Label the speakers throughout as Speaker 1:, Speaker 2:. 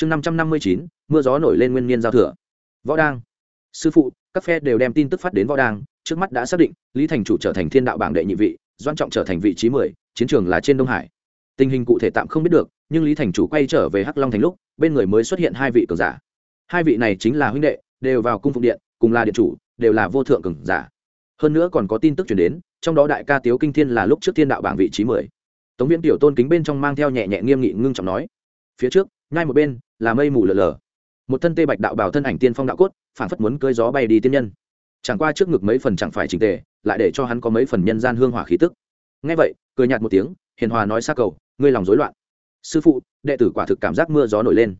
Speaker 1: chương năm trăm năm mươi chín, mưa gió nổi lên nguyên niên giao thừa. Võ đang. Sư phụ, các phe đều đem tin tức phát đến võ đang, trước mắt đã xác định, lý thành chủ trở thành thiên đạo bảng đệ nhị vị doan trọng trở thành vị trí mười, chiến trường là trên đông hải. Tình hình cụ thể tạm không biết được, nhưng lý thành chủ quay trở về hắc long thành lúc, bên người mới xuất hiện hai vị cường giả. Hai vị này chính là huynh đệ, đều vào cung phụng điện, cùng là điện chủ, đều là vô thượng cường giả. Hơn nữa còn có tin tức chuyển đến, trong đó đại ca tiếu kinh thiên là lúc trước thiên đạo bảng vị trí mười. Tống viễn tiểu tôn kính bên trong mang theo nhẹ nhẹ nghiêm nghị ngưng trọng nói, phía trước ngay một bên, là mây mù lờ lờ một thân tê bạch đạo bào thân ảnh tiên phong đạo cốt, phản phất muốn cơi gió bay đi tiên nhân. Chẳng qua trước ngực mấy phần chẳng phải trình tề, lại để cho hắn có mấy phần nhân gian hương hỏa khí tức. Ngay vậy, cười nhạt một tiếng, hiền hòa nói xa cầu, ngươi lòng rối loạn. Sư phụ, đệ tử quả thực cảm giác mưa gió nổi lên.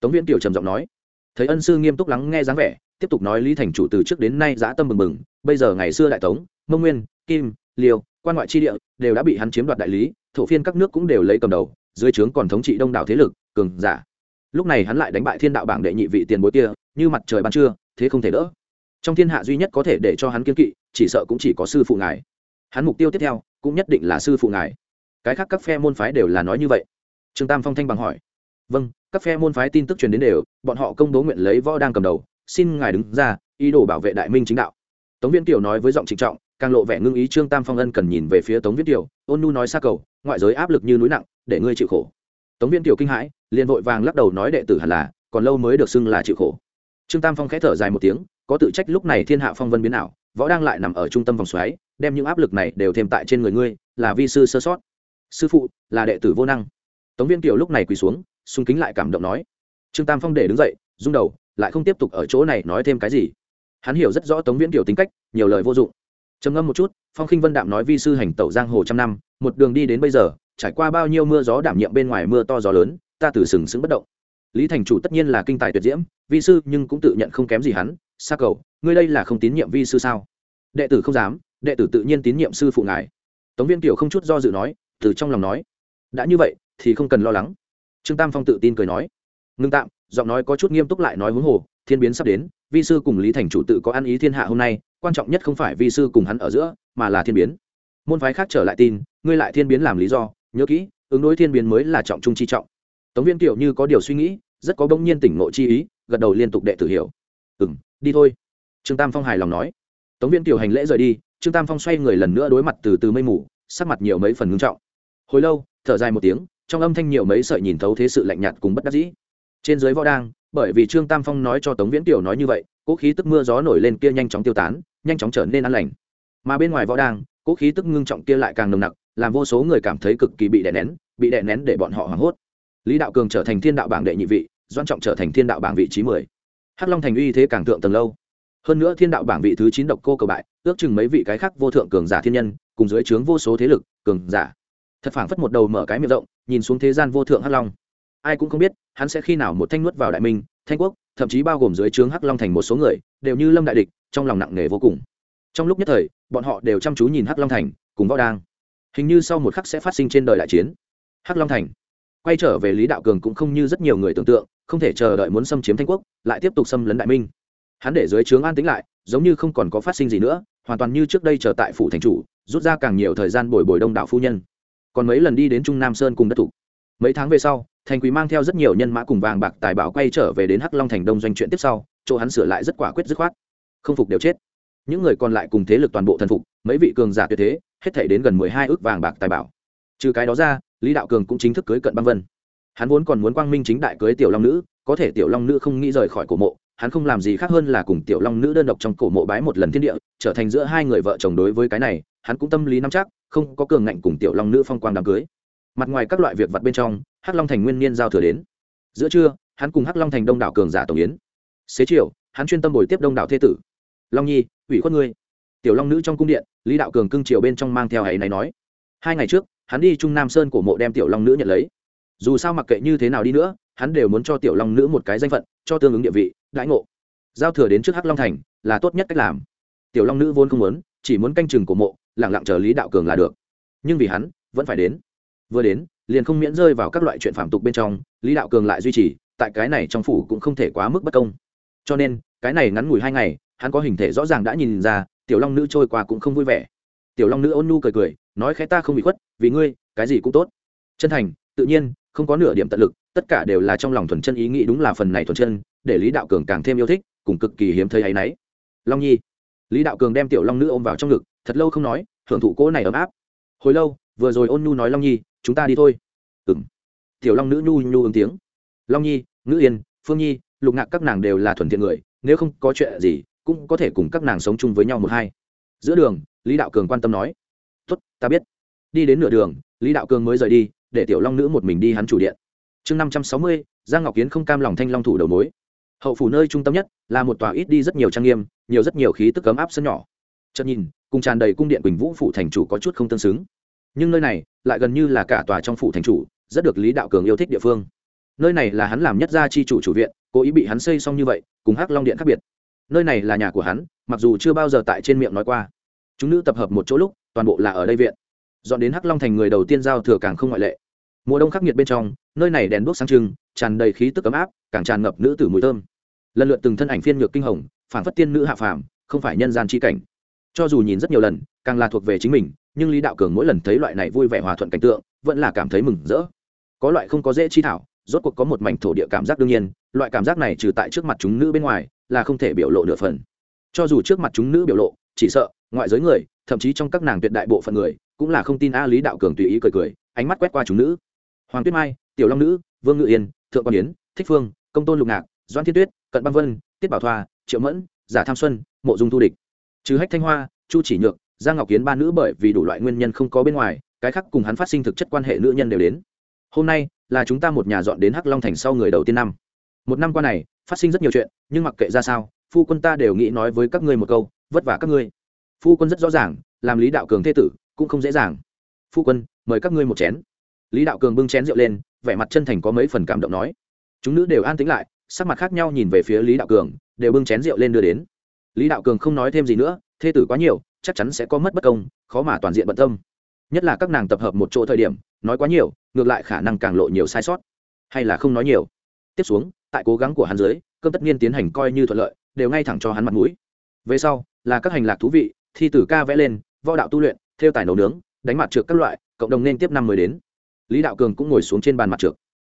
Speaker 1: Tống viễn tiểu trầm giọng nói. Thấy ân sư nghiêm túc lắng nghe dáng vẻ, tiếp tục nói lý thành chủ từ trước đến nay dã tâm mừng mừng, bây giờ ngày xưa đại tống, mông nguyên, kim, liêu, quan ngoại tri địa, đều đã bị hắn chiếm đoạt đại lý, thổ phiên các nước cũng đều lấy cầm đầu, dưới trướng còn thống trị đông đảo thế lực cường giả. Lúc này hắn lại đánh bại thiên đạo bảng đệ nhị vị tiền bối kia, như mặt trời ban trưa, thế không thể đỡ. Trong thiên hạ duy nhất có thể để cho hắn kiên kỵ, chỉ sợ cũng chỉ có sư phụ ngài. Hắn mục tiêu tiếp theo, cũng nhất định là sư phụ ngài. Cái khác các phe môn phái đều là nói như vậy. Trương tam phong thanh bằng hỏi. Vâng các phe môn phái tin tức truyền đến đều, bọn họ công bố nguyện lấy võ đang cầm đầu, xin ngài đứng ra, ý đồ bảo vệ đại minh chính đạo. Tống viên kiều nói với giọng trịnh trọng, càng lộ vẻ ngưng ý trương tam phong ân cần nhìn về phía tống viễn kiều, ôn nu nói xa cầu, ngoại giới áp lực như núi nặng, để ngươi chịu khổ. Tống viên kiều kinh hãi liền vội vàng lắc đầu nói đệ tử hẳn là, còn lâu mới được xưng là chịu khổ. Trương tam phong khẽ thở dài một tiếng, có tự trách lúc này thiên hạ phong vân biến ảo, võ đang lại nằm ở trung tâm vòng xoáy, đem những áp lực này đều thêm tại trên người ngươi, là vi sư sơ sót. Sư phụ, là đệ tử vô năng. Tống viên kiều lúc này quỳ xuống, sung kính lại cảm động nói. Trương tam phong để đứng dậy, rung đầu, lại không tiếp tục ở chỗ này nói thêm cái gì. Hắn hiểu rất rõ tống viễn kiều tính cách, nhiều lời vô dụng. Trầm ngâm một chút, phong khinh vân đạm nói vi sư hành tẩu giang hồ trăm năm, một đường đi đến bây giờ, trải qua bao nhiêu mưa gió đảm nhiệm bên ngoài mưa to gió lớn ta từ sừng sững bất động. Lý thành chủ tất nhiên là kinh tài tuyệt diễm, vi sư nhưng cũng tự nhận không kém gì hắn xa cầu, ngươi đây là không tín nhiệm vi sư sao? Đệ tử không dám, đệ tử tự nhiên tín nhiệm sư phụ ngài. Tống viên kiều không chút do dự nói, từ trong lòng nói, đã như vậy thì không cần lo lắng. Trương tam phong tự tin cười nói, ngưng tạm, giọng nói có chút nghiêm túc lại nói huống hồ, thiên biến sắp đến, vi sư cùng lý thành chủ tự có ăn ý thiên hạ hôm nay, quan trọng nhất không phải vi sư cùng hắn ở giữa, mà là thiên biến. Môn phái khác trở lại tin, ngươi lại thiên biến làm lý do, nhớ kỹ, ứng đối thiên biến mới là trọng trung chi trọng tống viên kiểu như có điều suy nghĩ, rất có bỗng nhiên tỉnh ngộ chi ý, gật đầu liên tục đệ tử hiểu. Ừ m đi thôi. Trương tam phong hài lòng nói. Tống viên kiểu hành lễ rời đi, trương tam phong xoay người lần nữa đối mặt từ từ mây mù, sắc mặt nhiều mấy phần ngưng trọng. Hồi lâu, thở dài một tiếng, trong âm thanh nhiều mấy sợi nhìn thấu thế sự lạnh nhạt cùng bất đắc dĩ. Trên dưới võ đang, bởi vì trương tam phong nói cho tống viễn tiểu nói như vậy, cỗ khí tức mưa gió nổi lên kia nhanh chóng tiêu tán, nhanh chóng trở nên an lành. Mà bên ngoài võ đang, cỗ khí tức ngưng trọng kia lại càng nồng nặc, làm vô số người cảm thấy cực kỳ bị đè nén, bị đè nén để bọn họ hoảng hốt lý đạo cường trở thành thiên đạo bảng đệ nhị vị doan trọng trở thành thiên đạo bảng vị trí mười. Hắc long thành uy thế càng thượng tầng lâu. Hơn nữa thiên đạo bảng vị thứ chín độc cô cầu bại, ước chừng mấy vị cái khác vô thượng cường giả thiên nhân, cùng dưới trướng vô số thế lực, cường giả. Thật phảng phất một đầu mở cái miệng rộng, nhìn xuống thế gian vô thượng hắc long. Ai cũng không biết, hắn sẽ khi nào một thanh nuốt vào đại minh, thanh quốc, thậm chí bao gồm dưới trướng hắc long thành một số người, đều như lâm đại địch, trong lòng nặng nề vô cùng. Trong lúc nhất thời, bọn họ đều chăm chú nhìn hắc long thành, cùng võ đang. Hình như sau một khắc sẽ phát sinh trên đời đại chiến. Hắc long thành quay trở về lý đạo cường cũng không như rất nhiều người tưởng tượng, không thể chờ đợi muốn xâm chiếm thanh quốc, lại tiếp tục xâm lấn đại minh. Hắn để dưới trướng an tính lại, giống như không còn có phát sinh gì nữa, hoàn toàn như trước đây chờ tại phủ thành chủ, rút ra càng nhiều thời gian bồi bồi đông đạo phu nhân. Còn mấy lần đi đến trung nam sơn cùng đất thủ. Mấy tháng về sau, thành quý mang theo rất nhiều nhân mã cùng vàng bạc tài bảo quay trở về đến hắc long thành đông doanh chuyện tiếp sau, chỗ hắn sửa lại rất quả quyết dứt khoát. Không phục đều chết. Những người còn lại cùng thế lực toàn bộ thần phục, mấy vị cường giả tuyệt thế, hết thể đến gần mười hai ước vàng bạc tài bảo. Trừ cái đó ra lý đạo cường cũng chính thức cưới cận băng vân. Hắn vốn còn muốn quang minh chính đại cưới tiểu long nữ, có thể tiểu long nữ không nghĩ rời khỏi cổ mộ, hắn không làm gì khác hơn là cùng tiểu long nữ đơn độc trong cổ mộ bái một lần thiên địa, trở thành giữa hai người vợ chồng đối với cái này, hắn cũng tâm lý nắm chắc, không có cường ngạnh cùng tiểu long nữ phong quang đám cưới. Mặt ngoài các loại việc vặt bên trong, hắc long thành nguyên niên giao thừa đến. Giữa trưa, hắn cùng hắc long thành đông đảo cường giả tổng yến. Xế chiều, hắn chuyên tâm bồi tiếp đông đảo thế tử. Long nhi, ủy khuất ngươi. Tiểu long nữ trong cung điện, lý đạo cường cưng triều bên trong mang theo hãy này nói. Hai ngày trước hắn đi trung nam sơn của mộ đem tiểu long nữ nhận lấy. Dù sao mặc kệ như thế nào đi nữa, hắn đều muốn cho tiểu long nữ một cái danh phận, cho tương ứng địa vị, đãi ngộ. Giao thừa đến trước hắc long thành, là tốt nhất cách làm. Tiểu long nữ vốn không muốn, chỉ muốn canh chừng của mộ lẳng lặng chờ lý đạo cường là được. Nhưng vì hắn, vẫn phải đến. Vừa đến, liền không miễn rơi vào các loại chuyện phạm tục bên trong, lý đạo cường lại duy trì, tại cái này trong phủ cũng không thể quá mức bất công. Cho nên, cái này ngắn ngủi hai ngày, hắn có hình thể rõ ràng đã nhìn ra, tiểu long nữ trôi qua cũng không vui vẻ tiểu long nữ ôn nhu cười cười, nói khẽ ta không bị khuất, vì ngươi, cái gì cũng tốt. Chân thành, tự nhiên, không có nửa điểm tận lực, tất cả đều là trong lòng thuần chân ý nghĩ đúng là phần này thuần chân, để lý đạo cường càng thêm yêu thích, cùng cực kỳ hiếm thấy hay náy. Long nhi, lý đạo cường đem tiểu long nữ ôm vào trong ngực, thật lâu không nói, hưởng thụ cỗ này ấm áp. Hồi lâu, vừa rồi ôn nhu nói long nhi, chúng ta đi thôi. Ừ m tiểu long nữ nhu nhu ứng tiếng. Long nhi, ngữ yên, phương nhi, lục ngạc các nàng đều là thuần thiện người, nếu không có chuyện gì, cũng có thể cùng các nàng sống chung với nhau một hai. Giữa đường lý đạo cường quan tâm nói, tốt, ta biết. Đi đến nửa đường, lý đạo cường mới rời đi, để tiểu long nữ một mình đi hắn chủ điện. Chương năm trăm sáu mươi, giang ngọc kiến không cam lòng thanh long thủ đầu mối. Hậu phủ nơi trung tâm nhất là một tòa ít đi rất nhiều trang nghiêm, nhiều rất nhiều khí tức cấm áp sân nhỏ. Chợt nhìn, cùng tràn đầy cung điện quỳnh vũ phủ thành chủ có chút không tương xứng. Nhưng nơi này lại gần như là cả tòa trong phủ thành chủ, rất được lý đạo cường yêu thích địa phương. Nơi này là hắn làm nhất gia chi chủ chủ viện, cố ý bị hắn xây xong như vậy, cùng hắc long điện khác biệt. Nơi này là nhà của hắn, mặc dù chưa bao giờ tại trên miệng nói qua chúng nữ tập hợp một chỗ lúc, toàn bộ là ở đây viện. Dọn đến hắc long thành người đầu tiên giao thừa càng không ngoại lệ. Mùa đông khắc nghiệt bên trong, nơi này đèn đuốc sáng trưng, tràn đầy khí tức ấm áp, càng tràn ngập nữ tử mùi thơm. Lần lượt từng thân ảnh phiên nhược kinh hồng phản phất tiên nữ hạ phàm, không phải nhân gian chi cảnh. Cho dù nhìn rất nhiều lần, càng là thuộc về chính mình, nhưng lý đạo cường mỗi lần thấy loại này vui vẻ hòa thuận cảnh tượng, vẫn là cảm thấy mừng rỡ. Có loại không có dễ chi thảo, rốt cuộc có một mảnh thổ địa cảm giác đương nhiên, loại cảm giác này trừ tại trước mặt chúng nữ bên ngoài, là không thể biểu lộ nửa phần. Cho dù trước mặt chúng nữ biểu lộ chỉ sợ, ngoại giới người, thậm chí trong các nàng tuyệt đại bộ phận người, cũng là không tin a lý đạo cường tùy ý cười cười, ánh mắt quét qua chúng nữ. Hoàng tuyết mai, tiểu long nữ, vương ngự yên, thượng quan yến, thích phương, công tôn lục ngạc doan thiên tuyết, cận băng vân, tiết bảo thoa, triệu mẫn, giả tham xuân, mộ dung thu địch. Trừ hách thanh hoa, chu chỉ nhược, giang ngọc kiến ba nữ bởi vì đủ loại nguyên nhân không có bên ngoài, cái khác cùng hắn phát sinh thực chất quan hệ nữ nhân đều đến. Hôm nay là chúng ta một nhà dọn đến hắc long thành sau người đầu tiên năm. Một năm qua này, phát sinh rất nhiều chuyện, nhưng mặc kệ ra sao, phu quân ta đều nghĩ nói với các ngươi một câu vất vả các ngươi. Phu quân rất rõ ràng, làm lý đạo cường thế tử cũng không dễ dàng. Phu quân, mời các ngươi một chén. Lý đạo cường bưng chén rượu lên, vẻ mặt chân thành có mấy phần cảm động nói. Chúng nữ đều an tĩnh lại, sắc mặt khác nhau nhìn về phía lý đạo cường, đều bưng chén rượu lên đưa đến. Lý đạo cường không nói thêm gì nữa, thê tử quá nhiều, chắc chắn sẽ có mất bất công, khó mà toàn diện bận tâm. Nhất là các nàng tập hợp một chỗ thời điểm, nói quá nhiều, ngược lại khả năng càng lộ nhiều sai sót. Hay là không nói nhiều. Tiếp xuống, tại cố gắng của hắn dưới, cơm tất nhiên tiến hành coi như thuận lợi, đều ngay thẳng cho hắn mặt mũi. Về sau là các hành lạc thú vị, thi tử ca vẽ lên, võ đạo tu luyện, theo tài nấu nướng, đánh mặt trượt các loại, cộng đồng nên tiếp năm mới đến. Lý đạo cường cũng ngồi xuống trên bàn mặt trượt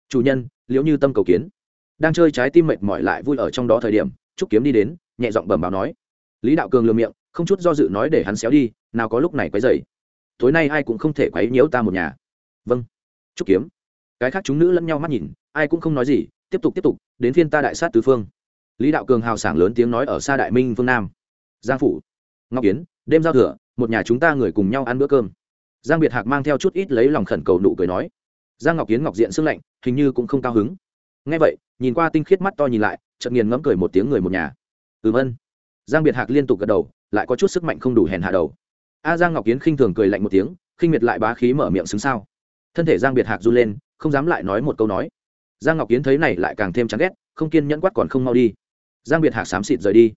Speaker 1: chủ nhân, liễu như tâm cầu kiến. Đang chơi trái tim mệt mỏi lại vui ở trong đó thời điểm, trúc kiếm đi đến, nhẹ giọng bẩm báo nói. Lý đạo cường lừa miệng, không chút do dự nói để hắn xéo đi, nào có lúc này quấy dày tối nay ai cũng không thể quấy nhiễu ta một nhà. Vâng. Trúc kiếm. Cái khác chúng nữ lẫn nhau mắt nhìn, ai cũng không nói gì, tiếp tục tiếp tục, đến phiên ta đại sát tứ phương. Lý đạo cường hào sảng lớn tiếng nói ở xa đại minh phương nam giang phủ. Ngọc kiến đêm giao thừa, một nhà chúng ta người cùng nhau ăn bữa cơm. Giang biệt hạc mang theo chút ít lấy lòng khẩn cầu nụ cười nói. Giang ngọc kiến ngọc diện sưng lạnh, hình như cũng không cao hứng. Ngay vậy, nhìn qua tinh khiết mắt to nhìn lại, chợt nghiền ngẫm cười một tiếng người một nhà. Ừm ân giang biệt hạc liên tục gật đầu, lại có chút sức mạnh không đủ hèn hạ đầu. A giang ngọc kiến khinh thường cười lạnh một tiếng, khinh miệt lại bá khí mở miệng xứng sao. Thân thể giang biệt hạc run lên, không dám lại nói một câu nói. Giang ngọc kiến thấy này lại càng thêm chán ghét, không kiên nhẫn quát còn không mau đi. Giang biệt hạc xám xịt rời đi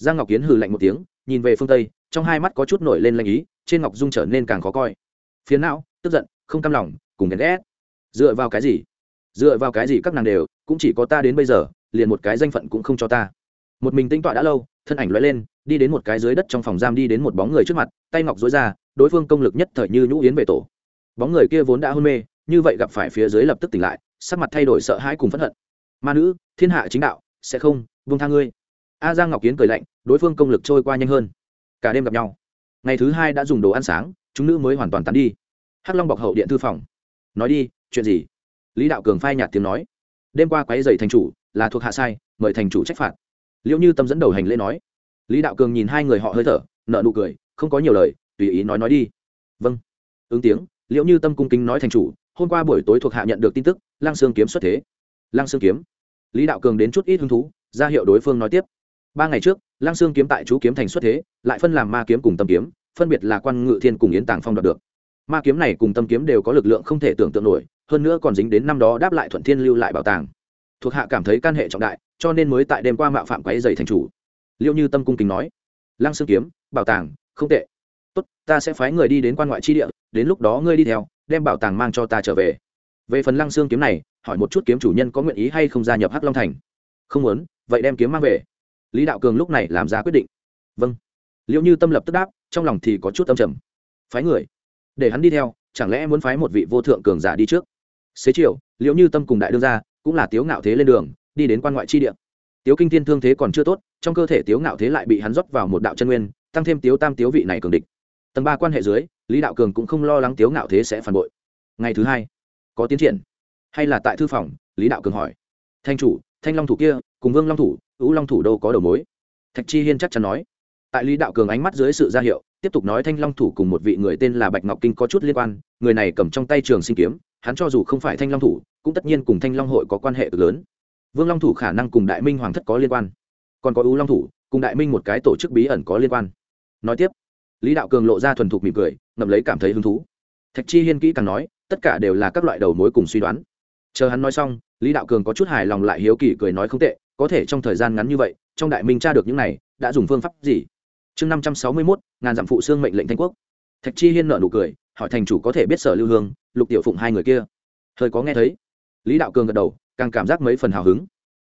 Speaker 1: giang ngọc kiến hừ lạnh một tiếng, nhìn về phương tây, trong hai mắt có chút nổi lên lanh ý, trên ngọc dung trở nên càng khó coi. Phiến não, tức giận, không cam lòng, cùng ghen ghét. Dựa vào cái gì? Dựa vào cái gì các nàng đều, cũng chỉ có ta đến bây giờ, liền một cái danh phận cũng không cho ta. Một mình tinh tọa đã lâu, thân ảnh lóe lên, đi đến một cái dưới đất trong phòng giam đi đến một bóng người trước mặt, tay ngọc dối ra, đối phương công lực nhất thời như nhũ yến về tổ. Bóng người kia vốn đã hôn mê, như vậy gặp phải phía dưới lập tức tỉnh lại, sắc mặt thay đổi sợ hãi cùng phẫn hận. Ma nữ, thiên hạ chính đạo, sẽ không vung tha ngươi a giang ngọc kiến cười lạnh, đối phương công lực trôi qua nhanh hơn. Cả đêm gặp nhau. Ngày thứ hai đã dùng đồ ăn sáng, chúng nữ mới hoàn toàn tán đi. Hắc long bọc hậu điện thư phòng. Nói đi, chuyện gì? Lý đạo cường phai nhạt tiếng nói. Đêm qua quáy dày thành chủ, là thuộc hạ sai, mời thành chủ trách phạt. Liệu như tâm dẫn đầu hành lễ nói. Lý đạo cường nhìn hai người họ hơi thở nợ nụ cười, không có nhiều lời, tùy ý nói nói đi. Vâng. Ứng tiếng liệu như tâm cung kính nói thành chủ, hôm qua buổi tối thuộc hạ nhận được tin tức Lang Sương kiếm xuất thế. Lang Sương kiếm. Lý đạo cường đến chút ít hứng thú, ra hiệu đối phương nói tiếp ba ngày trước, lăng xương kiếm tại chú kiếm thành xuất thế, lại phân làm ma kiếm cùng tâm kiếm, phân biệt là quan ngự thiên cùng yến tàng phong đoạt được. Ma kiếm này cùng tâm kiếm đều có lực lượng không thể tưởng tượng nổi, hơn nữa còn dính đến năm đó đáp lại thuận thiên lưu lại bảo tàng. Thuộc hạ cảm thấy can hệ trọng đại, cho nên mới tại đêm qua mạo phạm quáy dày thành chủ. Liệu như tâm cung kính nói, lăng xương kiếm, bảo tàng, không tệ. Tốt, ta sẽ phái người đi đến quan ngoại chi địa, đến lúc đó ngươi đi theo, đem bảo tàng mang cho ta trở về. Về phần lăng xương kiếm này, hỏi một chút kiếm chủ nhân có nguyện ý hay không gia nhập hắc long thành. Không muốn, vậy đem kiếm mang về lý đạo cường lúc này làm ra quyết định. Vâng. Liệu như tâm lập tức đáp, trong lòng thì có chút tâm trầm. Phái người? Để hắn đi theo, chẳng lẽ muốn phái một vị vô thượng cường giả đi trước? Xế chiều liệu như tâm cùng đại đương gia, cũng là tiếu ngạo thế lên đường, đi đến quan ngoại chi địa. Tiếu kinh thiên thương thế còn chưa tốt, trong cơ thể tiếu ngạo thế lại bị hắn rót vào một đạo chân nguyên, tăng thêm tiếu tam tiếu vị này cường địch. Tầng ba quan hệ dưới, lý đạo cường cũng không lo lắng tiếu ngạo thế sẽ phản bội. Ngày thứ hai, có tiến triển. Hay là tại thư phòng, lý đạo cường hỏi. Thanh chủ, thanh long thủ kia, cùng vương long thủ U long thủ đâu có đầu mối. Thạch chi hiên chắc chắn nói. Tại lý đạo cường ánh mắt dưới sự ra hiệu, tiếp tục nói thanh long thủ cùng một vị người tên là bạch ngọc kinh có chút liên quan, người này cầm trong tay trường sinh kiếm, hắn cho dù không phải thanh long thủ, cũng tất nhiên cùng thanh long hội có quan hệ lớn. Vương long thủ khả năng cùng đại minh hoàng thất có liên quan. Còn có U long thủ, cùng đại minh một cái tổ chức bí ẩn có liên quan. Nói tiếp, lý đạo cường lộ ra thuần thục mỉm cười, ngậm lấy cảm thấy hứng thú. Thạch chi hiên kỹ càng nói, tất cả đều là các loại đầu mối cùng suy đoán. Chờ hắn nói xong, lý đạo cường có chút hài lòng lại hiếu kỳ cười nói không tệ có thể trong thời gian ngắn như vậy, trong đại minh tra được những này, đã dùng phương pháp gì? Chương năm trăm sáu mươi mốt, ngàn dặm phụ xương mệnh lệnh thanh quốc. Thạch chi hiên nợ nụ cười, hỏi thành chủ có thể biết sở lưu hương, lục tiểu phụng hai người kia? Hơi có nghe thấy. Lý đạo cường gật đầu, càng cảm giác mấy phần hào hứng.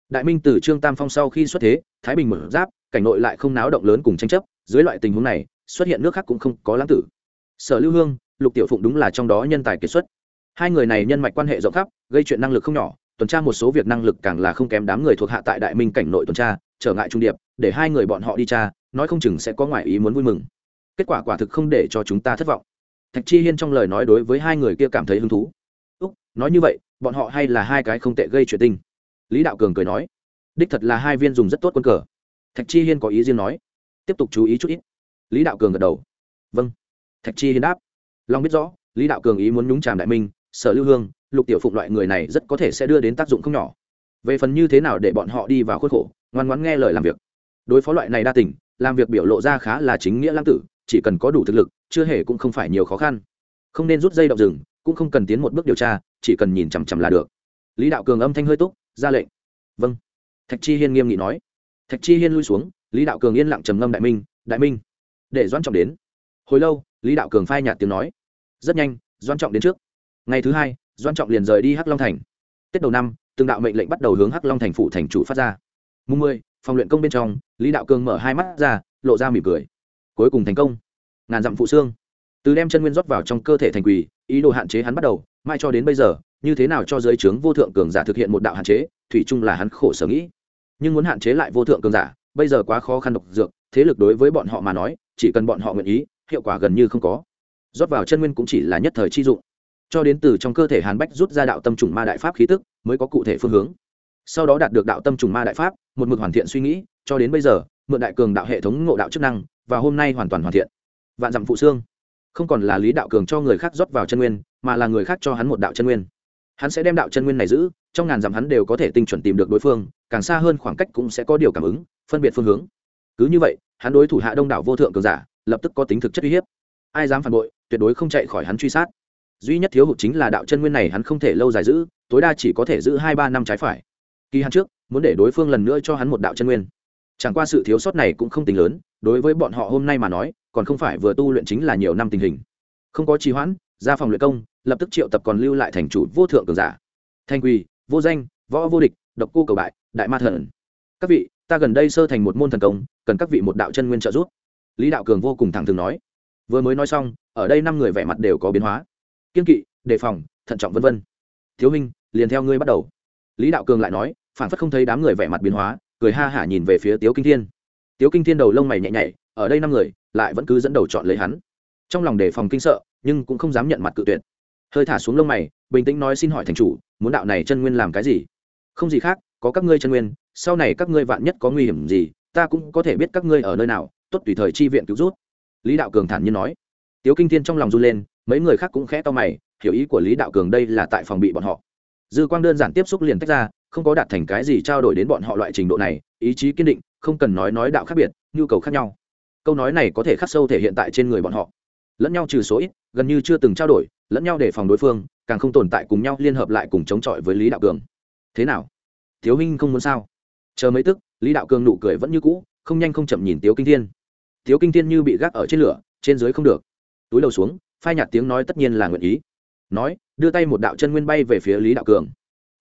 Speaker 1: Đại minh từ trương tam phong sau khi xuất thế, thái bình mở giáp, cảnh nội lại không náo động lớn cùng tranh chấp, dưới loại tình huống này, xuất hiện nước khác cũng không có lãng tử. Sở lưu hương, lục tiểu phụng đúng là trong đó nhân tài kiệt xuất. Hai người này nhân mạch quan hệ rộng khắp, gây chuyện năng lực không nhỏ tuần tra một số việc năng lực càng là không kém đám người thuộc hạ tại đại minh cảnh nội tuần tra, trở ngại trung điệp, để hai người bọn họ đi tra, nói không chừng sẽ có ngoại ý muốn vui mừng. Kết quả quả thực không để cho chúng ta thất vọng. Thạch chi hiên trong lời nói đối với hai người kia cảm thấy hứng thú. Úc, nói như vậy, bọn họ hay là hai cái không tệ gây chuyện tinh lý đạo cường cười nói. Đích thật là hai viên dùng rất tốt quân cờ. Thạch chi hiên có ý riêng nói. Tiếp tục chú ý chút ít. Lý đạo cường gật đầu. Vâng. Thạch chi hiên đáp. Long biết rõ, lý đạo cường ý muốn nhúng tràm đại minh, sở lưu hương lục tiểu phụng loại người này rất có thể sẽ đưa đến tác dụng không nhỏ. Về phần như thế nào để bọn họ đi vào khuất khổ, ngoan ngoãn nghe lời làm việc. Đối phó loại này đa tình, làm việc biểu lộ ra khá là chính nghĩa lãng tử, chỉ cần có đủ thực lực, chưa hề cũng không phải nhiều khó khăn. Không nên rút dây động rừng, cũng không cần tiến một bước điều tra, chỉ cần nhìn chằm chằm là được. Lý đạo cường âm thanh hơi túc, ra lệnh. Vâng. Thạch chi hiên nghiêm nghị nói. Thạch chi hiên lui xuống, lý đạo cường yên lặng trầm ngâm đại minh đại minh. Để doan trọng đến. Hồi lâu, lý đạo cường phai nhạt tiếng nói. Rất nhanh doan trọng đến trước. Ngày thứ hai doan trọng liền rời đi hắc long thành. Tết đầu năm, từng đạo mệnh lệnh bắt đầu hướng hắc long thành phủ thành chủ phát ra. Mùng mười, phòng luyện công bên trong, lý đạo cường mở hai mắt ra, lộ ra mỉm cười. Cuối cùng thành công. Ngàn dặm phụ xương. Từ đem chân nguyên rót vào trong cơ thể thành quỳ ý đồ hạn chế hắn bắt đầu mai cho đến bây giờ, như thế nào cho giới trướng vô thượng cường giả thực hiện một đạo hạn chế, thủy chung là hắn khổ sở nghĩ. Nhưng muốn hạn chế lại vô thượng cường giả, bây giờ quá khó khăn độc dược, thế lực đối với bọn họ mà nói, chỉ cần bọn họ nguyện ý, hiệu quả gần như không có. Rót vào chân nguyên cũng chỉ là nhất thời chi dụng cho đến từ trong cơ thể hàn bách rút ra đạo tâm trùng ma đại pháp khí tức, mới có cụ thể phương hướng. Sau đó đạt được đạo tâm trùng ma đại pháp, một mực hoàn thiện suy nghĩ, cho đến bây giờ, mượn đại cường đạo hệ thống ngộ đạo chức năng, và hôm nay hoàn toàn hoàn thiện. Vạn dặm phụ xương. Không còn là lý đạo cường cho người khác rót vào chân nguyên, mà là người khác cho hắn một đạo chân nguyên. Hắn sẽ đem đạo chân nguyên này giữ, trong ngàn dặm hắn đều có thể tinh chuẩn tìm được đối phương, càng xa hơn khoảng cách cũng sẽ có điều cảm ứng, phân biệt phương hướng. Cứ như vậy, hắn đối thủ hạ đông đảo vô thượng cường giả, lập tức có tính thực chất uy hiếp. Ai dám phản bội, tuyệt đối không chạy khỏi hắn truy sát duy nhất thiếu hụt chính là đạo chân nguyên này hắn không thể lâu dài giữ, tối đa chỉ có thể giữ hai ba năm trái phải. Kỳ hắn trước, muốn để đối phương lần nữa cho hắn một đạo chân nguyên. Chẳng qua sự thiếu sót này cũng không tính lớn, đối với bọn họ hôm nay mà nói, còn không phải vừa tu luyện chính là nhiều năm tình hình. Không có trì hoãn, ra phòng luyện công, lập tức triệu tập còn lưu lại thành chủ vô thượng cường giả. Thanh quỳ, vô danh, võ vô địch, độc cô cầu bại, đại ma thần. Các vị, ta gần đây sơ thành một môn thần công, cần các vị một đạo chân nguyên trợ giúp. Lý đạo cường vô cùng thẳng thừng nói. Vừa mới nói xong, ở đây năm người vẻ mặt đều có biến hóa kiên kỵ, đề phòng, thận trọng vân vân. Thiếu minh liền theo ngươi bắt đầu. Lý đạo cường lại nói, phản phất không thấy đám người vẻ mặt biến hóa, cười ha hả nhìn về phía tiếu kinh thiên. Tiếu kinh thiên đầu lông mày nhẹ nhảy ở đây năm người, lại vẫn cứ dẫn đầu chọn lấy hắn. Trong lòng đề phòng kinh sợ, nhưng cũng không dám nhận mặt cự tuyệt. Hơi thả xuống lông mày, bình tĩnh nói xin hỏi thành chủ, muốn đạo này chân nguyên làm cái gì? Không gì khác, có các ngươi chân nguyên, sau này các ngươi vạn nhất có nguy hiểm gì, ta cũng có thể biết các ngươi ở nơi nào, tốt tùy thời chi viện cứu rút. Lý đạo cường thản nhiên nói. Tiếu kinh thiên trong lòng run lên mấy người khác cũng khẽ to mày, hiểu ý của lý đạo cường đây là tại phòng bị bọn họ. Dư quang đơn giản tiếp xúc liền tách ra, không có đạt thành cái gì trao đổi đến bọn họ loại trình độ này, ý chí kiên định, không cần nói nói đạo khác biệt, nhu cầu khác nhau. Câu nói này có thể khắc sâu thể hiện tại trên người bọn họ. Lẫn nhau trừ số ít, gần như chưa từng trao đổi, lẫn nhau để phòng đối phương, càng không tồn tại cùng nhau liên hợp lại cùng chống chọi với lý đạo cường. Thế nào? Thiếu huynh không muốn sao? Chờ mấy tức, lý đạo cường nụ cười vẫn như cũ, không nhanh không chậm nhìn tiếu kinh thiên. Tiếu kinh thiên như bị gác ở trên lửa, trên dưới không được. Túi đầu xuống phai nhạt tiếng nói tất nhiên là nguyện ý. Nói, đưa tay một đạo chân nguyên bay về phía lý đạo cường.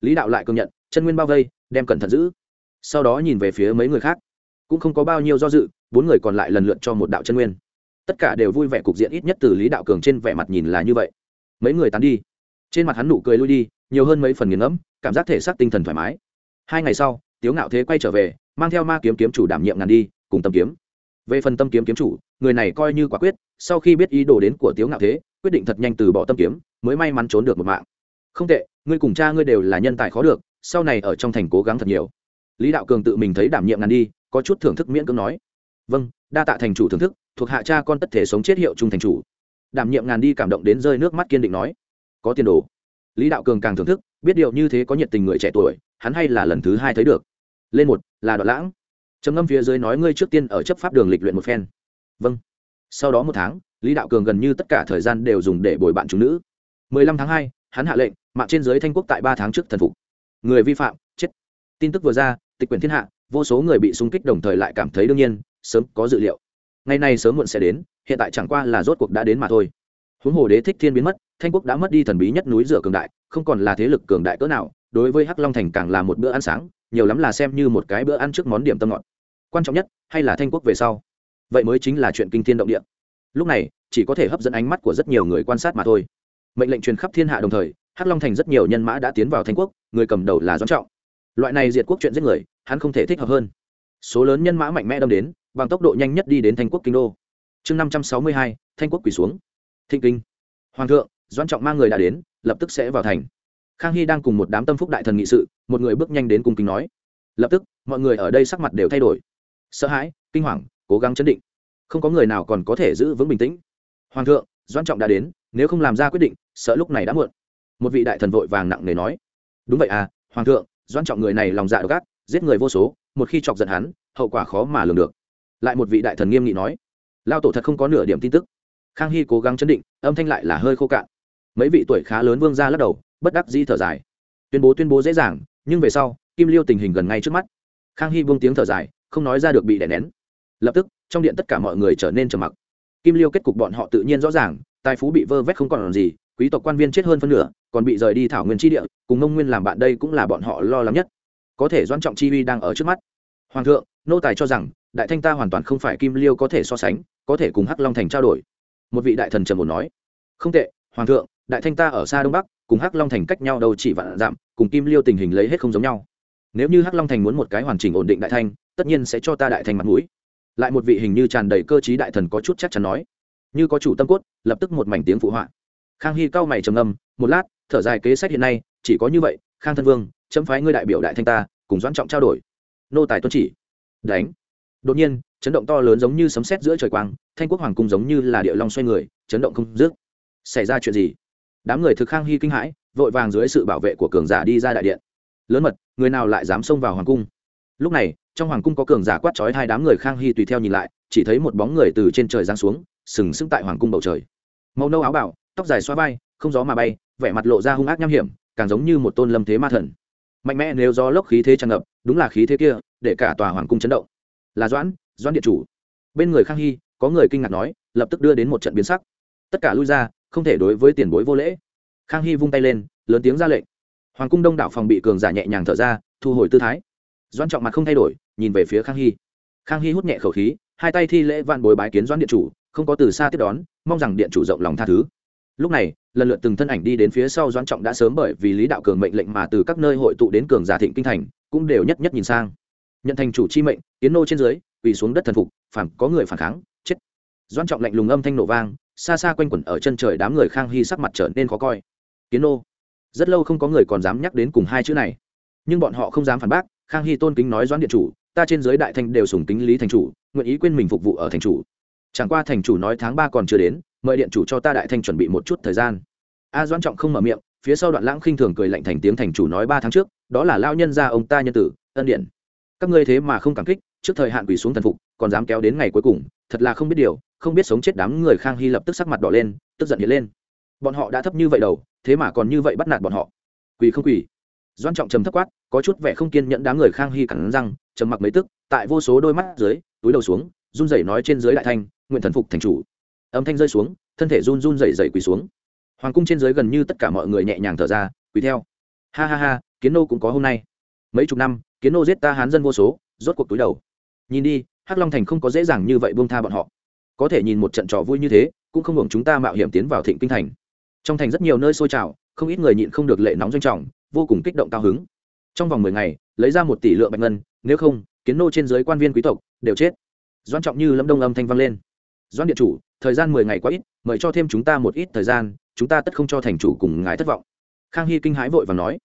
Speaker 1: Lý đạo lại công nhận, chân nguyên bao vây, đem cẩn thận giữ. Sau đó nhìn về phía mấy người khác. Cũng không có bao nhiêu do dự, bốn người còn lại lần lượt cho một đạo chân nguyên. Tất cả đều vui vẻ cục diện ít nhất từ lý đạo cường trên vẻ mặt nhìn là như vậy. Mấy người tán đi. Trên mặt hắn nụ cười lui đi, nhiều hơn mấy phần nghiền ngẫm, cảm giác thể xác tinh thần thoải mái. Hai ngày sau, tiếu ngạo thế quay trở về, mang theo ma kiếm kiếm chủ đảm nhiệm ngàn đi, cùng tâm kiếm về phần tâm kiếm kiếm chủ, người này coi như quả quyết, sau khi biết ý đồ đến của tiếu ngạo thế, quyết định thật nhanh từ bỏ tâm kiếm, mới may mắn trốn được một mạng. Không tệ, ngươi cùng cha ngươi đều là nhân tài khó được, sau này ở trong thành cố gắng thật nhiều. Lý đạo cường tự mình thấy đảm nhiệm ngàn đi, có chút thưởng thức miễn cưỡng nói. Vâng đa tạ thành chủ thưởng thức, thuộc hạ cha con tất thể sống chết hiệu trung thành chủ. Đảm nhiệm ngàn đi cảm động đến rơi nước mắt kiên định nói. Có tiền đồ. Lý đạo cường càng thưởng thức, biết điều như thế có nhiệt tình người trẻ tuổi, hắn hay là lần thứ hai thấy được. Lên một, là đoạn lãng trầm ngâm phía dưới nói ngươi trước tiên ở chấp pháp đường lịch luyện một phen. Vâng. Sau đó một tháng lý đạo cường gần như tất cả thời gian đều dùng để bồi bạn chúng nữ. 15 tháng 2, hắn hạ lệnh mạng trên giới thanh quốc tại ba tháng trước thần phục. Người vi phạm chết. Tin tức vừa ra tịch quyền thiên hạ vô số người bị xung kích đồng thời lại cảm thấy đương nhiên sớm có dự liệu. Ngày nay sớm muộn sẽ đến hiện tại chẳng qua là rốt cuộc đã đến mà thôi. Huống hồ đế thích thiên biến mất thanh quốc đã mất đi thần bí nhất núi rửa cường đại không còn là thế lực cường đại cỡ nào đối với hắc long thành càng là một bữa ăn sáng nhiều lắm là xem như một cái bữa ăn trước món điểm tâm ngọt quan trọng nhất, hay là thanh quốc về sau? Vậy mới chính là chuyện kinh thiên động địa. Lúc này, chỉ có thể hấp dẫn ánh mắt của rất nhiều người quan sát mà thôi. Mệnh lệnh truyền khắp thiên hạ đồng thời, hắc long thành rất nhiều nhân mã đã tiến vào thanh quốc, người cầm đầu là doãn trọng. Loại này diệt quốc chuyện giết người, hắn không thể thích hợp hơn. Số lớn nhân mã mạnh mẽ đâm đến, bằng tốc độ nhanh nhất đi đến thanh quốc kinh đô. Chương năm trăm sáu mươi hai, thanh quốc quỳ xuống. Thịnh kinh. Hoàng thượng, doãn trọng mang người đã đến, lập tức sẽ vào thành. Khang hy đang cùng một đám tâm phúc đại thần nghị sự, một người bước nhanh đến cung kính nói. Lập tức, mọi người ở đây sắc mặt đều thay đổi sợ hãi, kinh hoàng, cố gắng chấn định. Không có người nào còn có thể giữ vững bình tĩnh. Hoàng thượng, doãn trọng đã đến, nếu không làm ra quyết định, sợ lúc này đã muộn. Một vị đại thần vội vàng nặng nề nói. Đúng vậy à hoàng thượng, doãn trọng người này lòng dạ độc ác, giết người vô số, một khi chọc giận hắn, hậu quả khó mà lường được. Lại một vị đại thần nghiêm nghị nói. Lao tổ thật không có nửa điểm tin tức. Khang hy cố gắng chấn định, âm thanh lại là hơi khô cạn. Mấy vị tuổi khá lớn vương ra lắc đầu, bất đắc dĩ thở dài. Tuyên bố tuyên bố dễ dàng, nhưng về sau, kim liêu tình hình gần ngay trước mắt. Khang hy buông tiếng thở dài không nói ra được bị đè nén. Lập tức, trong điện tất cả mọi người trở nên trầm mặc. Kim liêu kết cục bọn họ tự nhiên rõ ràng, tài phú bị vơ vét không còn làm gì, quý tộc quan viên chết hơn phân nửa, còn bị rời đi thảo nguyên tri địa, cùng mông nguyên làm bạn đây cũng là bọn họ lo lắng nhất. Có thể doan trọng chi uy đang ở trước mắt. Hoàng thượng, nô tài cho rằng, đại thanh ta hoàn toàn không phải kim liêu có thể so sánh, có thể cùng hắc long thành trao đổi. Một vị đại thần trầm bồn nói. Không tệ, hoàng thượng, đại thanh ta ở xa đông bắc, cùng hắc long thành cách nhau đâu chỉ vạn dặm, cùng kim liêu tình hình lấy hết không giống nhau nếu như hắc long thành muốn một cái hoàn chỉnh ổn định đại thanh, tất nhiên sẽ cho ta đại thanh mặt mũi. Lại một vị hình như tràn đầy cơ t đại thần có chút chắc chắn nói. Như có chủ tâm cốt, lập tức một mảnh tiếng phụ họa. Khang hy cao mày trầm ngâm, một lát, thở dài kế sách hiện nay, chỉ có như vậy, khang thân vương, chấm phái ngươi đại biểu đại thanh ta, cùng doãn trọng trao đổi. Nô tài tuân chỉ. Đánh. Đột nhiên, chấn động to lớn giống như sấm sét giữa trời quang, thanh quốc hoàng cung giống như là địa long xoay người, chấn động không dứt. Xảy ra chuyện gì? Đám người thực khang hy kinh hãi, vội vàng dưới sự bảo vệ của cường giả đi ra đại điện lớn mật, người nào lại dám xông vào hoàng cung? Lúc này, trong hoàng cung có cường giả quát trói hai đám người khang hy tùy theo nhìn lại, chỉ thấy một bóng người từ trên trời giáng xuống, sừng sững tại hoàng cung bầu trời. Màu nâu áo bảo tóc dài xoa vai, không gió mà bay, vẻ mặt lộ ra hung ác nham hiểm, càng giống như một tôn lâm thế ma thần. Mạnh mẽ nếu do lốc khí thế tràn ngập, đúng là khí thế kia, để cả tòa hoàng cung chấn động. Là doãn doãn điện chủ. Bên người khang hy, có người kinh ngạc nói, lập tức đưa đến một trận biến sắc. Tất cả lui ra, không thể đối với tiền bối vô lễ. Khang hy vung tay lên, lớn tiếng ra lệnh hoàng cung đông đảo phòng bị cường giả nhẹ nhàng thở ra, thu hồi tư thái. Doan trọng mặt không thay đổi, nhìn về phía khang hy. Khang hy hút nhẹ khẩu khí, hai tay thi lễ van bồi bái kiến doan điện chủ, không có từ xa tiếp đón, mong rằng điện chủ rộng lòng tha thứ. Lúc này, lần lượt từng thân ảnh đi đến phía sau doan trọng đã sớm bởi vì lý đạo cường mệnh lệnh mà từ các nơi hội tụ đến cường giả thịnh kinh thành, cũng đều nhất nhất nhìn sang. Nhận thành chủ chi mệnh, tiến nô trên dưới, quỳ xuống đất thần phục phản có người phản kháng, chết. Doan trọng lạnh lùng âm thanh nổ vang, xa xa quanh quẩn ở chân trời đám người khang hy sắc mặt trở nên khó coi. Kiến nô rất lâu không có người còn dám nhắc đến cùng hai chữ này. Nhưng bọn họ không dám phản bác, khang hy tôn kính nói doãn điện chủ, ta trên giới đại thanh đều sùng kính lý thành chủ, nguyện ý quên mình phục vụ ở thành chủ. Chẳng qua thành chủ nói tháng ba còn chưa đến, mời điện chủ cho ta đại thanh chuẩn bị một chút thời gian. A doãn trọng không mở miệng, phía sau đoạn lãng khinh thường cười lạnh thành tiếng thành chủ nói ba tháng trước, đó là lao nhân gia ông ta nhân tử, ân điện. Các ngươi thế mà không cảm kích, trước thời hạn quỳ xuống thần phục, còn dám kéo đến ngày cuối cùng, thật là không biết điều, không biết sống chết đám người khang hy lập tức sắc mặt đỏ lên, tức giận hiện lên. Bọn họ đã thấp như vậy đầu thế mà còn như vậy bắt nạt bọn họ. Quỳ không quỳ. Doan trọng trầm thấp quát, có chút vẻ không kiên nhẫn đám người khang hy cắn răng, trầm mặc mấy tức, tại vô số đôi mắt dưới, túi đầu xuống, run rẩy nói trên dưới đại thanh, nguyện thần phục thành chủ. Âm thanh rơi xuống, thân thể run run rẩy rẩy quỳ xuống. Hoàng cung trên dưới gần như tất cả mọi người nhẹ nhàng thở ra, quỳ theo. Ha ha ha, kiến nô cũng có hôm nay. Mấy chục năm, kiến nô giết ta hán dân vô số, rốt cuộc túi đầu. Nhìn đi, hắc long thành không có dễ dàng như vậy buông tha bọn họ. Có thể nhìn một trận trò vui như thế, cũng không hưởng chúng ta mạo hiểm tiến vào thịnh kinh thành trong thành rất nhiều nơi sôi trào, không ít người nhịn không được lệ nóng doanh trọng, vô cùng kích động cao hứng. Trong vòng mười ngày, lấy ra một tỷ lượng bạch ngân, nếu không, kiến nô trên giới quan viên quý tộc đều chết. Doan trọng như lâm đông âm thanh vang lên. Doan điện chủ, thời gian mười ngày quá ít, mời cho thêm chúng ta một ít thời gian, chúng ta tất không cho thành chủ cùng ngài thất vọng. Khang hy kinh hãi vội và nói.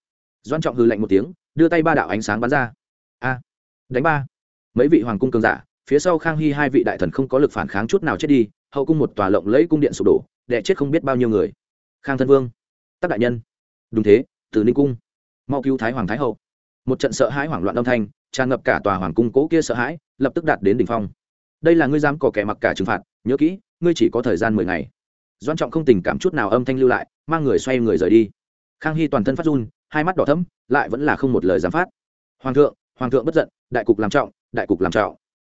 Speaker 1: Doan trọng hư lạnh một tiếng, đưa tay ba đạo ánh sáng bắn ra. A, đánh ba. Mấy vị hoàng cung cường giả, phía sau khang hy hai vị đại thần không có lực phản kháng chút nào chết đi, hậu cung một tòa lộng lẫy cung điện sụp đổ đẻ chết không biết bao nhiêu người khang thân vương. Tắc đại nhân. Đúng thế từ ninh cung. Mau cứu thái hoàng thái hậu. Một trận sợ hãi hoảng loạn âm thanh, tràn ngập cả tòa hoàng cung cố kia sợ hãi, lập tức đạt đến đỉnh phong. Đây là ngươi dám có kẻ mặc cả trừng phạt, nhớ kỹ, ngươi chỉ có thời gian mười ngày. Doan trọng không tình cảm chút nào âm thanh lưu lại, mang người xoay người rời đi. Khang hy toàn thân phát run, hai mắt đỏ thấm lại vẫn là không một lời dám phát. Hoàng thượng hoàng thượng bất giận, đại cục làm trọng, đại cục làm trọng.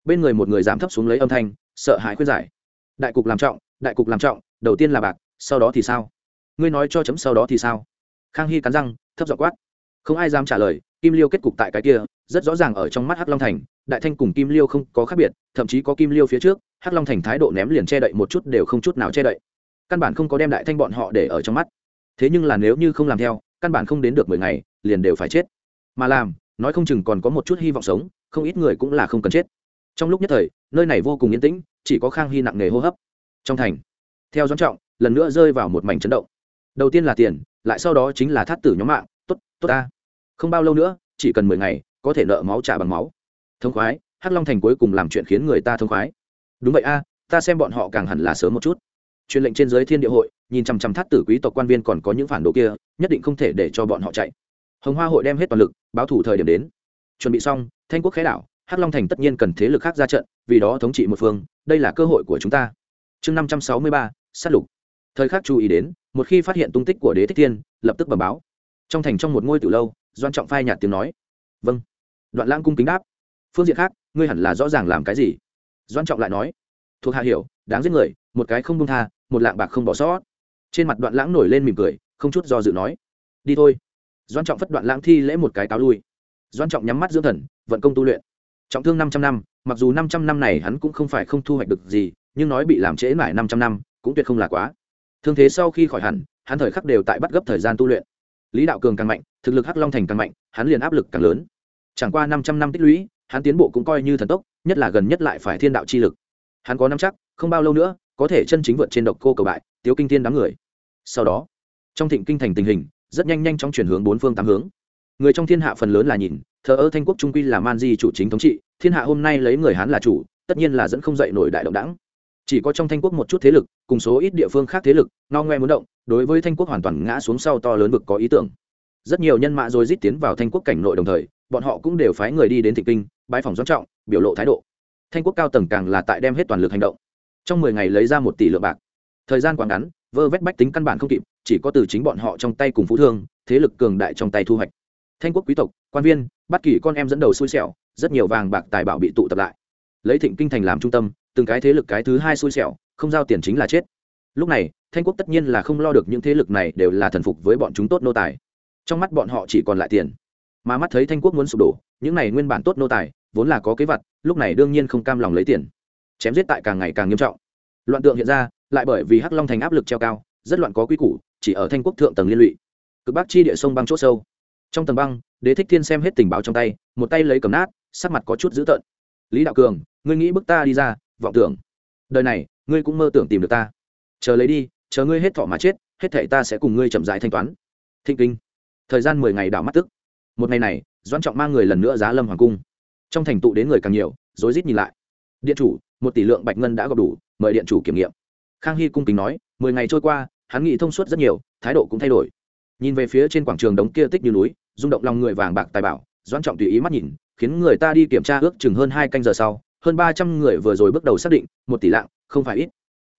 Speaker 1: Bên người một người dám thấp xuống lấy âm thanh, sợ hãi khuyên giải. Đại cục làm trọng, đại cục làm trọng, đầu tiên là bạc, sau đó thì sao? Ngươi nói cho chấm sau đó thì sao? Khang hy cắn răng, thấp giọng quát. Không ai dám trả lời, kim liêu kết cục tại cái kia, rất rõ ràng ở trong mắt hắc long thành, đại thanh cùng kim liêu không có khác biệt, thậm chí có kim liêu phía trước, hắc long thành thái độ ném liền che đậy một chút đều không chút nào che đậy. Căn bản không có đem đại thanh bọn họ để ở trong mắt. Thế nhưng là nếu như không làm theo, căn bản không đến được mười ngày, liền đều phải chết. Mà làm, nói không chừng còn có một chút hy vọng sống, không ít người cũng là không cần chết. Trong lúc nhất thời, nơi này vô cùng yên tĩnh, chỉ có khang hy nặng nề hô hấp. Trong thành, theo doãn trọng, lần nữa rơi vào một mảnh chấn động đầu tiên là tiền, lại sau đó chính là thát tử nhóm mạng. Tốt tốt ta. Không bao lâu nữa, chỉ cần mười ngày, có thể nợ máu trả bằng máu. Thông khoái, hắc long thành cuối cùng làm chuyện khiến người ta thông khoái. Đúng vậy a, ta xem bọn họ càng hẳn là sớm một chút. Truyền lệnh trên giới thiên địa hội, nhìn chằm chằm thát tử quý tộc quan viên còn có những phản đồ kia, nhất định không thể để cho bọn họ chạy. Hồng hoa hội đem hết toàn lực, báo thủ thời điểm đến. Chuẩn bị xong, thanh quốc khái đảo, hắc long thành tất nhiên cần thế lực khác ra trận, vì đó thống trị một phương, đây là cơ hội của chúng ta. Chương năm trăm sáu mươi ba, sát lục thời khắc chú ý đến, một khi phát hiện tung tích của đế thích thiên, lập tức bẩm báo. Trong thành trong một ngôi từ lâu doan trọng phai nhạt tiếng nói. Vâng. Đoạn lãng cung kính đáp. Phương diện khác, ngươi hẳn là rõ ràng làm cái gì? Doan trọng lại nói. Thuộc hạ hiểu, đáng giết người, một cái không buông tha, một lạng bạc không bỏ sót. Trên mặt đoạn lãng nổi lên mỉm cười, không chút do dự nói. Đi thôi. Doan trọng phất đoạn lãng thi lễ một cái cáo lui. Doan trọng nhắm mắt dưỡng thần, vận công tu luyện. Trọng thương năm trăm năm, mặc dù năm trăm năm này hắn cũng không phải không thu hoạch được gì, nhưng nói bị làm trễ mãi năm trăm năm, cũng tuyệt không là quá thương thế sau khi khỏi hẳn, hắn thời khắc đều tại bắt gấp thời gian tu luyện. Lý đạo cường càng mạnh, thực lực hắc long thành càng mạnh, hắn liền áp lực càng lớn. Chẳng qua năm trăm năm tích lũy, hắn tiến bộ cũng coi như thần tốc, nhất là gần nhất lại phải thiên đạo chi lực. Hắn có năm chắc, không bao lâu nữa, có thể chân chính vượt trên độc cô cầu bại, tiếu kinh thiên đám người. Sau đó, trong thịnh kinh thành tình hình, rất nhanh nhanh trong chuyển hướng bốn phương tám hướng. Người trong thiên hạ phần lớn là nhìn, thờ ơ thanh quốc trung quy là man di chủ chính thống trị, thiên hạ hôm nay lấy người hán là chủ, tất nhiên là dẫn không dậy nổi đại động đảng chỉ có trong thanh quốc một chút thế lực, cùng số ít địa phương khác thế lực no ngoe muốn động, đối với thanh quốc hoàn toàn ngã xuống sau to lớn vực có ý tưởng. Rất nhiều nhân mã rồi rít tiến vào thanh quốc cảnh nội đồng thời, bọn họ cũng đều phái người đi đến thị kinh bãi phòng doãn trọng, biểu lộ thái độ. Thanh quốc cao tầng càng là tại đem hết toàn lực hành động. Trong mười ngày lấy ra một tỷ lượng bạc. Thời gian quá ngắn, vơ vét bách tính căn bản không kịp, chỉ có từ chính bọn họ trong tay cùng phú thương, thế lực cường đại trong tay thu hoạch. Thanh quốc quý tộc, quan viên bất kỳ con em dẫn đầu xui xẻo, rất nhiều vàng bạc tài bảo bị tụ tập lại. Lấy thịnh kinh thành làm trung tâm từng cái thế lực cái thứ hai xui xẻo, không giao tiền chính là chết. Lúc này, thanh quốc tất nhiên là không lo được những thế lực này đều là thần phục với bọn chúng tốt nô tài. Trong mắt bọn họ chỉ còn lại tiền. Mà mắt thấy thanh quốc muốn sụp đổ, những này nguyên bản tốt nô tài, vốn là có kế vật, lúc này đương nhiên không cam lòng lấy tiền. Chém giết tại càng ngày càng nghiêm trọng. Loạn tượng hiện ra, lại bởi vì hắc long thành áp lực treo cao, rất loạn có quy củ, chỉ ở thanh quốc thượng tầng liên lụy. Cực bắc chi địa sông băng c h ỗ sâu. Trong tầng băng, đế thích thiên xem hết tình báo trong tay, một tay lấy cầm nát, sắc mặt có chút dữ tợn. Lý đạo cường, ngươi nghĩ bức ta đi ra vọng tưởng. Đời này, ngươi cũng mơ tưởng tìm được ta. Chờ lấy đi, chờ ngươi hết thọ mà chết, hết thảy ta sẽ cùng ngươi chậm rãi thanh toán. Thịnh kinh. Thời gian mười ngày đảo mắt tức. Một ngày này, doãn trọng mang người lần nữa giá lâm hoàng cung. Trong thành tụ đến người càng nhiều, rối rít nhìn lại. Điện chủ, một tỷ lượng bạch ngân đã gọp đủ, mời điện chủ kiểm nghiệm. Khang hy cung kính nói, mười ngày trôi qua, hắn nghĩ thông suốt rất nhiều, thái độ cũng thay đổi. Nhìn về phía trên quảng trường đống kia tích như núi, rung động lòng người vàng bạc tài bảo, doãn trọng tùy ý mắt nhìn, khiến người ta đi kiểm tra ước chừng hơn hai canh giờ sau hơn ba trăm người vừa rồi bước đầu xác định, một tỷ lạng, không phải ít.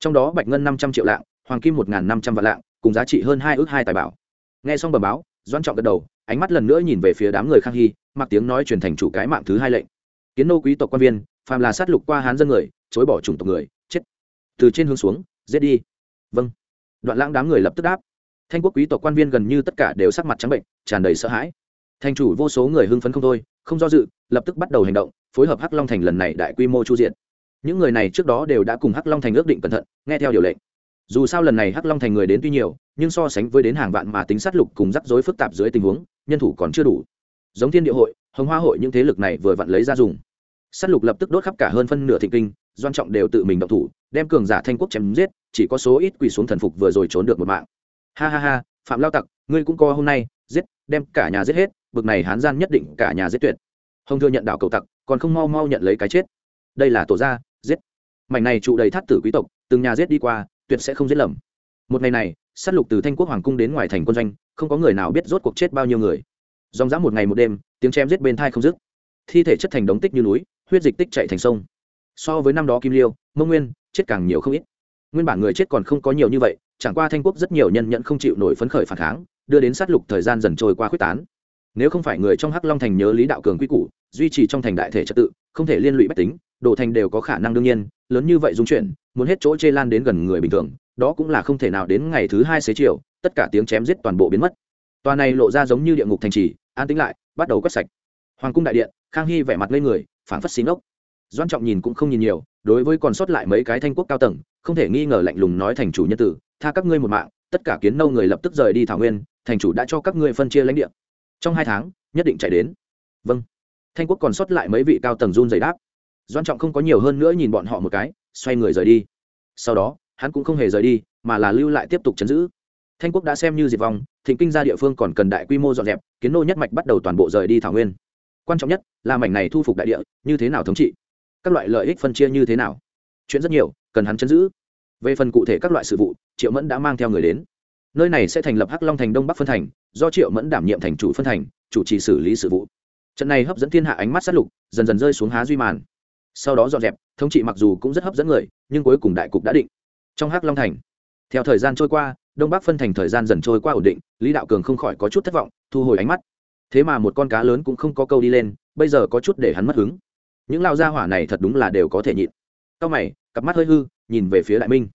Speaker 1: Trong đó bạch ngân năm trăm triệu lạng, hoàng kim một năm trăm vạn lạng, cùng giá trị hơn hai ước hai tài bảo. Nghe xong bờ báo doan trọng gật đầu, ánh mắt lần nữa nhìn về phía đám người khang hy, mặc tiếng nói truyền thành chủ cái mạng thứ hai lệnh. Kiến nô quý tộc quan viên, phàm là sát lục qua hán dân người, chối bỏ chủng tộc người, chết. Từ trên hướng xuống, giết đi. Vâng. Đoạn lãng đám người lập tức đáp. Thanh quốc quý tộc quan viên gần như tất cả đều sắc mặt trắng bệnh, tràn đầy sợ hãi. Thành chủ vô số người hưng phấn không thôi không do dự, lập tức bắt đầu hành động, phối hợp hắc long thành lần này đại quy mô chu diện những người này trước đó đều đã cùng hắc long thành ước định cẩn thận, nghe theo điều lệnh. Dù sao lần này hắc long thành người đến tuy nhiều, nhưng so sánh với đến hàng vạn mà tính sát lục cùng rắc rối phức tạp dưới tình huống, nhân thủ còn chưa đủ. Giống thiên địa hội, hồng hoa hội những thế lực này vừa vặn lấy ra dùng. Sát lục lập tức đốt khắp cả hơn phân nửa thịnh kinh, doan trọng đều tự mình động thủ, đem cường giả thanh quốc chém giết, chỉ có số ít quỳ xuống thần phục vừa rồi trốn được một mạng. Ha ha ha, phạm lao tặc, ngươi cũng co hôm nay, giết, đem cả nhà giết hết bực này hán gian nhất định cả nhà giết tuyệt. Hồng thừa nhận đạo cầu tặc, còn không mau mau nhận lấy cái chết. Đây là tổ gia, giết. Mảnh này trụ đầy thắt tử quý tộc, từng nhà giết đi qua, tuyệt sẽ không giết lầm. Một ngày này, sát lục từ thanh quốc hoàng cung đến ngoài thành quân doanh, không có người nào biết rốt cuộc chết bao nhiêu người. Dòng dã một ngày một đêm, tiếng chém giết bên thai không dứt. Thi thể chất thành đống tích như núi, huyết dịch tích chạy thành sông. So với năm đó kim liêu, mông nguyên, chết càng nhiều không ít. Nguyên bản người chết còn không có nhiều như vậy, chẳng qua thanh quốc rất nhiều nhân nhận không chịu nổi phấn khởi phản kháng, đưa đến sát lục thời gian dần trôi qua quyết tán nếu không phải người trong hắc long thành nhớ lý đạo cường quy củ, duy trì trong thành đại thể trật tự, không thể liên lụy bách tính, đồ thành đều có khả năng đương nhiên, lớn như vậy dung chuyển, muốn hết chỗ chê lan đến gần người bình thường, đó cũng là không thể nào đến ngày thứ hai xế chiều, tất cả tiếng chém giết toàn bộ biến mất. Tòa này lộ ra giống như địa ngục thành trì, an tĩnh lại, bắt đầu quét sạch. Hoàng cung đại điện, khang hy vẻ mặt lên người, phảng phất xí ngốc. Doan trọng nhìn cũng không nhìn nhiều, đối với còn sót lại mấy cái thanh quốc cao tầng, không thể nghi ngờ lạnh lùng nói thành chủ nhân tử, tha các ngươi một mạng, tất cả kiến nâu người lập tức rời đi thảo nguyên, thành chủ đã cho các ngươi phân chia lãnh địa trong hai tháng, nhất định chạy đến. Vâng. Thanh quốc còn sót lại mấy vị cao tầng run dày đáp. Doan trọng không có nhiều hơn nữa nhìn bọn họ một cái, xoay người rời đi. Sau đó, hắn cũng không hề rời đi, mà là lưu lại tiếp tục chấn giữ. Thanh quốc đã xem như diệt vong, thịnh kinh ra địa phương còn cần đại quy mô dọn dẹp, kiến nô nhất mạch bắt đầu toàn bộ rời đi thảo nguyên. Quan trọng nhất là mảnh này thu phục đại địa, như thế nào thống trị? Các loại lợi ích phân chia như thế nào? Chuyện rất nhiều, cần hắn chấn giữ. Về phần cụ thể các loại sự vụ, triệu mẫn đã mang theo người đến nơi này sẽ thành lập hắc long thành đông bắc phân thành, do triệu mẫn đảm nhiệm thành chủ phân thành, chủ trì xử lý sự vụ. Trận này hấp dẫn thiên hạ ánh mắt sát lục, dần dần rơi xuống há duy màn. Sau đó dọn dẹp, thống trị mặc dù cũng rất hấp dẫn người, nhưng cuối cùng đại cục đã định. Trong hắc long thành, theo thời gian trôi qua, đông bắc phân thành thời gian dần trôi qua ổn định, lý đạo cường không khỏi có chút thất vọng, thu hồi ánh mắt. Thế mà một con cá lớn cũng không có câu đi lên, bây giờ có chút để hắn mất hứng. Những lao gia hỏa này thật đúng là đều có thể nhịn. Cao mày, cặp mắt hơi hư, nhìn về phía đại minh.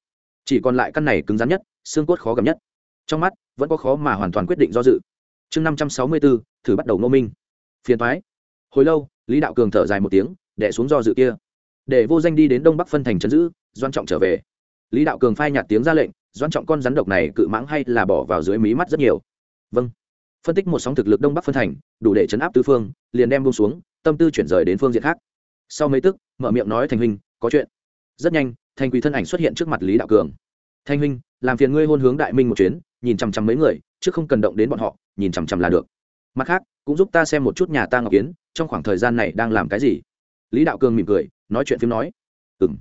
Speaker 1: Chỉ còn lại căn này cứng rắn nhất, xương cốt khó gầm nhất trong mắt, vẫn có khó mà hoàn toàn quyết định do dự. Chương năm trăm sáu mươi bốn, thử bắt đầu ngô minh. Phiền thoái hồi lâu, lý đạo cường thở dài một tiếng đẻ xuống do dự kia. Để vô danh đi đến đông bắc phân thành trấn giữ doan trọng trở về. Lý đạo cường phai nhạt tiếng ra lệnh doan trọng con rắn độc này cự mãng hay là bỏ vào dưới mí mắt rất nhiều. Vâng. Phân tích một sóng thực lực đông bắc phân thành, đủ để chấn áp tư phương, liền đem bông xuống, tâm tư chuyển rời đến phương diện khác. Sau mấy tức, mở miệng nói thành hình có chuyện. Rất nhanh, thành quỳ thân ảnh xuất hiện trước mặt lý đạo cường thanh huynh, làm phiền ngươi hôn hướng đại minh một chuyến, nhìn chằm chằm mấy người, chứ không cần động đến bọn họ, nhìn chằm chằm là được. Mặt khác, cũng giúp ta xem một chút nhà ta ngọc kiến trong khoảng thời gian này đang làm cái gì. Lý đạo cường mỉm cười, nói chuyện phim nói. Ừ m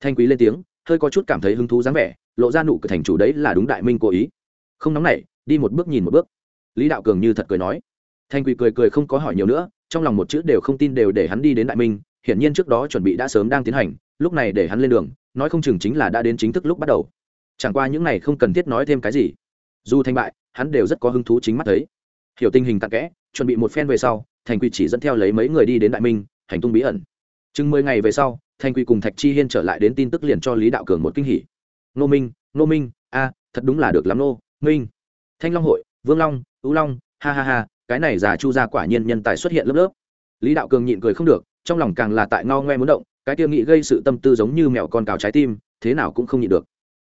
Speaker 1: thanh quý lên tiếng, hơi có chút cảm thấy hứng thú dáng vẻ, lộ ra nụ cười thành chủ đấy là đúng đại minh cố ý. Không nóng nảy, đi một bước nhìn một bước. Lý đạo cường như thật cười nói. Thanh quý cười cười không có hỏi nhiều nữa, trong lòng một chữ đều không tin đều để hắn đi đến đại minh, hiển nhiên trước đó chuẩn bị đã sớm đang tiến hành, lúc này để hắn lên đường, nói không chừng chính là đã đến chính thức lúc bắt đầu chẳng qua những này không cần thiết nói thêm cái gì. Dù thành bại, hắn đều rất có hứng thú chính mắt thấy. Hiểu tình hình cặn kẽ, chuẩn bị một phen về sau, thành quy chỉ dẫn theo lấy mấy người đi đến đại minh, hành tung bí ẩn. Chừng mười ngày về sau, thành quy cùng thạch chi hiên trở lại đến tin tức liền cho lý đạo cường một kinh hỉ. Nô minh nô minh, a, thật đúng là được lắm nô minh. Thanh long hội, vương long ưu long, ha ha ha, cái này già chu ra quả nhiên nhân tài xuất hiện lớp lớp. Lý đạo cường nhịn cười không được, trong lòng càng là tại ngao ngoe muốn động, cái tiêu nghị gây sự tâm tư giống như mẹo con cào trái tim, thế nào cũng không nhịn được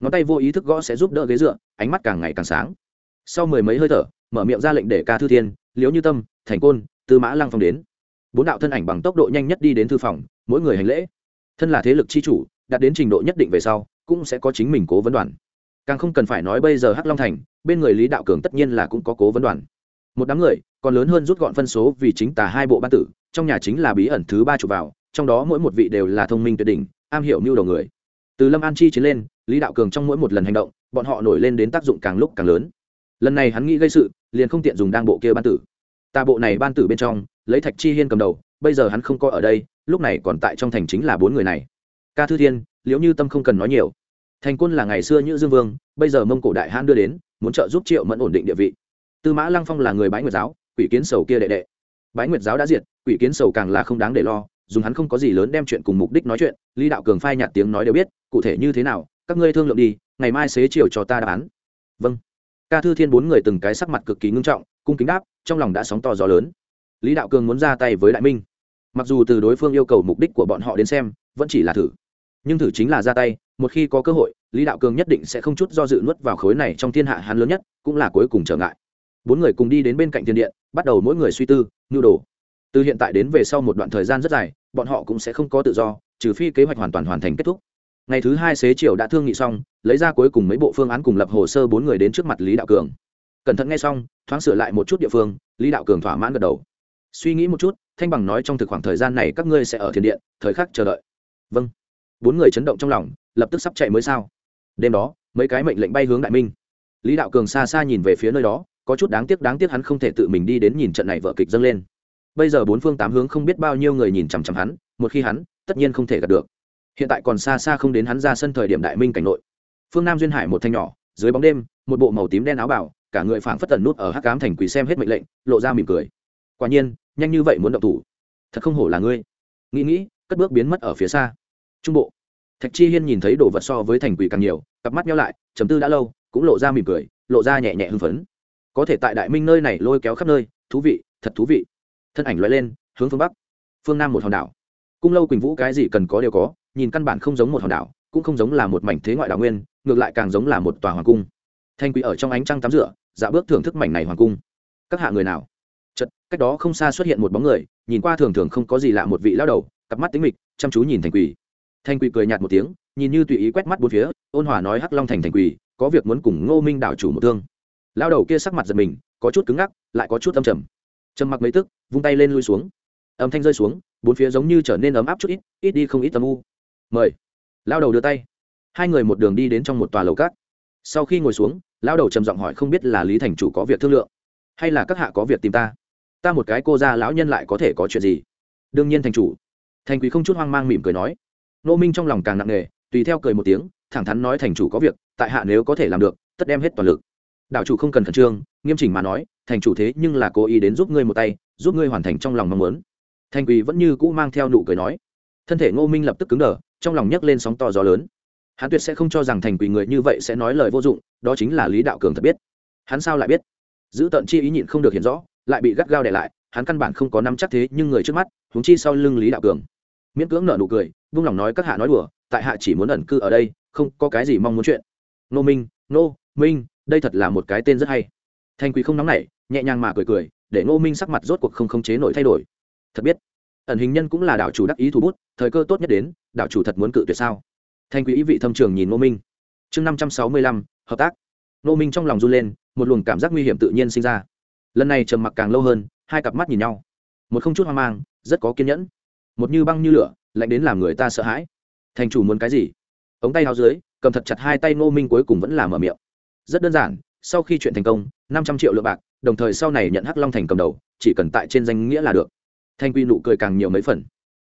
Speaker 1: ngón tay vô ý thức gõ sẽ giúp đỡ ghế dựa, ánh mắt càng ngày càng sáng. Sau mười mấy hơi thở, mở miệng ra lệnh để ca thư thiên liếu như tâm, thành côn, tư mã lăng phong đến. Bốn đạo thân ảnh bằng tốc độ nhanh nhất đi đến thư phòng, mỗi người hành lễ. Thân là thế lực chi chủ, đạt đến trình độ nhất định về sau, cũng sẽ có chính mình cố vấn đoàn. Càng không cần phải nói bây giờ hắc long thành, bên người lý đạo cường tất nhiên là cũng có cố vấn đoàn. Một đám người, còn lớn hơn rút gọn phân số vì chính tà hai bộ ban tử, trong nhà chính là bí ẩn thứ ba chụp vào, trong đó mỗi một vị đều là thông minh tuyệt đỉnh, am hiểu mưu đầu người. Từ lâm an chi chiến lên lý đạo cường trong mỗi một lần hành động, bọn họ nổi lên đến tác dụng càng lúc càng lớn. Lần này hắn nghĩ gây sự, liền không tiện dùng đang bộ kia ban tử. Ta bộ này ban tử bên trong, lấy thạch chi hiên cầm đầu, bây giờ hắn không có ở đây, lúc này còn tại trong thành chính là bốn người này. Ca thư thiên, liễu như tâm không cần nói nhiều. Thành quân là ngày xưa như dương vương, bây giờ mông cổ đại hãn đưa đến, muốn trợ giúp triệu mẫn ổn định địa vị. Tư mã lăng phong là người bái nguyệt giáo, quỷ kiến sầu kia đệ đệ. Bái nguyệt giáo đã diệt, quỷ kiến sầu càng là không đáng để lo, dùng hắn không có gì lớn đem chuyện cùng mục đích nói chuyện, lý đạo cường phai nhạt tiếng nói đều biết, cụ thể như thế nào các ngươi thương lượng đi, ngày mai xế chiều cho ta đáp án. Vâng. Ca thư thiên bốn người từng cái sắc mặt cực kỳ ngưng trọng, cung kính đáp, trong lòng đã sóng to gió lớn. Lý đạo cường muốn ra tay với đại minh. Mặc dù từ đối phương yêu cầu mục đích của bọn họ đến xem, vẫn chỉ là thử. Nhưng thử chính là ra tay, một khi có cơ hội, lý đạo cường nhất định sẽ không chút do dự nuốt vào khối này trong thiên hạ hắn lớn nhất, cũng là cuối cùng trở ngại. Bốn người cùng đi đến bên cạnh thiên điện, bắt đầu mỗi người suy tư, nhu đồ. Từ hiện tại đến về sau một đoạn thời gian rất dài, bọn họ cũng sẽ không có tự do, trừ phi kế hoạch hoàn toàn hoàn thành kết thúc ngày thứ hai xế chiều đã thương nghị xong, lấy ra cuối cùng mấy bộ phương án cùng lập hồ sơ bốn người đến trước mặt lý đạo cường. Cẩn thận nghe xong, thoáng sửa lại một chút địa phương, lý đạo cường thỏa mãn gật đầu. Suy nghĩ một chút, thanh bằng nói trong thực khoảng thời gian này các ngươi sẽ ở thiền điện, thời khắc chờ đợi. Vâng. Bốn người chấn động trong lòng, lập tức sắp chạy mới sao? Đêm đó, mấy cái mệnh lệnh bay hướng đại minh. Lý đạo cường xa xa nhìn về phía nơi đó, có chút đáng tiếc đáng tiếc hắn không thể tự mình đi đến nhìn trận này vợ kịch dâng lên. Bây giờ bốn phương tám hướng không biết bao nhiêu người nhìn chằm chằm hắn, một khi hắn, tất nhiên không thể gặp được hiện tại còn xa xa không đến hắn ra sân thời điểm đại minh cảnh nội. Phương nam duyên hải một thanh nhỏ, dưới bóng đêm, một bộ màu tím đen áo bảo, cả người phảng phất tần nút ở hắc cám thành quỷ xem hết mệnh lệnh, lộ ra mỉm cười. Quả nhiên, nhanh như vậy muốn động thủ. Thật không hổ là ngươi. Nghĩ nghĩ, cất bước biến mất ở phía xa. Trung bộ. Thạch chi hiên nhìn thấy đồ vật so với thành quỷ càng nhiều, cặp mắt nhau lại chấm tư đã lâu, cũng lộ ra mỉm cười, lộ ra nhẹ nhẹ hưng phấn. Có thể tại đại minh nơi này lôi kéo khắp nơi, thú vị, thật thú vị. Thân ảnh loại lên, hướng phương bắc. Phương nam một hòn đảo. Cung lâu quỳnh vũ cái gì cần có đều có nhìn căn bản không giống một hòn đảo, cũng không giống là một mảnh thế ngoại đảo nguyên, ngược lại càng giống là một tòa hoàng cung. Thanh quỷ ở trong ánh trăng tắm rửa dạ bước thưởng thức mảnh này hoàng cung. Các hạ người nào? Chật cách đó không xa xuất hiện một bóng người, nhìn qua thường thường không có gì lạ một vị lao đầu, cặp mắt tính mịch, chăm chú nhìn thành quỷ. Thanh quỷ cười nhạt một tiếng, nhìn như tùy ý quét mắt bốn phía, ôn hòa nói hắc long thành thành quỷ, có việc muốn cùng ngô minh đảo chủ một thương. Lao đầu kia sắc mặt giật mình, có chút cứng ngắc, lại có chút âm trầm. Trầm mặc mấy tức, vung tay lên lui xuống. Âm thanh rơi xuống, bốn phía giống như trở nên ấm áp chút ít ít đi không ít tâm u mời. Lao đầu đưa tay. Hai người một đường đi đến trong một tòa lầu cát sau khi ngồi xuống, lao đầu trầm giọng hỏi không biết là lý thành chủ có việc thương lượng, hay là các hạ có việc tìm ta. Ta một cái cô ra lão nhân lại có thể có chuyện gì? Đương nhiên thành chủ. Thành quý không chút hoang mang mỉm cười nói. Nô minh trong lòng càng nặng nề, tùy theo cười một tiếng, thẳng thắn nói thành chủ có việc, tại hạ nếu có thể làm được, tất đem hết toàn lực. Đạo chủ không cần khẩn trương, nghiêm chỉnh mà nói, thành chủ thế nhưng là cố ý đến giúp ngươi một tay, giúp ngươi hoàn thành trong lòng mong muốn. Thành Quý vẫn như cũ mang theo nụ cười nói. Thân thể ngô minh lập tức cứng đờ trong lòng nhấc lên sóng to gió lớn. Hắn tuyệt sẽ không cho rằng thành quỷ người như vậy sẽ nói lời vô dụng, đó chính là lý đạo cường thật biết. Hắn sao lại biết? Giữ tận chi ý nhịn không được hiện rõ, lại bị gắt gao để lại, hắn căn bản không có nắm chắc thế, nhưng người trước mắt, huống chi sau lưng lý đạo cường. Miễn cưỡng nở nụ cười, vung lòng nói các hạ nói đùa, tại hạ chỉ muốn ẩn cư ở đây, không có cái gì mong muốn chuyện. Nô minh nô minh, đây thật là một cái tên rất hay. Thanh quỷ không nóng nảy, nhẹ nhàng mà cười cười, để nô minh sắc mặt rốt cuộc không khống chế nổi thay đổi. Thật biết ẩn hình nhân cũng là đảo chủ đắc ý thủ bút, thời cơ tốt nhất đến, đảo chủ thật muốn cự tuyệt sao? Thanh quý ý vị thâm trường nhìn ngô minh. Chương năm trăm sáu mươi lăm, hợp tác. Ngô minh trong lòng run lên, một luồng cảm giác nguy hiểm tự nhiên sinh ra. Lần này trầm mặc càng lâu hơn, hai cặp mắt nhìn nhau. Một không chút hoang mang, rất có kiên nhẫn. Một như băng như lửa, lạnh đến làm người ta sợ hãi. Thành chủ muốn cái gì? Ống tay háo dưới, cầm thật chặt hai tay ngô minh cuối cùng vẫn là mở miệng. Rất đơn giản, sau khi chuyện thành công, năm trăm triệu lượng bạc, đồng thời sau này nhận hắc long thành cầm đầu, chỉ cần tại trên danh nghĩa là được thanh quy nụ cười càng nhiều mấy phần.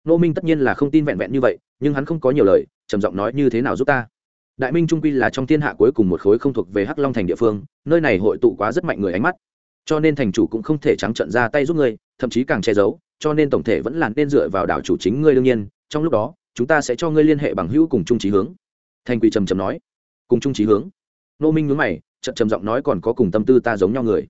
Speaker 1: Nô minh tất nhiên là không tin vẹn vẹn như vậy, nhưng hắn không có nhiều lời, trầm giọng nói như thế nào giúp ta? Đại minh trung quy là trong thiên hạ cuối cùng một khối không thuộc về hắc long thành địa phương, nơi này hội tụ quá rất mạnh người ánh mắt. Cho nên thành chủ cũng không thể trắng trận ra tay giúp ngươi, thậm chí càng che giấu, cho nên tổng thể vẫn là nên dựa vào đảo chủ chính ngươi đương nhiên, trong lúc đó, chúng ta sẽ cho ngươi liên hệ bằng hữu cùng chung trí hướng. Thành quỷ trầm trầm nói. Cùng chung trí hướng? Nô minh nhớ mày chậm trầm giọng nói còn có cùng tâm tư ta giống nhau người.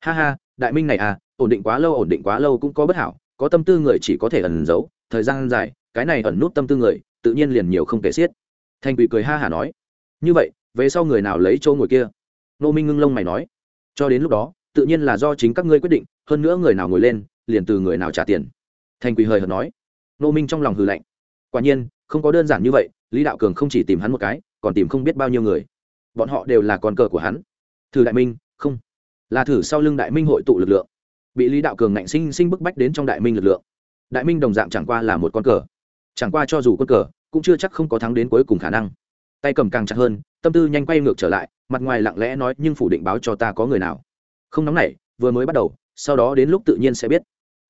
Speaker 1: Ha ha, đại minh này à ổn định quá lâu, ổn định quá lâu cũng có bất hảo có tâm tư người chỉ có thể ẩn giấu, thời gian dài, cái này ẩn nút tâm tư người, tự nhiên liền nhiều không kể xiết. Thanh quỷ cười ha hả nói, như vậy, về sau người nào lấy chỗ ngồi kia? Nô minh ngưng lông mày nói, cho đến lúc đó, tự nhiên là do chính các ngươi quyết định, hơn nữa người nào ngồi lên, liền từ người nào trả tiền. Thanh quỷ hời hợt nói. Nô minh trong lòng hừ lạnh. Quả nhiên, không có đơn giản như vậy, lý đạo cường không chỉ tìm hắn một cái, còn tìm không biết bao nhiêu người. Bọn họ đều là con cờ của hắn. Thử đại minh, không. Là thử sau lưng đại minh hội tụ lực lượng bị lý đạo cường ngạnh sinh sinh bức bách đến trong đại minh lực lượng đại minh đồng dạng chẳng qua là một con cờ chẳng qua cho dù con cờ cũng chưa chắc không có thắng đến cuối cùng khả năng tay cầm càng chặt hơn tâm tư nhanh quay ngược trở lại mặt ngoài lặng lẽ nói nhưng phủ định báo cho ta có người nào không nóng nảy vừa mới bắt đầu sau đó đến lúc tự nhiên sẽ biết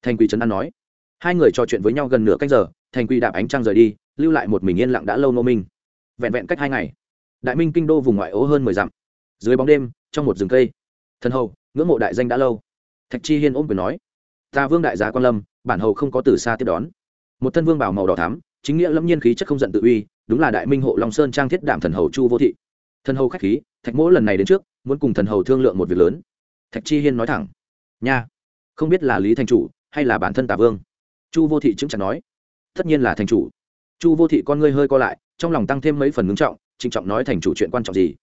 Speaker 1: thành quỳ trấn an nói hai người trò chuyện với nhau gần nửa canh giờ thành quỳ đạp ánh trăng rời đi lưu lại một mình yên lặng đã lâu nô minh vẹn vẹn cách hai ngày đại minh kinh đô vùng ngoại ố hơn mười dặm dưới bóng đêm trong một rừng cây thần hầu ngưỡng mộ đại danh đã lâu thạch chi hiên ôm quyền nói, ta vương đại gia quan lâm, bản hầu không có từ xa tiếp đón. Một thân vương bảo màu đỏ thắm, chính nghĩa lâm nhiên khí chất không giận tự uy, đúng là đại minh hộ long sơn trang thiết đảm thần hầu chu vô thị. Thần hầu khách khí, thạch mỗ lần này đến trước, muốn cùng thần hầu thương lượng một việc lớn. Thạch chi hiên nói thẳng, nha, không biết là lý thành chủ hay là bản thân tả vương. Chu vô thị chứng chặt nói, tất nhiên là thành chủ. Chu vô thị con ngươi hơi co lại, trong lòng tăng thêm mấy phần ngưng trọng, trịnh trọng nói thành chủ chuyện quan trọng gì?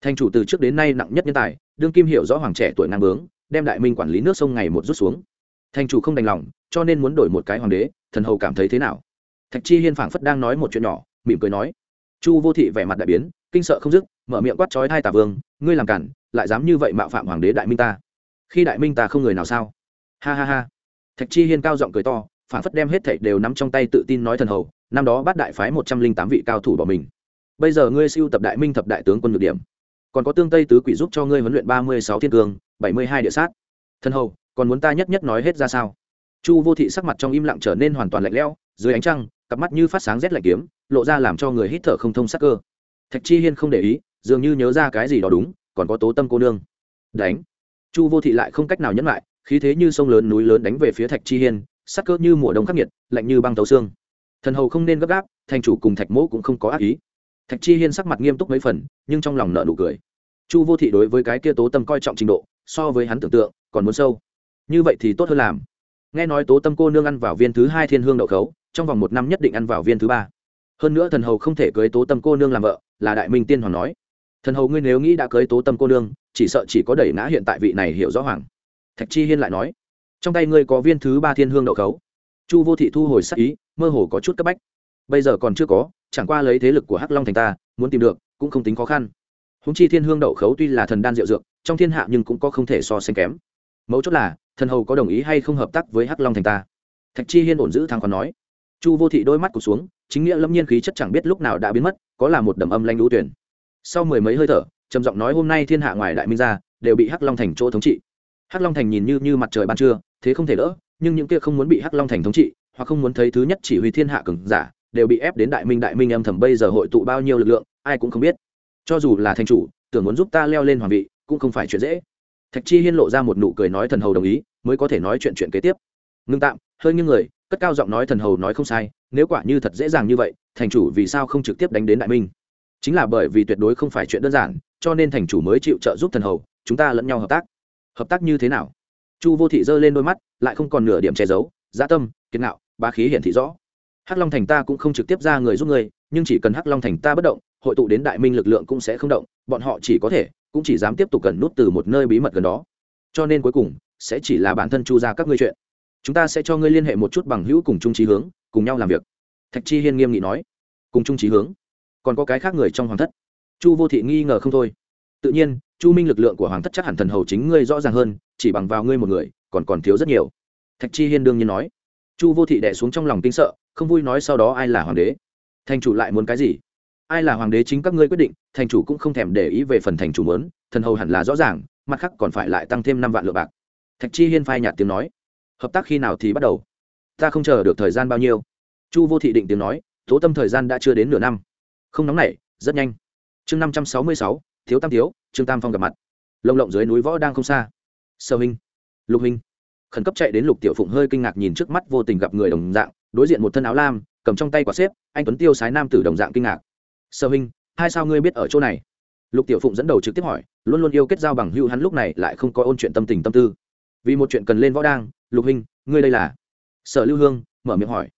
Speaker 1: Thành chủ từ trước đến nay nặng nhất nhân tài, đương kim hiểu rõ hoàng trẻ tuổi ngang bướng đem đại minh quản lý nước sông ngày một rút xuống. Thành chủ không đành lòng, cho nên muốn đổi một cái hoàng đế, thần hầu cảm thấy thế nào? Thạch chi hiên phảng phất đang nói một chuyện nhỏ, mỉm cười nói, chu vô thị vẻ mặt đại biến, kinh sợ không dứt, mở miệng quát trói hai tà vương, ngươi làm cản, lại dám như vậy mạo phạm hoàng đế đại minh ta. Khi đại minh ta không người nào sao? Ha ha ha. Thạch chi hiên cao giọng cười to phản phất đem hết thảy đều nắm trong tay tự tin nói thần hầu, năm đó bắt đại phái một trăm linh tám vị cao thủ bỏ mình. Bây giờ ngươi siêu tập đại minh thập đại tướng quân nhược điểm. Còn có tương tây tứ quỷ giúp cho ngươi huấn luyện ba mươi sáu thiên cương bảy mươi hai địa sát. Thần hầu, còn muốn ta nhất nhất nói hết ra sao? Chu vô thị sắc mặt trong im lặng trở nên hoàn toàn lạnh lẽo, dưới ánh trăng, cặp mắt như phát sáng rét lạnh kiếm, lộ ra làm cho người hít thở không thông sắc cơ. Thạch chi hiên không để ý, dường như nhớ ra cái gì đó đúng, còn có tố tâm cô nương. Đánh. Chu vô thị lại không cách nào nhẫn lại, khí thế như sông lớn núi lớn đánh về phía thạch chi hiên, sắc cơ như mùa đông khắc nghiệt, lạnh như băng tấu xương. Thần hầu không nên gấp gáp, thành chủ cùng thạch mỗ cũng không có ác ý. Thạch chi hiên sắc mặt nghiêm túc mấy phần, nhưng trong lòng nợ nụ cười. Chu vô thị đối với cái kia tố tâm coi trọng trình độ so với hắn tưởng tượng, còn muốn sâu. Như vậy thì tốt hơn làm. Nghe nói tố tâm cô nương ăn vào viên thứ hai thiên hương đậu khấu, trong vòng một năm nhất định ăn vào viên thứ ba. Hơn nữa thần hầu không thể cưới tố tâm cô nương làm vợ, là đại minh tiên hoàng nói. Thần hầu ngươi nếu nghĩ đã cưới tố tâm cô nương, chỉ sợ chỉ có đẩy ngã hiện tại vị này hiểu rõ hoàng. Thạch chi hiên lại nói, trong tay ngươi có viên thứ ba thiên hương đậu khấu. Chu vô thị thu hồi sắc ý, mơ hồ có chút cấp bách. Bây giờ còn chưa có, chẳng qua lấy thế lực của hắc long thành ta, muốn tìm được, cũng không tính khó khăn. Húng chi thiên hương đậu khấu tuy là thần đan diệu dược trong thiên hạ nhưng cũng có không thể so sánh kém. Mấu chốt là, thần hầu có đồng ý hay không hợp tác với hắc long thành ta? Thạch chi hiên ổn giữ thang còn nói. Chu vô thị đôi mắt cụt xuống, chính nghĩa lâm nhiên khí chất chẳng biết lúc nào đã biến mất, có là một đầm âm lanh lũ tuyển. Sau mười mấy hơi thở, trầm giọng nói hôm nay thiên hạ ngoài đại minh ra đều bị hắc long thành chỗ thống trị. Hắc long thành nhìn như như mặt trời ban trưa, thế không thể đỡ, nhưng những kia không muốn bị hắc long thành thống trị, hoặc không muốn thấy thứ nhất chỉ huy thiên hạ cường giả, đều bị ép đến đại minh đại minh âm thầm bây giờ hội tụ bao nhiêu lực lượng, ai cũng không biết. Cho dù là thành chủ, tưởng muốn giúp ta leo lên hoàng vị cũng không phải chuyện dễ. Thạch chi hiên lộ ra một nụ cười nói thần hầu đồng ý, mới có thể nói chuyện chuyện kế tiếp. Ngưng tạm, hơi như người, cất cao giọng nói thần hầu nói không sai, nếu quả như thật dễ dàng như vậy, thành chủ vì sao không trực tiếp đánh đến đại minh? Chính là bởi vì tuyệt đối không phải chuyện đơn giản, cho nên thành chủ mới chịu trợ giúp thần hầu, chúng ta lẫn nhau hợp tác. Hợp tác như thế nào? Chu vô thị giơ lên đôi mắt, lại không còn nửa điểm che giấu gia tâm, kiên ngạo bá khí hiển thị rõ. Hắc long thành ta cũng không trực tiếp ra người giúp người nhưng chỉ cần hắc long thành ta bất động, hội tụ đến đại minh lực lượng cũng sẽ không động, bọn họ chỉ có thể cũng chỉ dám tiếp tục cần nút từ một nơi bí mật gần đó. Cho nên cuối cùng, sẽ chỉ là bản thân chu ra các ngươi chuyện. Chúng ta sẽ cho ngươi liên hệ một chút bằng hữu cùng chung trí hướng, cùng nhau làm việc. Thạch chi hiên nghiêm nghị nói. Cùng chung trí hướng? Còn có cái khác người trong hoàng thất? Chu vô thị nghi ngờ không thôi. Tự nhiên, chu minh lực lượng của hoàng thất chắc hẳn thần hầu chính ngươi rõ ràng hơn, chỉ bằng vào ngươi một người, còn còn thiếu rất nhiều. Thạch chi hiên đương nhiên nói. Chu vô thị đẻ xuống trong lòng kinh sợ, không vui nói sau đó ai là hoàng đế? Thành chủ lại muốn cái gì? Ai là hoàng đế chính các ngươi quyết định, thành chủ cũng không thèm để ý về phần thành chủ mớn thần hầu hẳn là rõ ràng, mặt khác còn phải lại tăng thêm năm vạn lượng bạc. Thạch chi hiên phai nhạt tiếng nói. Hợp tác khi nào thì bắt đầu? Ta không chờ được thời gian bao nhiêu. Chu vô thị định tiếng nói, tố tâm thời gian đã chưa đến nửa năm. Không nóng nảy, rất nhanh. Chương năm trăm sáu mươi sáu, thiếu tam thiếu, trương tam phong gặp mặt. Lồng lộng dưới núi võ đang không xa. Sơ huynh lục huynh khẩn cấp chạy đến lục tiểu phụng hơi kinh ngạc nhìn trước mắt vô tình gặp người đồng dạng, đối diện một thân áo lam, cầm trong tay quả xếp, anh tuấn tiêu sái nam tử đồng dạng kinh ngạc sơ huynh, hai sao ngươi biết ở chỗ này? Lục tiểu phụng dẫn đầu trực tiếp hỏi, luôn luôn yêu kết giao bằng hữu hắn lúc này lại không có ôn chuyện tâm tình tâm tư. Vì một chuyện cần lên võ đang lục huynh, ngươi đây là? Sở lưu hương mở miệng hỏi.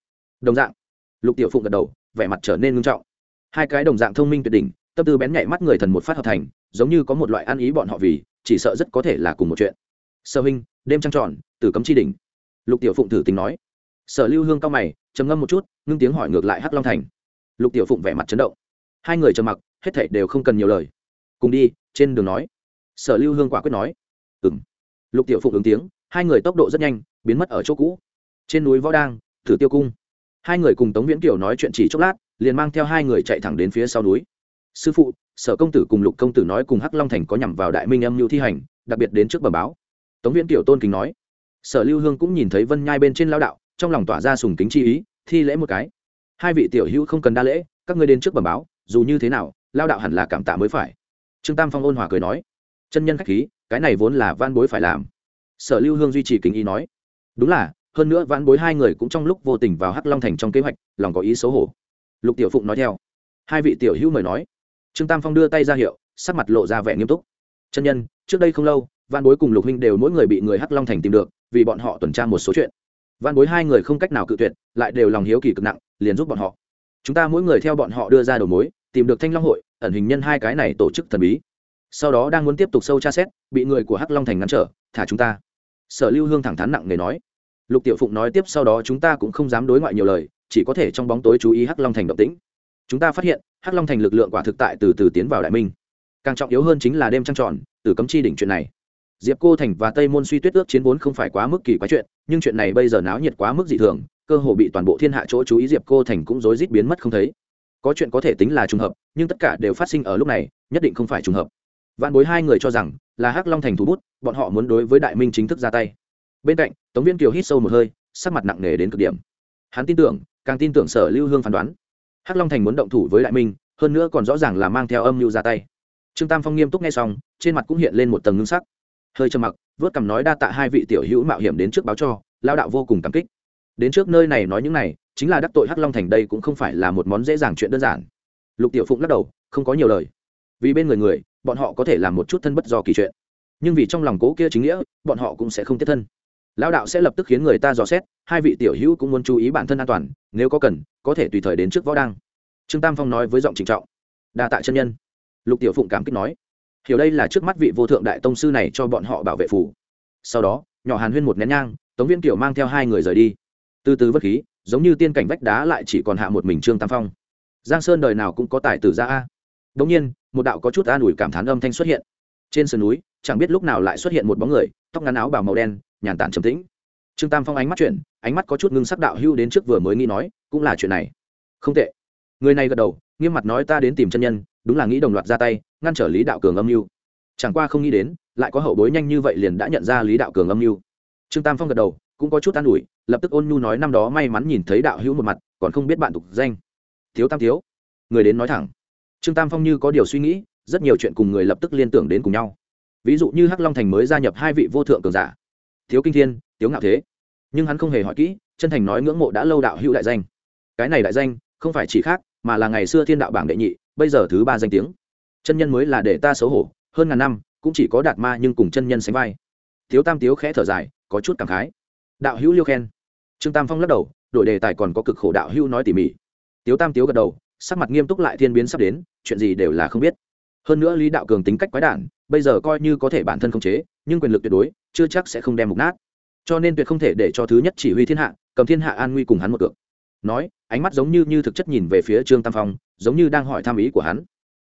Speaker 1: Đồng dạng. Lục tiểu phụng gật đầu, vẻ mặt trở nên ngưng trọng. Hai cái đồng dạng thông minh tuyệt đỉnh, tâm tư bén nhạy mắt người thần một phát hợp thành, giống như có một loại ăn ý bọn họ vì, chỉ sợ rất có thể là cùng một chuyện. Sơ huynh, đêm trăng tròn từ cấm chi đỉnh. Lục tiểu phụng thử tình nói. Sở lưu hương cao mày, trầm ngâm một chút, ngưng tiếng hỏi ngược lại hắc long thành. Lục tiểu phụng vẻ mặt chấn động hai người trầm mặc, hết thảy đều không cần nhiều lời. Cùng đi, trên đường nói. Sở lưu hương quả quyết nói. Ừng lục tiểu phụng ứng tiếng, hai người tốc độ rất nhanh, biến mất ở chỗ cũ. Trên núi võ đang, thử tiêu cung. Hai người cùng tống viễn kiều nói chuyện chỉ chốc lát, liền mang theo hai người chạy thẳng đến phía sau núi. Sư phụ, sở công tử cùng lục công tử nói cùng hắc long thành có nhằm vào đại minh âm mưu thi hành, đặc biệt đến trước bờ báo. Tống viễn kiều tôn kính nói. Sở lưu hương cũng nhìn thấy vân nhai bên trên lao đạo, trong lòng tỏa ra sùng kính chi ý, thi lễ một cái. Hai vị tiểu hữu không cần đa lễ, các ngươi đến trước bờ báo dù như thế nào, lao đạo hẳn là cảm tạ mới phải. Trương tam phong ôn hòa cười nói, chân nhân khách khí, cái này vốn là van bối phải làm. Sở lưu hương duy trì kính ý nói, đúng là, hơn nữa van bối hai người cũng trong lúc vô tình vào hắc long thành trong kế hoạch, lòng có ý xấu hổ. Lục tiểu phụng nói theo. Hai vị tiểu hữu mời nói. Trương tam phong đưa tay ra hiệu, sắc mặt lộ ra vẻ nghiêm túc. Chân nhân, trước đây không lâu văn bối cùng lục huynh đều mỗi người bị người hắc long thành tìm được, vì bọn họ tuần tra một số chuyện. Văn bối hai người không cách nào cự tuyệt, lại đều lòng hiếu kỳ cực nặng, liền giúp bọn họ chúng ta mỗi người theo bọn họ đưa ra đầu mối, tìm được thanh long hội, ẩn hình nhân hai cái này tổ chức thần bí. Sau đó đang muốn tiếp tục sâu tra xét, bị người của hắc long thành ngăn trở, thả chúng ta. Sở lưu hương thẳng thắn nặng nề nói. Lục tiểu phụng nói tiếp sau đó chúng ta cũng không dám đối ngoại nhiều lời, chỉ có thể trong bóng tối chú ý hắc long thành động tĩnh. Chúng ta phát hiện, hắc long thành lực lượng quả thực tại từ từ tiến vào đại minh. Càng trọng yếu hơn chính là đêm trăng tròn, từ cấm chi đỉnh chuyện này. Diệp cô thành và tây môn suy tuyết ước chiến vốn không phải quá mức kỳ quái chuyện, nhưng chuyện này bây giờ náo nhiệt quá mức dị thường cơ hồ bị toàn bộ thiên hạ chỗ chú ý diệp cô thành cũng rối rít biến mất không thấy. Có chuyện có thể tính là trùng hợp, nhưng tất cả đều phát sinh ở lúc này, nhất định không phải trùng hợp. Vạn bối hai người cho rằng là hắc long thành thủ bút, bọn họ muốn đối với đại minh chính thức ra tay. Bên cạnh, tống viên kiều hít sâu một hơi, sắc mặt nặng nề đến cực điểm. Hắn tin tưởng, càng tin tưởng sở lưu hương phán đoán. Hắc long thành muốn động thủ với đại minh, hơn nữa còn rõ ràng là mang theo âm mưu ra tay. Trương tam phong nghiêm túc nghe xong, trên mặt cũng hiện lên một tầng ngưng sắc. Hơi trầm mặc, vớt cằm nói đa tạ hai vị tiểu hữu mạo hiểm đến trước báo cho lao đạo vô cùng cảm kích đến trước nơi này nói những này, chính là đắc tội hắc long thành đây cũng không phải là một món dễ dàng chuyện đơn giản. Lục tiểu phụng lắc đầu, không có nhiều lời. Vì bên người người, bọn họ có thể làm một chút thân bất do kỳ chuyện. Nhưng vì trong lòng cố kia chính nghĩa, bọn họ cũng sẽ không tiếp thân. Lao đạo sẽ lập tức khiến người ta dò xét, hai vị tiểu hữu cũng muốn chú ý bản thân an toàn, nếu có cần, có thể tùy thời đến trước võ đăng. Trương tam phong nói với giọng trịnh trọng. Đa tạ chân nhân. Lục tiểu phụng cảm kích nói. Hiểu đây là trước mắt vị vô thượng đại tông sư này cho bọn họ bảo vệ phủ sau đó, nhỏ hàn huyên một nén nhang, tống viên kiểu mang theo hai người rời đi từ từ vất khí, giống như tiên cảnh vách đá lại chỉ còn hạ một mình trương tam phong. Giang sơn đời nào cũng có tài tử ra a. Đ nhiên, một đạo có chút an ủi cảm thán âm thanh xuất hiện. Trên sườn núi, chẳng biết lúc nào lại xuất hiện một bóng người, tóc ngắn áo bào màu đen, nhàn tản trầm tĩnh. Trương tam phong ánh mắt chuyển, ánh mắt có chút ngưng sắc đạo hưu đến trước vừa mới nghĩ nói, cũng là chuyện này. Không tệ. Người này gật đầu, nghiêm mặt nói ta đến tìm chân nhân, đúng là nghĩ đồng loạt ra tay, ngăn trở lý đạo cường âm mưu. Chẳng qua không nghĩ đến, lại có hậu bối nhanh như vậy liền đã nhận ra lý đạo cường âm mưu. Trương tam phong gật đầu cũng có chút an ủi, lập tức ôn nhu nói năm đó may mắn nhìn thấy đạo hữu một mặt, còn không biết bạn tục danh. Thiếu tam thiếu. Người đến nói thẳng. Trương tam phong như có điều suy nghĩ, rất nhiều chuyện cùng người lập tức liên tưởng đến cùng nhau. Ví dụ như hắc long thành mới gia nhập hai vị vô thượng cường giả. Thiếu kinh thiên thiếu ngạo thế. Nhưng hắn không hề hỏi kỹ, chân thành nói ngưỡng mộ đã lâu đạo hữu đại danh. Cái này đại danh, không phải chỉ khác, mà là ngày xưa thiên đạo bảng đệ nhị, bây giờ thứ ba danh tiếng. Chân nhân mới là để ta xấu hổ, hơn ngàn năm, cũng chỉ có đạt ma nhưng cùng chân nhân sánh vai. Thiếu tam tiếu khẽ thở dài, có chút cảm khái đạo hữu liêu khen. Trương tam phong lắc đầu, đổi đề tài còn có cực khổ đạo hữu nói tỉ mỉ. Tiếu tam tiếu gật đầu, sắc mặt nghiêm túc lại thiên biến sắp đến, chuyện gì đều là không biết. Hơn nữa lý đạo cường tính cách quái đản, bây giờ coi như có thể bản thân khống chế, nhưng quyền lực tuyệt đối, chưa chắc sẽ không đem mục nát. Cho nên tuyệt không thể để cho thứ nhất chỉ huy thiên hạ, cầm thiên hạ an nguy cùng hắn một cược. Nói, ánh mắt giống như như thực chất nhìn về phía trương tam phong, giống như đang hỏi tham ý của hắn.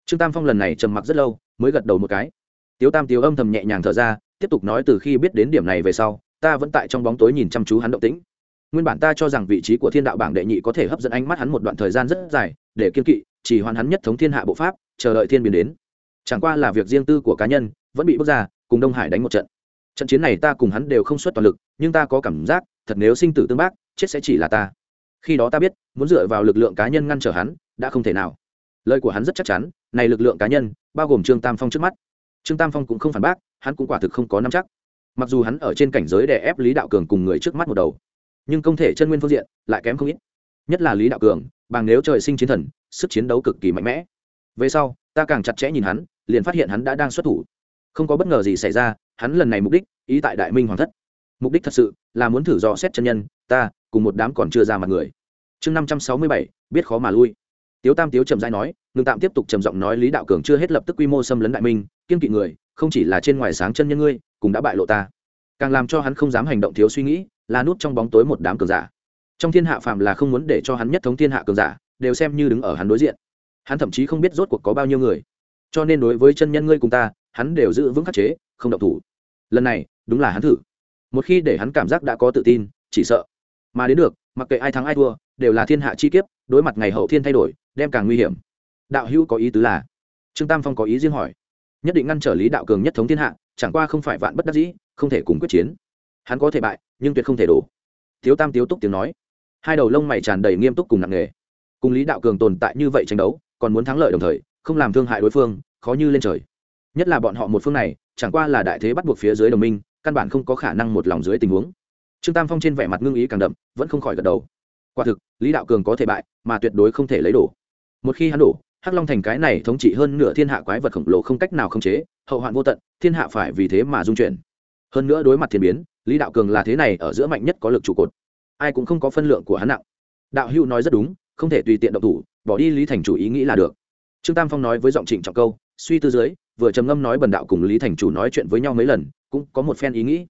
Speaker 1: Trương tam phong lần này trầm mặc rất lâu, mới gật đầu một cái. Tiếu tam tiếu âm thầm nhẹ nhàng thở ra, tiếp tục nói từ khi biết đến điểm này về sau ta vẫn tại trong bóng tối nhìn chăm chú hắn động tĩnh. Nguyên bản ta cho rằng vị trí của thiên đạo bảng đệ nhị có thể hấp dẫn ánh mắt hắn một đoạn thời gian rất dài, để kiên kỵ, chỉ hoàn hắn nhất thống thiên hạ bộ pháp, chờ đợi thiên biến đến. Chẳng qua là việc riêng tư của cá nhân, vẫn bị bước ra, cùng đông hải đánh một trận. Trận chiến này ta cùng hắn đều không xuất toàn lực, nhưng ta có cảm giác, thật nếu sinh tử tương bác, chết sẽ chỉ là ta. Khi đó ta biết, muốn dựa vào lực lượng cá nhân ngăn trở hắn, đã không thể nào. Lời của hắn rất chắc chắn, này lực lượng cá nhân, bao gồm trương tam phong trước mắt. Trương tam phong cũng không phản bác, hắn cũng quả thực không có nắm chắc mặc dù hắn ở trên cảnh giới đè ép lý đạo cường cùng người trước mắt một đầu, nhưng công thể chân nguyên phương diện, lại kém không ít. Nhất là lý đạo cường, bằng nếu trời sinh chiến thần, sức chiến đấu cực kỳ mạnh mẽ. Về sau, ta càng chặt chẽ nhìn hắn, liền phát hiện hắn đã đang xuất thủ. Không có bất ngờ gì xảy ra, hắn lần này mục đích, ý tại đại minh hoàng thất. Mục đích thật sự là muốn thử dò xét chân nhân, ta cùng một đám còn chưa ra mặt người. Chương năm trăm sáu mươi bảy, biết khó mà lui. Tiếu tam tiếu trầm dai nói ngừng tạm tiếp tục trầm giọng nói lý đạo cường chưa hết lập tức quy mô xâm lấn đại minh, kiên kỵ người, không chỉ là trên ngoài sáng chân nhân ngươi cũng đã bại lộ ta. Càng làm cho hắn không dám hành động thiếu suy nghĩ, là nút trong bóng tối một đám cường giả. Trong thiên hạ phạm là không muốn để cho hắn nhất thống thiên hạ cường giả, đều xem như đứng ở hắn đối diện. Hắn thậm chí không biết rốt cuộc có bao nhiêu người. Cho nên đối với chân nhân ngươi cùng ta, hắn đều giữ vững khắc chế, không động thủ. Lần này, đúng là hắn thử. Một khi để hắn cảm giác đã có tự tin, chỉ sợ. Mà đến được, mặc kệ ai thắng ai thua, đều là thiên hạ chi kiếp, đối mặt ngày hậu thiên thay đổi, đem càng nguy hiểm. Đạo hữu có ý tứ là? Trương tam phong có ý riêng hỏi nhất định ngăn trở lý đạo cường nhất thống thiên hạ, chẳng qua không phải vạn bất đắc dĩ, không thể cùng quyết chiến. Hắn có thể bại, nhưng tuyệt không thể đổ. Thiếu tam tiếu túc tiếng nói. Hai đầu lông mày tràn đầy nghiêm túc cùng nặng nề. cùng lý đạo cường tồn tại như vậy tranh đấu, còn muốn thắng lợi đồng thời, không làm thương hại đối phương, khó như lên trời. Nhất là bọn họ một phương này, chẳng qua là đại thế bắt buộc phía dưới đồng minh, căn bản không có khả năng một lòng dưới tình huống. Trương tam phong trên vẻ mặt ngưng ý càng đậm, vẫn không khỏi gật đầu. Quả thực, lý đạo cường có thể bại, mà tuyệt đối không thể lấy đổ. Một khi hắn đổ hắc long thành cái này thống trị hơn nửa thiên hạ quái vật khổng lồ không cách nào khống chế, hậu hoạn vô tận, thiên hạ phải vì thế mà dung chuyển. Hơn nữa đối mặt thiên biến, lý đạo cường là thế này ở giữa mạnh nhất có lực trụ cột. Ai cũng không có phân lượng của hắn nặng. Đạo hữu nói rất đúng, không thể tùy tiện động thủ, bỏ đi lý thành chủ ý nghĩ là được. Trương tam phong nói với giọng trịnh trọng câu, suy tư dưới, vừa trầm ngâm nói bần đạo cùng lý thành chủ nói chuyện với nhau mấy lần, cũng có một phen ý nghĩ.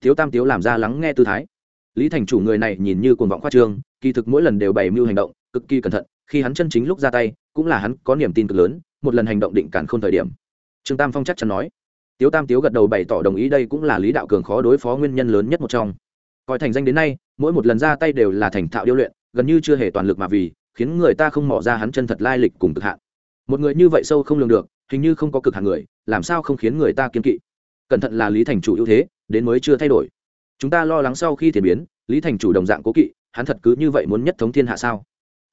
Speaker 1: Tiếu tam tiếu làm ra lắng nghe tư thái. Lý thành chủ người này nhìn như cuồng vọng khoa trương, kỳ thực mỗi lần đều bày mưu hành động cực kỳ cẩn thận, khi hắn chân chính lúc ra tay, cũng là hắn có niềm tin cực lớn, một lần hành động định cản không thời điểm. Trương tam phong chắc chắn nói. Tiếu tam tiếu gật đầu bày tỏ đồng ý, đây cũng là lý đạo cường khó đối phó nguyên nhân lớn nhất một trong. Coi thành danh đến nay, mỗi một lần ra tay đều là thành thạo điêu luyện, gần như chưa hề toàn lực mà vì, khiến người ta không mỏ ra hắn chân thật lai lịch cùng cực hạn. Một người như vậy sâu không lường được, hình như không có cực hạn người, làm sao không khiến người ta kiên kỵ? Cẩn thận là lý thành chủ ưu thế, đến mới chưa thay đổi. Chúng ta lo lắng sau khi thiền biến, lý thành chủ đồng dạng cố kỵ, hắn thật cứ như vậy muốn nhất thống thiên hạ sao?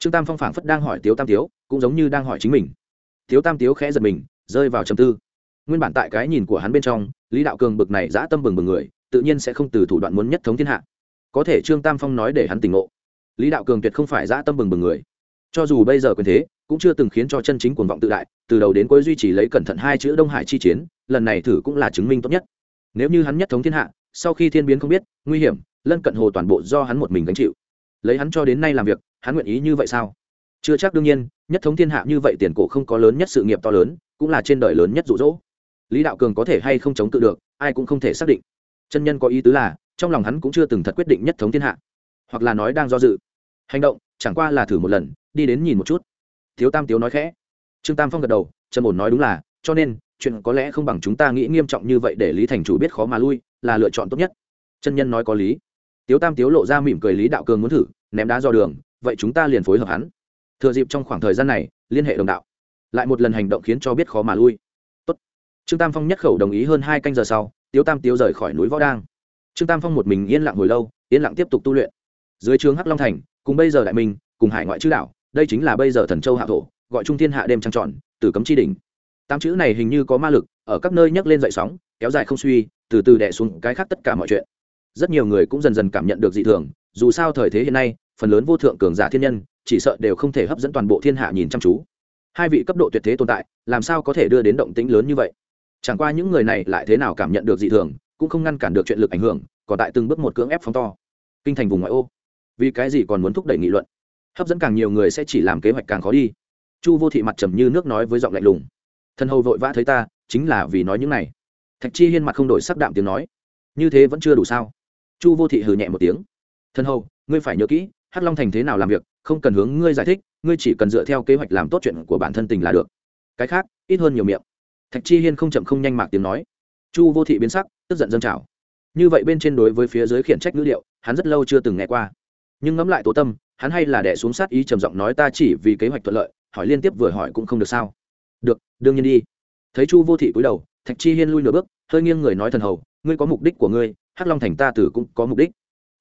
Speaker 1: Trương tam phong phảng phất đang hỏi tiếu tam tiếu, cũng giống như đang hỏi chính mình. Tiếu tam tiếu khẽ giật mình, rơi vào trầm tư. Nguyên bản tại cái nhìn của hắn bên trong, lý đạo cường bực này dã tâm bừng bừng người, tự nhiên sẽ không từ thủ đoạn muốn nhất thống thiên hạ. Có thể trương tam phong nói để hắn tỉnh ngộ. Lý đạo cường tuyệt không phải dã tâm bừng bừng người. Cho dù bây giờ quyền thế, cũng chưa từng khiến cho chân chính cuồng vọng tự đại, từ đầu đến cuối duy trì lấy cẩn thận hai chữ đông hải chi chiến, lần này thử cũng là chứng minh tốt nhất. Nếu như hắn nhất thống thiên hạ, sau khi thiên biến không biết, nguy hiểm, lân cận hồ toàn bộ do hắn một mình gánh chịu. Lấy hắn cho đến nay làm việc hắn nguyện ý như vậy sao? Chưa chắc đương nhiên, nhất thống thiên hạ như vậy tiền cổ không có lớn nhất sự nghiệp to lớn, cũng là trên đời lớn nhất rụ rỗ lý đạo cường có thể hay không chống tự được, ai cũng không thể xác định. Chân nhân có ý tứ là, trong lòng hắn cũng chưa từng thật quyết định nhất thống thiên hạ. Hoặc là nói đang do dự. Hành động, chẳng qua là thử một lần, đi đến nhìn một chút. Thiếu tam tiếu nói khẽ. Trương tam phong gật đầu trần ổn nói đúng là, cho nên, chuyện có lẽ không bằng chúng ta nghĩ nghiêm trọng như vậy để lý thành chủ biết khó mà lui, là lựa chọn tốt nhất. Chân nhân nói có lý. Tiếu tam tiếu lộ ra mỉm cười lý đạo cường muốn thử, ném đá do đường vậy chúng ta liền phối hợp hắn. Thừa dịp trong khoảng thời gian này, liên hệ đồng đạo. Lại một lần hành động khiến cho biết khó mà lui. Tốt. trương tam phong nhất khẩu đồng ý hơn hai canh giờ sau, tiếu tam tiếu rời khỏi núi võ đang. Trương tam phong một mình yên lặng hồi lâu, yên lặng tiếp tục tu luyện. Dưới trường hắc long thành, cùng bây giờ đại minh, cùng hải ngoại chữ đạo đây chính là bây giờ thần châu hạ thổ, gọi trung thiên hạ đêm trăng tròn, từ cấm chi đỉnh. Tám chữ này hình như có ma lực, ở các nơi nhấc lên dậy sóng, kéo dài không suy, từ từ đẻ xuống cái khác tất cả mọi chuyện. Rất nhiều người cũng dần dần cảm nhận được dị thường, dù sao thời thế hiện nay phần lớn vô thượng cường giả thiên nhân, chỉ sợ đều không thể hấp dẫn toàn bộ thiên hạ nhìn chăm chú. Hai vị cấp độ tuyệt thế tồn tại, làm sao có thể đưa đến động tĩnh lớn như vậy? Chẳng qua những người này lại thế nào cảm nhận được dị thường, cũng không ngăn cản được chuyện lực ảnh hưởng, còn tại từng bước một cưỡng ép phóng to. Kinh thành vùng ngoại ô. Vì cái gì còn muốn thúc đẩy nghị luận? Hấp dẫn càng nhiều người sẽ chỉ làm kế hoạch càng khó đi. Chu vô thị mặt trầm như nước nói với giọng lạnh lùng. Thân hầu vội vã thấy ta, chính là vì nói những này. Thạch chi hiên mặt không đổi sắc đạm tiếng nói. Như thế vẫn chưa đủ sao? Chu vô thị hừ nhẹ một tiếng. Thân hầu, ngươi phải nhớ kỹ hắc long thành thế nào làm việc, không cần hướng ngươi giải thích, ngươi chỉ cần dựa theo kế hoạch làm tốt chuyện của bản thân tình là được. Cái khác, ít hơn nhiều miệng. Thạch chi hiên không chậm không nhanh mạc tiếng nói. Chu vô thị biến sắc, tức giận dâng trào. Như vậy bên trên đối với phía dưới khiển trách ngữ liệu hắn rất lâu chưa từng nghe qua. Nhưng ngẫm lại tố tâm, hắn hay là đẻ xuống sát ý trầm giọng nói ta chỉ vì kế hoạch thuận lợi, hỏi liên tiếp vừa hỏi cũng không được sao. Được, đương nhiên đi. Thấy chu vô thị cúi đầu, thạch chi hiên lui nửa bước, hơi nghiêng người nói thần hầu, ngươi có mục đích của ngươi, hắc long thành ta tử cũng có mục đích.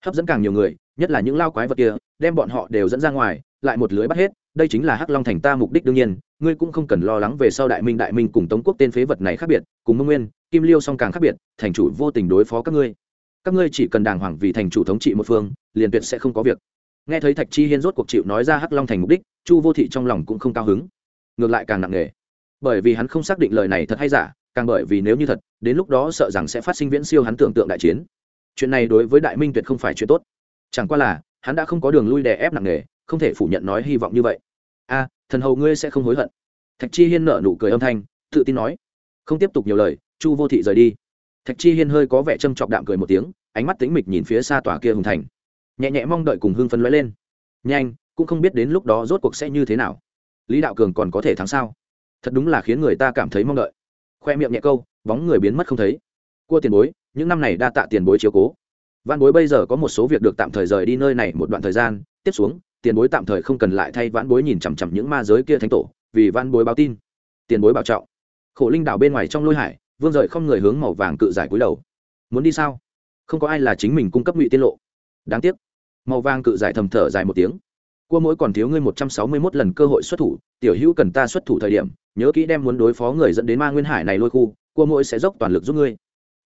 Speaker 1: Hấp dẫn càng nhiều người nhất là những lao quái vật kia, đem bọn họ đều dẫn ra ngoài, lại một lưới bắt hết, đây chính là hắc long thành ta mục đích đương nhiên, ngươi cũng không cần lo lắng về sau đại minh đại minh cùng tống quốc tên phế vật này khác biệt, cùng mông nguyên, kim liêu song càng khác biệt, thành chủ vô tình đối phó các ngươi. Các ngươi chỉ cần đàng hoàng vì thành chủ thống trị một phương, liền tuyệt sẽ không có việc. Nghe thấy thạch chi hiên rốt cuộc chịu nói ra hắc long thành mục đích, chu vô thị trong lòng cũng không cao hứng. Ngược lại càng nặng nề. Bởi vì hắn không xác định lời này thật hay giả, càng bởi vì nếu như thật, đến lúc đó sợ rằng sẽ phát sinh viễn siêu hắn tưởng tượng đại chiến. Chuyện này đối với đại minh tuyệt không phải chuyện tốt chẳng qua là, hắn đã không có đường lui đè ép nặng nề, không thể phủ nhận nói hy vọng như vậy. A, thần hầu ngươi sẽ không hối hận. Thạch chi hiên nở nụ cười âm thanh, tự tin nói. Không tiếp tục nhiều lời, chu vô thị rời đi. Thạch chi hiên hơi có vẻ châm chọc đạm cười một tiếng, ánh mắt tính mịch nhìn phía xa tòa kia hùng thành. Nhẹ nhẹ mong đợi cùng hưng phấn lóe lên. Nhanh, cũng không biết đến lúc đó rốt cuộc sẽ như thế nào. Lý đạo cường còn có thể thắng sao? Thật đúng là khiến người ta cảm thấy mong đợi. Khoe miệng nhẹ câu, bóng người biến mất không thấy. Cua tiền bối, những năm này đa tạ tiền bối chiếu cố văn bối bây giờ có một số việc được tạm thời rời đi nơi này một đoạn thời gian. Tiếp xuống, tiền bối tạm thời không cần lại thay vãn bối nhìn chằm chằm những ma giới kia thánh tổ, vì văn bối báo tin. Tiền bối bảo trọng. Khổ linh đảo bên ngoài trong lôi hải, vương rời không người hướng màu vàng cự giải cúi đầu. Muốn đi sao? Không có ai là chính mình cung cấp ngụy tiết lộ. Đáng tiếc. Màu vàng cự giải thầm thở dài một tiếng. Cua mỗi còn thiếu ngươi một trăm sáu mươi mốt lần cơ hội xuất thủ, tiểu hữu cần ta xuất thủ thời điểm, nhớ kỹ đem muốn đối phó người dẫn đến ma nguyên hải này lôi khu, cua mỗi sẽ dốc toàn lực giúp ngươi.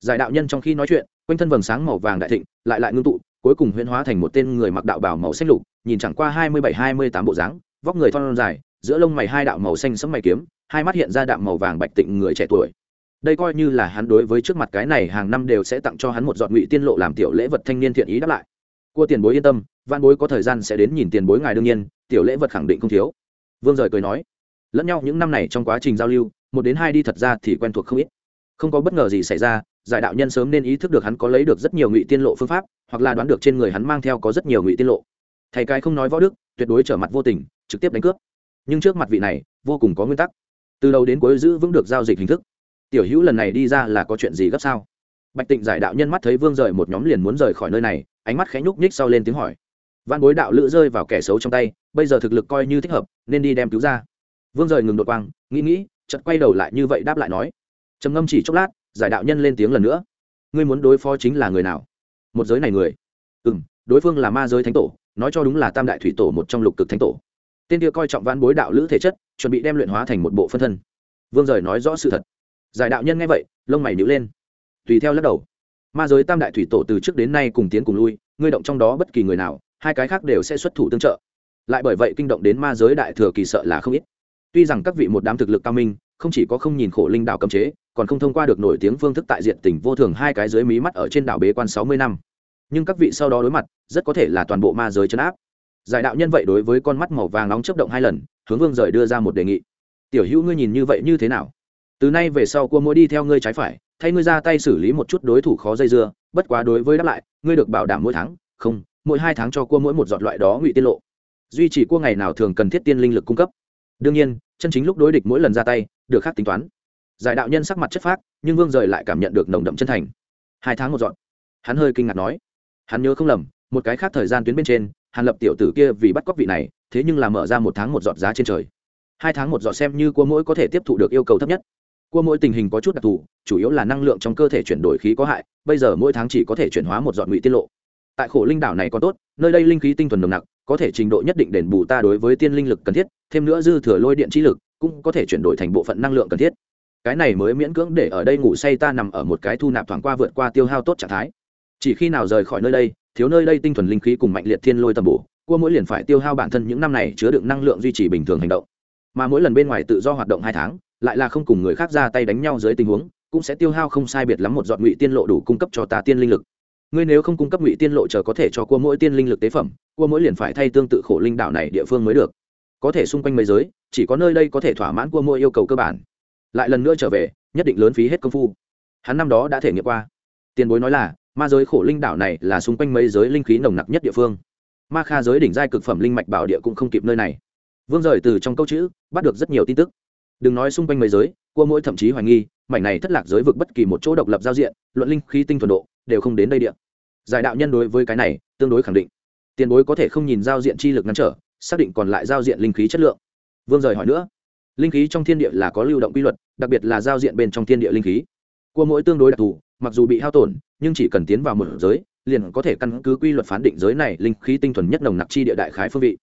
Speaker 1: Giải đạo nhân trong khi nói chuyện quanh thân vầng sáng màu vàng đại thịnh, lại lại ngưng tụ, cuối cùng huyễn hóa thành một tên người mặc đạo bào màu xanh lục, nhìn chẳng qua hai mươi bảy, hai mươi tám bộ dáng, vóc người thon dài, giữa lông mày hai đạo màu xanh sẫm mày kiếm, hai mắt hiện ra đạo màu vàng bạch tịnh người trẻ tuổi. Đây coi như là hắn đối với trước mặt cái này hàng năm đều sẽ tặng cho hắn một giọt ngụy tiên lộ làm tiểu lễ vật thanh niên thiện ý đáp lại. Cua tiền bối yên tâm văn bối có thời gian sẽ đến nhìn tiền bối ngài đương nhiên, tiểu lễ vật khẳng định không thiếu. Vương rời cười nói, lẫn nhau những năm này trong quá trình giao lưu, một đến hai đi thật ra thì quen thuộc không ít. Không có bất ngờ gì xảy ra giải đạo nhân sớm nên ý thức được hắn có lấy được rất nhiều ngụy tiên lộ phương pháp, hoặc là đoán được trên người hắn mang theo có rất nhiều ngụy tiên lộ. Thầy cái không nói võ đức, tuyệt đối trở mặt vô tình, trực tiếp đánh cướp. Nhưng trước mặt vị này, vô cùng có nguyên tắc. Từ đầu đến cuối giữ vững được giao dịch hình thức. Tiểu hữu lần này đi ra là có chuyện gì gấp sao? Bạch tịnh giải đạo nhân mắt thấy vương rời một nhóm liền muốn rời khỏi nơi này, ánh mắt khẽ nhúc nhích sau lên tiếng hỏi. Văn bối đạo lữ rơi vào kẻ xấu trong tay, bây giờ thực lực coi như thích hợp, nên đi đem cứu ra. Vương rời ngừng đột quang, nghĩ nghĩ, chợt quay đầu lại như vậy đáp lại nói. Trầm ngâm chỉ chốc lát giải đạo nhân lên tiếng lần nữa. Ngươi muốn đối phó chính là người nào? Một giới này người. Ừ m đối phương là ma giới thánh tổ, nói cho đúng là tam đại thủy tổ một trong lục cực thánh tổ. Tên kia coi trọng văn bối đạo lữ thể chất, chuẩn bị đem luyện hóa thành một bộ phân thân. Vương rời nói rõ sự thật. Giải đạo nhân nghe vậy, lông mày nhíu lên. Tùy theo lắc đầu. Ma giới tam đại thủy tổ từ trước đến nay cùng tiến cùng lui, ngươi động trong đó bất kỳ người nào, hai cái khác đều sẽ xuất thủ tương trợ. Lại bởi vậy kinh động đến ma giới đại thừa kỳ sợ là không ít. Tuy rằng các vị một đám thực lực cao minh, không chỉ có không nhìn khổ linh đạo cấm chế còn không thông qua được nổi tiếng phương thức tại diện tỉnh vô thường hai cái dưới mí mắt ở trên đảo bế quan sáu mươi năm. Nhưng các vị sau đó đối mặt, rất có thể là toàn bộ ma giới chấn áp. Giải đạo nhân vậy đối với con mắt màu vàng nóng chấp động hai lần, hướng vương rời đưa ra một đề nghị. Tiểu hữu ngươi nhìn như vậy như thế nào? Từ nay về sau cua mỗi đi theo ngươi trái phải, thay ngươi ra tay xử lý một chút đối thủ khó dây dưa, bất quá đối với đáp lại, ngươi được bảo đảm mỗi tháng, không, mỗi hai tháng cho cua mỗi một giọt loại đó ngụy tiết lộ. Duy trì cua ngày nào thường cần thiết tiên linh lực cung cấp. Đương nhiên, chân chính lúc đối địch mỗi lần ra tay, được khác tính toán giải đạo nhân sắc mặt chất phác, nhưng vương rời lại cảm nhận được nồng đậm chân thành. Hai tháng một dọn. Hắn hơi kinh ngạc nói, hắn nhớ không lầm, một cái khác thời gian tuyến bên trên, hàn lập tiểu tử kia vì bắt cóc vị này, thế nhưng là mở ra một tháng một giọt giá trên trời. Hai tháng một giọt xem như cua mỗi có thể tiếp thụ được yêu cầu thấp nhất. Cua mỗi tình hình có chút đặc thù, chủ yếu là năng lượng trong cơ thể chuyển đổi khí có hại, bây giờ mỗi tháng chỉ có thể chuyển hóa một giọt ngụy tiết lộ. Tại khổ linh đảo này còn tốt, nơi đây linh khí tinh thuần nồng nặc, có thể trình độ nhất định đền bù ta đối với tiên linh lực cần thiết, thêm nữa dư thừa lôi điện trí lực, cũng có thể chuyển đổi thành bộ phận năng lượng cần thiết cái này mới miễn cưỡng để ở đây ngủ say ta nằm ở một cái thu nạp thoảng qua vượt qua tiêu hao tốt trạng thái. Chỉ khi nào rời khỏi nơi đây, thiếu nơi đây tinh thuần linh khí cùng mạnh liệt thiên lôi tầm bổ, cua mỗi liền phải tiêu hao bản thân những năm này chứa đựng năng lượng duy trì bình thường hành động. Mà mỗi lần bên ngoài tự do hoạt động hai tháng, lại là không cùng người khác ra tay đánh nhau dưới tình huống, cũng sẽ tiêu hao không sai biệt lắm một giọt ngụy tiên lộ đủ cung cấp cho ta tiên linh lực. Ngươi nếu không cung cấp ngụy tiên lộ chờ có thể cho cua mỗi tiên linh lực tế phẩm, cua mỗi liền phải thay tương tự khổ linh đạo này địa phương mới được. Có thể xung quanh mấy giới, chỉ có nơi đây có thể thỏa mãn cua mỗi yêu cầu cơ bản lại lần nữa trở về, nhất định lớn phí hết công phu. Hắn năm đó đã thể nghiệm qua. Tiền bối nói là, ma giới khổ linh đảo này là xung quanh mấy giới linh khí nồng nặc nhất địa phương. Ma kha giới đỉnh giai cực phẩm linh mạch bảo địa cũng không kịp nơi này. Vương rời từ trong câu chữ, bắt được rất nhiều tin tức. Đừng nói xung quanh mấy giới, cua mỗi thậm chí hoài nghi, mảnh này thất lạc giới vực bất kỳ một chỗ độc lập giao diện, luận linh khí tinh thuần độ, đều không đến đây địa. Giải đạo nhân đối với cái này, tương đối khẳng định. Tiền bối có thể không nhìn giao diện chi lực ngăn trở, xác định còn lại giao diện linh khí chất lượng. Vương rời hỏi nữa linh khí trong thiên địa là có lưu động quy luật, đặc biệt là giao diện bên trong thiên địa linh khí. Cua mỗi tương đối đặc thù, mặc dù bị hao tổn, nhưng chỉ cần tiến vào một giới, liền có thể căn cứ quy luật phán định giới này linh khí tinh thuần nhất nồng nặc chi địa đại khái phương vị.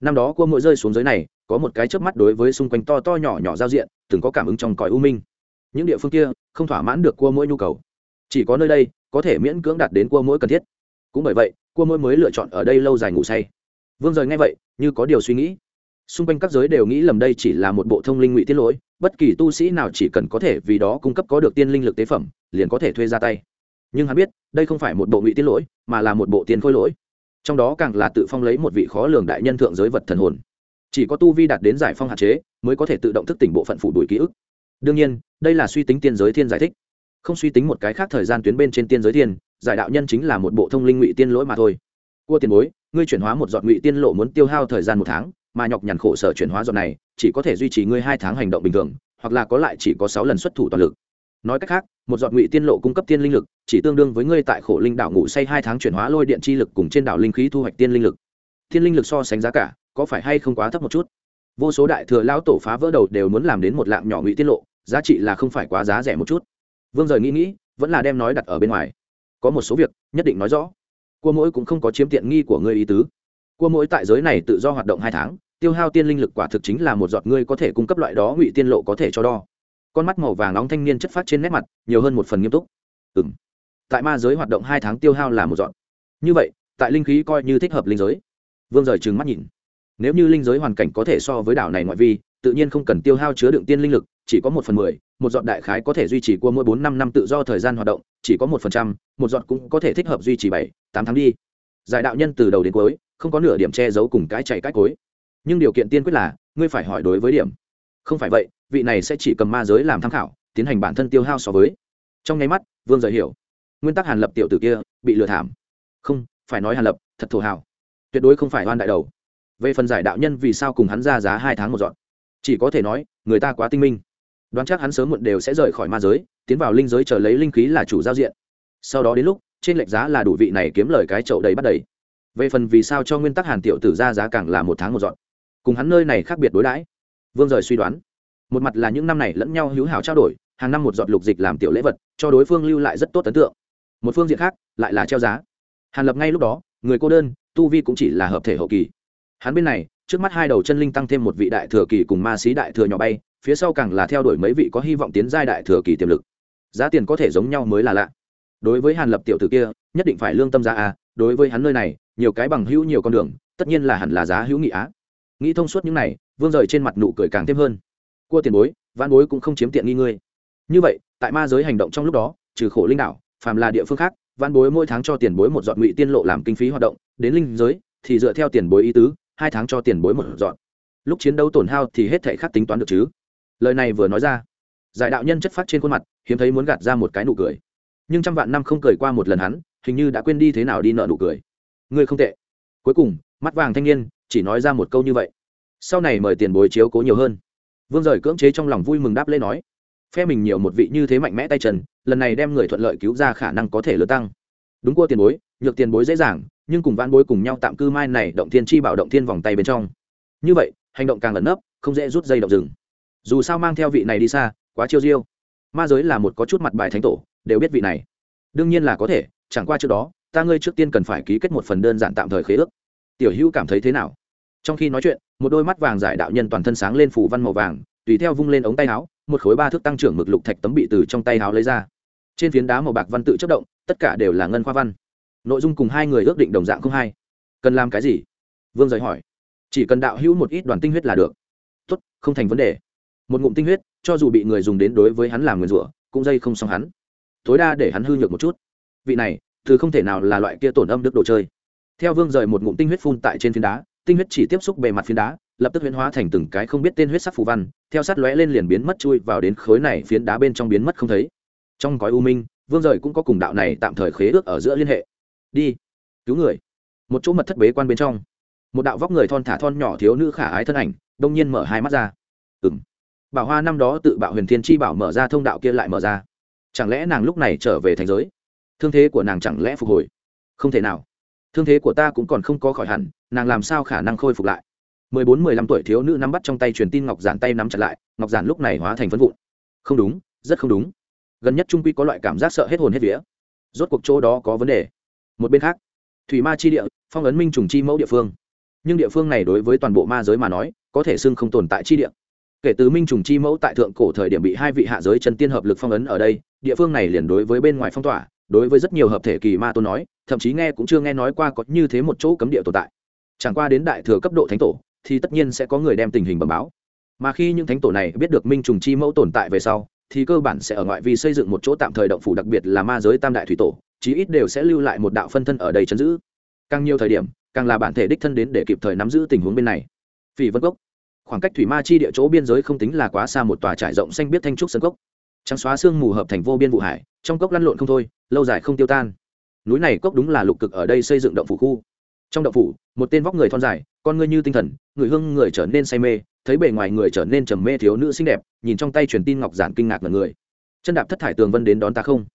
Speaker 1: Năm đó cua mỗi rơi xuống giới này, có một cái chớp mắt đối với xung quanh to to nhỏ nhỏ giao diện, từng có cảm ứng trong cõi u minh. Những địa phương kia, không thỏa mãn được cua mỗi nhu cầu. Chỉ có nơi đây, có thể miễn cưỡng đạt đến cua mỗi cần thiết. Cũng bởi vậy cua mỗi mới lựa chọn ở đây lâu dài ngủ say. Vương rời ngay vậy, như có điều suy nghĩ xung quanh các giới đều nghĩ lầm đây chỉ là một bộ thông linh ngụy tiết lỗi, bất kỳ tu sĩ nào chỉ cần có thể vì đó cung cấp có được tiên linh lực tế phẩm, liền có thể thuê ra tay. Nhưng hắn biết, đây không phải một bộ ngụy tiết lỗi, mà là một bộ tiên khôi lỗi. Trong đó càng là tự phong lấy một vị khó lường đại nhân thượng giới vật thần hồn. Chỉ có tu vi đạt đến giải phong hạn chế, mới có thể tự động thức tỉnh bộ phận phủ đuổi ký ức. Đương nhiên, đây là suy tính tiên giới thiên giải thích. Không suy tính một cái khác thời gian tuyến bên trên tiên giới thiên, giải đạo nhân chính là một bộ thông linh ngụy tiên lỗi mà thôi. Cua tiền bối, ngươi chuyển hóa một giọt ngụy tiên lộ muốn tiêu hao thời gian một tháng mà nhọc nhằn khổ sở chuyển hóa giọt này, chỉ có thể duy trì ngươi hai tháng hành động bình thường, hoặc là có lại chỉ có sáu lần xuất thủ toàn lực. Nói cách khác, một giọt ngụy tiên lộ cung cấp tiên linh lực, chỉ tương đương với ngươi tại khổ linh đảo ngủ say hai tháng chuyển hóa lôi điện chi lực cùng trên đảo linh khí thu hoạch tiên linh lực. Tiên linh lực so sánh giá cả, có phải hay không quá thấp một chút? Vô số đại thừa lão tổ phá vỡ đầu đều muốn làm đến một lạng nhỏ ngụy tiên lộ, giá trị là không phải quá giá rẻ một chút. Vương rời nghĩ nghĩ, vẫn là đem nói đặt ở bên ngoài. Có một số việc, nhất định nói rõ. Cua mỗi cũng không có chiếm tiện nghi của ngươi ý tứ cua mỗi tại giới này tự do hoạt động hai tháng, tiêu hao tiên linh lực quả thực chính là một giọt ngươi có thể cung cấp loại đó ngụy tiên lộ có thể cho đo. Con mắt màu vàng nóng thanh niên chất phát trên nét mặt, nhiều hơn một phần nghiêm túc. Ừ m tại ma giới hoạt động hai tháng tiêu hao là một giọt. Như vậy, tại linh khí coi như thích hợp linh giới. Vương rời trừng mắt nhìn. Nếu như linh giới hoàn cảnh có thể so với đảo này ngoại vi, tự nhiên không cần tiêu hao chứa đựng tiên linh lực, chỉ có một phần mười, một giọt đại khái có thể duy trì qua mỗi bốn năm năm tự do thời gian hoạt động, chỉ có một phần trăm, một giọt cũng có thể thích hợp duy trì bảy, tám tháng đi. Giải đạo nhân từ đầu đến cuối không có nửa điểm che giấu cùng cái chạy cách cối. Nhưng điều kiện tiên quyết là, ngươi phải hỏi đối với điểm. Không phải vậy, vị này sẽ chỉ cầm ma giới làm tham khảo, tiến hành bản thân tiêu hao so với. Trong nháy mắt, vương rời hiểu. Nguyên tắc hàn lập tiểu tử kia, bị lừa thảm. Không, phải nói hàn lập, thật thổ hào. Tuyệt đối không phải oan đại đầu. Về phần giải đạo nhân vì sao cùng hắn ra giá hai tháng một dọn? Chỉ có thể nói, người ta quá tinh minh. Đoán chắc hắn sớm muộn đều sẽ rời khỏi ma giới, tiến vào linh giới chờ lấy linh khí là chủ giao diện. Sau đó đến lúc, trên lệch giá là đủ vị này kiếm lời cái chậu đầy bắt đầy về phần vì sao cho nguyên tắc hàn tiểu tử ra giá càng là một tháng một dọn. Cùng hắn nơi này khác biệt đối đãi. Vương rời suy đoán. Một mặt là những năm này lẫn nhau hữu hảo trao đổi, hàng năm một giọt lục dịch làm tiểu lễ vật, cho đối phương lưu lại rất tốt ấn tượng. Một phương diện khác, lại là treo giá. Hàn lập ngay lúc đó, người cô đơn, tu vi cũng chỉ là hợp thể hậu kỳ. Hắn bên này, trước mắt hai đầu chân linh tăng thêm một vị đại thừa kỳ cùng ma sĩ đại thừa nhỏ bay, phía sau càng là theo đuổi mấy vị có hy vọng tiến giai đại thừa kỳ tiềm lực. Giá tiền có thể giống nhau mới là lạ. Đối với hàn lập tiểu tử kia, nhất định phải lương tâm giá a à, đối với hắn nơi này nhiều cái bằng hữu nhiều con đường, tất nhiên là hẳn là giá hữu nghị á. Nghĩ thông suốt những này, vương rời trên mặt nụ cười càng thêm hơn. Cua tiền bối văn bối cũng không chiếm tiện nghi ngươi. Như vậy, tại ma giới hành động trong lúc đó, trừ khổ linh đạo, phàm là địa phương khác văn bối mỗi tháng cho tiền bối một dọn ngụy tiên lộ làm kinh phí hoạt động, đến linh giới, thì dựa theo tiền bối ý tứ, hai tháng cho tiền bối một dọn lúc chiến đấu tổn hao thì hết thảy khác tính toán được chứ. Lời này vừa nói ra, giải đạo nhân chất phát trên khuôn mặt, hiếm thấy muốn gạt ra một cái nụ cười. Nhưng trăm vạn năm không cười qua một lần hắn, hình như đã quên đi thế nào đi nợ nụ cười ngươi không tệ. Cuối cùng, mắt vàng thanh niên chỉ nói ra một câu như vậy. Sau này mời tiền bối chiếu cố nhiều hơn. Vương rời cưỡng chế trong lòng vui mừng đáp lễ nói, phe mình nhiều một vị như thế mạnh mẽ tay trần lần này đem người thuận lợi cứu ra khả năng có thể lớn tăng. Đúng cua tiền bối, nhược tiền bối dễ dàng, nhưng cùng van bối cùng nhau tạm cư mai này động thiên chi bảo động thiên vòng tay bên trong. Như vậy, hành động càng ẩn nấp, không dễ rút dây động rừng. Dù sao mang theo vị này đi xa, quá chiêu diêu. Ma giới là một có chút mặt bài thánh tổ, đều biết vị này. Đương nhiên là có thể, chẳng qua trước đó ta ngươi trước tiên cần phải ký kết một phần đơn giản tạm thời khế ước. Tiểu hữu cảm thấy thế nào? Trong khi nói chuyện, một đôi mắt vàng giải đạo nhân toàn thân sáng lên phủ văn màu vàng, tùy theo vung lên ống tay áo, một khối ba thước tăng trưởng mực lục thạch tấm bị từ trong tay áo lấy ra. Trên phiến đá màu bạc văn tự chất động, tất cả đều là ngân khoa văn. Nội dung cùng hai người ước định đồng dạng không hay. Cần làm cái gì? Vương giới hỏi. Chỉ cần đạo hữu một ít đoàn tinh huyết là được. Tốt, không thành vấn đề. Một ngụm tinh huyết, cho dù bị người dùng đến đối với hắn làm nguyền rủa, cũng dây không xong hắn. Tối đa để hắn hư nhược một chút. Vị này từ không thể nào là loại kia tổn âm đức đồ chơi. Theo vương rời một ngụm tinh huyết phun tại trên phiến đá, tinh huyết chỉ tiếp xúc bề mặt phiến đá, lập tức huyễn hóa thành từng cái không biết tên huyết sắc phù văn, theo sát lóe lên liền biến mất chui vào đến khối này phiến đá bên trong biến mất không thấy. Trong gói u minh, vương rời cũng có cùng đạo này tạm thời khế ước ở giữa liên hệ. Đi, cứu người. Một chỗ mật thất bế quan bên trong, một đạo vóc người thon thả thon nhỏ thiếu nữ khả ái thân ảnh, đông nhiên mở hai mắt ra. Ừ m bảo hoa năm đó tự bạo huyền thiên chi bảo mở ra thông đạo kia lại mở ra. Chẳng lẽ nàng lúc này trở về thành giới? Thương thế của nàng chẳng lẽ phục hồi? Không thể nào. Thương thế của ta cũng còn không có khỏi hẳn, nàng làm sao khả năng khôi phục lại? Mười bốn, mười lăm tuổi thiếu nữ nắm bắt trong tay truyền tin ngọc giản tay nắm chặt lại, ngọc giản lúc này hóa thành phân vụn. Không đúng, rất không đúng. Gần nhất trung quy có loại cảm giác sợ hết hồn hết vía. Rốt cuộc chỗ đó có vấn đề. Một bên khác, thủy ma chi địa, phong ấn minh trùng chi mẫu địa phương. Nhưng địa phương này đối với toàn bộ ma giới mà nói, có thể xưng không tồn tại chi địa. Kể từ minh trùng chi mẫu tại thượng cổ thời điểm bị hai vị hạ giới chân tiên hợp lực phong ấn ở đây, địa phương này liền đối với bên ngoài phong tỏa đối với rất nhiều hợp thể kỳ ma tôn nói, thậm chí nghe cũng chưa nghe nói qua có như thế một chỗ cấm địa tồn tại. Chẳng qua đến đại thừa cấp độ thánh tổ, thì tất nhiên sẽ có người đem tình hình bẩm báo. Mà khi những thánh tổ này biết được minh trùng chi mẫu tồn tại về sau, thì cơ bản sẽ ở ngoại vi xây dựng một chỗ tạm thời động phủ đặc biệt là ma giới tam đại thủy tổ, chí ít đều sẽ lưu lại một đạo phân thân ở đây chấn giữ. Càng nhiều thời điểm, càng là bản thể đích thân đến để kịp thời nắm giữ tình huống bên này. Phỉ vân cốc. Khoảng cách thủy ma chi địa chỗ biên giới không tính là quá xa một tòa trải rộng xanh biết thanh trúc sân cốc. Trắng xóa xương mù hợp thành vô biên vụ hải, trong cốc lăn lộn không thôi lâu dài không tiêu tan. Núi này cốc đúng là lục cực ở đây xây dựng động phủ khu. Trong động phủ, một tên vóc người thon dài, con ngươi như tinh thần, người hương người trở nên say mê, thấy bề ngoài người trở nên trầm mê thiếu nữ xinh đẹp, nhìn trong tay truyền tin ngọc giản kinh ngạc là người. Chân đạp thất thải tường vân đến đón ta không?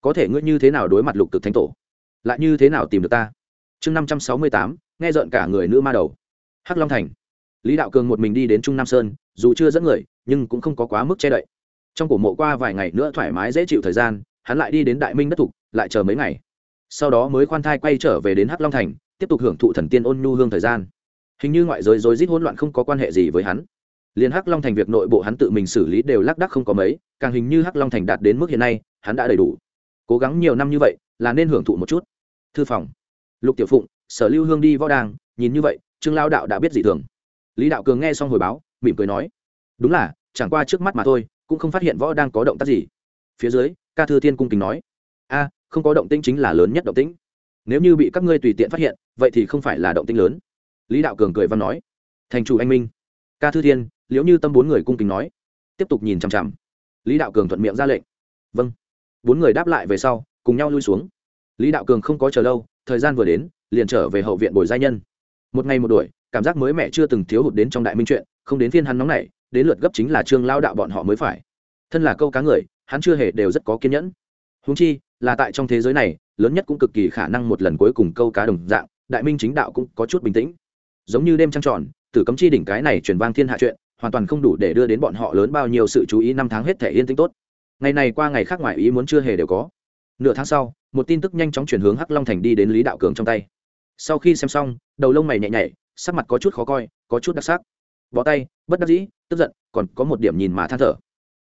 Speaker 1: Có thể ngươi như thế nào đối mặt lục cực thánh tổ? Lại như thế nào tìm được ta? Chương năm trăm sáu mươi tám, nghe rợn cả người nữ ma đầu. Hắc long thành. Lý đạo cường một mình đi đến trung nam sơn, dù chưa dẫn người, nhưng cũng không có quá mức che đậy. Trong cổ mộ qua vài ngày nữa thoải mái dễ chịu thời gian hắn lại đi đến đại minh đất thục, lại chờ mấy ngày. Sau đó mới khoan thai quay trở về đến hắc long thành, tiếp tục hưởng thụ thần tiên ôn nhu hương thời gian. Hình như ngoại giới rối rít hỗn loạn không có quan hệ gì với hắn. Liền hắc long thành việc nội bộ hắn tự mình xử lý đều lác đắc không có mấy, càng hình như hắc long thành đạt đến mức hiện nay, hắn đã đầy đủ. Cố gắng nhiều năm như vậy, là nên hưởng thụ một chút. Thư phòng. Lục tiểu phụng, sở lưu hương đi võ đàng, nhìn như vậy, trương lao đạo đã biết gì thường. Lý đạo cường nghe xong hồi báo, mỉm cười nói, đúng là, chẳng qua trước mắt mà thôi, cũng không phát hiện võ đang có động tác gì phía dưới, ca thư thiên cung kính nói, a, không có động tĩnh chính là lớn nhất động tĩnh. Nếu như bị các ngươi tùy tiện phát hiện, vậy thì không phải là động tĩnh lớn. Lý đạo cường cười văn nói, thành chủ anh minh. Ca thư thiên, liễu như tâm bốn người cung kính nói, tiếp tục nhìn chằm chằm. Lý đạo cường thuận miệng ra lệnh vâng. Bốn người đáp lại về sau, cùng nhau lui xuống. Lý đạo cường không có chờ lâu, thời gian vừa đến, liền trở về hậu viện bồi gia nhân. Một ngày một đuổi, cảm giác mới mẹ chưa từng thiếu hụt đến trong đại minh chuyện, không đến phiên hắn nóng này đến lượt gấp chính là trương lao đạo bọn họ mới phải. Thân là câu cá người hắn chưa hề đều rất có kiên nhẫn. Húng chi, là tại trong thế giới này, lớn nhất cũng cực kỳ khả năng một lần cuối cùng câu cá đồng dạng, đại minh chính đạo cũng có chút bình tĩnh. Giống như đêm trăng tròn, tử cấm chi đỉnh cái này truyền vang thiên hạ chuyện, hoàn toàn không đủ để đưa đến bọn họ lớn bao nhiêu sự chú ý năm tháng hết thể yên tĩnh tốt. Ngày này qua ngày khác ngoài ý muốn chưa hề đều có. Nửa tháng sau, một tin tức nhanh chóng chuyển hướng hắc long thành đi đến lý đạo cường trong tay. Sau khi xem xong, đầu lông mày nhẹ nhảy sắc mặt có chút khó coi, có chút đặc sắc. Bỏ tay, bất đắc dĩ, tức giận, còn có một điểm nhìn mà than thở.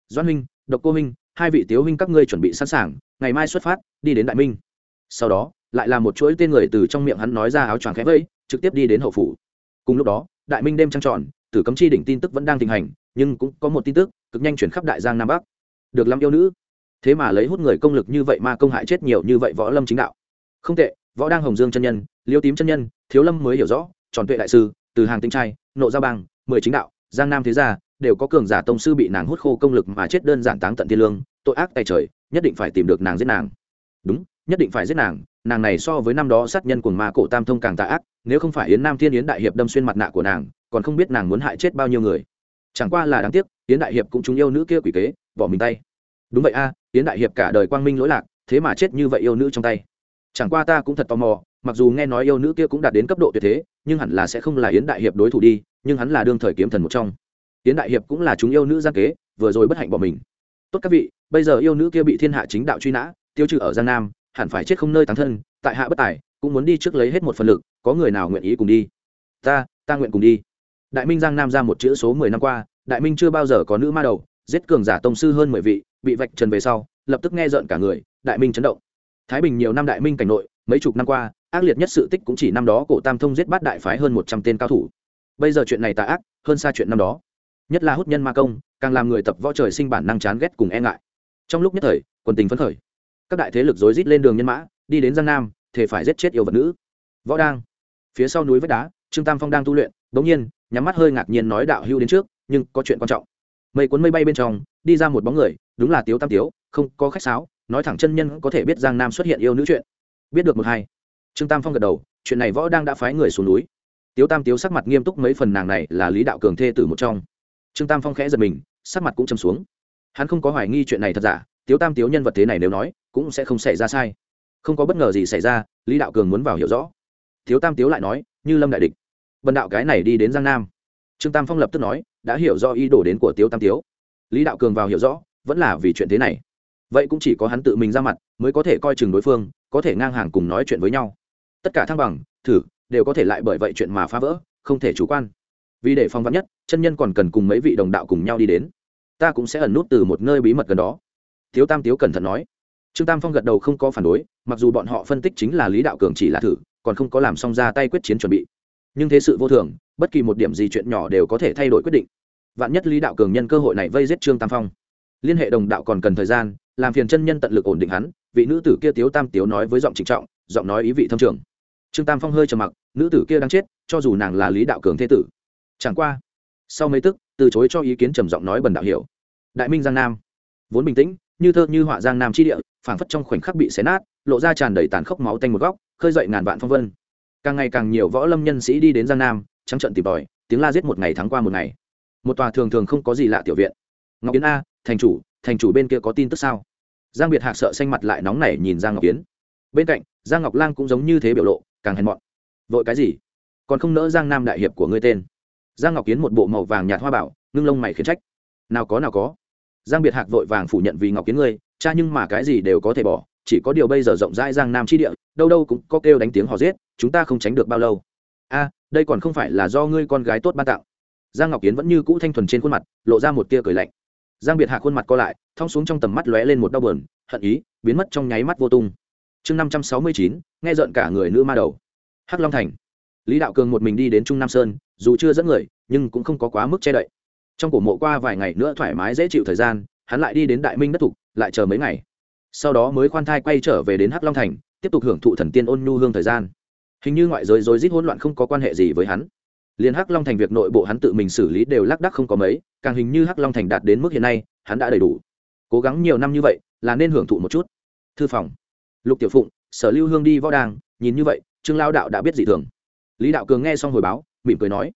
Speaker 1: Doan huynh, độc cô huynh hai vị tiếu huynh các ngươi chuẩn bị sẵn sàng, ngày mai xuất phát, đi đến đại minh. Sau đó, lại là một chuỗi tên người từ trong miệng hắn nói ra áo choàng khẽ vây trực tiếp đi đến hậu phủ. Cùng lúc đó, đại minh đêm trăng tròn, tử cấm chi đỉnh tin tức vẫn đang thịnh hành, nhưng cũng có một tin tức, cực nhanh chuyển khắp đại giang nam bắc. Được lắm yêu nữ. Thế mà lấy hút người công lực như vậy mà công hại chết nhiều như vậy võ lâm chính đạo. Không tệ, võ đang hồng dương chân nhân, liêu tím chân nhân, thiếu lâm mới hiểu rõ, tròn tuệ đại sư, từ hàng tinh trai, nộ gia bang, mười chính đạo, giang nam thế gia đều có cường giả tông sư bị nàng hút khô công lực mà chết đơn giản táng tận thiên lương, tội ác tay trời, nhất định phải tìm được nàng giết nàng. Đúng, nhất định phải giết nàng nàng này so với năm đó sát nhân của ma cổ tam thông càng tà ác, nếu không phải yến nam thiên yến đại hiệp đâm xuyên mặt nạ của nàng, còn không biết nàng muốn hại chết bao nhiêu người. Chẳng qua là đáng tiếc, yến đại hiệp cũng chúng yêu nữ kia quỷ kế, bỏ mình tay. Đúng vậy a, yến đại hiệp cả đời quang minh lỗi lạc, thế mà chết như vậy yêu nữ trong tay. Chẳng qua ta cũng thật tò mò, mặc dù nghe nói yêu nữ kia cũng đạt đến cấp độ tuyệt thế, nhưng hẳn là sẽ không là yến đại hiệp đối thủ đi, nhưng hắn là đương thời kiếm thần một trong tiến đại hiệp cũng là chúng yêu nữ gian kế, vừa rồi bất hạnh bỏ mình. Tốt các vị, bây giờ yêu nữ kia bị thiên hạ chính đạo truy nã, tiêu trừ ở giang nam, hẳn phải chết không nơi tán thân, tại hạ bất tài, cũng muốn đi trước lấy hết một phần lực, có người nào nguyện ý cùng đi? Ta ta nguyện cùng đi. Đại minh giang nam ra một chữ số mười năm qua, đại minh chưa bao giờ có nữ ma đầu, giết cường giả tông sư hơn mười vị, bị vạch trần về sau, lập tức nghe rợn cả người, đại minh chấn động. Thái bình nhiều năm đại minh cảnh nội, mấy chục năm qua, ác liệt nhất sự tích cũng chỉ năm đó cổ tam thông giết bát đại phái hơn một trăm tên cao thủ. Bây giờ chuyện này tà ác, hơn xa chuyện năm đó nhất là hút nhân ma công, càng làm người tập võ trời sinh bản năng chán ghét cùng e ngại. Trong lúc nhất thời, quần tình phấn khởi. Các đại thế lực rối rít lên đường nhân mã, đi đến giang nam thể phải giết chết yêu vật nữ. Võ đang. Phía sau núi vách đá, trương tam phong đang tu luyện, bỗng nhiên, nhắm mắt hơi ngạc nhiên nói đạo hưu đến trước, nhưng có chuyện quan trọng. Mây cuốn mây bay bên trong, đi ra một bóng người, đúng là tiếu tam tiếu, không có khách sáo, nói thẳng chân nhân có thể biết giang nam xuất hiện yêu nữ chuyện. Biết được một hai. Trương tam phong gật đầu, chuyện này võ đang đã phái người xuống núi. Tiếu tam tiếu sắc mặt nghiêm túc mấy phần nàng này là lý đạo cường thê tử một trong trương tam phong khẽ giật mình, sắc mặt cũng chầm xuống. Hắn không có hoài nghi chuyện này thật giả, tiếu tam tiếu nhân vật thế này nếu nói, cũng sẽ không xảy ra sai. Không có bất ngờ gì xảy ra, lý đạo cường muốn vào hiểu rõ. Tiếu tam tiếu lại nói, như lâm đại địch, bần đạo cái này đi đến giang nam. Trương tam phong lập tức nói, đã hiểu rõ ý đồ đến của tiếu tam tiếu. Lý đạo cường vào hiểu rõ, vẫn là vì chuyện thế này. Vậy cũng chỉ có hắn tự mình ra mặt, mới có thể coi chừng đối phương, có thể ngang hàng cùng nói chuyện với nhau. Tất cả thăng bằng, thử, đều có thể lại bởi vậy chuyện mà phá vỡ, không thể chủ quan vì để phong vắn nhất, chân nhân còn cần cùng mấy vị đồng đạo cùng nhau đi đến. Ta cũng sẽ ẩn nút từ một nơi bí mật gần đó. Thiếu tam tiếu cẩn thận nói. Trương tam phong gật đầu không có phản đối, mặc dù bọn họ phân tích chính là lý đạo cường chỉ là thử, còn không có làm xong ra tay quyết chiến chuẩn bị. Nhưng thế sự vô thường, bất kỳ một điểm gì chuyện nhỏ đều có thể thay đổi quyết định. Vạn nhất lý đạo cường nhân cơ hội này vây giết trương tam phong. Liên hệ đồng đạo còn cần thời gian, làm phiền chân nhân tận lực ổn định hắn, vị nữ tử kia tiếu tam tiếu nói với giọng trịnh trọng, giọng nói ý vị thâm trường. Trương tam phong hơi trầm mặc, nữ tử kia đang chết, cho dù nàng là lý đạo cường thế tử chẳng qua, sau mấy tức, từ chối cho ý kiến trầm giọng nói bần đạo hiểu. Đại minh giang nam, vốn bình tĩnh, như thơ như họa giang nam chi địa, phảng phất trong khoảnh khắc bị xé nát, lộ ra tràn đầy tàn khốc máu tanh một góc, khơi dậy ngàn vạn phong vân. Càng ngày càng nhiều võ lâm nhân sĩ đi đến giang nam, trắng trận tìm tòi, tiếng la giết một ngày thắng qua một ngày. Một tòa thường thường không có gì lạ tiểu viện. Ngọc yến a, thành chủ thành chủ bên kia có tin tức sao? Giang biệt hạc sợ xanh mặt lại nóng nảy nhìn giang ngọc yến. Bên cạnh, giang ngọc lang cũng giống như thế biểu lộ, càng hèn mọn. Vội cái gì? Còn không nỡ giang nam đại hiệp của ngươi tên giang ngọc Kiến một bộ màu vàng nhạt hoa bảo, ngưng lông mày khiến trách. Nào có nào có. Giang biệt hạc vội vàng phủ nhận vì ngọc Kiến ngươi, cha nhưng mà cái gì đều có thể bỏ, chỉ có điều bây giờ rộng rãi giang nam chi địa, đâu đâu cũng có kêu đánh tiếng họ giết, chúng ta không tránh được bao lâu. A, đây còn không phải là do ngươi con gái tốt ban tặng. Giang ngọc Kiến vẫn như cũ thanh thuần trên khuôn mặt, lộ ra một tia cười lạnh. Giang biệt hạ khuôn mặt co lại, thong xuống trong tầm mắt lóe lên một đau bờn hận ý, biến mất trong nháy mắt vô tung. Chương năm trăm sáu mươi chín, nghe rợn cả người nữ ma đầu. Hắc long thành lý đạo cường một mình đi đến trung nam sơn, dù chưa dẫn người, nhưng cũng không có quá mức che đậy. Trong cổ mộ qua vài ngày nữa thoải mái dễ chịu thời gian, hắn lại đi đến đại minh đất thục, lại chờ mấy ngày. Sau đó mới khoan thai quay trở về đến hắc long thành, tiếp tục hưởng thụ thần tiên ôn nhu hương thời gian. Hình như ngoại giới rối rít hỗn loạn không có quan hệ gì với hắn. Liền hắc long thành việc nội bộ hắn tự mình xử lý đều lác đắc không có mấy, càng hình như hắc long thành đạt đến mức hiện nay, hắn đã đầy đủ. Cố gắng nhiều năm như vậy, là nên hưởng thụ một chút. Thư phòng. Lục tiểu phụng, sở lưu hương đi võ đàng, nhìn như vậy, trương lao đạo đã biết gì thường lý đạo cường nghe xong hồi báo, mỉm cười nói,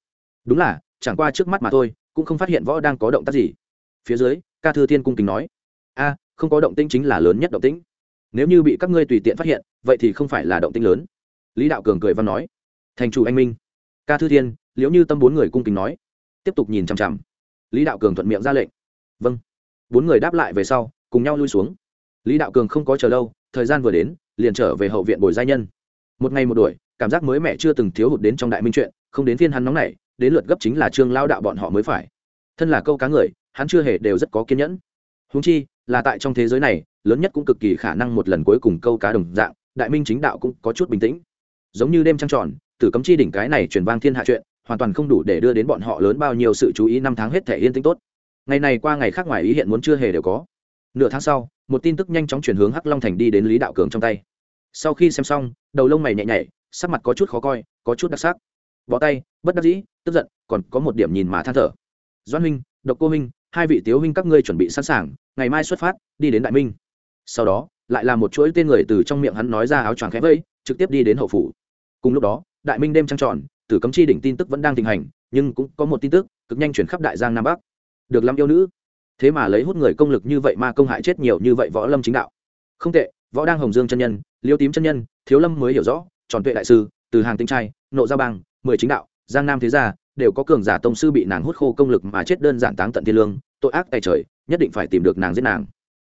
Speaker 1: đúng là, chẳng qua trước mắt mà thôi, cũng không phát hiện võ đang có động tác gì. Phía dưới, ca thư thiên cung kính nói, a, không có động tĩnh chính là lớn nhất động tĩnh. Nếu như bị các ngươi tùy tiện phát hiện, vậy thì không phải là động tĩnh lớn. Lý đạo cường cười văn nói, thành chủ anh minh. Ca thư thiên, liễu như tâm bốn người cung kính nói, tiếp tục nhìn chằm chằm. Lý đạo cường thuận miệng ra lệnh vâng. Bốn người đáp lại về sau, cùng nhau lui xuống. Lý đạo cường không có chờ lâu, thời gian vừa đến, liền trở về hậu viện bồi gia nhân. Một ngày một đuổi cảm giác mới mẻ chưa từng thiếu hụt đến trong đại minh chuyện, không đến phiên hắn nóng này đến lượt gấp chính là trương lao đạo bọn họ mới phải. Thân là câu cá người, hắn chưa hề đều rất có kiên nhẫn. Húng chi, là tại trong thế giới này, lớn nhất cũng cực kỳ khả năng một lần cuối cùng câu cá đồng dạng, đại minh chính đạo cũng có chút bình tĩnh. Giống như đêm trăng tròn, tử cấm chi đỉnh cái này truyền vang thiên hạ chuyện, hoàn toàn không đủ để đưa đến bọn họ lớn bao nhiêu sự chú ý năm tháng hết thể yên tĩnh tốt. Ngày này qua ngày khác ngoài ý hiện muốn chưa hề đều có. Nửa tháng sau, một tin tức nhanh chóng chuyển hướng hắc long thành đi đến lý đạo cường trong tay. Sau khi xem xong, đầu lông mày nhẹ nhảy sắc mặt có chút khó coi, có chút đặc sắc. Bỏ tay, bất đắc dĩ, tức giận, còn có một điểm nhìn mà than thở. Doan huynh, độc cô huynh, hai vị tiếu huynh các ngươi chuẩn bị sẵn sàng, ngày mai xuất phát, đi đến đại minh. Sau đó, lại là một chuỗi tên người từ trong miệng hắn nói ra áo choàng khẽ vây, trực tiếp đi đến hậu phủ. Cùng lúc đó, đại minh đêm trăng tròn, tử cấm chi đỉnh tin tức vẫn đang tình hành, nhưng cũng có một tin tức, cực nhanh chuyển khắp đại giang nam bắc. Được lắm yêu nữ. Thế mà lấy hút người công lực như vậy mà công hại chết nhiều như vậy võ lâm chính đạo. Không tệ, võ đang hồng dương chân nhân, liêu tím chân nhân, thiếu lâm mới hiểu rõ tròn tuệ đại sư, từ hàng tinh trai, nộ gia bang, mười chính đạo, giang nam thế gia, đều có cường giả tông sư bị nàng hút khô công lực mà chết đơn giản táng tận thiên lương, tội ác tay trời, nhất định phải tìm được nàng giết nàng.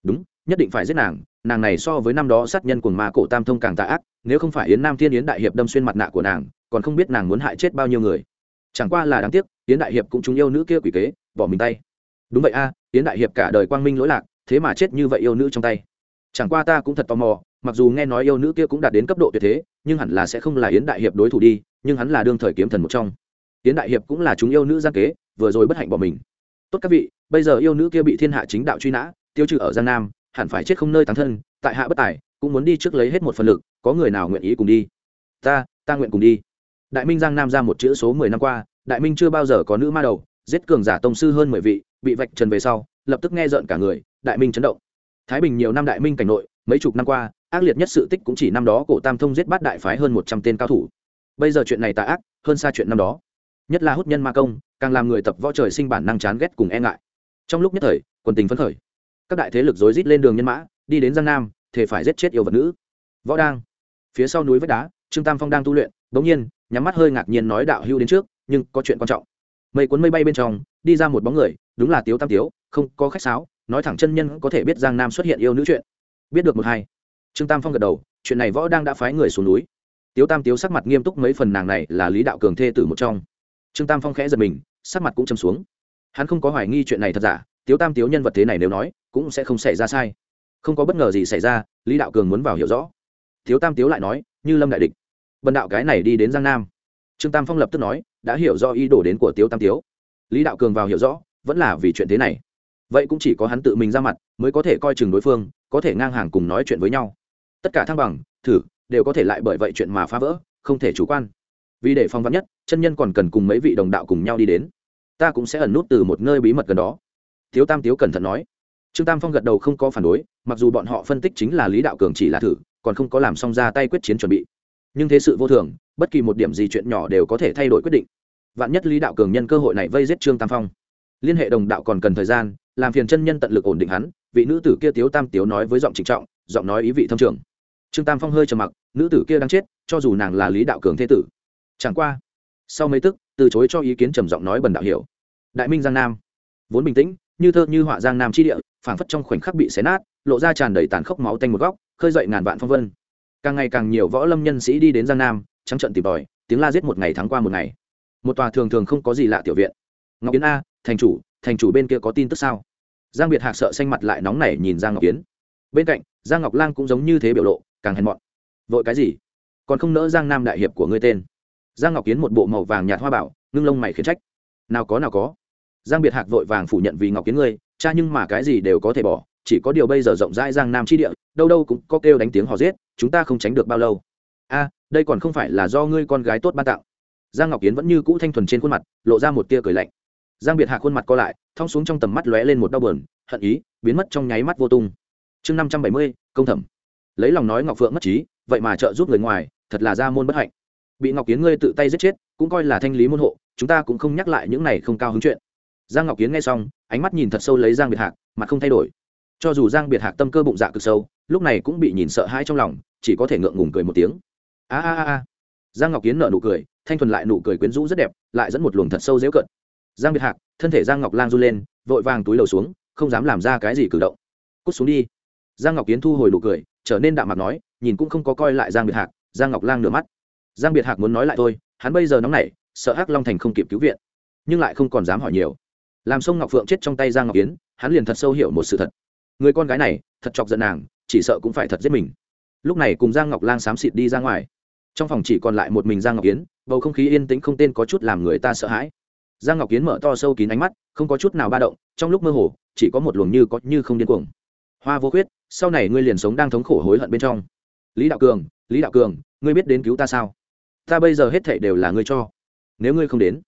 Speaker 1: Đúng, nhất định phải giết nàng nàng này so với năm đó sát nhân của ma cổ tam thông càng tà ác, nếu không phải yến nam thiên yến đại hiệp đâm xuyên mặt nạ của nàng, còn không biết nàng muốn hại chết bao nhiêu người. Chẳng qua là đáng tiếc, yến đại hiệp cũng chúng yêu nữ kia quỷ kế, bỏ mình tay. Đúng vậy a, yến đại hiệp cả đời quang minh lỗi lạc, thế mà chết như vậy yêu nữ trong tay. Chẳng qua ta cũng thật tò mò mặc dù nghe nói yêu nữ kia cũng đạt đến cấp độ tuyệt thế, nhưng hẳn là sẽ không là yến đại hiệp đối thủ đi, nhưng hắn là đương thời kiếm thần một trong. Yến đại hiệp cũng là chúng yêu nữ gian kế, vừa rồi bất hạnh bỏ mình. Tốt các vị, bây giờ yêu nữ kia bị thiên hạ chính đạo truy nã, tiêu trừ ở giang nam, hẳn phải chết không nơi tán thân, tại hạ bất tài, cũng muốn đi trước lấy hết một phần lực, có người nào nguyện ý cùng đi? Ta ta nguyện cùng đi. Đại minh giang nam ra một chữ số mười năm qua, đại minh chưa bao giờ có nữ ma đầu, giết cường giả tông sư hơn mười vị, bị vạch trần về sau, lập tức nghe rợn cả người, đại minh chấn động. Thái bình nhiều năm đại minh cảnh nội, mấy chục năm qua ác liệt nhất sự tích cũng chỉ năm đó cổ tam thông giết bát đại phái hơn một trăm tên cao thủ. Bây giờ chuyện này tà ác, hơn xa chuyện năm đó. Nhất là hút nhân ma công, càng làm người tập võ trời sinh bản năng chán ghét cùng e ngại. Trong lúc nhất thời, quần tình phấn khởi. Các đại thế lực rối rít lên đường nhân mã, đi đến giang nam thể phải giết chết yêu vật nữ. Võ đang. Phía sau núi vách đá, trương tam phong đang tu luyện bỗng nhiên, nhắm mắt hơi ngạc nhiên nói đạo hưu đến trước, nhưng có chuyện quan trọng. Mây cuốn mây bay bên trong, đi ra một bóng người, đúng là tiếu tam tiếu, không có khách sáo, nói thẳng chân nhân có thể biết giang nam xuất hiện yêu nữ chuyện. Biết được một hai trương tam phong gật đầu, chuyện này võ đang đã phái người xuống núi. Tiếu tam tiếu sắc mặt nghiêm túc mấy phần nàng này là lý đạo cường thê tử một trong. Trương tam phong khẽ giật mình, sắc mặt cũng châm xuống. Hắn không có hoài nghi chuyện này thật giả, tiếu tam tiếu nhân vật thế này nếu nói, cũng sẽ không xảy ra sai. Không có bất ngờ gì xảy ra, lý đạo cường muốn vào hiểu rõ. Tiếu tam tiếu lại nói, như lâm đại địch, bần đạo cái này đi đến giang nam. Trương tam phong lập tức nói, đã hiểu do ý đồ đến của tiếu tam tiếu. Lý đạo cường vào hiểu rõ, vẫn là vì chuyện thế này. Vậy cũng chỉ có hắn tự mình ra mặt, mới có thể coi chừng đối phương, có thể ngang hàng cùng nói chuyện với nhau tất cả thăng bằng, thử, đều có thể lại bởi vậy chuyện mà phá vỡ, không thể chủ quan. Vì để phong vắn nhất, chân nhân còn cần cùng mấy vị đồng đạo cùng nhau đi đến. Ta cũng sẽ ẩn nút từ một nơi bí mật gần đó. Thiếu tam tiếu cẩn thận nói. Trương tam phong gật đầu không có phản đối, mặc dù bọn họ phân tích chính là lý đạo cường chỉ là thử, còn không có làm xong ra tay quyết chiến chuẩn bị. Nhưng thế sự vô thường, bất kỳ một điểm gì chuyện nhỏ đều có thể thay đổi quyết định. Vạn nhất lý đạo cường nhân cơ hội này vây giết trương tam phong. Liên hệ đồng đạo còn cần thời gian, làm phiền chân nhân tận lực ổn định hắn, vị nữ tử kia tiếu tam tiếu nói với giọng trịnh trọng, giọng nói ý vị thâm trường trương tam phong hơi trầm mặc, nữ tử kia đang chết, cho dù nàng là lý đạo cường thế tử. Chẳng qua, sau mấy tức, từ chối cho ý kiến trầm giọng nói bần đạo hiểu. Đại minh giang nam, vốn bình tĩnh, như thơ như họa giang nam chi địa, phảng phất trong khoảnh khắc bị xé nát, lộ ra tràn đầy tàn khốc máu tanh một góc, khơi dậy ngàn vạn phong vân. Càng ngày càng nhiều võ lâm nhân sĩ đi đến giang nam, trắng trận tìm tòi, tiếng la giết một ngày tháng qua một ngày. Một tòa thường thường không có gì lạ tiểu viện. Ngọc yến a, thành chủ thành chủ bên kia có tin tức sao? Giang biệt hạc sợ xanh mặt lại nóng nảy nhìn giang ngọc yến. Bên cạnh, giang ngọc lang cũng giống như thế biểu lộ càng hèn mọn. Vội cái gì? Còn không nỡ giang nam đại hiệp của ngươi tên. Giang ngọc kiến một bộ màu vàng nhạt hoa bảo, ngưng lông mày khiến trách. Nào có nào có. Giang biệt hạc vội vàng phủ nhận vì ngọc kiến ngươi, cha nhưng mà cái gì đều có thể bỏ, chỉ có điều bây giờ rộng rãi giang nam chi địa, đâu đâu cũng có kêu đánh tiếng họ giết, chúng ta không tránh được bao lâu. A, đây còn không phải là do ngươi con gái tốt ban tặng. Giang ngọc kiến vẫn như cũ thanh thuần trên khuôn mặt, lộ ra một tia cười lạnh. Giang biệt hạ khuôn mặt co lại, thong xuống trong tầm mắt lóe lên một đau bờn hận ý, biến mất trong nháy mắt vô tung. Chương năm trăm bảy mươi, công thẩm lấy lòng nói ngọc phượng mất trí, vậy mà trợ giúp người ngoài, thật là ra môn bất hạnh. Bị ngọc kiến ngươi tự tay giết chết, cũng coi là thanh lý môn hộ, chúng ta cũng không nhắc lại những này không cao hứng chuyện. Giang ngọc kiến nghe xong, ánh mắt nhìn thật sâu lấy giang biệt hạc, mặt không thay đổi. Cho dù giang biệt hạc tâm cơ bụng dạ cực sâu, lúc này cũng bị nhìn sợ hãi trong lòng, chỉ có thể ngượng ngùng cười một tiếng. A a a giang ngọc kiến nở nụ cười, thanh thuần lại nụ cười quyến rũ rất đẹp, lại dẫn một luồng thật sâu dễu cận. Giang biệt hạc, thân thể giang ngọc lang run lên, vội vàng túi lầu xuống, không dám làm ra cái gì cử động. Cút xuống đi. Giang ngọc kiến thu hồi nụ cười trở nên đạm mạc nói, nhìn cũng không có coi lại giang biệt hạc, giang ngọc lang nửa mắt. Giang biệt hạc muốn nói lại thôi, hắn bây giờ nóng nảy, sợ hắc long thành không kịp cứu viện, nhưng lại không còn dám hỏi nhiều. Làm sông ngọc phượng chết trong tay giang ngọc Yến, hắn liền thật sâu hiểu một sự thật. Người con gái này, thật chọc giận nàng, chỉ sợ cũng phải thật giết mình. Lúc này cùng giang ngọc lang xám xịt đi ra ngoài. Trong phòng chỉ còn lại một mình giang ngọc Yến, bầu không khí yên tĩnh không tên có chút làm người ta sợ hãi. Giang ngọc Yến mở to sâu kín ánh mắt, không có chút nào ba động, trong lúc mơ hồ, chỉ có một luồng như có như không điên cuồng hoa vô khuyết, sau này ngươi liền sống đang thống khổ hối hận bên trong. Lý đạo cường, lý đạo cường, ngươi biết đến cứu ta sao? Ta bây giờ hết thảy đều là ngươi cho. Nếu ngươi không đến,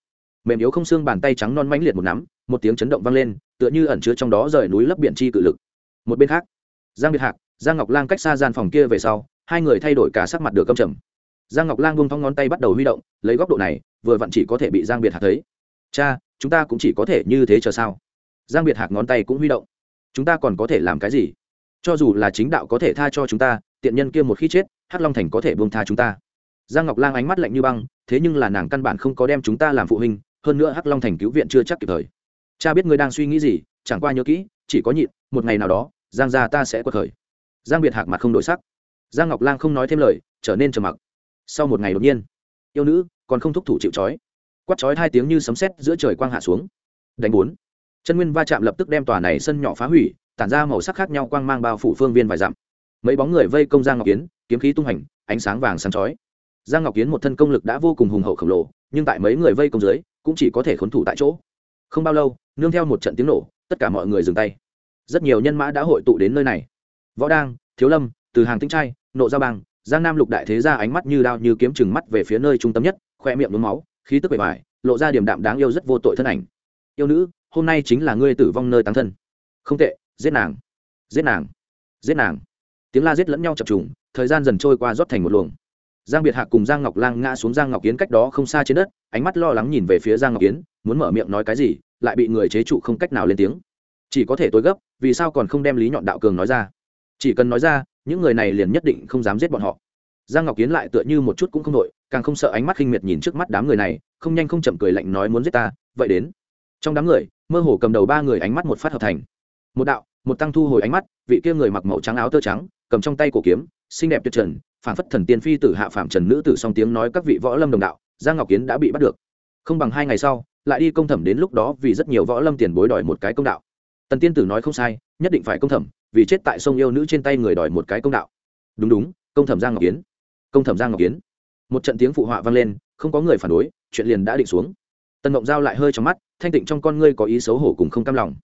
Speaker 1: mềm yếu không xương bàn tay trắng non mãnh liệt một nắm, một tiếng chấn động vang lên, tựa như ẩn chứa trong đó rời núi lấp biển chi cự lực. Một bên khác, giang biệt hạc, giang ngọc lang cách xa gian phòng kia về sau, hai người thay đổi cả sắc mặt được câm trầm. Giang ngọc lang buông thong ngón tay bắt đầu huy động, lấy góc độ này, vừa vặn chỉ có thể bị giang biệt hạc thấy. Cha, chúng ta cũng chỉ có thể như thế chờ sao? Giang biệt hạc ngón tay cũng huy động chúng ta còn có thể làm cái gì? Cho dù là chính đạo có thể tha cho chúng ta, tiện nhân kia một khi chết, hắc long thành có thể buông tha chúng ta. Giang ngọc lang ánh mắt lạnh như băng, thế nhưng là nàng căn bản không có đem chúng ta làm phụ huynh, hơn nữa hắc long thành cứu viện chưa chắc kịp thời. Cha biết ngươi đang suy nghĩ gì, chẳng qua nhớ kỹ, chỉ có nhịn, một ngày nào đó, giang gia ta sẽ quật khởi. Giang biệt hạc mặt không đổi sắc. Giang ngọc lang không nói thêm lời, trở nên trầm mặc. Sau một ngày đột nhiên, yêu nữ, còn không thúc thủ chịu trói. Quắt trói hai tiếng như sấm sét giữa trời quang hạ xuống. Đánh bốn chân nguyên va chạm lập tức đem tòa này sân nhỏ phá hủy, tản ra màu sắc khác nhau quang mang bao phủ phương viên vài dặm. Mấy bóng người vây công giang ngọc kiến kiếm khí tung hành, ánh sáng vàng sáng chói. Giang ngọc kiến một thân công lực đã vô cùng hùng hậu khổng lồ, nhưng tại mấy người vây công dưới, cũng chỉ có thể khốn thủ tại chỗ. Không bao lâu, nương theo một trận tiếng nổ, tất cả mọi người dừng tay. Rất nhiều nhân mã đã hội tụ đến nơi này. Võ đang, thiếu lâm, từ hàng tinh trai, nộ gia bang, giang nam lục đại thế ra ánh mắt như đao như kiếm chừng mắt về phía nơi trung tâm nhất, khoe miệng nhuốm máu, khí tức bề bài lộ ra điểm đạm đáng yêu rất vô tội thân ảnh. Yêu nữ hôm nay chính là ngươi tử vong nơi táng thân. Không tệ, giết nàng giết nàng giết nàng. Tiếng la giết lẫn nhau chập trùng, thời gian dần trôi qua rót thành một luồng. Giang biệt hạc cùng giang ngọc lang ngã xuống giang ngọc kiến cách đó không xa trên đất, ánh mắt lo lắng nhìn về phía giang ngọc kiến muốn mở miệng nói cái gì, lại bị người chế trụ không cách nào lên tiếng. Chỉ có thể tối gấp, vì sao còn không đem lý nhọn đạo cường nói ra? Chỉ cần nói ra, những người này liền nhất định không dám giết bọn họ. Giang ngọc kiến lại tựa như một chút cũng không đội càng không sợ ánh mắt khinh miệt nhìn trước mắt đám người này, không nhanh không chậm cười lạnh nói muốn giết ta, vậy đến trong đám người, mơ hồ cầm đầu ba người ánh mắt một phát hợp thành. Một đạo, một tăng thu hồi ánh mắt, vị kia người mặc màu trắng áo tơ trắng, cầm trong tay cổ kiếm, xinh đẹp tuyệt trần phản phất thần tiên phi tử hạ phạm trần nữ tử song tiếng nói các vị võ lâm đồng đạo, giang ngọc kiến đã bị bắt được. Không bằng hai ngày sau, lại đi công thẩm đến lúc đó vì rất nhiều võ lâm tiền bối đòi một cái công đạo. Tần tiên tử nói không sai, nhất định phải công thẩm, vì chết tại sông yêu nữ trên tay người đòi một cái công đạo. Đúng đúng, công thẩm giang ngọc kiến. Công thẩm giang ngọc kiến. Một trận tiếng phụ họa vang lên, không có người phản đối, chuyện liền đã định xuống tần mộng giao lại hơi trong mắt, thanh tịnh trong con ngươi có ý xấu hổ cùng không cam lòng.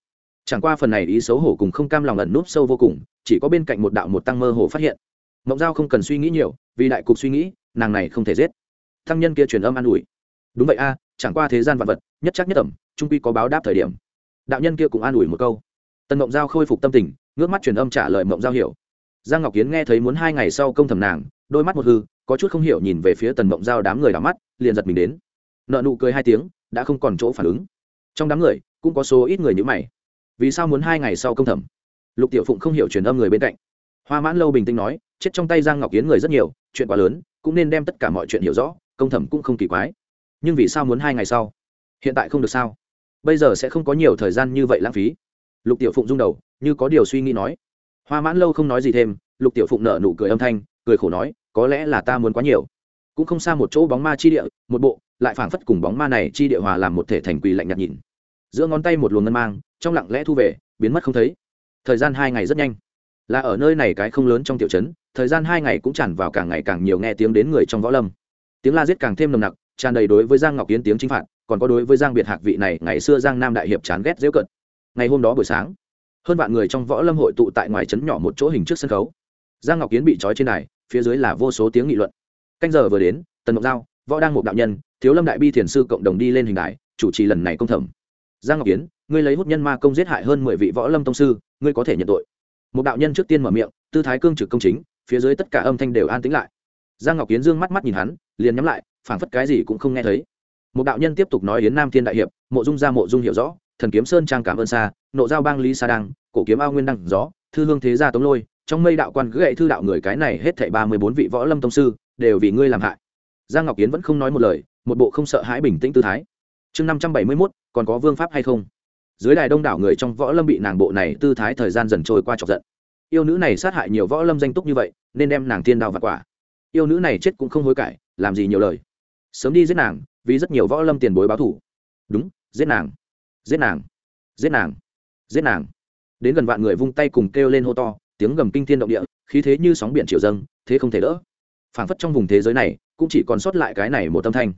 Speaker 1: Chẳng qua phần này ý xấu hổ cùng không cam lòng ẩn núp sâu vô cùng, chỉ có bên cạnh một đạo một tăng mơ hồ phát hiện. Mộng giao không cần suy nghĩ nhiều, vì đại cục suy nghĩ, nàng này không thể giết. Thăng nhân kia truyền âm an ủi. Đúng vậy a, chẳng qua thế gian vật vật, nhất chắc nhất ẩm, trung quy có báo đáp thời điểm. Đạo nhân kia cũng an ủi một câu. Tần mộng giao khôi phục tâm tình, ngước mắt truyền âm trả lời mộng giao hiểu. Giang ngọc kiến nghe thấy muốn hai ngày sau công thẩm nàng, đôi mắt một hư, có chút không hiểu nhìn về phía tần mộng giao đám người đắm mắt, liền giật mình đến. Nợ nụ cười hai tiếng đã không còn chỗ phản ứng. Trong đám người, cũng có số ít người như mày. Vì sao muốn hai ngày sau công thẩm? Lục tiểu phụng không hiểu truyền âm người bên cạnh. Hoa mãn lâu bình tĩnh nói, chết trong tay giang ngọc kiến người rất nhiều, chuyện quá lớn, cũng nên đem tất cả mọi chuyện hiểu rõ, công thẩm cũng không kỳ quái. Nhưng vì sao muốn hai ngày sau? Hiện tại không được sao? Bây giờ sẽ không có nhiều thời gian như vậy lãng phí. Lục tiểu phụng rung đầu, như có điều suy nghĩ nói. Hoa mãn lâu không nói gì thêm, lục tiểu phụng nở nụ cười âm thanh, cười khổ nói, có lẽ là ta muốn quá nhiều cũng không xa một chỗ bóng ma chi địa một bộ lại phảng phất cùng bóng ma này chi địa hòa làm một thể thành quỳ lạnh nhạt nhìn. Giữa ngón tay một luồng ngân mang trong lặng lẽ thu về biến mất không thấy. Thời gian hai ngày rất nhanh. Là ở nơi này cái không lớn trong tiểu trấn thời gian hai ngày cũng tràn vào càng ngày càng nhiều nghe tiếng đến người trong võ lâm. Tiếng la giết càng thêm nồng nặc tràn đầy đối với giang ngọc kiến tiếng chính phạt còn có đối với giang biệt hạc vị này ngày xưa giang nam đại hiệp chán ghét dễ cận. Ngày hôm đó buổi sáng hơn vạn người trong võ lâm hội tụ tại ngoài trấn nhỏ một chỗ hình trước sân khấu. Giang ngọc kiến bị trói trên này, phía dưới là vô số tiếng nghị luận canh giờ vừa đến, tần ngọc giao, võ đang một đạo nhân, thiếu lâm đại bi thiền sư cộng đồng đi lên hình đại chủ trì lần này công thẩm. Giang ngọc kiến, ngươi lấy hút nhân ma công giết hại hơn mười vị võ lâm tông sư, ngươi có thể nhận tội. Một đạo nhân trước tiên mở miệng, tư thái cương trực công chính, phía dưới tất cả âm thanh đều an tĩnh lại. Giang ngọc kiến dương mắt mắt nhìn hắn, liền nhắm lại, phảng phất cái gì cũng không nghe thấy. Một đạo nhân tiếp tục nói yến nam thiên đại hiệp, mộ dung ra mộ dung hiểu rõ, thần kiếm sơn trang cảm ơn xa, nộ giao bang lý sa đăng, cổ kiếm ao nguyên đăng gió, thư hương thế gia tống lôi, trong mây đạo quan gậy thư đạo người cái này hết thảy ba mươi bốn vị võ lâm tông sư đều vì ngươi làm hại. Giang ngọc Yến vẫn không nói một lời, một bộ không sợ hãi bình tĩnh tư thái. Chương năm trăm bảy mươi mốt, còn có vương pháp hay không? Dưới đài đông đảo người trong võ lâm bị nàng bộ này tư thái thời gian dần trôi qua chọc giận. Yêu nữ này sát hại nhiều võ lâm danh túc như vậy, nên đem nàng tiên đao vặt quả. Yêu nữ này chết cũng không hối cải, làm gì nhiều lời. Sớm đi giết nàng, vì rất nhiều võ lâm tiền bối báo thủ đúng, giết nàng. Giết nàng. Giết nàng. Giết nàng. Đến gần vạn người vung tay cùng kêu lên hô to, tiếng gầm kinh thiên động địa, khí thế như sóng biển triều dâng, thế không thể đỡ phảng phất trong vùng thế giới này, cũng chỉ còn sót lại cái này một tâm thanh.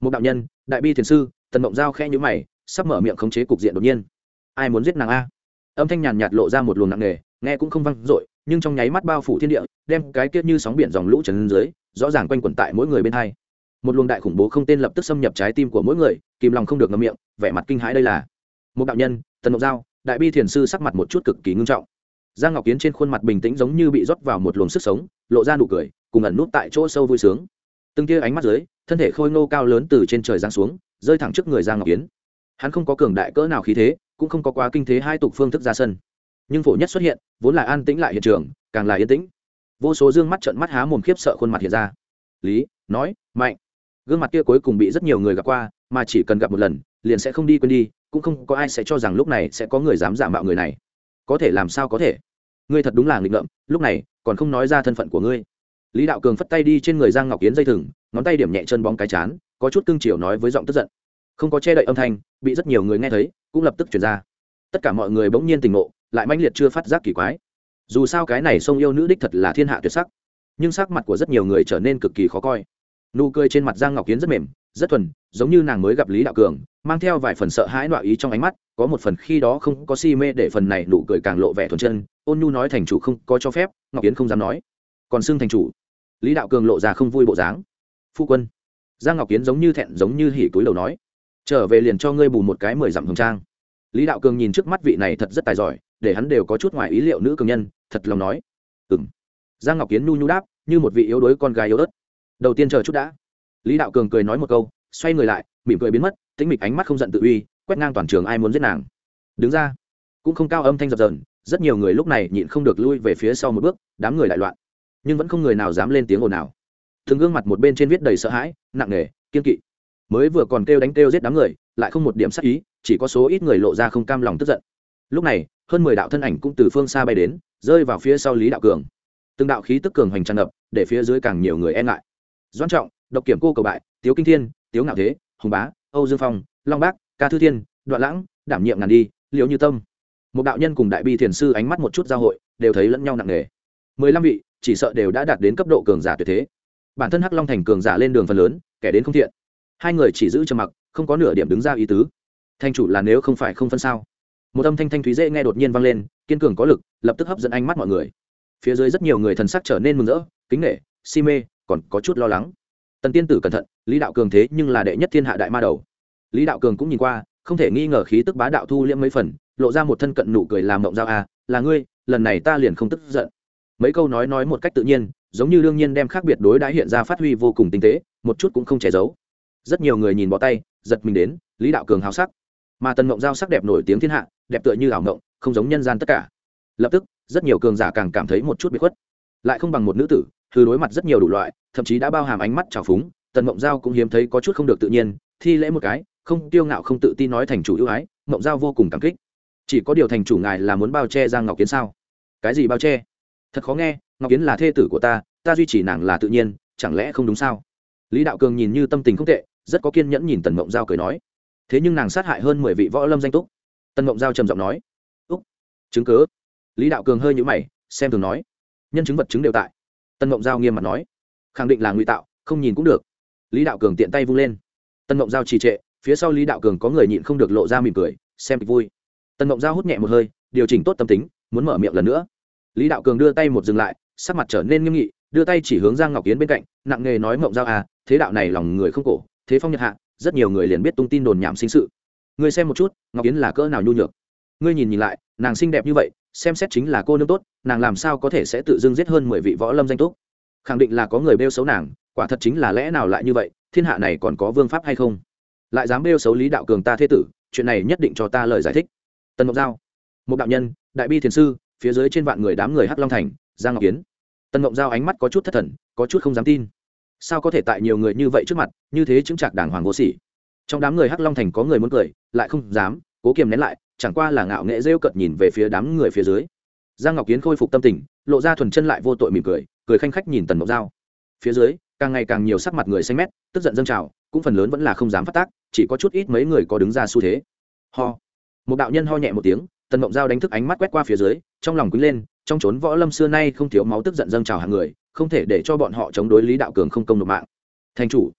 Speaker 1: Một đạo nhân, đại bi thiền sư, tần mộng giao khẽ nhữ mày, sắp mở miệng khống chế cục diện đột nhiên. Ai muốn giết nàng a? Âm thanh nhàn nhạt lộ ra một luồng nặng nề, nghe cũng không văng dội, nhưng trong nháy mắt bao phủ thiên địa, đem cái kia như sóng biển dòng lũ trần dưới, rõ ràng quanh quẩn tại mỗi người bên hai. Một luồng đại khủng bố không tên lập tức xâm nhập trái tim của mỗi người, kìm lòng không được ngậm miệng, vẻ mặt kinh hãi đây là. Một đạo nhân, tần mộng giao, đại bi thiền sư sắc mặt một chút cực kỳ ngưng trọng. Giang ngọc kiến trên khuôn mặt bình tĩnh giống như bị rót vào một luồng sức sống, lộ ra nụ cười cùng ẩn nút tại chỗ sâu vui sướng. Từng tia ánh mắt dưới, thân thể khôi ngô cao lớn từ trên trời giáng xuống, rơi thẳng trước người giang ngọc kiến hắn không có cường đại cỡ nào khí thế, cũng không có quá kinh thế hai tục phương thức ra sân. Nhưng phổ nhất xuất hiện, vốn là an tĩnh lại hiện trường, càng là yên tĩnh. Vô số dương mắt trận mắt há mồm khiếp sợ khuôn mặt hiện ra. Lý, nói, mạnh. Gương mặt kia cuối cùng bị rất nhiều người gặp qua, mà chỉ cần gặp một lần, liền sẽ không đi quên đi, cũng không có ai sẽ cho rằng lúc này sẽ có người dám giả mạo người này. Có thể làm sao có thể? Ngươi thật đúng là nghịch ngợm, lúc này còn không nói ra thân phận của ngươi lý đạo cường phất tay đi trên người giang ngọc yến dây thừng, ngón tay điểm nhẹ chân bóng cái chán, có chút cưng chiều nói với giọng tức giận. Không có che đậy âm thanh, bị rất nhiều người nghe thấy, cũng lập tức chuyển ra. Tất cả mọi người bỗng nhiên tình ngộ, lại mãnh liệt chưa phát giác kỳ quái. Dù sao cái này sông yêu nữ đích thật là thiên hạ tuyệt sắc, nhưng sắc mặt của rất nhiều người trở nên cực kỳ khó coi. Nụ cười trên mặt giang ngọc kiến rất mềm, rất thuần, giống như nàng mới gặp lý đạo cường, mang theo vài phần sợ hãi nọa ý trong ánh mắt, có một phần khi đó không có si mê để phần này nụ cười càng lộ vẻ thuần chân, ôn nhu nói thành chủ không có cho phép, ngọc kiến không dám nói. Còn xưng thành chủ lý đạo cường lộ ra không vui bộ dáng. Phu quân, giang ngọc kiến giống như thẹn, giống như hỉ túi đầu nói, trở về liền cho ngươi bù một cái mười dặm hồng trang. Lý đạo cường nhìn trước mắt vị này thật rất tài giỏi, để hắn đều có chút ngoài ý liệu nữ cường nhân, thật lòng nói ừ m giang ngọc kiến nhu nhu đáp, như một vị yếu đuối con gái yếu ớt. Đầu tiên chờ chút đã. Lý đạo cường cười nói một câu, xoay người lại, mỉm cười biến mất, tĩnh mịch ánh mắt không giận tự uy, quét ngang toàn trường ai muốn giết nàng. Đứng ra, cũng không cao âm thanh dập dờn, rất nhiều người lúc này nhịn không được lui về phía sau một bước, đám người đại loạn nhưng vẫn không người nào dám lên tiếng ồn nào thường gương mặt một bên trên viết đầy sợ hãi, nặng nề, kiên kỵ. Mới vừa còn kêu đánh kêu giết đám người, lại không một điểm sắc ý, chỉ có số ít người lộ ra không cam lòng tức giận. Lúc này, hơn mười đạo thân ảnh cũng từ phương xa bay đến, rơi vào phía sau lý đạo cường. Từng đạo khí tức cường hoành tràn ngập, để phía dưới càng nhiều người e ngại. Doan trọng, độc kiểm cô cầu bại, tiếu kinh thiên, tiếu ngạo thế, hùng bá, âu dương phong, long bác, ca thư thiên, đoạn lãng, đảm nhiệm ngàn đi liệu như tâm. Một đạo nhân cùng đại bi thiền sư ánh mắt một chút giao hội, đều thấy lẫn nhau nặng nề. mười lăm vị chỉ sợ đều đã đạt đến cấp độ cường giả tuyệt thế. Bản thân hắc long thành cường giả lên đường phần lớn kẻ đến không thiện. Hai người chỉ giữ trầm mặc không có nửa điểm đứng ra ý tứ. Thanh chủ là nếu không phải không phân sao. Một âm thanh thanh thúy dễ nghe đột nhiên vang lên kiên cường có lực lập tức hấp dẫn ánh mắt mọi người. Phía dưới rất nhiều người thần sắc trở nên mừng rỡ kính nghệ si mê còn có chút lo lắng. Tần tiên tử cẩn thận lý đạo cường thế nhưng là đệ nhất thiên hạ đại ma đầu. Lý đạo cường cũng nhìn qua không thể nghi ngờ khí tức bá đạo thu liễm mấy phần lộ ra một thân cận nụ cười làm mộng giao a à, là ngươi lần này ta liền không tức giận mấy câu nói nói một cách tự nhiên, giống như đương nhiên đem khác biệt đối đãi hiện ra phát huy vô cùng tinh tế, một chút cũng không che giấu. Rất nhiều người nhìn bỏ tay, giật mình đến, lý đạo cường hào sắc. Mà tần mộng giao sắc đẹp nổi tiếng thiên hạ, đẹp tựa như ảo mộng, không giống nhân gian tất cả. Lập tức, rất nhiều cường giả càng cảm thấy một chút bị khuất. Lại không bằng một nữ tử thư đối mặt rất nhiều đủ loại, thậm chí đã bao hàm ánh mắt trào phúng, tần mộng giao cũng hiếm thấy có chút không được tự nhiên, thi lễ một cái, không tiêu ngạo không tự tin nói thành chủ ưu ái, mộng giao vô cùng cảm kích. Chỉ có điều thành chủ ngài là muốn bao che giang ngọc kiến sao? Cái gì bao che? Thật khó nghe, ngọc kiến là thê tử của ta ta duy trì nàng là tự nhiên, chẳng lẽ không đúng sao? Lý đạo cường nhìn như tâm tình không tệ, rất có kiên nhẫn nhìn tần mộng giao cười nói. Thế nhưng nàng sát hại hơn mười vị võ lâm danh túc. Tần mộng giao trầm giọng nói. Úc, chứng cớ lý đạo cường hơi nhũ mày, xem thường nói. Nhân chứng vật chứng đều tại. Tần mộng giao nghiêm mặt nói. Khẳng định là ngụy tạo, không nhìn cũng được. Lý đạo cường tiện tay vung lên. Tần mộng giao trì trệ, phía sau lý đạo cường có người nhịn không được lộ ra mỉm cười, xem kịch vui. Tần mộng giao hút nhẹ một hơi, điều chỉnh tốt tâm tính, muốn mở miệng lần nữa lý đạo cường đưa tay một dừng lại, sắc mặt trở nên nghiêm nghị, đưa tay chỉ hướng giang ngọc kiến bên cạnh, nặng nghề nói mộng giao à thế đạo này lòng người không cổ, thế phong nhật hạ, rất nhiều người liền biết tung tin đồn nhảm sinh sự. Ngươi xem một chút, ngọc yến là cỡ nào nhu nhược. Ngươi nhìn nhìn lại, nàng xinh đẹp như vậy, xem xét chính là cô nương tốt, nàng làm sao có thể sẽ tự dưng giết hơn mười vị võ lâm danh túc? Khẳng định là có người bêu xấu nàng, quả thật chính là lẽ nào lại như vậy, thiên hạ này còn có vương pháp hay không? Lại dám bêu xấu lý đạo cường ta thế tử, chuyện này nhất định cho ta lời giải thích. Tần ngọc giao một đạo nhân, đại bi thiền sư phía dưới trên vạn người đám người hắc long thành, giang ngọc kiến tần ngọc giao ánh mắt có chút thất thần, có chút không dám tin. Sao có thể tại nhiều người như vậy trước mặt, như thế chứng trạc đàng hoàng vô sỉ? Trong đám người hắc long thành có người muốn cười, lại không dám, cố kiềm nén lại, chẳng qua là ngạo nghệ rêu cợt nhìn về phía đám người phía dưới. Giang ngọc kiến khôi phục tâm tình, lộ ra thuần chân lại vô tội mỉm cười cười khanh khách nhìn tần ngọc giao. Phía dưới, càng ngày càng nhiều sắc mặt người xanh mét, tức giận dâng trào, cũng phần lớn vẫn là không dám phát tác, chỉ có chút ít mấy người có đứng ra xu thế. Ho. Một đạo nhân ho nhẹ một tiếng tần mộng giao đánh thức ánh mắt quét qua phía dưới, trong lòng quý lên, trong trốn võ lâm xưa nay không thiếu máu tức giận dâng trào hàng người, không thể để cho bọn họ chống đối lý đạo cường không công nộp mạng. Thành chủ,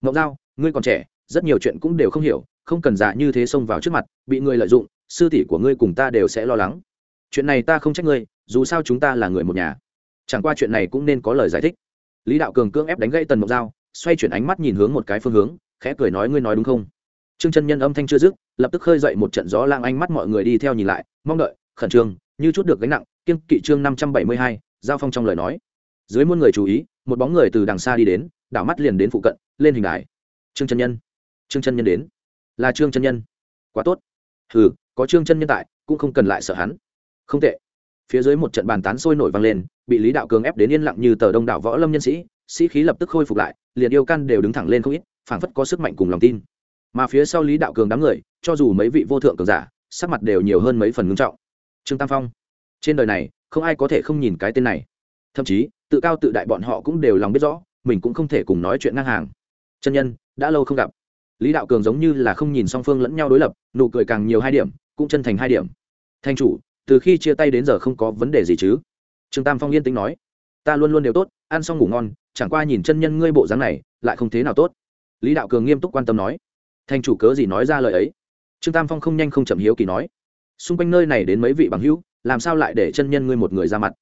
Speaker 1: mộng giao, ngươi còn trẻ, rất nhiều chuyện cũng đều không hiểu, không cần giả như thế xông vào trước mặt, bị người lợi dụng, sư tỷ của ngươi cùng ta đều sẽ lo lắng. Chuyện này ta không trách ngươi, dù sao chúng ta là người một nhà. Chẳng qua chuyện này cũng nên có lời giải thích. Lý đạo cường cưỡng ép đánh gãy tần mộng giao, xoay chuyển ánh mắt nhìn hướng một cái phương hướng, khẽ cười nói, ngươi nói đúng không? Trương chân nhân âm thanh chưa dứt, lập tức khơi dậy một trận gió lang ánh mắt mọi người đi theo nhìn lại, mong đợi, khẩn trương, như chút được gánh nặng kiên kỵ trương năm trăm bảy mươi hai, giao phong trong lời nói. Dưới muôn người chú ý, một bóng người từ đằng xa đi đến, đảo mắt liền đến phụ cận, lên hình đài. Trương chân nhân. Trương chân nhân đến. Là trương chân nhân. Quá tốt. Hừ, có trương chân nhân tại, cũng không cần lại sợ hắn. Không tệ. Phía dưới một trận bàn tán sôi nổi vang lên, bị lý đạo cường ép đến yên lặng như tờ đông đảo võ lâm nhân sĩ sĩ khí lập tức khôi phục lại, liền yêu căn đều đứng thẳng lên không ít, phảng phất có sức mạnh cùng lòng tin mà phía sau lý đạo cường đám người, cho dù mấy vị vô thượng cường giả, sắc mặt đều nhiều hơn mấy phần ngưng trọng. Trương tam phong, trên đời này, không ai có thể không nhìn cái tên này. Thậm chí, tự cao tự đại bọn họ cũng đều lòng biết rõ, mình cũng không thể cùng nói chuyện ngang hàng. Chân nhân, đã lâu không gặp. Lý đạo cường giống như là không nhìn song phương lẫn nhau đối lập, nụ cười càng nhiều hai điểm, cũng chân thành hai điểm. Thanh chủ, từ khi chia tay đến giờ không có vấn đề gì chứ? Trương tam phong yên tĩnh nói. Ta luôn luôn đều tốt, ăn xong ngủ ngon, chẳng qua nhìn chân nhân ngươi bộ dáng này, lại không thế nào tốt. Lý đạo cường nghiêm túc quan tâm nói thanh chủ cớ gì nói ra lời ấy? Trương tam phong không nhanh không chậm hiếu kỳ nói. Xung quanh nơi này đến mấy vị bằng hữu, làm sao lại để chân nhân ngươi một người ra mặt?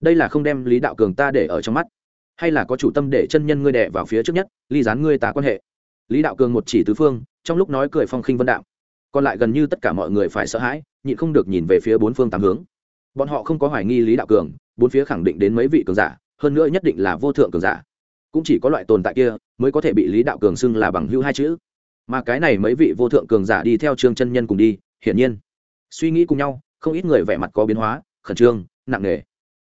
Speaker 1: Đây là không đem lý đạo cường ta để ở trong mắt. Hay là có chủ tâm để chân nhân ngươi đẻ vào phía trước nhất, ly dán ngươi ta quan hệ? Lý đạo cường một chỉ tứ phương, trong lúc nói cười phong khinh vân đạo còn lại gần như tất cả mọi người phải sợ hãi, nhịn không được nhìn về phía bốn phương tám hướng. Bọn họ không có hoài nghi lý đạo cường, bốn phía khẳng định đến mấy vị cường giả, hơn nữa nhất định là vô thượng cường giả. Cũng chỉ có loại tồn tại kia mới có thể bị lý đạo cường xưng là bằng hữu hai chữ mà cái này mấy vị vô thượng cường giả đi theo trương chân nhân cùng đi, hiển nhiên, suy nghĩ cùng nhau, không ít người vẻ mặt có biến hóa, khẩn trương, nặng nề.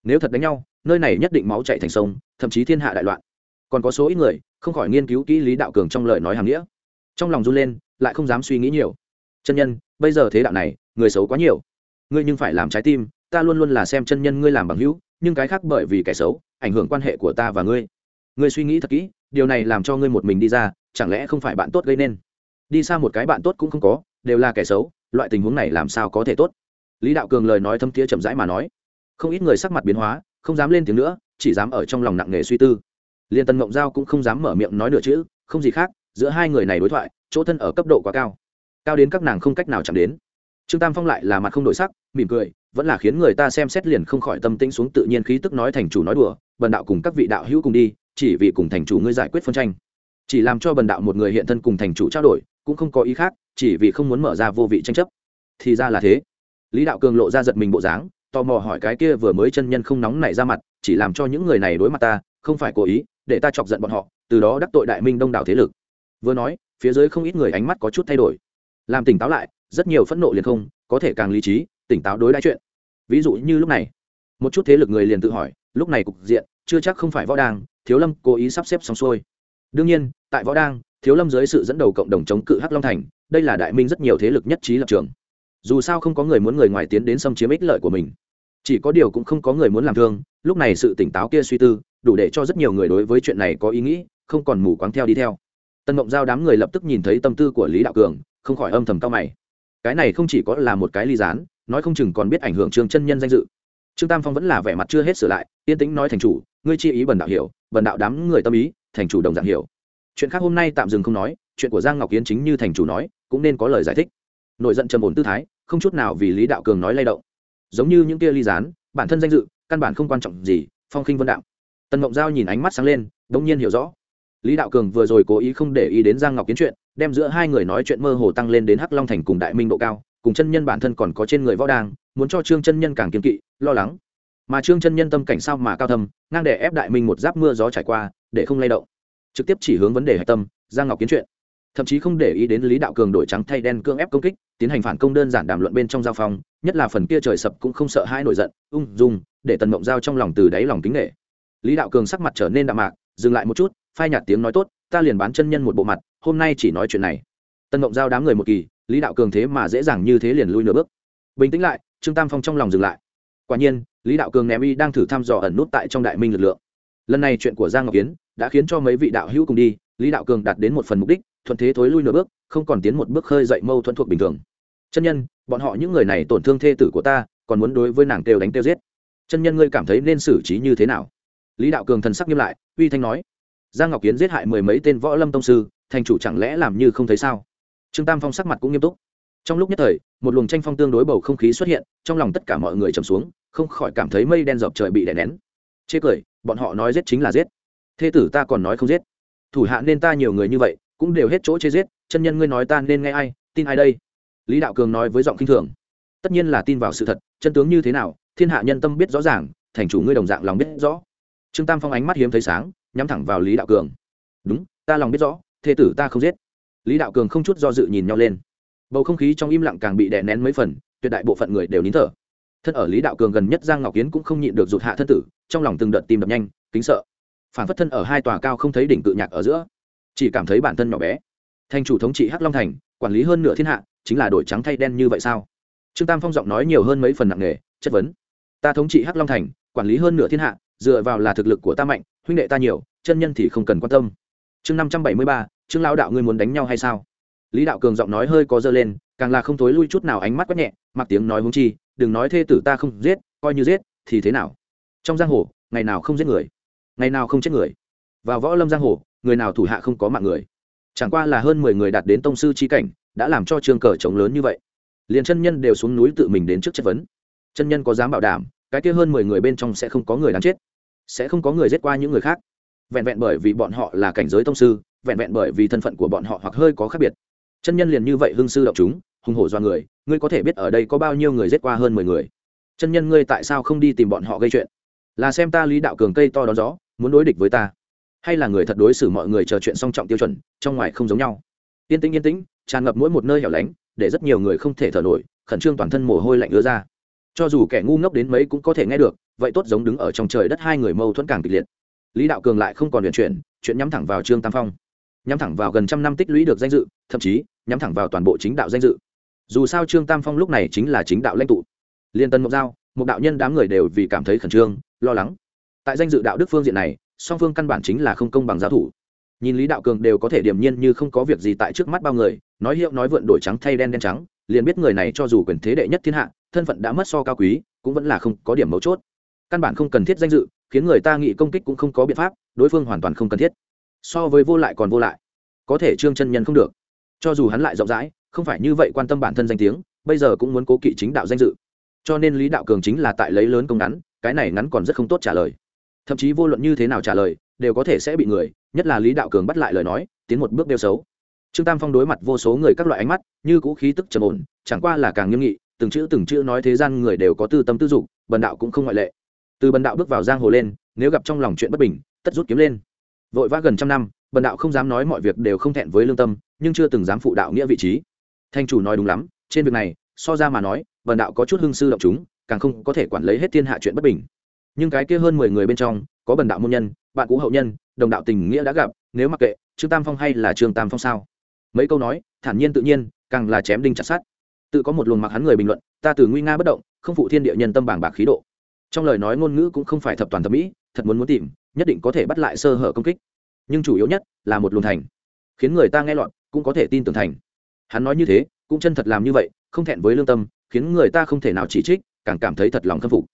Speaker 1: Nếu thật đánh nhau, nơi này nhất định máu chạy thành sông, thậm chí thiên hạ đại loạn. Còn có số ít người, không khỏi nghiên cứu kỹ lý đạo cường trong lời nói hàng nghĩa. Trong lòng run lên, lại không dám suy nghĩ nhiều. Chân nhân, bây giờ thế đạo này, người xấu quá nhiều. Ngươi nhưng phải làm trái tim, ta luôn luôn là xem chân nhân ngươi làm bằng hữu, nhưng cái khác bởi vì kẻ xấu, ảnh hưởng quan hệ của ta và ngươi. Ngươi suy nghĩ thật kỹ, điều này làm cho ngươi một mình đi ra, chẳng lẽ không phải bạn tốt gây nên? Đi xa một cái bạn tốt cũng không có, đều là kẻ xấu, loại tình huống này làm sao có thể tốt? Lý đạo cường lời nói thâm thiế chậm rãi mà nói. Không ít người sắc mặt biến hóa, không dám lên tiếng nữa, chỉ dám ở trong lòng nặng nề suy tư. Liên tân mộng giao cũng không dám mở miệng nói nửa chữ, không gì khác, giữa hai người này đối thoại, chỗ thân ở cấp độ quá cao. Cao đến các nàng không cách nào chạm đến. Trương tam phong lại là mặt không đổi sắc, mỉm cười, vẫn là khiến người ta xem xét liền không khỏi tâm tĩnh xuống tự nhiên khí tức nói thành chủ nói đùa, bần đạo cùng các vị đạo hữu cùng đi, chỉ vì cùng thành chủ ngươi giải quyết phân tranh chỉ làm cho bần đạo một người hiện thân cùng thành chủ trao đổi, cũng không có ý khác, chỉ vì không muốn mở ra vô vị tranh chấp. Thì ra là thế. Lý đạo cường lộ ra giật mình bộ dáng, tò mò hỏi cái kia vừa mới chân nhân không nóng nảy ra mặt, chỉ làm cho những người này đối mặt ta, không phải cố ý, để ta chọc giận bọn họ, từ đó đắc tội đại minh đông đảo thế lực. Vừa nói, phía dưới không ít người ánh mắt có chút thay đổi. Làm tỉnh táo lại, rất nhiều phẫn nộ liền không, có thể càng lý trí, tỉnh táo đối đãi chuyện. Ví dụ như lúc này, một chút thế lực người liền tự hỏi, lúc này cục diện, chưa chắc không phải võ đàng thiếu lâm cố ý sắp xếp xong xuôi đương nhiên, tại võ đang, thiếu lâm dưới sự dẫn đầu cộng đồng chống cự hắc long thành, đây là đại minh rất nhiều thế lực nhất trí lập trường. Dù sao không có người muốn người ngoài tiến đến xâm chiếm ích lợi của mình. Chỉ có điều cũng không có người muốn làm thương, lúc này sự tỉnh táo kia suy tư, đủ để cho rất nhiều người đối với chuyện này có ý nghĩ, không còn mù quáng theo đi theo. Tân mộng giao đám người lập tức nhìn thấy tâm tư của lý đạo cường, không khỏi âm thầm cao mày. Cái này không chỉ có là một cái ly gián, nói không chừng còn biết ảnh hưởng trương chân nhân danh dự. Trương tam phong vẫn là vẻ mặt chưa hết sửa lại, yên tĩnh nói thành chủ, ngươi chi ý bần đạo hiểu, bần đạo đám người tâm ý thành chủ đồng dạng hiểu. Chuyện khác hôm nay tạm dừng không nói, chuyện của giang ngọc yến chính như thành chủ nói, cũng nên có lời giải thích. Nội giận trầm ổn tư thái, không chút nào vì lý đạo cường nói lay động. Giống như những kia ly gián, bản thân danh dự, căn bản không quan trọng gì, phong khinh vân đạo. Tần mộng giao nhìn ánh mắt sáng lên đông nhiên hiểu rõ. Lý đạo cường vừa rồi cố ý không để ý đến giang ngọc kiến chuyện, đem giữa hai người nói chuyện mơ hồ tăng lên đến hắc long thành cùng đại minh độ cao, cùng chân nhân bản thân còn có trên người võ đang, muốn cho trương chân nhân càng kiên kỵ, lo lắng mà trương chân nhân tâm cảnh sao mà cao thâm, ngang để ép đại minh một giáp mưa gió trải qua, để không lay động. Trực tiếp chỉ hướng vấn đề hạch tâm, giang ngọc kiến chuyện. Thậm chí không để ý đến lý đạo cường đổi trắng thay đen cương ép công kích, tiến hành phản công đơn giản đàm luận bên trong giao phong, nhất là phần kia trời sập cũng không sợ hai nổi giận, ung dung, để tần mộng giao trong lòng từ đáy lòng kính nghệ lý đạo cường sắc mặt trở nên đạm mạc, dừng lại một chút, phai nhạt tiếng nói tốt, ta liền bán chân nhân một bộ mặt, hôm nay chỉ nói chuyện này. Tần mộng giao đám người một kỳ, lý đạo cường thế mà dễ dàng như thế liền lui nửa bước. Bình tĩnh lại, trương tam phong trong lòng dừng lại quả nhiên, lý đạo cường ném y đang thử thăm dò ẩn nút tại trong đại minh lực lượng. Lần này chuyện của giang ngọc kiến đã khiến cho mấy vị đạo hữu cùng đi, lý đạo cường đạt đến một phần mục đích, thuận thế thối lui nửa bước, không còn tiến một bước khơi dậy mâu thuẫn thuộc bình thường. Chân nhân, bọn họ những người này tổn thương thê tử của ta, còn muốn đối với nàng kêu đánh kêu giết. Chân nhân ngươi cảm thấy nên xử trí như thế nào? Lý đạo cường thần sắc nghiêm lại, uy thanh nói. Giang ngọc kiến giết hại mười mấy tên võ lâm tông sư, thành chủ chẳng lẽ làm như không thấy sao? Trương tam phong sắc mặt cũng nghiêm túc trong lúc nhất thời, một luồng tranh phong tương đối bầu không khí xuất hiện, trong lòng tất cả mọi người trầm xuống, không khỏi cảm thấy mây đen dọc trời bị đè nén. Chê cười, bọn họ nói giết chính là giết. Thê tử ta còn nói không giết. Thủ hạ nên ta nhiều người như vậy, cũng đều hết chỗ chê giết, chân nhân ngươi nói ta nên nghe ai, tin ai đây? Lý đạo cường nói với giọng khinh thường. Tất nhiên là tin vào sự thật, chân tướng như thế nào, thiên hạ nhân tâm biết rõ ràng, thành chủ ngươi đồng dạng lòng biết rõ. Trương tam phong ánh mắt hiếm thấy sáng, nhắm thẳng vào lý đạo cường. Đúng, ta lòng biết rõ, thê tử ta không giết. Lý đạo cường không chút do dự nhìn nhau lên bầu không khí trong im lặng càng bị đè nén mấy phần, tuyệt đại bộ phận người đều nín thở. Thân ở lý đạo cường gần nhất giang ngọc kiến cũng không nhịn được rụt hạ thân tử, trong lòng từng đợt tim đập nhanh, kính sợ. Phản phất thân ở hai tòa cao không thấy đỉnh cự nhạc ở giữa, chỉ cảm thấy bản thân nhỏ bé. Thành chủ thống trị hắc long thành, quản lý hơn nửa thiên hạ, chính là đổi trắng thay đen như vậy sao? Trương tam phong giọng nói nhiều hơn mấy phần nặng nề, chất vấn. Ta thống trị hắc long thành, quản lý hơn nửa thiên hạ, dựa vào là thực lực của ta mạnh, huynh đệ ta nhiều, chân nhân thì không cần quan tâm. Chương năm trăm bảy mươi ba chương lao đạo ngươi muốn đánh nhau hay sao? Lý đạo cường giọng nói hơi có dơ lên, càng là không thối lui chút nào ánh mắt quát nhẹ, mặc tiếng nói húng chi, đừng nói thê tử ta không giết, coi như giết, thì thế nào? Trong giang hồ, ngày nào không giết người? Ngày nào không chết người? Vào võ lâm giang hồ, người nào thủ hạ không có mạng người? Chẳng qua là hơn mười người đạt đến tông sư trí cảnh, đã làm cho trường cờ trống lớn như vậy. Liền chân nhân đều xuống núi tự mình đến trước chất vấn. Chân nhân có dám bảo đảm, cái kia hơn mười người bên trong sẽ không có người đáng chết, sẽ không có người giết qua những người khác. Vẹn vẹn bởi vì bọn họ là cảnh giới tông sư, vẹn vẹn bởi vì thân phận của bọn họ hoặc hơi có khác biệt chân nhân liền như vậy hưng sư động chúng, hùng hổ do người, ngươi có thể biết ở đây có bao nhiêu người giết qua hơn mười người. Chân nhân ngươi tại sao không đi tìm bọn họ gây chuyện? Là xem ta lý đạo cường cây to đón gió, muốn đối địch với ta. Hay là người thật đối xử mọi người chờ chuyện song trọng tiêu chuẩn, trong ngoài không giống nhau. Yên tĩnh yên tĩnh, tràn ngập mỗi một nơi hẻo lánh, để rất nhiều người không thể thở nổi, khẩn trương toàn thân mồ hôi lạnh ứa ra. Cho dù kẻ ngu ngốc đến mấy cũng có thể nghe được, vậy tốt giống đứng ở trong trời đất hai người mâu thuẫn càng kịch liệt. Lý đạo cường lại không còn luyện chuyển, chuyện nhắm thẳng vào trương tam phong nhắm thẳng vào gần trăm năm tích lũy được danh dự, thậm chí, nhắm thẳng vào toàn bộ chính đạo danh dự. Dù sao trương tam phong lúc này chính là chính đạo lãnh tụ. Liên tân mộc giao, một đạo nhân đám người đều vì cảm thấy khẩn trương, lo lắng. Tại danh dự đạo đức phương diện này, song phương căn bản chính là không công bằng giáo thủ. Nhìn lý đạo cường đều có thể điểm nhiên như không có việc gì tại trước mắt bao người, nói hiệu nói vượn đổi trắng thay đen đen trắng, liền biết người này cho dù quyền thế đệ nhất thiên hạ, thân phận đã mất so cao quý, cũng vẫn là không có điểm mấu chốt. Căn bản không cần thiết danh dự, khiến người ta nghĩ công kích cũng không có biện pháp, đối phương hoàn toàn không cần thiết so với vô lại còn vô lại. Có thể trương chân nhân không được. Cho dù hắn lại rộng rãi, không phải như vậy quan tâm bản thân danh tiếng, bây giờ cũng muốn cố kỵ chính đạo danh dự. Cho nên lý đạo cường chính là tại lấy lớn công ngắn, cái này ngắn còn rất không tốt trả lời. Thậm chí vô luận như thế nào trả lời, đều có thể sẽ bị người, nhất là lý đạo cường bắt lại lời nói, tiến một bước đeo xấu. Trương tam phong đối mặt vô số người các loại ánh mắt, như cũ khí tức trầm ổn, chẳng qua là càng nghiêm nghị, từng chữ từng chữ nói thế gian người đều có tư tâm tư dục, bần đạo cũng không ngoại lệ. Từ bần đạo bước vào giang hồ lên, nếu gặp trong lòng chuyện bất bình, tất rút kiếm lên vội vã gần trăm năm, bần đạo không dám nói mọi việc đều không thẹn với lương tâm, nhưng chưa từng dám phụ đạo nghĩa vị trí. Thanh chủ nói đúng lắm, trên việc này, so ra mà nói, bần đạo có chút hưng sư động chúng, càng không có thể quản lấy hết thiên hạ chuyện bất bình. Nhưng cái kia hơn mười người bên trong, có bần đạo môn nhân, bạn cũ hậu nhân, đồng đạo tình nghĩa đã gặp, nếu mặc kệ, trương tam phong hay là trương tam phong sao? Mấy câu nói, thản nhiên tự nhiên, càng là chém đinh chặt sát tự có một luồng mặc hắn người bình luận, ta từ nguy nga bất động, không phụ thiên địa nhân tâm bảng bạc khí độ. Trong lời nói ngôn ngữ cũng không phải thập toàn thẩm mỹ, thật muốn muốn tìm nhất định có thể bắt lại sơ hở công kích. Nhưng chủ yếu nhất là một luồng thành. Khiến người ta nghe lọt, cũng có thể tin tưởng thành. Hắn nói như thế, cũng chân thật làm như vậy, không thẹn với lương tâm, khiến người ta không thể nào chỉ trích, càng cảm thấy thật lòng khâm phục.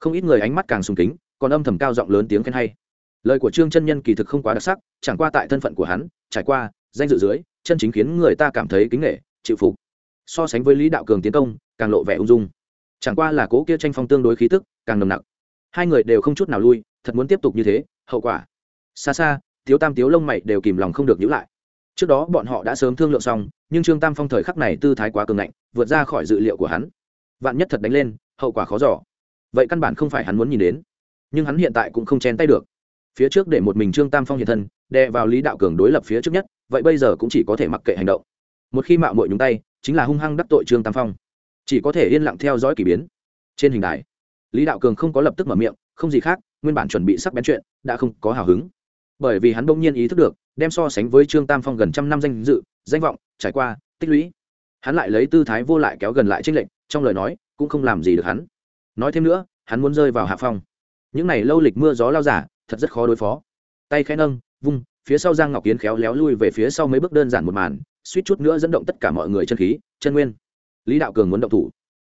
Speaker 1: Không ít người ánh mắt càng sùng kính, còn âm thầm cao giọng lớn tiếng khen hay. Lời của trương chân nhân kỳ thực không quá đặc sắc, chẳng qua tại thân phận của hắn, trải qua danh dự dưới, chân chính khiến người ta cảm thấy kính nghệ chịu phục. So sánh với lý đạo cường tiến công, càng lộ vẻ ung dung. Chẳng qua là cố kia tranh phong tương đối khí tức, càng nồng nặc. Hai người đều không chút nào lui thật muốn tiếp tục như thế, hậu quả. Xa xa thiếu tam tiếu lông mày đều kìm lòng không được nhữ lại. Trước đó bọn họ đã sớm thương lượng xong, nhưng trương tam phong thời khắc này tư thái quá cường ngạnh, vượt ra khỏi dự liệu của hắn. Vạn nhất thật đánh lên, hậu quả khó giỏ vậy căn bản không phải hắn muốn nhìn đến. Nhưng hắn hiện tại cũng không chen tay được. Phía trước để một mình trương tam phong hiện thân, đè vào lý đạo cường đối lập phía trước nhất, vậy bây giờ cũng chỉ có thể mặc kệ hành động. Một khi mạo mội nhúng tay, chính là hung hăng đắc tội trương tam phong. Chỉ có thể yên lặng theo dõi k ỳ biến. Trên hình đài, lý đạo cường không có lập tức mở miệng, không gì khác nguyên bản chuẩn bị sắc bén chuyện, đã không có hào hứng. Bởi vì hắn bỗng nhiên ý thức được, đem so sánh với trương tam phong gần trăm năm danh dự, danh vọng, trải qua, tích lũy. Hắn lại lấy tư thái vô lại kéo gần lại tranh lệnh trong lời nói, cũng không làm gì được hắn. Nói thêm nữa, hắn muốn rơi vào hạ phong. Những n à y lâu lịch mưa gió lao giả, thật rất khó đối phó. Tay khẽ nâng, vung, phía sau giang ngọc kiến khéo léo lui về phía sau mấy bước đơn giản một màn, suýt chút nữa dẫn động tất cả mọi người chân khí, chân nguyên. Lý đạo cường muốn động thủ.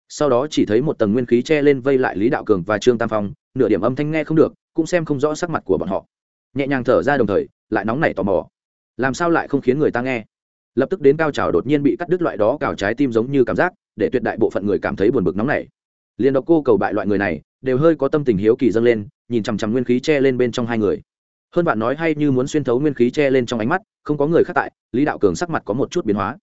Speaker 1: Sau đó chỉ thấy một tầng nguyên khí che lên vây lại lý đạo cường và trương tam phong nửa điểm âm thanh nghe không được, cũng xem không rõ sắc mặt của bọn họ. Nhẹ nhàng thở ra đồng thời, lại nóng nảy tò mò. Làm sao lại không khiến người ta nghe? Lập tức đến cao trào đột nhiên bị cắt đứt loại đó, cào trái tim giống như cảm giác, để tuyệt đại bộ phận người cảm thấy buồn bực nóng nảy. Liền độc cô cầu bại loại người này, đều hơi có tâm tình hiếu kỳ dâng lên, nhìn chằm chằm nguyên khí che lên bên trong hai người. Hơn bạn nói hay như muốn xuyên thấu nguyên khí che lên trong ánh mắt, không có người khác tại, lý đạo cường sắc mặt có một chút biến hóa.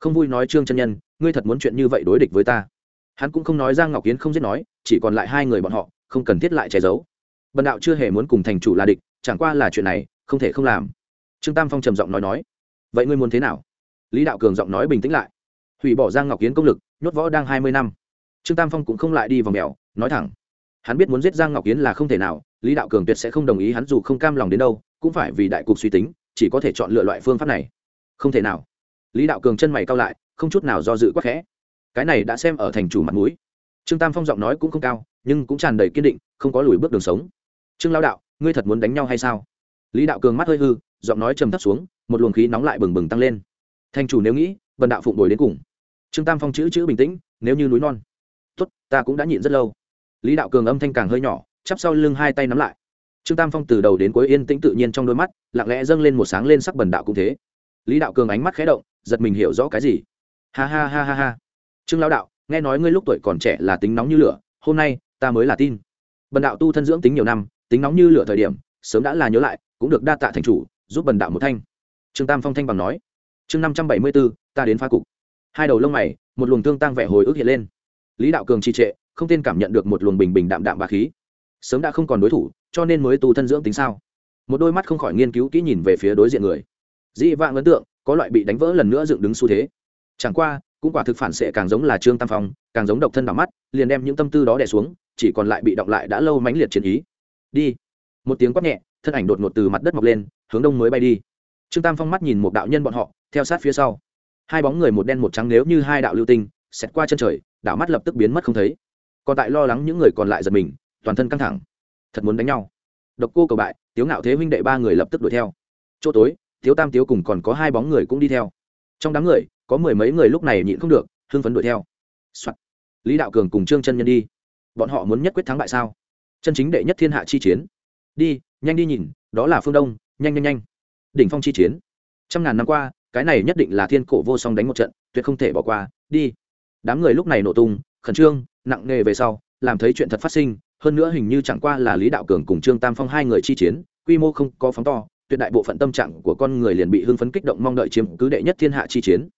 Speaker 1: Không vui nói, trương chân nhân, ngươi thật muốn chuyện như vậy đối địch với ta? Hắn cũng không nói giang ngọc Yến không giết nói, chỉ còn lại hai người bọn họ không cần thiết lại che giấu. Bần đạo chưa hề muốn cùng thành chủ là địch, chẳng qua là chuyện này, không thể không làm. Trương tam phong trầm giọng nói nói, vậy ngươi muốn thế nào? Lý đạo cường giọng nói bình tĩnh lại, hủy bỏ giang ngọc kiến công lực, nhốt võ đang hai mươi năm. Trương tam phong cũng không lại đi vào mèo, nói thẳng, hắn biết muốn giết giang ngọc kiến là không thể nào, lý đạo cường tuyệt sẽ không đồng ý hắn dù không cam lòng đến đâu, cũng phải vì đại cục suy tính, chỉ có thể chọn lựa loại phương pháp này. Không thể nào. Lý đạo cường chân mày cao lại, không chút nào do dự quắc khẽ, cái này đã xem ở thành chủ mặt mũi. Trương tam phong giọng nói cũng không cao nhưng cũng tràn đầy kiên định, không có lùi bước đường sống. Trương lao đạo, ngươi thật muốn đánh nhau hay sao? Lý đạo cường mắt hơi hư, giọng nói trầm thấp xuống, một luồng khí nóng lại bừng bừng tăng lên. Thanh chủ nếu nghĩ vần đạo phụng đổi đến cùng. Trương tam phong chữ chữ bình tĩnh, nếu như núi non. Tốt, ta cũng đã nhịn rất lâu. Lý đạo cường âm thanh càng hơi nhỏ, chắp sau lưng hai tay nắm lại. Trương tam phong từ đầu đến cuối yên tĩnh tự nhiên trong đôi mắt, lặng lẽ dâng lên một sáng lên sắc bần đạo cũng thế. Lý đạo cường ánh mắt khé động, giật mình hiểu rõ cái gì. Ha ha ha ha ha. Trương lao đạo, nghe nói ngươi lúc tuổi còn trẻ là tính nóng như lửa, hôm nay ta mới là tin. Bần đạo tu thân dưỡng tính nhiều năm, tính nóng như lửa thời điểm, sớm đã là nhớ lại, cũng được đa tạ thành chủ, giúp bần đạo một thanh. Trương tam phong thanh bằng nói. Chương năm trăm bảy mươi bốn ta đến phá cục. Hai đầu lông mày, một luồng tương tăng vẻ hồi ức hiện lên. Lý đạo cường trì trệ, không tên cảm nhận được một luồng bình bình đạm đạm bà khí. Sớm đã không còn đối thủ, cho nên mới tu thân dưỡng tính sao? Một đôi mắt không khỏi nghiên cứu kỹ nhìn về phía đối diện người. Dị vãng ấn tượng, có loại bị đánh vỡ lần nữa dựng đứng xu thế. Chẳng qua, cũng quả thực phản xệ càng giống là trương tam phong, càng giống độc thân đ mắt, liền đem những tâm tư đó đè xuống chỉ còn lại bị động lại đã lâu mãnh liệt chiến ý. Đi. Một tiếng quát nhẹ, thân ảnh đột ngột từ mặt đất mọc lên, hướng đông mới bay đi. Trương tam phong mắt nhìn một đạo nhân bọn họ, theo sát phía sau. Hai bóng người một đen một trắng nếu như hai đạo lưu tinh, xẹt qua chân trời đạo mắt lập tức biến mất không thấy. Còn tại lo lắng những người còn lại giật mình, toàn thân căng thẳng. Thật muốn đánh nhau. Độc cô cầu bại, tiếu ngạo thế huynh đệ ba người lập tức đuổi theo. Chỗ tối, tiếu tam tiếu cùng còn có hai bóng người cũng đi theo. Trong đám người, có mười mấy người lúc này nhịn không được, hưng phấn đuổi theo. Soạn. lý đạo cường cùng trương chân nhân đi bọn họ muốn nhất quyết thắng bại sao? Chân chính đệ nhất thiên hạ chi chiến. Đi, nhanh đi nhìn, đó là phương đông, nhanh nhanh nhanh. Đỉnh phong chi chiến. Trăm ngàn năm qua, cái này nhất định là thiên cổ vô song đánh một trận, tuyệt không thể bỏ qua. Đi. Đám người lúc này nổ tung, khẩn trương, nặng nề về sau, làm thấy chuyện thật phát sinh, hơn nữa hình như chẳng qua là lý đạo cường cùng trương tam phong hai người chi chiến, quy mô không có phóng to, tuyệt đại bộ phận tâm trạng của con người liền bị hưng phấn kích động mong đợi chiếm cứ đệ nhất thiên hạ chi chiến.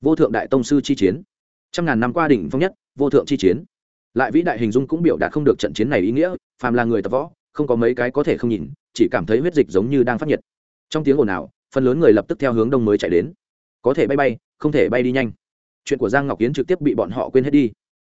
Speaker 1: Vô thượng đại tông sư chi chiến. Trăm ngàn năm qua đỉnh phong nhất, vô thượng chi chiến lại vĩ đại hình dung cũng biểu đạt không được trận chiến này ý nghĩa, phàm là người tập võ, không có mấy cái có thể không nhìn, chỉ cảm thấy huyết dịch giống như đang phát nhiệt. Trong tiếng ồn ào, phần lớn người lập tức theo hướng đông mới chạy đến. Có thể bay bay, không thể bay đi nhanh. Chuyện của giang ngọc kiến trực tiếp bị bọn họ quên hết đi.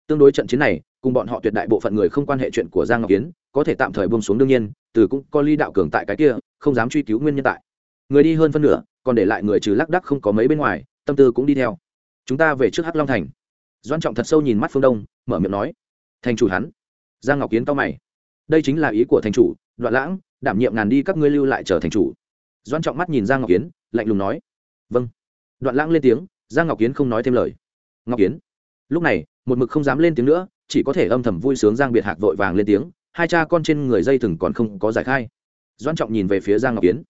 Speaker 1: Tương đối trận chiến này, cùng bọn họ tuyệt đại bộ phận người không quan hệ chuyện của giang ngọc kiến có thể tạm thời buông xuống đương nhiên, từ cũng có ly đạo cường tại cái kia, không dám truy cứu nguyên nhân tại. Người đi hơn phân nửa, còn để lại người trừ lác đắc không có mấy bên ngoài, tâm tư cũng đi theo. Chúng ta về trước hắc long thành. Doan trọng thật sâu nhìn mắt phương đông, mở miệng nói thành chủ hắn. Giang ngọc kiến to mày. Đây chính là ý của thành chủ, đoạn lãng, đảm nhiệm ngàn đi các ngươi lưu lại chờ thành chủ. Doan trọng mắt nhìn giang ngọc kiến lạnh lùng nói. Vâng. Đoạn lãng lên tiếng, giang ngọc kiến không nói thêm lời. Ngọc kiến lúc này, một mực không dám lên tiếng nữa, chỉ có thể âm thầm vui sướng giang biệt hạc vội vàng lên tiếng, hai cha con trên người dây thừng còn không có giải khai. Doan trọng nhìn về phía giang ngọc kiến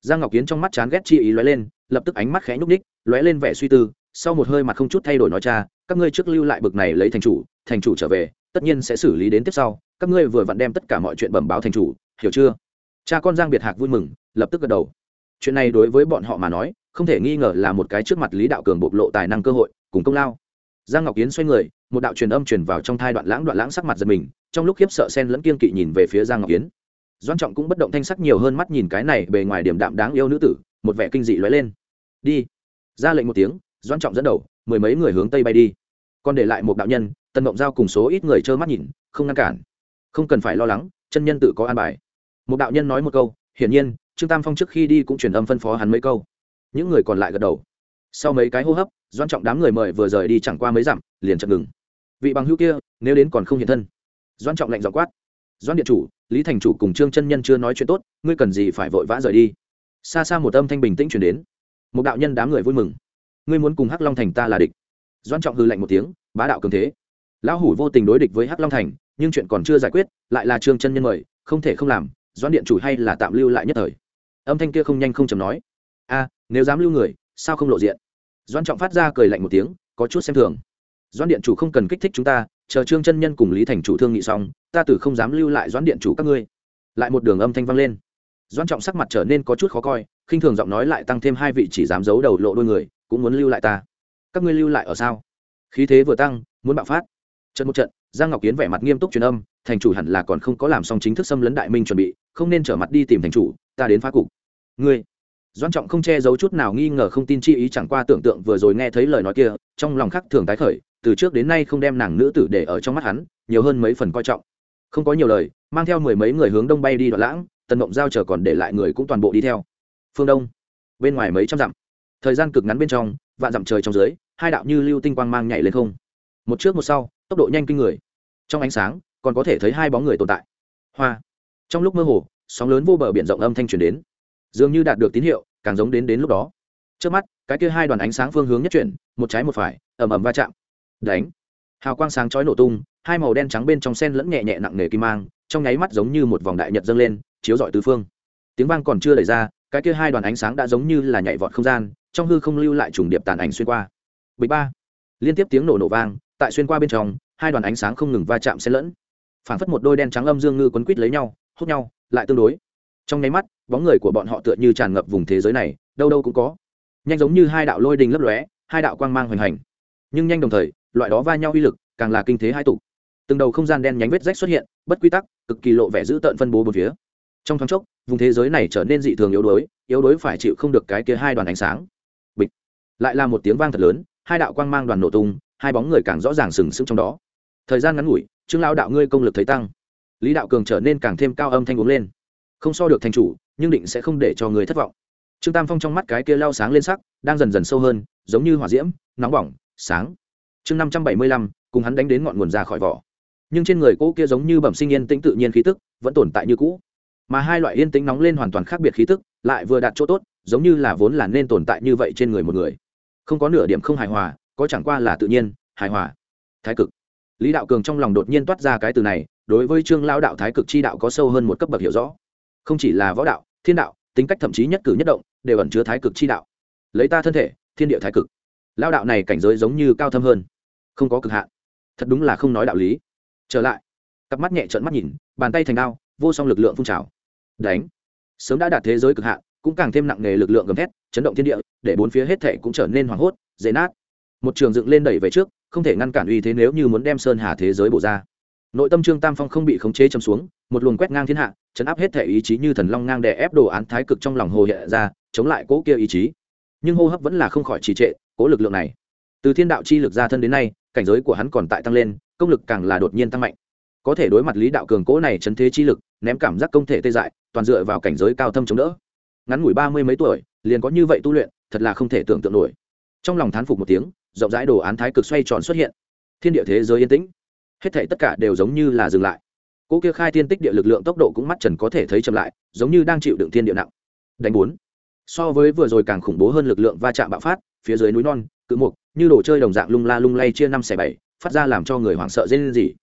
Speaker 1: giang ngọc kiến trong mắt chán ghét chi ý lóe lên, lập tức ánh mắt khẽ nhúc ních lóe lên vẻ suy tư, sau một hơi mặt không chút thay đổi nói cha, các ngươi trước lưu lại bực này lấy thành chủ thành chủ trở về tất nhiên sẽ xử lý đến tiếp sau. Các ngươi vừa vặn đem tất cả mọi chuyện bẩm báo thành chủ, hiểu chưa? Cha con giang biệt hạc vui mừng, lập tức gật đầu. Chuyện này đối với bọn họ mà nói, không thể nghi ngờ là một cái trước mặt lý đạo cường bộc lộ tài năng cơ hội, cùng công lao. Giang ngọc Yến xoay người, một đạo truyền âm truyền vào trong thai đoạn lãng đoạn lãng sắc mặt giật mình, trong lúc khiếp sợ sen lẫn kiên kỵ nhìn về phía giang ngọc Yến. doan trọng cũng bất động thanh sắc nhiều hơn mắt nhìn cái này bề ngoài điểm đạm đáng yêu nữ tử, một vẻ kinh dị lóe lên. Đi. Ra lệnh một tiếng doan trọng dẫn đầu, mười mấy người hướng tây bay đi. Còn để lại một đạo nhân tân mộng giao cùng số ít người trơ mắt nhìn, không ngăn cản. Không cần phải lo lắng, chân nhân tự có an bài. Một đạo nhân nói một câu, hiển nhiên, trương tam phong trước khi đi cũng truyền âm phân phó hắn mấy câu. Những người còn lại gật đầu. Sau mấy cái hô hấp doan trọng đám người mời vừa rời đi chẳng qua mấy dặm, liền chặn ngừng. Vị bằng hữu kia, nếu đến còn không hiện thân. Doan trọng lạnh dọ quát. Doan điện chủ, lý thành chủ cùng trương chân nhân chưa nói chuyện tốt, ngươi cần gì phải vội vã rời đi? Xa xa một âm thanh bình tĩnh chuyển đến. Một đạo nhân đám người vui mừng. Ngươi muốn cùng hắc long thành ta là địch. Doan trọng hư lạnh một tiếng, bá đạo cường thế lão hủ vô tình đối địch với hắc long thành, nhưng chuyện còn chưa giải quyết, lại là trương chân nhân mời, không thể không làm, doãn điện chủ hay là tạm lưu lại nhất thời. Âm thanh kia không nhanh không chầm nói. A, nếu dám lưu người, sao không lộ diện? Doãn trọng phát ra cười lạnh một tiếng, có chút xem thường. Doãn điện chủ không cần kích thích chúng ta, chờ trương chân nhân cùng lý thành chủ thương nghị xong, ta từ không dám lưu lại doãn điện chủ các ngươi. Lại một đường âm thanh vang lên. Doãn trọng sắc mặt trở nên có chút khó coi, khinh thường giọng nói lại tăng thêm hai vị chỉ dám giấu đầu lộ đôi người, cũng muốn lưu lại ta. Các ngươi lưu lại ở sao? Khí thế vừa tăng, muốn bạo phát trận một trận, giang ngọc kiến vẻ mặt nghiêm túc truyền âm, thành chủ hẳn là còn không có làm xong chính thức xâm lấn đại minh chuẩn bị, không nên trở mặt đi tìm thành chủ, ta đến phá cục. Ngươi? Doan trọng không che giấu chút nào nghi ngờ không tin chi ý chẳng qua tưởng tượng vừa rồi nghe thấy lời nói kia, trong lòng khắc thường tái khởi, từ trước đến nay không đem nàng nữ tử để ở trong mắt hắn, nhiều hơn mấy phần coi trọng. Không có nhiều lời, mang theo mười mấy người hướng đông bay đi đoạn lãng, tần mộng giao chờ còn để lại người cũng toàn bộ đi theo. Phương đông, bên ngoài mấy trăm dặm. Thời gian cực ngắn bên trong, vạn dặm trời trong dưới, hai đạo như lưu tinh quang mang nhảy lên không. Một trước một sau tốc độ nhanh kinh người. Trong ánh sáng, còn có thể thấy hai bóng người tồn tại. Hoa. Trong lúc mơ hồ, sóng lớn vô bờ biển rộng âm thanh truyền đến. Dường như đạt được tín hiệu, càng giống đến đến lúc đó. Trước mắt, cái kia hai đoàn ánh sáng phương hướng nhất chuyển, một trái một phải, ầm ầm va chạm. Đánh. Hào quang sáng chói nổ tung, hai màu đen trắng bên trong sen lẫn nhẹ nhẹ nặng nề kim mang, trong nháy mắt giống như một vòng đại nhật dâng lên, chiếu rọi tứ phương. Tiếng vang còn chưa đẩy ra, cái kia hai đoàn ánh sáng đã giống như là nhảy vọt không gian, trong hư không lưu lại trùng điệp tàn ảnh xuyên qua. Bịch ba. Liên tiếp tiếng nổ nổ vang, tại xuyên qua bên trong hai đoàn ánh sáng không ngừng va chạm xen lẫn. Phảng phất một đôi đen trắng âm dương ngư quấn quít lấy nhau, hút nhau, lại tương đối. Trong nháy mắt, bóng người của bọn họ tựa như tràn ngập vùng thế giới này, đâu đâu cũng có. Nhanh giống như hai đạo lôi đình lấp lóe, hai đạo quang mang hoành hành. Nhưng nhanh đồng thời, loại đó va nhau uy lực càng là kinh thế hai tục từng đầu không gian đen nhánh vết rách xuất hiện, bất quy tắc, cực kỳ lộ vẻ dữ tợn phân bố bốn phía. Trong thoáng chốc, vùng thế giới này trở nên dị thường yếu đuối yếu đuối phải chịu không được cái kia hai đoàn ánh sáng. Bịch. Lại là một tiếng vang thật lớn, hai đạo quang mang đoàn nổ tung, hai bóng người càng rõ ràng sừng sững trong đó thời gian ngắn ngủi, trương lao đạo ngươi công lực thấy tăng. Lý đạo cường trở nên càng thêm cao âm thanh uống lên. Không so được thành chủ, nhưng định sẽ không để cho người thất vọng. Trương tam phong trong mắt cái kia lao sáng lên sắc, đang dần dần sâu hơn, giống như hỏa diễm, nóng bỏng, sáng. Chương năm trăm bảy mươi lăm, cùng hắn đánh đến ngọn nguồn ra khỏi vỏ. Nhưng trên người cỗ kia giống như bẩm sinh yên tĩnh tự nhiên khí tức, vẫn tồn tại như cũ. Mà hai loại yên tĩnh nóng lên hoàn toàn khác biệt khí tức, lại vừa đạt chỗ tốt, giống như là vốn là nên tồn tại như vậy trên người một người. Không có nửa điểm không hài hòa, có chẳng qua là tự nhiên, hài hòa. Thái cực lý đạo cường trong lòng đột nhiên toát ra cái từ này, đối với trương lao đạo thái cực chi đạo có sâu hơn một cấp bậc hiểu rõ. Không chỉ là võ đạo, thiên đạo, tính cách thậm chí nhất cử nhất động, đều ẩn chứa thái cực chi đạo. Lấy ta thân thể, thiên địa thái cực. Lao đạo này cảnh giới giống như cao thâm hơn, không có cực hạn. Thật đúng là không nói đạo lý. Trở lại, cặp mắt nhẹ trợn mắt nhìn, bàn tay thành đao, vô song lực lượng phun trào. Đánh. Sớm đã đạt thế giới cực hạn, cũng càng thêm nặng nề lực lượng gầm thét, chấn động thiên địa, để bốn phía hết thể cũng trở nên hoảng hốt, dễ nát một trường dựng lên đẩy về trước, không thể ngăn cản uy thế nếu như muốn đem sơn hà thế giới bổ ra. Nội tâm trương tam phong không bị khống chế chấm xuống, một luồng quét ngang thiên hạ, chấn áp hết thể ý chí như thần long ngang đè ép đồ án thái cực trong lòng hồ hiện ra, chống lại cỗ kia ý chí. Nhưng hô hấp vẫn là không khỏi trì trệ cỗ lực lượng này. Từ thiên đạo chi lực ra thân đến nay, cảnh giới của hắn còn tại tăng lên, công lực càng là đột nhiên tăng mạnh. Có thể đối mặt lý đạo cường cỗ này chấn thế chi lực, ném cảm giác công thể tê dại, toàn dựa vào cảnh giới cao thâm chống đỡ. Ngắn ngủi ba mươi mấy tuổi, liền có như vậy tu luyện, thật là không thể tưởng tượng nổi. Trong lòng thán phục một tiếng rộng rãi đồ án thái cực xoay tròn xuất hiện. Thiên địa thế giới yên tĩnh. Hết thể tất cả đều giống như là dừng lại. Cỗ kia khai thiên tích địa lực lượng tốc độ cũng mắt trần có thể thấy chậm lại, giống như đang chịu đựng thiên địa nặng. Đánh bốn. So với vừa rồi càng khủng bố hơn lực lượng va chạm bạo phát, phía dưới núi non, cự mục, như đồ chơi đồng dạng lung la lung lay chia năm xẻ bảy, phát ra làm cho người hoảng sợ dễ lên gì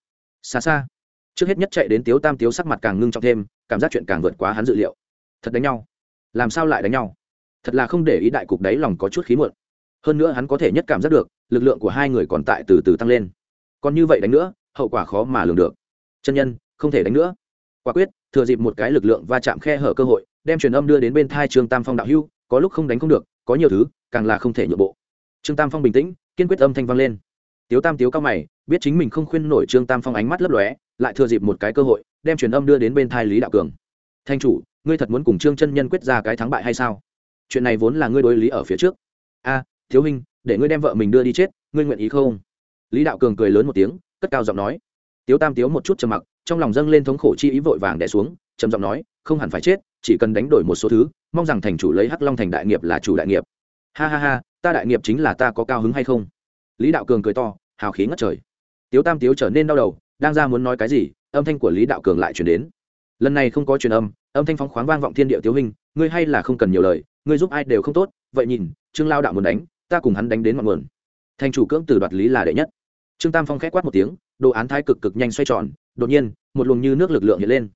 Speaker 1: xa xa. Trước hết nhất chạy đến tiếu tam tiếu sắc mặt càng ngưng trọng thêm, cảm giác chuyện càng vượt quá hắn dự liệu. Thật đánh nhau. Làm sao lại đánh nhau? Thật là không để ý đại cục đấy lòng có chút khí muộn hơn nữa hắn có thể nhất cảm giác được, lực lượng của hai người còn tại từ từ tăng lên. Còn như vậy đánh nữa, hậu quả khó mà lường được. Chân nhân, không thể đánh nữa. Quả quyết, thừa dịp một cái lực lượng va chạm khe hở cơ hội, đem truyền âm đưa đến bên thai trương tam phong đạo hưu có lúc không đánh không được, có nhiều thứ, càng là không thể nhượng bộ. Trương tam phong bình tĩnh, kiên quyết âm thanh vang lên. Tiếu tam tiếu cao mày, biết chính mình không khuyên nổi trương tam phong ánh mắt lấp lóe, lại thừa dịp một cái cơ hội, đem truyền âm đưa đến bên thai lý đạo cường. Thanh chủ, ngươi thật muốn cùng trương chân nhân quyết ra cái thắng bại hay sao? Chuyện này vốn là ngươi đối lý ở phía trước. A thiếu huynh, để ngươi đem vợ mình đưa đi chết, ngươi nguyện ý không? Lý đạo cường cười lớn một tiếng, cất cao giọng nói. Tiếu tam tiếu một chút trầm mặc, trong lòng dâng lên thống khổ chi ý vội vàng đẻ xuống, trầm giọng nói, không hẳn phải chết, chỉ cần đánh đổi một số thứ, mong rằng thành chủ lấy hắc long thành đại nghiệp là chủ đại nghiệp. Ha ha ha, ta đại nghiệp chính là ta có cao hứng hay không? Lý đạo cường cười to, hào khí ngất trời. Tiếu tam tiếu trở nên đau đầu, đang ra muốn nói cái gì, âm thanh của lý đạo cường lại chuyển đến. Lần này không có truyền âm âm thanh phóng khoáng vang vọng thiên địa tiếu hình ngươi hay là không cần nhiều lời, ngươi giúp ai đều không tốt, vậy nhìn, trương lao đạo muốn đánh ta cùng hắn đánh đến ngọn nguồn. Thành chủ cưỡng từ đoạt lý là đệ nhất. Trương tam phong k h é quát một tiếng, đồ án thái cực cực nhanh xoay tròn, đột nhiên, một luồng như nước lực lượng hiện lên.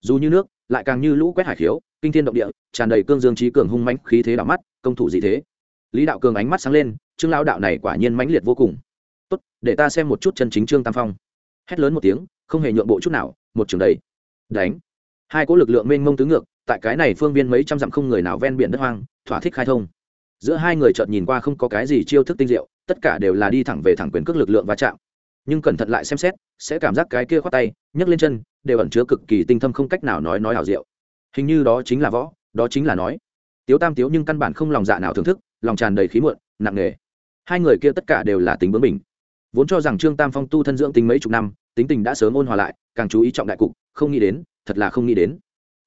Speaker 1: Dù như nước, lại càng như lũ quét hải khiếu, kinh thiên động địa, tràn đầy cương dương trí cường hung mãnh khí thế đảo mắt, công thủ gì thế. Lý đạo cường ánh mắt sáng lên, trương lao đạo này quả nhiên mãnh liệt vô cùng. Tốt, để ta xem một chút chân chính trương tam phong. Hét lớn một tiếng, không hề nhượng bộ chút nào, một trường đầy. Đánh. Hai cỗ lực lượng mênh mông tứ ngược, tại cái này phương viên mấy trăm dặm không người nào ven biển đất hoang, thỏa thích khai thông giữa hai người chợt nhìn qua không có cái gì chiêu thức tinh diệu, tất cả đều là đi thẳng về thẳng quyền cước lực lượng va chạm. Nhưng cẩn thận lại xem xét, sẽ cảm giác cái kia khoát tay, nhấc lên chân, đều ẩn chứa cực kỳ tinh thâm không cách nào nói nói hảo diệu. Hình như đó chính là võ, đó chính là nói. Tiếu tam tiếu nhưng căn bản không lòng dạ nào thưởng thức, lòng tràn đầy khí muộn, nặng nề. Hai người kia tất cả đều là tính bướng mình vốn cho rằng trương tam phong tu thân dưỡng tính mấy chục năm, tính tình đã sớm ôn hòa lại, càng chú ý trọng đại cục, không nghĩ đến, thật là không nghĩ đến.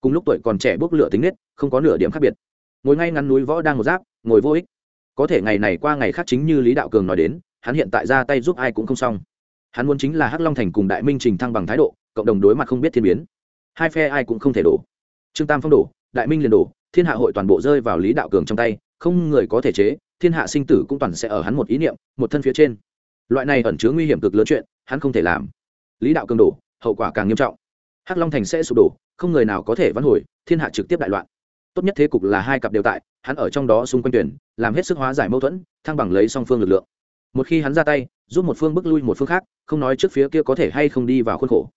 Speaker 1: Cùng lúc tuổi còn trẻ bốc lửa tính nết, không có nửa điểm khác biệt. Ngồi ngay ngắn núi võ đang một giáp ngồi vô ích. Có thể ngày này qua ngày khác chính như lý đạo cường nói đến, hắn hiện tại ra tay giúp ai cũng không xong. Hắn muốn chính là hắc long thành cùng đại minh trình thăng bằng thái độ, cộng đồng đối mặt không biết thiên biến. Hai phe ai cũng không thể đổ. Trương tam phong đổ, đại minh liền đổ, thiên hạ hội toàn bộ rơi vào lý đạo cường trong tay, không người có thể chế, thiên hạ sinh tử cũng toàn sẽ ở hắn một ý niệm, một thân phía trên. Loại này ẩn chứa nguy hiểm cực lớn chuyện, hắn không thể làm. Lý đạo cường đổ, hậu quả càng nghiêm trọng. Hắc long thành sẽ sụp đổ, không người nào có thể vãn hồi, thiên hạ trực tiếp đại loạn tốt nhất thế cục là hai cặp đều tại, hắn ở trong đó xung quanh tuyển, làm hết sức hóa giải mâu thuẫn, thăng bằng lấy song phương lực lượng. Một khi hắn ra tay, giúp một phương bước lui một phương khác, không nói trước phía kia có thể hay không đi vào khuôn khổ.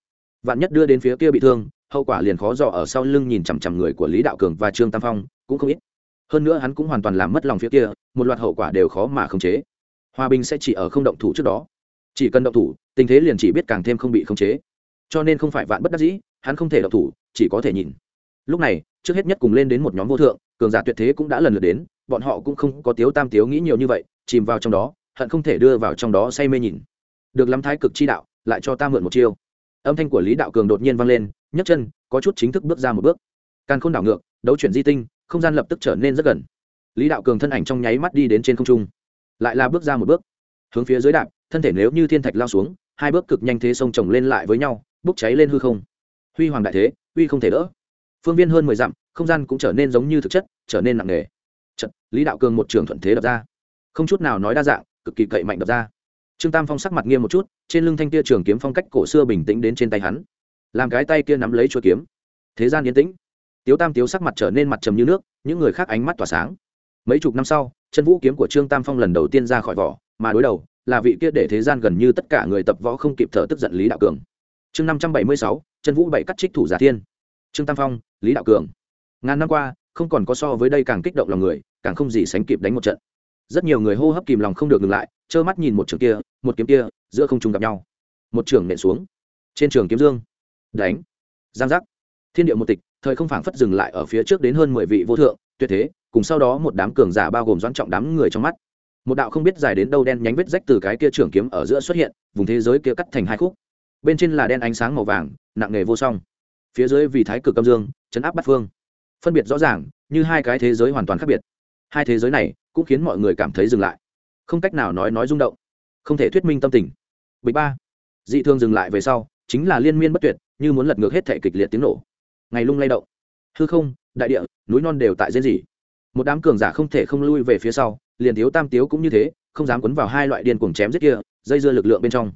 Speaker 1: Vạn nhất đưa đến phía kia bị thương, hậu quả liền khó dò ở sau lưng nhìn chằm chằm người của lý đạo cường và trương tam phong, cũng không ít. Hơn nữa hắn cũng hoàn toàn làm mất lòng phía kia, một loạt hậu quả đều khó mà khống chế. Hòa bình sẽ chỉ ở không động thủ trước đó. Chỉ cần động thủ, tình thế liền chỉ biết càng thêm không bị khống chế. Cho nên không phải vạn bất đắc dĩ, hắn không thể động thủ, chỉ có thể nhìn. Lúc này trước hết nhất cùng lên đến một nhóm vô thượng, cường giả tuyệt thế cũng đã lần lượt đến, bọn họ cũng không có tiếu tam tiếu nghĩ nhiều như vậy, chìm vào trong đó, hận không thể đưa vào trong đó say mê nhìn. Được lắm thái cực chi đạo, lại cho ta mượn một chiêu. Âm thanh của lý đạo cường đột nhiên vang lên, nhấc chân, có chút chính thức bước ra một bước. Càng không đảo ngược, đấu chuyển di tinh, không gian lập tức trở nên rất gần. Lý đạo cường thân ảnh trong nháy mắt đi đến trên không trung, lại là bước ra một bước. Hướng phía dưới đạp, thân thể nếu như thiên thạch lao xuống, hai bước cực nhanh thế sông chồng lên lại với nhau, bốc cháy lên hư không. Huy hoàng đại thế, uy không thể đỡ phương viên hơn mười dặm không gian cũng trở nên giống như thực chất trở nên nặng nề. Chật, lý đạo cường một trường thuận thế đập ra. Không chút nào nói đa dạng cực kỳ cậy mạnh đập ra. Trương tam phong sắc mặt nghiêm một chút trên lưng thanh tia trường kiếm phong cách cổ xưa bình tĩnh đến trên tay hắn. Làm cái tay kia nắm lấy chuỗi kiếm. Thế gian yên tĩnh. Tiếu tam tiếu sắc mặt trở nên mặt trầm như nước những người khác ánh mắt tỏa sáng. Mấy chục năm sau chân vũ kiếm của trương tam phong lần đầu tiên ra khỏi vỏ mà đối đầu là vị kia để thế gian gần như tất cả người tập võ không kịp thở tức giận lý đạo cường. Chương năm trăm bảy mươi sáu chân vũ bảy cắt trích thủ giả thiên trương tam phong, lý đạo cường. Ngàn năm qua, không còn có so với đây càng kích động lòng người, càng không gì sánh kịp đánh một trận. Rất nhiều người hô hấp kìm lòng không được ngừng lại, trơ mắt nhìn một trường kia, một kiếm kia, giữa không trung gặp nhau. Một trường nện xuống. Trên trường kiếm dương. Đánh. Giang giác. Thiên địa một tịch, thời không phảng phất dừng lại ở phía trước đến hơn mười vị vô thượng, tuyệt thế, cùng sau đó một đám cường giả bao gồm doãn trọng đám người trong mắt. Một đạo không biết dài đến đâu đen nhánh vết rách từ cái kia trường kiếm ở giữa xuất hiện, vùng thế giới kia cắt thành hai khúc. Bên trên là đen ánh sáng màu vàng, nặng nghề vô song phía dưới vì thái cực âm dương, chấn áp bắt phương. Phân biệt rõ ràng, như hai cái thế giới hoàn toàn khác biệt. Hai thế giới này cũng khiến mọi người cảm thấy dừng lại. Không cách nào nói nói rung động. Không thể thuyết minh tâm tình. Bịch ba. Dị thương dừng lại về sau, chính là liên miên bất tuyệt, như muốn lật ngược hết thể kịch liệt tiếng nổ. Ngày lung lay động. Hư không, đại địa, núi non đều tại dễ gì một đám cường giả không thể không lui về phía sau, liền thiếu tam tiếu cũng như thế, không dám quấn vào hai loại điên cuồng chém giết kia, dây dưa lực lượng bên trong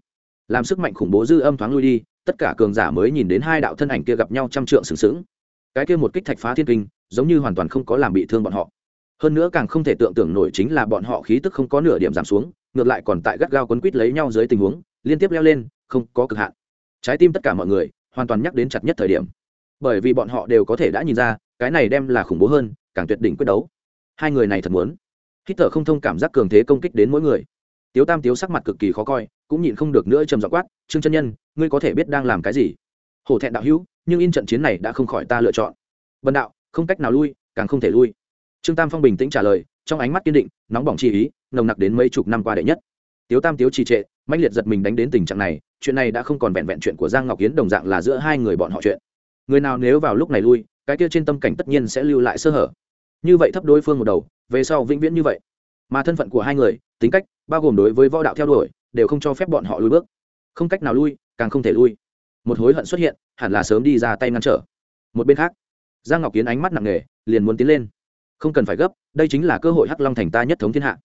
Speaker 1: làm sức mạnh khủng bố dư âm thoáng lui đi, tất cả cường giả mới nhìn đến hai đạo thân ảnh kia gặp nhau trăm trượng sừng sững. Cái kia một kích thạch phá thiên kinh, giống như hoàn toàn không có làm bị thương bọn họ. Hơn nữa càng không thể tưởng tượng nổi chính là bọn họ khí tức không có nửa điểm giảm xuống, ngược lại còn tại gắt gao quấn quít lấy nhau dưới tình huống, liên tiếp leo lên, không có cực hạn. Trái tim tất cả mọi người hoàn toàn nhắc đến chặt nhất thời điểm. Bởi vì bọn họ đều có thể đã nhìn ra, cái này đem là khủng bố hơn, càng tuyệt đỉnh quyết đấu. Hai người này thật muốn. Hít thở không thông cảm giác cường thế công kích đến mỗi người. Tiếu tam tiếu sắc mặt cực kỳ khó coi cũng nhịn không được nữa trầm giọng quát, trương chân nhân, ngươi có thể biết đang làm cái gì? Hổ thẹn đạo hữu, nhưng in trận chiến này đã không khỏi ta lựa chọn. Bần đạo, không cách nào lui, càng không thể lui. Trương tam phong bình tĩnh trả lời, trong ánh mắt kiên định, nóng bỏng chi ý, nồng nặc đến mấy chục năm qua đệ nhất. Tiếu tam tiếu trì trệ mạnh liệt giật mình đánh đến tình trạng này, chuyện này đã không còn vẹn vẹn chuyện của giang ngọc hiến đồng dạng là giữa hai người bọn họ chuyện. Người nào nếu vào lúc này lui, cái kia trên tâm cảnh tất nhiên sẽ lưu lại sơ hở. Như vậy thấp đối phương một đầu, về sau vĩnh viễn như vậy. Mà thân phận của hai người, tính cách, bao gồm đối với võ đạo theo đuổi đều không cho phép bọn họ lui bước. Không cách nào lui, càng không thể lui. Một hối hận xuất hiện, hẳn là sớm đi ra tay ngăn trở. Một bên khác, giang ngọc kiến ánh mắt nặng nề, liền muốn tiến lên. Không cần phải gấp, đây chính là cơ hội hắc long thành ta nhất thống thiên hạ.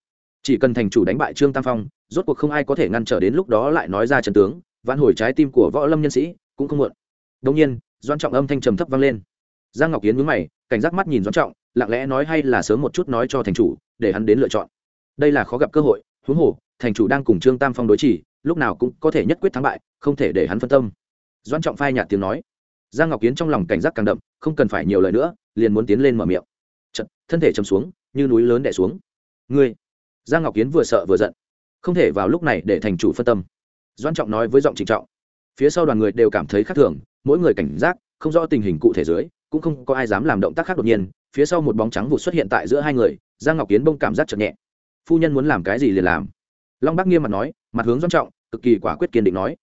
Speaker 1: Chỉ cần thành chủ đánh bại trương tam phong, rốt cuộc không ai có thể ngăn trở đến lúc đó lại nói ra trần tướng, vãn hồi trái tim của võ lâm nhân sĩ, cũng không muộn. Đông nhiên doan trọng âm thanh trầm thấp vang lên. Giang ngọc kiến mướn mày, cảnh giác mắt nhìn doan trọng, lặng lẽ nói hay là sớm một chút nói cho thành chủ, để hắn đến lựa chọn. Đây là khó gặp cơ hội, huống hồ thành chủ đang cùng trương tam phong đối chỉ lúc nào cũng có thể nhất quyết thắng bại không thể để hắn phân tâm. Doan trọng phai nhạt tiếng nói. Giang ngọc kiến trong lòng cảnh giác càng đậm không cần phải nhiều lời nữa liền muốn tiến lên mở miệng. Chật, thân thể chầm xuống như núi lớn đẻ xuống. Ngươi! Giang ngọc kiến vừa sợ vừa giận. Không thể vào lúc này để thành chủ phân tâm. Doan trọng nói với giọng trịnh trọng. Phía sau đoàn người đều cảm thấy khác thường mỗi người cảnh giác không rõ tình hình cụ thể dưới cũng không có ai dám làm động tác khác đột nhiên. Phía sau một bóng trắng vụt xuất hiện tại giữa hai người giang ngọc kiến bông cảm giác chậm nhẹ. Phu nhân muốn làm cái gì liền làm long Bác nghiêm mặt nói, mặt hướng doan trọng, cực kỳ quả quyết kiên định nói.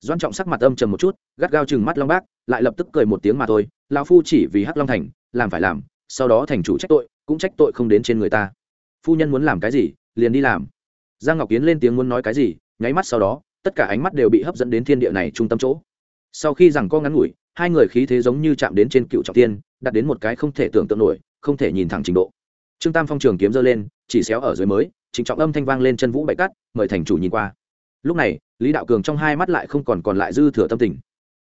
Speaker 1: Doan trọng sắc mặt âm trầm một chút, gắt gao chừng mắt long bác lại lập tức cười một tiếng mà thôi lao phu chỉ vì hắc long thành, làm phải làm, sau đó thành chủ trách tội, cũng trách tội không đến trên người ta. Phu nhân muốn làm cái gì, liền đi làm. Giang ngọc kiến lên tiếng muốn nói cái gì, nháy mắt sau đó, tất cả ánh mắt đều bị hấp dẫn đến thiên địa này trung tâm chỗ. Sau khi rằng co ngắn ngủi, hai người khí thế giống như chạm đến trên cựu trọng tiên đặt đến một cái không thể tưởng tượng nổi, không thể nhìn thẳng trình độ. Trương tam phong trường kiếm giơ lên, chỉ xéo ở dưới mới trịnh trọng âm thanh vang lên chân vũ bậy cắt mời thành chủ nhìn qua. Lúc này, lý đạo cường trong hai mắt lại không còn còn lại dư thừa tâm tình.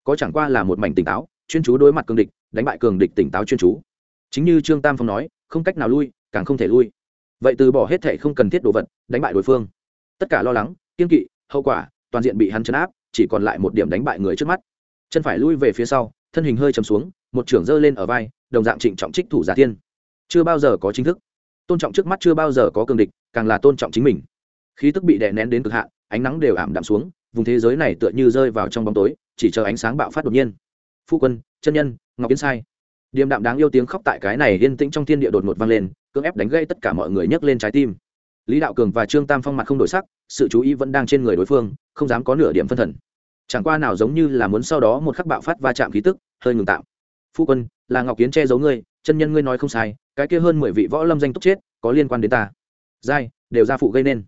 Speaker 1: Có chẳng qua là một mảnh tỉnh táo, chuyên chú đối mặt cường địch, đánh bại cường địch tỉnh táo chuyên chú. Chính như trương tam phong nói, không cách nào lui, càng không thể lui. Vậy từ bỏ hết thệ không cần thiết đồ vật, đánh bại đối phương. Tất cả lo lắng, kiên kỵ, hậu quả, toàn diện bị hắn chấn áp, chỉ còn lại một điểm đánh bại người trước mắt. Chân phải lui về phía sau, thân hình hơi chầm xuống, một trưởng giơ lên ở vai, đồng dạng trịnh trọng trích thủ giả tiên chưa bao giờ có chính thức tôn trọng trước mắt chưa bao giờ có cường địch, càng là tôn trọng chính mình. Khí tức bị đè nén đến cực hạn, ánh nắng đều ảm đạm xuống, vùng thế giới này tựa như rơi vào trong bóng tối, chỉ chờ ánh sáng bạo phát đột nhiên. Phu quân, chân nhân, ngọc yến sai. Điềm đạm đáng yêu tiếng khóc tại cái này yên tĩnh trong thiên địa đột ngột vang lên, cưỡng ép đánh gây tất cả mọi người nhấc lên trái tim. Lý đạo cường và trương tam phong mặt không đổi sắc, sự chú ý vẫn đang trên người đối phương, không dám có nửa điểm phân thần. Chẳng qua nào giống như là muốn sau đó một khắc bạo phát va chạm khí tức, hơi ngừng tạm. Phu quân, là ngọc kiến che giấu ngươi chân nhân ngươi nói không sai, cái kia hơn mười vị võ lâm danh túc chết, có liên quan đến ta. Giai, đều gia phụ gây nên.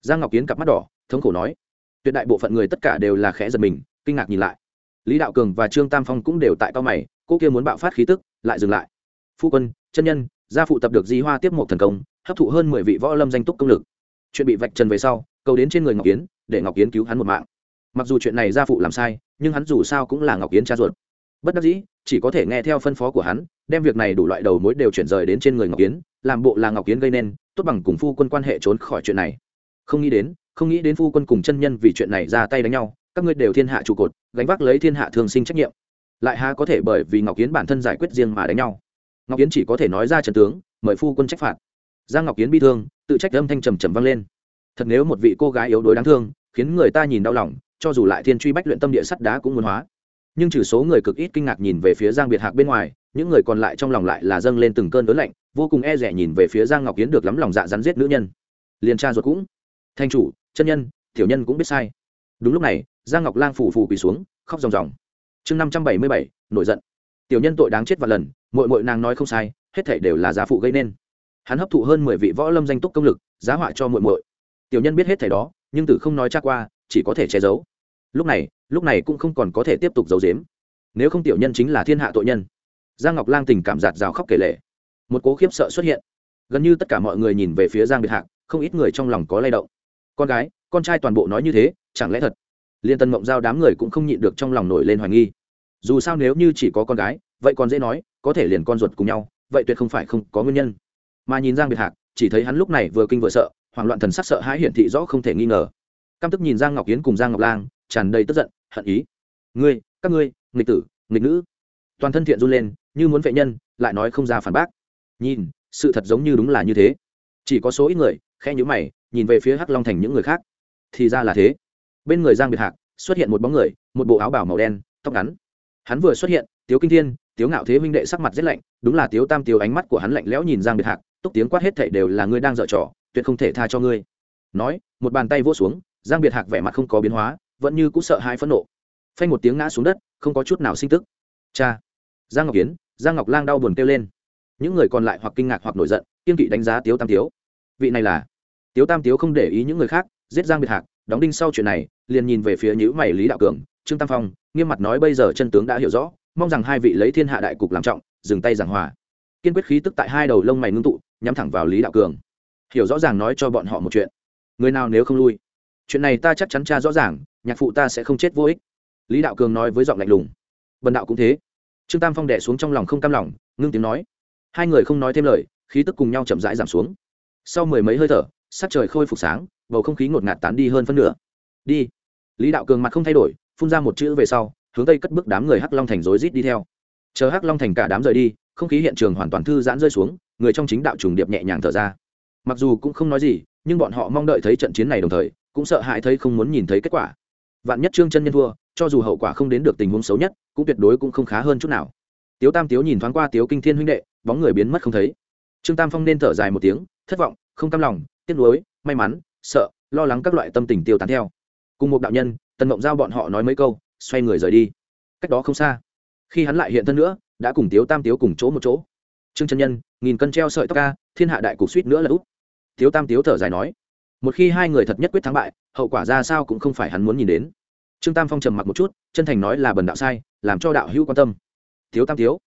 Speaker 1: Giang ngọc kiến cặp mắt đỏ, thống khổ nói. Tuyệt đại bộ phận người tất cả đều là khẽ giật mình, kinh ngạc nhìn lại. Lý đạo cường và trương tam phong cũng đều tại cao mày, cô kia muốn bạo phát khí tức, lại dừng lại. Phu quân, chân nhân, gia phụ tập được di hoa tiếp một thần công, hấp thụ hơn mười vị võ lâm danh túc công lực. Chuyện bị vạch trần về sau, cầu đến trên người ngọc kiến, để ngọc kiến cứu hắn một mạng. Mặc dù chuyện này gia phụ làm sai, nhưng hắn dù sao cũng là ngọc kiến cha ruột bất đắc dĩ, chỉ có thể nghe theo phân phó của hắn, đem việc này đủ loại đầu mối đều chuyển rời đến trên người ngọc kiến làm bộ là ngọc kiến gây nên, tốt bằng cùng phu quân quan hệ trốn khỏi chuyện này. Không nghĩ đến, không nghĩ đến phu quân cùng chân nhân vì chuyện này ra tay đánh nhau, các ngươi đều thiên hạ trụ cột, gánh vác lấy thiên hạ thường sinh trách nhiệm. Lại há có thể bởi vì ngọc kiến bản thân giải quyết riêng mà đánh nhau? Ngọc kiến chỉ có thể nói ra trần tướng, mời phu quân trách phạt. Giang ngọc kiến bi thương, tự trách âm thanh trầm trầm vang lên. Thật nếu một vị cô gái yếu đuối đáng thương, khiến người ta nhìn đau lòng, cho dù lại thiên truy bách luyện tâm địa sắt đá cũng muốn hóa nhưng trừ số người cực ít kinh ngạc nhìn về phía giang biệt hạc bên ngoài, những người còn lại trong lòng lại là dâng lên từng cơn đớn lạnh, vô cùng e rẻ nhìn về phía giang ngọc kiến được lắm lòng dạ rắn giết nữ nhân. Liền tra ruột cũng. Thanh chủ, chân nhân, tiểu nhân cũng biết sai. Đúng lúc này, giang ngọc lang phủ phủ quỳ xuống, khóc ròng ròng. Chương năm trăm bảy mươi bảy, nổi giận. Tiểu nhân tội đáng chết và lần mội mội nàng nói không sai, hết thể đều là giá phụ gây nên. Hắn hấp thụ hơn mười vị võ lâm danh túc công lực, giá họa cho mội mội tiểu nhân biết hết thảy đó, nhưng tử không nói chắc qua, chỉ có thể che giấu lúc này lúc này cũng không còn có thể tiếp tục giấu giếm. Nếu không tiểu nhân chính là thiên hạ tội nhân. Giang ngọc lang tình cảm giạt rào khóc kể lệ một cố khiếp sợ xuất hiện. Gần như tất cả mọi người nhìn về phía giang biệt hạc, không ít người trong lòng có lay động. Con gái, con trai toàn bộ nói như thế, chẳng lẽ thật? Liên tân mộng giao đám người cũng không nhịn được trong lòng nổi lên hoài nghi. Dù sao nếu như chỉ có con gái, vậy còn dễ nói, có thể liền con ruột cùng nhau, vậy tuyệt không phải không có nguyên nhân. Mà nhìn giang biệt hạc, chỉ thấy hắn lúc này vừa kinh vừa sợ, hoảng loạn thần sắc sợ hãi hiển thị rõ không thể nghi ngờ. Căm tức nhìn giang ngọc yến cùng giang ngọc lang tràn đầy tức giận, hận ý. Ngươi, các ngươi, nghịch tử, nghịch nữ. Toàn thân thiện run lên, như muốn vệ nhân, lại nói không ra phản bác. Nhìn, sự thật giống như đúng là như thế. Chỉ có số ít người khe nhữ mày, nhìn về phía hắc long thành những người khác. Thì ra là thế. Bên người giang biệt hạc, xuất hiện một bóng người, một bộ áo bảo màu đen, tóc ngắn. Hắn vừa xuất hiện, tiếu kinh thiên, tiếu ngạo thế huynh đệ sắc mặt rất lạnh, đúng là tiếu tam tiếu ánh mắt của hắn lạnh lẽo nhìn giang biệt hạc, túc tiếng quát hết thảy đều là ngươi đang dở trò, tuyệt không thể tha cho ngươi. Nói, một bàn tay vỗ xuống, giang biệt hạc vẻ mặt không có biến hóa vẫn như cũng sợ hãi phẫn nộ. Phanh một tiếng ngã xuống đất, không có chút nào sinh tức. Cha! Giang ngọc kiến giang ngọc lang đau buồn kêu lên. Những người còn lại hoặc kinh ngạc hoặc nổi giận, kiên kỵ đánh giá tiếu tam tiếu. Vị này là? Tiếu tam tiếu không để ý những người khác, giết giang biệt hạc, đóng đinh sau chuyện này, liền nhìn về phía nhữ mày lý đạo cường, trương tam phong, nghiêm mặt nói bây giờ chân tướng đã hiểu rõ, mong rằng hai vị lấy thiên hạ đại cục làm trọng, dừng tay giảng hòa. Kiên quyết khí tức tại hai đầu lông mày ngưng tụ, nhắm thẳng vào lý đạo cường. Hiểu rõ ràng nói cho bọn họ một chuyện. Người nào nếu không lui? Chuyện này ta chắc chắn cha rõ ràng nhạc phụ ta sẽ không chết vô ích. Lý đạo cường nói với giọng lạnh lùng. Vần đạo cũng thế. Trương tam phong đẻ xuống trong lòng không cam lòng, ngưng tiếng nói. Hai người không nói thêm lời, khí tức cùng nhau chậm rãi giảm xuống. Sau mười mấy hơi thở, sắc trời khôi phục sáng, bầu không khí ngột ngạt tán đi hơn phân nửa. Đi. Lý đạo cường mặt không thay đổi, phun ra một chữ về sau, hướng tây cất bước đám người hắc long thành rối rít đi theo. Chờ hắc long thành cả đám rời đi, không khí hiện trường hoàn toàn thư giãn rơi xuống, người trong chính đạo trùng điệp nhẹ nhàng thở ra. Mặc dù cũng không nói gì, nhưng bọn họ mong đợi thấy trận chiến này đồng thời, cũng sợ hãi thấy không muốn nhìn thấy kết quả vạn nhất trương chân nhân thua, cho dù hậu quả không đến được tình huống xấu nhất, cũng tuyệt đối cũng không khá hơn chút nào. Tiếu tam tiếu nhìn thoáng qua tiếu kinh thiên huynh đệ, bóng người biến mất không thấy. Trương tam phong nên thở dài một tiếng, thất vọng, không cam lòng, tiếc nuối, may mắn, sợ, lo lắng các loại tâm tình tiêu tán theo. Cùng một đạo nhân, tần mộng giao bọn họ nói mấy câu, xoay người rời đi. Cách đó không xa, khi hắn lại hiện thân nữa, đã cùng tiếu tam tiếu cùng chỗ một chỗ. Trương chân nhân, nghìn cân treo sợi tóc ca, thiên hạ đại cục suýt nữa là úp. Tiếu tam tiếu thở dài nói, một khi hai người thật nhất quyết thắng bại, hậu quả ra sao cũng không phải hắn muốn nhìn đến trương tam phong trầm mặc một chút, chân thành nói là bần đạo sai, làm cho đạo hữu quan tâm. Thiếu tam thiếu,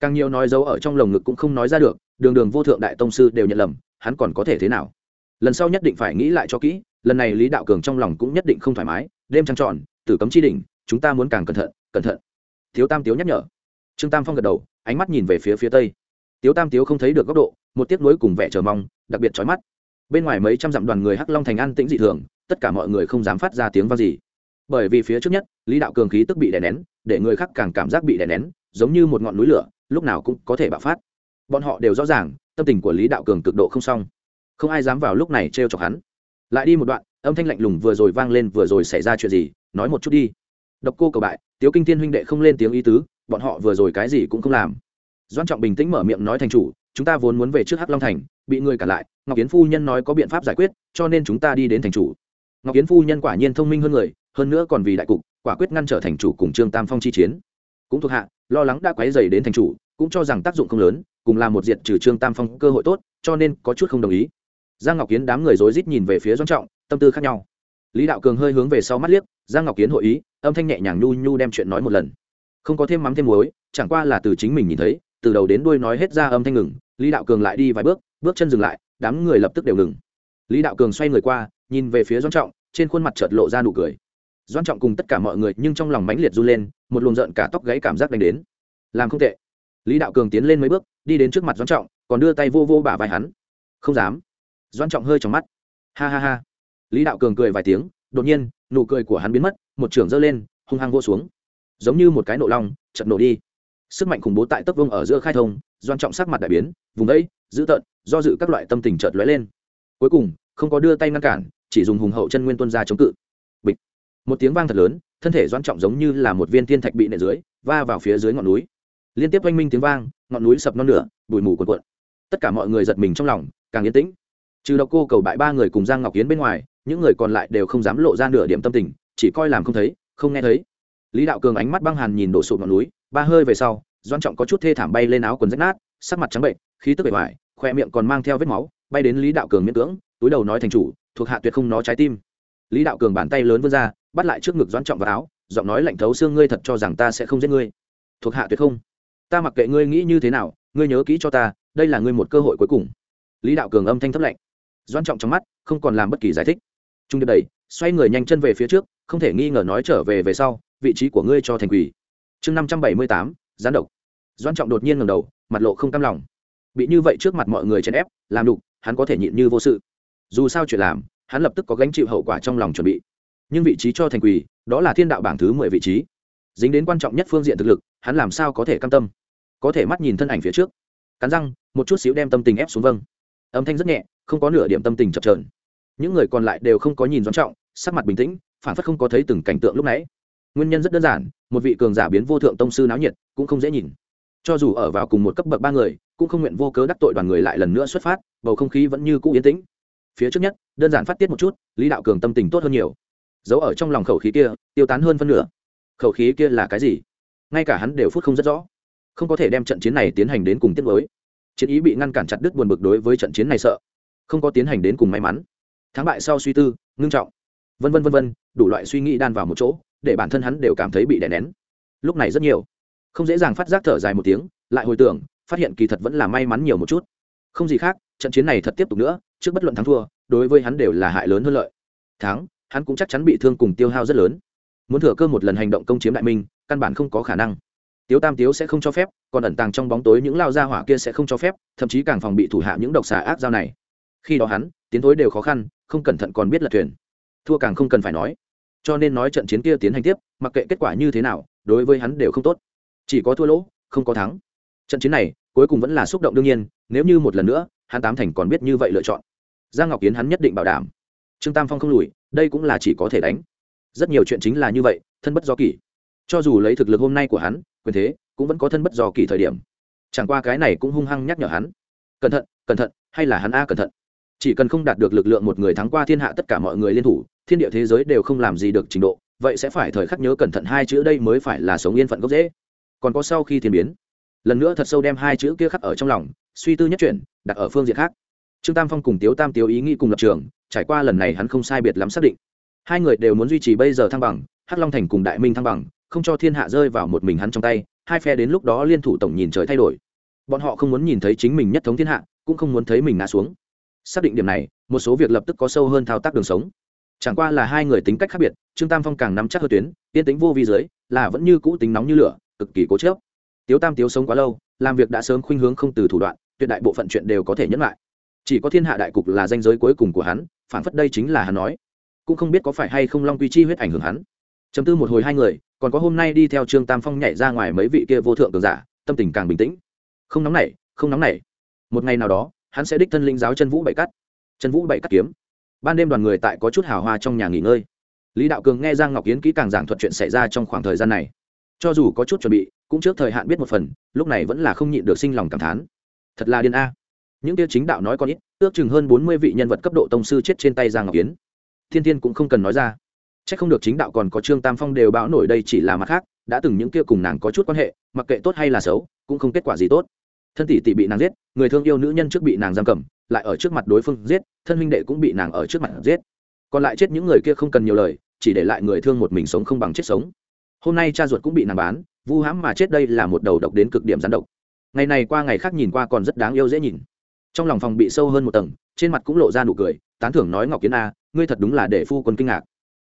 Speaker 1: càng nhiều nói dấu ở trong lồng ngực cũng không nói ra được, đường đường vô thượng đại tông sư đều nhận lầm, hắn còn có thể thế nào? Lần sau nhất định phải nghĩ lại cho kỹ, lần này lý đạo cường trong lòng cũng nhất định không thoải mái, đêm trăng tròn, tử cấm chi đỉnh, chúng ta muốn càng cẩn thận cẩn thận. Thiếu tam tiếu nhắc nhở. Trương tam phong gật đầu, ánh mắt nhìn về phía phía tây. Tiếu tam tiếu không thấy được góc độ, một tiếc nuối cùng vẻ chờ mong, đặc biệt trói mắt. Bên ngoài mấy trăm dặm đoàn người hắc long thành an tĩnh dị thường, tất cả mọi người không dám phát ra tiếng vang gì bởi vì phía trước nhất, lý đạo cường khí tức bị đè nén, để người khác càng cảm giác bị đè nén, giống như một ngọn núi lửa, lúc nào cũng có thể bạo phát. Bọn họ đều rõ ràng, tâm tình của lý đạo cường cực độ không xong. Không ai dám vào lúc này t r e o chọc hắn. Lại đi một đoạn, âm thanh lạnh lùng vừa rồi vang lên vừa rồi xảy ra chuyện gì, nói một chút đi. Độc cô cầu bại, tiếu kinh thiên huynh đệ không lên tiếng ý tứ, bọn họ vừa rồi cái gì cũng không làm. Doan trọng bình tĩnh mở miệng nói thành chủ, chúng ta vốn muốn về trước hắc long thành, bị người cản lại, ngọc yến phu nhân nói có biện pháp giải quyết, cho nên chúng ta đi đến thành chủ. Ngọc yến phu nhân quả nhiên thông minh hơn người hơn nữa còn vì đại cục, quả quyết ngăn trở thành chủ cùng trương tam phong chi chiến. Cũng thuộc hạ, lo lắng đã quấy dày đến thành chủ, cũng cho rằng tác dụng không lớn, cùng là một diệt trừ trương tam phong cơ hội tốt, cho nên có chút không đồng ý. Giang ngọc kiến đám người rối rít nhìn về phía doan trọng, tâm tư khác nhau. Lý đạo cường hơi hướng về sau mắt liếc, giang ngọc kiến hội ý, âm thanh nhẹ nhàng nhu nhu đem chuyện nói một lần. Không có thêm mắm thêm muối, chẳng qua là từ chính mình nhìn thấy, từ đầu đến đuôi nói hết ra âm thanh ngừng, lý đạo cường lại đi vài bước bước chân dừng lại, đám người lập tức đều ngừng. Lý đạo cường xoay người qua, nhìn về phía doan trọng, trên khuôn mặt chợt lộ ra nụ cười doan trọng cùng tất cả mọi người nhưng trong lòng mãnh liệt run lên, một luồng giận cả tóc gáy cảm giác đánh đến. Làm không tệ. Lý đạo cường tiến lên mấy bước, đi đến trước mặt doan trọng, còn đưa tay vô vô bả vai hắn. Không dám. Doan trọng hơi trong mắt. Ha ha ha. Lý đạo cường cười vài tiếng, đột nhiên, nụ cười của hắn biến mất, một trưởng giơ lên, hung hăng vô xuống. Giống như một cái nổ long chật nổ đi. Sức mạnh khủng bố tại tấp vông ở giữa khai thông, doan trọng sắc mặt đại biến, vùng đẫy dữ tợn, do dự các loại tâm tình chợt lóe lên. Cuối cùng, không có đưa tay ngăn cản, chỉ dùng hùng hậu chân nguyên tuân ra chống cự một tiếng vang thật lớn, thân thể doan trọng giống như là một viên thiên thạch bị nệ dưới, va vào phía dưới ngọn núi. Liên tiếp oanh minh tiếng vang, ngọn núi sập non nửa, bụi mù cuộn cuộn. Tất cả mọi người giật mình trong lòng, càng yên tĩnh. Trừ độc cô cầu bại ba người cùng giang ngọc yến bên ngoài, những người còn lại đều không dám lộ ra nửa điểm tâm tình, chỉ coi làm không thấy, không nghe thấy. Lý đạo cường ánh mắt băng hàn nhìn đổ sụp ngọn núi, ba hơi về sau doan trọng có chút thê thảm bay lên áo quần rách nát, sắc mặt trắng bệnh, khí tức bề ngoài khoe miệng còn mang theo vết máu, bay đến lý đạo cường miễn cưỡng, túi đầu nói thành chủ, thuộc hạ tuyệt không nó trái tim. Lý đạo cường bàn tay lớn vươn ra bắt lại trước ngực doãn trọng vào áo, giọng nói lạnh thấu xương ngươi thật cho rằng ta sẽ không giết ngươi. Thuộc hạ tuyệt không. Ta mặc kệ ngươi nghĩ như thế nào, ngươi nhớ kỹ cho ta, đây là ngươi một cơ hội cuối cùng. Lý đạo cường âm thanh thấp lạnh. Doãn trọng trong mắt, không còn làm bất kỳ giải thích. Trung điệp đầy xoay người nhanh chân về phía trước, không thể nghi ngờ nói trở về về sau, vị trí của ngươi cho thành quỷ. Chương năm trăm bảy mươi tám, gián độc. Doãn trọng đột nhiên ngầm đầu, mặt lộ không cam lòng. Bị như vậy trước mặt mọi người chèn ép, làm đục, hắn có thể nhịn như vô sự. Dù sao chuyện làm, hắn lập tức có gánh chịu hậu quả trong lòng chuẩn bị nhưng vị trí cho thành quỳ, đó là thiên đạo bảng thứ mười vị trí. Dính đến quan trọng nhất phương diện thực lực, hắn làm sao có thể cam tâm? Có thể mắt nhìn thân ảnh phía trước. Cắn răng, một chút xíu đem tâm tình ép xuống vâng. Âm thanh rất nhẹ, không có nửa điểm tâm tình chập trờn những người còn lại đều không có nhìn doãn trọng, sắc mặt bình tĩnh, phản phất không có thấy từng cảnh tượng lúc nãy. Nguyên nhân rất đơn giản, một vị cường giả biến vô thượng tông sư náo nhiệt, cũng không dễ nhìn. Cho dù ở vào cùng một cấp bậc ba người, cũng không nguyện vô cớ đắc tội đoàn người lại lần nữa xuất phát, bầu không khí vẫn như cũ yên tĩnh. Phía trước nhất, đơn giản phát tiết một chút, lý đạo cường tâm tình tốt hơn nhiều giấu ở trong lòng khẩu khí kia, tiêu tán hơn phân nửa. Khẩu khí kia là cái gì? Ngay cả hắn đều phút không rất rõ. Không có thể đem trận chiến này tiến hành đến cùng tiết mới. Chiến ý bị ngăn cản chặt đứt buồn bực đối với trận chiến này sợ. Không có tiến hành đến cùng may mắn. Thắng bại sau suy tư, ngưng trọng. Vân vân vân vân, đủ loại suy nghĩ đan vào một chỗ, để bản thân hắn đều cảm thấy bị đè nén. Lúc này rất nhiều. Không dễ dàng phát giác thở dài một tiếng, lại hồi tưởng, phát hiện kỳ thật vẫn là may mắn nhiều một chút. Không gì khác, trận chiến này thật tiếp tục nữa, trước bất luận thắng thua, đối với hắn đều là hại lớn hơn lợi. Thắng hắn cũng chắc chắn bị thương cùng tiêu hao rất lớn. Muốn thừa cơ một lần hành động công chiếm đại minh, căn bản không có khả năng. Tiếu tam tiếu sẽ không cho phép, còn ẩn tàng trong bóng tối những lao gia hỏa kia sẽ không cho phép, thậm chí càng phòng bị thủ hạ những độc xà ác giao này. Khi đó hắn, tiến thối đều khó khăn, không cẩn thận còn biết là thuyền. Thua càng không cần phải nói. Cho nên nói trận chiến kia tiến hành tiếp, mặc kệ kết quả như thế nào, đối với hắn đều không tốt. Chỉ có thua lỗ, không có thắng. Trận chiến này, cuối cùng vẫn là xúc động đương nhiên, nếu như một lần nữa, hắn tám thành còn biết như vậy lựa chọn. Giang ngọc kiến hắn nhất định bảo đảm trương tam phong không lùi, đây cũng là chỉ có thể đánh. Rất nhiều chuyện chính là như vậy, thân bất do kỳ. cho dù lấy thực lực hôm nay của hắn, quyền thế, cũng vẫn có thân bất do kỳ thời điểm. Chẳng qua cái này cũng hung hăng nhắc nhở hắn. Cẩn thận cẩn thận, hay là hắn a cẩn thận? Chỉ cần không đạt được lực lượng một người thắng qua thiên hạ tất cả mọi người liên thủ, thiên địa thế giới đều không làm gì được trình độ, vậy sẽ phải thời khắc nhớ cẩn thận hai chữ đây mới phải là sống yên phận gốc dễ còn có sau khi thiên biến, lần nữa thật sâu đem hai chữ kia khắc ở trong lòng, suy tư nhất chuyển, đặt ở phương diện khác trương tam phong cùng tiếu tam tiếu ý nghĩ cùng lập trường, trải qua lần này hắn không sai biệt lắm xác định. Hai người đều muốn duy trì bây giờ thăng bằng, hắc long thành cùng đại minh thăng bằng, không cho thiên hạ rơi vào một mình hắn trong tay, hai phe đến lúc đó liên thủ tổng nhìn trời thay đổi. Bọn họ không muốn nhìn thấy chính mình nhất thống thiên hạ, cũng không muốn thấy mình ngã xuống. Xác định điểm này, một số việc lập tức có sâu hơn thao tác đường sống. Chẳng qua là hai người tính cách khác biệt, trương tam phong càng nắm chắc hơn tuyến tiên tính vô vi dưới, là vẫn như cũ tính nóng như lửa, cực kỳ cố chớp tiếu tam tiếu sống quá lâu, làm việc đã sớm khuynh hướng không từ thủ đoạn, tuyệt đại bộ phận chuyện đều có thể nhẫn lại chỉ có thiên hạ đại cục là danh giới cuối cùng của hắn, phản phất đây chính là hắn nói. Cũng không biết có phải hay không long quy chi huyết ảnh hưởng hắn. Chấm tư một hồi hai người, còn có hôm nay đi theo trương tam phong nhảy ra ngoài mấy vị kia vô thượng cường giả, tâm tình càng bình tĩnh. Không nóng nảy, không nóng nảy. Một ngày nào đó, hắn sẽ đích thân linh giáo chân vũ bảy cắt chân vũ bảy cắt kiếm. Ban đêm đoàn người tại có chút hào hoa trong nhà nghỉ ngơi. Lý đạo cường nghe giang ngọc yến kỹ càng giảng thuật chuyện xảy ra trong khoảng thời gian này. Cho dù có chút chuẩn bị, cũng trước thời hạn biết một phần, lúc này vẫn là không nhịn được sinh lòng cảm thán. Thật là điên a những tiêu chính đạo nói còn ít, ước chừng hơn bốn mươi vị nhân vật cấp độ tông sư chết trên tay giang ngọc yến. Thiên thiên cũng không cần nói ra. C h ắ c không được chính đạo còn có trương tam phong đều bão nổi đây chỉ là mặt khác, đã từng những kia cùng nàng có chút quan hệ, mặc kệ tốt hay là xấu, cũng không kết quả gì tốt. Thân tỷ tỷ bị nàng giết, người thương yêu nữ nhân trước bị nàng giam cầm, lại ở trước mặt đối phương giết, thân huynh đệ cũng bị nàng ở trước mặt giết. Còn lại chết những người kia không cần nhiều lời, chỉ để lại người thương một mình sống không bằng chết sống. Hôm nay cha ruột cũng bị nàng bán, vu hãm mà chết đây là một đầu độc đến cực điểm gián độc. Ngày này qua ngày khác nhìn qua còn rất đáng yêu dễ nhìn trong lòng phòng bị sâu hơn một tầng, trên mặt cũng lộ ra nụ cười, tán thưởng nói ngọc kiến a, ngươi thật đúng là để phu quân kinh ngạc.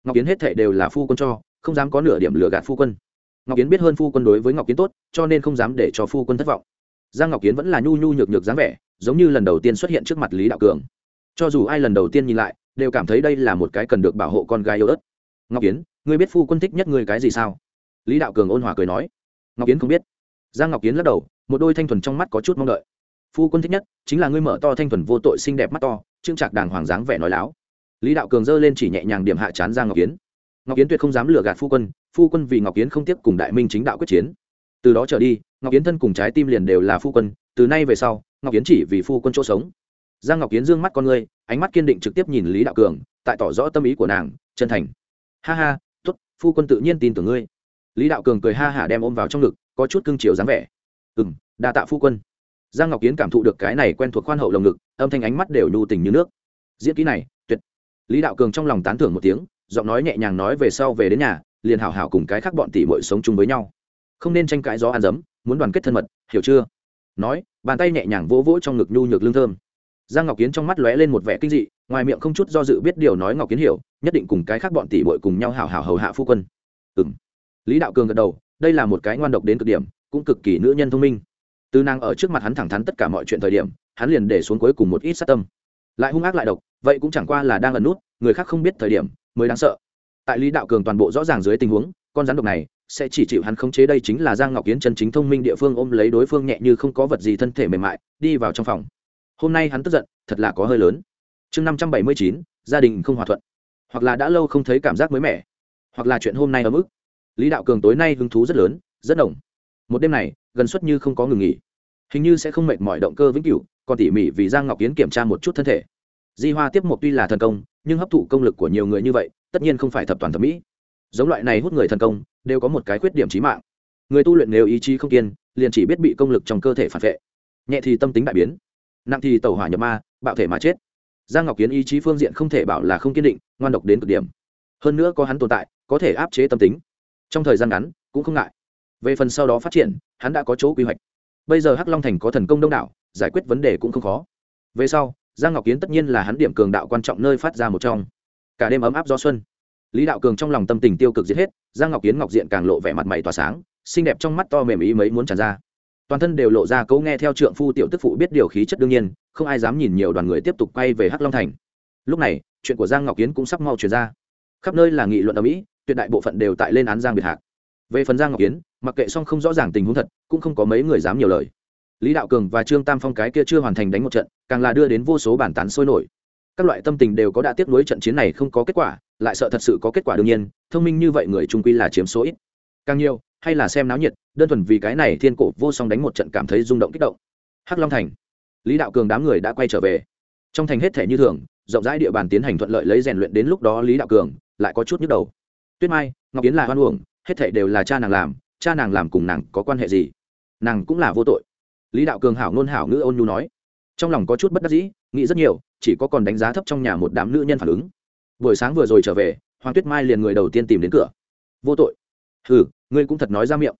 Speaker 1: Ngọc kiến hết thệ đều là phu quân cho, không dám có nửa điểm lừa gạt phu quân. Ngọc kiến biết hơn phu quân đối với ngọc kiến tốt, cho nên không dám để cho phu quân thất vọng. Giang ngọc kiến vẫn là nhu nhu nhược nhược dáng vẻ, giống như lần đầu tiên xuất hiện trước mặt lý đạo cường. Cho dù ai lần đầu tiên nhìn lại, đều cảm thấy đây là một cái cần được bảo hộ con gái yêu ớt ngọc kiến, ngươi biết phu quân thích nhất ngươi cái gì sao? Lý đạo cường ôn hòa cười nói. Ngọc kiến không biết. Giang ngọc kiến lắc đầu, một đôi thanh thuần trong mắt có chút mong đợi phu quân thích nhất chính là ngươi mở to thanh thuần vô tội xinh đẹp mắt to trưng trạc đàng hoàng dáng vẻ nói láo. Lý đạo cường giơ lên chỉ nhẹ nhàng điểm hạ chán giang ngọc kiến ngọc kiến tuyệt không dám lừa gạt phu quân phu quân vì ngọc kiến không tiếp cùng đại minh chính đạo quyết chiến. Từ đó trở đi, ngọc kiến thân cùng trái tim liền đều là phu quân, từ nay về sau, ngọc kiến chỉ vì phu quân chỗ sống. Giang ngọc kiến dương mắt con ngươi, ánh mắt kiên định trực tiếp nhìn lý đạo cường, tại tỏ rõ tâm ý của nàng, chân thành. Ha ha t ố t phu quân tự nhiên tin tưởng ngươi. Lý đạo cường cười ha hả đem ôm vào trong ngực, có chút cưng chiều dáng vẻ. Ừ m đa tạ phu quân giang ngọc kiến cảm thụ được cái này quen thuộc khoan hậu lồng ngực, âm thanh ánh mắt đều nhu tình như nước. Diễn ký này, tuyệt. Lý đạo cường trong lòng tán thưởng một tiếng, giọng nói nhẹ nhàng nói về sau về đến nhà, liền hảo hảo cùng cái khác bọn tỷ bội sống chung với nhau. Không nên tranh cãi gió ăn dấm, muốn đoàn kết thân mật, hiểu chưa? Nói, bàn tay nhẹ nhàng vỗ vỗ trong ngực nhu nhược lương thơm. Giang ngọc kiến trong mắt lóe lên một vẻ kinh dị, ngoài miệng không chút do dự biết điều nói ngọc kiến hiểu, nhất định cùng cái khác bọn tỷ bội cùng nhau hảo hảo hầu hạ phu quân. Ừ m lý đạo cường gật đầu, đây là một cái ngoan độc đến cực điểm, cũng cực kỳ nữ nhân thông minh từ nàng ở trước mặt hắn thẳng thắn tất cả mọi chuyện thời điểm, hắn liền để xuống cuối cùng một ít sát tâm. Lại hung ác lại độc, vậy cũng chẳng qua là đang ẩn nút, người khác không biết thời điểm, mới đáng sợ. Tại lý đạo cường toàn bộ rõ ràng dưới tình huống, con rắn độc này sẽ chỉ chịu hắn khống chế đây chính là giang ngọc kiến chân chính thông minh địa phương ôm lấy đối phương nhẹ như không có vật gì thân thể mềm mại, đi vào trong phòng. Hôm nay hắn tức giận, thật là có hơi lớn. Chương năm trăm bảy mươi chín, gia đình không hòa thuận. Hoặc là đã lâu không thấy cảm giác mới mẻ. Hoặc là chuyện hôm nay ở mức lý đạo cường tối nay hứng thú rất lớn, rất đồng một đêm này gần suất như không có ngừng nghỉ. Hình như sẽ không mệt mỏi động cơ vĩnh cửu, còn tỉ mỉ vì giang ngọc kiến kiểm tra một chút thân thể. Di hoa tiếp một tuy là thần công, nhưng hấp thụ công lực của nhiều người như vậy, tất nhiên không phải thập toàn thẩm mỹ. Giống loại này hút người thần công, đều có một cái khuyết điểm trí mạng. Người tu luyện nếu ý chí không kiên, liền chỉ biết bị công lực trong cơ thể phản vệ. Nhẹ thì tâm tính đại biến, nặng thì tẩu hỏa nhập ma, bạo thể mà chết. Giang ngọc kiến ý chí phương diện không thể bảo là không kiên định, ngoan độc đến cực điểm. Hơn nữa có hắn tồn tại, có thể áp chế tâm tính. Trong thời gian ngắn, cũng không ngại về phần sau đó phát triển, hắn đã có chỗ quy hoạch. Bây giờ hắc long thành có thần công đông đảo, giải quyết vấn đề cũng không khó. Về sau, giang ngọc kiến tất nhiên là hắn điểm cường đạo quan trọng nơi phát ra một trong. Cả đêm ấm áp do xuân. Lý đạo cường trong lòng tâm tình tiêu cực giết hết, giang ngọc kiến ngọc diện càng lộ vẻ mặt mày tỏa sáng, xinh đẹp trong mắt to mềm ý mấy muốn tràn ra. Toàn thân đều lộ ra cấu nghe theo trượng phu tiểu tức phụ biết điều khí chất đương nhiên, không ai dám nhìn nhiều đoàn người tiếp tục quay về hắc long thành. Lúc này, chuyện của giang ngọc kiến cũng sắp mau chuyển ra. Khắp nơi là nghị luận ở mỹ, tuyệt đại bộ phận đều tại lên án giang biệt hạc về phần giang ngọc yến, mặc kệ song không rõ ràng tình huống thật, cũng không có mấy người dám nhiều lời. Lý đạo cường và trương tam phong cái kia chưa hoàn thành đánh một trận, càng là đưa đến vô số bản tán sôi nổi. Các loại tâm tình đều có đã tiếp nối trận chiến này không có kết quả, lại sợ thật sự có kết quả đương nhiên, thông minh như vậy người trung quy là chiếm số ít. Càng nhiều, hay là xem náo nhiệt, đơn thuần vì cái này thiên cổ vô song đánh một trận cảm thấy rung động kích động. Hắc long thành. Lý đạo cường đám người đã quay trở về. Trong thành hết thể như thường, rộng rãi địa bàn tiến hành thuận lợi lấy rèn luyện đến lúc đó lý đạo cường lại có chút nhức đầu. Tuyết mai, ngọc yến là hoan uổng hết thảy đều là cha nàng làm, cha nàng làm cùng nàng có quan hệ gì? Nàng cũng là vô tội. Lý đạo cường hảo ngôn hảo ngữ ôn nhu nói. Trong lòng có chút bất đắc dĩ, nghĩ rất nhiều, chỉ có còn đánh giá thấp trong nhà một đám nữ nhân phản ứng. Buổi sáng vừa rồi trở về, hoàng tuyết mai liền người đầu tiên tìm đến cửa. Vô tội. Ừ ngươi cũng thật nói ra miệng.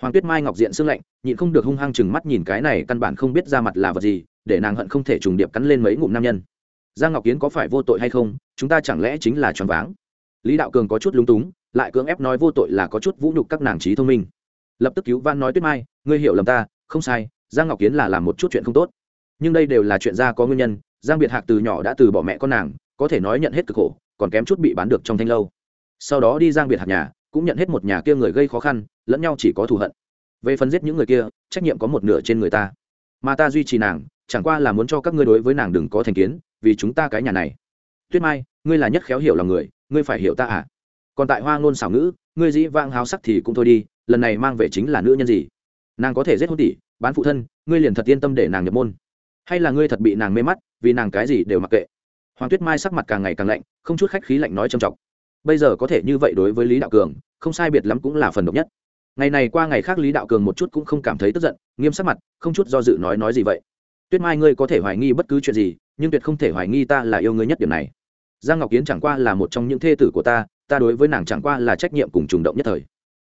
Speaker 1: Hoàng tuyết mai ngọc diện sương lạnh, nhịn không được hung hăng chừng mắt nhìn cái này căn bản không biết ra mặt là vật gì, để nàng hận không thể trùng điệp cắn lên mấy ngụm nam nhân. Giang ngọc kiến có phải vô tội hay không, chúng ta chẳng lẽ chính là choáng váng? Lý đạo cường có chút lúng túng lại cưỡng ép nói vô tội là có chút vũ nhục các nàng trí thông minh. Lập tức cứu van nói tuyết mai, ngươi hiểu lầm ta, không sai, giang ngọc kiến là làm một chút chuyện không tốt. Nhưng đây đều là chuyện ra có nguyên nhân, giang biệt hạc từ nhỏ đã từ bỏ mẹ con nàng, có thể nói nhận hết cực khổ, còn kém chút bị bán được trong thanh lâu. Sau đó đi giang biệt hạc nhà, cũng nhận hết một nhà kia người gây khó khăn, lẫn nhau chỉ có thù hận. Về phần giết những người kia, trách nhiệm có một nửa trên người ta. Mà ta duy trì nàng, chẳng qua là muốn cho các ngươi đối với nàng đừng có thành kiến, vì chúng ta cái nhà này. Tuyết mai, ngươi là nhất khéo hiểu lòng người, ngươi phải hiểu ta à? Còn tại hoa ngôn xảo ngữ, ngươi dĩ vang háo sắc thì cũng thôi đi, lần này mang về chính là nữ nhân gì? Nàng có thể giết hôn tỷ, bán phụ thân, ngươi liền thật yên tâm để nàng nhập môn. Hay là ngươi thật bị nàng mê mắt, vì nàng cái gì đều mặc kệ. Hoàng tuyết mai sắc mặt càng ngày càng lạnh, không chút khách khí lạnh nói trầm trọng. Bây giờ có thể như vậy đối với lý đạo cường, không sai biệt lắm cũng là phần độc nhất. Ngày này qua ngày khác lý đạo cường một chút cũng không cảm thấy tức giận, nghiêm sắc mặt, không chút do dự nói nói gì vậy. Tuyết mai ngươi có thể hoài nghi bất cứ chuyện gì, nhưng tuyệt không thể hoài nghi ta là yêu ngươi nhất điểm này. Giang ngọc kiến chẳng qua là một trong những thê tử của ta ta đối với nàng chẳng qua là trách nhiệm cùng trùng động nhất thời.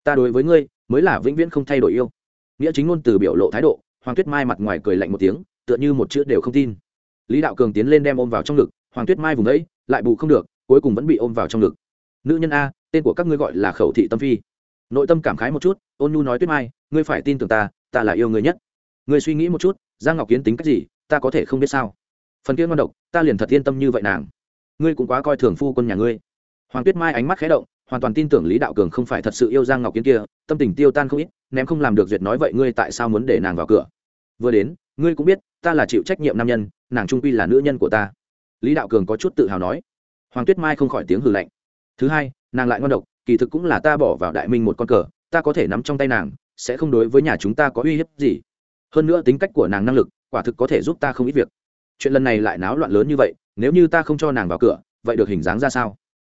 Speaker 1: Ta đối với ngươi mới là vĩnh viễn không thay đổi yêu. Nghĩa chính ngôn từ biểu lộ thái độ, hoàng tuyết mai mặt ngoài cười lạnh một tiếng, tựa như một chữ đều không tin. Lý đạo cường tiến lên đem ôm vào trong ngực, hoàng tuyết mai vùng ấy lại bù không được, cuối cùng vẫn bị ôm vào trong ngực. Nữ nhân a, tên của các ngươi gọi là khẩu thị tâm phi. Nội tâm cảm khái một chút, ôn nhu nói tuyết mai, ngươi phải tin tưởng ta ta là yêu ngươi nhất. Ngươi suy nghĩ một chút, giang ngọc kiến tính cách gì, ta có thể không biết sao. Phần kia ngon độc, ta liền thật yên tâm như vậy nàng. Ngươi cũng quá coi thường phu quân nhà ngươi hoàng tuyết mai ánh mắt khé động, hoàn toàn tin tưởng lý đạo cường không phải thật sự yêu giang ngọc kiến kia, tâm tình tiêu tan không ít, ném không làm được duyệt nói vậy ngươi tại sao muốn để nàng vào cửa? Vừa đến, ngươi cũng biết, ta là chịu trách nhiệm nam nhân, nàng trung quy là nữ nhân của ta. Lý đạo cường có chút tự hào nói. Hoàng tuyết mai không khỏi tiếng hừ lạnh. Thứ hai, nàng lại ngon độc, kỳ thực cũng là ta bỏ vào đại minh một con cờ, ta có thể nắm trong tay nàng, sẽ không đối với nhà chúng ta có uy hiếp gì. Hơn nữa tính cách của nàng năng lực, quả thực có thể giúp ta không ít việc. Chuyện lần này lại náo loạn lớn như vậy, nếu như ta không cho nàng vào cửa, vậy được hình dáng ra sao?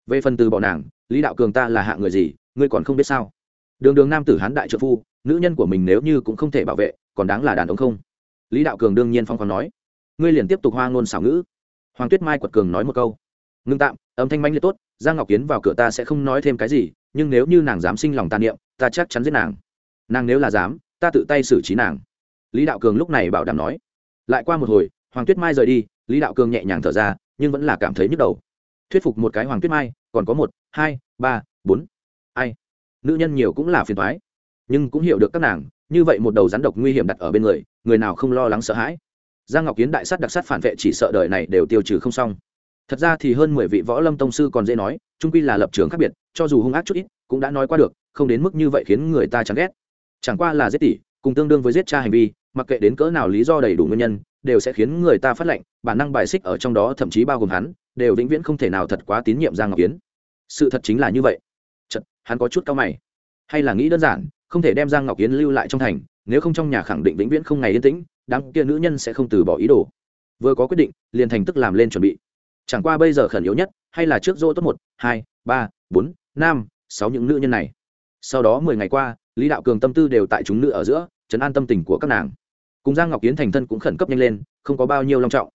Speaker 1: Về phần từ bỏ nàng, lý đạo cường ta là hạ người gì, ngươi còn không biết sao? Đường đường nam tử hán đại trợ phu, nữ nhân của mình nếu như cũng không thể bảo vệ, còn đáng là đàn ông không? Lý đạo cường đương nhiên phong còn nói. Ngươi liền tiếp tục hoa ngôn xảo ngữ. Hoàng tuyết mai quật cường nói một câu. Ngưng tạm, âm thanh manh liệt tốt, giang ngọc kiến vào cửa ta sẽ không nói thêm cái gì, nhưng nếu như nàng dám sinh lòng tàn niệm, ta chắc chắn giết nàng. Nàng nếu là dám, ta tự tay xử trí nàng. Lý đạo cường lúc này bảo đảm nói. Lại qua một hồi, hoàng tuyết mai rời đi, lý đạo cường nhẹ nhàng thở ra, nhưng vẫn là cảm thấy nhức đầu thuyết phục một cái hoàng tuyết mai, còn có một, hai, ba, bốn. Ai? Nữ nhân nhiều cũng là phiền thoái nhưng cũng hiểu được các nàng, như vậy một đầu rắn độc nguy hiểm đặt ở bên người người nào không lo lắng sợ hãi? Giang ngọc kiến đại sát đặc sát phản vệ chỉ sợ đời này đều tiêu trừ không xong. Thật ra thì hơn mười vị võ lâm tông sư còn dễ nói trung quy là lập trường khác biệt, cho dù hung ác chút ít, cũng đã nói qua được, không đến mức như vậy khiến người ta chán ghét. Chẳng qua là giết tỷ, cùng tương đương với giết cha hành vi, mặc kệ đến cỡ nào lý do đầy đủ nguyên nhân, đều sẽ khiến người ta phát lệnh, bản năng bài xích ở trong đó thậm chí bao gồm hắn đều vĩnh viễn không thể nào thật quá tín nhiệm giang ngọc Yến. sự thật chính là như vậy. Chật, hắn có chút cao mày. Hay là nghĩ đơn giản không thể đem giang ngọc Yến lưu lại trong thành nếu không trong nhà khẳng định vĩnh viễn không ngày yên tĩnh đám kia nữ nhân sẽ không từ bỏ ý đồ. Vừa có quyết định liền thành tức làm lên chuẩn bị. Chẳng qua bây giờ khẩn yếu nhất hay là trước dỗ tốt một hai ba bốn năm sáu những nữ nhân này. Sau đó mười ngày qua lý đạo cường tâm tư đều tại chúng nữ ở giữa chấn an tâm tình của các nàng. Cùng giang ngọc kiến thành thân cũng khẩn cấp nhanh lên không có bao nhiêu long trọng.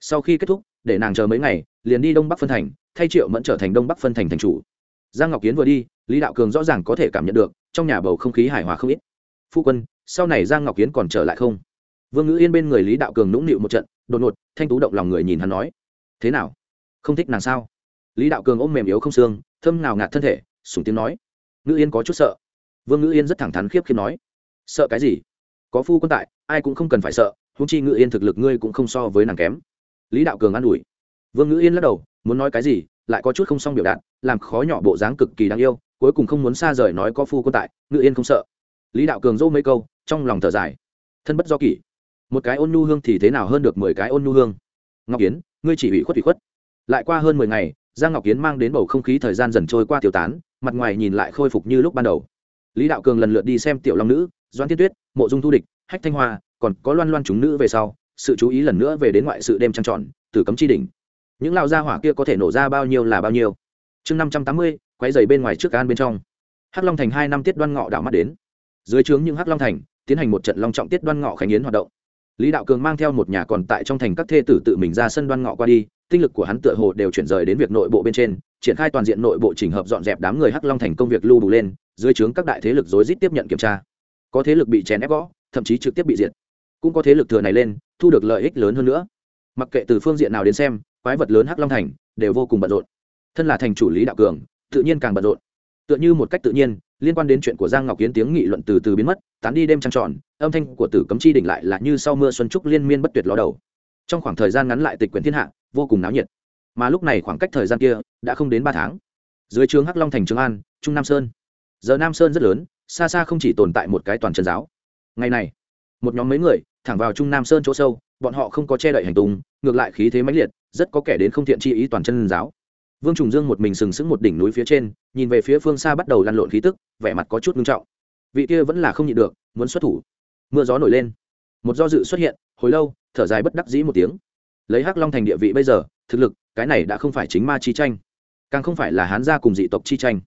Speaker 1: Sau khi kết thúc để nàng chờ mấy ngày, liền đi đông bắc phân thành, thay triệu mẫn trở thành đông bắc phân thành thành chủ. Giang ngọc kiến vừa đi, lý đạo cường rõ ràng có thể cảm nhận được, trong nhà bầu không khí hài hòa không ít. Phu quân, sau này giang ngọc kiến còn trở lại không? Vương ngữ yên bên người lý đạo cường nũng nịu một trận, đột ngột, thanh tú động lòng người nhìn hắn nói, thế nào? Không thích nàng sao? Lý đạo cường ôm mềm yếu không xương, thơm nào ngạt thân thể sùng tiếng nói, ngữ yên có chút sợ. Vương ngữ yên rất thẳng thắn khiếp khiếp nói, sợ cái gì? Có phu quân tại, ai cũng không cần phải sợ húng chi ngữ yên thực lực ngươi cũng không so với nàng kém lý đạo cường an ủi. Vương ngữ yên lắc đầu, muốn nói cái gì, lại có chút không xong biểu đạt, làm khó nhỏ bộ dáng cực kỳ đáng yêu, cuối cùng không muốn xa rời nói có phu quân tại, ngữ yên không sợ. Lý đạo cường dỗ mấy câu, trong lòng thở dài. Thân bất do kỷ. Một cái ôn nhu hương thì thế nào hơn được mười cái ôn nhu hương? Ngọc kiến ngươi chỉ ủy khuất ủy khuất. Lại qua hơn mười ngày, giang ngọc kiến mang đến bầu không khí thời gian dần trôi qua tiêu tán, mặt ngoài nhìn lại khôi phục như lúc ban đầu. Lý đạo cường lần lượt đi xem tiểu long nữ doan tiên tuyết, mộ dung thu địch, hách thanh hoa, còn có loan loan chúng nữ về sau sự chú ý lần nữa về đến ngoại sự đêm trăng tròn, từ cấm chi đỉnh. Những lao gia hỏa kia có thể nổ ra bao nhiêu là bao nhiêu. Chương năm trăm tám mươi, quay dày bên ngoài trước gan bên trong. Hắc long thành hai năm tiết đoan ngọ đảo mắt đến. Dưới trướng những hắc long thành, tiến hành một trận long trọng tiết đoan ngọ khánh yến hoạt động. Lý đạo cường mang theo một nhà còn tại trong thành các thê tử tự mình ra sân đoan ngọ qua đi, tinh lực của hắn tựa hồ đều chuyển rời đến việc nội bộ bên trên, triển khai toàn diện nội bộ chỉnh hợp dọn dẹp đám người hắc long thành công việc lưu đủ lên, dưới trướng các đại thế lực rối rít tiếp nhận kiểm tra. Có thế lực bị chèn ép gõ, thậm chí trực tiếp bị diệt. Cũng có thế lực thừa này lên thu được lợi ích lớn hơn nữa. Mặc kệ từ phương diện nào đến xem, quái vật lớn hắc long thành đều vô cùng bận rộn. Thân là thành chủ lý đạo cường, tự nhiên càng bận rộn. Tựa như một cách tự nhiên, liên quan đến chuyện của giang ngọc kiến tiếng nghị luận từ từ biến mất, tán đi đêm trăng tròn, âm thanh của tử cấm chi đỉnh lại là như sau mưa xuân trúc liên miên bất tuyệt ló đầu. Trong khoảng thời gian ngắn lại tịch quyển thiên hạ, vô cùng náo nhiệt. Mà lúc này khoảng cách thời gian kia đã không đến ba tháng. Dưới trướng hắc long thành trường an, trung nam sơn. Giờ nam sơn rất lớn, xa xa không chỉ tồn tại một cái toàn trần giáo. Ngày này, một nhóm mấy người thẳng vào trung nam sơn chỗ sâu, bọn họ không có che đậy hành tùng ngược lại khí thế mãnh liệt, rất có kẻ đến không thiện chi ý toàn chân giáo. Vương trùng dương một mình sừng sững một đỉnh núi phía trên, nhìn về phía phương xa bắt đầu lăn lộn khí tức, vẻ mặt có chút ngưng trọng. Vị kia vẫn là không nhịn được, muốn xuất thủ. Mưa gió nổi lên. Một do dự xuất hiện, hồi lâu, thở dài bất đắc dĩ một tiếng. Lấy hắc long thành địa vị bây giờ, thực lực, cái này đã không phải chính ma chi tranh. Càng không phải là hán gia cùng dị tộc chi tranh.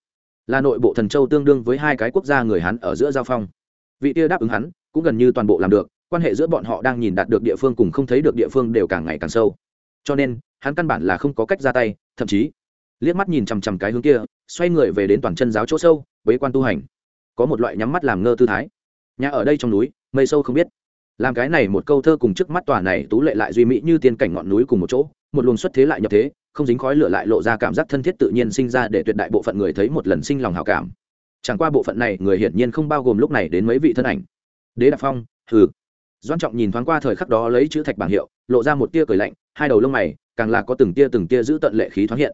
Speaker 1: Là nội bộ thần châu tương đương với hai cái quốc gia người hán ở giữa giao phong. Vị kia đáp ứng hắn, cũng gần như toàn bộ làm được quan hệ giữa bọn họ đang nhìn đạt được địa phương cùng không thấy được địa phương đều càng ngày càng sâu. Cho nên, hắn căn bản là không có cách ra tay, thậm chí, liếc mắt nhìn chằm chằm cái hướng kia, xoay người về đến toàn chân giáo chỗ sâu với quan tu hành. Có một loại nhắm mắt làm ngơ tư thái. Nhà ở đây trong núi, mây sâu không biết. Làm cái này một câu thơ cùng trước mắt tòa này tú lệ lại duy mỹ như tiên cảnh ngọn núi cùng một chỗ, một luồng xuất thế lại nhập thế, không dính khói lửa lại lộ ra cảm giác thân thiết tự nhiên sinh ra để tuyệt đại bộ phận người thấy một lần sinh lòng hào cảm. Chẳng qua bộ phận này người hiển nhiên không bao gồm lúc này đến mấy vị thân ảnh. Đế đạp phong, hừ doan trọng nhìn thoáng qua thời khắc đó lấy chữ thạch bảng hiệu lộ ra một tia cười lạnh hai đầu lông mày càng là có từng tia từng tia giữ tận lệ khí thoáng hiện.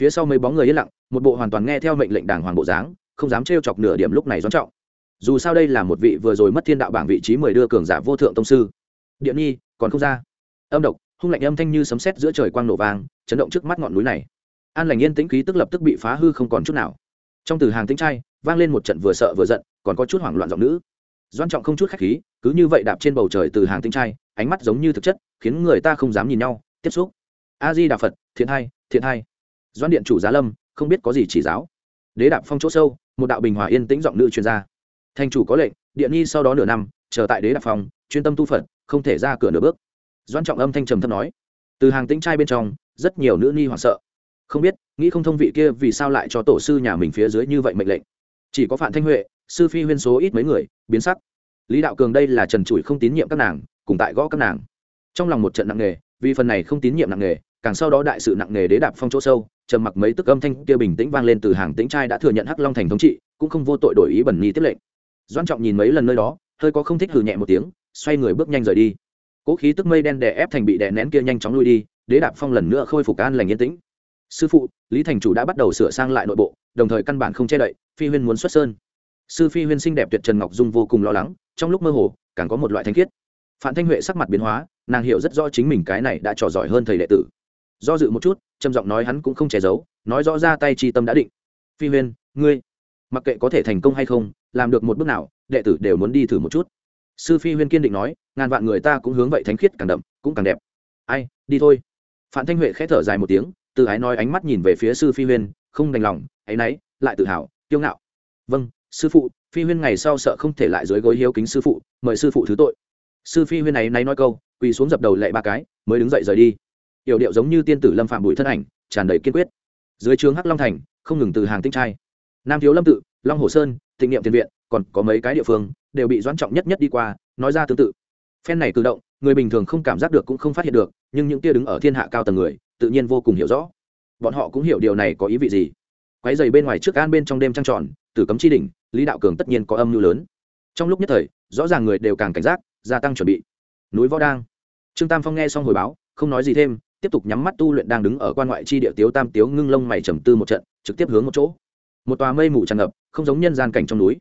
Speaker 1: Phía sau mấy bóng người yên lặng một bộ hoàn toàn nghe theo mệnh lệnh đảng hoàng bộ dáng không dám trêu chọc nửa điểm lúc này doan trọng. Dù sao đây là một vị vừa rồi mất thiên đạo bảng vị trí mười đưa cường giả vô thượng tông sư. Điện nhi còn không ra? Âm độc hung lạnh âm thanh như sấm sét giữa trời quang nổ vàng, chấn động trước mắt ngọn núi này. An lành yên tĩnh khí tức lập tức bị phá hư không còn chút nào. Trong từ hàng tĩnh trai vang lên một trận vừa sợ vừa giận còn có chút hoảng loạn giọng nữ. Doan trọng không chút khách khí cứ như vậy đạp trên bầu trời từ hàng tinh trai, ánh mắt giống như thực chất, khiến người ta không dám nhìn nhau. Tiếp xúc. A di đà phật, thiện hai thiện hai doan điện chủ giá lâm, không biết có gì chỉ giáo. Đế đạp phong chỗ sâu, một đạo bình hòa yên tĩnh giọng nữ chuyên gia thành chủ có lệnh điện nhi sau đó nửa năm, chờ tại đế đạp phong, chuyên tâm tu phật, không thể ra cửa nửa bước. Doan trọng âm thanh trầm thấp nói. Từ hàng tĩnh trai bên trong, rất nhiều nữ nhi hoảng sợ. Không biết, nghĩ không thông vị kia vì sao lại cho tổ sư nhà mình phía dưới như vậy mệnh lệnh. Chỉ có phạm thanh huệ, sư phi huyên số ít mấy người, biến sắc lý đạo cường đây là trần trụi không tín nhiệm các nàng, cùng tại gõ các nàng. Trong lòng một trận nặng nề, vì phần này không tín nhiệm nặng nề, càng sau đó đại sự nặng nề đế đạp phong chỗ sâu, trầm mặc mấy tức âm thanh kia bình tĩnh vang lên từ hàng tĩnh trai đã thừa nhận hắc long thành thống trị, cũng không vô tội đổi ý bẩn nhi tiếp lệnh. Doan trọng nhìn mấy lần nơi đó, hơi có không thích hừ nhẹ một tiếng, xoay người bước nhanh rời đi. Cỗ khí tức mây đen đè ép thành bị đè nén kia nhanh chóng lui đi, đế đạp phong lần nữa khôi phục an lành yên tĩnh. Sư phụ, lý thành chủ đã bắt đầu sửa sang lại nội bộ, đồng thời căn bản không che đậy, phi huyên muốn xuất sơn. Sư phi huyên xinh đẹp tuyệt trần ngọc dung vô cùng lo lắng trong lúc mơ hồ, càng có một loại thanh khiết. Phạm thanh huệ sắc mặt biến hóa, nàng hiểu rất rõ chính mình cái này đã trò giỏi hơn thầy đệ tử. Do dự một chút, trầm giọng nói hắn cũng không che giấu, nói rõ ra tay chi tâm đã định. Phi huyên, ngươi, mặc kệ có thể thành công hay không, làm được một bước nào, đệ tử đều muốn đi thử một chút. Sư phi huyên kiên định nói, ngàn vạn người ta cũng hướng vậy thánh khiết càng đậm, cũng càng đẹp. Ai, đi thôi. Phạm thanh huệ khẽ thở dài một tiếng, từ ái nói ánh mắt nhìn về phía sư phi huyên, không đành lòng áy náy lại tự hào, kiêu ngạo. Vâng sư phụ phi huyên ngày sau sợ không thể lại dưới gối hiếu kính sư phụ, mời sư phụ thứ tội. Sư phi huyên này nay nói câu, quỳ xuống dập đầu lệ ba cái, mới đứng dậy rời đi. Yểu điệu giống như tiên tử lâm phạm bùi thân ảnh, tràn đầy kiên quyết. Dưới trường hắc long thành, không ngừng từ hàng tinh trai. Nam thiếu lâm tự, long hồ sơn, thịnh niệm tiền viện, còn có mấy cái địa phương, đều bị doãn trọng nhất nhất đi qua, nói ra tương tự. Phen này cử động, người bình thường không cảm giác được cũng không phát hiện được, nhưng những tia đứng ở thiên hạ cao tầng người, tự nhiên vô cùng hiểu rõ. Bọn họ cũng hiểu điều này có ý vị gì quái dày bên ngoài trước an bên trong đêm trăng tròn, tử cấm chi đỉnh, lý đạo cường tất nhiên có âm mưu lớn. Trong lúc nhất thời, rõ ràng người đều càng cảnh giác, gia tăng chuẩn bị. Núi võ đang. Trương tam phong nghe xong hồi báo, không nói gì thêm, tiếp tục nhắm mắt tu luyện đang đứng ở quan ngoại chi địa tiếu tam tiếu ngưng lông mày trầm tư một trận, trực tiếp hướng một chỗ. Một tòa mây mù tràn ngập, không giống nhân gian cảnh trong núi.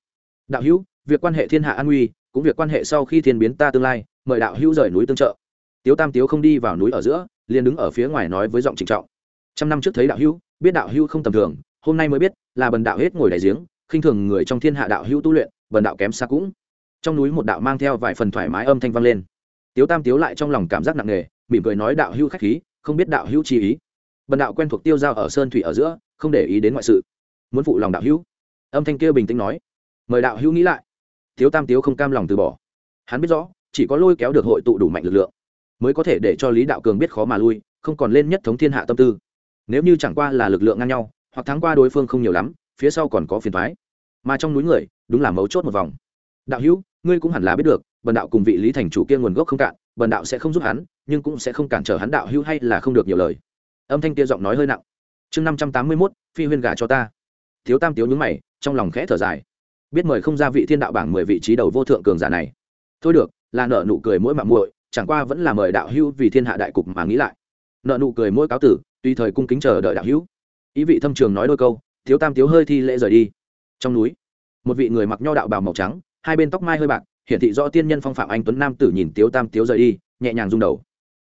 Speaker 1: Đạo hữu, việc quan hệ thiên hạ an nguy, cũng việc quan hệ sau khi thiên biến ta tương lai, mời đạo hữu rời núi tương trợ. Tiếu tam tiếu không đi vào núi ở giữa, liền đứng ở phía ngoài nói với giọng trịnh trọng. Trăm năm trước thấy đạo hữu, biết đạo hữu không tầm thường hôm nay mới biết là bần đạo hết ngồi đại giếng, khinh thường người trong thiên hạ đạo hữu tu luyện, bần đạo kém xa cũng. Trong núi một đạo mang theo vài phần thoải mái âm thanh vang lên. Tiếu tam tiếu lại trong lòng cảm giác nặng nề, mỉm cười nói đạo hữu khách khí, không biết đạo hữu chi ý. Bần đạo quen thuộc tiêu giao ở sơn thủy ở giữa, không để ý đến ngoại sự. Muốn phụ lòng đạo hữu. Âm thanh kia bình tĩnh nói. Mời đạo hữu nghĩ lại. Tiếu tam tiếu không cam lòng từ bỏ. Hắn biết rõ, chỉ có lôi kéo được hội tụ đủ mạnh lực lượng, mới có thể để cho lý đạo cường biết khó mà lui, không còn lên nhất thống thiên hạ tâm tư. Nếu như chẳng qua là lực lượng ngang nhau hoặc thắng qua đối phương không nhiều lắm, phía sau còn có phiền thoái mà trong núi người, đúng là mấu chốt một vòng. Đạo hữu, ngươi cũng hẳn là biết được, bần đạo cùng vị lý thành chủ kia nguồn gốc không cạn, bần đạo sẽ không giúp hắn, nhưng cũng sẽ không cản trở hắn đạo hữu hay là không được nhiều lời. Âm thanh kia giọng nói hơi nặng. Chương năm trăm tám mươi mốt, phi huyên gả cho ta. Thiếu tam tiếu nhúng mày, trong lòng khẽ thở dài. Biết mời không ra vị thiên đạo bảng mười vị trí đầu vô thượng cường giả này. Thôi được, là nợ nụ cười mỗi mạng muội, chẳng qua vẫn là mời đạo hữu vì thiên hạ đại cục mà nghĩ lại. Nợ nụ cười mỗi cáo tử, tùy thời cung kính chờ đợi đạo hữu ý vị thâm trường nói đôi câu, thiếu tam thiếu hơi thi lễ rời đi. Trong núi, một vị người mặc nho đạo bào màu trắng, hai bên tóc mai hơi bạc, hiển thị rõ tiên nhân phong phạm anh tuấn nam tử nhìn tiếu tam tiếu rời đi, nhẹ nhàng rung đầu.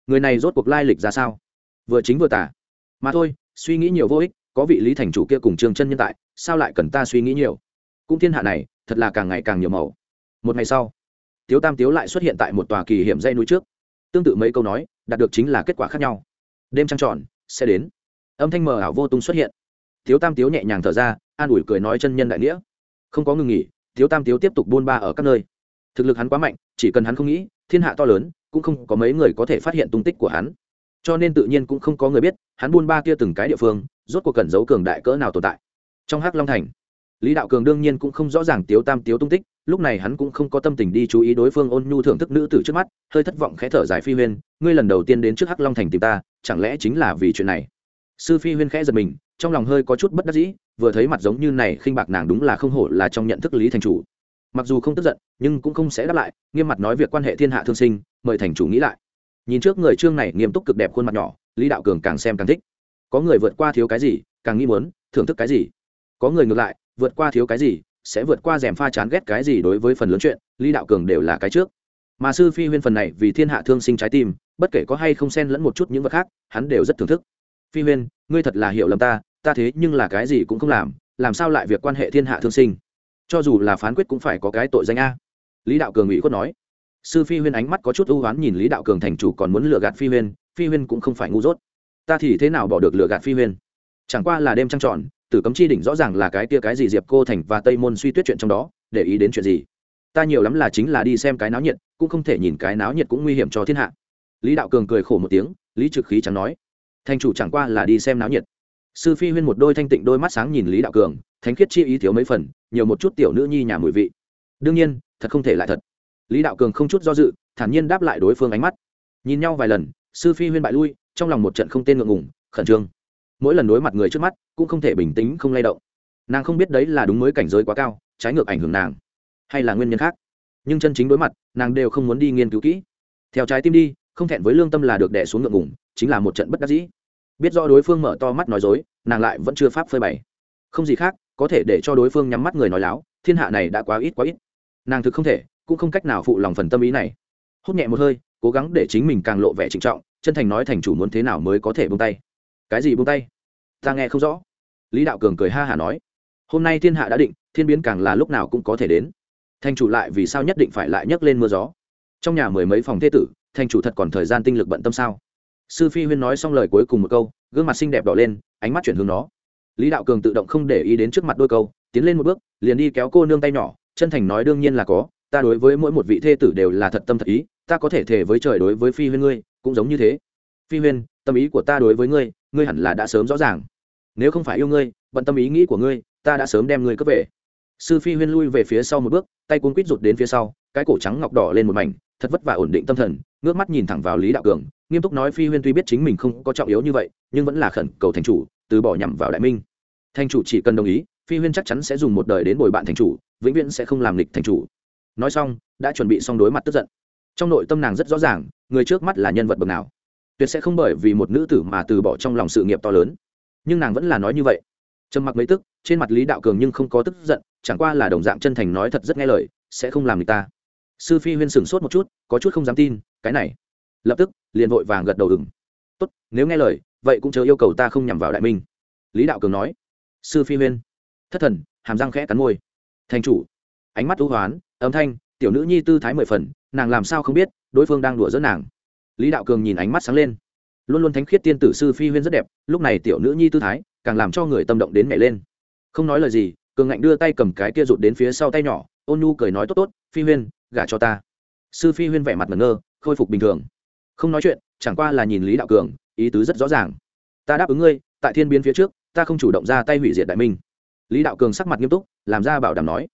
Speaker 1: Người này rốt cuộc lai lịch ra sao? Vừa chính vừa tả mà thôi, suy nghĩ nhiều vô ích, có vị lý thành chủ kia cùng trương chân nhân tại, sao lại cần ta suy nghĩ nhiều? Cũng thiên hạ này, thật là càng ngày càng nhiều màu. Một ngày sau, tiếu tam tiếu lại xuất hiện tại một tòa kỳ hiểm dây núi trước. Tương tự mấy câu nói, đạt được chính là kết quả khác nhau. Đêm trăng tròn, sẽ đến âm thanh mờ ảo vô tung xuất hiện. Thiếu tam tiếu nhẹ nhàng thở ra, an ủi cười nói chân nhân đại nghĩa. Không có ngừng nghỉ, thiếu tam tiếu tiếp tục buôn ba ở các nơi. Thực lực hắn quá mạnh, chỉ cần hắn không nghĩ, thiên hạ to lớn, cũng không có mấy người có thể phát hiện tung tích của hắn. Cho nên tự nhiên cũng không có người biết, hắn buôn ba kia từng cái địa phương, rốt cuộc cần giấu cường đại cỡ nào tồn tại. Trong hắc long thành, lý đạo cường đương nhiên cũng không rõ ràng tiếu tam tiếu tung tích, lúc này hắn cũng không có tâm tình đi chú ý đối phương ôn nhu thưởng thức nữ tử trước mắt, hơi thất vọng khẽ thở dài phi huyên, ngươi lần đầu tiên đến trước hắc long thành tìm ta, chẳng lẽ chính là vì chuyện này? Sư phi huyên khẽ giật mình, trong lòng hơi có chút bất đắc dĩ, vừa thấy mặt giống như này khinh bạc nàng đúng là không hổ là trong nhận thức lý thành chủ. Mặc dù không tức giận, nhưng cũng không sẽ đáp lại, nghiêm mặt nói việc quan hệ thiên hạ thương sinh, mời thành chủ nghĩ lại. Nhìn trước người trương này nghiêm túc cực đẹp khuôn mặt nhỏ, lý đạo cường càng xem càng thích. Có người vượt qua thiếu cái gì, càng nghĩ muốn thưởng thức cái gì. Có người ngược lại, vượt qua thiếu cái gì, sẽ vượt qua rèm pha chán ghét cái gì đối với phần lớn chuyện, lý đạo cường đều là cái trước. Mà sư phi huyên phần này vì thiên hạ thương sinh trái tim, bất kể có hay không xen lẫn một chút những vật khác, hắn đều rất thưởng thức phi huyên, ngươi thật là hiểu lầm ta ta thế nhưng là cái gì cũng không làm làm sao lại việc quan hệ thiên hạ thương sinh? Cho dù là phán quyết cũng phải có cái tội danh a. Lý đạo cường ủy khuất nói. Sư phi huyên ánh mắt có chút ưu oán nhìn lý đạo cường thành chủ còn muốn lừa gạt phi huyên phi huyên cũng không phải ngu dốt. Ta thì thế nào bỏ được lừa gạt phi huyên? Chẳng qua là đêm trăng tròn, tử cấm chi đỉnh rõ ràng là cái tia cái gì diệp cô thành và tây môn suy tuyết chuyện trong đó, để ý đến chuyện gì? Ta nhiều lắm là chính là đi xem cái náo nhiệt, cũng không thể nhìn cái náo nhiệt cũng nguy hiểm cho thiên hạ. Lý đạo cường cười khổ một tiếng, lý trực khí chẳng nói thành chủ chẳng qua là đi xem náo nhiệt. Sư phi huyên một đôi thanh tịnh đôi mắt sáng nhìn lý đạo cường, thánh khiết chi ý thiếu mấy phần, nhiều một chút tiểu nữ nhi nhà mùi vị. Đương nhiên, thật không thể lại thật. Lý đạo cường không chút do dự, thản nhiên đáp lại đối phương ánh mắt. Nhìn nhau vài lần, sư phi huyên bại lui, trong lòng một trận không tên ngượng ngùng, khẩn trương. Mỗi lần đối mặt người trước mắt, cũng không thể bình tĩnh, không lay động. Nàng không biết đấy là đúng mới cảnh giới quá cao, trái ngược ảnh hưởng nàng, hay là nguyên nhân khác. Nhưng chân chính đối mặt, nàng đều không muốn đi nghiên cứu kỹ. Theo trái tim đi, không thẹn với lương tâm là được đẻ xuống ngượng ngùng chính là một trận bất đắc dĩ. Biết do đối phương mở to mắt nói dối, nàng lại vẫn chưa pháp phơi bày. Không gì khác, có thể để cho đối phương nhắm mắt người nói láo, thiên hạ này đã quá ít quá ít. Nàng thực không thể, cũng không cách nào phụ lòng phần tâm ý này. Hút nhẹ một hơi, cố gắng để chính mình càng lộ vẻ trịnh trọng, chân thành nói thành chủ muốn thế nào mới có thể buông tay. Cái gì buông tay? Ta nghe không rõ. Lý đạo cường cười ha hả nói. Hôm nay thiên hạ đã định, thiên biến càng là lúc nào cũng có thể đến. Thành chủ lại vì sao nhất định phải lại nhấc lên mưa gió? Trong nhà mười mấy phòng thế tử, thành chủ thật còn thời gian tinh lực bận tâm sao? Sư phi huyên nói xong lời cuối cùng một câu, gương mặt xinh đẹp đỏ lên, ánh mắt chuyển hướng nó. Lý đạo cường tự động không để ý đến trước mặt đôi câu, tiến lên một bước, liền đi kéo cô nương tay nhỏ, chân thành nói đương nhiên là có, ta đối với mỗi một vị thê tử đều là thật tâm thật ý, ta có thể thề với trời đối với phi huyên ngươi, cũng giống như thế. Phi huyên, tâm ý của ta đối với ngươi ngươi hẳn là đã sớm rõ ràng. Nếu không phải yêu ngươi, bận tâm ý nghĩ của ngươi, ta đã sớm đem ngươi cướp về. Sư phi huyên lui về phía sau một bước, tay cuốn quýt rụt đến phía sau, cái cổ trắng ngọc đỏ lên một mảnh, thật vất vả ổn định tâm thần, ngước mắt nhìn thẳng vào lý đạo cường nghiêm túc nói phi huyên tuy biết chính mình không có trọng yếu như vậy, nhưng vẫn là khẩn cầu thành chủ, từ bỏ nhằm vào đại minh. Thành chủ chỉ cần đồng ý, phi huyên chắc chắn sẽ dùng một đời đến bồi bạn thành chủ, vĩnh viễn sẽ không làm lịch thành chủ. Nói xong, đã chuẩn bị xong đối mặt tức giận. Trong nội tâm nàng rất rõ ràng, người trước mắt là nhân vật bậc nào. Tuyệt sẽ không bởi vì một nữ tử mà từ bỏ trong lòng sự nghiệp to lớn. Nhưng nàng vẫn là nói như vậy. Trầm mặc mấy tức, trên mặt lý đạo cường nhưng không có tức giận, chẳng qua là đồng dạng chân thành nói thật rất nghe lời, sẽ không làm người ta. Sư phi huyên sửng sốt một chút, có chút không dám tin, cái này lập tức liền vội vàng gật đầu ừng. Tốt, nếu nghe lời, vậy cũng chớ yêu cầu ta không nhằm vào đại minh. Lý đạo cường nói. Sư phi huyên. Thất thần, hàm răng khẽ cắn môi. Thành chủ. Ánh mắt ưu hoán, âm thanh, tiểu nữ nhi tư thái mười phần, nàng làm sao không biết, đối phương đang đùa dẫn nàng. Lý đạo cường nhìn ánh mắt sáng lên. Luôn luôn thánh khiết tiên tử sư phi huyên rất đẹp, lúc này tiểu nữ nhi tư thái, càng làm cho người tâm động đến mẹ lên. Không nói lời gì, cường ngạnh đưa tay cầm cái kia rụt đến phía sau tay nhỏ, ôn nhu cười nói, tốt tốt, phi huyên, gả cho ta. Sư phi huyên vẻ mặt ngẩn ngơ, khôi phục bình thường không nói chuyện, chẳng qua là nhìn lý đạo cường, ý tứ rất rõ ràng. Ta đáp ứng ngươi, tại thiên biến phía trước, ta không chủ động ra tay hủy diệt đại minh. Lý đạo cường sắc mặt nghiêm túc, làm ra bảo đảm nói.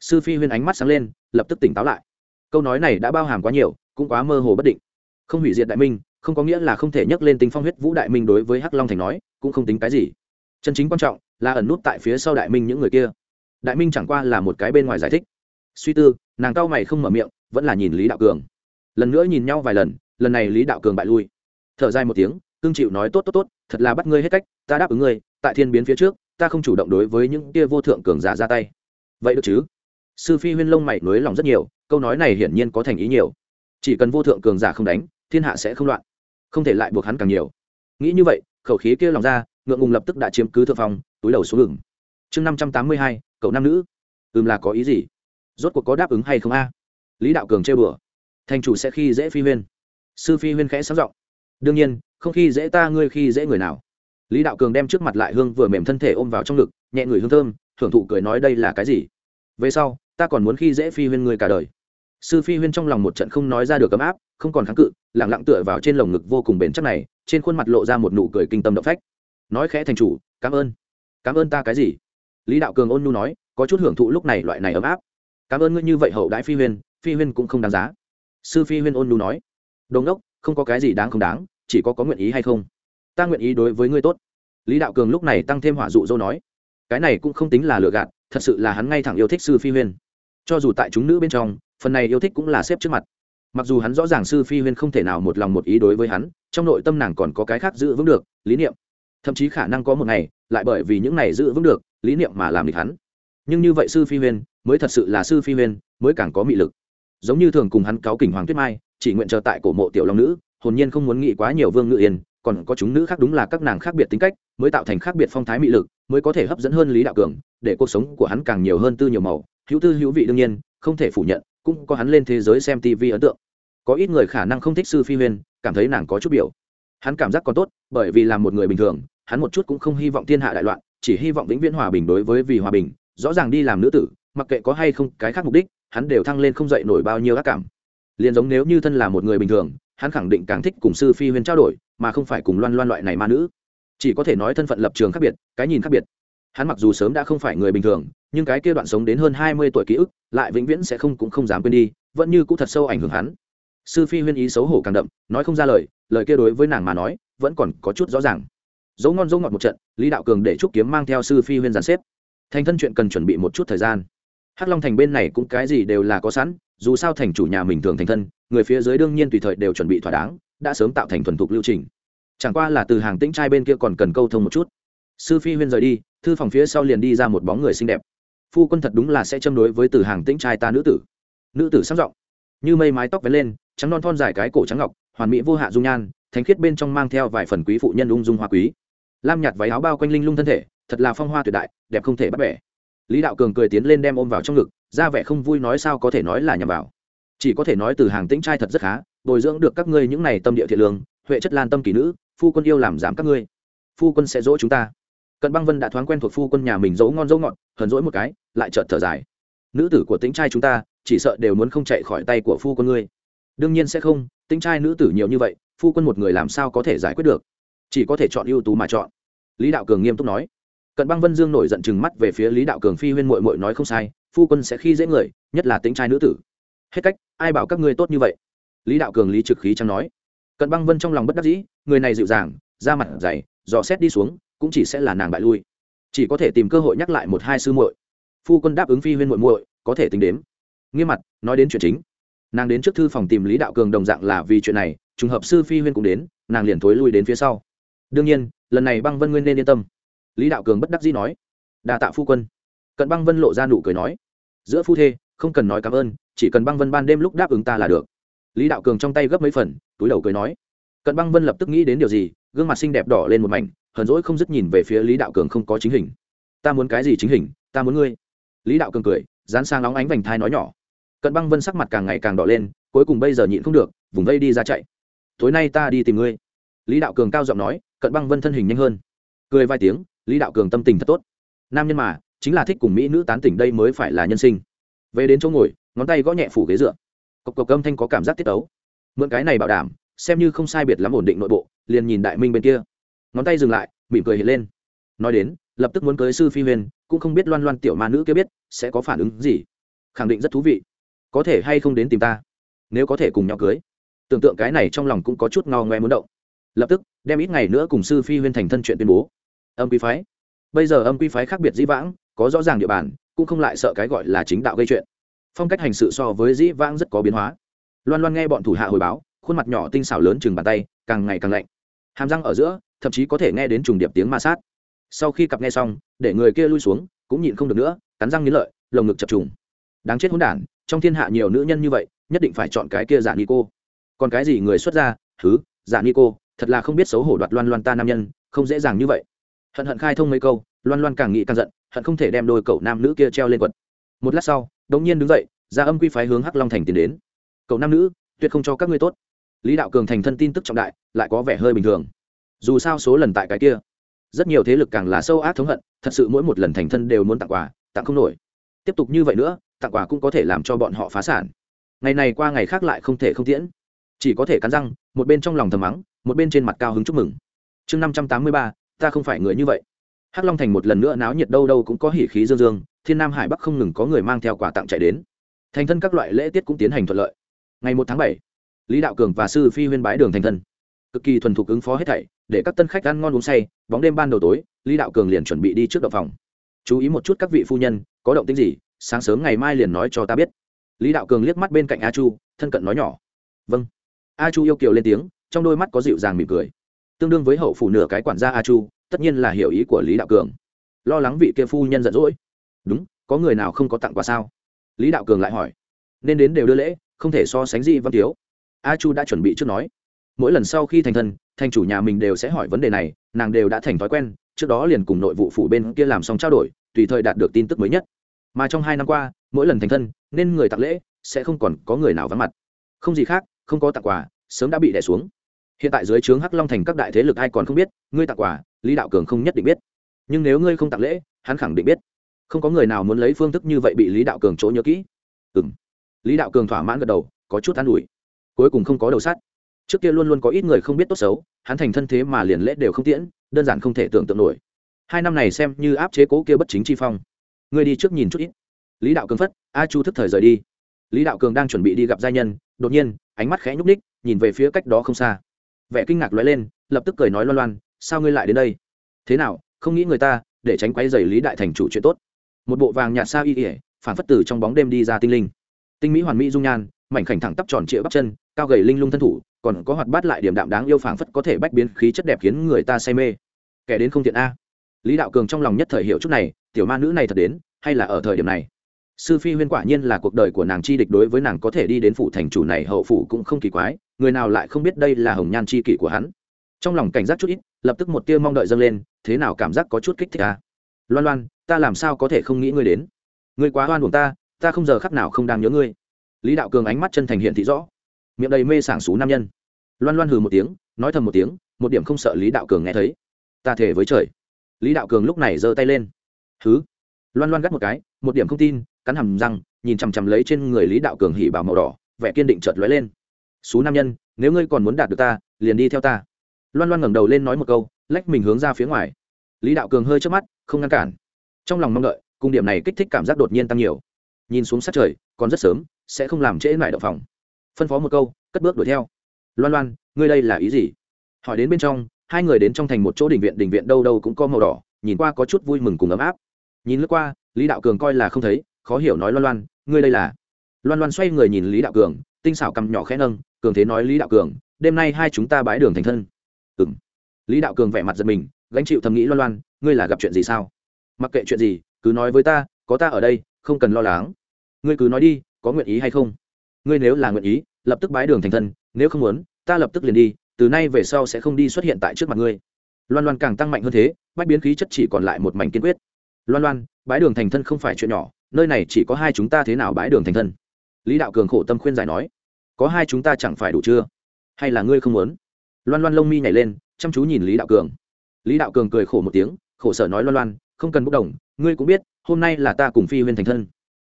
Speaker 1: Sư phi huyên ánh mắt sáng lên, lập tức tỉnh táo lại. Câu nói này đã bao hàm quá nhiều, cũng quá mơ hồ bất định. Không hủy diệt đại minh, không có nghĩa là không thể nhắc lên tính phong huyết vũ đại minh đối với hắc long thành nói, cũng không tính cái gì. Chân chính quan trọng là ẩn nút tại phía sau đại minh những người kia. Đại minh chẳng qua là một cái bên ngoài giải thích. Suy tư, nàng cao mày không mở miệng, vẫn là nhìn lý đạo cường. Lần nữa nhìn nhau vài lần lần này lý đạo cường bại lui. Thở dài một tiếng, cương chịu nói, tốt tốt tốt, thật là bắt ngươi hết cách, ta đáp ứng ngươi, tại thiên biến phía trước, ta không chủ động đối với những kia vô thượng cường giả ra tay. Vậy được chứ? Sư phi huyên lông mày nối lòng rất nhiều, câu nói này hiển nhiên có thành ý nhiều. Chỉ cần vô thượng cường giả không đánh, thiên hạ sẽ không loạn, không thể lại buộc hắn càng nhiều. Nghĩ như vậy, khẩu khí kia lòng ra, ngượng ngùng lập tức đã chiếm cứ thượng phòng túi đầu xuống ngừng. Chương năm trăm tám mươi hai, cậu nam nữ. Ừm là có ý gì? Rốt cuộc có đáp ứng hay không a? Lý đạo cường trêu bừa thành chủ sẽ khi dễ phi huyên sư phi huyên khẽ sáng giọng. Đương nhiên, không khi dễ ta, ngươi khi dễ người nào. Lý đạo cường đem trước mặt lại hương vừa mềm thân thể ôm vào trong ngực, nhẹ người hương thơm, thưởng thụ cười nói đây là cái gì? Về sau, ta còn muốn khi dễ phi huyên ngươi cả đời. Sư phi huyên trong lòng một trận không nói ra được ấm áp, không còn kháng cự lẳng lặng tựa vào trên lồng ngực vô cùng bền chắc này, trên khuôn mặt lộ ra một nụ cười kinh tâm động phách. Nói khẽ thành chủ, cảm ơn. Cảm ơn ta cái gì? Lý đạo cường ôn nhu nói, có chút hưởng thụ lúc này loại này ấm áp. Cảm ơn ngươi như vậy hậu đãi phi huyên phi huyên cũng không đáng giá. Sư phi huyên ôn nhu nói đồn đốc không có cái gì đáng không đáng, chỉ có có nguyện ý hay không? Ta nguyện ý đối với ngươi tốt. Lý đạo cường lúc này tăng thêm hỏa dụ dô nói. Cái này cũng không tính là lừa gạt, thật sự là hắn ngay thẳng yêu thích sư phi huyên. Cho dù tại chúng nữ bên trong, phần này yêu thích cũng là xếp trước mặt. Mặc dù hắn rõ ràng sư phi huyên không thể nào một lòng một ý đối với hắn, trong nội tâm nàng còn có cái khác giữ vững được, lý niệm. Thậm chí khả năng có một ngày, lại bởi vì những này giữ vững được, lý niệm mà làm địch hắn. Nhưng như vậy sư phi huyên, mới thật sự là sư phi huyên, mới càng có mị lực. Giống như thường cùng hắn cáo kỉnh hoàng tuyết mai chỉ nguyện chờ tại cổ mộ tiểu long nữ, hồn nhiên không muốn nghĩ quá nhiều vương ngự yên, còn có chúng nữ khác đúng là các nàng khác biệt tính cách, mới tạo thành khác biệt phong thái mị lực, mới có thể hấp dẫn hơn lý đạo cường, để cuộc sống của hắn càng nhiều hơn tư nhiều màu. Hữu tư hữu vị đương nhiên, không thể phủ nhận, cũng có hắn lên thế giới xem tv ấn tượng. Có ít người khả năng không thích sư phi huyên, cảm thấy nàng có chút biểu. Hắn cảm giác còn tốt, bởi vì là một người bình thường, hắn một chút cũng không hy vọng thiên hạ đại loạn, chỉ hy vọng vĩnh viễn hòa bình đối với vì hòa bình, rõ ràng đi làm nữ tử, mặc kệ có hay không cái khác mục đích, hắn đều thăng lên không dậy nổi bao nhiêu ác cảm liền giống nếu như thân là một người bình thường, hắn khẳng định càng thích cùng sư phi huyên trao đổi, mà không phải cùng loan loan loại này ma nữ. Chỉ có thể nói thân phận lập trường khác biệt, cái nhìn khác biệt. Hắn mặc dù sớm đã không phải người bình thường, nhưng cái kia đoạn sống đến hơn hai mươi tuổi ký ức, lại vĩnh viễn sẽ không cũng không dám quên đi, vẫn như cũng thật sâu ảnh hưởng hắn. Sư phi huyên ý xấu hổ càng đậm, nói không ra lời lời kia đối với nàng mà nói, vẫn còn có chút rõ ràng. Dấu ngon dấu ngọt một trận, lý đạo cường để trúc kiếm mang theo sư phi huyên giàn xếp. Thành thân chuyện cần chuẩn bị một chút thời gian hắc long thành bên này cũng cái gì đều là có sẵn, dù sao thành chủ nhà mình thường thành thân, người phía dưới đương nhiên tùy thời đều chuẩn bị thỏa đáng, đã sớm tạo thành thuần thục lưu trình. Chẳng qua là từ hàng tĩnh trai bên kia còn cần câu thông một chút. Sư phi huyên rời đi, thư phòng phía sau liền đi ra một bóng người xinh đẹp. Phu quân thật đúng là sẽ châm đối với từ hàng tĩnh trai ta nữ tử. Nữ tử sang giọng, như mây mái tóc vén lên, trắng non thon dài cái cổ trắng ngọc, hoàn mỹ vô hạ dung nhan, thánh khiết bên trong mang theo vài phần quý phụ nhân ung dung hoa quý. Lam nhạt váy áo bao quanh linh lung thân thể, thật là phong hoa tuyệt đại, đẹp không thể bắt bẻ lý đạo cường cười tiến lên đem ôm vào trong ngực, ra vẻ không vui nói sao có thể nói là nhằm vào. Chỉ có thể nói từ hàng tĩnh trai thật rất khá, bồi dưỡng được các ngươi những này tâm địa thiện lương, huệ chất lan tâm kỳ nữ, phu quân yêu làm giảm các ngươi. Phu quân sẽ dỗ chúng ta. Cận băng vân đã thoáng quen thuộc phu quân nhà mình dỗ ngon dỗ ngọt, hờn dỗi một cái, lại chợt thở dài. Nữ tử của tĩnh trai chúng ta, chỉ sợ đều muốn không chạy khỏi tay của phu quân ngươi. Đương nhiên sẽ không, tĩnh trai nữ tử nhiều như vậy, phu quân một người làm sao có thể giải quyết được? Chỉ có thể chọn ưu tú mà chọn. Lý đạo cường nghiêm túc nói cận băng vân dương nổi giận chừng mắt về phía lý đạo cường phi huyên mội mội nói không sai, phu quân sẽ khi dễ người, nhất là tính trai nữ tử. Hết cách, ai bảo các ngươi tốt như vậy? Lý đạo cường lý trực khí chẳng nói. Cận băng vân trong lòng bất đắc dĩ, người này dịu dàng, da mặt dày, dò xét đi xuống, cũng chỉ sẽ là nàng bại lui. Chỉ có thể tìm cơ hội nhắc lại một hai sư muội. Phu quân đáp ứng phi huyên muội muội, có thể tính đến nghiêm mặt, nói đến chuyện chính. Nàng đến trước thư phòng tìm lý đạo cường đồng dạng là vì chuyện này, trùng hợp sư phi huyên cũng đến, nàng liền thối lui đến phía sau. Đương nhiên, lần này băng vân nguyên nên yên tâm lý đạo cường bất đắc dĩ nói, đa tạ phu quân. Cận băng vân lộ ra nụ cười nói, giữa phu thê, không cần nói cảm ơn, chỉ cần băng vân ban đêm lúc đáp ứng ta là được. Lý đạo cường trong tay gấp mấy phần, túi đầu cười nói, cận băng vân lập tức nghĩ đến điều gì, gương mặt xinh đẹp đỏ lên một mảnh, hờn rỗi không dứt nhìn về phía lý đạo cường không có chính hình. Ta muốn cái gì chính hình, ta muốn ngươi. Lý đạo cường cười, dán sang nóng ánh vành thai nói nhỏ. Cận băng vân sắc mặt càng ngày càng đỏ lên, cuối cùng bây giờ nhịn không được, vùng vây đi ra chạy. Tối nay ta đi tìm ngươi. Lý đạo cường cao giọng nói, cận băng vân thân hình nhanh hơn. Cười vài tiếng lý đạo cường tâm tình thật tốt. Nam nhân mà, chính là thích cùng mỹ nữ tán tỉnh đây mới phải là nhân sinh. Về đến chỗ ngồi, ngón tay gõ nhẹ phủ ghế dựa. Cộc cộc âm thanh có cảm giác tiết tấu. Mượn cái này bảo đảm, xem như không sai biệt lắm ổn định nội bộ, liền nhìn đại minh bên kia. Ngón tay dừng lại, mỉm cười hiện lên. Nói đến, lập tức muốn cưới sư phi huyền, cũng không biết loan loan tiểu ma nữ kia biết, sẽ có phản ứng gì. Khẳng định rất thú vị. Có thể hay không đến tìm ta? Nếu có thể cùng nhau cưới. Tưởng tượng cái này trong lòng cũng có chút ngao ngoe muốn động. Lập tức, đem ít ngày nữa cùng sư phi huyên thành thân chuyện tuyên bố âm quy phái. Bây giờ âm quy phái khác biệt dĩ vãng, có rõ ràng địa bàn, cũng không lại sợ cái gọi là chính đạo gây chuyện. Phong cách hành sự so với dĩ vãng rất có biến hóa. Loan loan nghe bọn thủ hạ hồi báo, khuôn mặt nhỏ tinh xảo lớn chừng bàn tay, càng ngày càng lạnh. Hàm răng ở giữa, thậm chí có thể nghe đến trùng điệp tiếng ma sát. Sau khi cặp nghe xong, để người kia lui xuống, cũng nhịn không được nữa, cắn răng nghiến lợi, lồng ngực chập trùng. Đáng chết hỗn đản, trong thiên hạ nhiều nữ nhân như vậy, nhất định phải chọn cái kia giả ni cô. Còn cái gì người xuất ra thứ giả ni cô, thật là không biết xấu hổ đoạt loan loan ta nam nhân, không dễ dàng như vậy hận hận khai thông mấy câu, loan loan càng nghĩ càng giận, hận không thể đem đôi cậu nam nữ kia treo lên quật. Một lát sau, đống nhiên đứng dậy, ra âm quy phái hướng hắc long thành tiến đến. Cậu nam nữ, tuyệt không cho các ngươi tốt. Lý đạo cường thành thân tin tức trọng đại, lại có vẻ hơi bình thường. Dù sao số lần tại cái kia, rất nhiều thế lực càng là sâu ác thống hận, thật sự mỗi một lần thành thân đều muốn tặng quà, tặng không nổi. Tiếp tục như vậy nữa, tặng quà cũng có thể làm cho bọn họ phá sản. Ngày này qua ngày khác lại không thể không tiễn. Chỉ có thể cắn răng, một bên trong lòng thầm mắng, một bên trên mặt cao hứng chúc mừng. Chương năm trăm tám mươi ba ta không phải người như vậy. Hắc long thành một lần nữa náo nhiệt đâu đâu cũng có hỉ khí dương dương, thiên nam hải bắc không ngừng có người mang theo quà tặng chạy đến. Thành thân các loại lễ tiết cũng tiến hành thuận lợi. Ngày một tháng bảy, lý đạo cường và sư phi huyên bái đường thành thân. Cực kỳ thuần thục ứng phó hết thảy, để các tân khách ăn ngon uống say, bóng đêm ban đầu tối, lý đạo cường liền chuẩn bị đi trước động phòng. Chú ý một chút các vị phu nhân, có động tính gì, sáng sớm ngày mai liền nói cho ta biết. Lý đạo cường liếc mắt bên cạnh a chu, thân cận nói nhỏ. Vâng. A chu yêu kiều lên tiếng, trong đôi mắt có dịu dàng mỉm cười tương đương với hậu phủ nửa cái quản gia a chu, tất nhiên là hiểu ý của lý đạo cường. Lo lắng vị kia phu nhân giận dỗi. Đúng, có người nào không có tặng quà sao? Lý đạo cường lại hỏi. Nên đến đều đưa lễ, không thể so sánh gì văn tiếu. A chu đã chuẩn bị trước nói. Mỗi lần sau khi thành thân, thành chủ nhà mình đều sẽ hỏi vấn đề này, nàng đều đã thành thói quen, trước đó liền cùng nội vụ phủ bên kia làm xong trao đổi, tùy thời đạt được tin tức mới nhất. Mà trong hai năm qua, mỗi lần thành thân, nên người tặng lễ, sẽ không còn có người nào vắng mặt. Không gì khác, không có tặng quà, sớm đã bị đẻ xuống hiện tại dưới trướng hắc long thành các đại thế lực ai còn không biết, ngươi tặng quà, lý đạo cường không nhất định biết. Nhưng nếu ngươi không tặng lễ, hắn khẳng định biết. Không có người nào muốn lấy phương thức như vậy bị lý đạo cường chỗ nhớ kỹ. Ừ m lý đạo cường thỏa mãn gật đầu, có chút an ủi. Cuối cùng không có đầu sát trước kia luôn luôn có ít người không biết tốt xấu, hắn thành thân thế mà liền lễ đều không tiễn, đơn giản không thể tưởng tượng nổi. Hai năm này xem như áp chế cố kia bất chính chi phong. Ngươi đi trước nhìn chút ít. Lý đạo cường phất, a chu thức thời rời đi. Lý đạo cường đang chuẩn bị đi gặp gia nhân, đột nhiên, ánh mắt khẽ nhúc ních nhìn về phía cách đó không xa vẻ kinh ngạc lóe lên, lập tức cười nói loan loan, sao ngươi lại đến đây? Thế nào, không nghĩ người ta để tránh quay dày lý đại thành chủ chuyện tốt. Một bộ vàng nhạt sao y ỉa phản phất từ trong bóng đêm đi ra tinh linh. Tinh mỹ hoàn mỹ dung nhan, mảnh khảnh thẳng tắp tròn trịa bắp chân, cao gầy linh lung thân thủ, còn có hoạt bát lại điểm đạm đáng yêu phảng phất có thể bách biến khí chất đẹp khiến người ta say mê. Kẻ đến không thiện a. Lý đạo cường trong lòng nhất thời hiểu chút này, tiểu ma nữ này thật đến, hay là ở thời điểm này? Sư phi huyên quả nhiên là cuộc đời của nàng chi địch đối với nàng có thể đi đến phủ thành chủ này, hậu phủ cũng không kỳ quái người nào lại không biết đây là hồng nhan chi kỷ của hắn. Trong lòng cảnh giác chút ít, lập tức một tia mong đợi dâng lên, thế nào cảm giác có chút kích thích à? loan loan, ta làm sao có thể không nghĩ ngươi đến? Ngươi quá oan buồn ta ta không giờ khắc nào không đang nhớ ngươi. Lý đạo cường ánh mắt chân thành hiện thị rõ. Miệng đầy mê sảng xú nam nhân. Loan loan hừ một tiếng, nói thầm một tiếng, một điểm không sợ lý đạo cường nghe thấy. Ta thể với trời. Lý đạo cường lúc này giơ tay lên. Thứ loan loan gắt một cái, một điểm không tin, cắn hầm răng, nhìn chằm chằm lấy trên người lý đạo cường hỉ bảo màu đỏ, vẻ kiên định chợt lóe lên xú nam nhân, nếu ngươi còn muốn đạt được ta, liền đi theo ta. Loan loan ngẩng đầu lên nói một câu, lách mình hướng ra phía ngoài. Lý đạo cường hơi chớp mắt, không ngăn cản. Trong lòng mong đợi, cung điểm này kích thích cảm giác đột nhiên tăng nhiều. Nhìn xuống sát trời, còn rất sớm, sẽ không làm trễ lại động phòng. Phân phó một câu, cất bước đuổi theo. Loan loan, ngươi đây là ý gì? Hỏi đến bên trong, hai người đến trong thành một chỗ đình viện đình viện đâu đâu cũng có màu đỏ, nhìn qua có chút vui mừng cùng ấm áp. Nhìn lướt qua, lý đạo cường coi là không thấy, khó hiểu nói loan loan, ngươi đây là? Loan loan xoay người nhìn lý đạo cường, tinh xảo cầm nhỏ khẽ nâng cường thế nói lý đạo cường, đêm nay hai chúng ta bái đường thành thân. Ừ m lý đạo cường vẻ mặt giật mình, gánh chịu thầm nghĩ loan loan, ngươi là gặp chuyện gì sao? Mặc kệ chuyện gì, cứ nói với ta, có ta ở đây, không cần lo lắng. Ngươi cứ nói đi, có nguyện ý hay không? Ngươi nếu là nguyện ý, lập tức bái đường thành thân, nếu không muốn, ta lập tức liền đi, từ nay về sau sẽ không đi xuất hiện tại trước mặt ngươi. Loan loan càng tăng mạnh hơn thế, bách biến khí chất chỉ còn lại một mảnh kiên quyết. Loan loan, bái đường thành thân không phải chuyện nhỏ, nơi này chỉ có hai chúng ta thế nào bái đường thành thân? Lý đạo cường khổ tâm khuyên giải nói có hai chúng ta chẳng phải đủ chưa? Hay là ngươi không muốn? Loan loan lông mi nhảy lên, chăm chú nhìn lý đạo cường. Lý đạo cường cười khổ một tiếng, khổ sở nói loan loan, không cần bốc đồng, ngươi cũng biết, hôm nay là ta cùng phi huyên thành thân.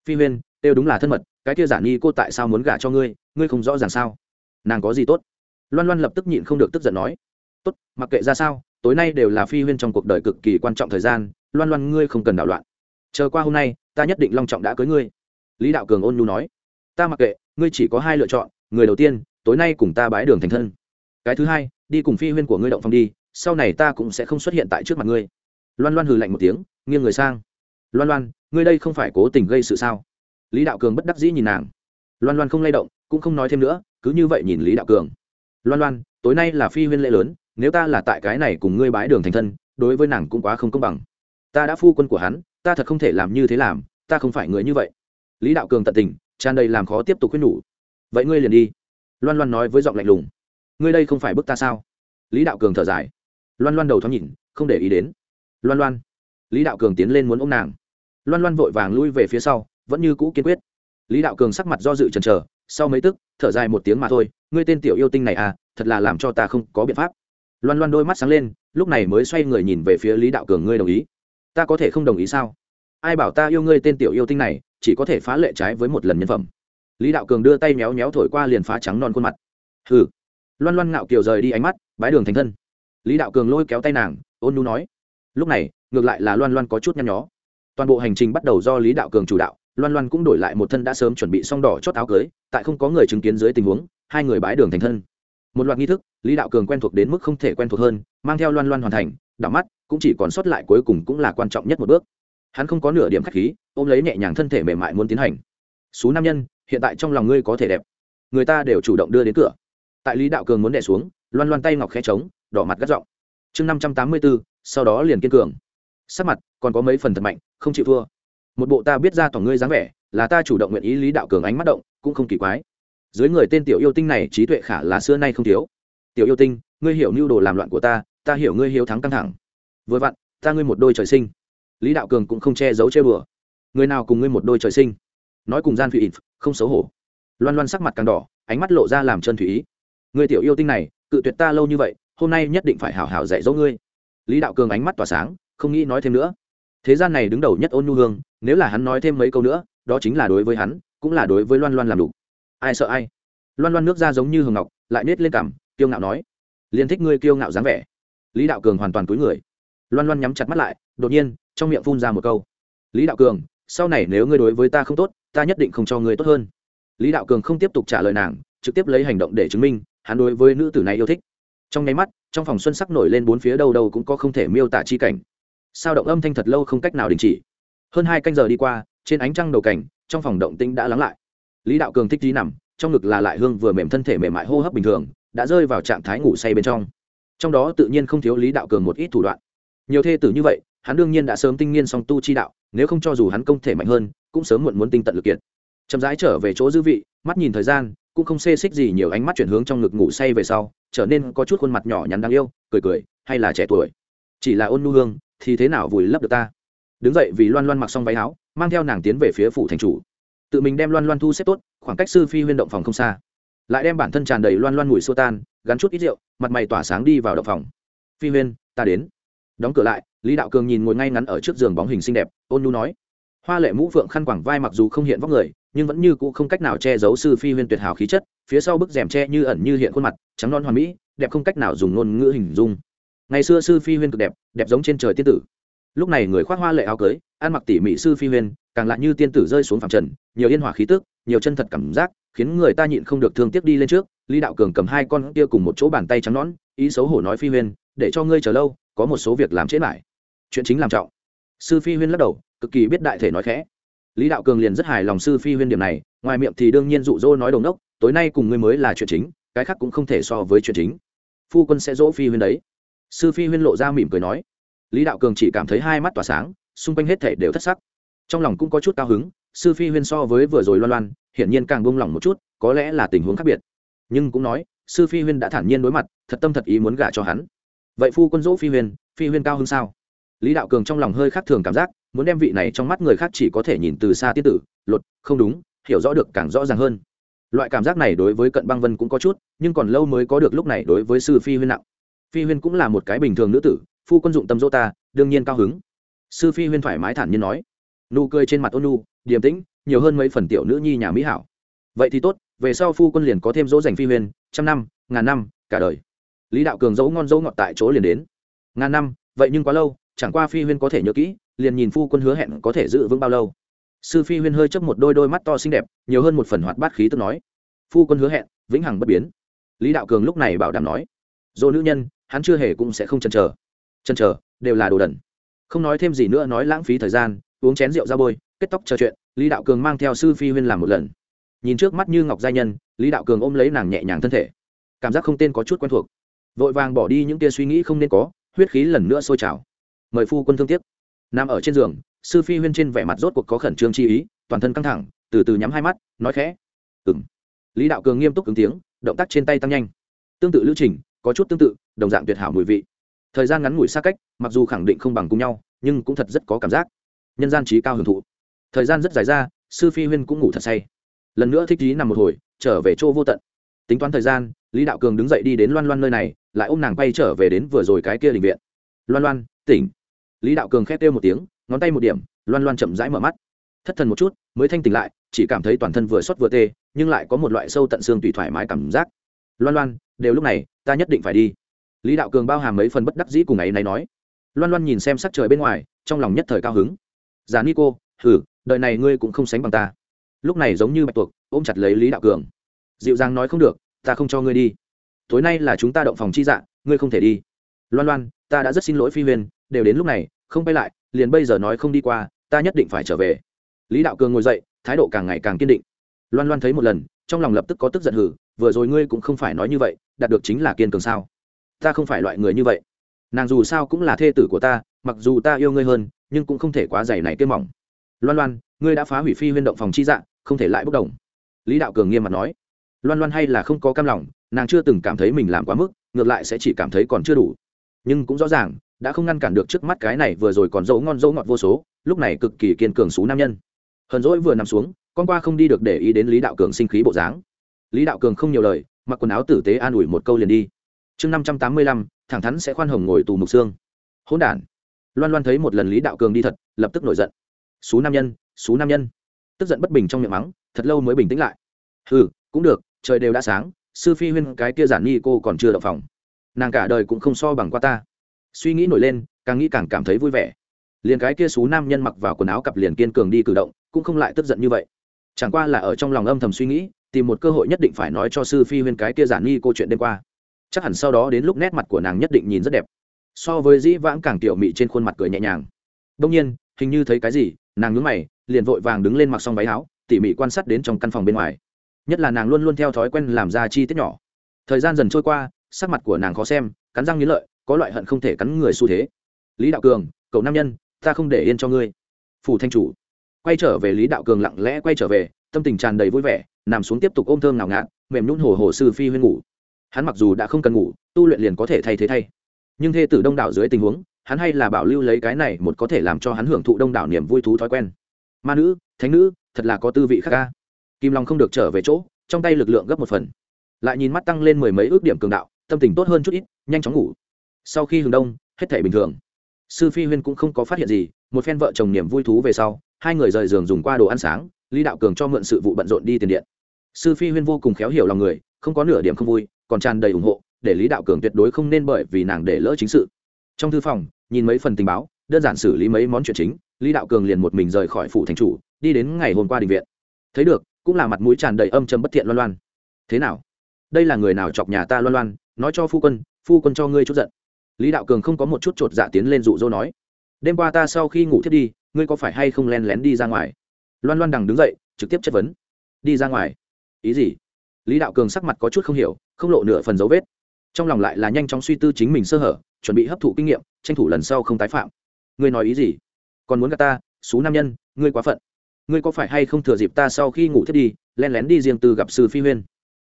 Speaker 1: Phi huyên đều đúng là thân mật, cái kia giả nghi cô tại sao muốn gả cho ngươi ngươi không rõ ràng sao? Nàng có gì tốt? Loan loan lập tức nhịn không được tức giận nói. Tốt, mặc kệ ra sao, tối nay đều là phi huyên trong cuộc đời cực kỳ quan trọng thời gian, loan loan ngươi không cần đảo loạn. Chờ qua hôm nay, ta nhất định long trọng đã cưới ngươi. Lý đạo cường ôn nhu nói. Ta mặc kệ, ngươi chỉ có hai lựa chọn người đầu tiên, tối nay cùng ta bái đường thành thân. Cái thứ hai, đi cùng phi huyên của ngươi động phong đi, sau này ta cũng sẽ không xuất hiện tại trước mặt ngươi. Loan loan hừ lạnh một tiếng, nghiêng người sang. Loan loan, ngươi đây không phải cố tình gây sự sao? Lý đạo cường bất đắc dĩ nhìn nàng. Loan loan không lay động, cũng không nói thêm nữa, cứ như vậy nhìn lý đạo cường. Loan loan, tối nay là phi huyên lễ lớn, nếu ta là tại cái này cùng ngươi bái đường thành thân, đối với nàng cũng quá không công bằng. Ta đã phu quân của hắn, ta thật không thể làm như thế làm, ta không phải người như vậy. Lý đạo cường tận tình, tràn đầy làm khó tiếp tục khuyên nhủ vậy ngươi liền đi. Loan loan nói với giọng lạnh lùng. Ngươi đây không phải bức ta sao? Lý đạo cường thở dài. Loan loan đầu thoáng nhìn, không để ý đến. Loan loan. Lý đạo cường tiến lên muốn ôm nàng. Loan loan vội vàng lui về phía sau, vẫn như cũ kiên quyết. Lý đạo cường sắc mặt do dự chần trờ sau mấy tức, thở dài một tiếng mà thôi, ngươi tên tiểu yêu tinh này à thật là làm cho ta không có biện pháp. Loan loan đôi mắt sáng lên, lúc này mới xoay người nhìn về phía lý đạo cường, ngươi đồng ý. Ta có thể không đồng ý sao? Ai bảo ta yêu ngươi tên tiểu yêu tinh này, chỉ có thể phá lệ trái với một lần nhân phẩm lý đạo cường đưa tay méo méo thổi qua liền phá trắng non khuôn mặt. Hừ. Loan loan ngạo kiều rời đi ánh mắt, bái đường thành thân. Lý đạo cường lôi kéo tay nàng, ôn nu nói, lúc này, ngược lại là loan loan có chút nhăn nhó. Toàn bộ hành trình bắt đầu do lý đạo cường chủ đạo, loan loan cũng đổi lại một thân đã sớm chuẩn bị xong đỏ chót áo cưới, tại không có người chứng kiến dưới tình huống, hai người bái đường thành thân. Một loạt nghi thức, lý đạo cường quen thuộc đến mức không thể quen thuộc hơn, mang theo loan loan hoàn thành, đảo mắt, cũng chỉ còn sót lại cuối cùng cũng là quan trọng nhất một bước. Hắn không có nửa điểm k h á c h khí, ôm lấy nhẹ nhàng thân thể mềm mại muốn tiến hành. Số nam nhân hiện tại trong lòng ngươi có thể đẹp. Người ta đều chủ động đưa đến cửa. Tại lý đạo cường muốn đẻ xuống, loan loan tay ngọc khẽ trống, đỏ mặt gắt giọng. Chương năm trăm tám mươi bốn sau đó liền kiên cường. Sắc mặt còn có mấy phần thật mạnh, không chịu thua. Một bộ ta biết ra tỏ ngươi dáng vẻ, là ta chủ động nguyện ý lý đạo cường ánh mắt động, cũng không kỳ quái. Dưới người tên tiểu yêu tinh này, trí tuệ khả là xưa nay không thiếu. Tiểu yêu tinh, ngươi hiểu mưu đồ làm loạn của ta ta hiểu ngươi hiếu thắng căng thẳng. Vừa vặn, ta ngươi một đôi trời sinh. Lý đạo cường cũng không che giấu chơi bừa. Người nào cùng ngươi một đôi trời sinh? Nói cùng gian thủy ít không xấu hổ. Loan loan sắc mặt càng đỏ, ánh mắt lộ ra làm chân thủy ý. Người tiểu yêu tinh này, cự tuyệt ta lâu như vậy, hôm nay nhất định phải hảo hảo dạy dỗ ngươi. Lý đạo cường ánh mắt tỏa sáng, không nghĩ nói thêm nữa. Thế gian này đứng đầu nhất ôn nhu hương, nếu là hắn nói thêm mấy câu nữa, đó chính là đối với hắn, cũng là đối với loan loan làm đủ. Ai sợ ai? Loan loan nước ra giống như hường ngọc, lại nết lên cằm, kiêu ngạo nói. Liền thích ngươi kiêu ngạo dáng vẻ. Lý đạo cường hoàn toàn túi người. Loan loan nhắm chặt mắt lại, đột nhiên, trong miệng phun ra một câu. Lý đạo cường, sau này nếu ngươi đối với ta không tốt ta nhất định không cho ngươi tốt hơn. Lý đạo cường không tiếp tục trả lời nàng, trực tiếp lấy hành động để chứng minh, hắn đối với nữ tử này yêu thích. Trong nháy mắt, trong phòng xuân sắc nổi lên bốn phía đâu đâu cũng có không thể miêu tả chi cảnh. Sao động âm thanh thật lâu không cách nào đình chỉ. Hơn hai canh giờ đi qua, trên ánh trăng đầu cảnh, trong phòng động tĩnh đã lắng lại. Lý đạo cường thích trí nằm, trong ngực là lại hương vừa mềm thân thể mềm mại hô hấp bình thường, đã rơi vào trạng thái ngủ say bên trong. Trong đó tự nhiên không thiếu lý đạo cường một ít thủ đoạn. Nhiều thê tử như vậy, hắn đương nhiên đã sớm tinh nghiên song tu chi đạo, nếu không cho dù hắn công thể mạnh hơn cũng sớm muộn muốn tinh tận lực kiệt. Chậm rãi trở về chỗ dư vị, mắt nhìn thời gian, cũng không xê xích gì nhiều ánh mắt chuyển hướng trong ngực ngủ say về sau, trở nên có chút khuôn mặt nhỏ nhắn đáng yêu, cười cười, hay là trẻ tuổi? Chỉ là ôn nu hương, thì thế nào vùi lấp được ta? Đứng dậy vì loan loan mặc xong váy áo, mang theo nàng tiến về phía phủ thành chủ. Tự mình đem loan loan thu xếp tốt, khoảng cách sư phi huyên động phòng không xa. Lại đem bản thân tràn đầy loan loan mùi xô tan, gắn chút ít rượu, mặt mày tỏa sáng đi vào động phòng. Phi huyên, ta đến. Đóng cửa lại, lý đạo cường nhìn ngồi ngay ngắn ở trước giường bóng hình xinh đẹp, ôn nu nói hoa lệ mũ phượng khăn quảng vai mặc dù không hiện vóc người, nhưng vẫn như cũ không cách nào che giấu sư phi huyên tuyệt hảo khí chất, phía sau bức rèm che như ẩn như hiện khuôn mặt, trắng non hoàn mỹ, đẹp không cách nào dùng ngôn ngữ hình dung. Ngày xưa sư phi huyên cực đẹp đẹp giống trên trời tiên tử. Lúc này người khoác hoa lệ áo cưới, ăn mặc tỉ mỉ sư phi huyên càng lại như tiên tử rơi xuống phẳng trần, nhiều yên hòa khí tức, nhiều chân thật cảm giác, khiến người ta nhịn không được thương tiếc đi lên trước, lý đạo cường cầm hai con kia cùng một chỗ bàn tay trắng nón ý xấu hổ nói phi huyên để cho ngươi chờ lâu, có một số việc làm trễ lại chuyện chính làm trọng. Sư phi huyên lắc đầu cực kỳ biết đại thể nói khẽ. Lý đạo cường liền rất hài lòng sư phi huyên điểm này, ngoài miệng thì đương nhiên dụ dỗ nói đồng đốc tối nay cùng ngươi mới là chuyện chính, cái khác cũng không thể so với chuyện chính. Phu quân sẽ dỗ phi huyên đấy. Sư phi huyên lộ ra mỉm cười nói. Lý đạo cường chỉ cảm thấy hai mắt tỏa sáng, xung quanh hết thể đều thất sắc. Trong lòng cũng có chút cao hứng, sư phi huyên so với vừa rồi loan loan, hiển nhiên càng buông lỏng một chút, có lẽ là tình huống khác biệt. Nhưng cũng nói, sư phi huyên đã thản nhiên đối mặt, thật tâm thật ý muốn gả cho hắn. Vậy phu quân dỗ phi huyên phi huyên cao hơn sao? Lý đạo cường trong lòng hơi khác thường cảm giác muốn đem vị này trong mắt người khác chỉ có thể nhìn từ xa tiên tử lột không đúng, hiểu rõ được càng rõ ràng hơn. Loại cảm giác này đối với cận băng vân cũng có chút, nhưng còn lâu mới có được lúc này đối với sư phi huyên nặng. Phi huyên cũng là một cái bình thường nữ tử, phu quân dụng tâm dỗ ta, đương nhiên cao hứng. Sư phi huyên thoải mái thản nhiên nói. Nụ cười trên mặt ôn nu điềm tĩnh, nhiều hơn mấy phần tiểu nữ nhi nhà mỹ hảo. Vậy thì tốt, về sau phu quân liền có thêm dỗ dành phi huyên, trăm năm, ngàn năm, cả đời. Lý đạo cường dỗ ngon dỗ ngọt tại chỗ liền đến. Ngàn năm, vậy nhưng quá lâu, chẳng qua phi huyên có thể nhớ kỹ liền nhìn phu quân hứa hẹn có thể giữ vững bao lâu. Sư phi huyên hơi chấp một đôi đôi mắt to xinh đẹp, nhiều hơn một phần hoạt bát khí tức nói. Phu quân hứa hẹn, vĩnh hằng bất biến. Lý đạo cường lúc này bảo đảm nói. Dỗ nữ nhân, hắn chưa hề cũng sẽ không chần chờ. Chần chờ, đều là đồ đần. Không nói thêm gì nữa nói lãng phí thời gian, uống chén rượu ra bôi, kết tóc trò chuyện, lý đạo cường mang theo sư phi huyên làm một lần. Nhìn trước mắt như ngọc giai nhân, lý đạo cường ôm lấy nàng nhẹ nhàng thân thể. Cảm giác không tên có chút quen thuộc. Vội vàng bỏ đi những tia suy nghĩ không nên có, huyết khí lần nữa sôi trào. Mời phu quân thương tiếc nằm ở trên giường, sư phi huyên trên vẻ mặt rốt cuộc có khẩn trương chi ý, toàn thân căng thẳng, từ từ nhắm hai mắt, nói khẽ ừng lý đạo cường nghiêm túc ứng tiếng, động tác trên tay tăng nhanh. Tương tự lưu trình, có chút tương tự, đồng dạng tuyệt hảo mùi vị. Thời gian ngắn ngủi xa cách, mặc dù khẳng định không bằng cùng nhau, nhưng cũng thật rất có cảm giác. Nhân gian trí cao hưởng thụ. Thời gian rất dài ra, sư phi huyên cũng ngủ thật say. Lần nữa thích trí nằm một hồi, trở về chỗ vô tận. Tính toán thời gian, lý đạo cường đứng dậy đi đến loan loan nơi này, lại ôm nàng bay trở về đến vừa rồi cái kia định viện. Loan loan, tỉnh lý đạo cường khét kêu một tiếng, ngón tay một điểm, loan loan chậm rãi mở mắt. Thất thần một chút, mới thanh tỉnh lại, chỉ cảm thấy toàn thân vừa xót vừa tê, nhưng lại có một loại sâu tận xương tùy thoải mái cảm giác. Loan loan, đều lúc này, ta nhất định phải đi. Lý đạo cường bao hàm mấy phần bất đắc dĩ cùng ấy này nói. Loan loan nhìn xem sắc trời bên ngoài, trong lòng nhất thời cao hứng. Giả ni cô hử đợi này ngươi cũng không sánh bằng ta. Lúc này giống như bạch tuộc, ôm chặt lấy lý đạo cường. Dịu dàng nói không được, ta không cho ngươi đi. Tối nay là chúng ta động phòng chi dạ ngươi không thể đi. Loan loan, ta đã rất xin lỗi phi huyền đều đến lúc này, không bay lại, liền bây giờ nói không đi qua, ta nhất định phải trở về. Lý đạo cường ngồi dậy, thái độ càng ngày càng kiên định. Loan loan thấy một lần, trong lòng lập tức có tức giận hử, vừa rồi ngươi cũng không phải nói như vậy, đạt được chính là kiên cường sao? Ta không phải loại người như vậy. Nàng dù sao cũng là thê tử của ta, mặc dù ta yêu ngươi hơn, nhưng cũng không thể quá dày này kêu mỏng. Loan loan, ngươi đã phá hủy phi huyên động phòng chi dạ không thể lại bốc đồng. Lý đạo cường nghiêm mặt nói. Loan loan hay là không có cam lòng, nàng chưa từng cảm thấy mình làm quá mức, ngược lại sẽ chỉ cảm thấy còn chưa đủ. Nhưng cũng rõ ràng đã không ngăn cản được trước mắt cái này vừa rồi còn dấu ngon dấu ngọt vô số, lúc này cực kỳ kiên cường xú nam nhân. Hờn dỗi vừa nằm xuống, con qua không đi được để ý đến lý đạo cường sinh khí bộ dáng. Lý đạo cường không nhiều lời, mặc quần áo tử tế an ủi một câu liền đi. Chương năm trăm tám mươi lăm, thẳng thắn sẽ khoan hồng ngồi tù mục xương. Hỗn đản. Loan loan thấy một lần lý đạo cường đi thật, lập tức nổi giận. Xú nam nhân, xú nam nhân. Tức giận bất bình trong miệng mắng, thật lâu mới bình tĩnh lại. Ừ cũng được, trời đều đã sáng, sư phi huyên cái kia giản nhi cô còn chưa đậu phòng. Nàng cả đời cũng không so bằng qua ta suy nghĩ nổi lên, càng nghĩ càng cảm thấy vui vẻ. Liền cái kia xú nam nhân mặc vào quần áo cặp liền kiên cường đi cử động, cũng không lại tức giận như vậy. Chẳng qua là ở trong lòng âm thầm suy nghĩ, tìm một cơ hội nhất định phải nói cho sư phi huyên cái kia giản nghi câu chuyện đêm qua. Chắc hẳn sau đó đến lúc nét mặt của nàng nhất định nhìn rất đẹp. So với dĩ vãng càng tiểu mị trên khuôn mặt cười nhẹ nhàng. Đông nhiên, hình như thấy cái gì, nàng nhướng mày, liền vội vàng đứng lên mặc xong váy áo, tỉ mỉ quan sát đến trong căn phòng bên ngoài. Nhất là nàng luôn luôn theo thói quen làm ra chi tiết nhỏ. Thời gian dần trôi qua, sắc mặt của nàng khó xem, cắn răng nghĩ lợi có loại hận không thể cắn người xu thế. Lý đạo cường, cậu nam nhân, ta không để yên cho ngươi. Phủ thanh chủ, quay trở về lý đạo cường lặng lẽ quay trở về, tâm tình tràn đầy vui vẻ, nằm xuống tiếp tục ôm thơm nào ngạt, mềm nhún hồ hồ sư phi huyên ngủ. Hắn mặc dù đã không cần ngủ, tu luyện liền có thể thay thế thay. Nhưng thê tử đông đảo dưới tình huống, hắn hay là bảo lưu lấy cái này một có thể làm cho hắn hưởng thụ đông đảo niềm vui thú thói quen. Ma nữ, thánh nữ, thật là có tư vị khác ca kim long không được trở về chỗ, trong tay lực lượng gấp một phần. Lại nhìn mắt tăng lên mười mấy ước điểm cường đạo, tâm tình tốt hơn chút ít, nhanh chóng ngủ sau khi hừng đông, hết thể bình thường. Sư phi huyên cũng không có phát hiện gì, một phen vợ chồng niềm vui thú về sau, hai người rời giường dùng qua đồ ăn sáng, lý đạo cường cho mượn sự vụ bận rộn đi tiền điện. Sư phi huyên vô cùng khéo hiểu lòng người, không có nửa điểm không vui, còn tràn đầy ủng hộ, để lý đạo cường tuyệt đối không nên bởi vì nàng để lỡ chính sự. Trong thư phòng, nhìn mấy phần tình báo, đơn giản xử lý mấy món chuyện chính, lý đạo cường liền một mình rời khỏi phủ thành chủ, đi đến ngày hôm qua đình viện. Thấy được, cũng là mặt mũi tràn đầy âm châm bất thiện loan loan. Thế nào? Đây là người nào chọc nhà ta loan loan? Nói cho phu quân phu quân cho ngươi chút giận lý đạo cường không có một chút chột dạ tiến lên dụ dỗ nói, đêm qua ta sau khi ngủ thiết đi, ngươi có phải hay không len lén đi ra ngoài? Loan loan đằng đứng dậy, trực tiếp chất vấn, đi ra ngoài? Ý gì? Lý đạo cường sắc mặt có chút không hiểu, không lộ nửa phần dấu vết. Trong lòng lại là nhanh chóng suy tư chính mình sơ hở, chuẩn bị hấp thụ kinh nghiệm, tranh thủ lần sau không tái phạm. Ngươi nói ý gì? Còn muốn gặp ta, xú nam nhân, ngươi quá phận. Ngươi có phải hay không thừa dịp ta sau khi ngủ thiết đi len lén đi riêng tư gặp sư phi huyên?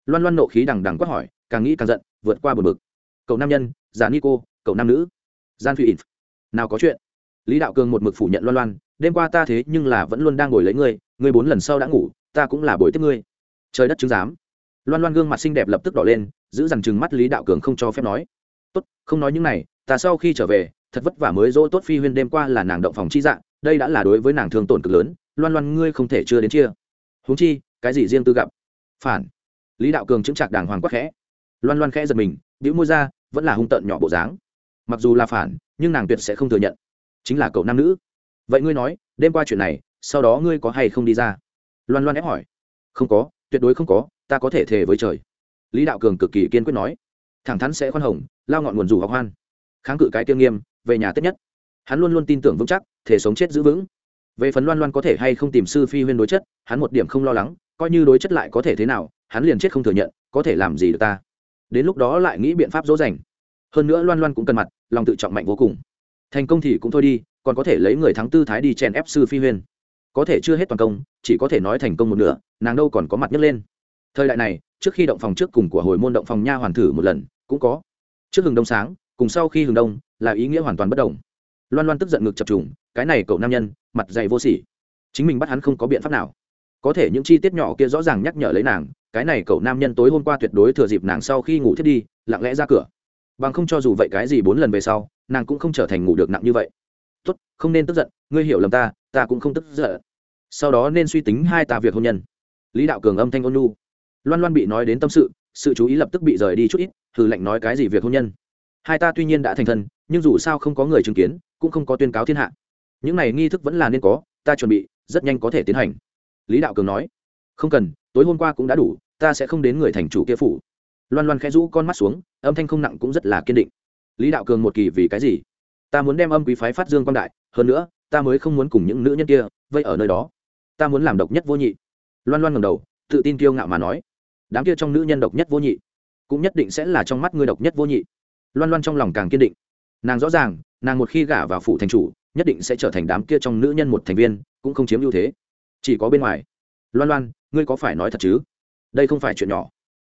Speaker 1: Loan loan nộ khí đằng đằng quát hỏi, càng nghĩ càng giận, vượt qua bờ bực cậu nam nhân giả nico cô cậu nam nữ. Gian phi in nào có chuyện? Lý đạo cường một mực phủ nhận loan loan, đêm qua ta thế nhưng là vẫn luôn đang ngồi lấy ngươi ngươi bốn lần sau đã ngủ, ta cũng là bồi tiếp ngươi. Trời đất chứng giám. Loan loan gương mặt xinh đẹp lập tức đỏ lên, giữ rằng chừng mắt lý đạo cường không cho phép nói. Tốt, không nói những này, ta sau khi trở về, thật vất vả mới dỗ tốt phi huyên đêm qua là nàng động phòng chi dạng đây đã là đối với nàng thương tổn cực lớn, loan loan ngươi không thể chưa đến chia. Huống chi, cái gì riêng tư gặp? Phản. Lý đạo cường chứng chặt đàng hoàng quắc khẽ. Loan loan khẽ giật mình bĩu môi ra, vẫn là hung tợn nhỏ bộ dáng. Mặc dù là phản, nhưng nàng tuyệt sẽ không thừa nhận. Chính là cậu nam nữ. Vậy ngươi nói, đêm qua chuyện này, sau đó ngươi có hay không đi ra? Loan loan ép hỏi. Không có, tuyệt đối không có, ta có thể thề với trời. Lý đạo cường cực kỳ kiên quyết nói. Thẳng thắn sẽ khoan hồng, lao ngọn nguồn dù học hoan. Kháng cự cái tiêu nghiêm, về nhà tết nhất. Hắn luôn luôn tin tưởng vững chắc thể sống chết giữ vững. Về phần loan loan có thể hay không tìm sư phi huyên đối chất, hắn một điểm không lo lắng, coi như đối chất lại có thể thế nào, hắn liền chết không thừa nhận, có thể làm gì được ta? Đến lúc đó lại nghĩ biện pháp dỗ dành. Hơn nữa loan loan cũng cần mặt, lòng tự trọng mạnh vô cùng. Thành công thì cũng thôi đi, còn có thể lấy người thắng tư thái đi chèn ép sư phi huyên. Có thể chưa hết toàn công, chỉ có thể nói thành công một nửa, nàng đâu còn có mặt nhấc lên. Thời đại này, trước khi động phòng trước cùng của hồi môn động phòng nha hoàn thử một lần, cũng có. Trước hừng đông sáng, cùng sau khi hừng đông, là ý nghĩa hoàn toàn bất đồng. Loan loan tức giận ngực chập trùng, cái này cậu nam nhân, mặt dày vô sỉ. Chính mình bắt hắn không có biện pháp nào có thể những chi tiết nhỏ kia rõ ràng nhắc nhở lấy nàng, cái này cậu nam nhân tối hôm qua tuyệt đối thừa dịp nàng sau khi ngủ thiết đi, lặng lẽ ra cửa. Bằng không cho dù vậy cái gì bốn lần về sau, nàng cũng không trở thành ngủ được nặng như vậy. Tốt, không nên tức giận, ngươi hiểu lầm ta ta cũng không tức giận. Sau đó nên suy tính hai ta việc hôn nhân. Lý đạo cường âm thanh ôn nu loan loan bị nói đến tâm sự sự chú ý lập tức bị rời đi chút ít thử lệnh nói cái gì việc hôn nhân. Hai ta tuy nhiên đã thành thân, nhưng dù sao không có người chứng kiến, cũng không có tuyên cáo thiên hạ. Những này nghi thức vẫn là nên có, ta chuẩn bị, rất nhanh có thể tiến hành lý đạo cường nói, không cần, tối hôm qua cũng đã đủ, ta sẽ không đến người thành chủ kia phủ. Loan loan khẽ rũ con mắt xuống, âm thanh không nặng cũng rất là kiên định. Lý đạo cường một kỳ vì cái gì? Ta muốn đem âm quý phái phát dương quan đại, hơn nữa, ta mới không muốn cùng những nữ nhân kia vây ở nơi đó. Ta muốn làm độc nhất vô nhị. Loan loan ngầm đầu, tự tin kiêu ngạo mà nói, đám kia trong nữ nhân độc nhất vô nhị, cũng nhất định sẽ là trong mắt ngươi độc nhất vô nhị. Loan loan trong lòng càng kiên định. Nàng rõ ràng, nàng một khi gả vào phủ thành chủ, nhất định sẽ trở thành đám kia trong nữ nhân một thành viên, cũng không chiếm ưu thế chỉ có bên ngoài. Loan loan, ngươi có phải nói thật chứ? Đây không phải chuyện nhỏ.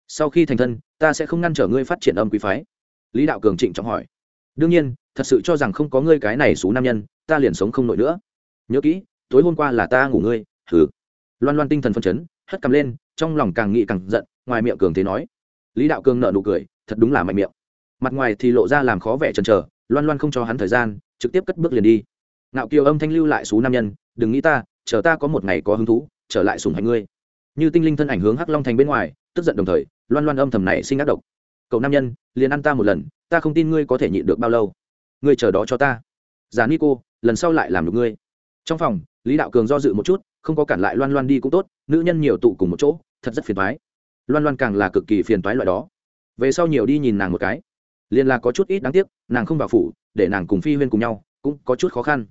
Speaker 1: Sau khi thành thân, ta sẽ không ngăn trở ngươi phát triển âm quý phái. Lý đạo cường trịnh trọng hỏi. Đương nhiên, thật sự cho rằng không có ngươi cái này xú nam nhân, ta liền sống không nổi nữa. Nhớ kỹ, tối hôm qua là ta ngủ ngươi. Thử loan loan tinh thần phân chấn, hất cầm lên, trong lòng càng nghĩ càng giận, ngoài miệng cường thế nói. Lý đạo cường nợ nụ cười, thật đúng là mạnh miệng. Mặt ngoài thì lộ ra làm khó vẻ chần chờ, loan loan không cho hắn thời gian, trực tiếp cất bước liền đi. Ngạo kiều âm thanh lưu lại xú nam nhân, đừng nghĩ ta chờ ta có một ngày có hứng thú, trở lại sùng hành ngươi. Như tinh linh thân ảnh hướng hắc long thành bên ngoài, tức giận đồng thời, loan loan âm thầm này sinh ác độc. Cậu nam nhân, liền ăn ta một lần, ta không tin ngươi có thể nhịn được bao lâu. Ngươi chờ đó cho ta. Giả ni cô lần sau lại làm được ngươi. Trong phòng, lý đạo cường do dự một chút, không có cản lại loan loan đi cũng tốt, nữ nhân nhiều tụ cùng một chỗ, thật rất phiền toái. Loan loan càng là cực kỳ phiền toái loại đó. Về sau nhiều đi nhìn nàng một cái. Liền là có chút ít đáng tiếc, nàng không vào phủ, để nàng cùng phi huyên cùng nhau, cũng có chút khó khăn.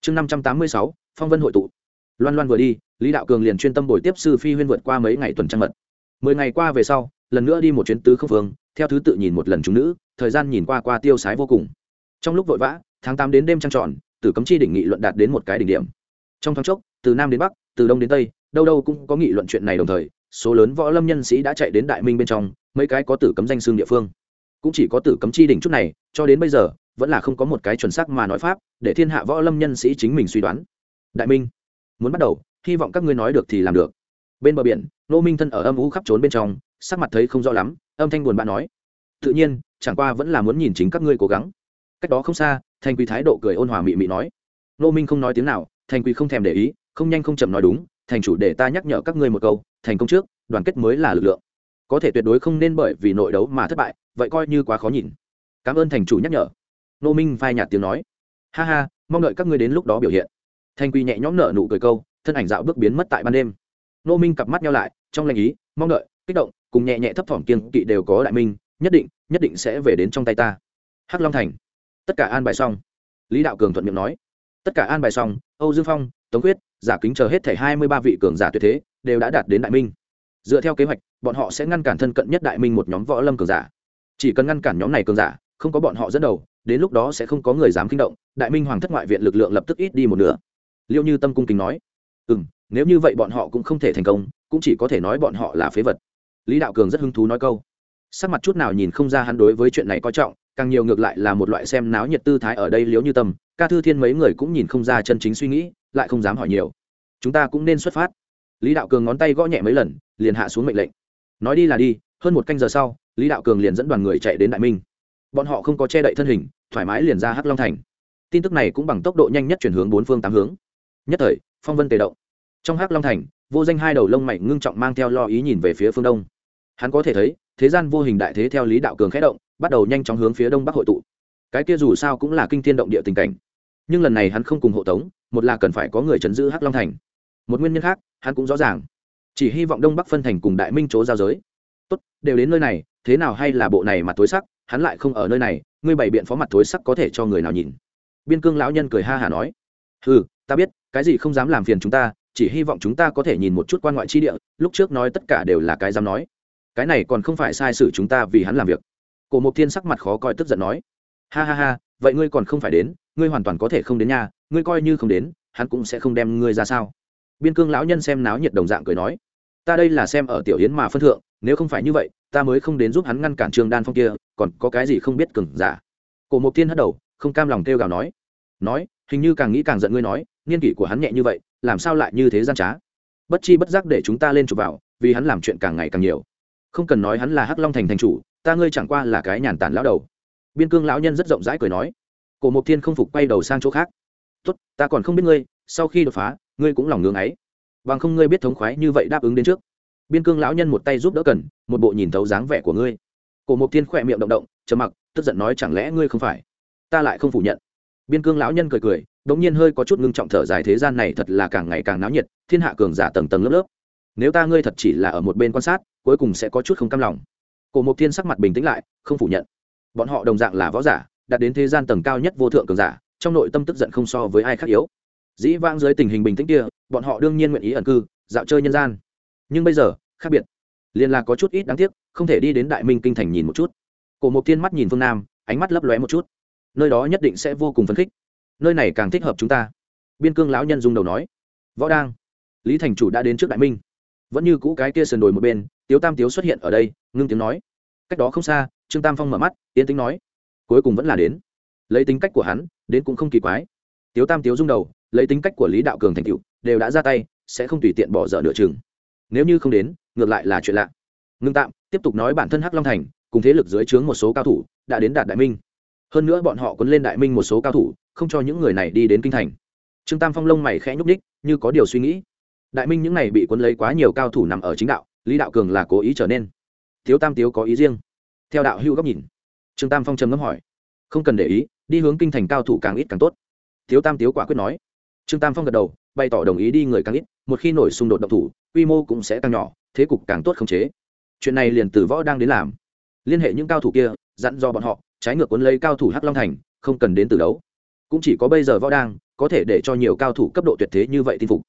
Speaker 1: Chương năm trăm tám mươi sáu, phong vân hội tụ loan loan vừa đi, lý đạo cường liền chuyên tâm buổi tiếp sư phi huyên vượt qua mấy ngày tuần trăng mật. Mười ngày qua về sau, lần nữa đi một chuyến tứ không phương, theo thứ tự nhìn một lần chúng nữ, thời gian nhìn qua qua tiêu sái vô cùng. Trong lúc vội vã, tháng tám đến đêm trăng tròn, tử cấm chi đỉnh nghị luận đạt đến một cái đỉnh điểm. Trong thoáng chốc, từ nam đến bắc, từ đông đến tây, đâu đâu cũng có nghị luận chuyện này đồng thời, số lớn võ lâm nhân sĩ đã chạy đến đại minh bên trong, mấy cái có tử cấm danh xương địa phương. Cũng chỉ có tử cấm chi đỉnh chút này, cho đến bây giờ, vẫn là không có một cái chuẩn xác mà nói pháp, để thiên hạ võ lâm nhân sĩ chính mình suy đoán. Đại minh muốn bắt đầu, hy vọng các ngươi nói được thì làm được. Bên bờ biển nô minh thân ở âm u khắp trốn bên trong, sắc mặt thấy không rõ lắm, âm thanh buồn bã nói, tự nhiên, chẳng qua vẫn là muốn nhìn chính các ngươi cố gắng. Cách đó không xa, thành quý thái độ cười ôn hòa mị mị nói nô minh không nói tiếng nào, thành quý không thèm để ý, không nhanh không chậm nói đúng, thành chủ để ta nhắc nhở các ngươi một câu, thành công trước, đoàn kết mới là lực lượng. Có thể tuyệt đối không nên bởi vì nội đấu mà thất bại, vậy coi như quá khó nhìn. Cảm ơn thành chủ nhắc nhở. Nô minh phai nhạt tiếng nói, ha ha, mong đợi các ngươi đến lúc đó biểu hiện thanh quy nhẹ nhõm nở nụ cười câu, thân ảnh dạo bước biến mất tại ban đêm. Nô minh cặp mắt nhau lại, trong lành ý, mong đợi, kích động, cùng nhẹ nhẹ thấp thỏm kiên kỵ đều có đại minh, nhất định nhất định sẽ về đến trong tay ta. Hắc long thành. Tất cả an bài xong. Lý đạo cường thuận miệng nói. Tất cả an bài xong, âu dương phong, tống quyết giả kính chờ hết thảy hai mươi ba vị cường giả tuyệt thế, đều đã đạt đến đại minh. Dựa theo kế hoạch, bọn họ sẽ ngăn cản thân cận nhất đại minh một nhóm võ lâm cường giả. Chỉ cần ngăn cản nhóm này cường giả, không có bọn họ dẫn đầu, đến lúc đó sẽ không có người dám kinh động, đại minh hoàng thất ngoại viện lực lượng lập tức ít đi một nửa liệu như tâm cung kính nói ừ m nếu như vậy bọn họ cũng không thể thành công, cũng chỉ có thể nói bọn họ là phế vật. Lý đạo cường rất hứng thú nói câu. Sắc mặt chút nào nhìn không ra hắn đối với chuyện này coi trọng, càng nhiều ngược lại là một loại xem náo nhiệt tư thái ở đây liếu như tâm, ca thư thiên mấy người cũng nhìn không ra chân chính suy nghĩ, lại không dám hỏi nhiều. Chúng ta cũng nên xuất phát. Lý đạo cường ngón tay gõ nhẹ mấy lần, liền hạ xuống mệnh lệnh. Nói đi là đi, hơn một canh giờ sau, lý đạo cường liền dẫn đoàn người chạy đến đại minh. Bọn họ không có che đậy thân hình, thoải mái liền ra hắc long thành. Tin tức này cũng bằng tốc độ nhanh nhất chuyển hướng bốn phương tám hướng nhất thời, phong vân tề động. Trong hắc long thành, vô danh hai đầu lông mày ngưng trọng mang theo lo ý nhìn về phía phương đông. Hắn có thể thấy, thế gian vô hình đại thế theo lý đạo cường khẽ động, bắt đầu nhanh chóng hướng phía đông bắc hội tụ. Cái kia dù sao cũng là kinh thiên động địa tình cảnh. Nhưng lần này hắn không cùng hộ tống, một là cần phải có người chấn giữ hắc long thành. Một nguyên nhân khác, hắn cũng rõ ràng. Chỉ hy vọng đông bắc phân thành cùng đại minh chỗ giao giới. Tốt, đều đến nơi này, thế nào hay là bộ này mặt tối sắc, hắn lại không ở nơi này, ngươi bày biện phó mặt tối sắc có thể cho người nào nhìn. Biên cương lão nhân cười ha hả nói. Ừ ta biết cái gì không dám làm phiền chúng ta, chỉ hy vọng chúng ta có thể nhìn một chút quan ngoại chi địa, lúc trước nói tất cả đều là cái dám nói. Cái này còn không phải sai sự chúng ta vì hắn làm việc. Cổ mục thiên sắc mặt khó coi tức giận nói. Ha ha ha, vậy ngươi còn không phải đến, ngươi hoàn toàn có thể không đến nhà ngươi coi như không đến, hắn cũng sẽ không đem ngươi ra sao. Biên cương lão nhân xem náo nhiệt đồng dạng cười nói. Ta đây là xem ở tiểu yến mà phân thượng, nếu không phải như vậy, ta mới không đến giúp hắn ngăn cản trương đan phong kia, còn có cái gì không biết cừng giả? Cổ mục thiên hất đầu, không cam lòng kêu gào nói nói, hình như càng nghĩ càng giận ngươi nói, niên kỷ của hắn nhẹ như vậy, làm sao lại như thế gian trá? Bất chi bất giác để chúng ta lên chụp vào, vì hắn làm chuyện càng ngày càng nhiều. Không cần nói hắn là hắc long thành thành chủ, ta ngươi chẳng qua là cái nhàn tản lão đầu. Biên cương lão nhân rất rộng rãi cười nói. Cổ mộc thiên không phục quay đầu sang chỗ khác. Tốt, ta còn không biết ngươi, sau khi đột phá, ngươi cũng lòng ngưng ấy. Bằng không ngươi biết thống khoái như vậy đáp ứng đến trước. Biên cương lão nhân một tay giúp đỡ cần, một bộ nhìn thấu dáng vẻ của ngươi. Cổ mộc thiên khỏe miệng động động, trầm mặc, tức giận nói chẳng lẽ ngươi không phải? Ta lại không phủ nhận biên cương lão nhân cười cười đ ỗ n g nhiên hơi có chút ngưng trọng thở dài, thế gian này thật là càng ngày càng náo nhiệt, thiên hạ cường giả tầng tầng lớp lớp. Nếu ta ngươi thật chỉ là ở một bên quan sát, cuối cùng sẽ có chút không cam lòng. Cổ mục thiên sắc mặt bình tĩnh lại, không phủ nhận. Bọn họ đồng dạng là võ giả, đạt đến thế gian tầng cao nhất vô thượng cường giả, trong nội tâm tức giận không so với ai khác yếu. Dĩ vãng dưới tình hình bình tĩnh kia, bọn họ đương nhiên nguyện ý ẩn cư, dạo chơi nhân gian. Nhưng bây giờ, khác biệt. Liền là có chút ít đáng tiếc, không thể đi đến đại minh kinh thành nhìn một chút. Cổ mục thiên mắt nhìn phương nam, ánh mắt lấp lóe một chút nơi đó nhất định sẽ vô cùng phấn khích. Nơi này càng thích hợp chúng ta. Biên cương lão nhân dung đầu nói. Võ đang, lý thành chủ đã đến trước đại minh. Vẫn như cũ cái kia sườn đồi một bên, tiếu tam tiếu xuất hiện ở đây, ngưng tiếng nói. Cách đó không xa, trương tam phong mở mắt, yên tính nói. Cuối cùng vẫn là đến. Lấy tính cách của hắn, đến cũng không kỳ quái. Tiếu tam tiếu rung đầu, lấy tính cách của lý đạo cường thành cựu đều đã ra tay, sẽ không tùy tiện bỏ dở nửa chừng. Nếu như không đến, ngược lại là chuyện lạ. Ngưng tạm, tiếp tục nói bản thân hắc long thành, cùng thế lực dưới trướng một số cao thủ, đã đến đạt đại minh hơn nữa bọn họ quấn lên đại minh một số cao thủ, không cho những người này đi đến kinh thành. Trương tam phong lông mày khẽ nhúc ních như có điều suy nghĩ. Đại minh những này bị quấn lấy quá nhiều cao thủ nằm ở chính đạo, lý đạo cường là cố ý trở nên. Thiếu tam tiếu có ý riêng. Theo đạo hưu góc nhìn, trương tam phong trầm ngâm hỏi. Không cần để ý, đi hướng kinh thành cao thủ càng ít càng tốt. Thiếu tam tiếu quả quyết nói. Trương tam phong gật đầu, bày tỏ đồng ý đi người càng ít, một khi nổi xung đột độc thủ, quy mô cũng sẽ càng nhỏ, thế cục càng tốt khống chế. Chuyện này liền từ võ đang đến làm. Liên hệ những cao thủ kia, dặn do bọn họ trái ngược cuốn lấy cao thủ hắc long thành, không cần đến từ đấu. Cũng chỉ có bây giờ võ đang, có thể để cho nhiều cao thủ cấp độ tuyệt thế như vậy tin phục.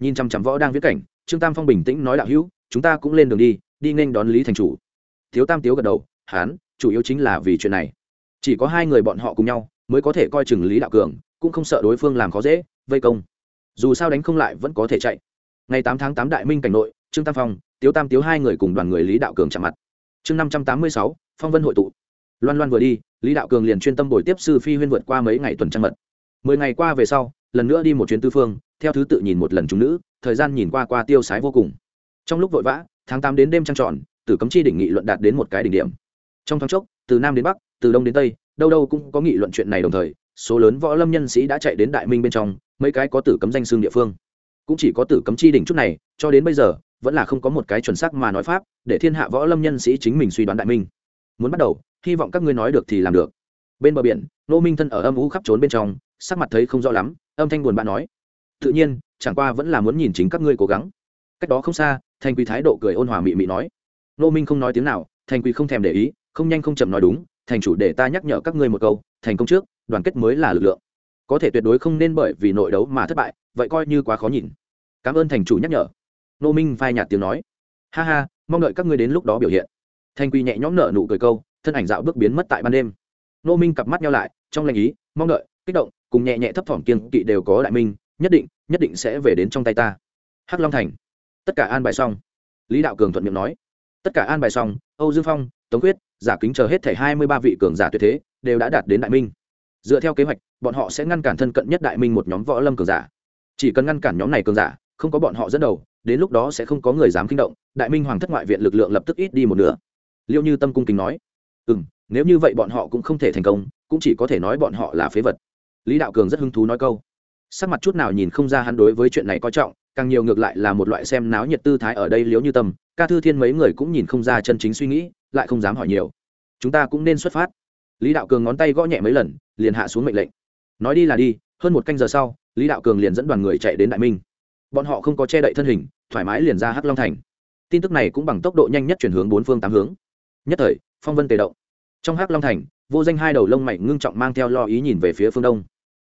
Speaker 1: Nhìn chăm chăm võ đang viết cảnh, trương tam phong bình tĩnh nói đạo hữu, chúng ta cũng lên đường đi đi nên đón lý thành chủ. Thiếu tam tiếu gật đầu, hán, chủ yếu chính là vì chuyện này. Chỉ có hai người bọn họ cùng nhau mới có thể coi chừng lý đạo cường, cũng không sợ đối phương làm khó dễ, vây công. Dù sao đánh không lại vẫn có thể chạy. Ngày tám tháng tám đại minh cảnh nội, trương tam phong, tiếu tam tiếu hai người cùng đoàn người lý đạo cường chạm mặt. Chương năm trăm tám mươi sáu, phong vân hội tụ loan loan vừa đi, lý đạo cường liền chuyên tâm bồi tiếp sư phi huyên vượt qua mấy ngày tuần trăng mật. Mười ngày qua về sau, lần nữa đi một chuyến tư phương, theo thứ tự nhìn một lần chúng nữ, thời gian nhìn qua qua tiêu sái vô cùng. Trong lúc vội vã, tháng tám đến đêm trăng tròn, tử cấm chi đỉnh nghị luận đạt đến một cái đỉnh điểm. Trong thoáng chốc, từ nam đến bắc, từ đông đến tây, đâu đâu cũng có nghị luận chuyện này đồng thời, số lớn võ lâm nhân sĩ đã chạy đến đại minh bên trong, mấy cái có tử cấm danh xương địa phương. Cũng chỉ có tử cấm chi đỉnh chút này, cho đến bây giờ, vẫn là không có một cái chuẩn xác mà nói pháp, để thiên hạ võ lâm nhân sĩ chính mình suy đoán đại minh. Muốn bắt đầu hy vọng các ngươi nói được thì làm được. Bên bờ biển nô minh thân ở âm u khắp trốn bên trong, sắc mặt thấy không rõ lắm, âm thanh buồn bã nói. Tự nhiên, chẳng qua vẫn là muốn nhìn chính các ngươi cố gắng. Cách đó không xa, thành quỳ thái độ cười ôn hòa mị mị nói. Nô minh không nói tiếng nào, thành quỳ không thèm để ý, không nhanh không chậm nói đúng, thành chủ để ta nhắc nhở các ngươi một câu, thành công trước, đoàn kết mới là lực lượng. Có thể tuyệt đối không nên bởi vì nội đấu mà thất bại, vậy coi như quá khó nhìn. Cảm ơn thành chủ nhắc nhở. Nô minh phai nhạt tiếng nói. Ha ha, mong đợi các ngươi đến lúc đó biểu hiện. Thanh quy nhẹ nhõm nở nụ cười câu thân ảnh dạo bước biến mất tại ban đêm. Nô minh cặp mắt nhau lại, trong lành ý, mong đợi, kích động, cùng nhẹ nhẹ thấp thỏm kiên kỵ đều có đại minh, nhất định nhất định sẽ về đến trong tay ta. Hắc long thành. Tất cả an bài xong. Lý đạo cường thuận miệng nói. Tất cả an bài xong, âu dương phong, tống quyết, giả kính chờ hết thảy hai mươi ba vị cường giả tuyệt thế, đều đã đạt đến đại minh. Dựa theo kế hoạch, bọn họ sẽ ngăn cản thân cận nhất đại minh một nhóm võ lâm cường giả. Chỉ cần ngăn cản nhóm này cường giả, không có bọn họ dẫn đầu, đến lúc đó sẽ không có người dám kinh động, đại minh hoàng thất ngoại viện lực lượng lập tức ít đi một nửa. Liệu như tâm cung kính nói ừ m nếu như vậy bọn họ cũng không thể thành công, cũng chỉ có thể nói bọn họ là phế vật. Lý đạo cường rất hứng thú nói câu. Sắc mặt chút nào nhìn không ra hắn đối với chuyện này coi trọng, càng nhiều ngược lại là một loại xem náo nhiệt tư thái ở đây liếu như tâm, ca thư thiên mấy người cũng nhìn không ra chân chính suy nghĩ, lại không dám hỏi nhiều. Chúng ta cũng nên xuất phát. Lý đạo cường ngón tay gõ nhẹ mấy lần, liền hạ xuống mệnh lệnh. Nói đi là đi, hơn một canh giờ sau, lý đạo cường liền dẫn đoàn người chạy đến đại minh. Bọn họ không có che đậy thân hình, thoải mái liền ra hắc long thành. Tin tức này cũng bằng tốc độ nhanh nhất chuyển hướng bốn phương tám hướng. Nhất thời phong vân tề động. Trong hắc long thành, vô danh hai đầu lông mày ngưng trọng mang theo lo ý nhìn về phía phương đông.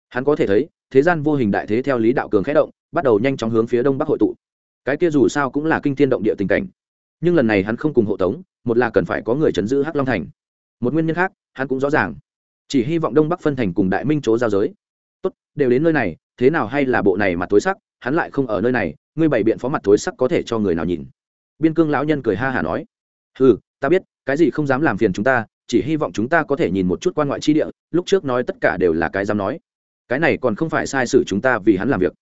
Speaker 1: Hắn có thể thấy, thế gian vô hình đại thế theo lý đạo cường khẽ động, bắt đầu nhanh chóng hướng phía đông bắc hội tụ. Cái kia dù sao cũng là kinh thiên động địa tình cảnh. Nhưng lần này hắn không cùng hộ tống, một là cần phải có người chấn giữ hắc long thành. Một nguyên nhân khác, hắn cũng rõ ràng. Chỉ hy vọng đông bắc phân thành cùng đại minh chỗ giao giới. Tốt, đều đến nơi này, thế nào hay là bộ này mặt tối sắc, hắn lại không ở nơi này, ngươi bày biện phó mặt tối sắc có thể cho người nào nhìn. Biên cương lão nhân cười ha hả nói. Ừ ta biết, cái gì không dám làm phiền chúng ta, chỉ hy vọng chúng ta có thể nhìn một chút quan ngoại chi địa, lúc trước nói tất cả đều là cái dám nói. Cái này còn không phải sai sử chúng ta vì hắn làm việc.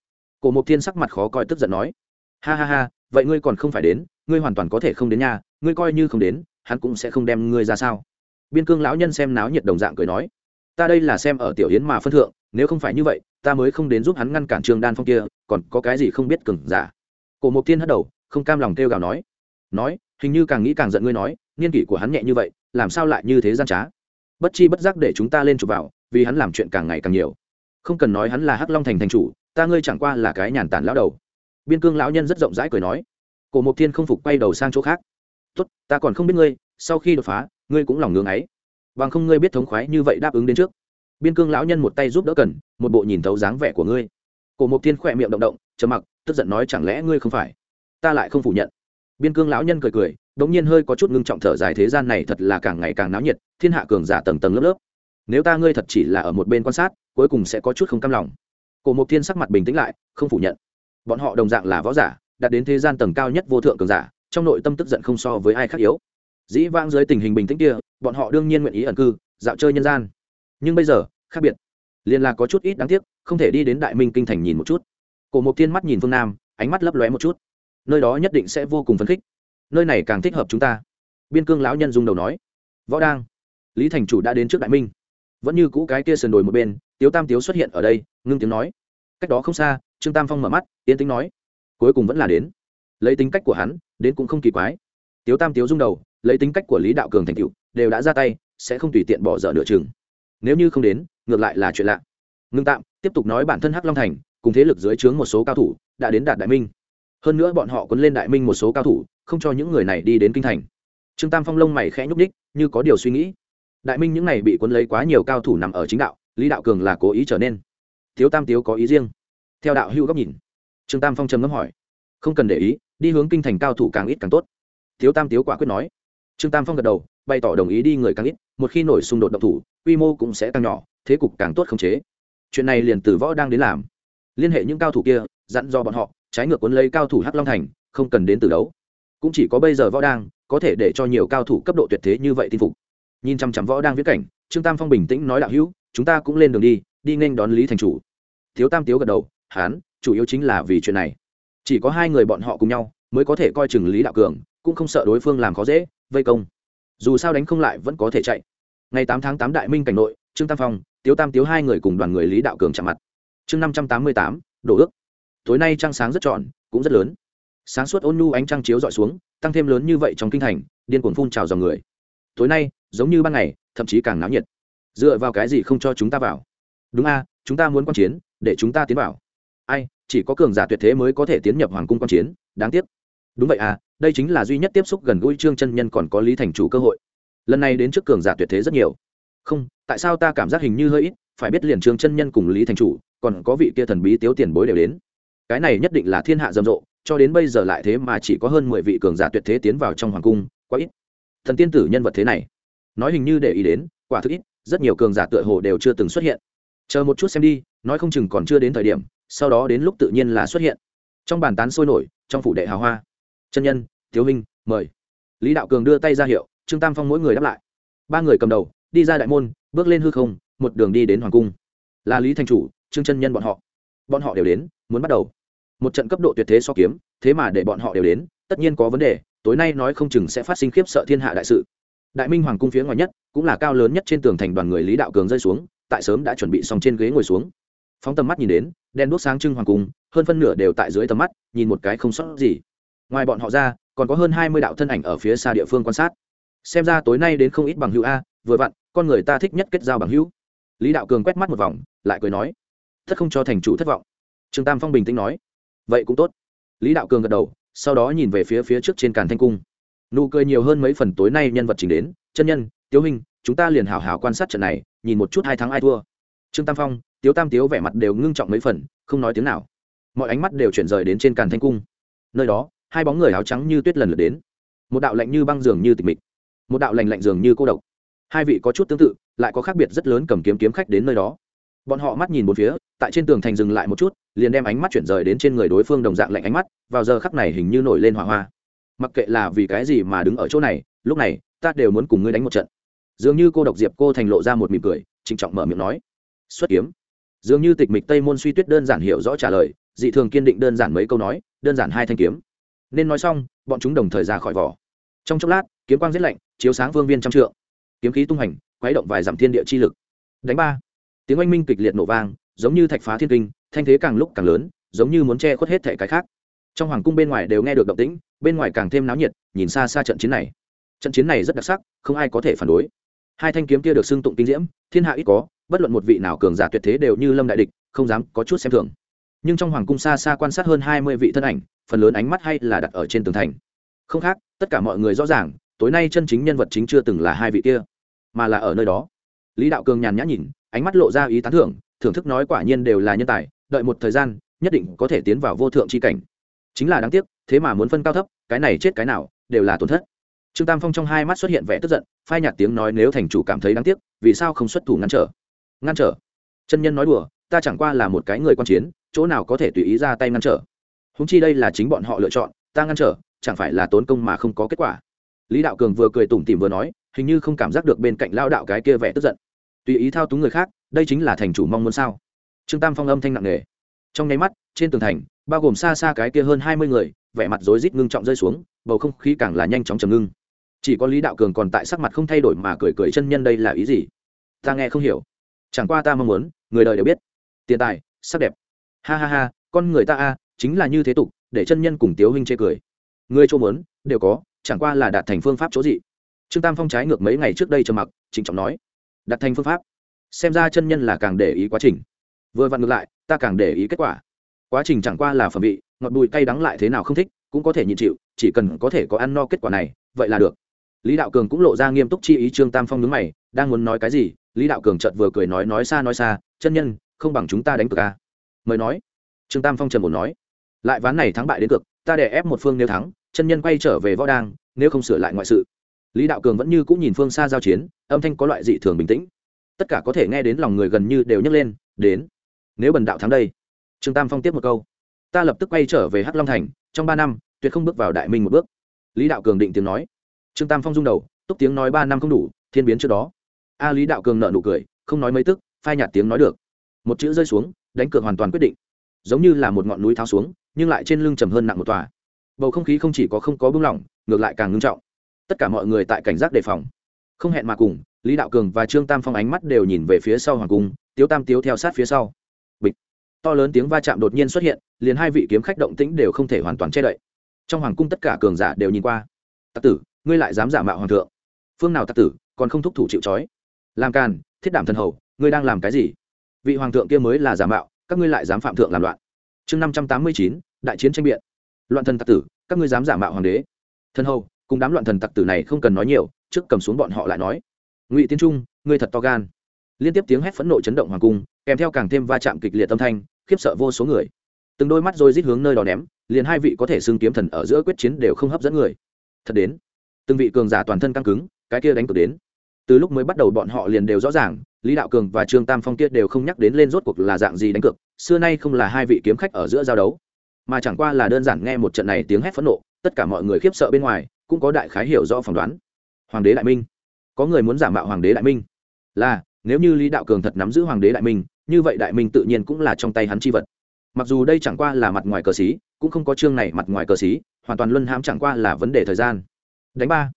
Speaker 1: Cổ mộc thiên sắc mặt khó coi tức giận nói. Ha ha ha, vậy ngươi còn không phải đến, ngươi hoàn toàn có thể không đến nhà, ngươi coi như không đến, hắn cũng sẽ không đem ngươi ra sao. Biên cương lão nhân xem náo nhiệt đồng dạng cười nói. Ta đây là xem ở tiểu hiến mà phân thượng, nếu không phải như vậy, ta mới không đến giúp hắn ngăn cản trương đan phong kia, còn có cái gì không biết cừng giả? Cổ mộc tiên hất đầu, không cam lòng kêu gào nói. Nói, hình như càng nghĩ càng giận ngươi nói niên kỷ của hắn nhẹ như vậy, làm sao lại như thế gian trá? Bất chi bất giác để chúng ta lên chụp vào, vì hắn làm chuyện càng ngày càng nhiều. Không cần nói hắn là hắc long thành thành chủ, ta ngươi chẳng qua là cái nhàn tản lão đầu. Biên cương lão nhân rất rộng rãi cười nói. Cổ mộc thiên không phục quay đầu sang chỗ khác. Tốt, ta còn không biết ngươi, sau khi đột phá, ngươi cũng lòng ngưng ấy. Bằng không ngươi biết thống khoái như vậy đáp ứng đến trước. Biên cương lão nhân một tay giúp đỡ cần, một bộ nhìn thấu dáng vẻ của ngươi. Cổ mộc thiên khỏe miệng động động, trầm mặc, tức giận nói chẳng lẽ ngươi không phải? Ta lại không phủ nhận biên cương lão nhân cười cười đ ỗ n g nhiên hơi có chút ngưng trọng thở dài, thế gian này thật là càng ngày càng náo nhiệt, thiên hạ cường giả tầng tầng lớp lớp. Nếu ta ngươi thật chỉ là ở một bên quan sát, cuối cùng sẽ có chút không cam lòng. Cổ mục thiên sắc mặt bình tĩnh lại, không phủ nhận. Bọn họ đồng dạng là võ giả, đạt đến thế gian tầng cao nhất vô thượng cường giả, trong nội tâm tức giận không so với ai khác yếu. Dĩ vãng dưới tình hình bình tĩnh kia, bọn họ đương nhiên nguyện ý ẩn cư, dạo chơi nhân gian. Nhưng bây giờ, khác biệt. Liền là có chút ít đáng tiếc, không thể đi đến đại minh kinh thành nhìn một chút. Cổ mục thiên mắt nhìn phương nam, ánh mắt lấp lóe một chút nơi đó nhất định sẽ vô cùng phấn khích. Nơi này càng thích hợp chúng ta. Biên cương lão nhân dung đầu nói. Võ đang, lý thành chủ đã đến trước đại minh. Vẫn như cũ cái kia sườn đồi một bên, tiếu tam tiếu xuất hiện ở đây, ngưng tiếng nói. Cách đó không xa, trương tam phong mở mắt, yên tính nói. Cuối cùng vẫn là đến. Lấy tính cách của hắn, đến cũng không kỳ quái. Tiếu tam tiếu rung đầu, lấy tính cách của lý đạo cường thành cựu đều đã ra tay, sẽ không tùy tiện bỏ dở nửa chừng. Nếu như không đến, ngược lại là chuyện lạ. Ngưng tạm, tiếp tục nói bản thân hắc long thành, cùng thế lực dưới trướng một số cao thủ, đã đến đạt đại minh hơn nữa bọn họ cuốn lên đại minh một số cao thủ, không cho những người này đi đến kinh thành. Trương tam phong lông mày khẽ nhúc ních như có điều suy nghĩ. Đại minh những này bị cuốn lấy quá nhiều cao thủ nằm ở chính đạo, lý đạo cường là cố ý trở nên. Thiếu tam tiếu có ý riêng. Theo đạo hữu góc nhìn, trương tam phong trầm ngâm hỏi. Không cần để ý, đi hướng kinh thành cao thủ càng ít càng tốt. Thiếu tam tiếu quả quyết nói. Trương tam phong gật đầu, bày tỏ đồng ý đi người càng ít, một khi nổi xung đột độc thủ, quy mô cũng sẽ càng nhỏ, thế cục càng tốt khống chế. Chuyện này liền từ võ đang đến làm. Liên hệ những cao thủ kia, dặn do bọn họ trái ngược cuốn lấy cao thủ hắc long thành, không cần đến từ đấu. Cũng chỉ có bây giờ võ đang, có thể để cho nhiều cao thủ cấp độ tuyệt thế như vậy tin phục. Nhìn chăm chăm võ đang viễn cảnh, trương tam phong bình tĩnh nói đạo hữu, chúng ta cũng lên đường đi đi nên đón lý thành chủ. Thiếu tam tiếu gật đầu, hán, chủ yếu chính là vì chuyện này. Chỉ có hai người bọn họ cùng nhau mới có thể coi chừng lý đạo cường, cũng không sợ đối phương làm khó dễ, vây công. Dù sao đánh không lại vẫn có thể chạy. Ngày tám tháng tám đại minh cảnh nội, trương tam phong, tiếu tam tiếu hai người cùng đoàn người lý đạo cường chạm mặt. Chương năm trăm tám mươi tám, đổ ước tối nay trăng sáng rất trọn, cũng rất lớn. Sáng suốt ôn nhu ánh trăng chiếu dọi xuống, tăng thêm lớn như vậy trong kinh thành, điên cuồng phun trào dòng người. Tối nay, giống như ban ngày, thậm chí càng náo nhiệt. Dựa vào cái gì không cho chúng ta vào? Đúng a, chúng ta muốn quan chiến, để chúng ta tiến vào. Ai, chỉ có cường giả tuyệt thế mới có thể tiến nhập hoàng cung quan chiến, đáng tiếc. Đúng vậy à đây chính là duy nhất tiếp xúc gần gũi trương chân nhân còn có lý thành chủ cơ hội. Lần này đến trước cường giả tuyệt thế rất nhiều. Không, tại sao ta cảm giác hình như hơi ít, phải biết liền trương chân nhân cùng lý thành chủ, còn có vị kia thần bí tiếu tiền bối đều đến cái này nhất định là thiên hạ rầm rộ, cho đến bây giờ lại thế mà chỉ có hơn mười vị cường giả tuyệt thế tiến vào trong hoàng cung, quá ít. Thần tiên tử nhân vật thế này, nói hình như để ý đến, quả thực ít, rất nhiều cường giả tựa hồ đều chưa từng xuất hiện. Chờ một chút xem đi, nói không chừng còn chưa đến thời điểm, sau đó đến lúc tự nhiên là xuất hiện. Trong bàn tán sôi nổi, trong phủ đệ hào hoa. Chân nhân, thiếu minh mời. Lý đạo cường đưa tay ra hiệu, trương tam phong mỗi người đáp lại. Ba người cầm đầu, đi ra đại môn, bước lên hư không, một đường đi đến hoàng cung. Là lý thành chủ, trương chân nhân bọn họ. Bọn họ đều đến, muốn bắt đầu một trận cấp độ tuyệt thế so kiếm, thế mà để bọn họ đều đến, tất nhiên có vấn đề, tối nay nói không chừng sẽ phát sinh khiếp sợ thiên hạ đại sự. Đại minh hoàng cung phía ngoài nhất, cũng là cao lớn nhất trên tường thành đoàn người lý đạo cường rơi xuống, tại sớm đã chuẩn bị xong trên ghế ngồi xuống. Phóng tầm mắt nhìn đến đen đuốc sáng trưng hoàng cung, hơn phân nửa đều tại dưới tầm mắt, nhìn một cái không sót gì. Ngoài bọn họ ra, còn có hơn hai mươi đạo thân ảnh ở phía xa địa phương quan sát. Xem ra tối nay đến không ít bằng hữu a, vừa vặn, con người ta thích nhất kết giao bằng hữu. Lý đạo cường quét mắt một vòng, lại cười nói, thất không cho thành chủ thất vọng. Trương tam phong bình tĩnh nói vậy cũng tốt. Lý đạo cường gật đầu, sau đó nhìn về phía phía trước trên càn thanh cung. Nụ cười nhiều hơn mấy phần tối nay nhân vật trình đến, chân nhân, tiếu hình chúng ta liền hào hào quan sát trận này, nhìn một chút hai tháng ai thua. Trương tam phong, tiếu tam tiếu vẻ mặt đều ngưng trọng mấy phần, không nói tiếng nào. Mọi ánh mắt đều chuyển rời đến trên càn thanh cung. Nơi đó, hai bóng người áo trắng như tuyết lần lượt đến. Một đạo lạnh như băng dường như tịch mịch. Một đạo lành lạnh dường như cô độc. Hai vị có chút tương tự, lại có khác biệt rất lớn cầm kiếm kiếm khách đến nơi đó bọn họ mắt nhìn một phía, tại trên tường thành dừng lại một chút, liền đem ánh mắt chuyển rời đến trên người đối phương đồng dạng lạnh ánh mắt, vào giờ khắc này hình như nổi lên hỏa hoa. Mặc kệ là vì cái gì mà đứng ở chỗ này, lúc này, ta đều muốn cùng ngươi đánh một trận. Dường như cô độc diệp cô thành lộ ra một mỉm cười, trịnh trọng mở miệng nói. Xuất kiếm. Dường như tịch mịch tây môn suy tuyết đơn giản hiểu rõ trả lời, dị thường kiên định đơn giản mấy câu nói, đơn giản hai thanh kiếm. Nên nói xong, bọn chúng đồng thời ra khỏi vỏ. Trong chốc lát, kiếm quang giết lạnh, chiếu sáng vương viên trăm trượng. Kiếm khí tung hành quấy động vài dặm thiên địa chi lực. Đánh ba tiếng oanh minh kịch liệt nổ vang, giống như thạch phá thiên kinh, thanh thế càng lúc càng lớn, giống như muốn che khuất hết thẻ cái khác. Trong hoàng cung bên ngoài đều nghe được động tĩnh, bên ngoài càng thêm náo nhiệt, nhìn xa xa trận chiến này. Trận chiến này rất đặc sắc, không ai có thể phản đối. Hai thanh kiếm kia được xưng tụng kinh diễm, thiên hạ ít có, bất luận một vị nào cường giả tuyệt thế đều như lâm đại địch, không dám có chút xem thường. Nhưng trong hoàng cung xa xa quan sát hơn hai mươi vị thân ảnh, phần lớn ánh mắt hay là đặt ở trên tường thành. Không khác, tất cả mọi người rõ ràng, tối nay chân chính nhân vật chính chưa từng là hai vị kia, mà là ở nơi đó lý đạo cường nhàn nhã nhìn, ánh mắt lộ ra ý tán thưởng thưởng thức nói quả nhiên đều là nhân tài, đợi một thời gian, nhất định có thể tiến vào vô thượng c h i cảnh. Chính là đáng tiếc, thế mà muốn phân cao thấp, cái này chết cái nào, đều là tổn thất. Trương tam phong trong hai mắt xuất hiện vẻ tức giận, phai nhạt tiếng nói nếu thành chủ cảm thấy đáng tiếc, vì sao không xuất thủ ngăn trở? Ngăn trở? Chân nhân nói đùa, ta chẳng qua là một cái người quan chiến, chỗ nào có thể tùy ý ra tay ngăn trở? Húng chi đây là chính bọn họ lựa chọn, ta ngăn trở, chẳng phải là tốn công mà không có kết quả? Lý đạo cường vừa cười tủm tỉm vừa nói, hình như không cảm giác được bên cạnh lao đạo cái kia vẻ tức giận tùy ý thao túng người khác, đây chính là thành chủ mong muốn sao? Trương tam phong âm thanh nặng nề. Trong nháy mắt, trên tường thành, bao gồm xa xa cái kia hơn hai mươi người, vẻ mặt rối rít ngưng trọng rơi xuống, bầu không khí càng là nhanh chóng trầm ngưng. Chỉ có lý đạo cường còn tại sắc mặt không thay đổi mà cười cười chân nhân đây là ý gì? Ta nghe không hiểu. Chẳng qua ta mong muốn, người đời đều biết. Tiền tài, sắc đẹp. Ha ha ha, con người ta a, chính là như thế tục, để chân nhân cùng tiếu huynh chê cười. Người chỗ muốn, đều có, chẳng qua là đạt thành phương pháp chỗ gì trương tam phong trái ngược mấy ngày trước đây trầm mặc, trịnh trọng nói đặt thành phương pháp. Xem ra chân nhân là càng để ý quá trình. Vừa vặn ngược lại, ta càng để ý kết quả. Quá trình chẳng qua là phẩm vị, ngọt bùi cay đắng lại thế nào không thích, cũng có thể nhịn chịu, chỉ cần có thể có ăn no kết quả này, vậy là được. Lý đạo cường cũng lộ ra nghiêm túc chi ý trương tam phong đứng mày, đang muốn nói cái gì, lý đạo cường chợt vừa cười nói nói xa nói xa, chân nhân, không bằng chúng ta đánh cược a. Mời nói. Trương tam phong trần bổn nói. Lại ván này thắng bại đến cực ta để ép một phương nếu thắng, chân nhân quay trở về võ đang, nếu không sửa lại ngoại sự lý đạo cường vẫn như cũng nhìn phương xa giao chiến, âm thanh có loại dị thường bình tĩnh. Tất cả có thể nghe đến lòng người gần như đều nhấc lên, đến. Nếu bần đạo thắng đây, trương tam phong tiếp một câu. Ta lập tức quay trở về hắc long thành, trong ba năm, tuyệt không bước vào đại minh một bước. Lý đạo cường định tiếng nói. Trương tam phong rung đầu, túc tiếng nói ba năm không đủ, thiên biến trước đó. A lý đạo cường nợ nụ cười, không nói mấy tức, phai nhạt tiếng nói được. Một chữ rơi xuống, đánh cược hoàn toàn quyết định. Giống như là một ngọn núi tháo xuống, nhưng lại trên lưng trầm hơn nặng một tòa. Bầu không khí không chỉ có không có bưng lỏng, ngược lại càng ngưng trọng tất cả mọi người tại cảnh giác đề phòng. Không hẹn mà cùng, lý đạo cường và trương tam phong ánh mắt đều nhìn về phía sau hoàng cung, tiếu tam tiếu theo sát phía sau. Bịch. To lớn tiếng va chạm đột nhiên xuất hiện, liền hai vị kiếm khách động tĩnh đều không thể hoàn toàn che đậy. Trong hoàng cung tất cả cường giả đều nhìn qua. Tặc tử, ngươi lại dám giả mạo hoàng thượng. Phương nào tặc tử, còn không thúc thủ chịu trói. Làm càn, thiết đảm thần hầu, ngươi đang làm cái gì? Vị hoàng thượng kia mới là giả mạo, các ngươi lại dám phạm thượng làm loạn. Chương năm trăm tám mươi chín, đại chiến tranh biện. Loạn thần tặc tử, các ngươi dám giả mạo hoàng đế. Thân hầu cùng đám loạn thần tặc tử này không cần nói nhiều, trước cầm xuống bọn họ lại nói. Ngụy tiến trung, ngươi thật to gan. Liên tiếp tiếng hét phẫn nộ chấn động hoàng cung, kèm theo càng thêm va chạm kịch liệt tâm thanh, khiếp sợ vô số người. Từng đôi mắt rồi rít hướng nơi đó ném, liền hai vị có thể xưng kiếm thần ở giữa quyết chiến đều không hấp dẫn người. Thật đến. Từng vị cường giả toàn thân căng cứng, cái kia đánh cược đến. Từ lúc mới bắt đầu bọn họ liền đều rõ ràng, lý đạo cường và trương tam phong kia đều không nhắc đến lên rốt cuộc là dạng gì đánh cược, xưa nay không là hai vị kiếm khách ở giữa giao đấu. Mà chẳng qua là đơn giản nghe một trận này tiếng hét phẫn nộ tất cả mọi người khiếp sợ bên ngoài, cũng có đại khái hiểu rõ phỏng đoán. Hoàng đế đại minh. Có người muốn giả mạo hoàng đế đại minh. Là, nếu như lý đạo cường thật nắm giữ hoàng đế đại minh, như vậy đại minh tự nhiên cũng là trong tay hắn chi vật. Mặc dù đây chẳng qua là mặt ngoài cờ xí, cũng không có chương này mặt ngoài cờ xí, hoàn toàn luân hãm chẳng qua là vấn đề thời gian. Đánh ba.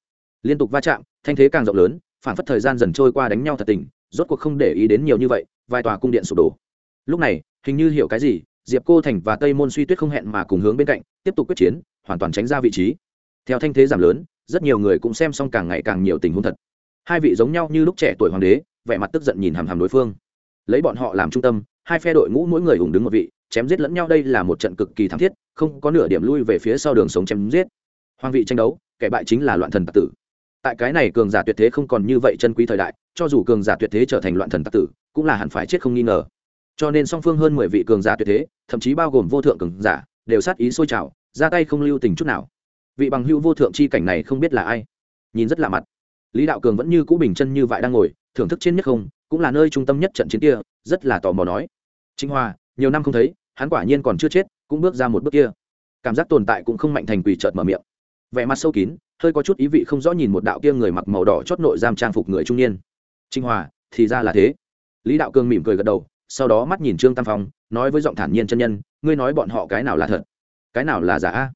Speaker 1: Liên tục va chạm, thanh thế càng rộng lớn phản phất thời gian dần trôi qua đánh nhau thật tình, rốt cuộc không để ý đến nhiều như vậy, vài tòa cung điện sụp đổ. Lúc này, hình như hiểu cái gì diệp cô thành và tây môn suy tuyết không hẹn mà cùng hướng bên cạnh, tiếp tục quyết chiến, hoàn toàn tránh ra vị trí. Theo thanh thế giảm lớn, rất nhiều người cũng xem xong càng ngày càng nhiều tình huống thật. Hai vị giống nhau như lúc trẻ tuổi hoàng đế, vẻ mặt tức giận nhìn hàm hàm đối phương. Lấy bọn họ làm trung tâm, hai phe đội ngũ mỗi người hùng đứng một vị, chém giết lẫn nhau đây là một trận cực kỳ thắng thiết, không có nửa điểm lui về phía sau đường sống chém giết. Hoàng vị tranh đấu, kẻ bại chính là loạn thần tặc tử. Tại cái này cường giả tuyệt thế không còn như vậy chân quý thời đại, cho dù cường giả tuyệt thế trở thành loạn thần tặc tử, cũng là hẳn phải chết không nghi ngờ cho nên song phương hơn mười vị cường giả tuyệt thế, thậm chí bao gồm vô thượng cường giả, đều sát ý sôi trào, ra tay không lưu tình chút nào. Vị bằng hữu vô thượng chi cảnh này không biết là ai. Nhìn rất lạ mặt. Lý đạo cường vẫn như cũ bình chân như vậy đang ngồi, thưởng thức trên nhất không, cũng là nơi trung tâm nhất trận chiến kia, rất là tò mò nói. Trinh hoa nhiều năm không thấy, hắn quả nhiên còn chưa chết, cũng bước ra một bước kia. Cảm giác tồn tại cũng không mạnh thành quỷ trợt mở miệng. Vẻ mặt sâu kín, hơi có chút ý vị không rõ nhìn một đạo kia người mặc màu đỏ chót nội giam trang phục người trung niên. Trinh hòa, thì ra là thế. Lý đạo cường mỉm cười gật đầu sau đó mắt nhìn trương tam phong, nói với giọng thản nhiên chân nhân, ngươi nói bọn họ cái nào là thật? Cái nào là giả? A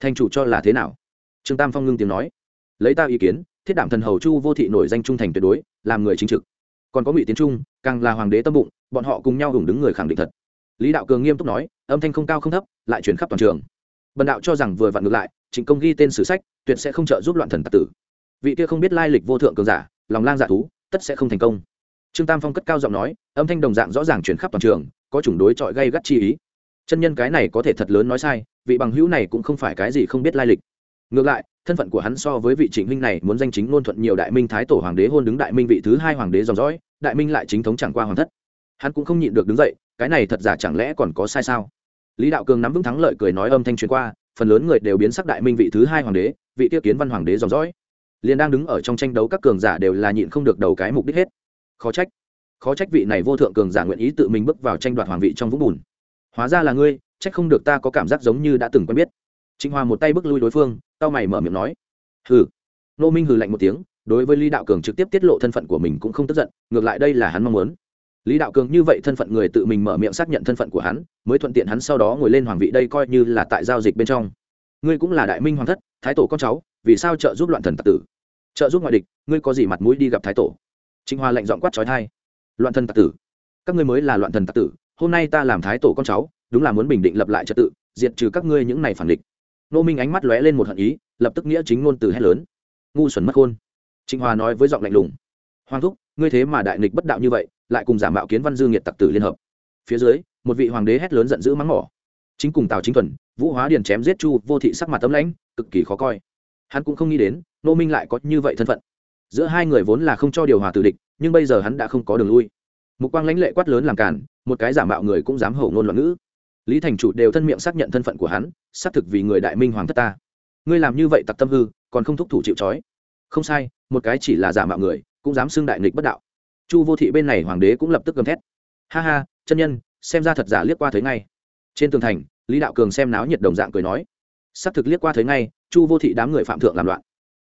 Speaker 1: thành chủ cho là thế nào? Trương tam phong ngưng tiếng nói, lấy ta ý kiến, thiết đảm thần hầu chu vô thị nổi danh trung thành tuyệt đối, làm người chính trực. Còn có ngụy tiến trung, càng là hoàng đế tâm bụng, bọn họ cùng nhau hùng đứng người khẳng định thật. Lý đạo cường nghiêm túc nói, âm thanh không cao không thấp, lại chuyển khắp toàn trường. Bần đạo cho rằng vừa vặn ngược lại, trịnh công ghi tên sử sách, tuyệt sẽ không trợ giúp loạn thần tạc tử. Vị kia không biết lai lịch vô thượng cường giả, lòng lang dạ thú, tất sẽ không thành công trương tam phong cất cao giọng nói, âm thanh đồng dạng rõ ràng chuyển khắp toàn trường, có chủng đối chọi gây gắt chi ý. Chân nhân cái này có thể thật lớn nói sai, vị bằng hữu này cũng không phải cái gì không biết lai lịch. Ngược lại, thân phận của hắn so với vị trịnh huynh này muốn danh chính ngôn thuận nhiều đại minh thái tổ hoàng đế hôn đứng đại minh vị thứ hai hoàng đế dòng dõi, đại minh lại chính thống chẳng qua hoàng thất. Hắn cũng không nhịn được đứng dậy, cái này thật giả chẳng lẽ còn có sai sao? Lý đạo cường nắm vững thắng lợi cười nói âm thanh truyền qua, phần lớn người đều biến sắc đại minh vị thứ hai hoàng đế, vị tiêu kiến văn hoàng đế dòng dõi. Liền đang đứng ở trong tranh đấu các cường giả đều là nhịn không được đầu cái mục đích hết khó trách. Khó trách vị này vô thượng cường giả nguyện ý tự mình bước vào tranh đoạt hoàng vị trong vũng bùn. Hóa ra là ngươi, trách không được ta có cảm giác giống như đã từng quen biết. Trịnh hòa một tay bước lui đối phương tao mày mở miệng nói. Hừ. Nô minh hừ lạnh một tiếng, đối với lý đạo cường trực tiếp tiết lộ thân phận của mình cũng không tức giận, ngược lại đây là hắn mong muốn. Lý đạo cường như vậy thân phận người tự mình mở miệng xác nhận thân phận của hắn, mới thuận tiện hắn sau đó ngồi lên hoàng vị đây coi như là tại giao dịch bên trong. Ngươi cũng là đại minh hoàng thất, thái tổ con cháu, vì sao trợ giúp loạn thần tặc tử? Trợ giúp ngoại địch, ngươi có gì mặt mũi đi gặp thái tổ? Trịnh hoa lệnh dọn quát trói thai. Loạn thần tặc tử. Các ngươi mới là loạn thần tặc tử, hôm nay ta làm thái tổ con cháu, đúng là muốn bình định lập lại trật tự, diệt trừ các ngươi những này phản địch. Nô minh ánh mắt lóe lên một hận ý, lập tức nghĩa chính ngôn từ hét lớn. Ngu xuẩn mất khôn. Trịnh Hoa nói với giọng lạnh lùng. Hoàng thúc, ngươi thế mà đại nghịch bất đạo như vậy, lại cùng giả mạo kiến văn dương nhiệt tặc tử liên hợp. Phía dưới, một vị hoàng đế hét lớn giận dữ mắng mỏ. Chính cùng tào chính thuần, vũ hóa điền chém giết chu vô thị sắc mặt tấm lãnh, cực kỳ khó coi. Hắn cũng không nghĩ đến, nô minh lại có như vậy thân phận giữa hai người vốn là không cho điều hòa tử địch, nhưng bây giờ hắn đã không có đường lui. Mục quang lãnh lệ quát lớn làm cản, một cái giả mạo người cũng dám hổ ngôn loạn ngữ. Lý thành chủ đều thân miệng xác nhận thân phận của hắn, xác thực vì người đại minh hoàng thất ta. Ngươi làm như vậy tặc tâm hư, còn không thúc thủ chịu trói. Không sai, một cái chỉ là giả mạo người, cũng dám xưng đại nghịch bất đạo. Chu vô thị bên này hoàng đế cũng lập tức gầm thét. Ha ha, chân nhân, xem ra thật giả liếc qua thấy ngay. Trên tường thành, lý đạo cường xem náo nhiệt đồng dạng cười nói. Xác thực liếc qua thấy ngay, chu vô thị đám người phạm thượng làm loạn.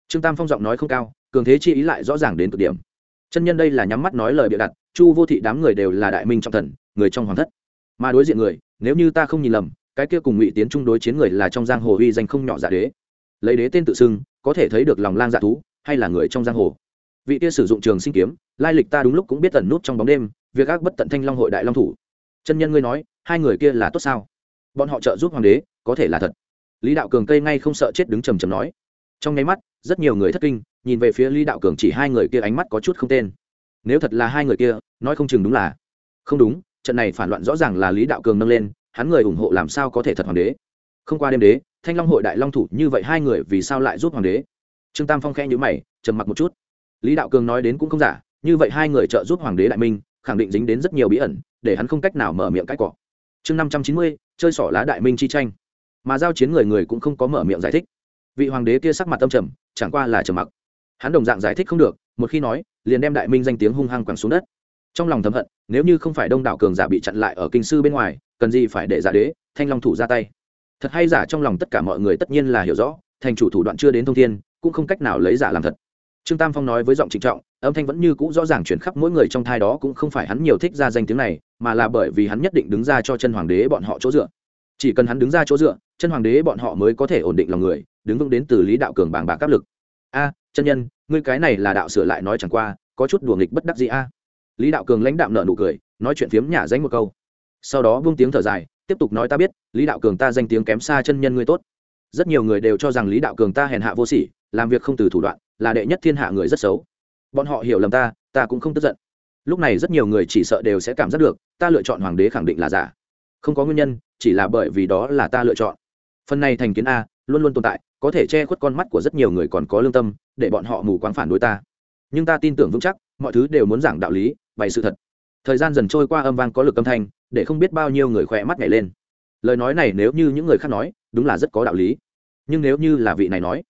Speaker 1: Trương tam phong giọng nói không cao cường thế chi ý lại rõ ràng đến cực điểm. Chân nhân đây là nhắm mắt nói lời bịa đặt, chu vô thị đám người đều là đại minh trọng thần, người trong hoàng thất. Mà đối diện người, nếu như ta không nhìn lầm, cái kia cùng ngụy tiến trung đối chiến người là trong giang hồ uy danh không nhỏ giả đế. Lấy đế tên tự xưng, có thể thấy được lòng lang dạ thú, hay là người trong giang hồ. Vị kia sử dụng trường sinh kiếm, lai lịch ta đúng lúc cũng biết tẩn nút trong bóng đêm, việc ác bất tận thanh long hội đại long thủ. Chân nhân ngươi nói, hai người kia là tốt sao? Bọn họ trợ giúp hoàng đế, có thể là thật. Lý đạo cường cây ngay không sợ chết đứng trầm trầm nói. Trong nháy mắt, rất nhiều người thất kinh nhìn về phía lý đạo cường chỉ hai người kia ánh mắt có chút không tên. Nếu thật là hai người kia, nói không chừng đúng là. Không đúng, trận này phản loạn rõ ràng là lý đạo cường nâng lên, hắn người ủng hộ làm sao có thể thật hoàng đế? Không qua đêm đế, thanh long hội đại long thủ như vậy hai người vì sao lại giúp hoàng đế? Trương tam phong khẽ nhữ mày, trầm mặc một chút. Lý đạo cường nói đến cũng không giả, như vậy hai người trợ giúp hoàng đế đại minh, khẳng định dính đến rất nhiều bí ẩn, để hắn không cách nào mở miệng cãi cọ. Chương năm trăm chín mươi, chơi sỏ lá đại minh chi tranh. Mà giao chiến người người cũng không có mở miệng giải thích. Vị hoàng đế kia sắc mặt tâm trầm, chẳng qua là trầm mặc hắn đồng dạng giải thích không được, một khi nói, liền đem đại minh danh tiếng hung hăng quẳng xuống đất. Trong lòng thầm hận, nếu như không phải đông đảo cường giả bị chặn lại ở kinh sư bên ngoài, cần gì phải để giả đế, thanh long thủ ra tay. Thật hay giả trong lòng tất cả mọi người tất nhiên là hiểu rõ, thành chủ thủ đoạn chưa đến thông thiên, cũng không cách nào lấy giả làm thật. Trương tam phong nói với giọng trịnh trọng, âm thanh vẫn như cũ rõ ràng chuyển khắp mỗi người trong thai đó cũng không phải hắn nhiều thích ra danh tiếng này, mà là bởi vì hắn nhất định đứng ra cho chân hoàng đế bọn họ chỗ dựa. Chỉ cần hắn đứng ra chỗ dựa, chân hoàng đế bọn họ mới có thể ổn định lòng người, đứng vững đến từ lý đạo cường bàng bạc áp lực. A chân nhân, ngươi cái này là đạo sửa lại nói chẳng qua, có chút đùa nghịch bất đắc gì a. Lý đạo cường lãnh đạm nợ nụ cười, nói chuyện phiếm nhả danh một câu. Sau đó buông tiếng thở dài, tiếp tục nói ta biết, lý đạo cường ta danh tiếng kém xa chân nhân ngươi tốt. Rất nhiều người đều cho rằng lý đạo cường ta hèn hạ vô sỉ, làm việc không từ thủ đoạn, là đệ nhất thiên hạ người rất xấu. Bọn họ hiểu lầm ta ta cũng không tức giận. Lúc này rất nhiều người chỉ sợ đều sẽ cảm giác được, ta lựa chọn hoàng đế khẳng định là giả. Không có nguyên nhân, chỉ là bởi vì đó là ta lựa chọn. Phần này thành kiến a, luôn luôn tồn tại có thể che khuất con mắt của rất nhiều người còn có lương tâm, để bọn họ mù quáng phản đối ta. Nhưng ta tin tưởng vững chắc, mọi thứ đều muốn giảng đạo lý, bày sự thật. Thời gian dần trôi qua âm vang có lực âm thanh, để không biết bao nhiêu người khỏe mắt nhảy lên. Lời nói này nếu như những người khác nói, đúng là rất có đạo lý. Nhưng nếu như là vị này nói,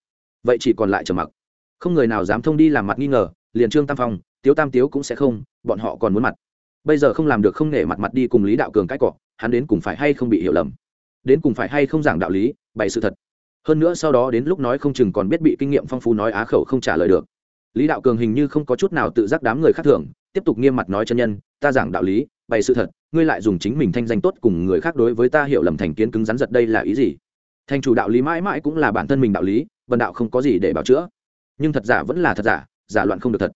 Speaker 1: vậy chỉ còn lại trầm mặc. Không người nào dám thông đi làm mặt nghi ngờ, liền trương tam phong, tiếu tam tiếu cũng sẽ không, bọn họ còn muốn mặt. Bây giờ không làm được không nể mặt mặt đi cùng lý đạo cường cãi cọ, hắn đến cùng phải hay không bị hiểu lầm? Đến cùng phải hay không giảng đạo lý, bày sự thật? Hơn nữa sau đó đến lúc nói không chừng còn biết bị kinh nghiệm phong phú nói á khẩu không trả lời được. Lý đạo cường hình như không có chút nào tự giác đám người khác thường, tiếp tục nghiêm mặt nói chân nhân, ta giảng đạo lý, bày sự thật, ngươi lại dùng chính mình thanh danh tốt cùng người khác đối với ta hiểu lầm thành kiến cứng rắn giật đây là ý gì? Thành chủ đạo lý mãi mãi cũng là bản thân mình đạo lý, vần đạo không có gì để bảo chữa. Nhưng thật giả vẫn là thật giả giả loạn không được thật.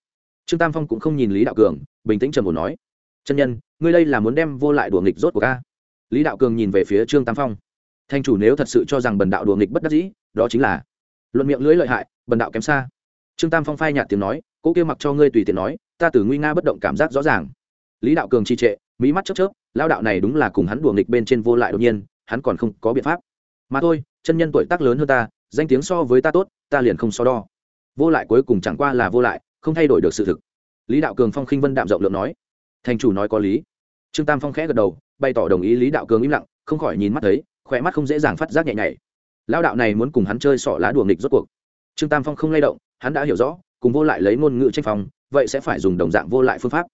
Speaker 1: Trương tam phong cũng không nhìn lý đạo cường, bình tĩnh trầm ổn nói, chân nhân, ngươi đây là muốn đem vô lại đùa nghịch rốt của ca lý đạo cường nhìn về phía trương tam phong thanh chủ nếu thật sự cho rằng bần đạo đùa nghịch bất đắc dĩ, đó chính là luận miệng lưỡi lợi hại, bần đạo kém xa. Trương tam phong phai nhạt tiếng nói cỗ kia mặc cho ngươi tùy tiện nói, ta từ nguy nga bất động cảm giác rõ ràng. Lý đạo cường trì trệ mỹ mắt chớp chớp, lao đạo này đúng là cùng hắn đùa nghịch bên trên vô lại đột nhiên, hắn còn không có biện pháp. Mà thôi, chân nhân tuổi tác lớn hơn ta, danh tiếng so với ta tốt, ta liền không so đo. Vô lại cuối cùng chẳng qua là vô lại, không thay đổi được sự thực. Lý đạo cường phong khinh vân đạm rộng lượng nói. Thành chủ nói có lý. Trương tam phong khẽ gật đầu, bày tỏ đồng ý lý đạo cường im lặng, không khỏi nhìn mắt thấy khỏe mắt không dễ dàng phát giác nhẹ nhảy. Lao đạo này muốn cùng hắn chơi sọ lá đùa nghịch rốt cuộc. Trương tam phong không lay động, hắn đã hiểu rõ, cùng vô lại lấy ngôn ngữ tranh phòng vậy sẽ phải dùng đồng dạng vô lại phương pháp.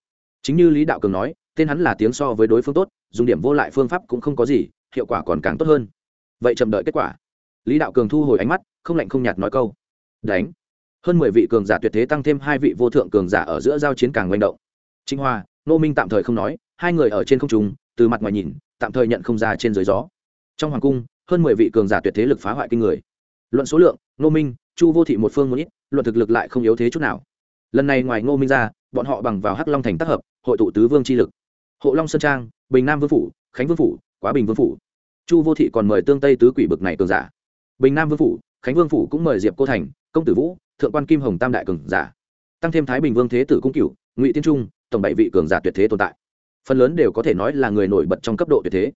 Speaker 1: Chính như lý đạo cường nói, tên hắn là tiếng so với đối phương tốt, dùng điểm vô lại phương pháp cũng không có gì, hiệu quả còn càng tốt hơn. Vậy chậm đợi kết quả. Lý đạo cường thu hồi ánh mắt, không lạnh không nhạt nói câu. Đánh. Hơn mười vị cường giả tuyệt thế tăng thêm hai vị vô thượng cường giả ở giữa giao chiến càng manh động. Trinh hoa, nô minh tạm thời không nói, hai người ở trên không trung, từ mặt ngoài nhìn, tạm thời nhận không ra trên dưới gió trong hoàng cung, hơn mười vị cường giả tuyệt thế lực phá hoại kinh người. Luận số lượng, Ngô minh, chu vô thị một phương một ít, luận thực lực lại không yếu thế chút nào. Lần này ngoài ngô minh ra, bọn họ bằng vào hắc long thành tác hợp, hội tụ tứ vương chi lực. Hộ long sơn trang, bình nam vương phủ, khánh vương phủ, quá bình vương phủ. Chu vô thị còn mời tương tây tứ quỷ bực này cường giả. Bình nam vương phủ, khánh vương phủ cũng mời diệp cô thành, công tử vũ, thượng quan kim hồng tam đại cường giả. Tăng thêm thái bình vương thế tử cung cửu, ngụy tiên trung, tổng bảy vị cường giả tuyệt thế tồn tại. Phần lớn đều có thể nói là người nổi bật trong cấp độ tuyệt thế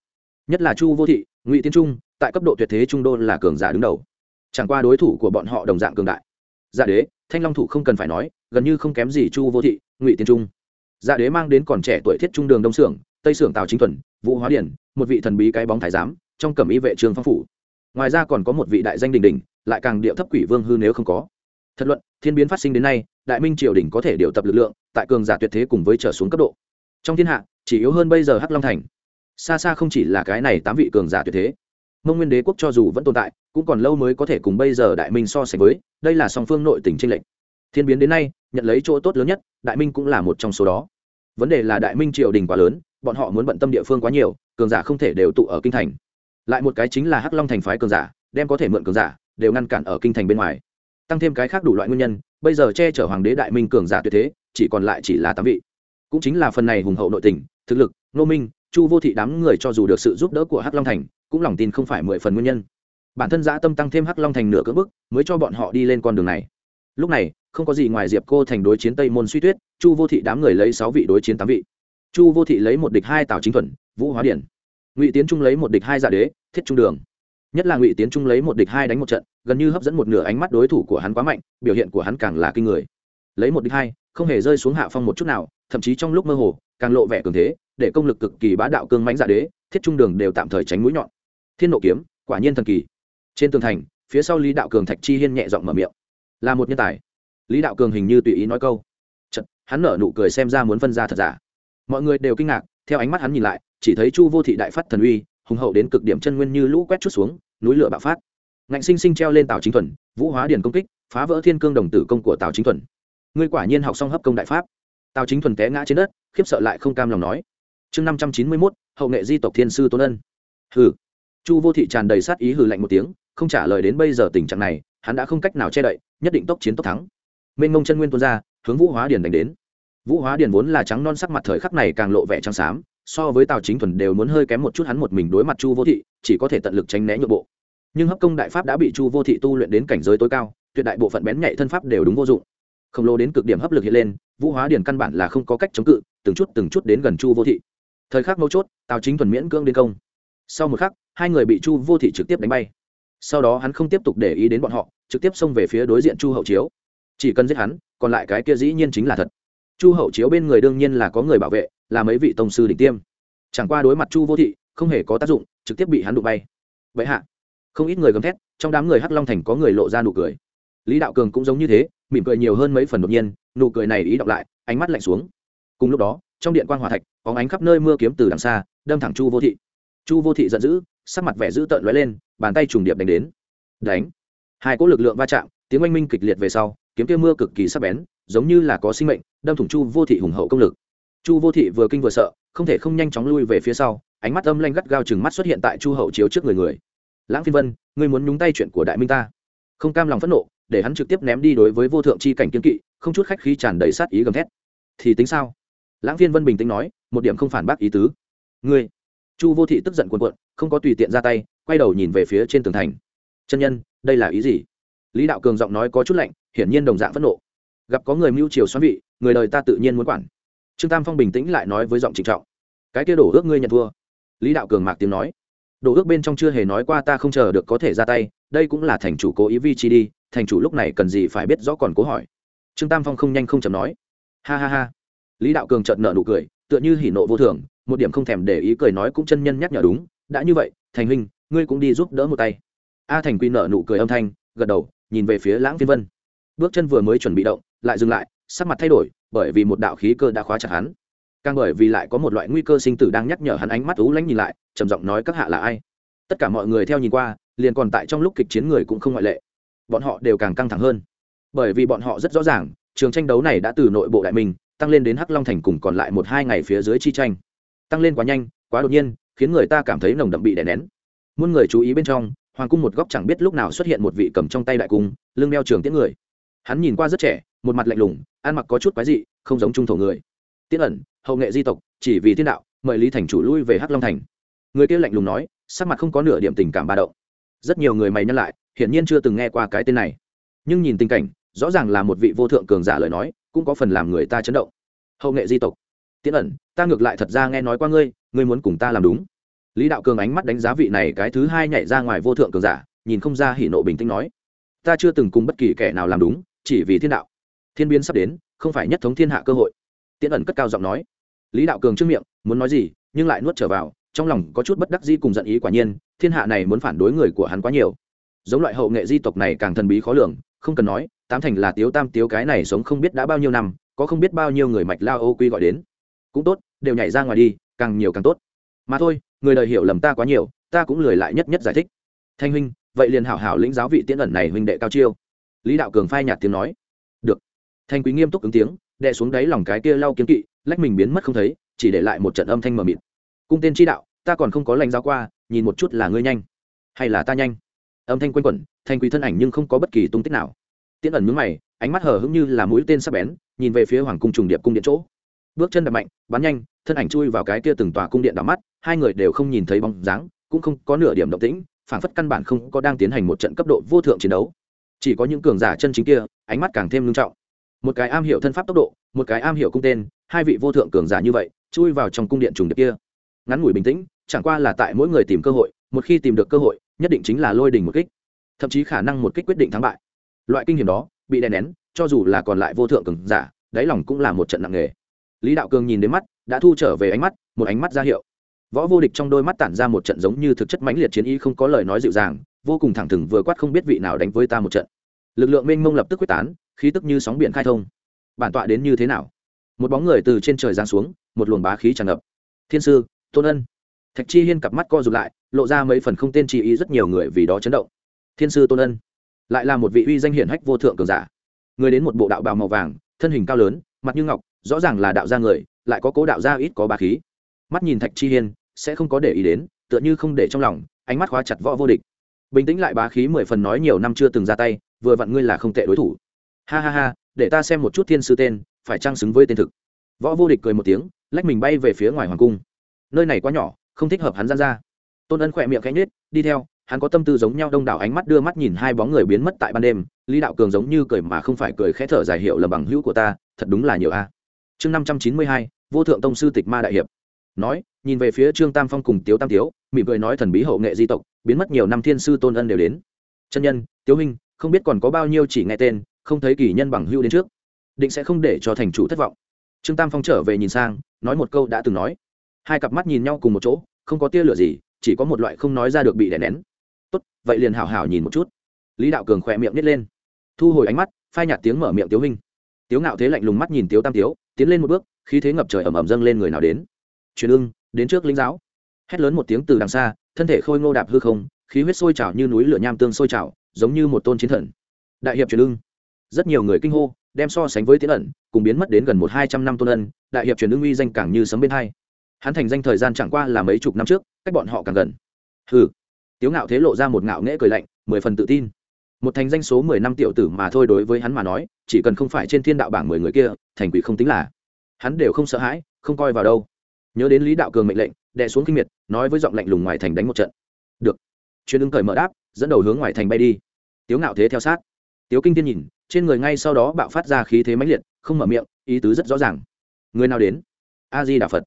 Speaker 1: nhất là chu vô thị, ngụy tiến trung, tại cấp độ tuyệt thế trung đô là cường giả đứng đầu. Chẳng qua đối thủ của bọn họ đồng dạng cường đại. Dạ đế, thanh long thủ không cần phải nói, gần như không kém gì chu vô thị, ngụy tiến trung. Dạ đế mang đến còn trẻ tuổi thiết trung đường đông xưởng tây xưởng tào chính thuần, vũ hóa điển, một vị thần bí cái bóng thái giám, trong cẩm y vệ trường phong phủ. Ngoài ra còn có một vị đại danh đình đình, lại càng điệu thấp quỷ vương hư nếu không có. Thật luận, thiên biến phát sinh đến nay, đại minh triều đình có thể điều tập lực lượng, tại cường giả tuyệt thế cùng với trở xuống cấp độ. Trong thiên hạ, chỉ yếu hơn bây giờ hắc long thành xa xa không chỉ là cái này tám vị cường giả tuyệt thế, mông nguyên đế quốc cho dù vẫn tồn tại, cũng còn lâu mới có thể cùng bây giờ đại minh so sánh với, đây là song phương nội tỉnh tranh lệch. Thiên biến đến nay, nhận lấy chỗ tốt lớn nhất, đại minh cũng là một trong số đó. Vấn đề là đại minh triều đình quá lớn, bọn họ muốn bận tâm địa phương quá nhiều, cường giả không thể đều tụ ở kinh thành. Lại một cái chính là hắc long thành phái cường giả, đem có thể mượn cường giả, đều ngăn cản ở kinh thành bên ngoài. Tăng thêm cái khác đủ loại nguyên nhân, bây giờ che chở hoàng đế đại minh cường giả tuyệt thế, chỉ còn lại chỉ là tám vị. Cũng chính là phần này hùng hậu nội tình, thực lực, nô minh chu vô thị đám người cho dù được sự giúp đỡ của hắc long thành, cũng lòng tin không phải mười phần nguyên nhân. Bản thân giã tâm tăng thêm hắc long thành nửa cỡ bức mới cho bọn họ đi lên con đường này. Lúc này, không có gì ngoài diệp cô thành đối chiến tây môn suy tuyết, chu vô thị đám người lấy sáu vị đối chiến tám vị. Chu vô thị lấy một địch hai tào chính thuận vũ hóa điển. Ngụy tiến trung lấy một địch hai giả đế, thiết trung đường. Nhất là ngụy tiến trung lấy một địch hai đánh một trận, gần như hấp dẫn một nửa ánh mắt đối thủ của hắn quá mạnh, biểu hiện của hắn càng là kinh người. Lấy một địch hai không hề rơi xuống hạ phong một chút nào thậm chí trong lúc mơ hồ càng lộ vẻ cường thế để công lực cực kỳ bá đạo cương mãnh giả đế thiết trung đường đều tạm thời tránh mũi nhọn. Thiên nộ kiếm quả nhiên thần kỳ. Trên tường thành phía sau lý đạo cường thạch chi hiên nhẹ giọng mở miệng. Là một nhân tài. Lý đạo cường hình như tùy ý nói câu. Chật, hắn nở nụ cười xem ra muốn phân ra thật giả. Mọi người đều kinh ngạc theo ánh mắt hắn nhìn lại chỉ thấy chu vô thị đại phát thần uy hùng hậu đến cực điểm chân nguyên như lũ quét chút xuống núi lửa bạo phát. Ngạnh sinh sinh treo lên tàu chính thuần vũ hóa điền công kích phá vỡ thiên cương đồng tử công của tàu chính thuần ngươi quả nhiên học xong hấp công đại pháp. Tào chính thuần té ngã trên đất, khiếp sợ lại không cam lòng nói. Chương năm trăm chín mươi mốt, hậu nghệ di tộc thiên sư tôn ân. Hừ. Chu vô thị tràn đầy sát ý hừ lạnh một tiếng, không trả lời đến bây giờ tình trạng này, hắn đã không cách nào che đậy, nhất định tốc chiến tốc thắng. Mênh mông chân nguyên tuôn ra, hướng vũ hóa điền đánh đến. Vũ hóa điền vốn là trắng non sắc mặt thời khắc này càng lộ vẻ trắng xám, so với tào chính thuần đều muốn hơi kém một chút hắn một mình đối mặt chu vô thị, chỉ có thể tận lực tránh né nhượng bộ. Nhưng hấp công đại pháp đã bị chu vô thị tu luyện đến cảnh giới tối cao, tuyệt đại bộ phận bén nhạy thân pháp đều đúng vô dụng khổng lồ đến cực điểm hấp lực hiện lên, vũ hóa điền căn bản là không có cách chống cự, từng chút từng chút đến gần chu vô thị. Thời khắc mấu chốt, tào chính thuần miễn cưỡng đến công. Sau một khắc, hai người bị chu vô thị trực tiếp đánh bay. Sau đó hắn không tiếp tục để ý đến bọn họ, trực tiếp xông về phía đối diện chu hậu chiếu. Chỉ cần giết hắn, còn lại cái kia dĩ nhiên chính là thật. Chu hậu chiếu bên người đương nhiên là có người bảo vệ, là mấy vị tông sư đỉnh tiêm. Chẳng qua đối mặt chu vô thị, không hề có tác dụng, trực tiếp bị hắn đụng bay. Vậy hạ, không ít người gầm thét, trong đám người hắc long thành có người lộ ra nụ cười lý đạo cường cũng giống như thế, mỉm cười nhiều hơn mấy phần đột nhiên, nụ cười này ý đọc lại, ánh mắt lạnh xuống. Cùng lúc đó, trong điện quan hòa thạch có ánh khắp nơi mưa kiếm từ đằng xa, đâm thẳng chu vô thị. Chu vô thị giận dữ, sắc mặt vẻ dữ tợn lóe lên, bàn tay trùng điệp đánh đến. Đánh. Hai cỗ lực lượng va chạm, tiếng oanh minh kịch liệt về sau, kiếm kia mưa cực kỳ sắc bén, giống như là có sinh mệnh, đâm thủng chu vô thị hùng hậu công lực. Chu vô thị vừa kinh vừa sợ, không thể không nhanh chóng lui về phía sau, ánh mắt âm lanh gắt gao chừng mắt xuất hiện tại chu hậu chiếu trước người người. Lãng phiên vân, ngươi muốn nhúng tay chuyện của đại minh ta? Không cam lòng phẫn nộ để hắn trực tiếp ném đi đối với vô thượng c h i cảnh kiên kỵ, không chút khách khí tràn đầy sát ý gầm thét. Thì tính sao? Lãng phiên vân bình tĩnh nói, một điểm không phản bác ý tứ. Ngươi, chu vô thị tức giận cuồn cuộn, không có tùy tiện ra tay, quay đầu nhìn về phía trên tường thành. Chân nhân, đây là ý gì? Lý đạo cường giọng nói có chút lạnh, hiển nhiên đồng dạng phẫn nộ. Gặp có người mưu triều xoắn vị, người đời ta tự nhiên muốn quản. Trương tam phong bình tĩnh lại nói với giọng trịnh trọng. Cái kia đổ ước ngươi nhận thua. Lý đạo cường mạc tiếng nói. Đổ ước bên trong chưa hề nói qua ta không chờ được có thể ra tay, đây cũng là thành chủ cố ý vi chi đi thành chủ lúc này cần gì phải biết rõ còn cố hỏi. Trương tam phong không nhanh không chậm nói. Ha ha ha. Lý đạo cường trợn nợ nụ cười, tựa như hỉ nộ vô thường, một điểm không thèm để ý cười nói cũng chân nhân nhắc nhở đúng, đã như vậy, thành huynh, ngươi cũng đi giúp đỡ một tay. A thành quy nợ nụ cười âm thanh, gật đầu, nhìn về phía lãng phiên vân. Bước chân vừa mới chuẩn bị động, lại dừng lại, sắc mặt thay đổi, bởi vì một đạo khí cơ đã khóa chặt hắn. Càng bởi vì lại có một loại nguy cơ sinh tử đang nhắc nhở hắn ánh mắt ú lánh nhìn lại, trầm giọng nói các hạ là ai? Tất cả mọi người theo nhìn qua, liền còn tại trong lúc kịch chiến người cũng không ngoại lệ bọn họ đều càng căng thẳng hơn. Bởi vì bọn họ rất rõ ràng, trường tranh đấu này đã từ nội bộ đại minh tăng lên đến hắc long thành cùng còn lại một hai ngày phía dưới chi tranh. Tăng lên quá nhanh, quá đột nhiên, khiến người ta cảm thấy nồng đậm bị đè nén. Muôn người chú ý bên trong, hoàng cung một góc chẳng biết lúc nào xuất hiện một vị cầm trong tay đại cung, lưng đeo trường tiễn người. Hắn nhìn qua rất trẻ, một mặt lạnh lùng, ăn mặc có chút quái dị, không giống trung thổ người. Tiễn ẩn, hậu nghệ di tộc, chỉ vì thiên đạo, mời lý thành chủ lui về hắc long thành. Người kia lạnh lùng nói, sắc mặt không có nửa điểm tình cảm ba động. Rất nhiều người mày nhân lại hiển nhiên chưa từng nghe qua cái tên này. Nhưng nhìn tình cảnh, rõ ràng là một vị vô thượng cường giả lời nói, cũng có phần làm người ta chấn động. Hậu nghệ di tộc. Tiễn ẩn, ta ngược lại thật ra nghe nói qua ngươi ngươi muốn cùng ta làm đúng. Lý đạo cường ánh mắt đánh giá vị này cái thứ hai nhảy ra ngoài vô thượng cường giả, nhìn không ra hỉ nộ bình tĩnh nói, ta chưa từng cùng bất kỳ kẻ nào làm đúng, chỉ vì thiên đạo. Thiên biến sắp đến, không phải nhất thống thiên hạ cơ hội. Tiễn ẩn cất cao giọng nói. Lý đạo cường trước miệng, muốn nói gì, nhưng lại nuốt trở vào, trong lòng có chút bất đắc di cùng giận ý quả nhiên, thiên hạ này muốn phản đối người của hắn quá nhiều giống loại hậu nghệ di tộc này càng thần bí khó lường, không cần nói, tám thành là tiếu tam tiếu cái này sống không biết đã bao nhiêu năm, có không biết bao nhiêu người mạch lao ô quy gọi đến. Cũng tốt, đều nhảy ra ngoài đi, càng nhiều càng tốt. Mà thôi, người đời hiểu lầm ta quá nhiều, ta cũng lười lại nhất nhất giải thích. Thanh huynh, vậy liền hảo hảo lĩnh giáo vị tiễn ẩn này huynh đệ cao chiêu. Lý đạo cường phai nhạt tiếng nói. Được. Thanh quý nghiêm túc ứng tiếng đệ xuống đáy lòng cái kia lau kiếm kỵ, lách mình biến mất không thấy, chỉ để lại một trận âm thanh mờ mịt. Cung tên chi đạo, ta còn không có lành giáo qua, nhìn một chút là ngươi nhanh, hay là ta nhanh? Âm thanh quanh quẩn, thanh quý thân ảnh nhưng không có bất kỳ tung tích nào. Tiễn ẩn mướn mày, ánh mắt hờ hững như là mũi tên sắc bén, nhìn về phía hoàng cung trùng điệp cung điện chỗ. Bước chân đập mạnh, bắn nhanh, thân ảnh chui vào cái kia từng tòa cung điện đỏ mắt, hai người đều không nhìn thấy bóng dáng, cũng không có nửa điểm động tĩnh phản phất căn bản không có đang tiến hành một trận cấp độ vô thượng chiến đấu. Chỉ có những cường giả chân chính kia, ánh mắt càng thêm nghiêm trọng. Một cái am hiểu thân pháp tốc độ, một cái am hiểu cung tên, hai vị vô thượng cường giả như vậy, chui vào trong cung điện trùng điệp kia. Ngắn ngủi bình tĩnh, chẳng qua là tại mỗi người tìm cơ hội, một khi tìm được cơ hội nhất định chính là lôi đình một kích. Thậm chí khả năng một kích quyết định thắng bại. Loại kinh hiểm đó, bị đè nén, cho dù là còn lại vô thượng cường giả, đáy lòng cũng là một trận nặng nề. Lý đạo cường nhìn đến mắt, đã thu trở về ánh mắt, một ánh mắt ra hiệu. Võ vô địch trong đôi mắt tản ra một trận giống như thực chất mãnh liệt chiến ý không có lời nói dịu dàng, vô cùng thẳng thừng vừa quát không biết vị nào đánh với ta một trận. Lực lượng mênh mông lập tức quyết tán, khí tức như sóng biển khai thông. Bản tọa đến như thế nào? Một bóng người từ trên trời giáng xuống, một luồng bá khí tràn ngập. Thiên sư, tôn ân thạch chi hiên cặp mắt co rụt lại, lộ ra mấy phần không tên chi ý rất nhiều người vì đó chấn động. Thiên sư tôn ân, lại là một vị uy danh hiển hách vô thượng cường giả. Người đến một bộ đạo bào màu vàng, thân hình cao lớn, mặt như ngọc, rõ ràng là đạo gia người, lại có cố đạo gia ít có bá khí. Mắt nhìn thạch chi hiên, sẽ không có để ý đến, tựa như không để trong lòng, ánh mắt khóa chặt võ vô địch. Bình tĩnh lại bá khí mười phần nói nhiều năm chưa từng ra tay, vừa vặn ngươi là không tệ đối thủ. Ha ha ha, để ta xem một chút thiên sư tên, phải trang xứng với tên thực. Võ vô địch cười một tiếng, lách mình bay về phía ngoài hoàng cung. Nơi này quá nhỏ không thích hợp hắn gian ra. Tôn ân khỏe miệng cánh nết đi theo, hắn có tâm tư giống nhau đông đảo ánh mắt đưa mắt nhìn hai bóng người biến mất tại ban đêm, lý đạo cường giống như cười mà không phải cười khẽ thở dài hiệu là bằng hữu của ta, thật đúng là nhiều a. Chương năm trăm chín mươi hai, vô thượng tông sư tịch ma đại hiệp. Nói, nhìn về phía trương tam phong cùng tiếu tam tiếu, mỉm cười nói thần bí hậu nghệ di tộc, biến mất nhiều năm thiên sư tôn ân đều đến. Chân nhân, tiếu hình không biết còn có bao nhiêu chỉ nghe tên, không thấy kỳ nhân bằng hưu đến trước. Định sẽ không để cho thành chủ thất vọng. Trương tam phong trở về nhìn sang, nói một câu đã từng nói hai cặp mắt nhìn nhau cùng một chỗ, không có tia lửa gì, chỉ có một loại không nói ra được bị đè nén. Tốt, vậy liền hảo hảo nhìn một chút. Lý đạo cường khỏe miệng nít lên. Thu hồi ánh mắt, phai nhạt tiếng mở miệng tiếu huynh tiếu ngạo thế lạnh lùng mắt nhìn tiếu tam tiếu, tiến lên một bước, khí thế ngập trời ẩm ẩm dâng lên người nào đến. Truyền ưng, đến trước linh giáo. Hét lớn một tiếng từ đằng xa, thân thể khôi ngô đạp hư không, khí huyết sôi trào như núi lửa nham tương sôi trào, giống như một tôn chiến thần. Đại hiệp truyền ưng. Rất nhiều người kinh hô, đem so sánh với tiến ẩn, cùng biến mất đến gần một hai trăm năm tôn ân, đại hiệp truyền ưng uy danh càng như sấm bên hai hắn thành danh thời gian chẳng qua là mấy chục năm trước, cách bọn họ càng gần. Hừ. Tiếu ngạo thế lộ ra một ngạo nghễ cười lạnh, mười phần tự tin. Một thành danh số mười năm tiểu tử mà thôi đối với hắn mà nói, chỉ cần không phải trên thiên đạo bảng mười người kia, thành quỷ không tính là. Hắn đều không sợ hãi, không coi vào đâu. Nhớ đến lý đạo cường mệnh lệnh, đè xuống kinh miệt, nói với giọng lạnh lùng ngoài thành đánh một trận. Được. Chuyến ứng cởi mở đáp, dẫn đầu hướng ngoài thành bay đi. Tiếu ngạo thế theo sát. Tiếu kinh tiên nhìn, trên người ngay sau đó bạo phát ra khí thế mãnh liệt, không mở miệng, ý tứ rất rõ ràng. Người nào đến? A di đà phật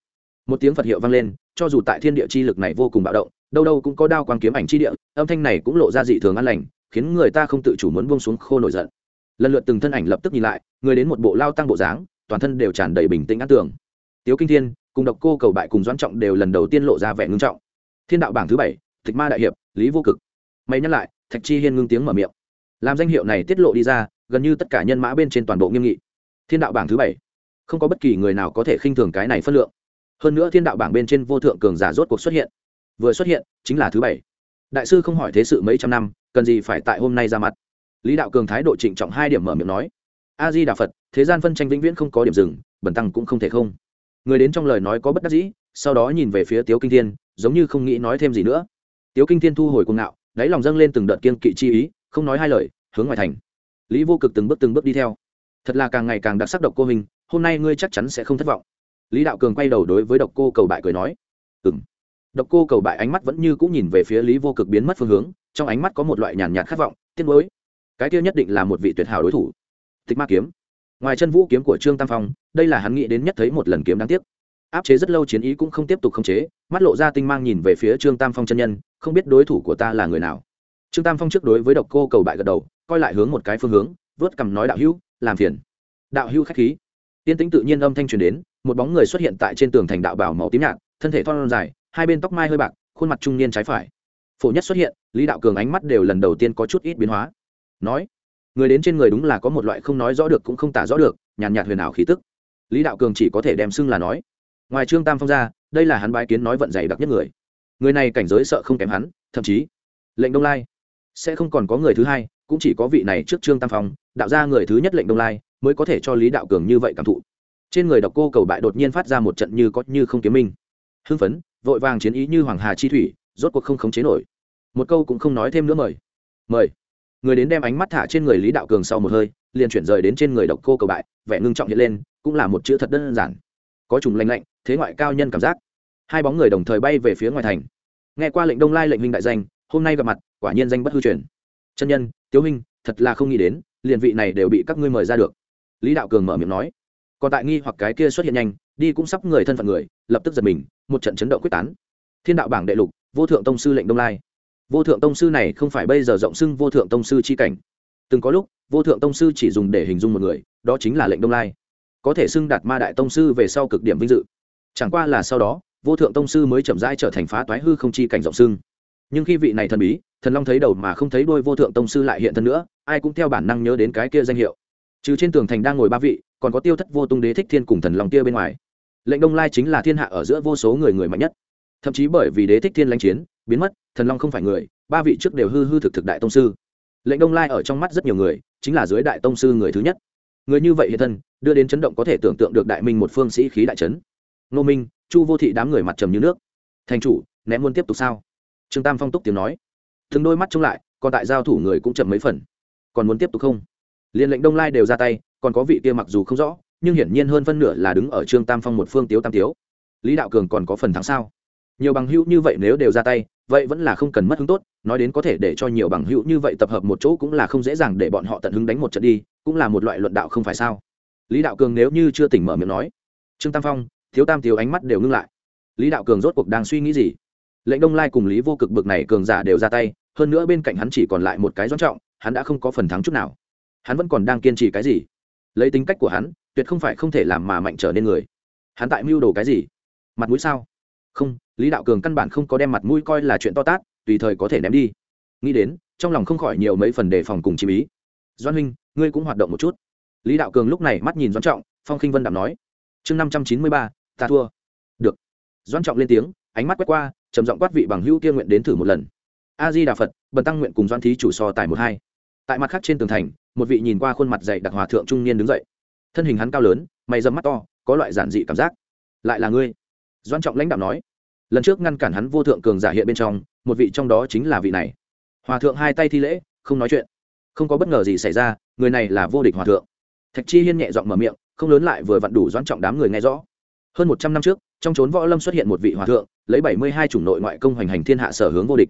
Speaker 1: một tiếng phật hiệu vang lên, cho dù tại thiên địa chi lực này vô cùng bạo động, đâu đâu cũng có đao quang kiếm ảnh chi địa, âm thanh này cũng lộ ra dị thường an lành, khiến người ta không tự chủ muốn buông xuống khô nổi giận. Lần lượt từng thân ảnh lập tức nhìn lại, người đến một bộ lao tăng bộ dáng, toàn thân đều tràn đầy bình tĩnh an tưởng tiếu kinh thiên, cùng độc cô cầu bại cùng doãn trọng đều lần đầu tiên lộ ra vẻ ngưng trọng. Thiên đạo bảng thứ bảy tịch ma đại hiệp, lý vô cực. May nhắc lại, thạch chi hiên ngưng tiếng mở miệng. Làm danh hiệu này tiết lộ đi ra, gần như tất cả nhân mã bên trên toàn bộ nghiêm nghị. Thiên đạo bảng thứ bảy. Không có bất kỳ người nào có thể khinh thường cái này phân lượng hơn nữa thiên đạo bảng bên trên vô thượng cường giả rốt cuộc xuất hiện. Vừa xuất hiện, chính là thứ bảy. Đại sư không hỏi thế sự mấy trăm năm, cần gì phải tại hôm nay ra mặt? Lý đạo cường thái độ trịnh trọng hai điểm mở miệng nói. A di đà phật, thế gian phân tranh vĩnh viễn không có điểm dừng bẩn tăng cũng không thể không. Người đến trong lời nói có bất đắc dĩ, sau đó nhìn về phía tiếu kinh thiên, giống như không nghĩ nói thêm gì nữa. Tiếu kinh thiên thu hồi cuồng ngạo, đáy lòng dâng lên từng đợt kiên kỵ chi ý, không nói hai lời, hướng ngoài thành. Lý vô cực từng bước từng bước đi theo. Thật là càng ngày càng đặc sắc độc cô hình, hôm nay ngươi chắc chắn sẽ không thất vọng lý đạo cường quay đầu đối với độc cô cầu bại cười nói ừng độc cô cầu bại ánh mắt vẫn như cũng nhìn về phía lý vô cực biến mất phương hướng, trong ánh mắt có một loại nhàn nhạt khát vọng, tiếc nuối. Cái kia nhất định là một vị tuyệt hảo đối thủ. Tịch ma kiếm. Ngoài chân vũ kiếm của trương tam phong, đây là hắn nghĩ đến nhất thấy một lần kiếm đáng tiếc. Áp chế rất lâu chiến ý cũng không tiếp tục khống chế, mắt lộ ra tinh mang nhìn về phía trương tam phong chân nhân, không biết đối thủ của ta là người nào. Trương tam phong trước đối với độc cô cầu bại gật đầu, coi lại hướng một cái phương hướng, vớt cầm nói đạo hữu, làm phiền. Đạo hữu khách khí tiên tĩnh tự nhiên âm thanh truyền đến, một bóng người xuất hiện tại trên tường thành đạo bảo màu tím nhạt, thân thể thon dài, hai bên tóc mai hơi bạc, khuôn mặt trung niên trái phải. Phổ nhất xuất hiện, lý đạo cường ánh mắt đều lần đầu tiên có chút ít biến hóa. Nói, người đến trên người đúng là có một loại không nói rõ được cũng không tả rõ được, nhàn nhạt huyền ảo khí tức. Lý đạo cường chỉ có thể đem xưng là nói. Ngoài trương tam phong ra, đây là hắn bái kiến nói vận dày đặc nhất người. Người này cảnh giới sợ không kém hắn, thậm chí, lệnh đông lai, sẽ không còn có người thứ hai, cũng chỉ có vị này trước trương tam phong, đạo ra người thứ nhất lệnh đông lai mới có thể cho lý đạo cường như vậy cảm thụ. Trên người độc cô cầu bại đột nhiên phát ra một trận như có như không kiếm minh. Hưng phấn, vội vàng chiến ý như hoàng hà chi thủy, rốt cuộc không khống chế nổi. Một câu cũng không nói thêm nữa mời. Mời. Người đến đem ánh mắt thả trên người lý đạo cường sau một hơi, liền chuyển rời đến trên người độc cô cầu bại, vẻ ngưng trọng hiện lên, cũng là một chữ thật đơn giản. Có trùng lành lạnh, thế ngoại cao nhân cảm giác. Hai bóng người đồng thời bay về phía ngoài thành. Nghe qua lệnh đông lai lệnh Minh đại danh, hôm nay gặp mặt, quả nhiên danh bất hư truyền. Chân nhân, tiếu huynh thật là không nghĩ đến, liền vị này đều bị các ngươi mời ra được lý đạo cường mở miệng nói, còn tại nghi hoặc cái kia xuất hiện nhanh, đi cũng sắp người thân phận người, lập tức giật mình, một trận chấn động quyết tán. Thiên đạo bảng đệ lục, vô thượng tông sư lệnh đông lai. Vô thượng tông sư này không phải bây giờ rộng xưng vô thượng tông sư chi cảnh. Từng có lúc, vô thượng tông sư chỉ dùng để hình dung một người, đó chính là lệnh đông lai. Có thể xưng đạt ma đại tông sư về sau cực điểm vinh dự. Chẳng qua là sau đó, vô thượng tông sư mới chậm rãi trở thành phá toái hư không chi cảnh rộng xưng. Nhưng khi vị này thần bí, thần long thấy đầu mà không thấy đôi vô thượng tông sư lại hiện thân nữa, ai cũng theo bản năng nhớ đến cái kia danh hiệu trừ trên tường thành đang ngồi ba vị, còn có tiêu thất vô tung đế thích thiên cùng thần long kia bên ngoài. Lệnh đông lai chính là thiên hạ ở giữa vô số người người mạnh nhất. Thậm chí bởi vì đế thích thiên lãnh chiến, biến mất, thần long không phải người, ba vị trước đều hư hư thực thực đại tông sư. Lệnh đông lai ở trong mắt rất nhiều người, chính là dưới đại tông sư người thứ nhất. Người như vậy hiện thân, đưa đến chấn động có thể tưởng tượng được đại minh một phương sĩ khí đại trấn ngô minh, chu vô thị đám người mặt trầm như nước. Thành chủ, ném muốn tiếp tục sao? Trương tam phong túc tiếng nói. Thường đôi mắt trông lại, còn tại giao thủ người cũng chậm mấy phần. Còn muốn tiếp tục không? Liên lệnh đông lai đều ra tay, còn có vị kia mặc dù không rõ, nhưng hiển nhiên hơn phân nửa là đứng ở trương tam phong một phương tiếu tam tiếu. Lý đạo cường còn có phần thắng sao? Nhiều bằng hữu như vậy nếu đều ra tay, vậy vẫn là không cần mất hứng tốt, nói đến có thể để cho nhiều bằng hữu như vậy tập hợp một chỗ cũng là không dễ dàng để bọn họ tận hứng đánh một trận đi, cũng là một loại luận đạo không phải sao? Lý đạo cường nếu như chưa tỉnh mở miệng nói, trương tam phong, thiếu tam thiếu ánh mắt đều ngưng lại. Lý đạo cường rốt cuộc đang suy nghĩ gì? Lệnh đông lai cùng lý vô cực bực này cường giả đều ra tay, hơn nữa bên cạnh hắn chỉ còn lại một cái doanh trọng, hắn đã không có phần thắng chút nào hắn vẫn còn đang kiên trì cái gì? Lấy tính cách của hắn, tuyệt không phải không thể làm mà mạnh trở nên người. Hắn tại mưu đồ cái gì? Mặt mũi sao? Không, lý đạo cường căn bản không có đem mặt mũi coi là chuyện to tát, tùy thời có thể ném đi. Nghĩ đến, trong lòng không khỏi nhiều mấy phần đề phòng cùng chi ý. Doan huynh, ngươi cũng hoạt động một chút. Lý đạo cường lúc này mắt nhìn doan trọng, phong khinh vân đạm nói, chương năm trăm chín mươi ba, ta thua. Được. Doan trọng lên tiếng, ánh mắt quét qua, trầm giọng quát vị bằng hữu kia nguyện đến thử một lần. A di đà phật, bần tăng nguyện cùng doan thí chủ so tài một hai tại mặt khác trên tường thành, một vị nhìn qua khuôn mặt dày đặc hòa thượng trung niên đứng dậy. Thân hình hắn cao lớn, mày dầm mắt to, có loại giản dị cảm giác. Lại là ngươi? Doan trọng lãnh đạo nói. Lần trước ngăn cản hắn vô thượng cường giả hiện bên trong, một vị trong đó chính là vị này. Hòa thượng hai tay thi lễ, không nói chuyện. Không có bất ngờ gì xảy ra, người này là vô địch hòa thượng. Thạch chi hiên nhẹ giọng mở miệng, không lớn lại vừa vặn đủ doãn trọng đám người nghe rõ. Hơn một trăm năm trước, trong trốn võ lâm xuất hiện một vị hòa thượng, lấy bảy mươi hai chủng nội ngoại công hoành hành thiên hạ sở hướng vô địch.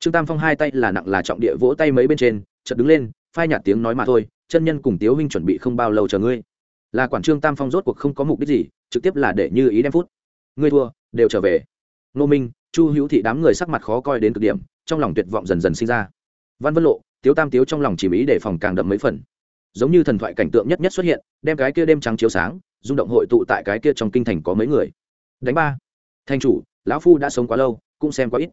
Speaker 1: Trương tam phong hai tay là nặng là trọng địa vỗ tay mấy bên trên chợt đứng lên, phai nhạt tiếng nói mà thôi, chân nhân cùng tiếu huynh chuẩn bị không bao lâu chờ ngươi. Là quản trương tam phong rốt cuộc không có mục đích gì, trực tiếp là để như ý đem phút. Ngươi thua, đều trở về. Nô minh, chu hữu thị đám người sắc mặt khó coi đến cực điểm, trong lòng tuyệt vọng dần dần sinh ra. Văn vân lộ, tiếu tam tiếu trong lòng chỉ ý để phòng càng đậm mấy phần. Giống như thần thoại cảnh tượng nhất nhất xuất hiện, đem cái kia đêm trắng chiếu sáng, rung động hội tụ tại cái kia trong kinh thành có mấy người. Đánh ba. Thanh chủ, lão phu đã sống quá lâu, cũng xem quá ít.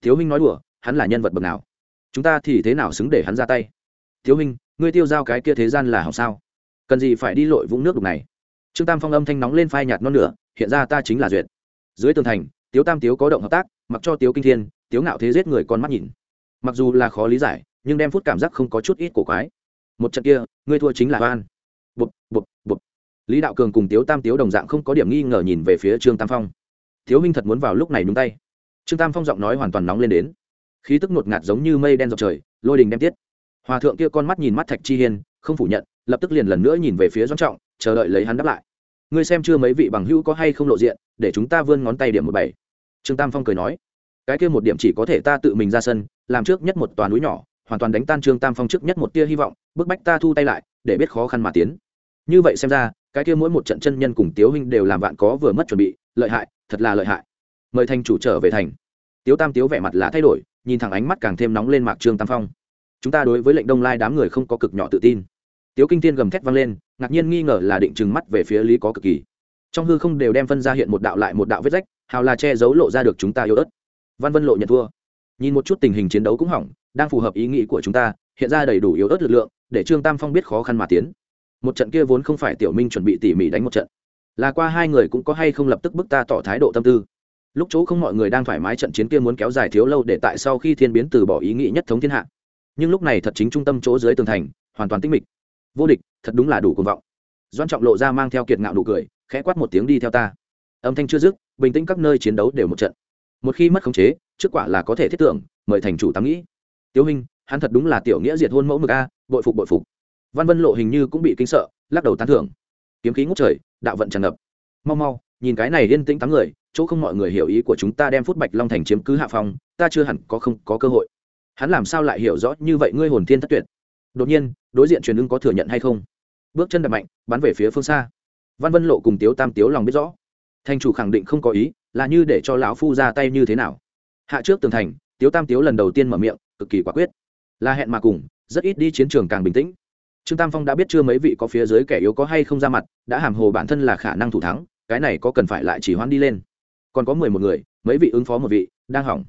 Speaker 1: Thiếu huynh nói đùa, hắn là nhân vật bậc nào? Chúng ta thì thế nào xứng để hắn ra tay? Thiếu hình ngươi tiêu giao cái kia thế gian là hỏng sao? Cần gì phải đi lội vũng nước đục này? Trương tam phong âm thanh nóng lên phai nhạt non lửa hiện ra ta chính là duyệt. Dưới tường thành, tiếu tam tiếu có động hợp tác, mặc cho tiếu kinh thiên, tiếu ngạo thế giết người con mắt nhìn. Mặc dù là khó lý giải, nhưng đem phút cảm giác không có chút ít cổ quái. Một trận kia, ngươi thua chính là oan bụp bụp bụp. Lý đạo cường cùng tiếu tam tiếu đồng dạng không có điểm nghi ngờ nhìn về phía trương tam phong. Thiếu minh thật muốn vào lúc này nhúng tay. Trương tam phong giọng nói hoàn toàn nóng lên đến khí tức ngột ngạt giống như mây đen dọc trời, lôi đình đem tiết. Hòa thượng kia con mắt nhìn mắt thạch chi hiên, không phủ nhận, lập tức liền lần nữa nhìn về phía doãn trọng, chờ đợi lấy hắn đáp lại. Ngươi xem chưa mấy vị bằng hữu có hay không lộ diện, để chúng ta vươn ngón tay điểm một bảy. Trương tam phong cười nói, cái kia một điểm chỉ có thể ta tự mình ra sân, làm trước nhất một toàn núi nhỏ, hoàn toàn đánh tan trương tam phong trước nhất một tia hy vọng, bức bách ta thu tay lại, để biết khó khăn mà tiến. Như vậy xem ra, cái kia mỗi một trận chân nhân cùng tiếu huynh đều làm vạn có vừa mất chuẩn bị, lợi hại, thật là lợi hại. Mời thành chủ trở về thành. Tiếu tam tiếu vẻ mặt là thay đổi nhìn thẳng ánh mắt càng thêm nóng lên mạc trương tam phong. Chúng ta đối với lệnh đông lai đám người không có cực nhỏ tự tin. Tiếu kinh Thiên gầm thét vang lên, ngạc nhiên nghi ngờ là định trừng mắt về phía lý có cực kỳ. Trong hư không đều đem phân ra hiện một đạo lại một đạo vết rách, hào là che giấu lộ ra được chúng ta yếu ớt. Văn vân lộ nhận thua. Nhìn một chút tình hình chiến đấu cũng hỏng, đang phù hợp ý nghĩ của chúng ta, hiện ra đầy đủ yếu ớt lực lượng, để trương tam phong biết khó khăn mà tiến. Một trận kia vốn không phải tiểu minh chuẩn bị tỉ mỉ đánh một trận. Là qua hai người cũng có hay không lập tức bức ta tỏ thái độ tâm tư lúc chỗ không mọi người đang thoải mái trận chiến kia muốn kéo dài thiếu lâu để tại sau khi thiên biến từ bỏ ý nghĩ nhất thống thiên hạ. Nhưng lúc này thật chính trung tâm chỗ dưới tường thành, hoàn toàn tĩnh mịch. Vô địch, thật đúng là đủ cuồng vọng. Doan trọng lộ ra mang theo kiệt ngạo nụ cười, khẽ quát một tiếng đi theo ta. Âm thanh chưa dứt, bình tĩnh các nơi chiến đấu đều một trận. Một khi mất khống chế, trước quả là có thể thiết tưởng, mời thành chủ tám nghĩ. Tiêu hình hắn thật đúng là tiểu nghĩa diệt hôn mẫu mực a, bội phục bội phục. Văn vân lộ hình như cũng bị kinh sợ, lắc đầu tán thưởng. Kiếm khí ngút trời, đạo vận tràn ngập. Mau mau, nhìn cái này yên tĩnh tám người chỗ không mọi người hiểu ý của chúng ta đem phút bạch long thành chiếm cứ hạ phong, ta chưa hẳn có không có cơ hội. Hắn làm sao lại hiểu rõ như vậy ngươi hồn thiên thất tuyệt? Đột nhiên, đối diện truyền ưng có thừa nhận hay không? Bước chân đập mạnh, bắn về phía phương xa. Văn vân lộ cùng tiếu tam tiếu lòng biết rõ. Thành chủ khẳng định không có ý, là như để cho lão phu ra tay như thế nào? Hạ trước tường thành, tiếu tam tiếu lần đầu tiên mở miệng, cực kỳ quả quyết. Là hẹn mà cùng, rất ít đi chiến trường càng bình tĩnh. Trương tam phong đã biết chưa mấy vị có phía dưới kẻ yếu có hay không ra mặt, đã hàm hồ bản thân là khả năng thủ thắng, cái này có cần phải lại chỉ hoãn đi lên còn có mười một người, mấy vị ứng phó một vị, đang hỏng.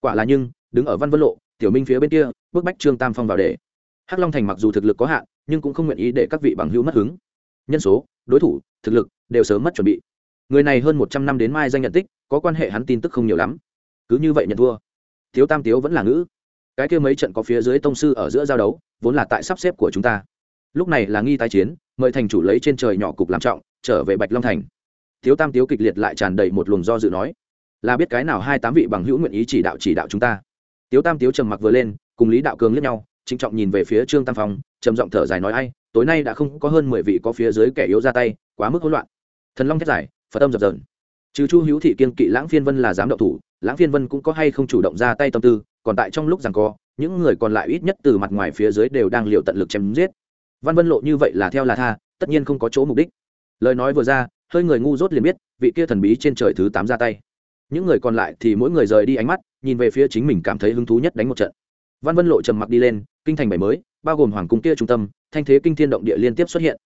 Speaker 1: Quả là nhưng, đứng ở văn vân lộ, tiểu minh phía bên kia, bước bách trương tam phong vào để. Hắc long thành mặc dù thực lực có hạn, nhưng cũng không nguyện ý để các vị bằng hữu mất hứng. Nhân số, đối thủ, thực lực, đều sớm mất chuẩn bị. Người này hơn một trăm năm đến mai danh nhận tích, có quan hệ hắn tin tức không nhiều lắm. Cứ như vậy nhận thua. Thiếu tam tiếu vẫn là ngữ. Cái kia mấy trận có phía dưới tông sư ở giữa giao đấu, vốn là tại sắp xếp của chúng ta. Lúc này là nghi tái chiến, mời thành chủ lấy trên trời nhỏ cục làm trọng, trở về bạch long thành thiếu tam tiếu kịch liệt lại tràn đầy một luồng do dự nói, là biết cái nào hai tám vị bằng hữu nguyện ý chỉ đạo chỉ đạo chúng ta? Tiếu tam tiếu trầm mặc vừa lên, cùng lý đạo cường lướt nhau, trịnh trọng nhìn về phía trương tam phong, trầm giọng thở dài nói, ai, tối nay đã không có hơn mười vị có phía dưới kẻ yếu ra tay, quá mức hỗn loạn. Thần long thét giải phật tâm dập dờn. Trừ chu hữu thị kiên kỵ lãng phiên vân là giám đạo thủ, lãng phiên vân cũng có hay không chủ động ra tay tâm tư, còn tại trong lúc rằng co, những người còn lại ít nhất từ mặt ngoài phía dưới đều đang liều tận lực chém giết. Văn vân lộ như vậy là theo là tha, tất nhiên không có chỗ mục đích. Lời nói vừa ra hơi người ngu dốt liền biết, vị kia thần bí trên trời thứ tám ra tay. Những người còn lại thì mỗi người rời đi ánh mắt, nhìn về phía chính mình cảm thấy hứng thú nhất đánh một trận. Văn vân lộ trầm mặc đi lên, kinh thành bảy mới, bao gồm hoàng cung kia trung tâm, thanh thế kinh thiên động địa liên tiếp xuất hiện.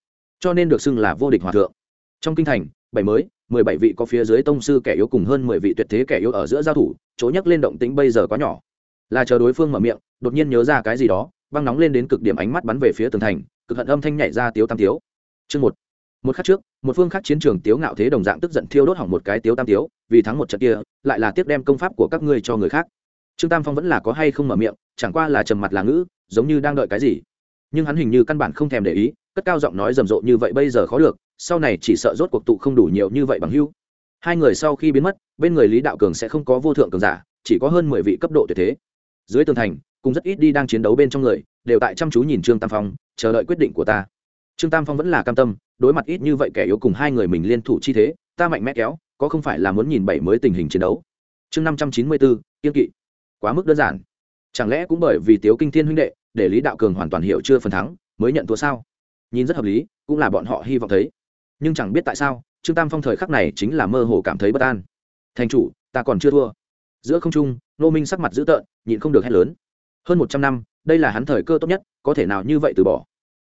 Speaker 1: Cho nên được xưng là vô địch hòa thượng. Trong kinh thành, bảy mới, mười bảy vị có phía dưới tông sư kẻ yếu cùng hơn mười vị tuyệt thế kẻ yếu ở giữa giao thủ, chỗ nhắc lên động tĩnh bây giờ quá nhỏ. Là chờ đối phương mở miệng, đột nhiên nhớ ra cái gì đó, băng nóng lên đến cực điểm ánh mắt bắn về phía tường thành, cực hận âm thanh nhảy ra tiếu tam tiếu. Chương một một khắc trước, một phương khác chiến trường tiếu ngạo thế đồng dạng tức giận thiêu đốt hỏng một cái tiếu tam tiếu, vì thắng một trận kia, lại là tiếp đem công pháp của các ngươi cho người khác. Trương tam phong vẫn là có hay không mở miệng, chẳng qua là trầm mặt là ngữ, giống như đang đợi cái gì. Nhưng hắn hình như căn bản không thèm để ý, cất cao giọng nói rầm rộ như vậy bây giờ khó được, sau này chỉ sợ rốt cuộc tụ không đủ nhiều như vậy bằng hưu. Hai người sau khi biến mất, bên người lý đạo cường sẽ không có vô thượng cường giả, chỉ có hơn mười vị cấp độ tuyệt thế. Dưới tường thành, cùng rất ít đi đang chiến đấu bên trong người, đều tại chăm chú nhìn trương tam phong, chờ đợi quyết định của ta. Trương tam phong vẫn là cam tâm đối mặt ít như vậy kẻ yếu cùng hai người mình liên thủ chi thế, ta mạnh mẽ kéo, có không phải là muốn nhìn bảy mới tình hình chiến đấu? Chương năm trăm chín mươi bốn, kiên kỵ. Quá mức đơn giản. Chẳng lẽ cũng bởi vì tiếu kinh thiên huynh đệ, để lý đạo cường hoàn toàn hiểu chưa phần thắng, mới nhận thua sao? Nhìn rất hợp lý, cũng là bọn họ hy vọng thấy. Nhưng chẳng biết tại sao, trương tam phong thời khắc này chính là mơ hồ cảm thấy bất an. Thành chủ, ta còn chưa thua. Giữa không trung nô minh sắc mặt dữ tợn, nhịn không được hét lớn. Hơn một trăm năm, đây là hắn thời cơ tốt nhất, có thể nào như vậy từ bỏ?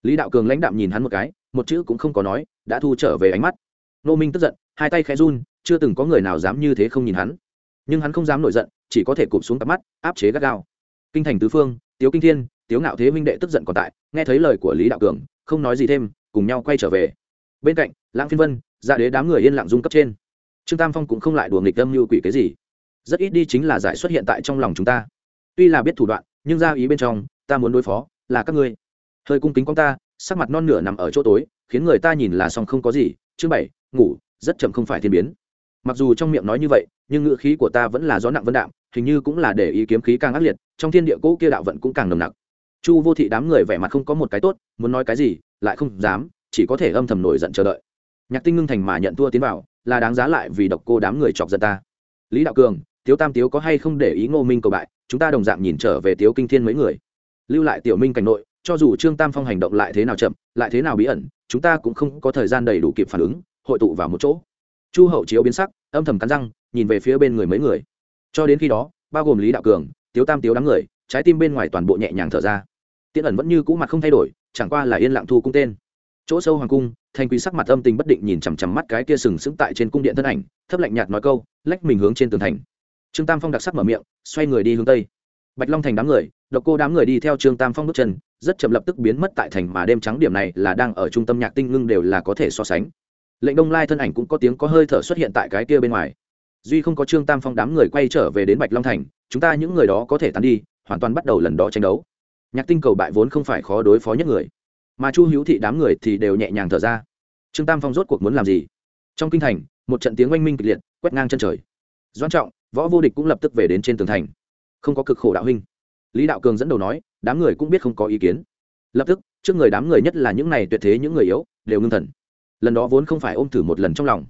Speaker 1: Lý đạo cường lãnh đạm nhìn hắn một cái một chữ cũng không có nói, đã thu trở về ánh mắt. Nô minh tức giận, hai tay khẽ run, chưa từng có người nào dám như thế không nhìn hắn. Nhưng hắn không dám nổi giận, chỉ có thể cụp xuống cặp mắt, áp chế gắt gao. Kinh thành tứ phương, tiếu kinh thiên, tiếu ngạo thế minh đệ tức giận còn tại, nghe thấy lời của lý đạo cường, không nói gì thêm, cùng nhau quay trở về. Bên cạnh, lãng phiên vân ra đế đám người yên lặng dung cấp trên. Trương tam phong cũng không lại đùa nghịch tâm như quỷ cái gì. Rất ít đi chính là giải xuất hiện tại trong lòng chúng ta. Tuy là biết thủ đoạn, nhưng ra ý bên trong, ta muốn đối phó là các ngươi. Hơi cung kính con ta sắc mặt non nửa nằm ở chỗ tối, khiến người ta nhìn là xong không có gì. Chương bảy, ngủ, rất chậm không phải thiên biến. Mặc dù trong miệng nói như vậy, nhưng ngữ khí của ta vẫn là gió nặng vân đạm, hình như cũng là để ý kiếm khí càng ác liệt, trong thiên địa cỗ kia đạo vận cũng càng nồng nặc. Chu vô thị đám người vẻ mặt không có một cái tốt, muốn nói cái gì, lại không dám, chỉ có thể âm thầm nổi giận chờ đợi. Nhạc tinh ngưng thành mà nhận thua tiến vào, là đáng giá lại vì độc cô đám người chọc giận ta. Lý đạo cường, tiếu tam tiếu có hay không để ý ngô minh cầu bại, chúng ta đồng dạng nhìn trở về tiếu kinh thiên mấy người. Lưu lại tiểu minh cảnh nội cho dù trương tam phong hành động lại thế nào chậm, lại thế nào bí ẩn, chúng ta cũng không có thời gian đầy đủ kịp phản ứng, hội tụ vào một chỗ. Chu hậu chiếu biến sắc, âm thầm cắn răng, nhìn về phía bên người mấy người. Cho đến khi đó, bao gồm lý đạo cường, tiếu tam tiếu đám người, trái tim bên ngoài toàn bộ nhẹ nhàng thở ra. Tiễn ẩn vẫn như cũ mặt không thay đổi, chẳng qua là yên lặng thu cung tên. Chỗ sâu hoàng cung, thanh quý sắc mặt âm tình bất định nhìn chằm chằm mắt cái kia sừng sững tại trên cung điện thân ảnh, thấp lạnh nhạt nói câu, lách mình hướng trên tường thành. Trương tam phong đặc sắc mở miệng, xoay người đi hướng tây. Bạch long thành đám người, độc cô đám người đi theo trương tam phong bước chân rất chậm lập tức biến mất tại thành mà đêm trắng điểm này là đang ở trung tâm nhạc tinh ngưng đều là có thể so sánh. Lệnh đông lai thân ảnh cũng có tiếng có hơi thở xuất hiện tại cái kia bên ngoài. Duy không có trương tam phong đám người quay trở về đến bạch long thành, chúng ta những người đó có thể tán đi, hoàn toàn bắt đầu lần đó tranh đấu. Nhạc tinh cầu bại vốn không phải khó đối phó nhất người. Mà chu hữu thị đám người thì đều nhẹ nhàng thở ra. Trương tam phong rốt cuộc muốn làm gì? Trong kinh thành, một trận tiếng oanh minh kịch liệt, quét ngang chân trời. Doan trọng, võ vô địch cũng lập tức về đến trên tường thành. Không có cực khổ đạo huynh lý đạo cường dẫn đầu nói, đám người cũng biết không có ý kiến. Lập tức, trước người đám người nhất là những này tuyệt thế những người yếu, đều ngưng thần. Lần đó vốn không phải ôm thử một lần trong lòng,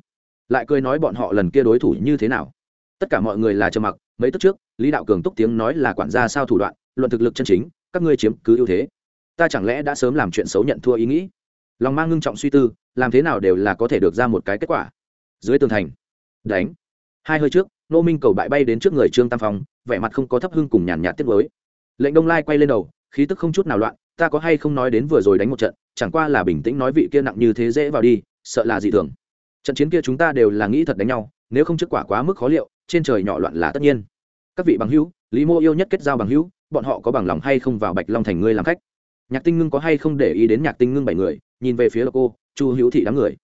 Speaker 1: lại cười nói bọn họ lần kia đối thủ như thế nào. Tất cả mọi người là trầm mặc, mấy tức trước, lý đạo cường túc tiếng nói là quản gia sao thủ đoạn, luận thực lực chân chính, các ngươi chiếm cứ ưu thế. Ta chẳng lẽ đã sớm làm chuyện xấu nhận thua ý nghĩ? Lòng mang ngưng trọng suy tư, làm thế nào đều là có thể được ra một cái kết quả. Dưới tường thành, đánh. Hai hơi trước nô minh cầu bại bay đến trước người trương tam phong, vẻ mặt không có thấp hưng cùng nhàn nhạt tiết với lệnh đông lai quay lên đầu, khí tức không chút nào loạn, ta có hay không nói đến vừa rồi đánh một trận, chẳng qua là bình tĩnh nói vị kia nặng như thế dễ vào đi, sợ là gì thường. Trận chiến kia chúng ta đều là nghĩ thật đánh nhau, nếu không trước quả quá mức khó liệu, trên trời nhỏ loạn là tất nhiên. Các vị bằng hữu, lý mô yêu nhất kết giao bằng hữu, bọn họ có bằng lòng hay không vào bạch long thành ngươi làm khách? Nhạc tinh ngưng có hay không để ý đến nhạc tinh ngưng bảy người, nhìn về phía cô, chu hữu thị đám người.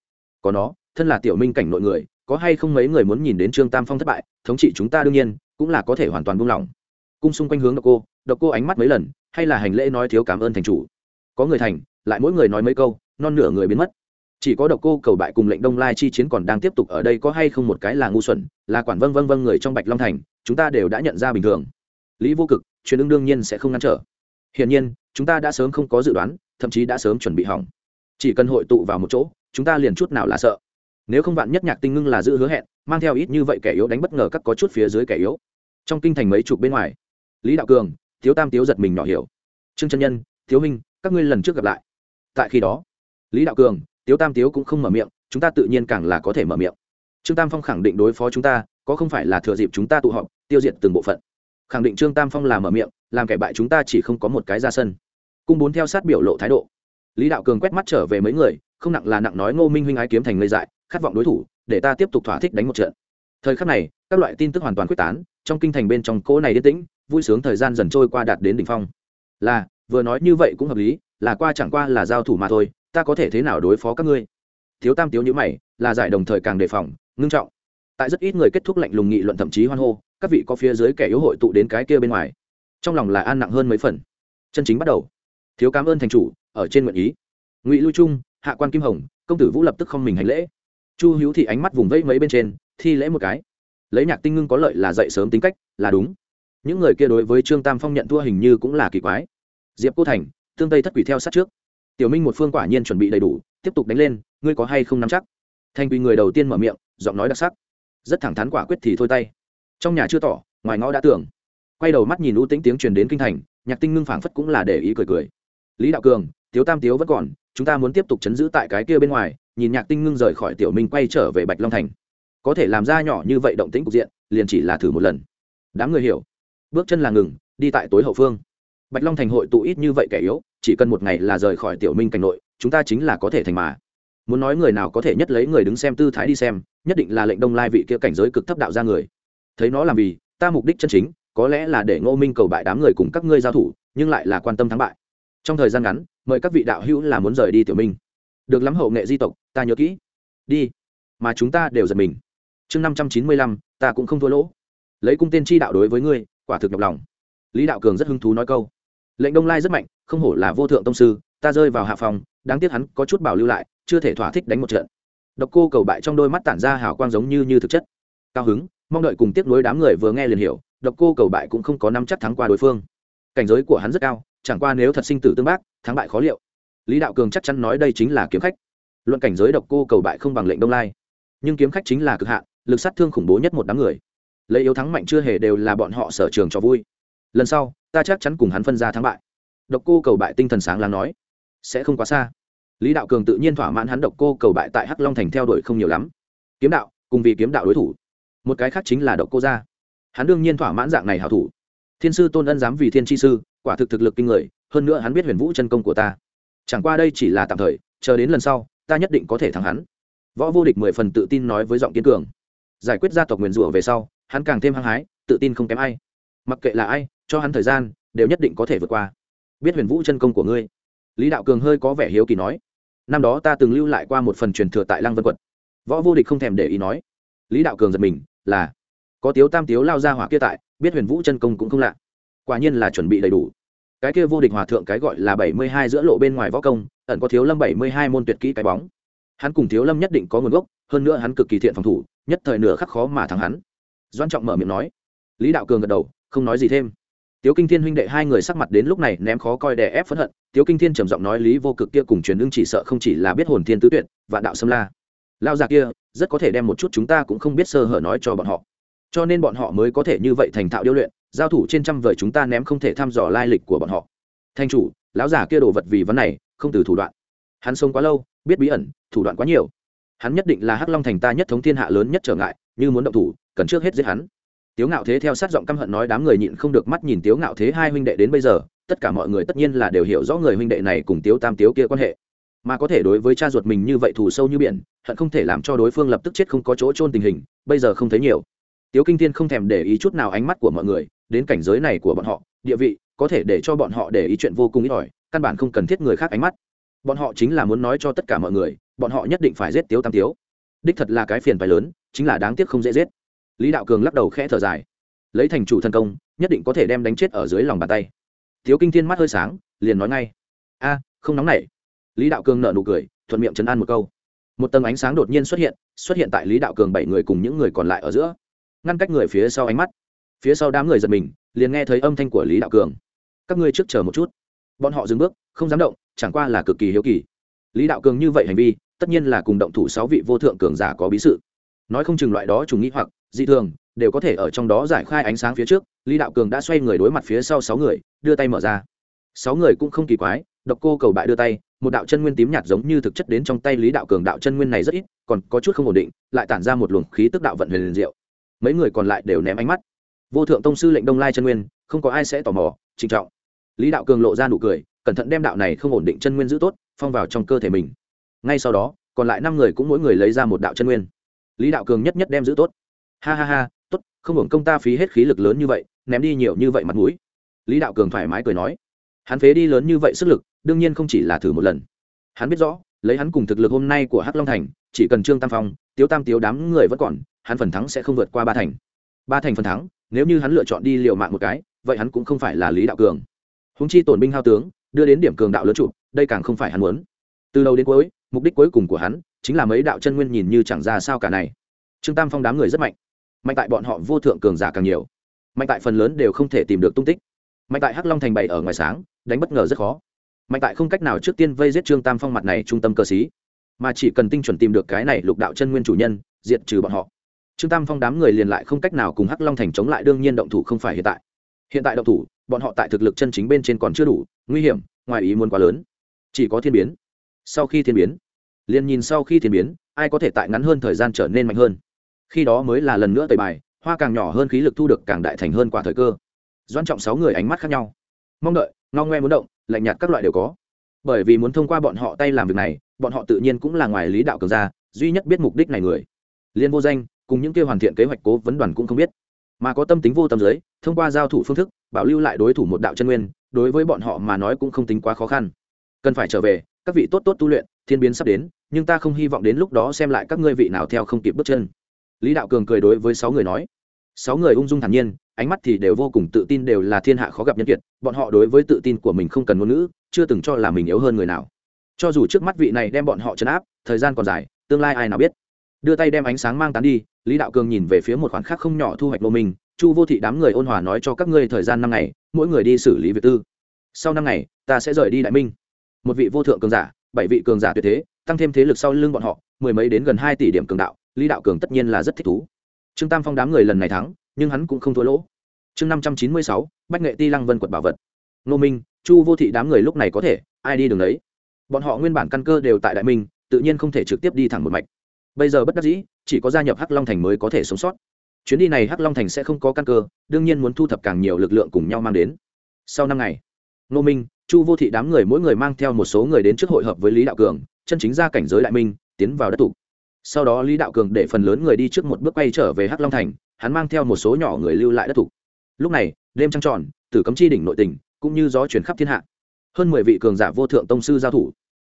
Speaker 1: Có nó, thân là tiểu minh cảnh nội người, có hay không mấy người muốn nhìn đến trương tam phong thất bại, thống trị chúng ta đương nhiên, cũng là có thể hoàn toàn buông lỏng. Cung xung quanh hướng cô độc cô ánh mắt mấy lần, hay là hành lễ nói thiếu cảm ơn thành chủ. Có người thành, lại mỗi người nói mấy câu, non nửa người biến mất. Chỉ có độc cô cầu bại cùng lệnh đông lai chi chiến còn đang tiếp tục ở đây có hay không một cái là ngu xuẩn, là quản vân vân vân người trong bạch long thành, chúng ta đều đã nhận ra bình thường. Lý vô cực, truyền ưng đương nhiên sẽ không ngăn trở. Hiển nhiên, chúng ta đã sớm không có dự đoán, thậm chí đã sớm chuẩn bị hỏng. Chỉ cần hội tụ vào một chỗ, chúng ta liền chút nào là sợ. Nếu không vạn nhất nhạc tinh ngưng là giữ hứa hẹn, mang theo ít như vậy kẻ yếu đánh bất ngờ các có chút phía dưới kẻ yếu. Trong kinh thành mấy chục bên ngoài, lý đạo cường thiếu tam tiếu giật mình nhỏ hiểu. Trương chân nhân, thiếu minh các ngươi lần trước gặp lại. Tại khi đó, lý đạo cường tiếu tam tiếu cũng không mở miệng, chúng ta tự nhiên càng là có thể mở miệng. Trương tam phong khẳng định đối phó chúng ta, có không phải là thừa dịp chúng ta tụ họp, tiêu diệt từng bộ phận. Khẳng định trương tam phong là mở miệng, làm kẻ bại chúng ta chỉ không có một cái ra sân. Cung bốn theo sát biểu lộ thái độ. Lý đạo cường quét mắt trở về mấy người, không nặng là nặng nói ngô minh huynh ái kiếm thành lây dại, khát vọng đối thủ, để ta tiếp tục thỏa thích đánh một trận thời khắc này, các loại tin tức hoàn toàn quyết tán, trong kinh thành bên trong cỗ này yên tĩnh, vui sướng thời gian dần trôi qua đạt đến đỉnh phong. Là, vừa nói như vậy cũng hợp lý, là qua chẳng qua là giao thủ mà thôi, ta có thể thế nào đối phó các ngươi? Thiếu tam tiếu nhữ mày, là giải đồng thời càng đề phòng, ngưng trọng. Tại rất ít người kết thúc lạnh lùng nghị luận thậm chí hoan hô, các vị có phía dưới kẻ yếu hội tụ đến cái kia bên ngoài. Trong lòng là an nặng hơn mấy phần. Chân chính bắt đầu. Thiếu cảm ơn thành chủ, ở trên nguyện ý. Ngụy lưu trung, hạ quan kim hồng, công tử vũ lập tức không mình hành lễ. Chu hữu thị ánh mắt vùng vẫy mấy bên trên thi lễ một cái. Lấy nhạc tinh ngưng có lợi là dậy sớm tính cách, là đúng. Những người kia đối với trương tam phong nhận thua hình như cũng là kỳ quái. Diệp cô thành, tương tây thất quỷ theo sát trước. Tiểu minh một phương quả nhiên chuẩn bị đầy đủ, tiếp tục đánh lên, ngươi có hay không nắm chắc? Thanh quỳ người đầu tiên mở miệng, giọng nói đặc sắc. Rất thẳng thắn quả quyết thì thôi tay. Trong nhà chưa tỏ, ngoài ngõ đã tưởng. Quay đầu mắt nhìn u tĩnh tiếng truyền đến kinh thành, nhạc tinh ngưng phảng phất cũng là để ý cười cười. Lý đạo cường, tiếu tam tiếu vẫn còn, chúng ta muốn tiếp tục chấn giữ tại cái kia bên ngoài, nhìn nhạc tinh ngưng rời khỏi tiểu minh quay trở về bạch long thành có thể làm ra nhỏ như vậy động tĩnh cục diện, liền chỉ là thử một lần. Đám người hiểu. Bước chân là ngừng, đi tại tối hậu phương. Bạch long thành hội tụ ít như vậy kẻ yếu, chỉ cần một ngày là rời khỏi tiểu minh cảnh nội, chúng ta chính là có thể thành mà. Muốn nói người nào có thể nhất lấy người đứng xem tư thái đi xem, nhất định là lệnh đông lai vị kia cảnh giới cực thấp đạo ra người. Thấy nó làm vì, ta mục đích chân chính, có lẽ là để ngô minh cầu bại đám người cùng các ngươi giao thủ, nhưng lại là quan tâm thắng bại. Trong thời gian ngắn, mời các vị đạo hữu là muốn rời đi tiểu minh. Được lắm hậu nghệ di tộc, ta nhớ kỹ. Đi. Mà chúng ta đều giật mình chương năm trăm chín mươi lăm, ta cũng không thua lỗ. Lấy cung tên chi đạo đối với ngươi, quả thực nhọc lòng. Lý đạo cường rất hứng thú nói câu. Lệnh đông lai rất mạnh, không hổ là vô thượng tông sư, ta rơi vào hạ phòng, đáng tiếc hắn có chút bảo lưu lại, chưa thể thỏa thích đánh một trận. Độc cô cầu bại trong đôi mắt tản ra hào quang giống như như thực chất. Cao hứng, mong đợi cùng tiếp nối đám người vừa nghe liền hiểu, độc cô cầu bại cũng không có năm chắc thắng qua đối phương. Cảnh giới của hắn rất cao, chẳng qua nếu thật sinh tử tương bác, thắng bại khó liệu. Lý đạo cường chắc chắn nói đây chính là kiếm khách. Luận cảnh giới độc cô cầu bại không bằng lệnh đông lai. Nhưng kiếm khách chính là cực hạn lực sát thương khủng bố nhất một đám người. Lấy yếu thắng mạnh chưa hề đều là bọn họ sở trường cho vui. Lần sau, ta chắc chắn cùng hắn phân ra thắng bại. Độc cô cầu bại tinh thần sáng láng nói, sẽ không quá xa. Lý đạo cường tự nhiên thỏa mãn hắn độc cô cầu bại tại hắc long thành theo đuổi không nhiều lắm. Kiếm đạo, cùng vì kiếm đạo đối thủ. Một cái khác chính là độc cô gia. Hắn đương nhiên thỏa mãn dạng này hảo thủ. Thiên sư tôn ân dám vì thiên tri sư, quả thực thực lực kinh người, hơn nữa hắn biết huyền vũ chân công của ta. Chẳng qua đây chỉ là tạm thời, chờ đến lần sau, ta nhất định có thể thắng hắn. Võ vô địch mười phần tự tin nói với giọng kiên cường giải quyết gia tộc nguyền rủa về sau, hắn càng thêm hăng hái, tự tin không kém ai. Mặc kệ là ai, cho hắn thời gian, đều nhất định có thể vượt qua. Biết huyền vũ chân công của ngươi. Lý đạo cường hơi có vẻ hiếu kỳ nói. Năm đó ta từng lưu lại qua một phần truyền thừa tại lăng vân quật võ vô địch không thèm để ý nói. Lý đạo cường giật mình, là, có tiếu tam tiếu lao ra hỏa kia tại, biết huyền vũ chân công cũng không lạ. Quả nhiên là chuẩn bị đầy đủ. Cái kia vô địch hòa thượng cái gọi là bảy mươi hai giữa lộ bên ngoài võ công, ẩn có thiếu lâm bảy mươi hai môn tuyệt kỹ cái bóng. Hắn cùng thiếu lâm nhất định có nguồn gốc, hơn nữa hắn cực kỳ thiện phòng thủ nhất thời nửa khắc khó mà thắng hắn. Doan trọng mở miệng nói. Lý đạo cường gật đầu, không nói gì thêm. Tiếu kinh thiên huynh đệ hai người sắc mặt đến lúc này ném khó coi đè ép phẫn hận. Tiếu kinh thiên trầm giọng nói lý vô cực kia cùng truyền ưng chỉ sợ không chỉ là biết hồn thiên tứ tuyệt và đạo xâm la. Lao già kia, rất có thể đem một chút chúng ta cũng không biết sơ hở nói cho bọn họ. Cho nên bọn họ mới có thể như vậy thành thạo điêu luyện, giao thủ trên trăm vời chúng ta ném không thể thăm dò lai lịch của bọn họ. Thanh chủ, lão già kia đồ vật vì vấn này, không từ thủ đoạn. Hắn sống quá lâu, biết bí ẩn, thủ đoạn quá nhiều hắn nhất định là hắc long thành ta nhất thống thiên hạ lớn nhất trở ngại, như muốn động thủ, cần trước hết giết hắn. Tiếu ngạo thế theo sát giọng căm hận nói, đám người nhịn không được mắt nhìn tiếu ngạo thế hai huynh đệ đến bây giờ, tất cả mọi người tất nhiên là đều hiểu rõ người huynh đệ này cùng tiếu tam tiếu kia quan hệ. Mà có thể đối với cha ruột mình như vậy thù sâu như biển, hận không thể làm cho đối phương lập tức chết không có chỗ trôn tình hình, bây giờ không thấy nhiều. Tiếu kinh thiên không thèm để ý chút nào ánh mắt của mọi người, đến cảnh giới này của bọn họ, địa vị, có thể để cho bọn họ để ý chuyện vô cùng ít ỏi, căn bản không cần thiết người khác ánh mắt. Bọn họ chính là muốn nói cho tất cả mọi người bọn họ nhất định phải giết tiếu tam tiếu. Đích thật là cái phiền phải lớn, chính là đáng tiếc không dễ giết. Lý đạo cường lắc đầu khẽ thở dài. Lấy thành chủ thân công, nhất định có thể đem đánh chết ở dưới lòng bàn tay. Thiếu kinh thiên mắt hơi sáng, liền nói ngay. A, không nóng nảy. Lý đạo cường nợ nụ cười, thuận miệng chấn an một câu. Một tầng ánh sáng đột nhiên xuất hiện xuất hiện tại lý đạo cường bảy người cùng những người còn lại ở giữa. Ngăn cách người phía sau ánh mắt. Phía sau đám người giật mình, liền nghe thấy âm thanh của lý đạo cường. Các ngươi trước chờ một chút. Bọn họ dừng bước, không dám động, chẳng qua là cực kỳ hiếu kỳ. Lý đạo cường như vậy hành vi tất nhiên là cùng động thủ sáu vị vô thượng cường giả có bí sự. Nói không chừng loại đó trùng nghĩ hoặc, dị thường, đều có thể ở trong đó giải khai ánh sáng phía trước, lý đạo cường đã xoay người đối mặt phía sau sáu người, đưa tay mở ra. Sáu người cũng không kỳ quái, độc cô cầu bại đưa tay, một đạo chân nguyên tím nhạt giống như thực chất đến trong tay lý đạo cường đạo chân nguyên này rất ít, còn có chút không ổn định, lại tản ra một luồng khí tức đạo vận huyền liền diệu. Mấy người còn lại đều ném ánh mắt. Vô thượng tông sư lệnh đông lai chân nguyên, không có ai sẽ tò mò, trịnh trọng. Lý đạo cường lộ ra nụ cười, cẩn thận đem đạo này không ổn định chân nguyên giữ tốt, phong vào trong cơ thể mình ngay sau đó, còn lại năm người cũng mỗi người lấy ra một đạo chân nguyên. Lý đạo cường nhất nhất đem giữ tốt. Ha ha ha, tốt, không hưởng công ta phí hết khí lực lớn như vậy, ném đi nhiều như vậy mặt mũi. Lý đạo cường thoải mái cười nói. Hắn phế đi lớn như vậy sức lực, đương nhiên không chỉ là thử một lần. Hắn biết rõ, lấy hắn cùng thực lực hôm nay của hắc long thành, chỉ cần trương tam phong, tiếu tam tiếu đám người vẫn còn, hắn phần thắng sẽ không vượt qua ba thành. Ba thành phần thắng, nếu như hắn lựa chọn đi liều mạng một cái, vậy hắn cũng không phải là lý đạo cường. Húng chi tổn binh hao tướng, đưa đến điểm cường đạo lớn trụ đây càng không phải hắn muốn. Từ đầu đến cuối mục đích cuối cùng của hắn chính là mấy đạo chân nguyên nhìn như chẳng ra sao cả này. Trương tam phong đám người rất mạnh. Mạnh tại bọn họ vô thượng cường giả càng nhiều. Mạnh tại phần lớn đều không thể tìm được tung tích. Mạnh tại hắc long thành bày ở ngoài sáng, đánh bất ngờ rất khó. Mạnh tại không cách nào trước tiên vây giết trương tam phong mặt này trung tâm cơ sĩ. Mà chỉ cần tinh chuẩn tìm được cái này lục đạo chân nguyên chủ nhân, diệt trừ bọn họ. Trương tam phong đám người liền lại không cách nào cùng hắc long thành chống lại, đương nhiên động thủ không phải hiện tại. Hiện tại động thủ, bọn họ tại thực lực chân chính bên trên còn chưa đủ, nguy hiểm, ngoài ý muốn quá lớn. Chỉ có thiên biến. Sau khi thiên biến liền nhìn sau khi thiên biến, ai có thể tại ngắn hơn thời gian trở nên mạnh hơn? Khi đó mới là lần nữa tẩy bài, hoa càng nhỏ hơn khí lực thu được càng đại thành hơn quả thời cơ. Doan trọng sáu người ánh mắt khác nhau. Mong đợi, ngao ngoe muốn động, lạnh nhạt các loại đều có. Bởi vì muốn thông qua bọn họ tay làm việc này, bọn họ tự nhiên cũng là ngoài lý đạo cường gia, duy nhất biết mục đích này người. Liên vô danh, cùng những kêu hoàn thiện kế hoạch cố vấn đoàn cũng không biết. Mà có tâm tính vô tâm giới, thông qua giao thủ phương thức, bảo lưu lại đối thủ một đạo chân nguyên, đối với bọn họ mà nói cũng không tính quá khó khăn. Cần phải trở về, các vị tốt tốt tu luyện thiên biến sắp đến, nhưng ta không hy vọng đến lúc đó xem lại các ngươi vị nào theo không kịp bước chân. Lý đạo cường cười đối với sáu người nói. Sáu người ung dung thản nhiên, ánh mắt thì đều vô cùng tự tin đều là thiên hạ khó gặp nhân kiệt, bọn họ đối với tự tin của mình không cần ngôn ngữ, chưa từng cho là mình yếu hơn người nào. Cho dù trước mắt vị này đem bọn họ chấn áp, thời gian còn dài, tương lai ai nào biết. Đưa tay đem ánh sáng mang tán đi, lý đạo cường nhìn về phía một khoản khác không nhỏ thu hoạch lô mình, chu vô thị đám người ôn hòa nói cho các ngươi thời gian năm ngày, mỗi người đi xử lý việc tư. Sau năm ngày, ta sẽ rời đi đại minh. Một vị vô thượng cường giả bảy vị cường giả tuyệt thế, tăng thêm thế lực sau lưng bọn họ, mười mấy đến gần hai tỷ điểm cường đạo, lý đạo cường tất nhiên là rất thích thú. Trương tam phong đám người lần này thắng, nhưng hắn cũng không thua lỗ. Chương năm trăm chín mươi sáu, bách nghệ ti lăng vân quật bảo vật. Nô minh, chu vô thị đám người lúc này có thể, ai đi đường đấy? Bọn họ nguyên bản căn cơ đều tại đại minh, tự nhiên không thể trực tiếp đi thẳng một mạch. Bây giờ bất đắc dĩ, chỉ có gia nhập hắc long thành mới có thể sống sót. Chuyến đi này hắc long thành sẽ không có căn cơ, đương nhiên muốn thu thập càng nhiều lực lượng cùng nhau mang đến. Sau năm ngày nô minh chu vô thị đám người mỗi người mang theo một số người đến trước hội hợp với lý đạo cường, chân chính ra cảnh giới đại minh, tiến vào đất tục sau đó lý đạo cường để phần lớn người đi trước một bước quay trở về hắc long thành, hắn mang theo một số nhỏ người lưu lại đất tục lúc này, đêm trăng tròn, tử cấm chi đỉnh nội tình cũng như gió chuyển khắp thiên hạ. Hơn mười vị cường giả vô thượng tông sư giao thủ.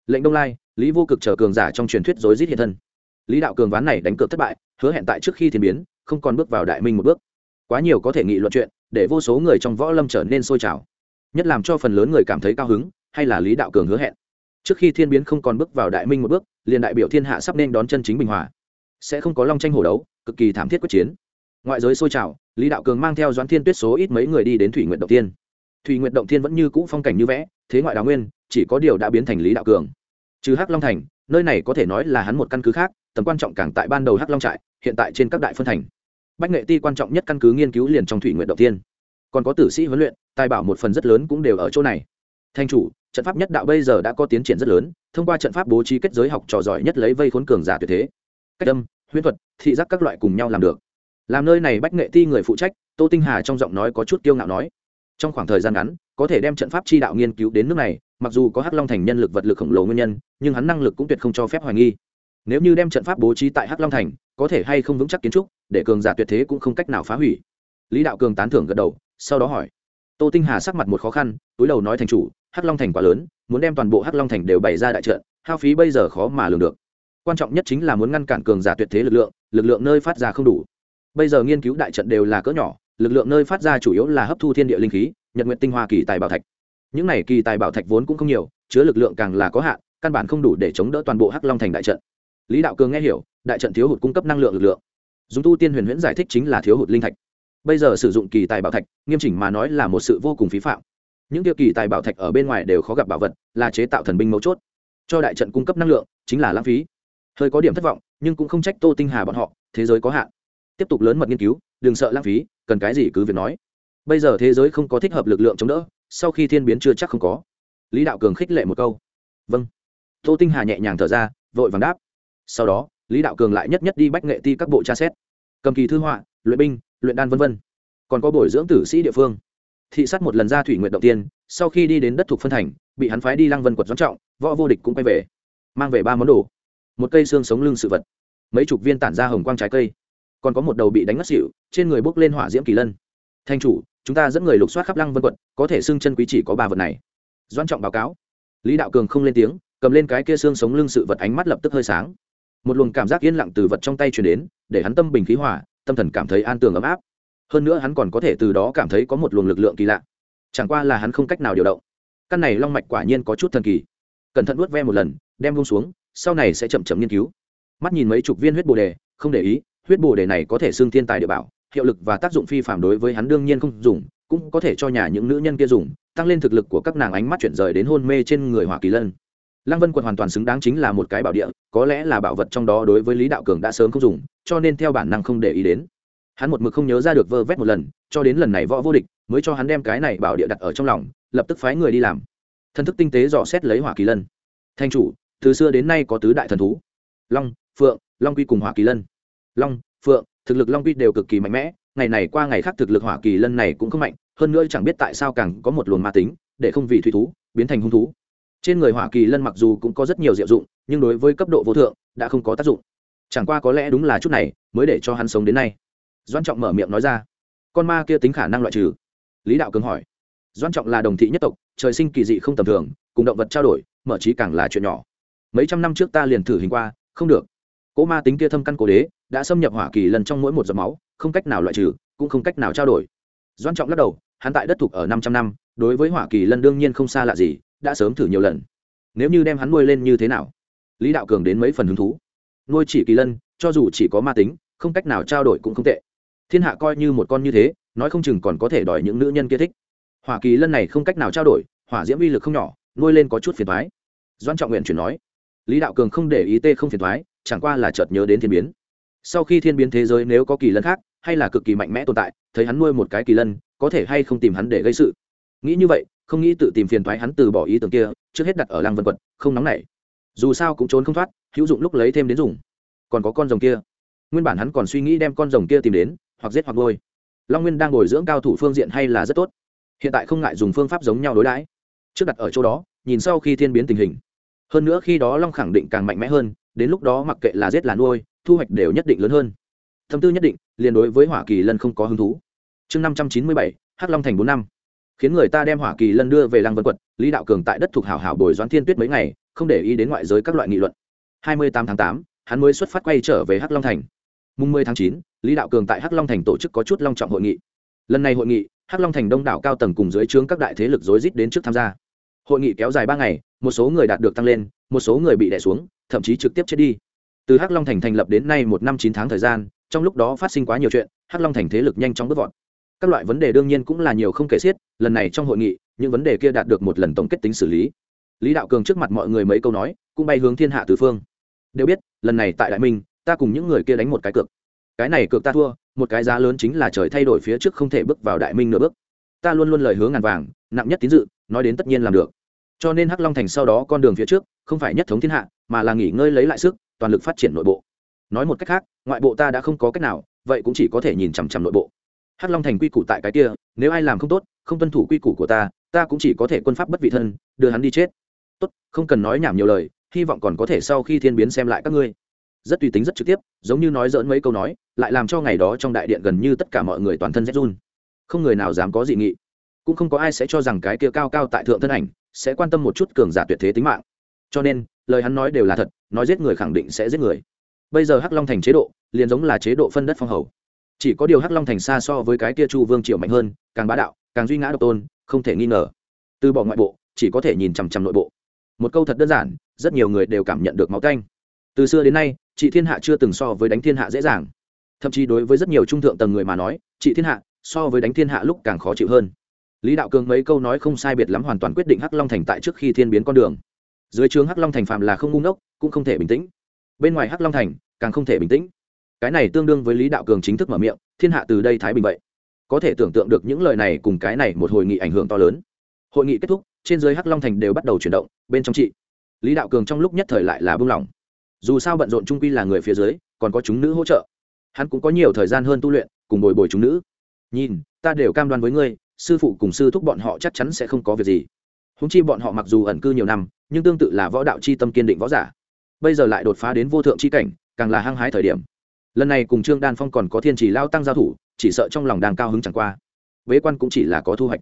Speaker 1: Lệnh đông lai, lý vô cực chờ cường giả trong truyền thuyết rối rít hiện thân. Lý đạo cường ván này đánh cược thất bại, hứa hẹn tại trước khi thiên biến, không còn bước vào đại minh một bước. Quá nhiều có thể nghị luận chuyện, để vô số người trong võ lâm trở nên sôi trào nhất làm cho phần lớn người cảm thấy cao hứng, hay là lý đạo cường hứa hẹn. Trước khi thiên biến không còn bước vào đại minh một bước, liền đại biểu thiên hạ sắp nên đón chân chính bình hòa. Sẽ không có long tranh hổ đấu, cực kỳ thảm thiết quyết chiến. Ngoại giới sôi trào, lý đạo cường mang theo doãn thiên tuyết số ít mấy người đi đến thủy nguyện động tiên thủy nguyện động tiên vẫn như cũ phong cảnh như vẽ, thế ngoại đào nguyên, chỉ có điều đã biến thành lý đạo cường. Trừ hắc long thành, nơi này có thể nói là hắn một căn cứ khác, tầm quan trọng càng tại ban đầu hắc long trại, hiện tại trên các đại phân thành. Bách nghệ ti quan trọng nhất căn cứ nghiên cứu liền trong thủy nguyện động tiên còn có tử sĩ huấn luyện, tài bảo một phần rất lớn cũng đều ở chỗ này. Thanh chủ, trận pháp nhất đạo bây giờ đã có tiến triển rất lớn, thông qua trận pháp bố trí kết giới học trò giỏi nhất lấy vây khốn cường giả tuyệt thế. Cách âm, huyễn thuật, thị giác các loại cùng nhau làm được. Làm nơi này bách nghệ ti người phụ trách, tô tinh hà trong giọng nói có chút kiêu ngạo nói. Trong khoảng thời gian ngắn, có thể đem trận pháp chi đạo nghiên cứu đến nước này, mặc dù có hắc long thành nhân lực vật lực khổng lồ nguyên nhân, nhưng hắn năng lực cũng tuyệt không cho phép hoài nghi. Nếu như đem trận pháp bố trí tại hắc long thành, có thể hay không vững chắc kiến trúc, để cường giả tuyệt thế cũng không cách nào phá hủy. Lý đạo cường tán thưởng gật đầu sau đó hỏi. Tô tinh hà sắc mặt một khó khăn, túi đầu nói thành chủ, hắc long thành quá lớn, muốn đem toàn bộ hắc long thành đều bày ra đại trận, hao phí bây giờ khó mà lường được. Quan trọng nhất chính là muốn ngăn cản cường giả tuyệt thế lực lượng lực lượng nơi phát ra không đủ. Bây giờ nghiên cứu đại trận đều là cỡ nhỏ, lực lượng nơi phát ra chủ yếu là hấp thu thiên địa linh khí, nhật nguyện tinh hoa kỳ tài bảo thạch. Những này kỳ tài bảo thạch vốn cũng không nhiều, chứa lực lượng càng là có hạn, căn bản không đủ để chống đỡ toàn bộ hắc long thành đại trận. Lý đạo cường nghe hiểu, đại trận thiếu hụt cung cấp năng lượng lực lượng. Dùng tu tiên huyền huyễn giải thích chính là thiếu hụt linh thạch bây giờ sử dụng kỳ tài bảo thạch, nghiêm chỉnh mà nói là một sự vô cùng phí phạm. Những tiêu kỳ tài bảo thạch ở bên ngoài đều khó gặp bảo vật, là chế tạo thần binh mấu chốt. Cho đại trận cung cấp năng lượng, chính là lãng phí. Hơi có điểm thất vọng, nhưng cũng không trách tô tinh hà bọn họ, thế giới có hạn. Tiếp tục lớn mật nghiên cứu, đừng sợ lãng phí, cần cái gì cứ việc nói. Bây giờ thế giới không có thích hợp lực lượng chống đỡ, sau khi thiên biến chưa chắc không có. Lý đạo cường khích lệ một câu. Vâng. Tô tinh hà nhẹ nhàng thở ra, vội vàng đáp. Sau đó, lý đạo cường lại nhất nhất đi bách nghệ ti các bộ tra xét. Cầm kỳ thư họa, luyện binh luyện đan vân vân, còn có bồi dưỡng tử sĩ địa phương. Thị sát một lần ra thủy nguyện động tiên sau khi đi đến đất thuộc phân thành bị hắn phái đi lăng vân quật doãn trọng võ vô địch cũng quay về mang về ba món đồ. Một cây xương sống lưng sự vật mấy chục viên tản ra hồng quang trái cây. Còn có một đầu bị đánh ngất xỉu trên người bốc lên hỏa diễm kỳ lân. Thanh chủ chúng ta dẫn người lục soát khắp lăng vân quận có thể xưng chân quý chỉ có ba vật này. Doan trọng báo cáo. Lý đạo cường không lên tiếng cầm lên cái kia xương sống lưng sự vật ánh mắt lập tức hơi sáng. Một luồng cảm giác yên lặng từ vật trong tay truyền đến để hắn tâm bình khí hỏa tâm thần cảm thấy an tường ấm áp. Hơn nữa hắn còn có thể từ đó cảm thấy có một luồng lực lượng kỳ lạ. Chẳng qua là hắn không cách nào điều động. Căn này long mạch quả nhiên có chút thần kỳ. Cẩn thận vuốt ve một lần, đem vung xuống, sau này sẽ chậm chậm nghiên cứu. Mắt nhìn mấy chục viên huyết bồ đề, không để ý, huyết bồ đề này có thể xưng thiên tài địa bảo, hiệu lực và tác dụng phi phạm đối với hắn đương nhiên không dùng, cũng có thể cho nhà những nữ nhân kia dùng, tăng lên thực lực của các nàng ánh mắt chuyển rời đến hôn mê trên người hỏa kỳ lân lăng vân quật hoàn toàn xứng đáng chính là một cái bảo địa, có lẽ là bảo vật trong đó đối với lý đạo cường đã sớm không dùng, cho nên theo bản năng không để ý đến. Hắn một mực không nhớ ra được vơ vét một lần, cho đến lần này võ vô địch, mới cho hắn đem cái này bảo địa đặt ở trong lòng, lập tức phái người đi làm. Thân thức tinh tế dò xét lấy hỏa kỳ lân. Thanh chủ, từ xưa đến nay có tứ đại thần thú. Long, phượng, long quy cùng hỏa kỳ lân. Long, phượng, thực lực long quy đều cực kỳ mạnh mẽ, ngày này qua ngày khác thực lực hỏa kỳ lân này cũng không mạnh, hơn nữa chẳng biết tại sao càng có một luồng ma tính, để không vì thủy thú, biến thành hung thú trên người hỏa kỳ lân mặc dù cũng có rất nhiều diệu dụng, nhưng đối với cấp độ vô thượng, đã không có tác dụng. Chẳng qua có lẽ đúng là chút này, mới để cho hắn sống đến nay. Doan trọng mở miệng nói ra. Con ma kia tính khả năng loại trừ? Lý đạo cường hỏi. Doan trọng là đồng thị nhất tộc, trời sinh kỳ dị không tầm thường, cùng động vật trao đổi, mở trí càng là chuyện nhỏ. Mấy trăm năm trước ta liền thử hình qua, không được. Cỗ ma tính kia thâm căn cố đế, đã xâm nhập hỏa kỳ lần trong mỗi một giọt máu, không cách nào loại trừ, cũng không cách nào trao đổi. Doan trọng lắc đầu, hắn tại đất thục ở năm trăm năm, đối với hỏa kỳ lân đương nhiên không xa lạ gì đã sớm thử nhiều lần. Nếu như đem hắn nuôi lên như thế nào? Lý đạo cường đến mấy phần hứng thú. Nuôi chỉ kỳ lân, cho dù chỉ có ma tính, không cách nào trao đổi cũng không tệ. Thiên hạ coi như một con như thế, nói không chừng còn có thể đòi những nữ nhân kia thích. Hỏa kỳ lân này không cách nào trao đổi, hỏa diễm uy lực không nhỏ, nuôi lên có chút phiền thoái doan trọng nguyện chuyển nói, lý đạo cường không để ý tê không phiền thoái chẳng qua là chợt nhớ đến thiên biến. Sau khi thiên biến thế giới nếu có kỳ lân khác, hay là cực kỳ mạnh mẽ tồn tại, thấy hắn nuôi một cái kỳ lân, có thể hay không tìm hắn để gây sự nghĩ như vậy, không nghĩ tự tìm phiền thoái hắn từ bỏ ý tưởng kia, trước hết đặt ở lăng vân quật, không nóng nảy. Dù sao cũng trốn không thoát, hữu dụng lúc lấy thêm đến dùng. Còn có con rồng kia. Nguyên bản hắn còn suy nghĩ đem con rồng kia tìm đến, hoặc giết hoặc nuôi. Long nguyên đang ngồi dưỡng cao thủ phương diện hay là rất tốt. Hiện tại không ngại dùng phương pháp giống nhau đối đãi. Trước đặt ở chỗ đó, nhìn sau khi thiên biến tình hình. Hơn nữa khi đó long khẳng định càng mạnh mẽ hơn, đến lúc đó mặc kệ là giết là nuôi, thu hoạch đều nhất định lớn hơn. Thâm tư nhất định, liền đối với hỏa kỳ lân không có hứng thú. Chương năm trăm chín mươi bảy, hắc long thành bốn năm khiến người ta đem hỏa kỳ lân đưa về lăng vân quật lý đạo cường tại đất thuộc hảo hảo bồi doãn thiên tuyết mấy ngày không để ý đến ngoại giới các loại nghị luận. Hai mươi tám tháng tám hắn mới xuất phát quay trở về hắc long thành. Mùng 10 tháng chín, lý đạo cường tại hắc long thành tổ chức có chút long trọng hội nghị. Lần này hội nghị hắc long thành đông đảo cao tầng cùng dưới trướng các đại thế lực rối rít đến trước tham gia. Hội nghị kéo dài ba ngày một số người đạt được tăng lên một số người bị đẻ xuống thậm chí trực tiếp chết đi. Từ hắc long thành thành lập đến nay một năm chín tháng thời gian trong lúc đó phát sinh quá nhiều chuyện hắc long thành thế lực nhanh chóng bước vọt các loại vấn đề đương nhiên cũng là nhiều không kể xiết, lần này trong hội nghị, những vấn đề kia đạt được một lần tổng kết tính xử lý. Lý đạo cường trước mặt mọi người mấy câu nói, cũng bay hướng thiên hạ tứ phương. Đều biết, lần này tại đại minh, ta cùng những người kia đánh một cái cược. Cái này cược ta thua, một cái giá lớn chính là trời thay đổi phía trước không thể bước vào đại minh nửa bước. Ta luôn luôn lời hứa ngàn vàng, nặng nhất tín dự, nói đến tất nhiên làm được. Cho nên hắc long thành sau đó con đường phía trước, không phải nhất thống thiên hạ, mà là nghỉ ngơi lấy lại sức, toàn lực phát triển nội bộ. Nói một cách khác, ngoại bộ ta đã không có cách nào, vậy cũng chỉ có thể nhìn chằm chằm nội bộ hắc long thành quy củ tại cái kia, nếu ai làm không tốt, không tuân thủ quy củ của ta ta cũng chỉ có thể quân pháp bất vị thân, đưa hắn đi chết. Tốt, không cần nói nhảm nhiều lời, hy vọng còn có thể sau khi thiên biến xem lại các ngươi. Rất tùy tính, rất trực tiếp, giống như nói dỡn mấy câu nói, lại làm cho ngày đó trong đại điện gần như tất cả mọi người toàn thân rét run. Không người nào dám có dị nghị. Cũng không có ai sẽ cho rằng cái kia cao cao tại thượng thân ảnh sẽ quan tâm một chút cường giả tuyệt thế tính mạng. Cho nên, lời hắn nói đều là thật, nói giết người khẳng định sẽ giết người. Bây giờ hắc long thành chế độ, liền giống là chế độ phân đất phong hầu chỉ có điều hắc long thành xa so với cái kia chu vương triều mạnh hơn, càng bá đạo, càng duy ngã độc tôn, không thể nghi ngờ. Từ bỏ ngoại bộ, chỉ có thể nhìn chằm chằm nội bộ. Một câu thật đơn giản, rất nhiều người đều cảm nhận được máu canh từ xưa đến nay chị thiên hạ chưa từng so với đánh thiên hạ dễ dàng. Thậm chí đối với rất nhiều trung thượng tầng người mà nói chị thiên hạ so với đánh thiên hạ lúc càng khó chịu hơn. Lý đạo cường mấy câu nói không sai biệt lắm hoàn toàn quyết định hắc long thành tại trước khi thiên biến con đường. Dưới trướng hắc long thành phạm là không ngu ngốc, cũng không thể bình tĩnh. Bên ngoài hắc long thành, càng không thể bình tĩnh cái này tương đương với lý đạo cường chính thức mở miệng, thiên hạ từ đây thái bình vậy. Có thể tưởng tượng được những lời này cùng cái này một hội nghị ảnh hưởng to lớn. Hội nghị kết thúc, trên dưới hắc long thành đều bắt đầu chuyển động, bên trong chị. Lý đạo cường trong lúc nhất thời lại là buông lỏng dù sao bận rộn trung quy là người phía dưới, còn có chúng nữ hỗ trợ. Hắn cũng có nhiều thời gian hơn tu luyện, cùng bồi bồi chúng nữ. Nhìn, ta đều cam đoan với ngươi, sư phụ cùng sư thúc bọn họ chắc chắn sẽ không có việc gì. Húng chi bọn họ mặc dù ẩn cư nhiều năm, nhưng tương tự là võ đạo c h i tâm kiên định võ giả. Bây giờ lại đột phá đến vô thượng c h i cảnh, càng là hăng hái thời điểm lần này cùng trương đan phong còn có thiên trì lao tăng giao thủ, chỉ sợ trong lòng đang cao hứng chẳng qua. Bế quan cũng chỉ là có thu hoạch.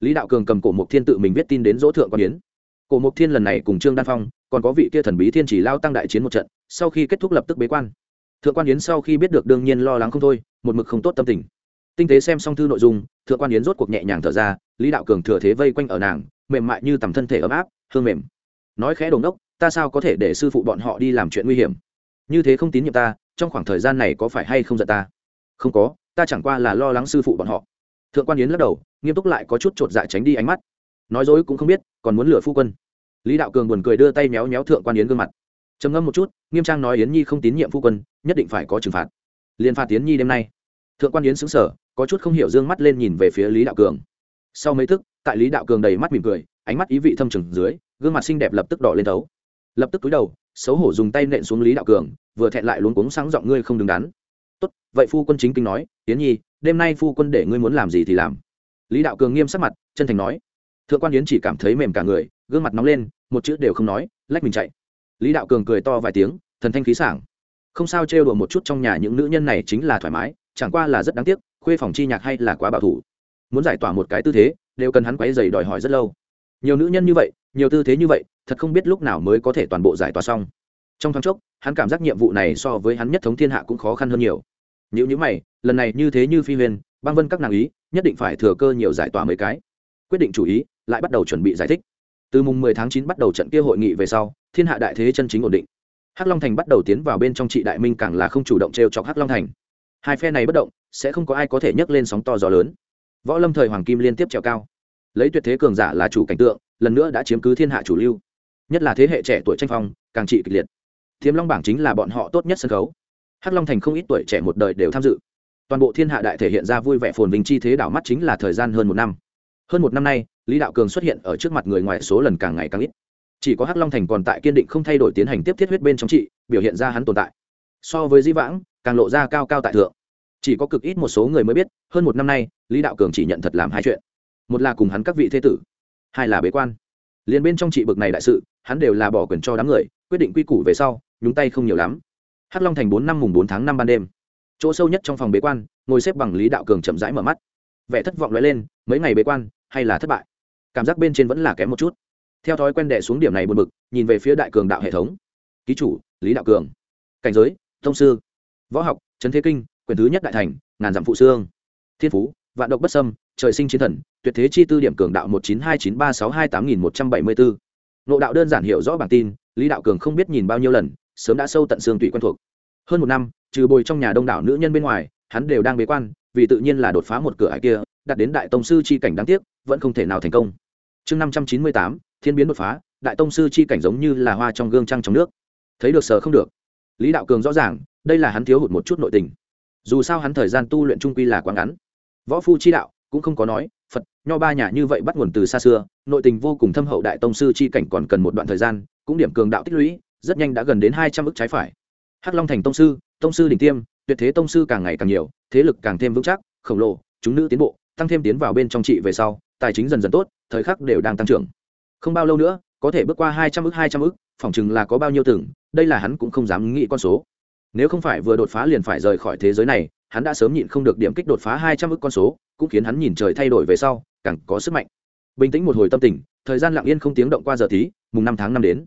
Speaker 1: Lý đạo cường cầm cổ mục thiên tự mình viết tin đến dỗ thượng quan yến. Cổ mục thiên lần này cùng trương đan phong, còn có vị kia thần bí thiên trì lao tăng đại chiến một trận, sau khi kết thúc lập tức bế quan. Thượng quan yến sau khi biết được đương nhiên lo lắng không thôi, một mực không tốt tâm tình. Tinh tế xem xong thư nội dung, thượng quan yến rốt cuộc nhẹ nhàng thở ra, lý đạo cường thừa thế vây quanh ở nàng, mềm mại như tầm thân thể ấm áp, hương mềm. Nói khẽ đồn đốc, ta sao có thể để sư phụ bọn họ đi làm chuyện nguy hiểm? Như thế không tín nhiệm ta trong khoảng thời gian này có phải hay không giận ta? Không có, ta chẳng qua là lo lắng sư phụ bọn họ. Thượng quan yến lắc đầu, nghiêm túc lại có chút chột dạ tránh đi ánh mắt. Nói dối cũng không biết, còn muốn lừa phu quân. Lý đạo cường buồn cười đưa tay méo méo thượng quan yến gương mặt. Trầm ngâm một chút, nghiêm trang nói yến nhi không tín nhiệm phu quân, nhất định phải có trừng phạt. Liền phạt yến nhi đêm nay. Thượng quan yến xứng sở có chút không hiểu d ư ơ n g mắt lên nhìn về phía lý đạo cường. Sau mấy thức, tại lý đạo cường đầy mắt mỉm cười, ánh mắt ý vị thâm trừng dưới, gương mặt xinh đẹp lập tức đỏ lên thấu. Lập tức túi đầu xấu hổ dùng tay nện xuống lý đạo cường, vừa thẹn lại luống cuống sáng giọng, ngươi không đứng đắn. Tốt, vậy phu quân chính kinh nói tiến nhi, đêm nay phu quân để ngươi muốn làm gì thì làm. Lý đạo cường nghiêm sắc mặt, chân thành nói. Thượng quan yến chỉ cảm thấy mềm cả người, gương mặt nóng lên, một chữ đều không nói, lách mình chạy. Lý đạo cường cười to vài tiếng, thần thanh khí sảng. Không sao trêu đùa một chút trong nhà những nữ nhân này chính là thoải mái, chẳng qua là rất đáng tiếc, khuê phòng chi nhạc hay là quá bảo thủ. Muốn giải tỏa một cái tư thế, đều cần hắn quấy giày đòi hỏi rất lâu. Nhiều nữ nhân như vậy nhiều tư thế như vậy, thật không biết lúc nào mới có thể toàn bộ giải tỏa xong. Trong tháng chốc, hắn cảm giác nhiệm vụ này so với hắn nhất thống thiên hạ cũng khó khăn hơn nhiều. Nếu như mày, lần này như thế như phi huyền, băng vân các nàng ý, nhất định phải thừa cơ nhiều giải tỏa mấy cái. Quyết định chủ ý, lại bắt đầu chuẩn bị giải thích. Từ mùng 10 tháng 9 bắt đầu trận kia hội nghị về sau, thiên hạ đại thế chân chính ổn định. Hắc long thành bắt đầu tiến vào bên trong trị đại minh càng là không chủ động t chọc hắc long thành. Hai phe này bất động, sẽ không có ai có thể nhấc lên sóng to gió lớn. Võ lâm thời hoàng kim liên tiếp trèo cao. Lấy tuyệt thế cường giả là chủ cảnh tượng lần nữa đã chiếm cứ thiên hạ chủ lưu. Nhất là thế hệ trẻ tuổi tranh phong, càng trị kịch liệt. Thiếm long bảng chính là bọn họ tốt nhất sân khấu. Hắc long thành không ít tuổi trẻ một đời đều tham dự. Toàn bộ thiên hạ đại thể hiện ra vui vẻ phồn vinh chi thế đảo mắt chính là thời gian hơn một năm. Hơn một năm nay, lý đạo cường xuất hiện ở trước mặt người ngoài số lần càng ngày càng ít. Chỉ có hắc long thành còn tại kiên định không thay đổi tiến hành tiếp thiết huyết bên trong trị, biểu hiện ra hắn tồn tại. So với di vãng, càng lộ ra cao cao tại thượng. Chỉ có cực ít một số người mới biết, hơn một năm nay, lý đạo cường chỉ nhận thật làm hai chuyện. Một là cùng hắn các vị thế tử hai là bế quan. Liền bên trong trị bực này đại sự, hắn đều là bỏ quyền cho đám người, quyết định quy củ về sau, nhúng tay không nhiều lắm. Hắc long thành bốn năm mùng bốn tháng năm ban đêm. Chỗ sâu nhất trong phòng bế quan, ngồi xếp bằng lý đạo cường chậm rãi mở mắt. Vẻ thất vọng lóe lên, mấy ngày bế quan, hay là thất bại? Cảm giác bên trên vẫn là kém một chút. Theo thói quen đệ xuống điểm này buồn bực, nhìn về phía đại cường đạo hệ thống. Ký chủ, lý đạo cường. Cảnh giới, thông sư. Võ học, trấn thế kinh quyền thứ nhất đại thành, ngàn dặm phụ xương thiên phú, vạn độc bất sâm trời sinh chiến thần tuyệt thế chi tư điểm cường đạo một chín hai chín ba sáu hai tám nghìn một trăm bảy mươi bốn. Nộ đạo đơn giản hiểu rõ bản tin, lý đạo cường không biết nhìn bao nhiêu lần, sớm đã sâu tận xương tủy quen thuộc. Hơn một năm, trừ bồi trong nhà đông đảo nữ nhân bên ngoài, hắn đều đang bế quan, vì tự nhiên là đột phá một cửa ải kia đặt đến đại tông sư chi cảnh đáng tiếc, vẫn không thể nào thành công. Chương năm trăm chín mươi tám, thiên biến đột phá, đại tông sư chi cảnh giống như là hoa trong gương trăng trong nước. Thấy được sờ không được. Lý đạo cường rõ ràng, đây là hắn thiếu hụt một chút nội tình. Dù sao hắn thời gian tu luyện trung quy là quá ngắn. Võ phu chi đạo, cũng không có nói phật, nho ba nhà như vậy bắt nguồn từ xa xưa, nội tình vô cùng thâm hậu đại tông sư chi cảnh còn cần một đoạn thời gian, cũng điểm cường đạo tích lũy, rất nhanh đã gần đến hai trăm ước trái phải. Hắc long thành tông sư tông sư đỉnh tiêm, tuyệt thế tông sư càng ngày càng nhiều, thế lực càng thêm vững chắc, khổng lồ, chúng nữ tiến bộ, tăng thêm tiến vào bên trong trị về sau, tài chính dần dần tốt, thời khắc đều đang tăng trưởng. Không bao lâu nữa, có thể bước qua hai trăm ước hai trăm ước phỏng chừng là có bao nhiêu tưởng, đây là hắn cũng không dám nghĩ con số. Nếu không phải vừa đột phá liền phải rời khỏi thế giới này hắn đã sớm nhịn không được điểm kích đột phá hai trăm ước con số, cũng khiến hắn nhìn trời thay đổi về sau, càng có sức mạnh. Bình tĩnh một hồi tâm tình, thời gian lặng yên không tiếng động qua giờ tí mùng năm tháng năm đến.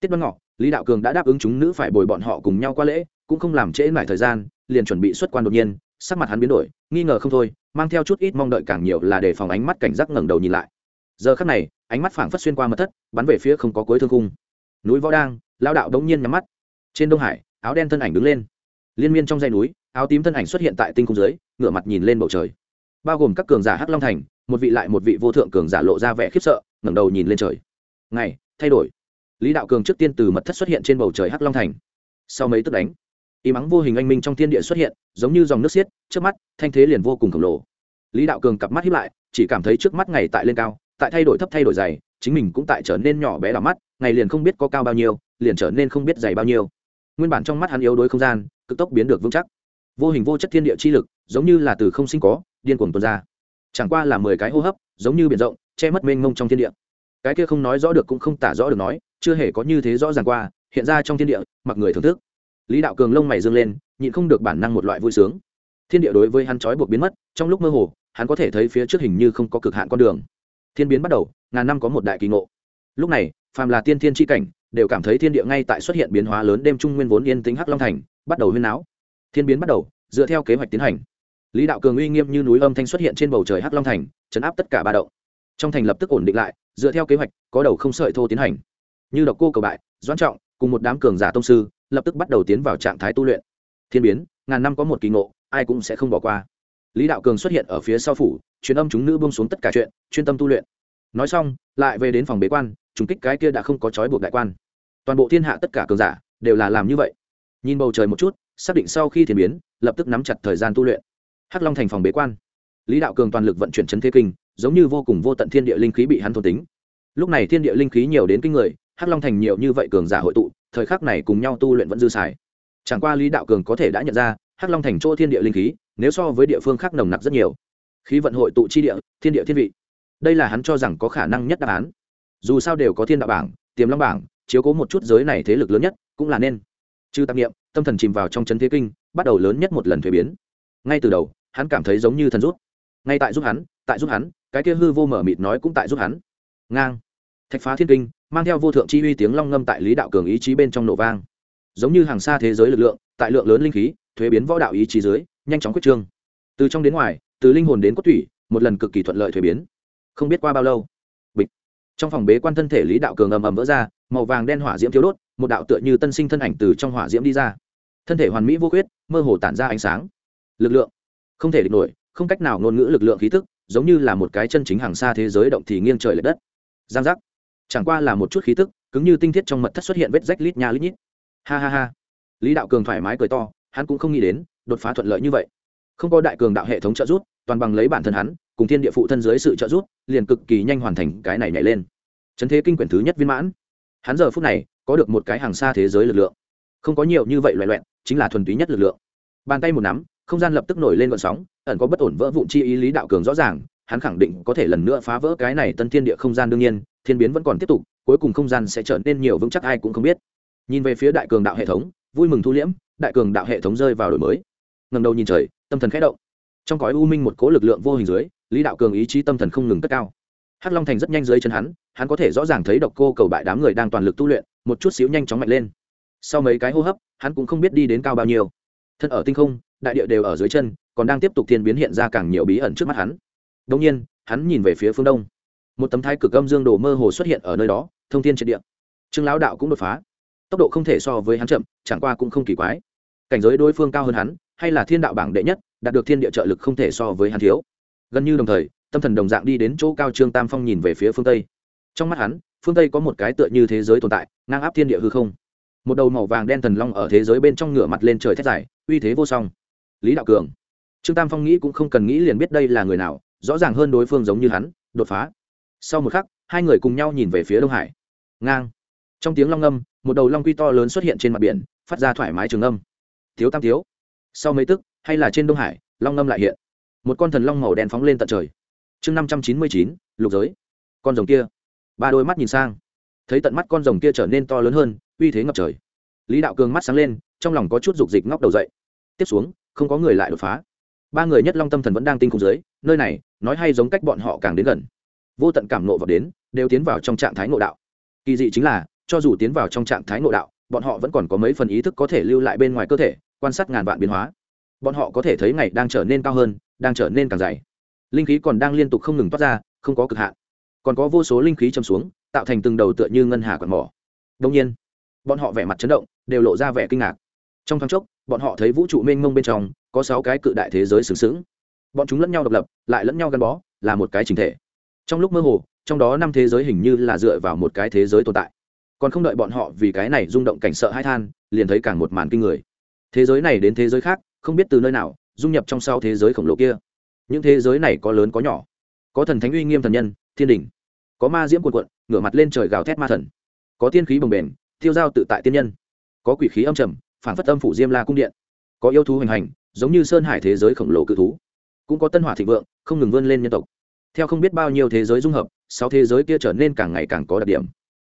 Speaker 1: Tiết đoan ngọ, lý đạo cường đã đáp ứng chúng nữ phải bồi bọn họ cùng nhau qua lễ, cũng không làm trễ nải thời gian, liền chuẩn bị xuất quan đột nhiên, sắc mặt hắn biến đổi, nghi ngờ không thôi, mang theo chút ít mong đợi càng nhiều là để phòng ánh mắt cảnh giác ngẩng đầu nhìn lại. Giờ khắc này, ánh mắt phảng phất xuyên qua mật thất, bắn về phía không có cuối thương cung núi võ đang lao đạo đống nhiên nhắm mắt. Trên đông hải, áo đen thân ảnh đứng lên. Liên miên trong dãy núi áo tím thân ảnh xuất hiện tại tinh cung dưới, ngửa mặt nhìn lên bầu trời. Bao gồm các cường giả hắc long thành, một vị lại một vị vô thượng cường giả lộ ra vẻ khiếp sợ, ngẩng đầu nhìn lên trời. Ngày, thay đổi. Lý đạo cường trước tiên từ mật thất xuất hiện trên bầu trời hắc long thành. Sau mấy tức đánh, y mắng vô hình anh minh trong thiên địa xuất hiện, giống như dòng nước xiết, trước mắt, thanh thế liền vô cùng khổng lồ. Lý đạo cường cặp mắt hiếp lại, chỉ cảm thấy trước mắt ngày tại lên cao, tại thay đổi thấp thay đổi dày, chính mình cũng tại trở nên nhỏ bé đỏ mắt, ngày liền không biết có cao bao nhiêu, liền trở nên không biết dày bao nhiêu. Nguyên bản trong mắt hắn yếu đuối không gian, cực tốc biến được vững chắc vô hình vô chất thiên địa chi lực, giống như là từ không sinh có, điên cuồng tuôn ra. Chẳng qua là mười cái hô hấp, giống như biển rộng, che mất mênh mông trong thiên địa. Cái kia không nói rõ được cũng không tả rõ được nói, chưa hề có như thế rõ ràng qua, hiện ra trong thiên địa, mặc người thưởng thức. Lý đạo cường lông mày dương lên, nhịn không được bản năng một loại vui sướng. Thiên địa đối với hắn trói buộc biến mất, trong lúc mơ hồ, hắn có thể thấy phía trước hình như không có cực hạn con đường. Thiên biến bắt đầu, ngàn năm có một đại kỳ ngộ. Lúc này, phàm là tiên thiên tri cảnh, đều cảm thấy thiên địa ngay tại xuất hiện biến hóa lớn đêm trung nguyên vốn yên tính hắc long thành, bắt đầu huyên náo thiên biến bắt đầu, dựa theo kế hoạch tiến hành. Lý đạo cường uy nghiêm như núi âm thanh xuất hiện trên bầu trời hắc long thành, chấn áp tất cả ba động. Trong thành lập tức ổn định lại, dựa theo kế hoạch, có đầu không sợi thô tiến hành. Như độc cô cầu bại, doãn trọng, cùng một đám cường giả tông sư, lập tức bắt đầu tiến vào trạng thái tu luyện. Thiên biến, ngàn năm có một kỳ ngộ, ai cũng sẽ không bỏ qua. Lý đạo cường xuất hiện ở phía sau phủ, truyền âm chúng nữ buông xuống tất cả chuyện, chuyên tâm tu luyện. Nói xong, lại về đến phòng bế quan chúng kích cái kia đã không có trói buộc đại quan. Toàn bộ thiên hạ tất cả cường giả, đều là làm như vậy. Nhìn bầu trời một chút xác định sau khi thiên biến, lập tức nắm chặt thời gian tu luyện. Hắc long thành phòng bế quan. Lý đạo cường toàn lực vận chuyển chấn thế kinh, giống như vô cùng vô tận thiên địa linh khí bị hắn thôn tính. Lúc này thiên địa linh khí nhiều đến kinh người, hắc long thành nhiều như vậy cường giả hội tụ, thời khắc này cùng nhau tu luyện vẫn dư xài. Chẳng qua lý đạo cường có thể đã nhận ra, hắc long thành chỗ thiên địa linh khí, nếu so với địa phương khác nồng nặc rất nhiều. Khí vận hội tụ chi địa, thiên địa thiên vị. Đây là hắn cho rằng có khả năng nhất đáp án. Dù sao đều có thiên đạo bảng, tiềm long bảng, chiếu cố một chút giới này thế lực lớn nhất, cũng là nên. Trừ tạp nghiệm tâm thần chìm vào trong chân thế kinh, bắt đầu lớn nhất một lần thuế biến. Ngay từ đầu, hắn cảm thấy giống như thần rút. Ngay tại giúp hắn, tại giúp hắn, cái kia hư vô mở mịt nói cũng tại giúp hắn. Ngang. Thạch phá thiên kinh, mang theo vô thượng chi uy tiếng long ngâm tại lý đạo cường ý chí bên trong nổ vang. Giống như hàng xa thế giới lực lượng, tại lượng lớn linh khí, thuế biến võ đạo ý chí dưới, nhanh chóng quyết trương. Từ trong đến ngoài, từ linh hồn đến cốt thủy, một lần cực kỳ thuận lợi thuế biến. Không biết qua bao lâu, bịch. Trong phòng bế quan thân thể lý đạo cường ầm ầm vỡ ra, màu vàng đen hỏa diễm thiếu đốt, một đạo tựa như tân sinh thân ảnh từ trong hỏa diễm đi ra thân thể hoàn mỹ vô khuyết, mơ hồ tản ra ánh sáng. Lực lượng. Không thể địch nổi, không cách nào ngôn ngữ lực lượng khí tức, giống như là một cái chân chính hàng xa thế giới động thì nghiêng trời l ệ đất. Giang giác. Chẳng qua là một chút khí tức, cứng như tinh thiết trong mật thất xuất hiện vết rách lít nha lít nhít. Ha ha ha. Lý đạo cường thoải mái cười to, hắn cũng không nghĩ đến, đột phá thuận lợi như vậy. Không có đại cường đạo hệ thống trợ giúp, toàn bằng lấy bản thân hắn, cùng thiên địa phụ thân dưới sự trợ giúp, liền cực kỳ nhanh hoàn thành cái này nhảy lên. Trấn thế kinh quyển thứ nhất viên mãn. Hắn giờ phút này, có được một cái hàng xa thế giới lực lượng không có nhiều như vậy loẹ loẹn chính là thuần túy nhất lực lượng. Bàn tay một nắm, không gian lập tức nổi lên vận sóng, ẩn có bất ổn vỡ vụn chi ý lý đạo cường rõ ràng, hắn khẳng định có thể lần nữa phá vỡ cái này tân thiên địa không gian đương nhiên, thiên biến vẫn còn tiếp tục, cuối cùng không gian sẽ trở nên nhiều vững chắc ai cũng không biết. Nhìn về phía đại cường đạo hệ thống, vui mừng thu liễm, đại cường đạo hệ thống rơi vào đổi mới. Ngầm đầu nhìn trời, tâm thần khẽ động. Trong cõi u minh một cố lực lượng vô hình dưới, lý đạo cường ý chí tâm thần không ngừng cất cao. Hắc long thành rất nhanh dưới chân hắn hắn có thể rõ ràng thấy độc cô cầu bại đám người đang toàn lực tu luyện, một chút xíu nhanh chóng mạnh lên sau mấy cái hô hấp, hắn cũng không biết đi đến cao bao nhiêu. Thân ở tinh không, đại địa đều ở dưới chân, còn đang tiếp tục thiên biến hiện ra càng nhiều bí ẩn trước mắt hắn. Đông nhiên, hắn nhìn về phía phương đông. Một tấm thái cực âm dương đồ mơ hồ xuất hiện ở nơi đó, thông thiên triệt địa. Trương lão đạo cũng đột phá. Tốc độ không thể so với hắn chậm, chẳng qua cũng không kỳ quái. Cảnh giới đối phương cao hơn hắn, hay là thiên đạo bảng đệ nhất, đạt được thiên địa trợ lực không thể so với hắn thiếu. Gần như đồng thời, tâm thần đồng dạng đi đến chỗ cao trương tam phong nhìn về phía phương tây. Trong mắt hắn, phương tây có một cái tựa như thế giới tồn tại, ngang áp thiên địa hư không một đầu màu vàng đen thần long ở thế giới bên trong ngửa mặt lên trời thét dài, uy thế vô song. Lý đạo cường. Trương tam phong nghĩ cũng không cần nghĩ liền biết đây là người nào, rõ ràng hơn đối phương giống như hắn, đột phá. Sau một khắc, hai người cùng nhau nhìn về phía đông hải. Ngang. Trong tiếng long âm, một đầu long quy to lớn xuất hiện trên mặt biển, phát ra thoải mái trường âm. Thiếu tam thiếu. Sau mấy tức, hay là trên đông hải, long âm lại hiện. Một con thần long màu đen phóng lên tận trời. Chương năm trăm chín mươi chín, lục giới. Con rồng kia. Ba đôi mắt nhìn sang thấy tận mắt con rồng kia trở nên to lớn hơn, uy thế ngập trời. Lý đạo cường mắt sáng lên, trong lòng có chút dục dịch ngóc đầu dậy. Tiếp xuống, không có người lại đột phá. Ba người nhất long tâm thần vẫn đang tinh khung dưới, nơi này, nói hay giống cách bọn họ càng đến gần. Vô tận cảm nộ vào đến, đều tiến vào trong trạng thái ngộ đạo. Kỳ dị chính là, cho dù tiến vào trong trạng thái ngộ đạo, bọn họ vẫn còn có mấy phần ý thức có thể lưu lại bên ngoài cơ thể, quan sát ngàn vạn biến hóa. Bọn họ có thể thấy ngày đang trở nên cao hơn, đang trở nên càng dày. Linh khí còn đang liên tục không ngừng toát ra, không có cực hạn còn có vô số linh khí châm xuống, tạo thành từng đầu tựa như ngân hà quạt mỏ. Đông nhiên, bọn họ vẻ mặt chấn động, đều lộ ra vẻ kinh ngạc. Trong thoáng chốc, bọn họ thấy vũ trụ mênh mông bên trong, có sáu cái cự đại thế giới xứng xứng bọn chúng lẫn nhau độc lập, lại lẫn nhau gắn bó, là một cái trình thể. Trong lúc mơ hồ, trong đó năm thế giới hình như là dựa vào một cái thế giới tồn tại. Còn không đợi bọn họ vì cái này rung động cảnh sợ hai than, liền thấy càng một màn kinh người. Thế giới này đến thế giới khác, không biết từ nơi nào, dung nhập trong sau thế giới khổng lồ kia. Những thế giới này có lớn có nhỏ. Có thần thánh uy nghiêm thần nhân, thiên đình có ma diễm cuồn cuộn, ngửa mặt lên trời gào thét ma thần. Có tiên khí bồng bềnh thiêu giao tự tại tiên nhân. Có quỷ khí âm trầm phản phất âm phủ diêm la cung điện. Có yêu thú hành hành giống như sơn hải thế giới khổng lồ cự thú. Cũng có tân hỏa thịnh vượng không ngừng vươn lên nhân tộc. Theo không biết bao nhiêu thế giới dung hợp sáu thế giới kia trở nên càng ngày càng có đặc điểm.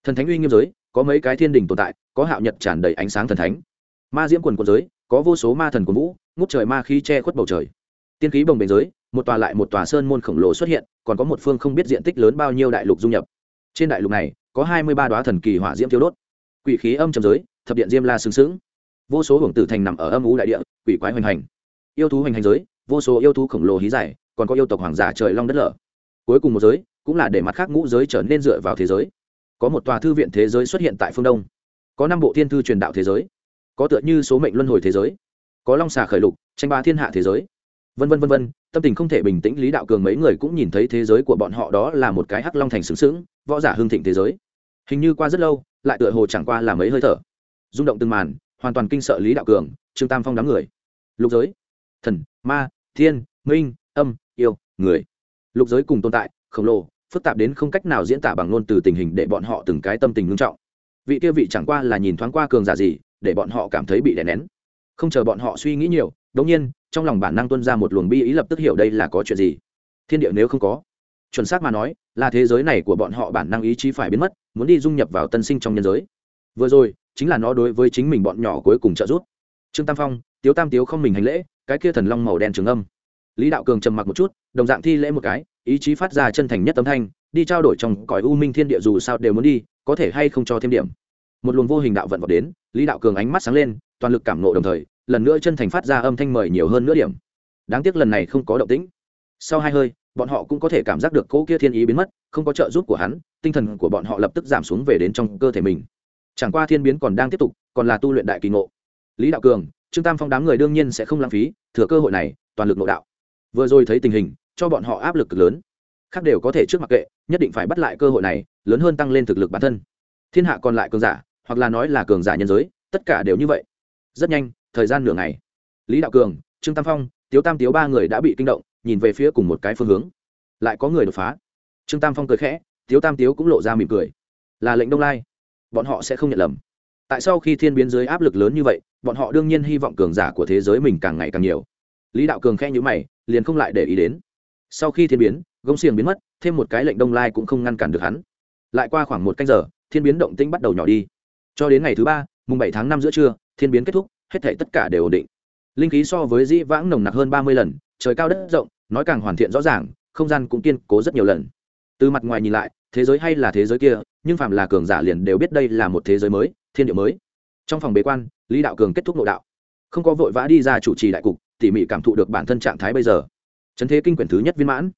Speaker 1: Thần thánh uy nghiêm giới có mấy cái thiên đình tồn tại có hạo nhật tràn đầy ánh sáng thần thánh. Ma diễm quần quần giới có vô số ma thần quần vũ ngút trời ma khí che khuất bầu trời. Tiên khí bồng bềnh giới một tòa lại một tòa sơn môn khổng lồ xuất hiện, còn có một phương không biết diện tích lớn bao nhiêu đại lục dung nhập. Trên đại lục này, có hai mươi ba đoá thần kỳ hỏa diễm thiếu đốt. Quỷ khí âm trầm giới, thập điện diêm la sừng sững. Vô số hưởng tử thành nằm ở âm ú đại địa, quỷ quái hoành hành. Yêu thú hoành hành giới, vô số yêu thú khổng lồ hí giải còn có yêu tộc hoàng giả trời long đất lở. Cuối cùng một giới, cũng là để mặt khác ngũ giới trở nên dựa vào thế giới. Có một tòa thư viện thế giới xuất hiện tại phương đông. Có năm bộ thiên thư truyền đạo thế giới. Có tựa như số mệnh luân hồi thế giới. Có long xà khởi lục, tranh ba thiên hạ thế giới vân vân vân vân, tâm tình không thể bình tĩnh, lý đạo cường mấy người cũng nhìn thấy thế giới của bọn họ đó là một cái hắc long thành xứng xứng võ giả hương thịnh thế giới. Hình như qua rất lâu, lại tựa hồ chẳng qua là mấy hơi thở. Rung động từng màn, hoàn toàn kinh sợ lý đạo cường, trương tam phong đám người. Lục giới, thần, ma, thiên, minh, âm, yêu, người. Lục giới cùng tồn tại, khổng lồ, phức tạp đến không cách nào diễn tả bằng ngôn từ tình hình để bọn họ từng cái tâm tình ngưng trọng. Vị kia vị chẳng qua là nhìn thoáng qua cường giả gì, để bọn họ cảm thấy bị đè nén. Không chờ bọn họ suy nghĩ nhiều đống nhiên, trong lòng bản năng tuân ra một luồng bi ý lập tức hiểu đây là có chuyện gì. Thiên địa nếu không có, chuẩn xác mà nói, là thế giới này của bọn họ bản năng ý chí phải biến mất, muốn đi dung nhập vào tân sinh trong nhân giới. Vừa rồi, chính là nó đối với chính mình bọn nhỏ cuối cùng trợ giúp. Trương tam phong, tiếu tam tiếu không mình hành lễ, cái kia thần long màu đen trường âm. Lý đạo cường trầm mặc một chút, đồng dạng thi lễ một cái, ý chí phát ra chân thành nhất tấm thanh, đi trao đổi trong cõi u minh thiên địa dù sao đều muốn đi, có thể hay không cho thêm điểm. Một luồng vô hình đạo vận vào đến, lý đạo cường ánh mắt sáng lên, toàn lực cảm nộ đồng thời lần nữa chân thành phát ra âm thanh mời nhiều hơn nữa điểm. Đáng tiếc lần này không có động tĩnh. Sau hai hơi, bọn họ cũng có thể cảm giác được cỗ kia thiên ý biến mất, không có trợ giúp của hắn, tinh thần của bọn họ lập tức giảm xuống về đến trong cơ thể mình. Chẳng qua thiên biến còn đang tiếp tục, còn là tu luyện đại kỳ ngộ. Lý đạo cường, trương tam phong đám người đương nhiên sẽ không lãng phí, thừa cơ hội này, toàn lực nội đạo. Vừa rồi thấy tình hình, cho bọn họ áp lực cực lớn. Khác đều có thể trước mặc kệ, nhất định phải bắt lại cơ hội này, lớn hơn tăng lên thực lực bản thân. Thiên hạ còn lại cường giả, hoặc là nói là cường giả nhân giới, tất cả đều như vậy. Rất nhanh thời gian nửa ngày. Lý đạo cường, trương tam phong, tiếu tam tiếu ba người đã bị kinh động, nhìn về phía cùng một cái phương hướng. Lại có người đột phá. Trương tam phong cười khẽ, tiếu tam tiếu cũng lộ ra mỉm cười. Là lệnh đông lai. Bọn họ sẽ không nhận lầm. Tại sao khi thiên biến dưới áp lực lớn như vậy, bọn họ đương nhiên hy vọng cường giả của thế giới mình càng ngày càng nhiều. Lý đạo cường khẽ nhữ mày, liền không lại để ý đến. Sau khi thiên biến, gông xiềng biến mất, thêm một cái lệnh đông lai cũng không ngăn cản được hắn. Lại qua khoảng một canh giờ, thiên biến động tĩnh bắt đầu nhỏ đi. Cho đến ngày thứ ba, mùng bảy tháng năm giữa trưa, thiên biến kết thúc hết thể tất cả đều ổn định. Linh khí so với dĩ vãng nồng nặc hơn ba mươi lần, trời cao đất rộng, nói càng hoàn thiện rõ ràng, không gian cũng kiên cố rất nhiều lần. Từ mặt ngoài nhìn lại, thế giới hay là thế giới kia, nhưng phạm là cường giả liền đều biết đây là một thế giới mới, thiên địa mới. Trong phòng bế quan, lý đạo cường kết thúc nội đạo. Không có vội vã đi ra chủ trì đại cục, tỉ mỉ cảm thụ được bản thân trạng thái bây giờ. Trấn thế kinh quyển thứ nhất viên mãn.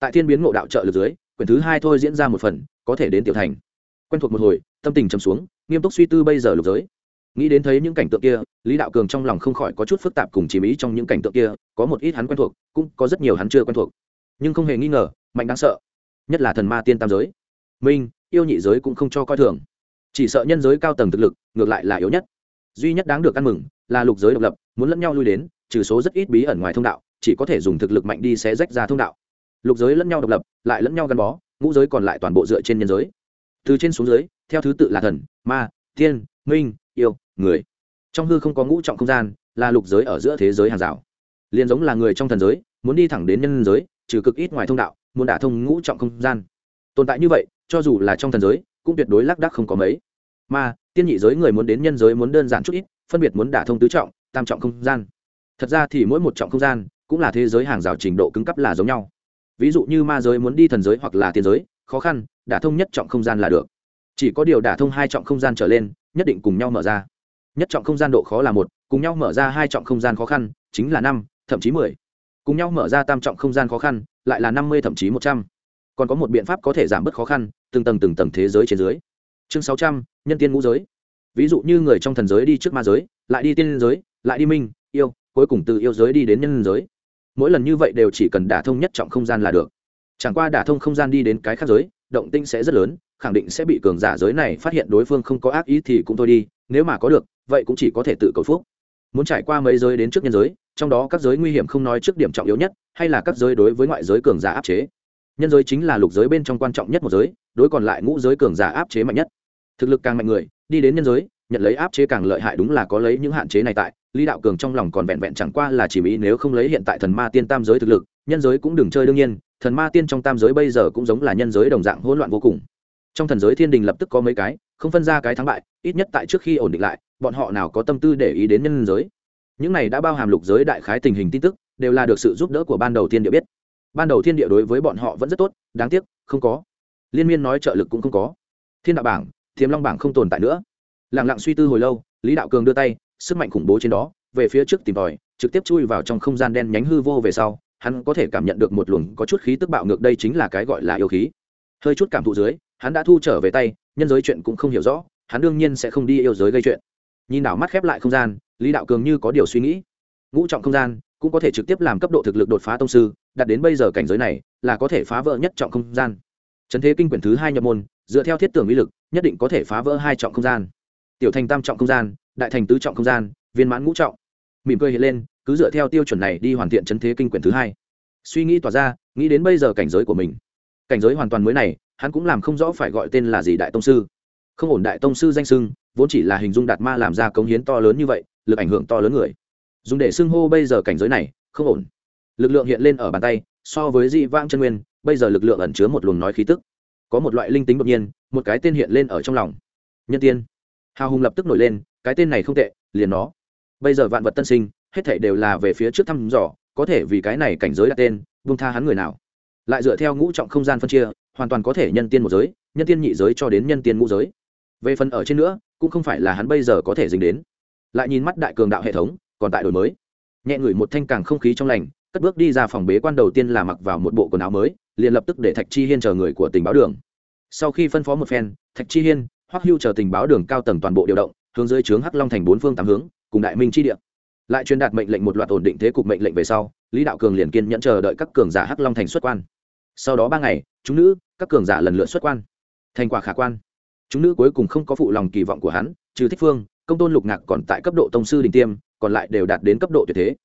Speaker 1: Tại thiên biến ngộ đạo trợ lực dưới, quyển thứ hai thôi diễn ra một phần, có thể đến tiểu thành. Quen thuộc một hồi, tâm tình trầm xuống, nghiêm túc suy tư bây giờ lục giới nghĩ đến thấy những cảnh tượng kia, lý đạo cường trong lòng không khỏi có chút phức tạp cùng chìm ý trong những cảnh tượng kia, có một ít hắn quen thuộc, cũng có rất nhiều hắn chưa quen thuộc. Nhưng không hề nghi ngờ, mạnh đáng sợ, nhất là thần ma tiên tam giới. Minh yêu nhị giới cũng không cho coi thường. Chỉ sợ nhân giới cao tầng thực lực, ngược lại là yếu nhất. Duy nhất đáng được ăn mừng, là lục giới độc lập, muốn lẫn nhau lui đến, trừ số rất ít bí ẩn ngoài thông đạo, chỉ có thể dùng thực lực mạnh đi sẽ rách ra thông đạo. Lục giới lẫn nhau độc lập, lại lẫn nhau gắn bó, ngũ giới còn lại toàn bộ dựa trên nhân giới. Từ trên xuống dưới, theo thứ tự là thần, ma, tiên, minh yêu, người. Trong hư không có ngũ trọng không gian, là lục giới ở giữa thế giới hàng rào. Liền giống là người trong thần giới, muốn đi thẳng đến nhân giới, trừ cực ít ngoài thông đạo, muốn đả thông ngũ trọng không gian. Tồn tại như vậy, cho dù là trong thần giới, cũng tuyệt đối lác đác không có mấy. Mà, tiên nhị giới người muốn đến nhân giới muốn đơn giản chút ít, phân biệt muốn đả thông tứ trọng, tam trọng không gian. Thật ra thì mỗi một trọng không gian, cũng là thế giới hàng rào trình độ cứng cấp là giống nhau. Ví dụ như ma giới muốn đi thần giới hoặc là tiên giới, khó khăn, đả thông nhất trọng không gian là được chỉ có điều đả thông hai trọng không gian trở lên, nhất định cùng nhau mở ra. Nhất trọng không gian độ khó là một, cùng nhau mở ra hai trọng không gian khó khăn chính là năm, thậm chí mười. Cùng nhau mở ra tam trọng không gian khó khăn lại là năm mươi, thậm chí một trăm. Còn có một biện pháp có thể giảm bớt khó khăn, từng tầng từng tầng thế giới trên dưới. Chương sáu trăm, nhân tiên ngũ giới. Ví dụ như người trong thần giới đi trước ma giới, lại đi tiên giới, lại đi minh, yêu, cuối cùng từ yêu giới đi đến nhân giới. Mỗi lần như vậy đều chỉ cần đả thông nhất trọng không gian là được. Chẳng qua đả thông không gian đi đến cái khác giới động tinh sẽ rất lớn, khẳng định sẽ bị cường giả giới này phát hiện đối phương không có ác ý thì cũng thôi đi, nếu mà có được, vậy cũng chỉ có thể tự cầu phúc. Muốn trải qua mấy giới đến trước nhân giới, trong đó các giới nguy hiểm không nói trước điểm trọng yếu nhất, hay là các giới đối với ngoại giới cường giả áp chế. Nhân giới chính là lục giới bên trong quan trọng nhất một giới, đối còn lại ngũ giới cường giả áp chế mạnh nhất. Thực lực càng mạnh người, đi đến nhân giới, nhận lấy áp chế càng lợi hại đúng là có lấy những hạn chế này tại, lý đạo cường trong lòng còn vẹn vẹn chẳng qua là chỉ ý nếu không lấy hiện tại thần ma tiên tam giới thực lực nhân giới cũng đừng chơi đương nhiên, thần ma tiên trong tam giới bây giờ cũng giống là nhân giới đồng dạng hỗn loạn vô cùng. Trong thần giới thiên đình lập tức có mấy cái, không phân ra cái thắng bại, ít nhất tại trước khi ổn định lại, bọn họ nào có tâm tư để ý đến nhân giới. Những này đã bao hàm lục giới đại khái tình hình tin tức, đều là được sự giúp đỡ của ban đầu thiên địa biết. Ban đầu thiên địa đối với bọn họ vẫn rất tốt, đáng tiếc, không có. Liên miên nói trợ lực cũng không có. Thiên đạo bảng, thiềm long bảng không tồn tại nữa. Lẳng lặng suy tư hồi lâu, lý đạo cường đưa tay, sức mạnh khủng bố trên đó, về phía trước tìm tòi, trực tiếp chui vào trong không gian đen nhánh hư vô về sau hắn có thể cảm nhận được một luồng có chút khí tức bạo ngược đây chính là cái gọi là yêu khí. Hơi chút cảm thụ dưới, hắn đã thu trở về tay, nhân giới chuyện cũng không hiểu rõ, hắn đương nhiên sẽ không đi yêu giới gây chuyện. Nhìn đảo mắt khép lại không gian, lý đạo cường như có điều suy nghĩ. Ngũ trọng không gian cũng có thể trực tiếp làm cấp độ thực lực đột phá tông sư, đạt đến bây giờ cảnh giới này là có thể phá vỡ nhất trọng không gian. Trấn thế kinh quyển thứ hai nhập môn, dựa theo thiết tưởng uy lực, nhất định có thể phá vỡ hai trọng không gian. Tiểu thành tam trọng không gian, đại thành tứ trọng không gian, viên mãn ngũ trọng. Mỉm cười hiện lên cứ dựa theo tiêu chuẩn này đi hoàn thiện chấn thế kinh quyển thứ hai. Suy nghĩ tỏa ra, nghĩ đến bây giờ cảnh giới của mình. Cảnh giới hoàn toàn mới này, hắn cũng làm không rõ phải gọi tên là gì đại tông sư. Không ổn đại tông sư danh sưng vốn chỉ là hình dung đạt ma làm ra cống hiến to lớn như vậy, lực ảnh hưởng to lớn người. Dùng để xưng hô bây giờ cảnh giới này, không ổn. Lực lượng hiện lên ở bàn tay, so với dị vang chân nguyên, bây giờ lực lượng ẩn chứa một luồng nói khí tức. Có một loại linh tính đột nhiên, một cái tên hiện lên ở trong lòng. Nhân tiên. Hào hùng lập tức nổi lên, cái tên này không tệ, liền nó. Bây giờ vạn vật tân sinh hết thảy đều là về phía trước thăm dò, có thể vì cái này cảnh giới đặt tên, buông tha hắn người nào. Lại dựa theo ngũ trọng không gian phân chia, hoàn toàn có thể nhân tiên một giới, nhân tiên nhị giới cho đến nhân tiên ngũ giới. Về phần ở trên nữa, cũng không phải là hắn bây giờ có thể dính đến. Lại nhìn mắt đại cường đạo hệ thống, còn tại đổi mới. Nhẹ ngửi một thanh càng không khí trong lành, cất bước đi ra phòng bế quan đầu tiên là mặc vào một bộ quần áo mới, liền lập tức để thạch chi hiên chờ người của tình báo đường. Sau khi phân phó một phen, thạch chi hiên, hoắc hưu chờ tình báo đường cao tầng toàn bộ điều động, hướng dưới trướng hắc long thành bốn phương tám hướng, cùng đại minh chi địa lại truyền đạt mệnh lệnh một loạt ổn định thế cục mệnh lệnh về sau, lý đạo cường liền kiên nhẫn chờ đợi các cường giả hắc long thành xuất quan. Sau đó ba ngày, chúng nữ, các cường giả lần lượt xuất quan. Thành quả khả quan. Chúng nữ cuối cùng không có phụ lòng kỳ vọng của hắn, trừ thích phương, công tôn lục ngạc còn tại cấp độ tông sư đình tiêm, còn lại đều đạt đến cấp độ tuyệt thế.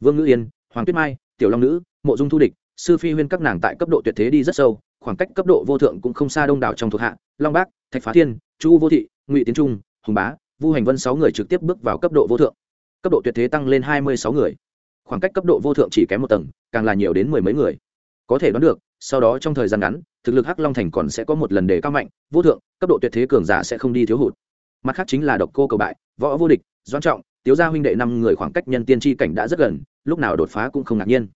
Speaker 1: Vương ngữ yên, hoàng tuyết mai, tiểu long nữ, mộ dung thu địch, sư phi huyên các nàng tại cấp độ tuyệt thế đi rất sâu, khoảng cách cấp độ vô thượng cũng không xa đông đảo trong thuộc hạ, long bác, thạch phá thiên, chu vô thị, ngụy tiến trung, hùng bá, vu hành vân sáu người trực tiếp bước vào cấp độ vô thượng cấp độ tuyệt thế tăng lên hai mươi sáu người. Khoảng cách cấp độ vô thượng chỉ kém một tầng, càng là nhiều đến mười mấy người. Có thể đoán được, sau đó trong thời gian ngắn, thực lực hắc long thành còn sẽ có một lần đề cao mạnh, vô thượng, cấp độ tuyệt thế cường giả sẽ không đi thiếu hụt. Mặt khác chính là độc cô cầu bại, võ vô địch doan trọng, tiếu gia huynh đệ năm người khoảng cách nhân tiên tri cảnh đã rất gần, lúc nào đột phá cũng không ngạc nhiên.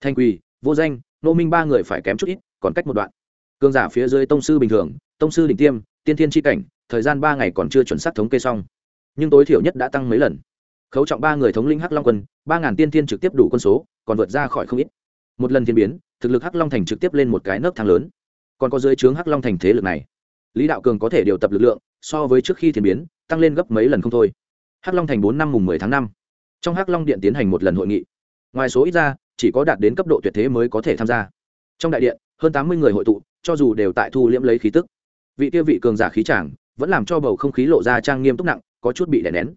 Speaker 1: Thanh quỳ, vô danh, nô minh ba người phải kém chút ít, còn cách một đoạn. Cường giả phía dưới tông sư bình thường, tông sư đỉnh tiêm, tiên thiên tri cảnh, thời gian ba ngày còn chưa chuẩn xác thống kê xong. Nhưng tối thiểu nhất đã tăng mấy lần khấu trọng ba người thống lĩnh hắc long quân, ba ngàn tiên tiên trực tiếp đủ quân số, còn vượt ra khỏi không ít. Một lần thiên biến, thực lực hắc long thành trực tiếp lên một cái nấc thang lớn. Còn có dưới trướng hắc long thành thế lực này. Lý đạo cường có thể điều tập lực lượng, so với trước khi thiên biến, tăng lên gấp mấy lần không thôi. Hắc long thành bốn năm mùng mười tháng năm. Trong hắc long điện tiến hành một lần hội nghị. Ngoài số ít ra, chỉ có đạt đến cấp độ tuyệt thế mới có thể tham gia. Trong đại điện, hơn tám mươi người hội tụ, cho dù đều tại thu liễm lấy khí tức. Vị tiêu vị cường giả khí tràng vẫn làm cho bầu không khí lộ ra trang nghiêm túc nặng, có chút bị đè nén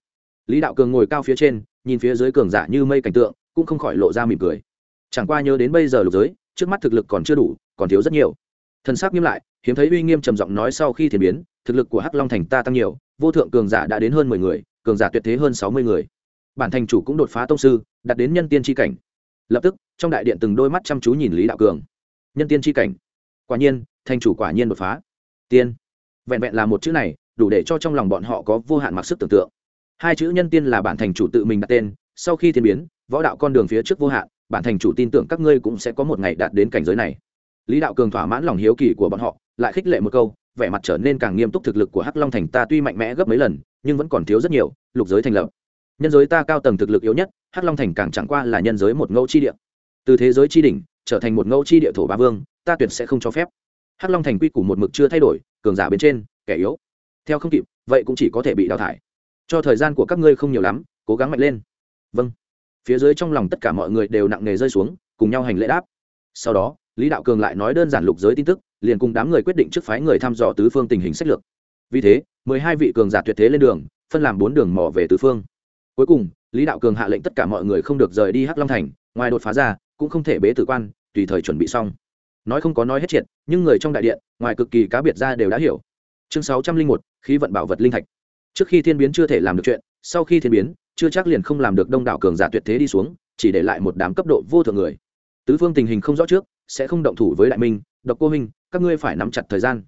Speaker 1: lý đạo cường ngồi cao phía trên, nhìn phía dưới cường giả như mây cảnh tượng, cũng không khỏi lộ ra mỉm cười. Chẳng qua nhớ đến bây giờ lục giới, trước mắt thực lực còn chưa đủ, còn thiếu rất nhiều. Thân xác nghiêm lại, hiếm thấy uy nghiêm trầm giọng nói sau khi thiền biến, thực lực của hắc long thành ta tăng nhiều, vô thượng cường giả đã đến hơn mười người, cường giả tuyệt thế hơn sáu mươi người. Bản thành chủ cũng đột phá tông sư, đạt đến nhân tiên tri cảnh. Lập tức, trong đại điện từng đôi mắt chăm chú nhìn lý đạo cường. Nhân tiên tri cảnh. Quả nhiên, thành chủ quả nhiên đột phá. Tiên. Vẹn vẹn là một chữ này, đủ để cho trong lòng bọn họ có vô hạn mặc sức tưởng tượng hai chữ nhân tiên là bản thành chủ tự mình đặt tên, sau khi thiên biến, võ đạo con đường phía trước vô hạn, bản thành chủ tin tưởng các ngươi cũng sẽ có một ngày đạt đến cảnh giới này. Lý đạo cường thỏa mãn lòng hiếu kỳ của bọn họ, lại khích lệ một câu, vẻ mặt trở nên càng nghiêm túc thực lực của hắc long thành ta tuy mạnh mẽ gấp mấy lần, nhưng vẫn còn thiếu rất nhiều, lục giới thành lập. Nhân giới ta cao tầng thực lực yếu nhất, hắc long thành càng chẳng qua là nhân giới một ngẫu chi địa. Từ thế giới chi đỉnh, trở thành một ngẫu chi địa thổ ba vương, ta tuyệt sẽ không cho phép. Hắc long thành quy củ một mực chưa thay đổi, cường giả bên trên, kẻ yếu. Theo không kịp, vậy cũng chỉ có thể bị đào thải cho thời gian của các ngươi không nhiều lắm, cố gắng mạnh lên. Vâng. Phía dưới trong lòng tất cả mọi người đều nặng nề rơi xuống, cùng nhau hành lễ đáp. Sau đó, lý đạo cường lại nói đơn giản lục giới tin tức, liền cùng đám người quyết định trước phái người thăm dò tứ phương tình hình sách lược. Vì thế, mười hai vị cường giả tuyệt thế lên đường, phân làm bốn đường mỏ về tứ phương. Cuối cùng, lý đạo cường hạ lệnh tất cả mọi người không được rời đi hắc long thành, ngoài đột phá ra, cũng không thể bế tử quan, tùy thời chuẩn bị xong. Nói không có nói hết triệt, nhưng người trong đại điện, ngoài cực kỳ cá biệt ra đều đã hiểu. Chương sáu trăm linh một, khí vận bảo vật linh thạch trước khi thiên biến chưa thể làm được chuyện, sau khi thiên biến, chưa chắc liền không làm được đông đảo cường giả tuyệt thế đi xuống, chỉ để lại một đám cấp độ vô thượng người. Tứ phương tình hình không rõ trước, sẽ không động thủ với đại minh, độc cô minh các ngươi phải nắm chặt thời gian.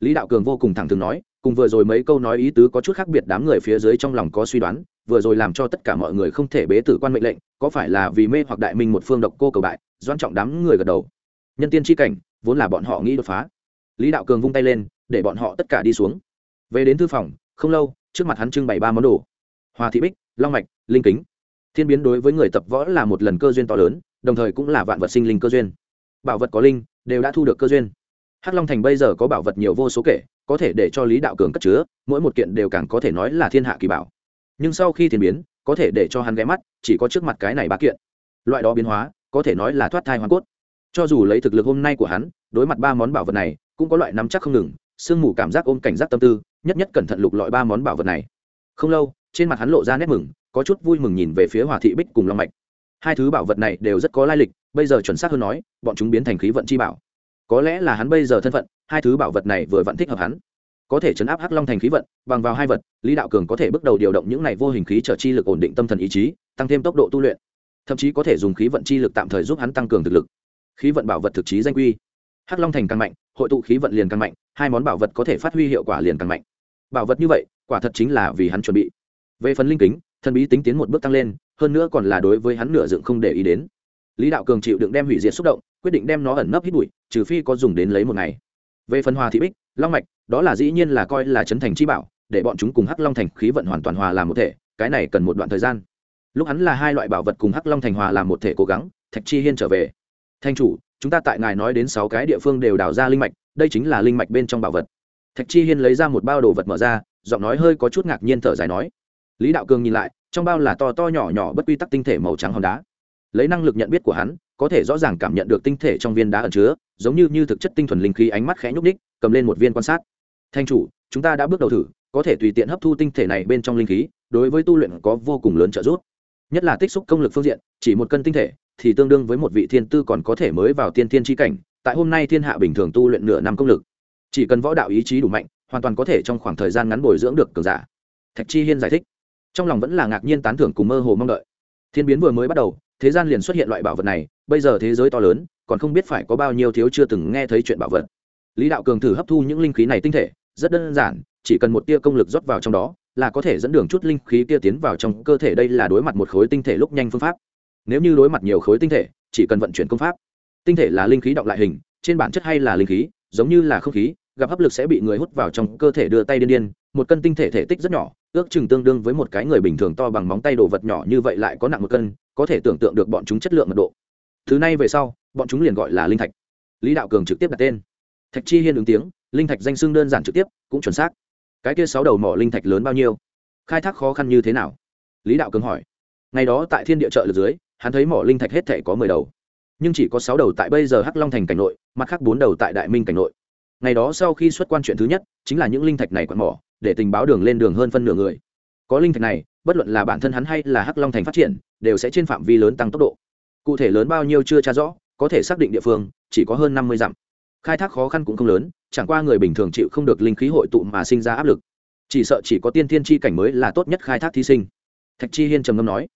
Speaker 1: Lý đạo cường vô cùng thẳng thừng nói, cùng vừa rồi mấy câu nói ý tứ có chút khác biệt, đám người phía dưới trong lòng có suy đoán, vừa rồi làm cho tất cả mọi người không thể bế tử quan mệnh lệnh, có phải là vì mê hoặc đại minh một phương độc cô cầu bại doan trọng đám người gật đầu. Nhân tiên tri cảnh, vốn là bọn họ nghĩ đột phá. Lý đạo cường vung tay lên, để bọn họ tất cả đi xuống. Về đến thư phòng, không lâu trước mặt hắn trưng bày ba món đồ. Hòa thị bích, long mạch, linh kính. Thiên biến đối với người tập võ là một lần cơ duyên to lớn, đồng thời cũng là vạn vật sinh linh cơ duyên. Bảo vật có linh, đều đã thu được cơ duyên. Hắc long thành bây giờ có bảo vật nhiều vô số kể, có thể để cho lý đạo cường cất chứa, mỗi một kiện đều càng có thể nói là thiên hạ kỳ bảo. Nhưng sau khi thiên biến, có thể để cho hắn ghé mắt, chỉ có trước mặt cái này ba kiện. Loại đó biến hóa, có thể nói là thoát thai hoàn cốt. Cho dù lấy thực lực hôm nay của hắn, đối mặt ba món bảo vật này, cũng có loại nắm chắc không ngừng sương mù cảm giác ôm cảnh giác tâm tư, nhất nhất cẩn thận lục lọi ba món bảo vật này. Không lâu, trên mặt hắn lộ ra nét mừng, có chút vui mừng nhìn về phía hòa thị bích cùng long mạch. Hai thứ bảo vật này đều rất có lai lịch, bây giờ chuẩn xác hơn nói, bọn chúng biến thành khí vận chi bảo. Có lẽ là hắn bây giờ thân phận, hai thứ bảo vật này vừa vẫn thích hợp hắn. Có thể chấn áp hắc long thành khí vận, bằng vào hai vật, lý đạo cường có thể bước đầu điều động những này vô hình khí trở chi lực ổn định tâm thần ý chí, tăng thêm tốc độ tu luyện. Thậm chí có thể dùng khí vận chi lực tạm thời giúp hắn tăng cường thực lực. Khí vận bảo vật thực chí danh quy. Hắc long thành càng mạnh, hội tụ khí vận liền càng mạnh hai món bảo vật có thể phát huy hiệu quả liền càng mạnh. Bảo vật như vậy, quả thật chính là vì hắn chuẩn bị. Về phần linh kính, thần bí tính tiến một bước tăng lên, hơn nữa còn là đối với hắn nửa dựng không để ý đến. Lý đạo cường chịu đựng đem hủy diệt xúc động, quyết định đem nó ẩn nấp hít bụi, trừ phi có dùng đến lấy một ngày. Về phần hòa thị bích, long mạch, đó là dĩ nhiên là coi là chấn thành chi bảo, để bọn chúng cùng hắc long thành khí vận hoàn toàn hòa làm một thể, cái này cần một đoạn thời gian. Lúc hắn là hai loại bảo vật cùng hắc long thành hòa làm một thể cố gắng, thạch chi hiên trở về. Thanh chủ chúng ta tại ngài nói đến sáu cái địa phương đều đào ra linh mạch, đây chính là linh mạch bên trong bảo vật. Thạch chi hiên lấy ra một bao đồ vật mở ra, giọng nói hơi có chút ngạc nhiên thở dài nói, lý đạo cường nhìn lại, trong bao là to to nhỏ nhỏ bất quy tắc tinh thể màu trắng hòn đá. Lấy năng lực nhận biết của hắn, có thể rõ ràng cảm nhận được tinh thể trong viên đá ẩn chứa, giống như như thực chất tinh thuần linh khí ánh mắt khẽ nhúc ních cầm lên một viên quan sát. Thanh chủ, chúng ta đã bước đầu thử, có thể tùy tiện hấp thu tinh thể này bên trong linh khí, đối với tu luyện có vô cùng lớn trợ giúp. Nhất là tích xúc công lực phương diện, chỉ một cân tinh thể thì tương đương với một vị thiên tư còn có thể mới vào tiên thiên tri cảnh, tại hôm nay thiên hạ bình thường tu luyện nửa năm công lực. Chỉ cần võ đạo ý chí đủ mạnh, hoàn toàn có thể trong khoảng thời gian ngắn bồi dưỡng được cường giả. Thạch chi hiên giải thích. Trong lòng vẫn là ngạc nhiên tán thưởng cùng mơ hồ mong đợi. Thiên biến vừa mới bắt đầu, thế gian liền xuất hiện loại bảo vật này, bây giờ thế giới to lớn, còn không biết phải có bao nhiêu thiếu chưa từng nghe thấy chuyện bảo vật. Lý đạo cường thử hấp thu những linh khí này tinh thể, rất đơn giản, chỉ cần một tia công lực rót vào trong đó, là có thể dẫn đường chút linh khí kia tiến vào trong cơ thể, đây là đối mặt một khối tinh thể lúc nhanh phương pháp nếu như đối mặt nhiều khối tinh thể, chỉ cần vận chuyển công pháp. Tinh thể là linh khí động lại hình, trên bản chất hay là linh khí, giống như là không khí, gặp hấp lực sẽ bị người hút vào trong cơ thể đưa tay điên điên. Một cân tinh thể thể tích rất nhỏ, ước chừng tương đương với một cái người bình thường to bằng móng tay đồ vật nhỏ như vậy lại có nặng một cân, có thể tưởng tượng được bọn chúng chất lượng mật độ. Thứ này về sau, bọn chúng liền gọi là linh thạch. Lý đạo cường trực tiếp đặt tên. Thạch chi hiên ứng tiếng, linh thạch danh xưng đơn giản trực tiếp, cũng chuẩn xác. Cái kia sáu đầu mỏ linh thạch lớn bao nhiêu? Khai thác khó khăn như thế nào? Lý đạo cường hỏi. Ngày đó tại thiên địa trợ lực dưới hắn thấy mỏ linh thạch hết thể có mười đầu, nhưng chỉ có sáu đầu tại bây giờ hắc long thành cảnh nội, mặt khác bốn đầu tại đại minh cảnh nội. Ngày đó sau khi xuất quan chuyện thứ nhất, chính là những linh thạch này quặn mỏ, để tình báo đường lên đường hơn phân nửa người. Có linh thạch này, bất luận là bản thân hắn hay là hắc long thành phát triển, đều sẽ trên phạm vi lớn tăng tốc độ. Cụ thể lớn bao nhiêu chưa tra rõ, có thể xác định địa phương, chỉ có hơn năm mươi dặm. Khai thác khó khăn cũng không lớn, chẳng qua người bình thường chịu không được linh khí hội tụ mà sinh ra áp lực. Chỉ sợ chỉ có tiên thiên chi cảnh mới là tốt nhất khai thác thí sinh. Thạch chi hiên trầm ngâm nói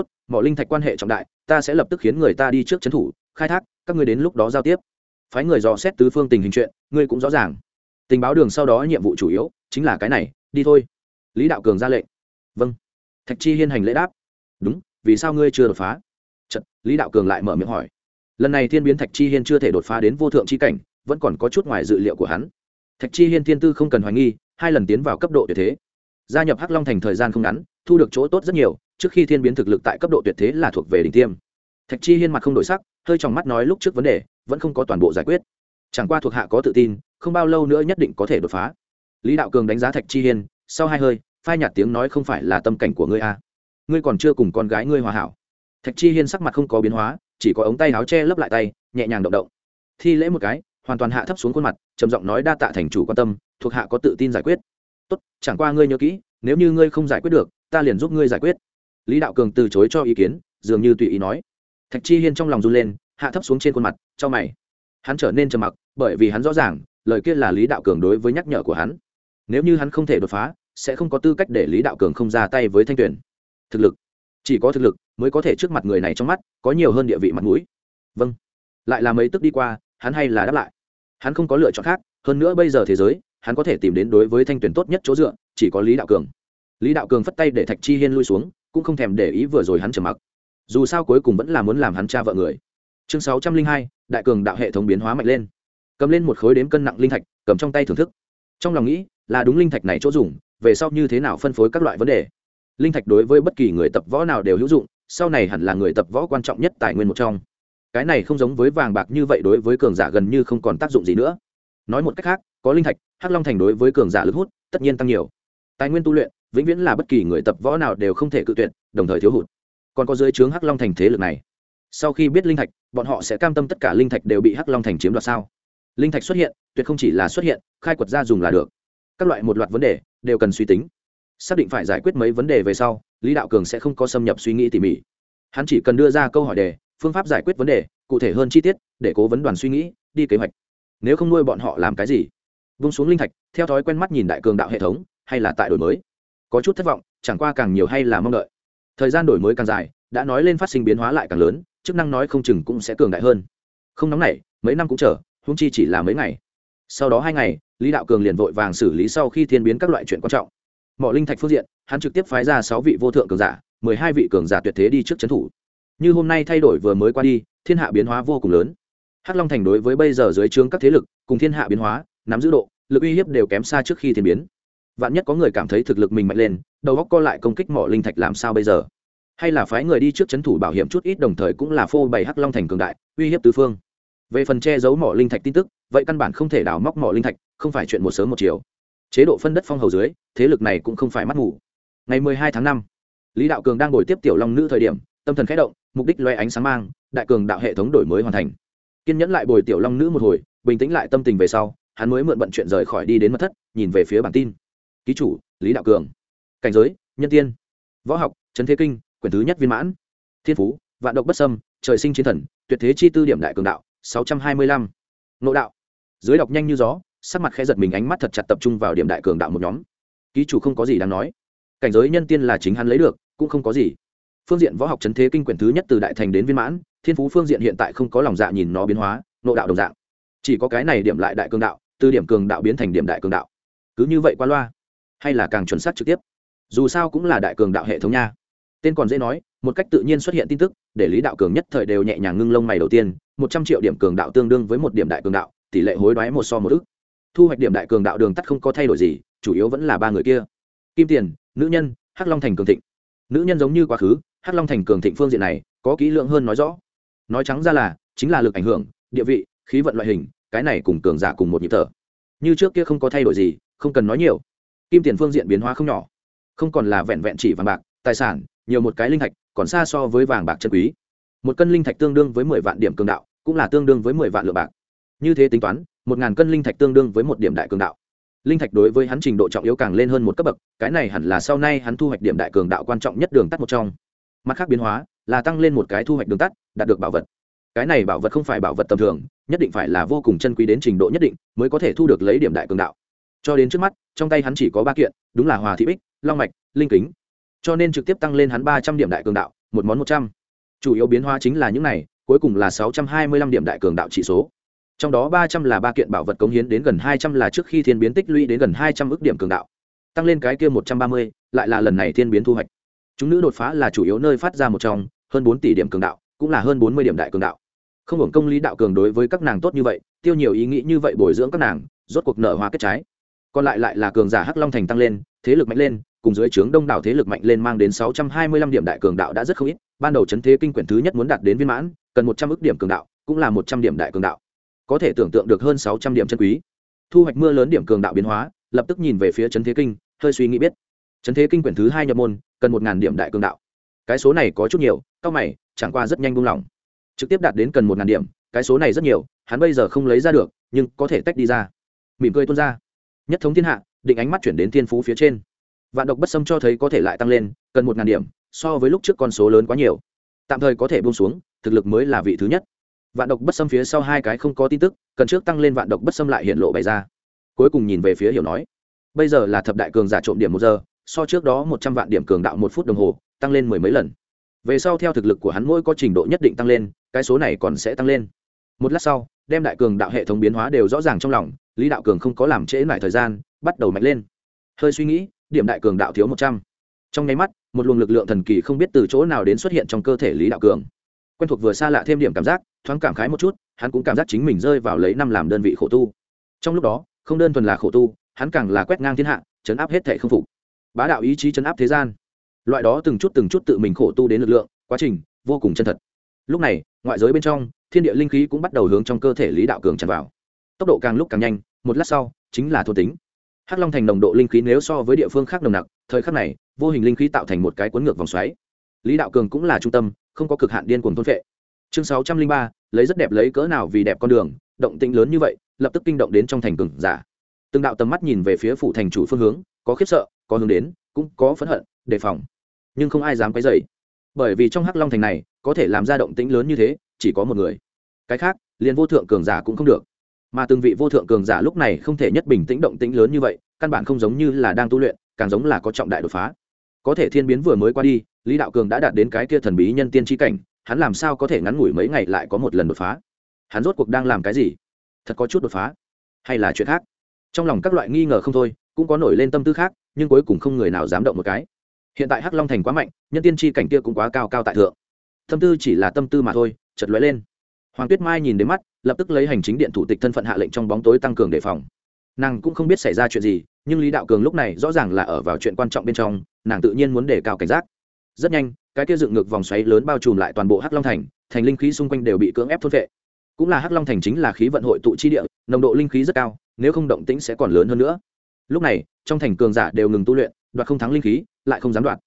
Speaker 1: tốt mỏ linh thạch quan hệ trọng đại ta sẽ lập tức khiến người ta đi trước trấn thủ khai thác các ngươi đến lúc đó giao tiếp. Phái người dò xét tứ phương tình hình chuyện ngươi cũng rõ ràng. Tình báo đường sau đó nhiệm vụ chủ yếu chính là cái này đi thôi. Lý đạo cường ra lệnh. Vâng. Thạch chi hiên hành lễ đáp. Đúng vì sao ngươi chưa đột phá? Chật, lý đạo cường lại mở miệng hỏi. Lần này thiên biến thạch chi hiên chưa thể đột phá đến vô thượng chi cảnh vẫn còn có chút ngoài dự liệu của hắn. Thạch chi hiên thiên tư không cần hoài nghi hai lần tiến vào cấp độ tuyệt thế. Gia nhập hắc long thành thời gian không ngắn thu được chỗ tốt rất nhiều trước khi thiên biến thực lực tại cấp độ tuyệt thế là thuộc về đỉnh tiêm. Thạch chi hiên mặt không đổi sắc, hơi trong mắt nói lúc trước vấn đề, vẫn không có toàn bộ giải quyết. Chẳng qua thuộc hạ có tự tin, không bao lâu nữa nhất định có thể đột phá. Lý đạo cường đánh giá thạch chi hiên, sau hai hơi, phai nhạt tiếng nói không phải là tâm cảnh của ngươi a à. ngươi còn chưa cùng con gái ngươi hòa hảo. Thạch chi hiên sắc mặt không có biến hóa, chỉ có ống tay áo che lấp lại tay, nhẹ nhàng động động. Thi lễ một cái, hoàn toàn hạ thấp xuống khuôn mặt, trầm giọng nói đa tạ thành chủ quan tâm, thuộc hạ có tự tin giải quyết. Tốt, chẳng qua ngươi nhớ kỹ, nếu như ngươi không giải quyết được, ta liền giúp ngươi giải quyết lý đạo cường từ chối cho ý kiến, dường như tùy ý nói. Thạch chi hiên trong lòng run lên, hạ thấp xuống trên khuôn mặt cho mày. Hắn trở nên trầm mặc, bởi vì hắn rõ ràng, lời kia là lý đạo cường đối với nhắc nhở của hắn. Nếu như hắn không thể đột phá, sẽ không có tư cách để lý đạo cường không ra tay với thanh tuyển thực lực. Chỉ có thực lực mới có thể trước mặt người này trong mắt, có nhiều hơn địa vị mặt mũi. Vâng. Lại là mấy tức đi qua, hắn hay là đáp lại. Hắn không có lựa chọn khác, hơn nữa bây giờ thế giới, hắn có thể tìm đến đối với thanh tuyển tốt nhất chỗ dựa, chỉ có lý đạo cường. Lý đạo cường phất tay để thạch chi hiên lui xuống cũng không thèm để ý vừa rồi hắn trầm mặc. Dù sao cuối cùng vẫn là muốn làm hắn cha vợ người. Chương sáu trăm linh hai, đại cường đạo hệ thống biến hóa mạnh lên. Cầm lên một khối đếm cân nặng linh thạch, cầm trong tay thưởng thức. Trong lòng nghĩ, là đúng linh thạch này chỗ dùng, về sau như thế nào phân phối các loại vấn đề. Linh thạch đối với bất kỳ người tập võ nào đều hữu dụng, sau này hẳn là người tập võ quan trọng nhất tài nguyên một trong. Cái này không giống với vàng bạc như vậy đối với cường giả gần như không còn tác dụng gì nữa. Nói một cách khác, có linh thạch, hắc long thành đối với cường giả lực hút, tất nhiên tăng nhiều. Tài nguyên tu luyện vĩnh viễn là bất kỳ người tập võ nào đều không thể cự tuyệt, đồng thời thiếu hụt. Còn có dưới trướng hắc long thành thế lực này. Sau khi biết linh thạch, bọn họ sẽ cam tâm tất cả linh thạch đều bị hắc long thành chiếm đoạt sao? Linh thạch xuất hiện, tuyệt không chỉ là xuất hiện, khai quật ra dùng là được. Các loại một loạt vấn đề, đều cần suy tính. Xác định phải giải quyết mấy vấn đề về sau, lý đạo cường sẽ không có xâm nhập suy nghĩ tỉ mỉ. Hắn chỉ cần đưa ra câu hỏi đề, phương pháp giải quyết vấn đề, cụ thể hơn chi tiết, để cố vấn đoàn suy nghĩ, đi kế hoạch. Nếu không nuôi bọn họ làm cái gì? Vung xuống linh thạch, theo thói quen mắt nhìn đại cường đạo hệ thống, hay là tại đổi mới? Có chút thất vọng, chẳng qua càng nhiều hay là mong đợi. Thời gian đổi mới càng dài, đã nói lên phát sinh biến hóa lại càng lớn, chức năng nói không chừng cũng sẽ cường đại hơn. Không nóng nảy mấy năm cũng chờ húng chi chỉ là mấy ngày. Sau đó hai ngày, lý đạo cường liền vội vàng xử lý sau khi thiên biến các loại chuyện quan trọng. Mỏ linh thạch phương diện, hắn trực tiếp phái ra sáu vị vô thượng cường giả, mười hai vị cường giả tuyệt thế đi trước trấn thủ. Như hôm nay thay đổi vừa mới qua đi, thiên hạ biến hóa vô cùng lớn. Hắc long thành đối với bây giờ dưới trướng các thế lực, cùng thiên hạ biến hóa, nắm giữ độ, lực uy hiếp đều kém xa trước khi thiên biến vạn nhất có người cảm thấy thực lực mình mạnh lên, đầu góc co lại công kích mỏ linh thạch làm sao bây giờ? Hay là phái người đi trước c h ấ n thủ bảo hiểm chút ít đồng thời cũng là phô bày hắc long thành cường đại, uy hiếp tứ phương. Về phần che giấu mỏ linh thạch tin tức, vậy căn bản không thể đào móc mỏ linh thạch, không phải chuyện một sớm một chiều. Chế độ phân đất phong hầu dưới, thế lực này cũng không phải mắt ngủ ngày mười hai tháng năm, lý đạo cường đang ngồi tiếp tiểu long nữ thời điểm, tâm thần k h ẽ động, mục đích loe ánh sáng mang, đại cường đạo hệ thống đổi mới hoàn thành. Kiên nhẫn lại bồi tiểu long nữ một hồi, bình tĩnh lại tâm tình về sau, hắn mới mượn bận chuyện rời khỏi đi đến mất thất, nhìn về phía bản tin ký chủ, lý đạo cường. Cảnh giới, nhân tiên. Võ học, trấn thế kinh, quyển thứ nhất viên mãn. Thiên phú, vạn độc bất sâm trời sinh chiến thần, tuyệt thế chi tư điểm đại cường đạo, sáu trăm hai mươi lăm. Nộ đạo. Dưới đọc nhanh như gió, sắc mặt khẽ giật mình, ánh mắt thật chặt tập trung vào điểm đại cường đạo một nhóm. Ký chủ không có gì đáng nói. Cảnh giới nhân tiên là chính hắn lấy được, cũng không có gì. Phương diện võ học trấn thế kinh quyển thứ nhất từ đại thành đến viên mãn, thiên phú phương diện hiện tại không có lòng dạ nhìn nó biến hóa nộ đạo đồng dạng. Chỉ có cái này điểm lại đại cường đạo, từ điểm cường đạo biến thành điểm đại cường đạo. Cứ như vậy qua loa hay là càng chuẩn xác trực tiếp. Dù sao cũng là đại cường đạo hệ thống nha. Tên còn dễ nói, một cách tự nhiên xuất hiện tin tức, để lý đạo cường nhất thời đều nhẹ nhàng ngưng lông mày đầu tiên, một trăm triệu điểm cường đạo tương đương với một điểm đại cường đạo, tỷ lệ hối đoái một so một ức. Thu hoạch điểm đại cường đạo đường tắt không có thay đổi gì, chủ yếu vẫn là ba người kia. Kim tiền, nữ nhân, hắc long thành cường thịnh. Nữ nhân giống như quá khứ, hắc long thành cường thịnh phương diện này, có kỹ lượng hơn nói rõ. Nói trắng ra là, chính là lực ảnh hưởng, địa vị, khí vận loại hình, cái này cùng cường giả cùng một nhịp thở. Như trước kia không có thay đổi gì, không cần nói nhiều kim tiền phương diện biến hóa không nhỏ. Không còn là vẹn vẹn chỉ vàng bạc, tài sản, nhiều một cái linh thạch, còn xa so với vàng bạc chân quý. Một cân linh thạch tương đương với mười vạn điểm cường đạo, cũng là tương đương với mười vạn lượng bạc. Như thế tính toán, một ngàn cân linh thạch tương đương với một điểm đại cường đạo. Linh thạch đối với hắn trình độ trọng yếu càng lên hơn một cấp bậc, cái này hẳn là sau này hắn thu hoạch điểm đại cường đạo quan trọng nhất đường tắt một trong. Mặt khác biến hóa, là tăng lên một cái thu hoạch đường tắt, đạt được bảo vật. Cái này bảo vật không phải bảo vật tầm thường, nhất định phải là vô cùng chân quý đến trình độ nhất định, mới có thể thu được lấy điểm đại cường đạo cho đến trước mắt, trong tay hắn chỉ có ba kiện, đúng là hòa thị bích, long mạch, linh kính. Cho nên trực tiếp tăng lên hắn ba trăm điểm đại cường đạo, một món một trăm. Chủ yếu biến hóa chính là những này, cuối cùng là sáu trăm hai mươi lăm điểm đại cường đạo chỉ số. Trong đó ba trăm là ba kiện bảo vật cống hiến đến gần hai trăm là trước khi thiên biến tích lũy đến gần hai trăm ước điểm cường đạo. Tăng lên cái kia một trăm ba mươi, lại là lần này thiên biến thu hoạch. Chúng nữ đột phá là chủ yếu nơi phát ra một trong, hơn bốn tỷ điểm cường đạo, cũng là hơn bốn mươi điểm đại cường đạo. Không hưởng công lý đạo cường đối với các nàng tốt như vậy, tiêu nhiều ý nghĩ như vậy bồi dưỡng các nàng, rốt cuộc nở hoa kết trái còn lại lại là cường giả hắc long thành tăng lên, thế lực mạnh lên, cùng dưới trướng đông đảo thế lực mạnh lên mang đến sáu trăm hai mươi lăm điểm đại cường đạo đã rất không ít, ban đầu chấn thế kinh quyển thứ nhất muốn đạt đến viên mãn, cần một trăm ước điểm cường đạo, cũng là một trăm điểm đại cường đạo. Có thể tưởng tượng được hơn sáu trăm điểm chân quý. Thu hoạch mưa lớn điểm cường đạo biến hóa, lập tức nhìn về phía chấn thế kinh, hơi suy nghĩ biết. Chấn thế kinh quyển thứ hai nhập môn, cần một điểm đại cường đạo. Cái số này có chút nhiều, cao mày, chẳng qua rất nhanh buông lỏng. Trực tiếp đạt đến cần một điểm, cái số này rất nhiều, hắn bây giờ không lấy ra được, nhưng có thể tách đi ra. Mỉm cười tuôn ra nhất thống thiên hạ, định ánh mắt chuyển đến thiên phú phía trên. Vạn độc bất xâm cho thấy có thể lại tăng lên, cần một ngàn điểm, so với lúc trước con số lớn quá nhiều. Tạm thời có thể buông xuống, thực lực mới là vị thứ nhất. Vạn độc bất xâm phía sau hai cái không có tin tức, cần trước tăng lên vạn độc bất xâm lại hiện lộ bày ra. Cuối cùng nhìn về phía hiểu nói, bây giờ là thập đại cường giả trộm điểm một giờ, so trước đó một trăm vạn điểm cường đạo một phút đồng hồ, tăng lên mười mấy lần. Về sau theo thực lực của hắn mỗi có trình độ nhất định tăng lên, cái số này còn sẽ tăng lên. Một lát sau, đem đại cường đạo hệ thống biến hóa đều rõ ràng trong lòng lý đạo cường không có làm trễ lại thời gian, bắt đầu mạnh lên. Hơi suy nghĩ, điểm đại cường đạo thiếu một trăm. Trong nháy mắt, một luồng lực lượng thần kỳ không biết từ chỗ nào đến xuất hiện trong cơ thể lý đạo cường. Quen thuộc vừa xa lạ thêm điểm cảm giác, thoáng cảm khái một chút, hắn cũng cảm giác chính mình rơi vào lấy năm làm đơn vị khổ tu. Trong lúc đó, không đơn thuần là khổ tu, hắn càng là quét ngang thiên hạ, chấn áp hết thể không phục. Bá đạo ý chí chấn áp thế gian. Loại đó từng chút từng chút tự mình khổ tu đến lực lượng, quá trình, vô cùng chân thật. Lúc này, ngoại giới bên trong, thiên địa linh khí cũng bắt đầu hướng trong cơ thể lý đạo cường tràn vào tốc độ càng lúc càng nhanh, một lát sau, chính là thô tính. Hắc long thành nồng độ linh khí nếu so với địa phương khác nồng nặc, thời khắc này, vô hình linh khí tạo thành một cái cuốn ngược vòng xoáy. Lý đạo cường cũng là trung tâm, không có cực hạn điên cuồng thôn phệ. Chương sáu trăm linh ba, lấy rất đẹp lấy cỡ nào vì đẹp con đường, động tĩnh lớn như vậy, lập tức kinh động đến trong thành cường giả. Từng đạo tầm mắt nhìn về phía phủ thành chủ phương hướng, có khiếp sợ, có hướng đến, cũng có phẫn hận, đề phòng. Nhưng không ai dám quấy dày bởi vì trong hắc long thành này, có thể làm ra động tĩnh lớn như thế, chỉ có một người. Cái khác, liền vô thượng cường giả cũng không được mà từng vị vô thượng cường giả lúc này không thể nhất bình tĩnh động tĩnh lớn như vậy, căn bản không giống như là đang tu luyện, càng giống là có trọng đại đột phá. Có thể thiên biến vừa mới qua đi, lý đạo cường đã đạt đến cái kia thần bí nhân tiên tri cảnh, hắn làm sao có thể ngắn ngủi mấy ngày lại có một lần đột phá? Hắn rốt cuộc đang làm cái gì? Thật có chút đột phá? Hay là chuyện khác? Trong lòng các loại nghi ngờ không thôi, cũng có nổi lên tâm tư khác, nhưng cuối cùng không người nào dám động một cái. Hiện tại hắc long thành quá mạnh, nhân tiên tri cảnh kia cũng quá cao cao tại thượng. Tâm tư chỉ là tâm tư mà thôi chật lóe lên hoàng tuyết mai nhìn đến mắt, lập tức lấy hành chính điện thủ tịch thân phận hạ lệnh trong bóng tối tăng cường đề phòng. Nàng cũng không biết xảy ra chuyện gì, nhưng lý đạo cường lúc này rõ ràng là ở vào chuyện quan trọng bên trong, nàng tự nhiên muốn đề cao cảnh giác. Rất nhanh, cái kia dựng ngược vòng xoáy lớn bao trùm lại toàn bộ hắc long thành thành linh khí xung quanh đều bị cưỡng ép thốt vệ cũng là hắc long thành chính là khí vận hội tụ chi địa, nồng độ linh khí rất cao, nếu không động tĩnh sẽ còn lớn hơn nữa. Lúc này, trong thành cường giả đều ngừng tu luyện, đoạt không thắng linh khí, lại không dám đoạt.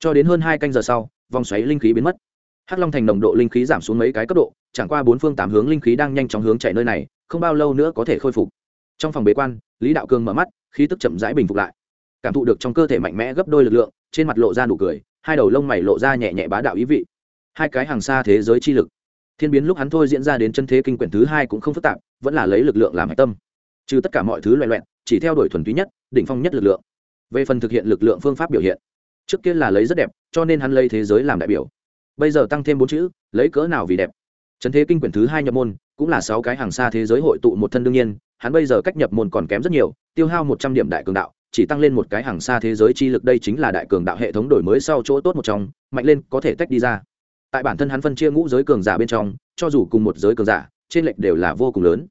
Speaker 1: Cho đến hơn hai canh giờ sau, vòng xoáy linh khí biến mất hắc long thành nồng độ linh khí giảm xuống mấy cái cấp độ, chẳng qua bốn phương tám hướng linh khí đang nhanh chóng hướng chạy nơi này, không bao lâu nữa có thể khôi phục. Trong phòng bế quan, lý đạo cường mở mắt, khí tức chậm rãi bình phục lại. Cảm thụ được trong cơ thể mạnh mẽ gấp đôi lực lượng, trên mặt lộ ra nụ cười, hai đầu lông mày lộ ra nhẹ nhẹ bá đạo ý vị. Hai cái hàng xa thế giới chi lực. Thiên biến lúc hắn thôi diễn ra đến chân thế kinh quyển thứ hai cũng không phức tạp, vẫn là lấy lực lượng làm hạch tâm. Trừ tất cả mọi thứ loại loẹn chỉ theo đuổi thuần túy nhất, đỉnh phong nhất lực lượng. Về phần thực hiện lực lượng phương pháp biểu hiện, trước kia là lấy rất đẹp, cho nên hắn lấy thế giới làm đại biểu bây giờ tăng thêm bốn chữ, lấy cỡ nào vì đẹp. Trần thế kinh quyển thứ hai nhập môn, cũng là sáu cái hàng xa thế giới hội tụ một thân đương nhiên, hắn bây giờ cách nhập môn còn kém rất nhiều, tiêu hao một trăm điểm đại cường đạo, chỉ tăng lên một cái hàng xa thế giới chi lực đây chính là đại cường đạo hệ thống đổi mới sau chỗ tốt một trong, mạnh lên có thể tách đi ra. Tại bản thân hắn phân chia ngũ giới cường giả bên trong, cho dù cùng một giới cường giả, trên lệch đều là vô cùng lớn.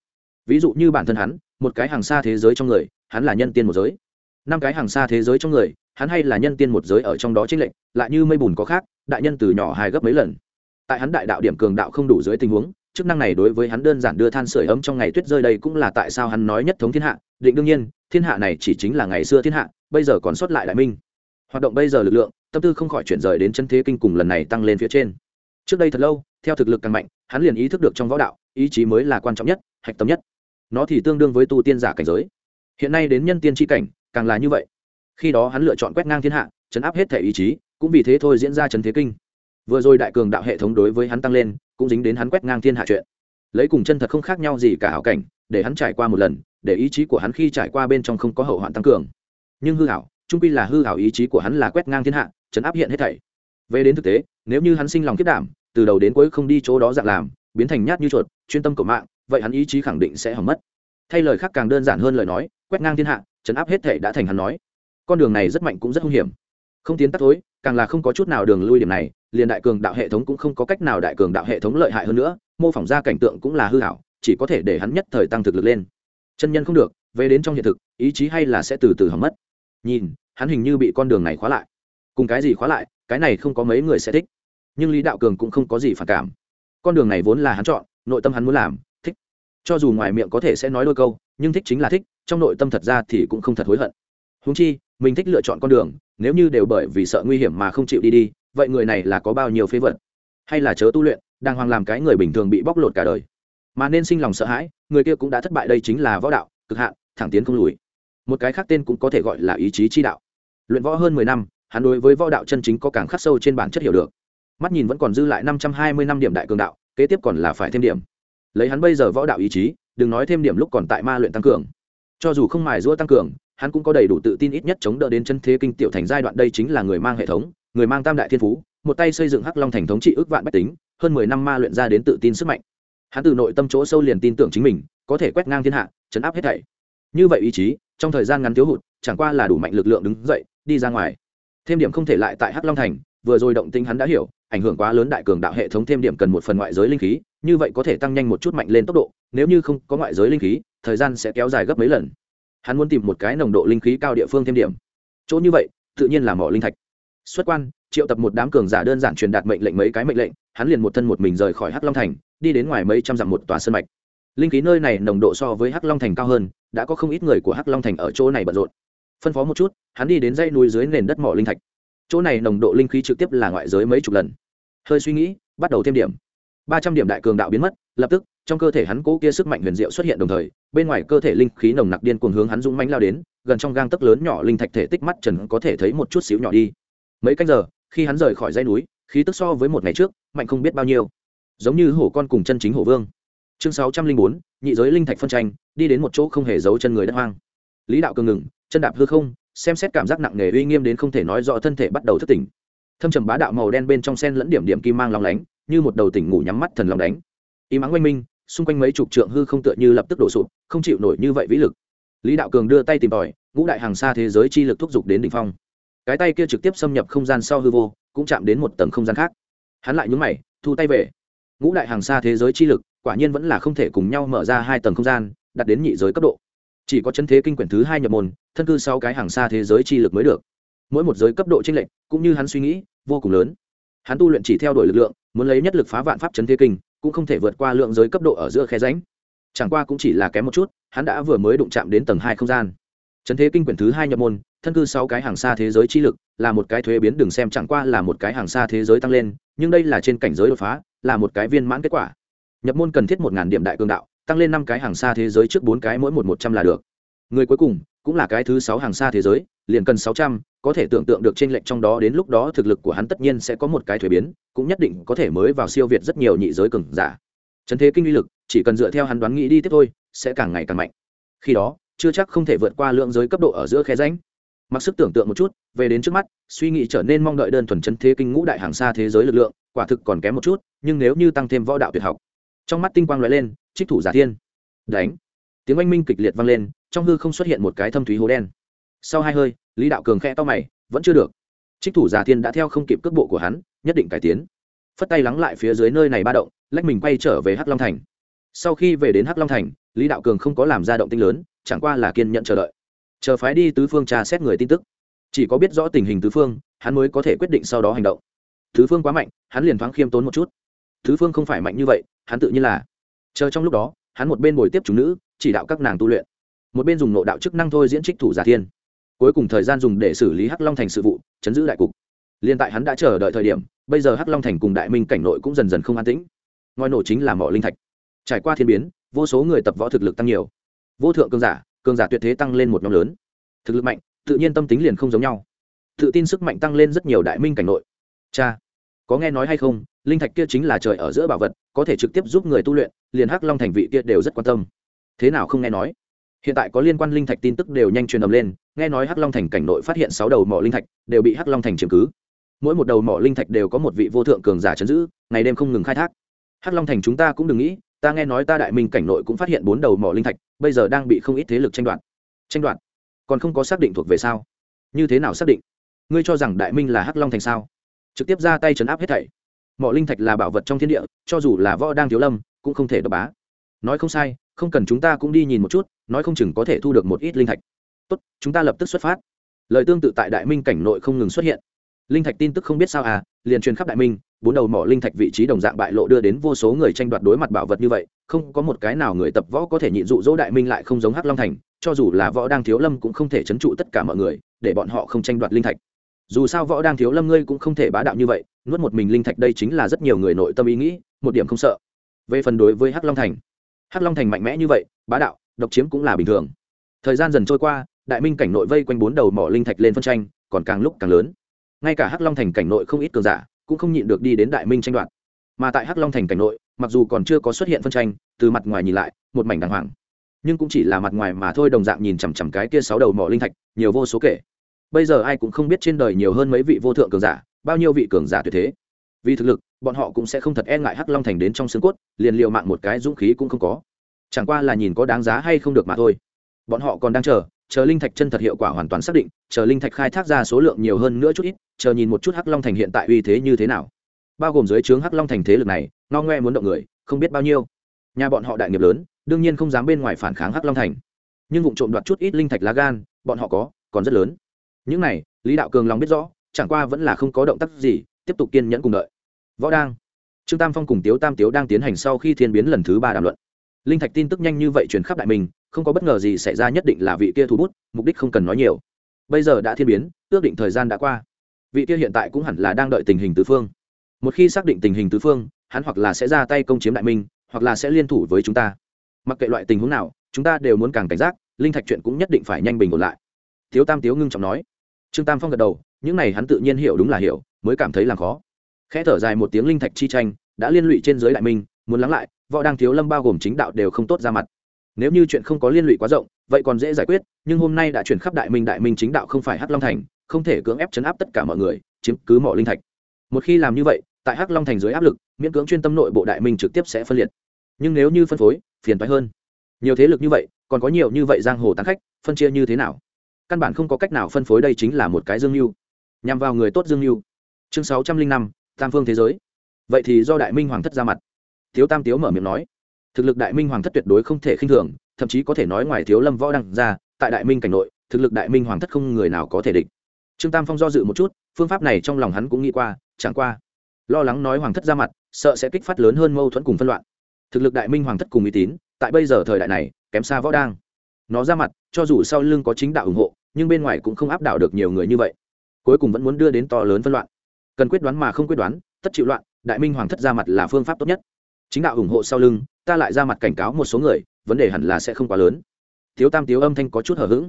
Speaker 1: Ví dụ như bản thân hắn, một cái hàng xa thế giới trong người, hắn là nhân tiên một giới. Năm cái hàng xa thế giới trong người hắn hay là nhân tiên một giới ở trong đó chính lệnh lại như mây bùn có khác, đại nhân từ nhỏ hài gấp mấy lần. Tại hắn đại đạo điểm cường đạo không đủ dưới tình huống, chức năng này đối với hắn đơn giản đưa than sửa ấm trong ngày tuyết rơi đây cũng là tại sao hắn nói nhất thống thiên hạ. Định đương nhiên, thiên hạ này chỉ chính là ngày xưa thiên hạ, bây giờ còn sót lại đại minh. Hoạt động bây giờ lực lượng, tâm tư không khỏi chuyển rời đến chân thế kinh cùng lần này tăng lên phía trên. Trước đây thật lâu, theo thực lực càng mạnh, hắn liền ý thức được trong võ đạo, ý chí mới là quan trọng nhất, hạch tâm nhất. Nó thì tương đương với tu tiên giả cảnh giới. Hiện nay đến nhân tiên tri cảnh, càng là như vậy khi đó hắn lựa chọn quét ngang thiên hạ, chấn áp hết thể ý chí, cũng vì thế thôi diễn ra trần thế kinh. Vừa rồi đại cường đạo hệ thống đối với hắn tăng lên, cũng dính đến hắn quét ngang thiên hạ chuyện. Lấy cùng chân thật không khác nhau gì cả hảo cảnh, để hắn trải qua một lần, để ý chí của hắn khi trải qua bên trong không có hậu hoạn tăng cường. Nhưng hư hảo, trung pi là hư hảo ý chí của hắn là quét ngang thiên hạ, chấn áp hiện hết thảy. Về đến thực tế, nếu như hắn sinh lòng kết đảm, từ đầu đến cuối không đi chỗ đó dạng làm, biến thành nhát như chuột, chuyên tâm cổ mạng, vậy hắn ý chí khẳng định sẽ hỏng mất. Thay lời khác càng đơn giản hơn lời nói, quét ngang thiên hạ, chấn áp hết thảy đã thành hắn nói con đường này rất mạnh cũng rất hung hiểm. Không tiến tắt thối, càng là không có chút nào đường lui điểm này, liền đại cường đạo hệ thống cũng không có cách nào đại cường đạo hệ thống lợi hại hơn nữa, mô phỏng ra cảnh tượng cũng là hư hảo, chỉ có thể để hắn nhất thời tăng thực lực lên. Chân nhân không được, về đến trong hiện thực, ý chí hay là sẽ từ từ hỏng mất. Nhìn, hắn hình như bị con đường này khóa lại. Cùng cái gì khóa lại, cái này không có mấy người sẽ thích. Nhưng lý đạo cường cũng không có gì phản cảm. Con đường này vốn là hắn chọn, nội tâm hắn muốn làm, thích. Cho dù ngoài miệng có thể sẽ nói đôi câu, nhưng thích chính là thích, trong nội tâm thật ra thì cũng không thật hối hận húng chi, mình thích lựa chọn con đường, nếu như đều bởi vì sợ nguy hiểm mà không chịu đi đi, vậy người này là có bao nhiêu phế vật? Hay là chớ tu luyện đang hoàng làm cái người bình thường bị bóc lột cả đời. Mà nên sinh lòng sợ hãi, người kia cũng đã thất bại đây chính là võ đạo, cực hạn, thẳng tiến không lùi. Một cái khác tên cũng có thể gọi là ý chí chi đạo. Luyện võ hơn mười năm, hắn đối với võ đạo chân chính có càng khắc sâu trên bản chất hiểu được. Mắt nhìn vẫn còn dư lại năm trăm hai mươi năm điểm đại cường đạo, kế tiếp còn là phải thêm điểm. Lấy hắn bây giờ võ đạo ý chí, đừng nói thêm điểm lúc còn tại ma luyện tăng cường. Cho dù không mài giũa tăng cường hắn cũng có đầy đủ tự tin ít nhất chống đỡ đến chân thế kinh tiểu thành giai đoạn đây chính là người mang hệ thống, người mang tam đại thiên phú, một tay xây dựng hắc long thành thống trị ước vạn bách tính, hơn mười năm ma luyện ra đến tự tin sức mạnh. Hắn từ nội tâm chỗ sâu liền tin tưởng chính mình, có thể quét ngang thiên hạ, chấn áp hết thảy. Như vậy ý chí, trong thời gian ngắn thiếu hụt, chẳng qua là đủ mạnh lực lượng đứng dậy, đi ra ngoài. Thêm điểm không thể lại tại hắc long thành, vừa rồi động tinh hắn đã hiểu, ảnh hưởng quá lớn đại cường đạo hệ thống thêm điểm cần một phần ngoại giới linh khí, như vậy có thể tăng nhanh một chút mạnh lên tốc độ, nếu như không có ngoại giới linh khí, thời gian sẽ kéo dài gấp mấy lần hắn muốn tìm một cái nồng độ linh khí cao địa phương thêm điểm. Chỗ như vậy, tự nhiên là mỏ linh thạch. Xuất quan, triệu tập một đám cường giả đơn giản truyền đạt mệnh lệnh mấy cái mệnh lệnh, hắn liền một thân một mình rời khỏi hắc long thành, đi đến ngoài mấy trăm dặm một tòa sân mạch. Linh khí nơi này nồng độ so với hắc long thành cao hơn, đã có không ít người của hắc long thành ở chỗ này bận rộn. Phân phó một chút, hắn đi đến dây núi dưới nền đất mỏ linh thạch. Chỗ này nồng độ linh khí trực tiếp là ngoại giới mấy chục lần. Hơi suy nghĩ, bắt đầu thêm điểm. Ba trăm điểm đại cường đạo biến mất lập tức, trong cơ thể hắn cố kia sức mạnh huyền diệu xuất hiện đồng thời, bên ngoài cơ thể linh khí nồng nặc điên cuồng hướng hắn dũng mánh lao đến, gần trong gang tấc lớn nhỏ linh thạch thể tích mắt trần có thể thấy một chút xíu nhỏ đi. Mấy canh giờ, khi hắn rời khỏi dãy núi, khí tức so với một ngày trước, mạnh không biết bao nhiêu. Giống như hổ con cùng chân chính hổ vương. Chương sáu trăm linh bốn, nhị giới linh thạch phân tranh, đi đến một chỗ không hề giấu chân người đất hoang. Lý đạo cường ngừng, chân đạp hư không, xem xét cảm giác nặng nề uy nghiêm đến không thể nói rõ thân thể bắt đầu thức tỉnh. Thâm trầm bá đạo màu đen bên trong sen lẫn điểm điểm kim mang lòng lánh, như một đầu tỉnh ngủ nhắm mắt thần lòng đánh ý mắng oanh minh, xung quanh mấy chục trượng hư không tựa như lập tức đổ sụp, không chịu nổi như vậy vĩ lực. Lý đạo cường đưa tay tìm tòi, ngũ đại hàng xa thế giới chi lực thúc giục đến đ ỉ n h phong. Cái tay kia trực tiếp xâm nhập không gian sau hư vô, cũng chạm đến một tầng không gian khác. Hắn lại nhúng mày, thu tay về. Ngũ đại hàng xa thế giới chi lực, quả nhiên vẫn là không thể cùng nhau mở ra hai tầng không gian đặt đến nhị giới cấp độ. Chỉ có chân thế kinh quyển thứ hai nhập môn, thân cư sau cái hàng xa thế giới chi lực mới được. Mỗi một giới cấp độ tranh lệch, cũng như hắn suy nghĩ, vô cùng lớn. Hắn tu luyện chỉ theo đuổi lực lượng, muốn lấy nhất lực phá vạn pháp chấn thế kinh cũng không thể vượt qua lượng giới cấp độ ở giữa khe ránh chẳng qua cũng chỉ là kém một chút, hắn đã vừa mới đụng chạm đến tầng hai không gian. Trấn thế kinh quyển thứ hai nhập môn, thân cư sáu cái hàng xa thế giới chi lực, là một cái thuế biến đừng xem chẳng qua là một cái hàng xa thế giới tăng lên, nhưng đây là trên cảnh giới đột phá, là một cái viên mãn kết quả. Nhập môn cần thiết một ngàn điểm đại cương đạo, tăng lên năm cái hàng xa thế giới trước bốn cái mỗi một một trăm là được. Người cuối cùng cũng là cái thứ sáu hàng xa thế giới, liền cần sáu trăm, có thể tưởng tượng được trên lệnh trong đó đến lúc đó thực lực của hắn tất nhiên sẽ có một cái thuế biến, cũng nhất định có thể mới vào siêu việt rất nhiều nhị giới cường giả. Trấn thế kinh uy lực, chỉ cần dựa theo hắn đoán nghĩ đi tiếp thôi, sẽ càng ngày càng mạnh. Khi đó, chưa chắc không thể vượt qua lượng giới cấp độ ở giữa khe ránh mặc sức tưởng tượng một chút, về đến trước mắt, suy nghĩ trở nên mong đợi đơn thuần chân thế kinh ngũ đại hàng xa thế giới lực lượng, quả thực còn kém một chút, nhưng nếu như tăng thêm võ đạo tuyệt học, trong mắt tinh quang l lên, trích thủ giả thiên. Đánh. Tiếng oanh minh kịch liệt vang lên trong hư không xuất hiện một cái thâm thúy hố đen. Sau hai hơi, lý đạo cường khe to mày, vẫn chưa được. Trích thủ giả thiên đã theo không kịp cước bộ của hắn, nhất định cải tiến. Phất tay lắng lại phía dưới nơi này ba động, lách mình quay trở về hắc long thành. Sau khi về đến hắc long thành, lý đạo cường không có làm ra động tinh lớn, chẳng qua là kiên nhận chờ đợi. Chờ phái đi tứ phương tra xét người tin tức. Chỉ có biết rõ tình hình tứ phương, hắn mới có thể quyết định sau đó hành động. Tứ phương quá mạnh, hắn liền thoáng khiêm tốn một chút. Tứ phương không phải mạnh như vậy, hắn tự nhiên là. Chờ trong lúc đó, hắn một bên bồi tiếp chúng nữ, chỉ đạo các nàng tu luyện một bên dùng nộ đạo chức năng thôi diễn trích thủ giả thiên. Cuối cùng thời gian dùng để xử lý hắc long thành sự vụ, chấn giữ đại cục. Liên tại hắn đã chờ đợi thời điểm, bây giờ hắc long thành cùng đại minh cảnh nội cũng dần dần không an tĩnh. Ngoi nổ chính là mỏ linh thạch. Trải qua thiên biến, vô số người tập võ thực lực tăng nhiều. Vô thượng cường giả cường giả tuyệt thế tăng lên một nhóm lớn. Thực lực mạnh, tự nhiên tâm tính liền không giống nhau. Tự tin sức mạnh tăng lên rất nhiều đại minh cảnh nội. Cha, có nghe nói hay không, linh thạch kia chính là trời ở giữa bảo vật, có thể trực tiếp giúp người tu luyện, liền hắc long thành vị kia đều rất quan tâm. Thế nào không nghe nói? Hiện tại có liên quan linh thạch tin tức đều nhanh truyền ầm lên, nghe nói hắc long thành cảnh nội phát hiện sáu đầu mỏ linh thạch đều bị hắc long thành chiếm cứ. Mỗi một đầu mỏ linh thạch đều có một vị vô thượng cường giả chấn giữ, ngày đêm không ngừng khai thác. Hắc long thành chúng ta cũng đừng nghĩ, ta nghe nói ta đại minh cảnh nội cũng phát hiện bốn đầu mỏ linh thạch, bây giờ đang bị không ít thế lực tranh đoạt. Tranh đoạt? Còn không có xác định thuộc về sao? Như thế nào xác định? Ngươi cho rằng đại minh là hắc long thành sao? Trực tiếp ra tay chấn áp hết thảy. Mỏ linh thạch là bảo vật trong thiên địa, cho dù là võ đang thiếu lâm, cũng không thể đập bá. Nói không sai, không cần chúng ta cũng đi nhìn một chút nói không chừng có thể thu được một ít linh thạch. Tốt, chúng ta lập tức xuất phát. Lời tương tự tại đại minh cảnh nội không ngừng xuất hiện. Linh thạch tin tức không biết sao à liền truyền khắp đại minh, bốn đầu mỏ linh thạch vị trí đồng dạng bại lộ đưa đến vô số người tranh đoạt đối mặt bảo vật như vậy, không có một cái nào người tập võ có thể nhịn dụ dỗ đại minh lại không giống hắc long thành, cho dù là võ đang thiếu lâm cũng không thể chấn trụ tất cả mọi người, để bọn họ không tranh đoạt linh thạch. Dù sao võ đang thiếu lâm ngươi cũng không thể bá đạo như vậy, nuốt một mình linh thạch đây chính là rất nhiều người nội tâm ý nghĩ, một điểm không sợ. Về phần đối với hắc long thành, hắc long thành mạnh mẽ như vậy, bá đạo độc chiếm cũng là bình thường. Thời gian dần trôi qua, đại minh cảnh nội vây quanh bốn đầu mỏ linh thạch lên phân tranh, còn càng lúc càng lớn. Ngay cả hắc long thành cảnh nội không ít cường giả cũng không nhịn được đi đến đại minh tranh đoạt. Mà tại hắc long thành cảnh nội, mặc dù còn chưa có xuất hiện phân tranh, từ mặt ngoài nhìn lại, một mảnh đàng hoàng. Nhưng cũng chỉ là mặt ngoài mà thôi, đồng dạng nhìn chằm chằm cái kia sáu đầu mỏ linh thạch, nhiều vô số kể. Bây giờ ai cũng không biết trên đời nhiều hơn mấy vị vô thượng cường giả, bao nhiêu vị cường giả tuyệt thế. Vì thực lực, bọn họ cũng sẽ không thật e ngại hắc long thành đến trong xương cốt, liền liệu mạng một cái dũng khí cũng không có chẳng qua là nhìn có đáng giá hay không được mà thôi. Bọn họ còn đang chờ chờ linh thạch chân thật hiệu quả hoàn toàn xác định, chờ linh thạch khai thác ra số lượng nhiều hơn nữa chút ít, chờ nhìn một chút hắc long thành hiện tại uy thế như thế nào. Bao gồm dưới trướng hắc long thành thế lực này no ngoe muốn động người, không biết bao nhiêu. Nhà bọn họ đại nghiệp lớn, đương nhiên không dám bên ngoài phản kháng hắc long thành. Nhưng vụ trộm đoạt chút ít linh thạch lá gan, bọn họ có, còn rất lớn. Những này, lý đạo cường lòng biết rõ, chẳng qua vẫn là không có động tác gì, tiếp tục kiên nhẫn cùng đợi. Võ đang, trương tam phong cùng tiếu tam tiếu đang tiến hành sau khi thiên biến lần thứ ba đàm luận linh thạch tin tức nhanh như vậy truyền khắp đại mình không có bất ngờ gì xảy ra nhất định là vị kia thu bút, mục đích không cần nói nhiều. Bây giờ đã thiên biến, ước định thời gian đã qua. Vị kia hiện tại cũng hẳn là đang đợi tình hình tứ phương. Một khi xác định tình hình tứ phương, hắn hoặc là sẽ ra tay công chiếm đại minh, hoặc là sẽ liên thủ với chúng ta. Mặc kệ loại tình huống nào, chúng ta đều muốn càng cảnh giác, linh thạch chuyện cũng nhất định phải nhanh bình ổn lại. Thiếu tam tiếu ngưng trọng nói. Trương tam phong gật đầu, những này hắn tự nhiên hiểu đúng là hiểu, mới cảm thấy là khó. Khẽ thở dài một tiếng linh thạch chi tranh, đã liên lụy trên giới đại minh, muốn lắng lại võ đang thiếu lâm bao gồm chính đạo đều không tốt ra mặt. Nếu như chuyện không có liên lụy quá rộng, vậy còn dễ giải quyết, nhưng hôm nay đã chuyển khắp đại minh đại minh chính đạo không phải hắc long thành, không thể cưỡng ép chấn áp tất cả mọi người, chiếm cứ mỏ linh thạch. Một khi làm như vậy, tại hắc long thành dưới áp lực, miễn cưỡng chuyên tâm nội bộ đại minh trực tiếp sẽ phân liệt. Nhưng nếu như phân phối, phiền toái hơn. Nhiều thế lực như vậy, còn có nhiều như vậy giang hồ tán khách, phân chia như thế nào? Căn bản không có cách nào phân phối đây chính là một cái dương mưu. Nhằm vào người tốt dương mưu. Chương sáu trăm linh năm, tam phương thế giới. Vậy thì do đại minh hoàng thất ra mặt thiếu tam tiếu mở miệng nói, thực lực đại minh hoàng thất tuyệt đối không thể khinh thường, thậm chí có thể nói ngoài thiếu lâm võ đăng ra, tại đại minh cảnh nội, thực lực đại minh hoàng thất không người nào có thể địch. Trương tam phong do dự một chút, phương pháp này trong lòng hắn cũng nghĩ qua, chẳng qua, lo lắng nói hoàng thất ra mặt, sợ sẽ kích phát lớn hơn mâu thuẫn cùng phân loạn. Thực lực đại minh hoàng thất cùng uy tín, tại bây giờ thời đại này, kém xa võ đang nó ra mặt, cho dù sau lưng có chính đạo ủng hộ, nhưng bên ngoài cũng không áp đảo được nhiều người như vậy. Cuối cùng vẫn muốn đưa đến to lớn phân loạn. Cần quyết đoán mà không quyết đoán, tất chịu loạn, đại minh hoàng thất ra mặt là phương pháp tốt nhất chính đạo ủng hộ sau lưng, ta lại ra mặt cảnh cáo một số người, vấn đề hẳn là sẽ không quá lớn. Thiếu tam tiếu âm thanh có chút hở h ữ g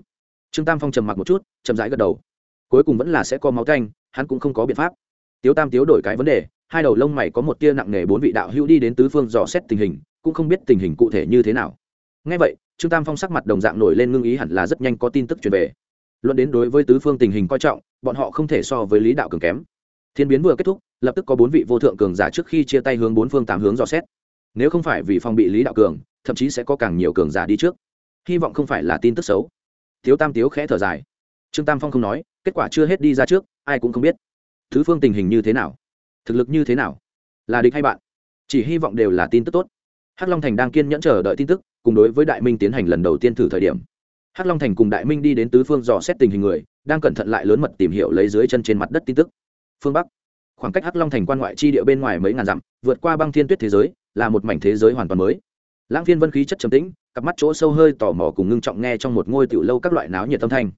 Speaker 1: trương tam phong trầm mặc một chút, chậm rãi gật đầu. Cuối cùng vẫn là sẽ có máu canh, hắn cũng không có biện pháp. Tiếu tam tiếu đổi cái vấn đề, hai đầu lông mày có một tia nặng nề bốn vị đạo hữu đi đến tứ phương dò xét tình hình, cũng không biết tình hình cụ thể như thế nào. Ngay vậy, trương tam phong sắc mặt đồng dạng nổi lên ngưng ý hẳn là rất nhanh có tin tức truyền về. Luận đến đối với tứ phương tình hình coi trọng, bọn họ không thể so với lý đạo cường kém thiên biến vừa kết thúc, lập tức có bốn vị vô thượng cường giả trước khi chia tay hướng bốn phương tám hướng dò xét. Nếu không phải vì phòng bị lý đạo cường, thậm chí sẽ có càng nhiều cường giả đi trước. Hy vọng không phải là tin tức xấu. Thiếu tam tiếu khẽ thở dài. Trương tam phong không nói, kết quả chưa hết đi ra trước, ai cũng không biết. Thứ phương tình hình như thế nào? Thực lực như thế nào? Là địch hay bạn? Chỉ hy vọng đều là tin tức tốt. Hắc long thành đang kiên nhẫn chờ đợi tin tức, cùng đối với đại minh tiến hành lần đầu tiên thử thời điểm. Hắc long thành cùng đại minh đi đến tứ phương dò xét tình hình người, đang cẩn thận lại lớn mật tìm hiểu lấy dưới chân trên mặt đất tin tức phương bắc khoảng cách hắc long thành quan ngoại chi địa bên ngoài mấy ngàn dặm vượt qua băng thiên tuyết thế giới là một mảnh thế giới hoàn toàn mới lãng phiên vân khí chất trầm tĩnh cặp mắt chỗ sâu hơi tò mò cùng ngưng trọng nghe trong một ngôi tiểu lâu các loại náo nhiệt tâm thanh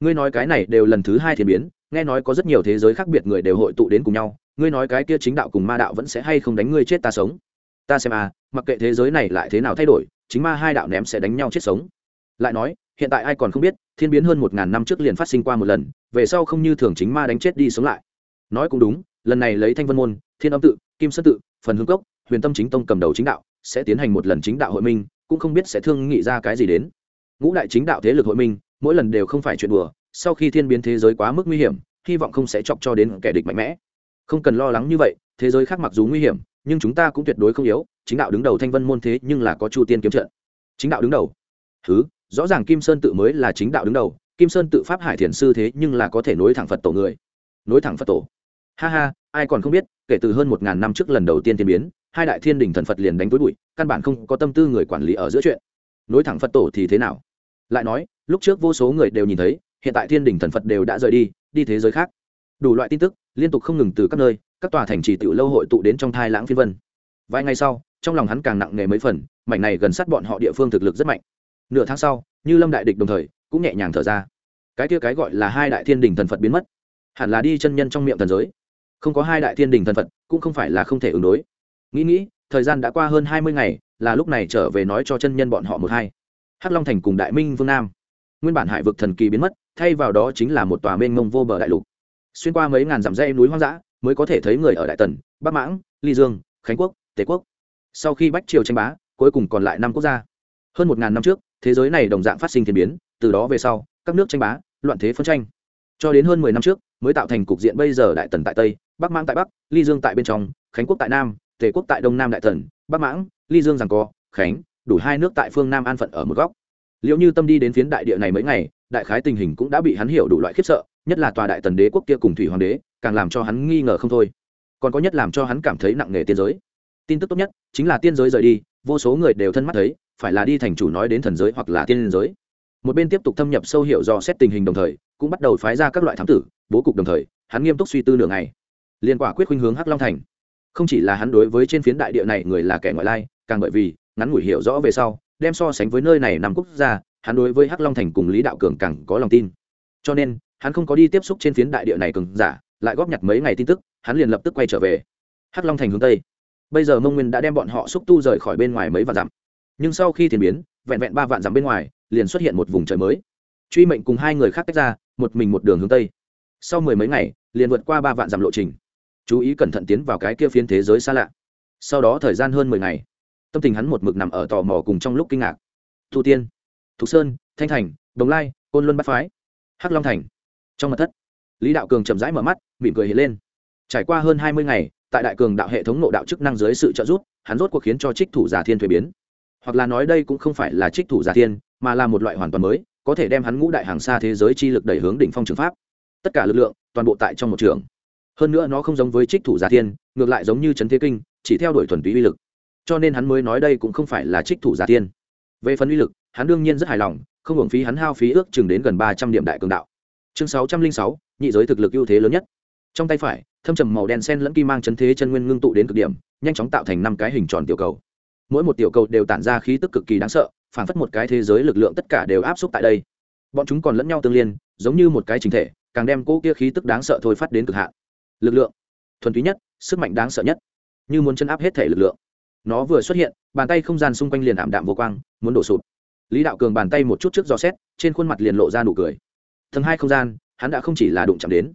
Speaker 1: ngươi nói cái này đều lần thứ hai thiên biến nghe nói có rất nhiều thế giới khác biệt người đều hội tụ đến cùng nhau ngươi nói cái kia chính đạo cùng ma đạo vẫn sẽ hay không đánh ngươi chết ta sống ta xem à mặc kệ thế giới này lại thế nào thay đổi, chính ma hai đạo ném sẽ đánh nhau chết sống. Lại nói, hiện tại ai còn không biết, thiên biến hơn một ngàn năm trước liền phát sinh qua một lần, về sau không như thường chính ma đánh chết đi sống lại nói cũng đúng, lần này lấy thanh vân môn, thiên âm tự, kim sơn tự, phần hương cốc, huyền tâm chính tông cầm đầu chính đạo, sẽ tiến hành một lần chính đạo hội minh, cũng không biết sẽ thương nghị ra cái gì đến. Ngũ đại chính đạo thế lực hội minh, mỗi lần đều không phải chuyện đùa, sau khi thiên biến thế giới quá mức nguy hiểm, hy vọng không sẽ chọc cho đến kẻ địch mạnh mẽ. Không cần lo lắng như vậy, thế giới khác mặc dù nguy hiểm, nhưng chúng ta cũng tuyệt đối không yếu, chính đạo đứng đầu thanh vân môn thế nhưng là có chu tiên kiếm trận. Chính đạo đứng đầu? Thứ rõ ràng kim sơn tự mới là chính đạo đứng đầu, kim sơn tự pháp hải thiền sư thế nhưng là có thể nối thẳng phật tổ người. Nối thẳng phật tổ? Ha ha, ai còn không biết, kể từ hơn một ngàn năm trước lần đầu tiên tiên biến, hai đại thiên đình thần phật liền đánh túi bụi, căn bản không có tâm tư người quản lý ở giữa chuyện. Nối thẳng phật tổ thì thế nào? Lại nói, lúc trước vô số người đều nhìn thấy, hiện tại thiên đình thần phật đều đã rời đi đi thế giới khác. Đủ loại tin tức, liên tục không ngừng từ các nơi, các tòa thành trì tiểu lâu hội tụ đến trong thai lãng phiên vân. Vài ngày sau, trong lòng hắn càng nặng nề mấy phần, mảnh này gần sát bọn họ địa phương thực lực rất mạnh. Nửa tháng sau, như lâm đại địch đồng thời, cũng nhẹ nhàng thở ra. Cái kia cái gọi là hai đại thiên đình thần phật biến mất. Hẳn là đi chân nhân trong miệng thần giới không có hai đại thiên đình thần phật, cũng không phải là không thể ứng đối. Nghĩ nghĩ, thời gian đã qua hơn hai mươi ngày, là lúc này trở về nói cho chân nhân bọn họ một hai. Hắc long thành cùng đại minh vương nam. Nguyên bản hải vực thần kỳ biến mất, thay vào đó chính là một tòa mênh mông vô bờ đại lục. Xuyên qua mấy ngàn dặm dây núi hoang dã, mới có thể thấy người ở đại tần, bắc mãng, ly dương, khánh quốc, tề quốc. Sau khi bách triều tranh bá, cuối cùng còn lại năm quốc gia. Hơn một ngàn năm trước, thế giới này đồng dạng phát sinh thiên biến, từ đó về sau, các nước tranh bá, loạn thế phân tranh. Cho đến hơn mười năm trước, mới tạo thành cục diện bây giờ đại tần tại tây bắc mãng tại bắc ly dương tại bên trong khánh quốc tại nam tề quốc tại đông nam đại thần, bắc mãng ly dương rằng co khánh đủ hai nước tại phương nam an phận ở một góc. Liệu như tâm đi đến phiến đại địa này mấy ngày đại khái tình hình cũng đã bị hắn hiểu đủ loại khiếp sợ nhất là tòa đại tần đế quốc kia cùng thủy hoàng đế càng làm cho hắn nghi ngờ không thôi. Còn có nhất làm cho hắn cảm thấy nặng nề tiên giới. Tin tức tốt nhất chính là tiên giới rời đi vô số người đều thân mắt thấy phải là đi thành chủ nói đến thần giới hoặc là tiên giới. Một bên tiếp tục thâm nhập sâu hiểu do xét tình hình đồng thời cũng bắt đầu phái ra các loại thám tử bố cục đồng thời hắn nghiêm túc suy tư nửa ngày liên quả quyết khuynh hướng hắc long thành. Không chỉ là hắn đối với trên phiến đại địa này người là kẻ ngoại lai, càng bởi vì, ngắn ngủi hiểu rõ về sau, đem so sánh với nơi này nằm quốc gia, hắn đối với hắc long thành cùng lý đạo cường càng có lòng tin. Cho nên, hắn không có đi tiếp xúc trên phiến đại địa này cường giả, lại góp nhặt mấy ngày tin tức, hắn liền lập tức quay trở về. Hắc long thành hướng tây. Bây giờ mông nguyên đã đem bọn họ xúc tu rời khỏi bên ngoài mấy vạn dặm. Nhưng sau khi thiền biến, vẹn vẹn ba vạn dặm bên ngoài, liền xuất hiện một vùng trời mới. Truy mệnh cùng hai người khác tách ra, một mình một đường hướng tây. Sau mười mấy ngày, liền vượt qua ba vạn dặm lộ trình chú ý cẩn thận tiến vào cái kia phiến thế giới xa lạ. Sau đó thời gian hơn mười ngày, tâm tình hắn một mực nằm ở tò mò cùng trong lúc kinh ngạc. Thu tiên, thục sơn, thanh thành, đồng lai, côn luân bát phái, hắc long thành. Trong mật thất, lý đạo cường chậm rãi mở mắt, mỉm cười hiện lên. Trải qua hơn hai mươi ngày, tại đại cường đạo hệ thống nộ đạo chức năng dưới sự trợ giúp, hắn rốt cuộc khiến cho trích thủ giả thiên thuế biến. Hoặc là nói đây cũng không phải là trích thủ giả thiên, mà là một loại hoàn toàn mới, có thể đem hắn ngũ đại hàng xa thế giới chi lực đẩy hướng đỉnh phong trường pháp. Tất cả lực lượng toàn bộ tại trong một trường hơn nữa nó không giống với trích thủ giả thiên, ngược lại giống như trấn thế kinh, chỉ theo đuổi thuần túy uy lực. Cho nên hắn mới nói đây cũng không phải là trích thủ giả thiên. Về phần uy lực, hắn đương nhiên rất hài lòng, không hưởng phí hắn hao phí ước chừng đến gần ba trăm điểm đại cường đạo. Chương sáu trăm linh sáu, nhị giới thực lực ưu thế lớn nhất. Trong tay phải, thâm trầm màu đen sen lẫn kim mang chấn thế chân nguyên ngưng tụ đến cực điểm, nhanh chóng tạo thành năm cái hình tròn tiểu cầu. Mỗi một tiểu cầu đều tản ra khí tức cực kỳ đáng sợ, phản phất một cái thế giới lực lượng tất cả đều áp xúc tại đây. Bọn chúng còn lẫn nhau tương liên, giống như một cái chính thể, càng đem cỗ kia khí tức đáng sợ thôi phát đến cực hạn lực lượng. Thuần túy nhất, sức mạnh đáng sợ nhất. Như muốn chân áp hết thể lực lượng. Nó vừa xuất hiện, bàn tay không gian xung quanh liền ảm đạm vô quang, muốn đổ sụp. Lý đạo cường bàn tay một chút trước gió xét, trên khuôn mặt liền lộ ra nụ cười. Tầng hai không gian, hắn đã không chỉ là đụng chạm đến.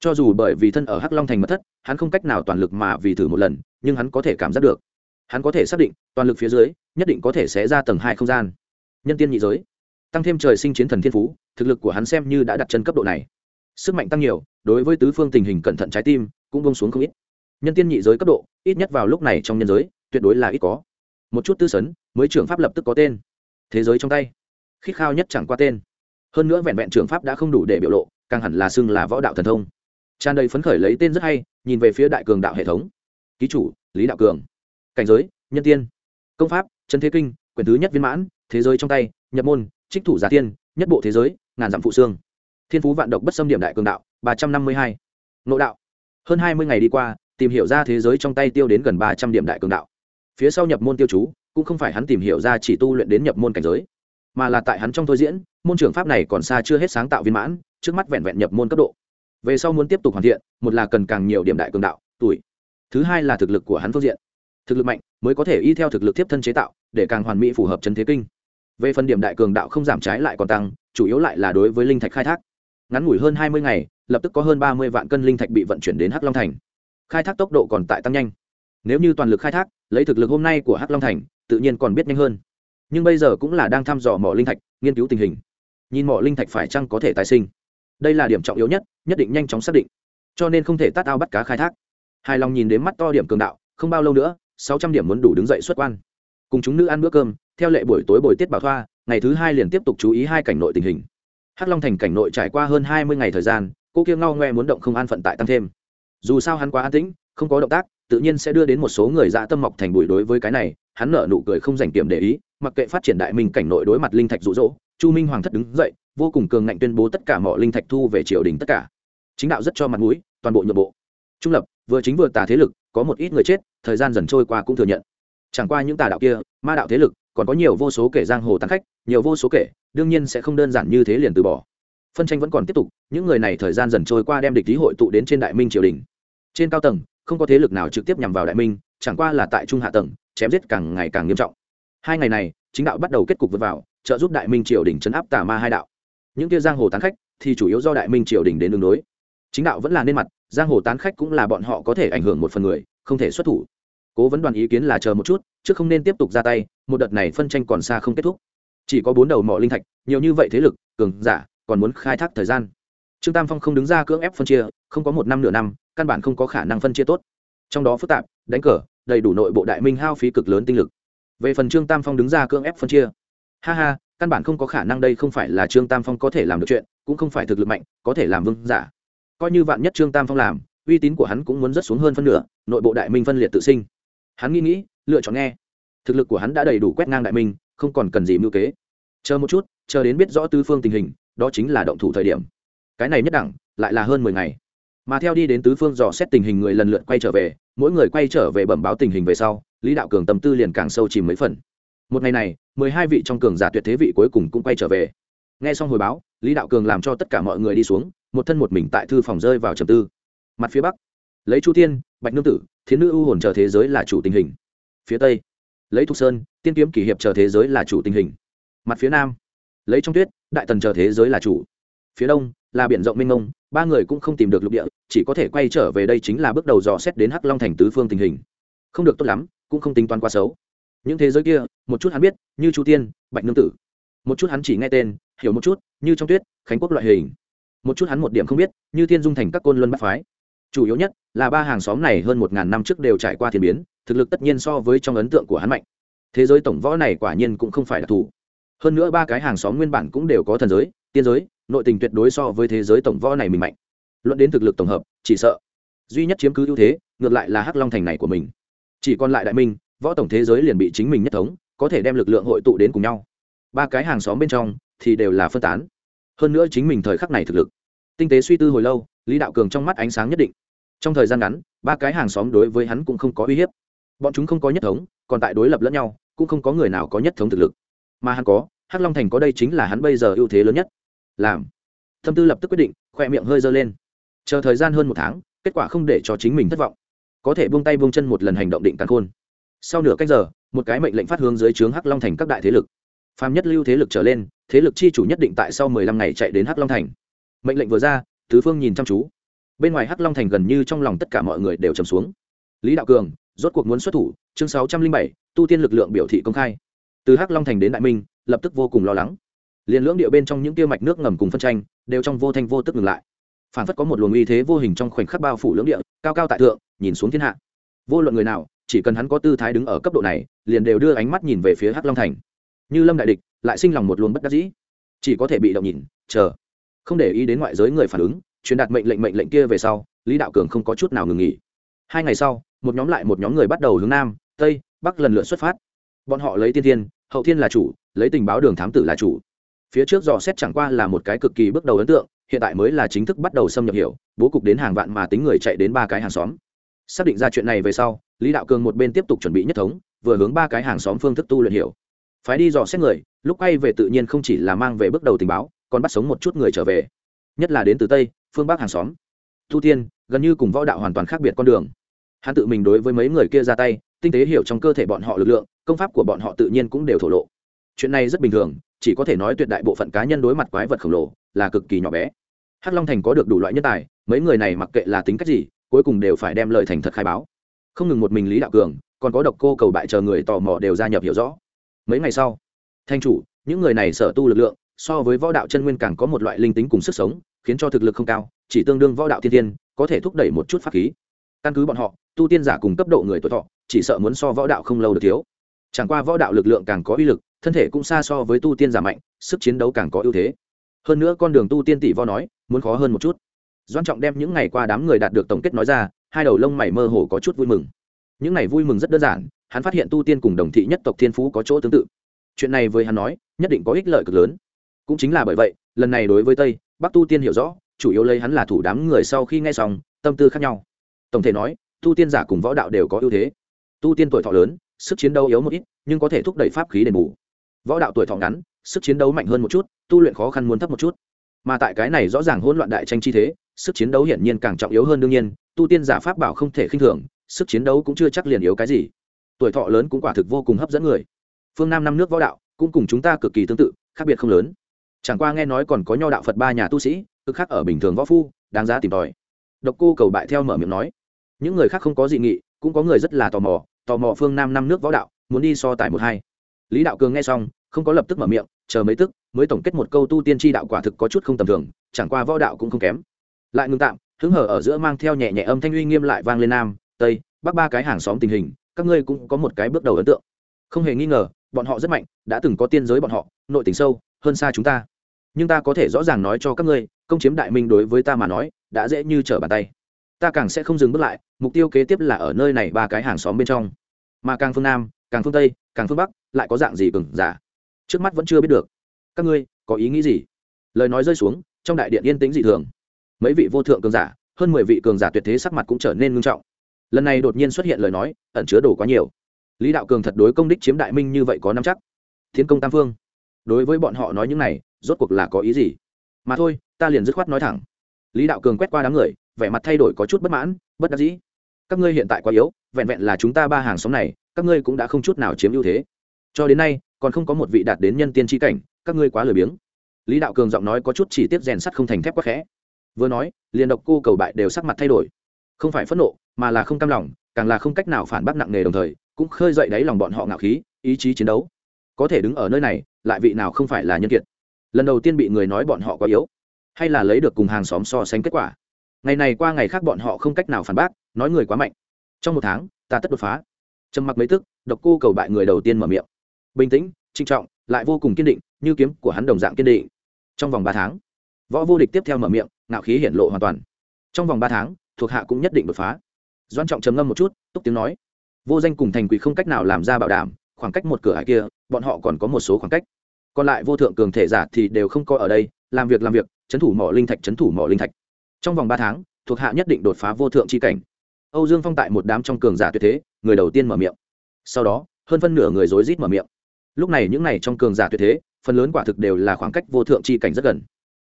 Speaker 1: Cho dù bởi vì thân ở hắc long thành mất thất, hắn không cách nào toàn lực mà vì thử một lần, nhưng hắn có thể cảm giác được. Hắn có thể xác định, toàn lực phía dưới, nhất định có thể sẽ ra tầng hai không gian. Nhân tiên nhị giới. Tăng thêm trời sinh chiến thần thiên phú, thực lực của hắn xem như đã đặt chân cấp độ này sức mạnh tăng nhiều, đối với tứ phương tình hình cẩn thận trái tim, cũng bông xuống không ít. Nhân tiên nhị giới cấp độ, ít nhất vào lúc này trong nhân giới, tuyệt đối là ít có. Một chút tư sấn, mới trưởng pháp lập tức có tên. Thế giới trong tay, khít khao nhất chẳng qua tên. Hơn nữa vẹn vẹn trưởng pháp đã không đủ để biểu lộ, càng hẳn là xưng là võ đạo thần thông. Tràn đầy phấn khởi lấy tên rất hay, nhìn về phía đại cường đạo hệ thống. Ký chủ, lý đạo cường. Cảnh giới, nhân tiên. Công pháp Trần thế kinh quyền thứ nhất viên mãn, thế giới trong tay, nhập môn, trích thủ giả tiên, nhất bộ thế giới, ngàn dặm phụ xương thiên phú vạn độc bất xâm điểm đại cường đạo, ba trăm năm mươi hai. Nội đạo. Hơn hai mươi ngày đi qua, tìm hiểu ra thế giới trong tay tiêu đến gần ba trăm điểm đại cường đạo. Phía sau nhập môn tiêu chú, cũng không phải hắn tìm hiểu ra chỉ tu luyện đến nhập môn cảnh giới, mà là tại hắn trong thôi diễn, môn trưởng pháp này còn xa chưa hết sáng tạo viên mãn, trước mắt vẹn vẹn nhập môn cấp độ. Về sau muốn tiếp tục hoàn thiện, một là cần càng nhiều điểm đại cường đạo, tuổi. Thứ hai là thực lực của hắn phương diện. Thực lực mạnh, mới có thể y theo thực lực tiếp thân chế tạo, để càng hoàn mỹ phù hợp chân thế kinh. Về phần điểm đại cường đạo không giảm trái lại còn tăng, chủ yếu lại là đối với linh thạch khai thác ngắn ngủi hơn hai mươi ngày, lập tức có hơn ba mươi vạn cân linh thạch bị vận chuyển đến hắc long thành. Khai thác tốc độ còn tại tăng nhanh. Nếu như toàn lực khai thác, lấy thực lực hôm nay của hắc long thành, tự nhiên còn biết nhanh hơn. Nhưng bây giờ cũng là đang thăm dò mỏ linh thạch, nghiên cứu tình hình. Nhìn mỏ linh thạch phải chăng có thể tái sinh? Đây là điểm trọng yếu nhất nhất định nhanh chóng xác định. Cho nên không thể tát ao bắt cá khai thác. Hài lòng nhìn đến mắt to điểm cường đạo, không bao lâu nữa, sáu trăm điểm muốn đủ đứng dậy xuất quan. Cùng chúng nữ ăn bữa cơm, theo lệ buổi tối buổi tiết bảo thoa, ngày thứ hai liền tiếp tục chú ý hai cảnh nội tình hình hắc long thành cảnh nội trải qua hơn hai mươi ngày thời gian, cô kia ngao ngoe muốn động không an phận tại tăng thêm. Dù sao hắn quá an tĩnh, không có động tác, tự nhiên sẽ đưa đến một số người dã tâm mọc thành bụi đối với cái này, hắn nở nụ cười không dành kiểm để ý, mặc kệ phát triển đại minh cảnh nội đối mặt linh thạch rụ rỗ chu minh hoàng thất đứng dậy, vô cùng cường ngạnh tuyên bố tất cả mọi linh thạch thu về triều đình tất cả. Chính đạo rất cho mặt mũi, toàn bộ nhượng bộ. Trung lập, vừa chính vừa tà thế lực, có một ít người chết, thời gian dần trôi qua cũng thừa nhận. Chẳng qua những tà đạo kia, ma đạo thế lực còn có nhiều vô số kể giang hồ tán khách, nhiều vô số kể, đương nhiên sẽ không đơn giản như thế liền từ bỏ. Phân tranh vẫn còn tiếp tục, những người này thời gian dần trôi qua đem địch lý hội tụ đến trên đại minh triều đình. Trên cao tầng, không có thế lực nào trực tiếp nhằm vào đại minh, chẳng qua là tại trung hạ tầng, chém giết càng ngày càng nghiêm trọng. Hai ngày này, chính đạo bắt đầu kết cục vượt vào, trợ giúp đại minh triều đình chấn áp tà ma hai đạo. Những kia giang hồ tán khách, thì chủ yếu do đại minh triều đình đến đường đối. Chính đạo vẫn là nên mặt, giang hồ tán khách cũng là bọn họ có thể ảnh hưởng một phần người, không thể xuất thủ cố vấn đoàn ý kiến là chờ một chút, chứ không nên tiếp tục ra tay, một đợt này phân tranh còn xa không kết thúc. Chỉ có bốn đầu mỏ linh thạch, nhiều như vậy thế lực, cường giả, còn muốn khai thác thời gian. Trương tam phong không đứng ra cưỡng ép phân chia, không có một năm nửa năm, căn bản không có khả năng phân chia tốt. Trong đó phức tạp, đánh cờ, đầy đủ nội bộ đại minh hao phí cực lớn tinh lực. Về phần trương tam phong đứng ra cưỡng ép phân chia, ha ha, căn bản không có khả năng đây không phải là trương tam phong có thể làm được chuyện, cũng không phải thực lực mạnh, có thể làm vương giả. Coi như vạn nhất trương tam phong làm, uy tín của hắn cũng muốn rất xuống hơn phân nửa, nội bộ đại minh phân liệt tự sinh hắn nghĩ nghĩ, lựa chọn nghe. Thực lực của hắn đã đầy đủ quét ngang đại minh, không còn cần gì mưu kế. Chờ một chút, chờ đến biết rõ tư phương tình hình, đó chính là động thủ thời điểm. Cái này nhất đẳng, lại là hơn mười ngày. Mà theo đi đến tứ phương dò xét tình hình người lần lượt quay trở về, mỗi người quay trở về bẩm báo tình hình về sau, lý đạo cường tâm tư liền càng sâu chìm mấy phần. Một ngày này, mười hai vị trong cường giả tuyệt thế vị cuối cùng cũng quay trở về. Nghe xong hồi báo, lý đạo cường làm cho tất cả mọi người đi xuống, một thân một mình tại thư phòng rơi vào trầm tư. Mặt phía bắc, lấy chu tiên bạch nương tử, thiến nữ ưu hồn chờ thế giới là chủ tình hình. Phía tây, lấy thục sơn, tiên kiếm kỷ hiệp chờ thế giới là chủ tình hình. Mặt phía nam, lấy trong tuyết, đại tần chờ thế giới là chủ. Phía đông, là biển rộng mênh mông, ba người cũng không tìm được lục địa, chỉ có thể quay trở về đây chính là bước đầu dò xét đến hắc long thành tứ phương tình hình. Không được tốt lắm, cũng không tính toán quá xấu. Những thế giới kia, một chút hắn biết, như chu tiên, bạch nương tử. Một chút hắn chỉ nghe tên, hiểu một chút, như trong tuyết, khánh quốc loại hình. Một chút hắn một điểm không biết, như thiên dung thành các côn luân bắt phái chủ yếu nhất là ba hàng xóm này hơn một ngàn năm trước đều trải qua thiên biến, thực lực tất nhiên so với trong ấn tượng của hắn mạnh. Thế giới tổng võ này quả nhiên cũng không phải là thủ. Hơn nữa ba cái hàng xóm nguyên bản cũng đều có thần giới, tiên giới, nội tình tuyệt đối so với thế giới tổng võ này mình mạnh. Luận đến thực lực tổng hợp, chỉ sợ duy nhất chiếm cứ ưu thế, ngược lại là hắc long thành này của mình. Chỉ còn lại đại minh, võ tổng thế giới liền bị chính mình nhất thống, có thể đem lực lượng hội tụ đến cùng nhau. Ba cái hàng xóm bên trong thì đều là phân tán. Hơn nữa chính mình thời khắc này thực lực, tinh tế suy tư hồi lâu, lý đạo cường trong mắt ánh sáng nhất định trong thời gian ngắn, ba cái hàng xóm đối với hắn cũng không có uy hiếp. Bọn chúng không có nhất thống, còn tại đối lập lẫn nhau, cũng không có người nào có nhất thống thực lực. Mà hắn có, hắc long thành có đây chính là hắn bây giờ ưu thế lớn nhất. Làm. Thâm tư lập tức quyết định khoe miệng hơi dơ lên. Chờ thời gian hơn một tháng, kết quả không để cho chính mình thất vọng. Có thể buông tay buông chân một lần hành động định càn khôn. Sau nửa cách giờ, một cái mệnh lệnh phát hướng dưới trướng hắc long thành các đại thế lực. Phàm nhất lưu thế lực trở lên, thế lực chi chủ nhất định tại sau mười lăm ngày chạy đến hắc long thành. Mệnh lệnh vừa ra, tứ phương nhìn chăm chú bên ngoài hắc long thành gần như trong lòng tất cả mọi người đều trầm xuống. Lý đạo cường, rốt cuộc muốn xuất thủ, chương sáu trăm linh bảy, tu tiên lực lượng biểu thị công khai. Từ hắc long thành đến đại minh, lập tức vô cùng lo lắng. Liền lưỡng điệu bên trong những tiêu mạch nước ngầm cùng phân tranh, đều trong vô thanh vô tức ngừng lại. Phản phất có một luồng uy thế vô hình trong khoảnh khắc bao phủ lưỡng địa, cao cao tại thượng, nhìn xuống thiên hạ. Vô luận người nào, chỉ cần hắn có tư thái đứng ở cấp độ này, liền đều đưa ánh mắt nhìn về phía hắc long thành. Như lâm đại địch, lại sinh lòng một luồng bất đắc dĩ. Chỉ có thể bị động nhìn, chờ. Không để ý đến ngoại giới người phản ứng truyền đạt mệnh lệnh mệnh lệnh kia về sau, lý đạo cường không có chút nào ngừng nghỉ. Hai ngày sau, một nhóm lại một nhóm người bắt đầu hướng nam, tây, bắc lần lượt xuất phát. Bọn họ lấy tiên thiên, hậu thiên là chủ, lấy tình báo đường thám tử là chủ. Phía trước dò xét chẳng qua là một cái cực kỳ bước đầu ấn tượng, hiện tại mới là chính thức bắt đầu xâm nhập hiểu, bố cục đến hàng vạn mà tính người chạy đến ba cái hàng xóm. Xác định ra chuyện này về sau, lý đạo cường một bên tiếp tục chuẩn bị nhất thống, vừa hướng ba cái hàng xóm phương thức tu luyện hiểu. Phái đi dò xét người, lúc quay về tự nhiên không chỉ là mang về bước đầu tình báo, còn bắt sống một chút người trở về. Nhất là đến từ tây phương bắc hàng xóm. Thu tiên gần như cùng võ đạo hoàn toàn khác biệt con đường. Hắn tự mình đối với mấy người kia ra tay, tinh tế hiểu trong cơ thể bọn họ lực lượng, công pháp của bọn họ tự nhiên cũng đều thổ lộ. Chuyện này rất bình thường, chỉ có thể nói tuyệt đại bộ phận cá nhân đối mặt quái vật khổng lồ là cực kỳ nhỏ bé. Hắc long thành có được đủ loại nhân tài, mấy người này mặc kệ là tính cách gì, cuối cùng đều phải đem lời thành thật khai báo. Không ngừng một mình lý đạo cường, còn có độc cô cầu bại chờ người tò mò đều gia nhập hiểu rõ. Mấy ngày sau, thanh chủ, những người này sở tu lực lượng, so với võ đạo chân nguyên càng có một loại linh tính cùng sức sống khiến cho thực lực không cao, chỉ tương đương võ đạo thiên tiên, có thể thúc đẩy một chút pháp khí. Căn cứ bọn họ, tu tiên giả cùng cấp độ người tuổi thọ, chỉ sợ muốn so võ đạo không lâu được thiếu. Chẳng qua võ đạo lực lượng càng có uy lực, thân thể cũng xa so với tu tiên giả mạnh, sức chiến đấu càng có ưu thế. Hơn nữa con đường tu tiên tỷ võ nói, muốn khó hơn một chút. Doan trọng đem những ngày qua đám người đạt được tổng kết nói ra, hai đầu lông mày mơ hồ có chút vui mừng. Những ngày vui mừng rất đơn giản, hắn phát hiện tu tiên cùng đồng thị nhất tộc thiên phú có chỗ tương tự. Chuyện này với hắn nói, nhất định có ích lợi cực lớn. Cũng chính là bởi vậy lần này đối với tây bắc tu tiên hiểu rõ chủ yếu lấy hắn là thủ đám người sau khi nghe xong tâm tư khác nhau tổng thể nói tu tiên giả cùng võ đạo đều có ưu thế tu tiên tuổi thọ lớn sức chiến đấu yếu một ít nhưng có thể thúc đẩy pháp khí đền bù võ đạo tuổi thọ ngắn sức chiến đấu mạnh hơn một chút tu luyện khó khăn muốn thấp một chút mà tại cái này rõ ràng hỗn loạn đại tranh chi thế sức chiến đấu hiển nhiên càng trọng yếu hơn đương nhiên tu tiên giả pháp bảo không thể khinh thường sức chiến đấu cũng chưa chắc liền yếu cái gì tuổi thọ lớn cũng quả thực vô cùng hấp dẫn người phương nam năm nước võ đạo cũng cùng chúng ta cực kỳ tương tự khác biệt không lớn chẳng qua nghe nói còn có nho đạo phật ba nhà tu sĩ cực khác ở bình thường võ phu, đáng giá tìm tòi. Độc cô cầu bại theo mở miệng nói. Những người khác không có dị nghị, cũng có người rất là tò mò tò mò phương nam năm nước võ đạo, muốn đi so tài một hai. Lý đạo cường nghe xong, không có lập tức mở miệng, chờ mấy tức, mới tổng kết một câu tu tiên tri đạo quả thực có chút không tầm thường, chẳng qua võ đạo cũng không kém. Lại ngừng tạm, hứng hở ở giữa mang theo nhẹ nhẹ âm thanh uy nghiêm lại vang lên nam, tây, bắc ba cái hàng xóm tình hình, các ngươi cũng có một cái bước đầu ấn tượng. Không hề nghi ngờ, bọn họ rất mạnh, đã từng có tiên giới bọn họ, nội tình sâu, hơn xa chúng ta nhưng ta có thể rõ ràng nói cho các ngươi, công chiếm đại minh đối với ta mà nói, đã dễ như trở bàn tay. Ta càng sẽ không dừng bước lại, mục tiêu kế tiếp là ở nơi này ba cái hàng xóm bên trong. Mà càng phương nam, càng phương tây, càng phương bắc, lại có dạng gì cừng giả? Trước mắt vẫn chưa biết được. Các ngươi, có ý nghĩ gì? Lời nói rơi xuống, trong đại điện yên tĩnh dị thường. Mấy vị vô thượng cường giả, hơn mười vị cường giả tuyệt thế sắc mặt cũng trở nên ngưng trọng. Lần này đột nhiên xuất hiện lời nói, ẩn chứa đồ quá nhiều. Lý đạo cường thật đối công đích chiếm đại minh như vậy có năm chắc. Thiên công tam phương. Đối với bọn họ nói những này rốt cuộc là có ý gì? Mà thôi, ta liền dứt khoát nói thẳng. Lý đạo cường quét qua đám người, vẻ mặt thay đổi có chút bất mãn, bất đắc dĩ. Các ngươi hiện tại quá yếu, vẹn vẹn là chúng ta ba hàng xóm này, các ngươi cũng đã không chút nào chiếm ưu thế. Cho đến nay, còn không có một vị đạt đến nhân tiên tri cảnh, các ngươi quá lười biếng. Lý đạo cường giọng nói có chút chỉ tiếp rèn sắt không thành thép quá khẽ. Vừa nói, liền độc cô cầu bại đều sắc mặt thay đổi. Không phải phẫn nộ, mà là không cam lòng, càng là không cách nào phản bác nặng nề đồng thời, cũng khơi dậy đáy lòng bọn họ ngạo khí, ý chí chiến đấu. Có thể đứng ở nơi này, lại vị nào không phải là nhân kiệt? Lần đầu tiên bị người nói bọn họ quá yếu, hay là lấy được cùng hàng xóm so sánh kết quả. Ngày này qua ngày khác bọn họ không cách nào phản bác, nói người quá mạnh. Trong một tháng, ta tất đột phá. Trầm mặc mấy tức, độc cô cầu bại người đầu tiên mở miệng. Bình tĩnh trinh trọng, lại vô cùng kiên định, như kiếm của hắn đồng dạng kiên định. Trong vòng ba tháng, võ vô địch tiếp theo mở miệng, ngạo khí hiển lộ hoàn toàn. Trong vòng ba tháng, thuộc hạ cũng nhất định đột phá. Doan trọng trầm ngâm một chút, túc tiếng nói. Vô danh cùng thành quỷ không cách nào làm ra bảo đảm, khoảng cách một cửa hải kia, bọn họ còn có một số khoảng cách còn lại vô thượng cường thể giả thì đều không coi ở đây, làm việc làm việc, chấn thủ mỏ linh thạch, chấn thủ mỏ linh thạch. Trong vòng ba tháng, thuộc hạ nhất định đột phá vô thượng c h i cảnh. Âu dương phong tại một đám trong cường giả tuyệt thế, người đầu tiên mở miệng. Sau đó, hơn phân nửa người rối rít mở miệng. Lúc này những này trong cường giả tuyệt thế, phần lớn quả thực đều là khoảng cách vô thượng c h i cảnh rất gần.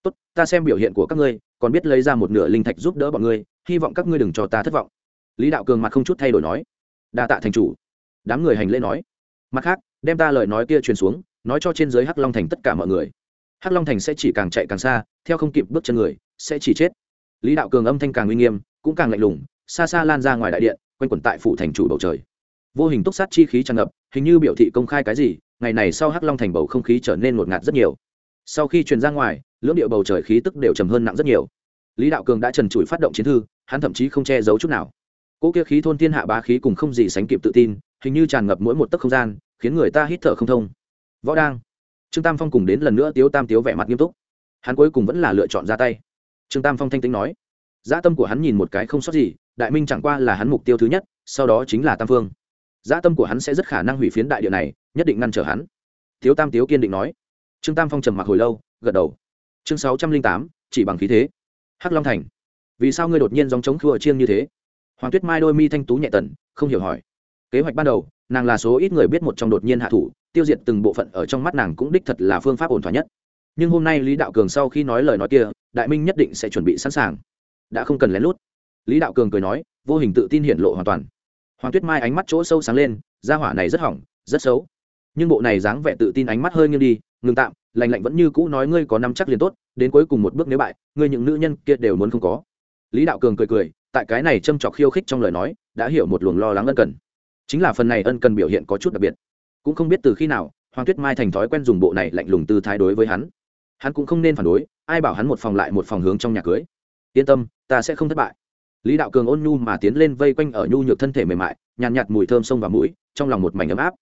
Speaker 1: Tốt, ta xem biểu hiện của các ngươi, còn biết lấy ra một nửa linh thạch giúp đỡ bọn ngươi, hy vọng các ngươi đừng cho ta thất vọng. Lý đạo cường mặt không chút thay đổi nói. Đa tạ thành chủ. Đám người hành lễ nói. Mặt khác, đem ta lời nói kia truyền xuống nói cho trên dưới hắc long thành tất cả mọi người. Hắc long thành sẽ chỉ càng chạy càng xa, theo không kịp bước chân người, sẽ chỉ chết. Lý đạo cường âm thanh càng uy nghiêm, cũng càng lạnh lùng, xa xa lan ra ngoài đại điện, quanh quẩn tại phủ thành chủ bầu trời. Vô hình túc sát chi khí tràn ngập, hình như biểu thị công khai cái gì, ngày này sau hắc long thành bầu không khí trở nên ngột ngạt rất nhiều. Sau khi truyền ra ngoài, lưỡng điệu bầu trời khí tức đều trầm hơn nặng rất nhiều. Lý đạo cường đã trần trụi phát động chiến thư, hắn thậm chí không che giấu chút nào. Cỗ kia khí thôn thiên hạ bá khí cùng không gì sánh kịp tự tin, hình như tràn ngập mỗi một tấc không gian, khiến người ta hít thở không thông võ đang. Trương tam phong cùng đến lần nữa tiếu tam tiếu vẻ mặt nghiêm túc. Hắn cuối cùng vẫn là lựa chọn ra tay. Trương tam phong thanh tính nói. Dã tâm của hắn nhìn một cái không sót gì, đại minh chẳng qua là hắn mục tiêu thứ nhất, sau đó chính là tam phương. Dã tâm của hắn sẽ rất khả năng hủy phiến đại địa này, nhất định ngăn trở hắn. Tiếu tam tiếu kiên định nói. Trương tam phong trầm mặc hồi lâu, gật đầu. Chương sáu trăm linh tám, chỉ bằng khí thế. Hắc long thành. Vì sao ngươi đột nhiên dòng chống khua chiêng như thế? Hoàng tuyết mai đôi mi thanh tú nhẹ tần, không hiểu hỏi. Kế hoạch ban đầu, nàng là số ít người biết một trong đột nhiên hạ thủ tiêu diệt từng bộ phận ở trong mắt nàng cũng đích thật là phương pháp ổn thỏa nhất. Nhưng hôm nay lý đạo cường sau khi nói lời nói kia, đại minh nhất định sẽ chuẩn bị sẵn sàng. Đã không cần lén lút. Lý đạo cường cười nói, vô hình tự tin hiện lộ hoàn toàn. Hoàng tuyết mai ánh mắt chỗ sâu sáng lên da hỏa này rất hỏng, rất xấu. Nhưng bộ này dáng vẻ tự tin ánh mắt hơi nghiêng đi, ngừng tạm lành lạnh vẫn như cũ nói ngươi có năm chắc liền tốt, đến cuối cùng một bước nếu bại, ngươi những nữ nhân kia đều muốn không có. Lý đạo cường cười cười, tại cái này châm trọc khiêu khích trong lời nói, đã hiểu một luồng lo lắng ân cần. Chính là phần này ân cần biểu hiện có chút đặc biệt cũng không biết từ khi nào hoàng tuyết mai thành thói quen dùng bộ này lạnh lùng tư thái đối với hắn. Hắn cũng không nên phản đối ai bảo hắn một phòng lại một phòng hướng trong nhà cưới. Yên tâm ta sẽ không thất bại. Lý đạo cường ôn nhu mà tiến lên vây quanh ở nhu nhược thân thể mềm mại nhàn nhạt, nhạt mùi thơm sông vào mũi trong lòng một mảnh ấm áp.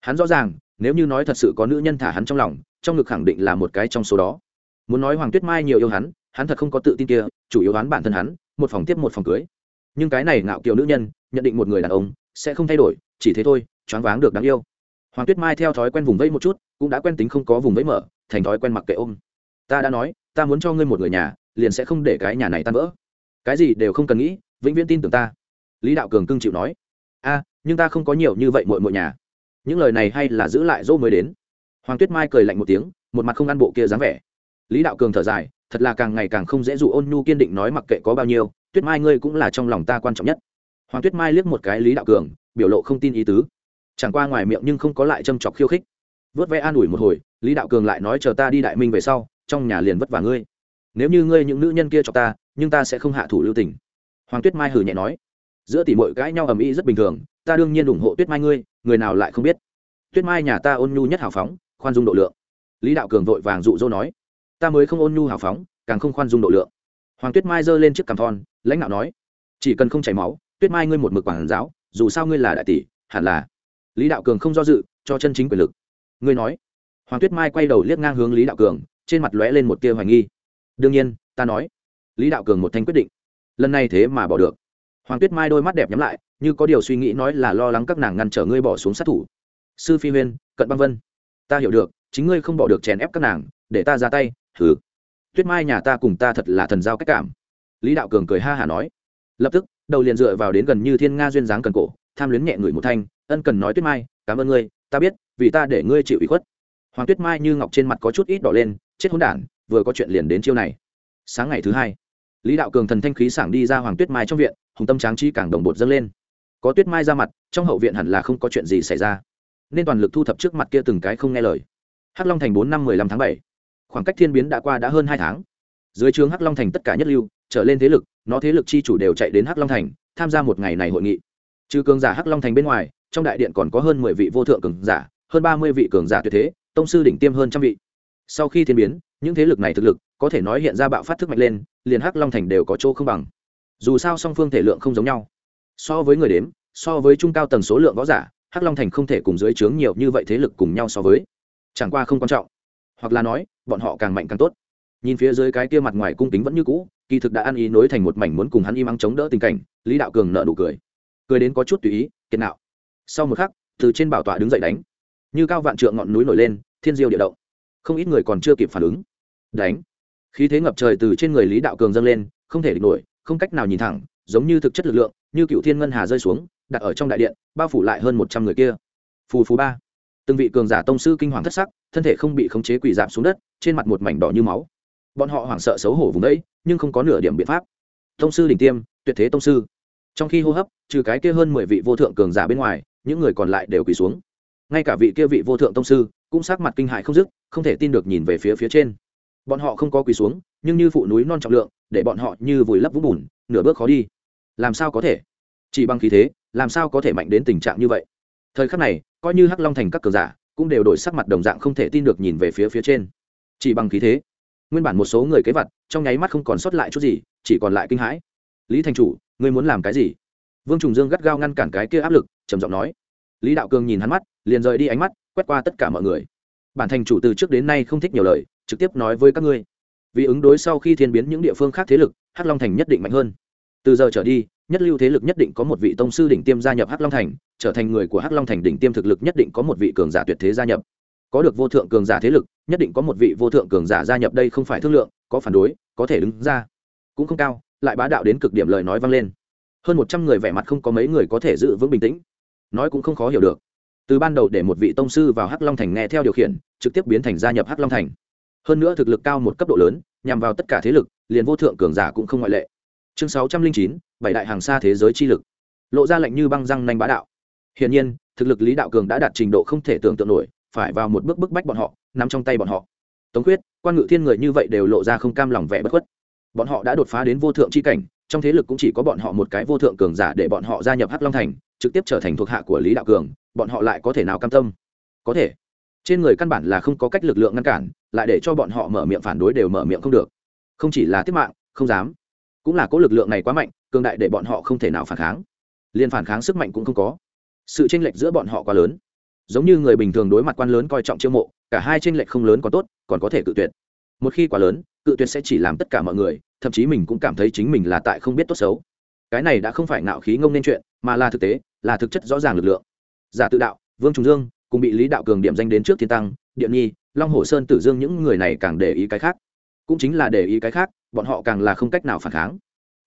Speaker 1: Hắn rõ ràng nếu như nói thật sự có nữ nhân thả hắn trong lòng trong ngực khẳng định là một cái trong số đó. Muốn nói hoàng tuyết mai nhiều yêu hắn hắn thật không có tự tin kia chủ yếu hắn bản thân hắn một phòng tiếp một phòng cưới. Nhưng cái này ngạo kiều nữ nhân nhận định một người đàn ông sẽ không thay đổi chỉ thế thôi choáng váng được đáng yêu hoàng tuyết mai theo thói quen vùng vẫy một chút, cũng đã quen tính không có vùng vẫy mở, thành thói quen mặc kệ ôm. Ta đã nói, ta muốn cho ngươi một người nhà, liền sẽ không để cái nhà này tan vỡ. Cái gì đều không cần nghĩ, vĩnh viễn tin tưởng ta. Lý đạo cường cưng chịu nói. A, nhưng ta không có nhiều như vậy mội mội nhà. Những lời này hay là giữ lại dỗ mới đến. Hoàng tuyết mai cười lạnh một tiếng, một mặt không ăn bộ kia dáng vẻ. Lý đạo cường thở dài, thật là càng ngày càng không dễ dụ ôn nhu kiên định nói mặc kệ có bao nhiêu, tuyết mai ngươi cũng là trong lòng ta quan trọng nhất. Hoàng tuyết mai liếc một cái lý đạo cường, biểu lộ không tin ý tứ chẳng qua ngoài miệng nhưng không có lại châm chọc khiêu khích. Vớt vẽ an ủi một hồi, lý đạo cường lại nói chờ ta đi đại minh về sau, trong nhà liền vất vả ngươi. Nếu như ngươi những nữ nhân kia cho ta, nhưng ta sẽ không hạ thủ lưu tình. Hoàng tuyết mai hử nhẹ nói. Giữa tỷ mội cãi nhau ầm ĩ rất bình thường, ta đương nhiên ủng hộ tuyết mai ngươi, người nào lại không biết. Tuyết mai nhà ta ôn nhu nhất hào phóng, khoan dung độ lượng. Lý đạo cường vội vàng dụ dỗ nói. Ta mới không ôn nhu hào phóng, càng không khoan dung độ lượng. Hoàng tuyết mai giơ lên chiếc cằm thon, lãnh đạo nói. Chỉ cần không chảy máu, tuyết mai ngươi một mực quản giáo, dù sao ngươi là đại tỷ, hẳn là lý đạo cường không do dự, cho chân chính quyền lực. Ngươi nói. Hoàng tuyết mai quay đầu liếc ngang hướng lý đạo cường, trên mặt lóe lên một tia hoài nghi. Đương nhiên, ta nói. Lý đạo cường một thanh quyết định. Lần này thế mà bỏ được. Hoàng tuyết mai đôi mắt đẹp nhắm lại, như có điều suy nghĩ nói là lo lắng các nàng ngăn trở ngươi bỏ xuống sát thủ. Sư phi huyên, cận băng vân. Ta hiểu được, chính ngươi không bỏ được chèn ép các nàng, để ta ra tay thử tuyết mai nhà ta cùng ta thật là thần giao cách cảm. Lý đạo cường cười ha hả nói. Lập tức, đầu liền dựa vào đến gần như thiên nga duyên dáng cần cổ, tham luyến nhẹ người một thanh ân cần nói tuyết mai, cảm ơn ngươi, ta biết, vì ta để ngươi chịu ủy khuất. Hoàng tuyết mai như ngọc trên mặt có chút ít đỏ lên, chết hôn đản, vừa có chuyện liền đến chiêu này. Sáng ngày thứ hai, lý đạo cường thần thanh khí sảng đi ra hoàng tuyết mai trong viện, hùng tâm tráng chi càng đồng bột dâng lên. Có tuyết mai ra mặt, trong hậu viện hẳn là không có chuyện gì xảy ra. Nên toàn lực thu thập trước mặt kia từng cái không nghe lời. Hắc long thành bốn năm mười lăm tháng bảy, khoảng cách thiên biến đã qua đã hơn hai tháng. Dưới trướng hắc long thành tất cả nhất lưu, trở lên thế lực, nó thế lực chi chủ đều chạy đến hắc long thành, tham gia một ngày này hội nghị. Trừ cường giả hắc long thành bên ngoài trong đại điện còn có hơn mười vị vô thượng cường giả, hơn ba mươi vị cường giả tuyệt thế, tông sư đỉnh tiêm hơn trăm vị. Sau khi thiên biến, những thế lực này thực lực có thể nói hiện ra bạo phát thức mạnh lên, liền hắc long thành đều có chỗ không bằng. Dù sao song phương thể lượng không giống nhau. So với người đếm, so với trung cao tầng số lượng võ giả, hắc long thành không thể cùng dưới trướng nhiều như vậy thế lực cùng nhau so với. Chẳng qua không quan trọng. Hoặc là nói, bọn họ càng mạnh càng tốt. Nhìn phía dưới cái kia mặt ngoài cung kính vẫn như cũ, kỳ thực đã ăn ý nối thành một mảnh muốn cùng hắn im ắng chống đỡ tình cảnh, lý đạo cường nợ nụ cười. Cười đến có chút tùy ý, kiệt nạo sau một khắc, từ trên bảo tọa đứng dậy đánh. Như cao vạn trượng ngọn núi nổi lên, thiên diêu địa động. Không ít người còn chưa kịp phản ứng. Đánh. Khí thế ngập trời từ trên người lý đạo cường dâng lên, không thể địch nổi, không cách nào nhìn thẳng, giống như thực chất lực lượng, như cựu thiên ngân hà rơi xuống, đặt ở trong đại điện, bao phủ lại hơn một trăm người kia. Phù phú ba. Từng vị cường giả tông sư kinh hoàng thất sắc, thân thể không bị khống chế quỳ dạp xuống đất, trên mặt một mảnh đỏ như máu. Bọn họ hoảng sợ xấu hổ vùng đấy, nhưng không có nửa điểm biện pháp. Tông sư đỉnh tiêm, tuyệt thế tông sư. Trong khi hô hấp, trừ cái kia hơn mười vị vô thượng cường giả bên ngoài những người còn lại đều quỳ xuống. Ngay cả vị kia vị vô thượng tông sư cũng sắc mặt kinh hại không dứt, không thể tin được nhìn về phía phía trên. Bọn họ không có quỳ xuống, nhưng như phụ núi non trọng lượng, để bọn họ như vùi lấp vũng bùn, nửa bước khó đi. Làm sao có thể? Chỉ bằng khí thế, làm sao có thể mạnh đến tình trạng như vậy? Thời khắc này, coi như hắc long thành các cờ giả cũng đều đổi sắc mặt đồng dạng không thể tin được nhìn về phía phía trên. Chỉ bằng khí thế, nguyên bản một số người kế vật, trong nháy mắt không còn sót lại chút gì, chỉ còn lại kinh hãi. Lý thành chủ, ngươi muốn làm cái gì? Vương trùng dương gắt gao ngăn cản cái kia áp lực trầm giọng nói. Lý đạo cường nhìn hắn mắt, liền rời đi ánh mắt, quét qua tất cả mọi người. Bản thành chủ từ trước đến nay không thích nhiều lời, trực tiếp nói với các ngươi. Vì ứng đối sau khi thiên biến những địa phương khác thế lực, hắc long thành nhất định mạnh hơn. Từ giờ trở đi, nhất lưu thế lực nhất định có một vị tông sư đỉnh tiêm gia nhập hắc long thành, trở thành người của hắc long thành đỉnh tiêm thực lực nhất định có một vị cường giả tuyệt thế gia nhập. Có được vô thượng cường giả thế lực, nhất định có một vị vô thượng cường giả gia nhập đây không phải thương lượng, có phản đối, có thể đứng ra. Cũng không cao, lại bá đạo đến cực điểm lời nói vang lên. Hơn một trăm người vẻ mặt không có mấy người có thể giữ vững bình tĩnh nói cũng không khó hiểu được. Từ ban đầu để một vị tông sư vào hắc long thành nghe theo điều khiển, trực tiếp biến thành gia nhập hắc long thành. Hơn nữa thực lực cao một cấp độ lớn, nhằm vào tất cả thế lực, liền vô thượng cường giả cũng không ngoại lệ. Chương sáu trăm linh chín, bảy đại hàng xa thế giới chi lực. Lộ ra lệnh như băng răng nanh bá đạo. Hiển nhiên, thực lực lý đạo cường đã đạt trình độ không thể tưởng tượng nổi, phải vào một bước bức bách bọn họ nằm trong tay bọn họ. Tống quyết quan ngự thiên người như vậy đều lộ ra không cam lòng vẻ bất khuất. Bọn họ đã đột phá đến vô thượng c h i cảnh trong thế lực cũng chỉ có bọn họ một cái vô thượng cường giả để bọn họ gia nhập hắc long thành, trực tiếp trở thành thuộc hạ của lý đạo cường, bọn họ lại có thể nào cam tâm? Có thể. Trên người căn bản là không có cách lực lượng ngăn cản, lại để cho bọn họ mở miệng phản đối đều mở miệng không được. Không chỉ là tiếp mạng, không dám. Cũng là có lực lượng này quá mạnh, cường đại để bọn họ không thể nào phản kháng. Liền phản kháng sức mạnh cũng không có. Sự tranh lệch giữa bọn họ quá lớn. Giống như người bình thường đối mặt quan lớn coi trọng chiêu mộ, cả hai tranh lệch không lớn còn tốt, còn có thể cự tuyệt. Một khi quá lớn, cự tuyệt sẽ chỉ làm tất cả mọi người thậm chí mình cũng cảm thấy chính mình là tại không biết tốt xấu. Cái này đã không phải ngạo khí ngông nên chuyện, mà là thực tế, là thực chất rõ ràng lực lượng. Giả tự đạo, vương trùng dương, cùng bị lý đạo cường điểm danh đến trước thiên tăng, điện nhi, long hồ sơn tử dương những người này càng để ý cái khác. Cũng chính là để ý cái khác, bọn họ càng là không cách nào phản kháng.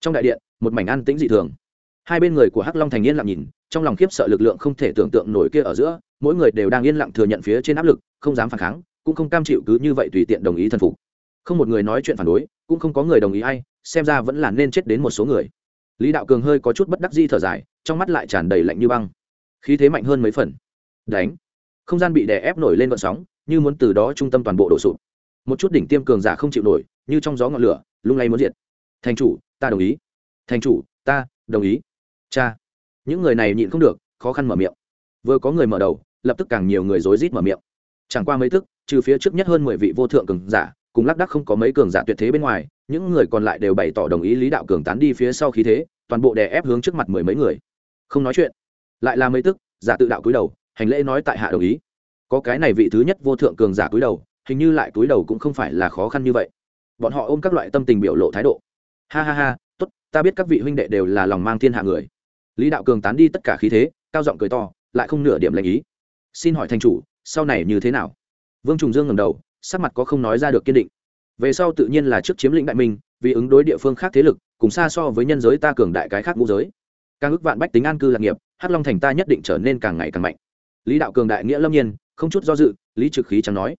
Speaker 1: Trong đại điện, một mảnh ăn tĩnh dị thường. Hai bên người của hắc long thành yên lặng nhìn, trong lòng khiếp sợ lực lượng không thể tưởng tượng nổi kia ở giữa, mỗi người đều đang yên lặng thừa nhận phía trên áp lực, không dám phản kháng, cũng không cam chịu cứ như vậy tùy tiện đồng ý thần phục. Không một người nói chuyện phản đối cũng không có người đồng ý ai, xem ra vẫn là nên chết đến một số người. Lý đạo cường hơi có chút bất đắc di thở dài, trong mắt lại tràn đầy lạnh như băng. Khí thế mạnh hơn mấy phần. Đánh. Không gian bị đè ép nổi lên vận sóng, như muốn từ đó trung tâm toàn bộ đổ sụp. Một chút đỉnh tiêm cường giả không chịu nổi, như trong gió ngọn lửa, lung lay muốn diệt. Thành chủ, ta đồng ý. Thành chủ, ta đồng ý. Cha. Những người này nhịn không được, khó khăn mở miệng. Vừa có người mở đầu, lập tức càng nhiều người rối rít mở miệng. Chẳng qua mấy tức, trừ phía trước nhất hơn mười vị vô thượng cường giả cùng lác đắc không có mấy cường giả tuyệt thế bên ngoài, những người còn lại đều bày tỏ đồng ý lý đạo cường tán đi phía sau khí thế, toàn bộ đè ép hướng trước mặt mười mấy người. Không nói chuyện. Lại là mấy tức, giả tự đạo cúi đầu, hành lễ nói tại hạ đồng ý. Có cái này vị thứ nhất vô thượng cường giả cúi đầu, hình như lại cúi đầu cũng không phải là khó khăn như vậy. Bọn họ ôm các loại tâm tình biểu lộ thái độ. Ha ha ha, tốt, ta biết các vị huynh đệ đều là lòng mang thiên hạ người. Lý đạo cường tán đi tất cả khí thế, cao giọng cười to, lại không nửa điểm lệnh ý. Xin hỏi thành chủ, sau này như thế nào? Vương trùng dương ngầm đầu sắc mặt có không nói ra được kiên định. Về sau tự nhiên là trước chiếm lĩnh đại minh, vì ứng đối địa phương khác thế lực, cùng xa so với nhân giới ta cường đại cái khác ngũ giới. Càng ước vạn bách tính an cư lạc nghiệp, hắc long thành ta nhất định trở nên càng ngày càng mạnh. Lý đạo cường đại nghĩa lâm nhiên, không chút do dự, lý trực khí chẳng nói.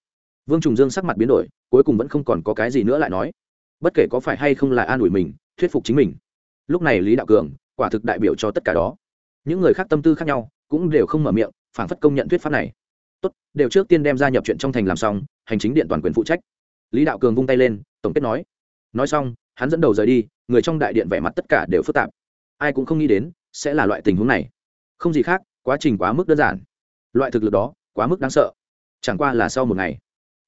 Speaker 1: Vương trùng dương sắc mặt biến đổi, cuối cùng vẫn không còn có cái gì nữa lại nói. Bất kể có phải hay không là an ủi mình, thuyết phục chính mình. Lúc này lý đạo cường, quả thực đại biểu cho tất cả đó. Những người khác tâm tư khác nhau, cũng đều không mở miệng phản phất công nhận thuyết pháp này tốt, đều trước tiên đem gia nhập chuyện trong thành làm xong, hành chính điện toàn quyền phụ trách. Lý đạo cường vung tay lên, tổng kết nói. Nói xong, hắn dẫn đầu rời đi, người trong đại điện vẻ mặt tất cả đều phức tạp. Ai cũng không nghĩ đến, sẽ là loại tình huống này. Không gì khác, quá trình quá mức đơn giản. Loại thực lực đó, quá mức đáng sợ. Chẳng qua là sau một ngày.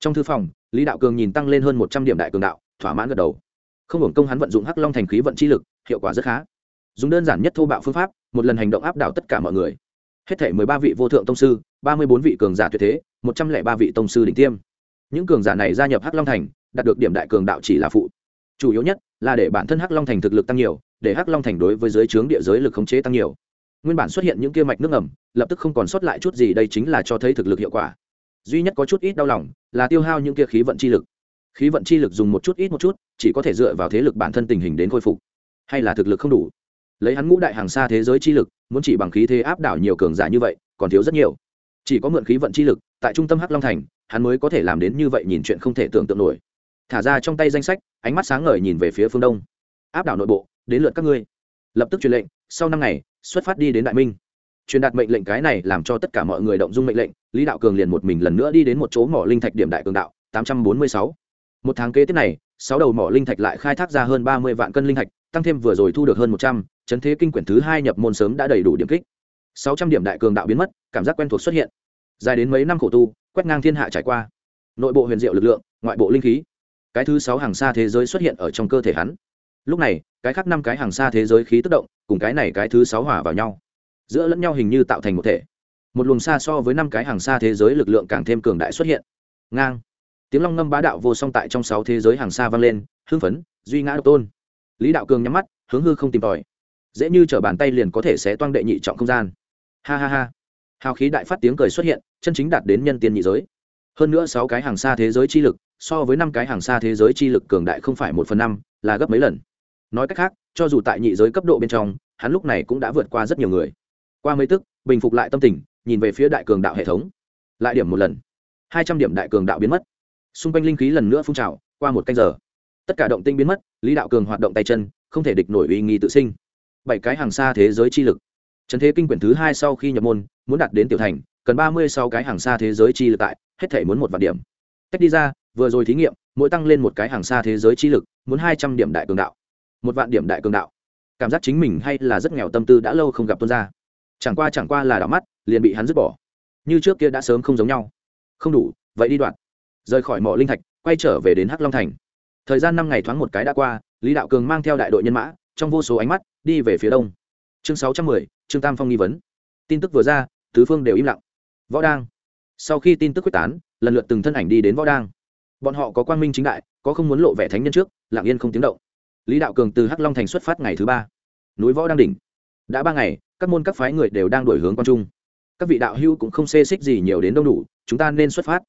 Speaker 1: Trong thư phòng, lý đạo cường nhìn tăng lên hơn một trăm điểm đại cường đạo, thỏa mãn gật đầu. Không hưởng công hắn vận dụng hắc long thành khí vận chi lực, hiệu quả rất khá. Dùng đơn giản nhất thô bạo phương pháp, một lần hành động áp đảo tất cả mọi người. Hết thể mười ba vị vô thượng tông sư ba mươi bốn vị cường giả tuyệt thế, một trăm lẻ ba vị tông sư đỉnh tiêm. Những cường giả này gia nhập hắc long thành, đạt được điểm đại cường đạo chỉ là phụ. Chủ yếu nhất là để bản thân hắc long thành thực lực tăng nhiều, để hắc long thành đối với giới trướng địa giới lực khống chế tăng nhiều. Nguyên bản xuất hiện những kia mạch nước ngầm, lập tức không còn sót lại chút gì, đây chính là cho thấy thực lực hiệu quả. Duy nhất có chút ít đau lòng là tiêu hao những kia khí vận chi lực. Khí vận chi lực dùng một chút ít một chút, chỉ có thể dựa vào thế lực bản thân tình hình đến khôi phục. Hay là thực lực không đủ. Lấy hắn ngũ đại hàng xa thế giới chi lực, muốn chỉ bằng khí thế áp đảo nhiều cường giả như vậy, còn thiếu rất nhiều chỉ có mượn khí vận chi lực, tại trung tâm hắc long thành, hắn mới có thể làm đến như vậy nhìn chuyện không thể tưởng tượng nổi. Thả ra trong tay danh sách, ánh mắt sáng ngời nhìn về phía phương đông. Áp đảo nội bộ, đến lượt các ngươi. Lập tức truyền lệnh, sau năm ngày, xuất phát đi đến đại minh. Truyền đạt mệnh lệnh cái này làm cho tất cả mọi người động dung mệnh lệnh, lý đạo cường liền một mình lần nữa đi đến một chỗ mỏ linh thạch điểm đại cường đạo, tám trăm bốn mươi sáu. Một tháng kế tiếp này, sáu đầu mỏ linh thạch lại khai thác ra hơn ba mươi vạn cân linh thạch, tăng thêm vừa rồi thu được hơn một trăm, chấn thế kinh quyển thứ hai nhập môn sớm đã đầy đủ điểm kích sáu trăm điểm đại cường đạo biến mất, cảm giác quen thuộc xuất hiện. Dài đến mấy năm khổ tu, quét ngang thiên hạ trải qua. Nội bộ huyền diệu lực lượng, ngoại bộ linh khí. Cái thứ sáu hàng xa thế giới xuất hiện ở trong cơ thể hắn. Lúc này, cái khác năm cái hàng xa thế giới khí tức động, cùng cái này cái thứ sáu hòa vào nhau. Giữa lẫn nhau hình như tạo thành một thể. Một luồng xa so với năm cái hàng xa thế giới lực lượng càng thêm cường đại xuất hiện. Ngang. Tiếng long ngâm bá đạo vô song tại trong sáu thế giới hàng xa vang lên, hưng phấn, duy ngã độc tôn. Lý đạo cường nhắm mắt, hướng hư không tìm tòi. Dễ như t r ở bàn tay liền có thể xé toang đệ nhị trọng không gian ha ha ha. Hào khí đại phát tiếng cười xuất hiện, chân chính đạt đến nhân tiên nhị giới. Hơn nữa sáu cái hàng xa thế giới chi lực, so với năm cái hàng xa thế giới chi lực cường đại không phải một phần năm, là gấp mấy lần. Nói cách khác, cho dù tại nhị giới cấp độ bên trong, hắn lúc này cũng đã vượt qua rất nhiều người. Qua mấy tức, bình phục lại tâm tình, nhìn về phía đại cường đạo hệ thống. Lại điểm một lần. Hai trăm điểm đại cường đạo biến mất. Xung quanh linh khí lần nữa phun trào, qua một canh giờ. Tất cả động tinh biến mất, lý đạo cường hoạt động tay chân, không thể địch nổi uy nghi tự sinh. Bảy cái hàng xa thế giới chi lực trấn thế kinh quyển thứ hai sau khi nhập môn, muốn đạt đến tiểu thành, cần ba mươi sáu cái hàng xa thế giới chi lực tại, hết thể muốn một vạn điểm. Tách đi ra, vừa rồi thí nghiệm, mỗi tăng lên một cái hàng xa thế giới chi lực, muốn hai trăm điểm đại cường đạo. Một vạn điểm đại cường đạo. Cảm giác chính mình hay là rất nghèo tâm tư đã lâu không gặp tuân ra. Chẳng qua chẳng qua là đảo mắt, liền bị hắn dứt bỏ. Như trước kia đã sớm không giống nhau. Không đủ, vậy đi đoạn. Rời khỏi mỏ linh thạch, quay trở về đến hắc long thành. Thời gian năm ngày thoáng một cái đã qua, lý đạo cường mang theo đại đội nhân mã, trong vô số ánh mắt, đi về phía đông. Chương sáu trăm mười trương tam phong nghi vấn. Tin tức vừa ra, tứ phương đều im lặng. Võ đang. Sau khi tin tức quyết tán, lần lượt từng thân ảnh đi đến võ đang. Bọn họ có quang minh chính đại, có không muốn lộ vẻ thánh nhân trước, lặng yên không tiếng động. Lý đạo cường từ hắc long thành xuất phát ngày thứ ba. Núi võ đang đỉnh. Đã ba ngày, các môn các phái người đều đang đổi hướng quan trung. Các vị đạo hưu cũng không xê xích gì nhiều đến đông đủ, chúng ta nên xuất phát.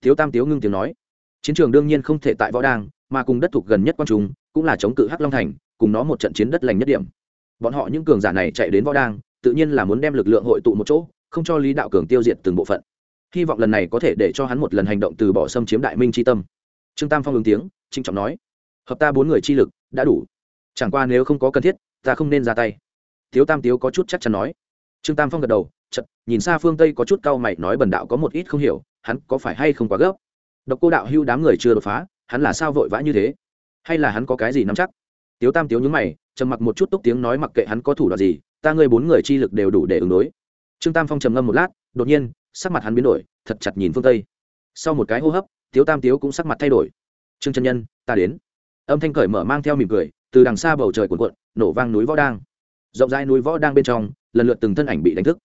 Speaker 1: Thiếu tam tiếu ngưng tiếng nói. Chiến trường đương nhiên không thể tại võ đang, mà cùng đất thuộc gần nhất quan trung, cũng là chống cự hắc long thành, cùng nó một trận chiến đất lành nhất điểm bọn họ những cường giả này chạy đến võ đang, tự nhiên là muốn đem lực lượng hội tụ một chỗ, không cho lý đạo cường tiêu diệt từng bộ phận. Hy vọng lần này có thể để cho hắn một lần hành động từ bỏ xâm chiếm đại minh c tâm. Trương tam phong ứng tiếng trinh trọng nói, hợp ta bốn người chi lực, đã đủ. Chẳng qua nếu không có cần thiết, ta không nên ra tay. Thiếu tam tiếu có chút chắc chắn nói. Trương tam phong gật đầu, chật, nhìn xa phương tây có chút cau mày, nói bần đạo có một ít không hiểu, hắn có phải hay không quá gấp? Độc cô đạo hưu đám người chưa đột phá, hắn là sao vội vã như thế? Hay là hắn có cái gì nắm chắc? Tiếu tam tiếu nhúng mày, trầm mặc một chút túc tiếng nói mặc kệ hắn có thủ đoạn gì, ta ngươi bốn người chi lực đều đủ để ứng đối. Trương tam phong trầm ngâm một lát, đột nhiên, sắc mặt hắn biến đổi, thật chặt nhìn phương tây. Sau một cái hô hấp, tiếu tam tiếu cũng sắc mặt thay đổi. Trương chân nhân, ta đến. Âm thanh cởi mở mang theo mỉm cười, từ đằng xa bầu trời cuộn cuộn, nổ vang núi võ đang. Rộng rãi núi võ đang bên trong, lần lượt từng thân ảnh bị đánh thức.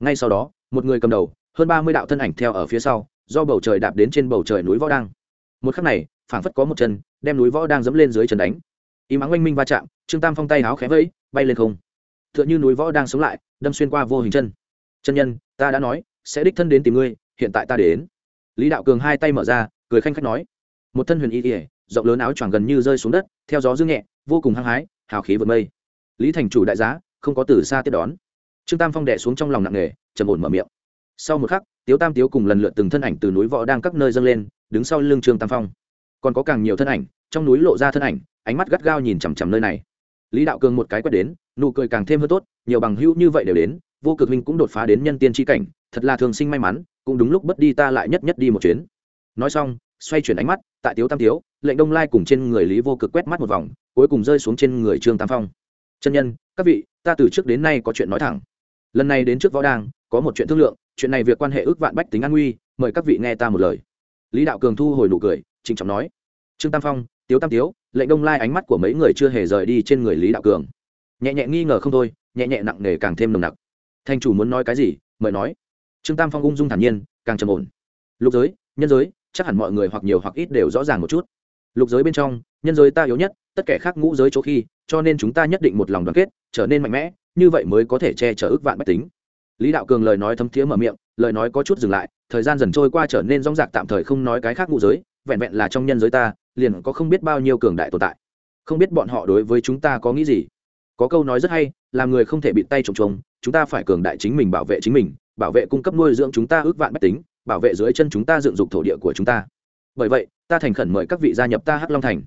Speaker 1: Ngay sau đó, một người cầm đầu, hơn ba mươi đạo thân ảnh theo ở phía sau, do bầu trời đạp đến trên bầu trời núi võ đang. Một khắc này, phảng phất có một chân, đem núi võ đang dẫm lên dưới chân đánh im mắng oanh minh va chạm, trương tam phong tay áo khẽ vẫy, bay lên không. T h ư ợ n h ư núi võ đang sống lại, đâm xuyên qua vô hình chân. Chân nhân, ta đã nói, sẽ đích thân đến tìm ngươi, hiện tại ta đến. Lý đạo cường hai tay mở ra, cười khanh khách nói. Một thân huyền y ỉa rộng lớn áo choàng gần như rơi xuống đất, theo gió dương nhẹ, vô cùng hăng hái, hào khí vượt mây. Lý thành chủ đại giá, không có từ xa tiếp đón. Trương tam phong đẻ xuống trong lòng nặng nề, trầm ổn mở miệng. Sau một khắc, tiếu tam tiếu cùng lần lượt từng thân ảnh từ núi võ đang các nơi dâng lên, đứng sau lưng trương tam phong. Còn có càng nhiều thân ảnh, trong núi lộ ra thân ảnh ánh mắt gắt gao nhìn chằm chằm nơi này. Lý đạo cường một cái quét đến nụ cười càng thêm hơn tốt nhiều bằng hữu như vậy đều đến vô cực huynh cũng đột phá đến nhân tiên tri cảnh thật là thường sinh may mắn cũng đúng lúc bất đi ta lại nhất nhất đi một chuyến. Nói xong xoay chuyển ánh mắt tại tiếu tam tiếu lệnh đông lai cùng trên người lý vô cực quét mắt một vòng cuối cùng rơi xuống trên người trương tam phong. Chân nhân các vị ta từ trước đến nay có chuyện nói thẳng. Lần này đến trước võ đàng, có một chuyện thương lượng chuyện này việc quan hệ ước vạn bách tính an nguy mời các vị nghe ta một lời. Lý đạo cường thu hồi nụ cười trịnh trọng nói. Trương tam phong tiếu tam tiếu lệnh đông lai ánh mắt của mấy người chưa hề rời đi trên người lý đạo cường. Nhẹ nhẹ nghi ngờ không thôi, nhẹ nhẹ nặng nề càng thêm nồng nặc. Thành chủ muốn nói cái gì, mời nói. Trương tam phong ung dung thản nhiên, càng trầm ổn. Lục giới, nhân giới, chắc hẳn mọi người hoặc nhiều hoặc ít đều rõ ràng một chút. Lục giới bên trong, nhân giới ta yếu nhất, tất cả khác ngũ giới chỗ khi, cho nên chúng ta nhất định một lòng đoàn kết, trở nên mạnh mẽ, như vậy mới có thể che chở ước vạn bách tính. Lý đạo cường lời nói thấm thiế mở miệng, lời nói có chút dừng lại, thời gian dần trôi qua trở nên rong rạc tạm thời không nói cái khác ngũ giới vẹn vẹn là trong nhân giới ta, liền có không biết bao nhiêu cường đại tồn tại. Không biết bọn họ đối với chúng ta có nghĩ gì? Có câu nói rất hay làm người không thể bị tay trồng trồng chúng ta phải cường đại chính mình bảo vệ chính mình, bảo vệ cung cấp nuôi dưỡng chúng ta ước vạn bách tính, bảo vệ dưới chân chúng ta dựng dục thổ địa của chúng ta. Bởi vậy, ta thành khẩn mời các vị gia nhập ta hắc long thành.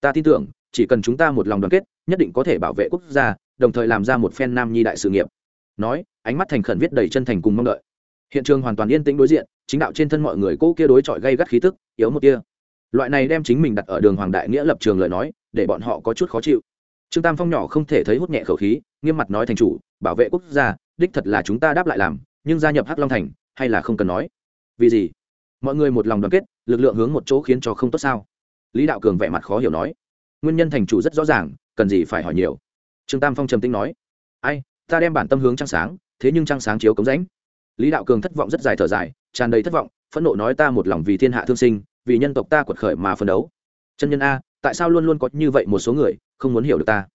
Speaker 1: Ta tin tưởng, chỉ cần chúng ta một lòng đoàn kết, nhất định có thể bảo vệ quốc gia, đồng thời làm ra một phen nam nhi đại sự nghiệp. Nói, ánh mắt thành khẩn viết đầy chân thành cùng mong đợi. Hiện trường hoàn toàn yên tĩnh đối diện chính đạo trên thân mọi người cố kia đối chọi gây gắt khí tức, yếu một kia loại này đem chính mình đặt ở đường hoàng đại nghĩa lập trường lời nói, để bọn họ có chút khó chịu. Trương tam phong nhỏ không thể thấy hút nhẹ khẩu khí, nghiêm mặt nói thành chủ, bảo vệ quốc gia, đích thật là chúng ta đáp lại làm, nhưng gia nhập hắc long thành, hay là không cần nói. Vì gì? Mọi người một lòng đoàn kết, lực lượng hướng một chỗ khiến cho không tốt sao? Lý đạo cường vẻ mặt khó hiểu nói. Nguyên nhân thành chủ rất rõ ràng, cần gì phải hỏi nhiều. Trương tam phong trầm tĩnh nói. Ai, ta đem bản tâm hướng trăng sáng, thế nhưng trăng sáng chiếu cống rãnh lý đạo cường thất vọng rất dài thở dài, tràn đầy thất vọng, phẫn nộ nói ta một lòng vì thiên hạ thương sinh, vì nhân tộc ta quật khởi mà phấn đấu. Chân nhân a, tại sao luôn luôn có như vậy một số người không muốn hiểu được ta?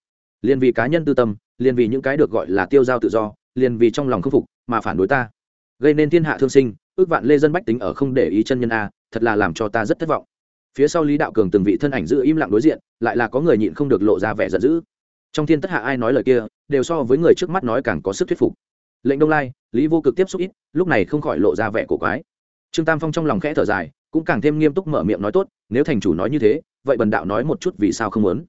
Speaker 1: Liền vì cá nhân tư tâm liền vì những cái được gọi là tiêu giao tự do liền vì trong lòng khâm phục mà phản đối ta. Gây nên thiên hạ thương sinh, ước vạn lê dân bách tính ở không để ý chân nhân a, thật là làm cho ta rất thất vọng. Phía sau lý đạo cường từng vị thân ảnh giữ im lặng đối diện, lại là có người nhịn không được lộ ra vẻ giận dữ. Trong thiên tất hạ ai nói lời kia, đều so với người trước mắt nói càng có sức thuyết phục lệnh đông lai, lý vô cực tiếp xúc ít, lúc này không khỏi lộ ra vẻ cổ quái. Trương tam phong trong lòng khẽ thở dài, cũng càng thêm nghiêm túc mở miệng nói tốt, nếu thành chủ nói như thế, vậy bần đạo nói một chút vì sao không muốn.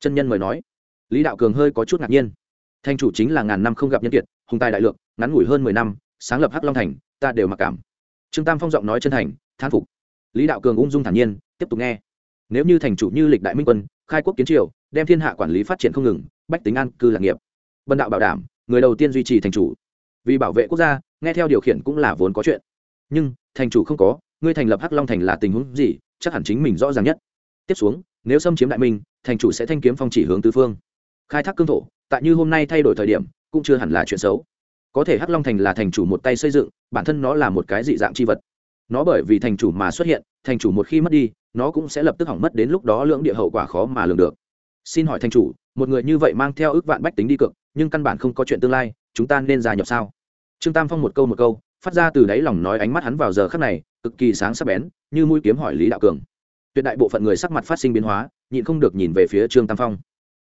Speaker 1: Chân nhân mời nói. Lý đạo cường hơi có chút ngạc nhiên. Thành chủ chính là ngàn năm không gặp nhân kiệt, hùng tài đại lượng ngắn ngủi hơn mười năm, sáng lập hắc long thành, ta đều mặc cảm. Trương tam phong giọng nói chân thành, thán phục. Lý đạo cường ung dung thản nhiên, tiếp tục nghe. Nếu như thành chủ như lịch đại minh quân, khai quốc kiến triều, đem thiên hạ quản lý phát triển không ngừng, bách tính an cư lạc nghiệp. Bần đạo bảo đảm, người đầu tiên duy trì thành chủ vì bảo vệ quốc gia, nghe theo điều khiển cũng là vốn có chuyện. Nhưng, thành chủ không có, ngươi thành lập hắc long thành là tình huống gì, chắc hẳn chính mình rõ ràng nhất. Tiếp xuống, nếu xâm chiếm đại minh, thành chủ sẽ thanh kiếm phong chỉ hướng tứ phương. Khai thác cương thổ, tại như hôm nay thay đổi thời điểm, cũng chưa hẳn là chuyện xấu. Có thể hắc long thành là thành chủ một tay xây dựng, bản thân nó là một cái dị dạng c h i vật. Nó bởi vì thành chủ mà xuất hiện, thành chủ một khi mất đi, nó cũng sẽ lập tức hỏng mất đến lúc đó lưỡng địa hậu quả khó mà lường được. Xin hỏi thành chủ, một người như vậy mang theo ước vạn bách tính đi cực nhưng căn bản không có chuyện tương lai chúng ta nên gia nhập sao? Trương tam phong một câu một câu, phát ra từ đáy lòng nói ánh mắt hắn vào giờ khắc này, cực kỳ sáng sắc bén, như mũi kiếm hỏi lý đạo cường. Tuyệt đại bộ phận người sắc mặt phát sinh biến hóa, nhịn không được nhìn về phía trương tam phong.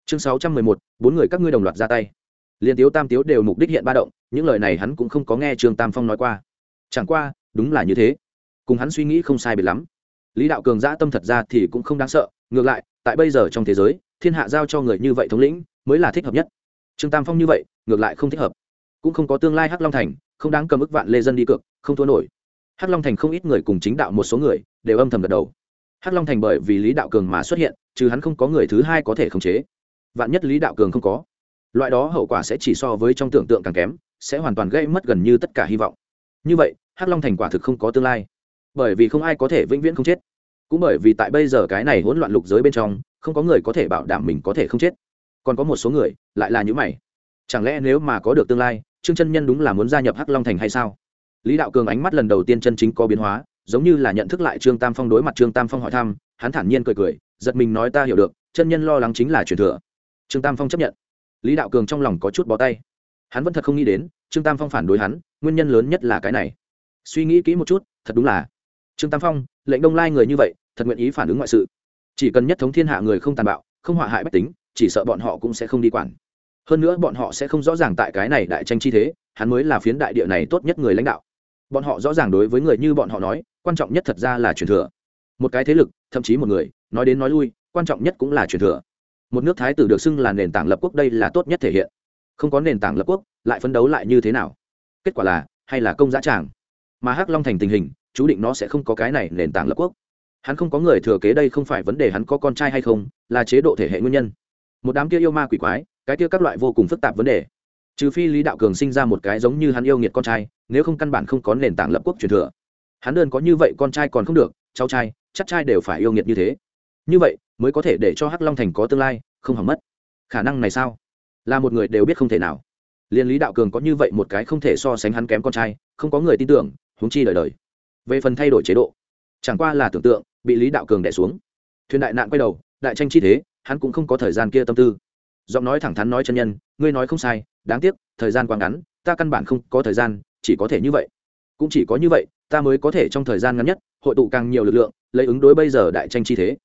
Speaker 1: Chương sáu trăm mười một, bốn người các ngươi đồng loạt ra tay. Liên tiếu tam tiếu đều mục đích hiện ba động, những lời này hắn cũng không có nghe trương tam phong nói qua. Chẳng qua, đúng là như thế. Cùng hắn suy nghĩ không sai biệt lắm. Lý đạo cường giã tâm thật ra thì cũng không đáng sợ, ngược lại, tại bây giờ trong thế giới, thiên hạ giao cho người như vậy thống lĩnh, mới là thích hợp nhất trương tam phong như vậy, ngược lại không thích hợp. Cũng không có tương lai hắc long thành, không đáng cầm ức vạn lê dân đi cược, không thua nổi. Hắc long thành không ít người cùng chính đạo một số người, đều âm thầm gật đầu. Hắc long thành bởi vì lý đạo cường mà xuất hiện chứ hắn không có người thứ hai có thể khống chế. Vạn nhất lý đạo cường không có, loại đó hậu quả sẽ chỉ so với trong tưởng tượng càng kém, sẽ hoàn toàn gây mất gần như tất cả hy vọng. Như vậy, hắc long thành quả thực không có tương lai. Bởi vì không ai có thể vĩnh viễn không chết. Cũng bởi vì tại bây giờ cái này hỗn loạn lục giới bên trong, không có người có thể bảo đảm mình có thể không chết còn có một số người lại là những mày. Chẳng lẽ nếu mà có được tương lai, trương chân nhân đúng là muốn gia nhập hắc long thành hay sao? Lý đạo cường ánh mắt lần đầu tiên chân chính có biến hóa, giống như là nhận thức lại trương tam phong đối mặt trương tam phong hỏi thăm, hắn thản nhiên cười cười, giật mình nói ta hiểu được, chân nhân lo lắng chính là truyền thừa. Trương tam phong chấp nhận. Lý đạo cường trong lòng có chút bó tay. Hắn vẫn thật không nghĩ đến, trương tam phong phản đối hắn, nguyên nhân lớn nhất là cái này. Suy nghĩ kỹ một chút, thật đúng là. Trương tam phong, lệnh đông lai người như vậy, thật nguyện ý phản ứng ngoại sự. Chỉ cần nhất thống thiên hạ người không tàn bạo, không họa hại bách tính chỉ sợ bọn họ cũng sẽ không đi quản. Hơn nữa bọn họ sẽ không rõ ràng tại cái này đại tranh chi thế, hắn mới là phiến đại địa này tốt nhất người lãnh đạo. Bọn họ rõ ràng đối với người như bọn họ nói, quan trọng nhất thật ra là truyền thừa. Một cái thế lực, thậm chí một người, nói đến nói lui, quan trọng nhất cũng là truyền thừa. Một nước thái tử được xưng là nền tảng lập quốc đây là tốt nhất thể hiện. Không có nền tảng lập quốc, lại phấn đấu lại như thế nào? Kết quả là, hay là công giá tràng? Mà hắc long thành tình hình, chú định nó sẽ không có cái này nền tảng lập quốc. Hắn không có người thừa kế đây không phải vấn đề hắn có con trai hay không, là chế độ thể hệ nguyên nhân một đám kia yêu ma quỷ quái, cái kia các loại vô cùng phức tạp vấn đề. Trừ phi lý đạo cường sinh ra một cái giống như hắn yêu nghiệt con trai, nếu không căn bản không có nền tảng lập quốc truyền thừa. Hắn đơn có như vậy con trai còn không được, cháu trai, chắc trai đều phải yêu nghiệt như thế. Như vậy, mới có thể để cho hắc long thành có tương lai, không hỏng mất. Khả năng này sao? Là một người đều biết không thể nào. Liên lý đạo cường có như vậy một cái không thể so sánh hắn kém con trai, không có người tin tưởng, huống chi đời đời. Về phần thay đổi chế độ, chẳng qua là tưởng tượng, bị lý đạo cường đẻ xuống. Thuyền đại nạn quay đầu, đại tranh chi thế hắn cũng không có thời gian kia tâm tư. Giọng nói thẳng thắn nói chân nhân, ngươi nói không sai, đáng tiếc, thời gian quá ngắn, ta căn bản không có thời gian, chỉ có thể như vậy. Cũng chỉ có như vậy, ta mới có thể trong thời gian ngắn nhất, hội tụ càng nhiều lực lượng, lấy ứng đối bây giờ đại tranh chi thế.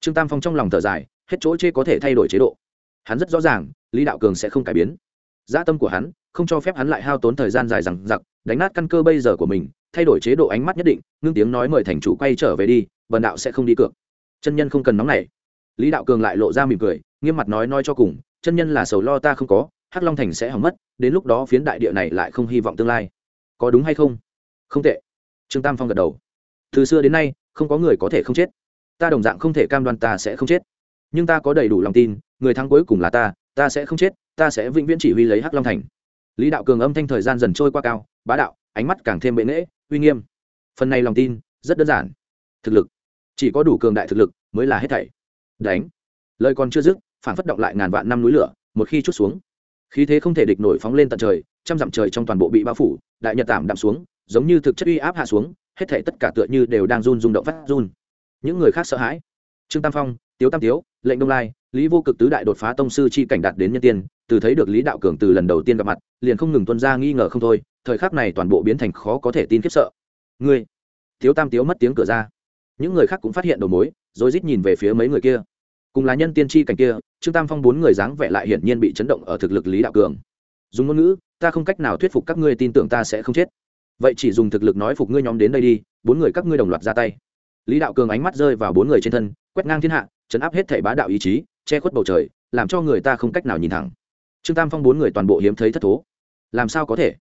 Speaker 1: Trương tam phong trong lòng thở dài, hết chỗ chê có thể thay đổi chế độ. Hắn rất rõ ràng, lý đạo cường sẽ không cải biến. Dạ tâm của hắn, không cho phép hắn lại hao tốn thời gian dài rằng giặc đánh nát căn cơ bây giờ của mình, thay đổi chế độ ánh mắt nhất định, ngưng tiếng nói mời thành chủ quay trở về đi vần đạo sẽ không đi cược. Chân nhân không cần nóng này lý đạo cường lại lộ ra mỉm cười, nghiêm mặt nói nói cho cùng, chân nhân là sầu lo ta không có, hắc long thành sẽ hỏng mất, đến lúc đó phiến đại địa này lại không hy vọng tương lai. Có đúng hay không? Không tệ. Trương tam phong gật đầu. Từ xưa đến nay, không có người có thể không chết. Ta đồng dạng không thể cam đoan ta sẽ không chết. Nhưng ta có đầy đủ lòng tin, người thắng cuối cùng là ta ta sẽ không chết, ta sẽ vĩnh viễn chỉ huy lấy hắc long thành. Lý đạo cường âm thanh thời gian dần trôi qua cao, bá đạo, ánh mắt càng thêm bệ nghễ uy nghiêm. Phần này lòng tin, rất đơn giản. Thực lực. Chỉ có đủ cường đại thực lực mới là hết thảy đánh. Lời còn chưa dứt, phản phất động lại ngàn vạn năm núi lửa, một khi chút xuống, khí thế không thể địch nổi phóng lên tận trời, trăm dặm trời trong toàn bộ bị bao phủ, đại nhật tạm đạm xuống, giống như thực chất uy áp hạ xuống, hết thảy tất cả tựa như đều đang run rung động phát run. Những người khác sợ hãi. Trương tam phong, tiếu tam tiếu, lệnh đông lai, lý vô cực tứ đại đột phá tông sư chi cảnh đạt đến nhân tiên, từ thấy được lý đạo cường từ lần đầu tiên gặp mặt, liền không ngừng tuân ra nghi ngờ không thôi, thời khắc này toàn bộ biến thành khó có thể tin khiếp sợ. Ngươi! Thiếu tam tiếu mất tiếng cửa ra. Những người khác cũng phát hiện đầu mối rồi rít nhìn về phía mấy người kia cùng là nhân tiên tri cảnh kia, trương tam phong bốn người dáng vẻ lại hiển nhiên bị chấn động ở thực lực lý đạo cường. Dùng ngôn ngữ, ta không cách nào thuyết phục các ngươi tin tưởng ta sẽ không chết. Vậy chỉ dùng thực lực nói phục ngươi nhóm đến đây đi, bốn người các ngươi đồng loạt ra tay. Lý đạo cường ánh mắt rơi vào bốn người trên thân, quét ngang thiên hạ chấn áp hết thể bá đạo ý chí, che khuất bầu trời, làm cho người ta không cách nào nhìn thẳng. Trương tam phong bốn người toàn bộ hiếm thấy thất thố. Làm sao có thể?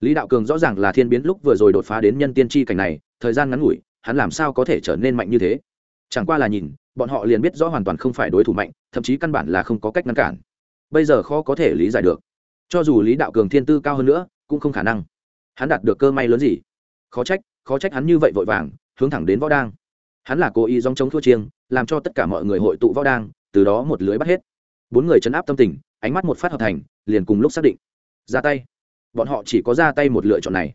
Speaker 1: Lý đạo cường rõ ràng là thiên biến lúc vừa rồi đột phá đến nhân tiên tri cảnh này, thời gian ngắn ngủi, hắn làm sao có thể trở nên mạnh như thế? Chẳng qua là nhìn bọn họ liền biết rõ hoàn toàn không phải đối thủ mạnh, thậm chí căn bản là không có cách ngăn cản. Bây giờ khó có thể lý giải được. Cho dù lý đạo cường thiên tư cao hơn nữa, cũng không khả năng. Hắn đạt được cơ may lớn gì? Khó trách khó trách hắn như vậy vội vàng, hướng thẳng đến võ đang. Hắn là cố ý dòng chống thua chiêng, làm cho tất cả mọi người hội tụ võ đang, từ đó một lưới bắt hết. Bốn người chấn áp tâm tình, ánh mắt một phát hợp thành, liền cùng lúc xác định. Ra tay. Bọn họ chỉ có ra tay một lựa chọn này.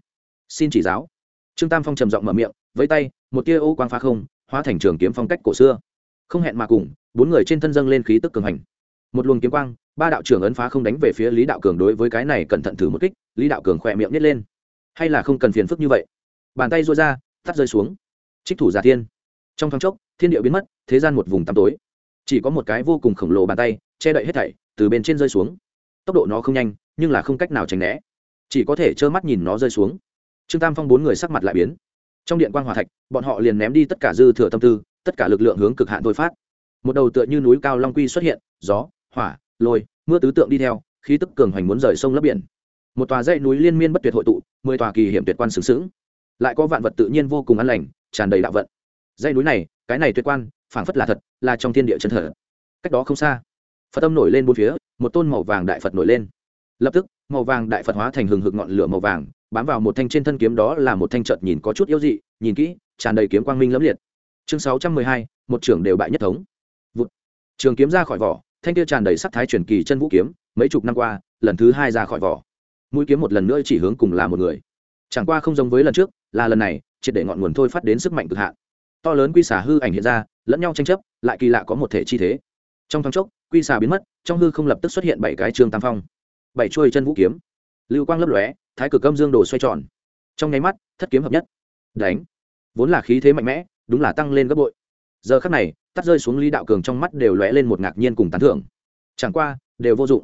Speaker 1: Xin chỉ giáo. Trương tam phong trầm giọng mở miệng, với tay, một tia ô quang phá không, hóa thành trường kiếm phong cách cổ xưa không hẹn mà cùng, bốn người trên thân dâng lên khí tức cường hành. Một luồng kiếm quang, ba đạo trưởng ấn phá không đánh về phía lý đạo cường đối với cái này cẩn thận thử một kích, lý đạo cường khỏe miệng nhét lên. Hay là không cần phiền phức như vậy? Bàn tay rối ra, tắt rơi xuống. Trích thủ giả thiên. Trong thoáng chốc, thiên địa biến mất, thế gian một vùng tăm tối. Chỉ có một cái vô cùng khổng lồ bàn tay, che đậy hết thảy, từ bên trên rơi xuống. Tốc độ nó không nhanh, nhưng là không cách nào tránh né. Chỉ có thể trơ mắt nhìn nó rơi xuống. Trương tam phong bốn người sắc mặt lại biến. Trong điện quan hòa thạch, bọn họ liền ném đi tất cả dư thừa tâm tư tất cả lực lượng hướng cực hạn thôi phát. Một đầu tựa như núi cao long quy xuất hiện, gió, hỏa, lôi, mưa tứ tượng đi theo, khí tức cường hoành muốn rời sông lấp biển. Một tòa dãy núi liên miên bất tuyệt hội tụ, mười tòa kỳ hiểm tuyệt quan sướng sướng lại có vạn vật tự nhiên vô cùng an lành, tràn đầy đạo vận. Dãy núi này, cái này tuyệt quan, phảng phất là thật, là trong thiên địa chân thở cách đó không xa, phật âm nổi lên bốn phía, một tôn màu vàng đại phật nổi lên. Lập tức, màu vàng đại phật hóa thành hừng hực ngọn lửa màu vàng, bám vào một thanh trên thân kiếm đó là một thanh trợt nhìn có chút yếu dị, nhìn kỹ, tràn đầy kiếm quang minh lẫm liệt chương sáu trăm mười hai, một trưởng đều bại nhất thống. Vụt. trường kiếm ra khỏi vỏ, thanh kia tràn đầy sắc thái truyền kỳ chân vũ kiếm, mấy chục năm qua, lần thứ hai ra khỏi vỏ. Mũi kiếm một lần nữa chỉ hướng cùng là một người. Chẳng qua không giống với lần trước, là lần này, triệt để ngọn nguồn thôi phát đến sức mạnh cực hạn. To lớn quy xả hư ảnh hiện ra, lẫn nhau tranh chấp, lại kỳ lạ có một thể chi thế. Trong thoáng chốc, quy xà biến mất, trong hư không lập tức xuất hiện bảy cái trương tam phong. Bảy chuôi chân vũ kiếm. Lưu quang lấp lóe, thái cực âm dương đồ xoay tròn. Trong nháy mắt, thất kiếm hợp nhất. Đánh. Vốn là khí thế mạnh mẽ đúng là tăng lên gấp bội. Giờ khắc này, tắt rơi xuống lý đạo cường trong mắt đều lóe lên một ngạc nhiên cùng tán thưởng. Chẳng qua, đều vô dụng.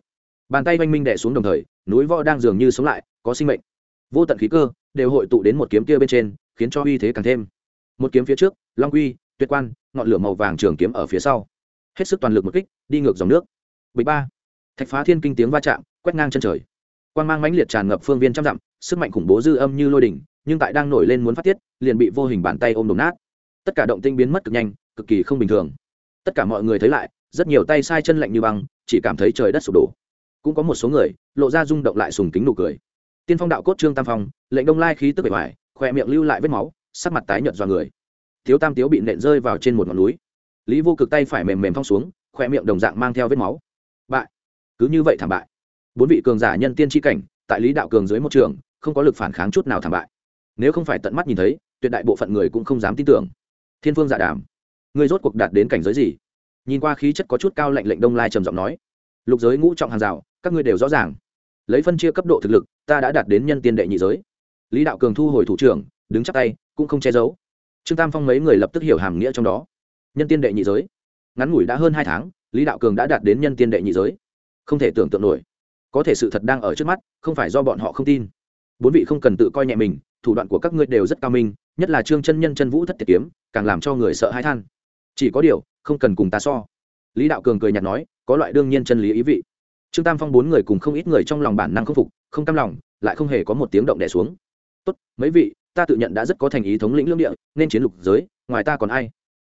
Speaker 1: Bàn tay oanh minh đẻ xuống đồng thời, núi võ đang dường như sống lại, có sinh mệnh. Vô tận khí cơ đều hội tụ đến một kiếm kia bên trên, khiến cho uy thế càng thêm. Một kiếm phía trước, long quy, tuyệt quan, ngọn lửa màu vàng trường kiếm ở phía sau. Hết sức toàn lực một kích, đi ngược dòng nước. Bịch ba. Thạch phá thiên kinh tiếng va chạm, quét ngang chân trời. Quan g mang mãnh liệt tràn ngập phương viên trăm dặm, sức mạnh khủng bố dư âm như lôi đỉnh, nhưng tại đang nổi lên muốn phát tiết, liền bị vô hình bàn tay ôm đồm nát tất cả động tinh biến mất cực nhanh, cực kỳ không bình thường. Tất cả mọi người thấy lại, rất nhiều tay sai chân lạnh như băng, chỉ cảm thấy trời đất sụp đổ. Cũng có một số người, lộ ra rung động lại sùng kính nụ cười. Tiên phong đạo cốt trương tam phong, lệnh đông lai khí tức bề ngoài, khỏe miệng lưu lại vết máu, sắc mặt tái nhợt do người. Thiếu tam tiếu bị nện rơi vào trên một ngọn núi. Lý vô cực tay phải mềm mềm thong xuống khoe miệng đồng dạng mang theo vết máu. Bại. Cứ như vậy thảm bại. Bốn vị cường giả nhân tiên tri cảnh, tại lý đạo cường dưới một trường, không có lực phản kháng chút nào thảm bại. Nếu không phải tận mắt nhìn thấy, tuyệt đại bộ phận người cũng không dám tin tưởng thiên phương dạ đàm. Người rốt cuộc đạt đến cảnh giới gì? Nhìn qua khí chất có chút cao lệnh lệnh đông lai trầm giọng nói. Lục giới ngũ trọng hàng rào, các ngươi đều rõ ràng. Lấy phân chia cấp độ thực lực, ta đã đạt đến nhân tiên đệ nhị giới. Lý đạo cường thu hồi thủ trưởng, đứng chắc tay, cũng không che giấu. Trương tam phong mấy người lập tức hiểu hàm nghĩa trong đó. Nhân tiên đệ nhị giới. Ngắn ngủi đã hơn hai tháng, lý đạo cường đã đạt đến nhân tiên đệ nhị giới. Không thể tưởng tượng nổi. Có thể sự thật đang ở trước mắt, không phải do bọn họ không tin. Bốn vị không cần tự coi nhẹ mình thủ đoạn của các ngươi đều rất cao minh, nhất là trương chân nhân chân vũ thất tiệt kiếm, càng làm cho người sợ hãi than. Chỉ có điều, không cần cùng ta so. Lý đạo cường cười nhạt nói, có loại đương nhiên chân lý ý vị. Trương tam phong bốn người cùng không ít người trong lòng bản năng không phục, không cam lòng, lại không hề có một tiếng động đẻ xuống. Tốt, mấy vị, ta tự nhận đã rất có thành ý thống lĩnh lương địa, nên chiến lục giới, ngoài ta còn ai?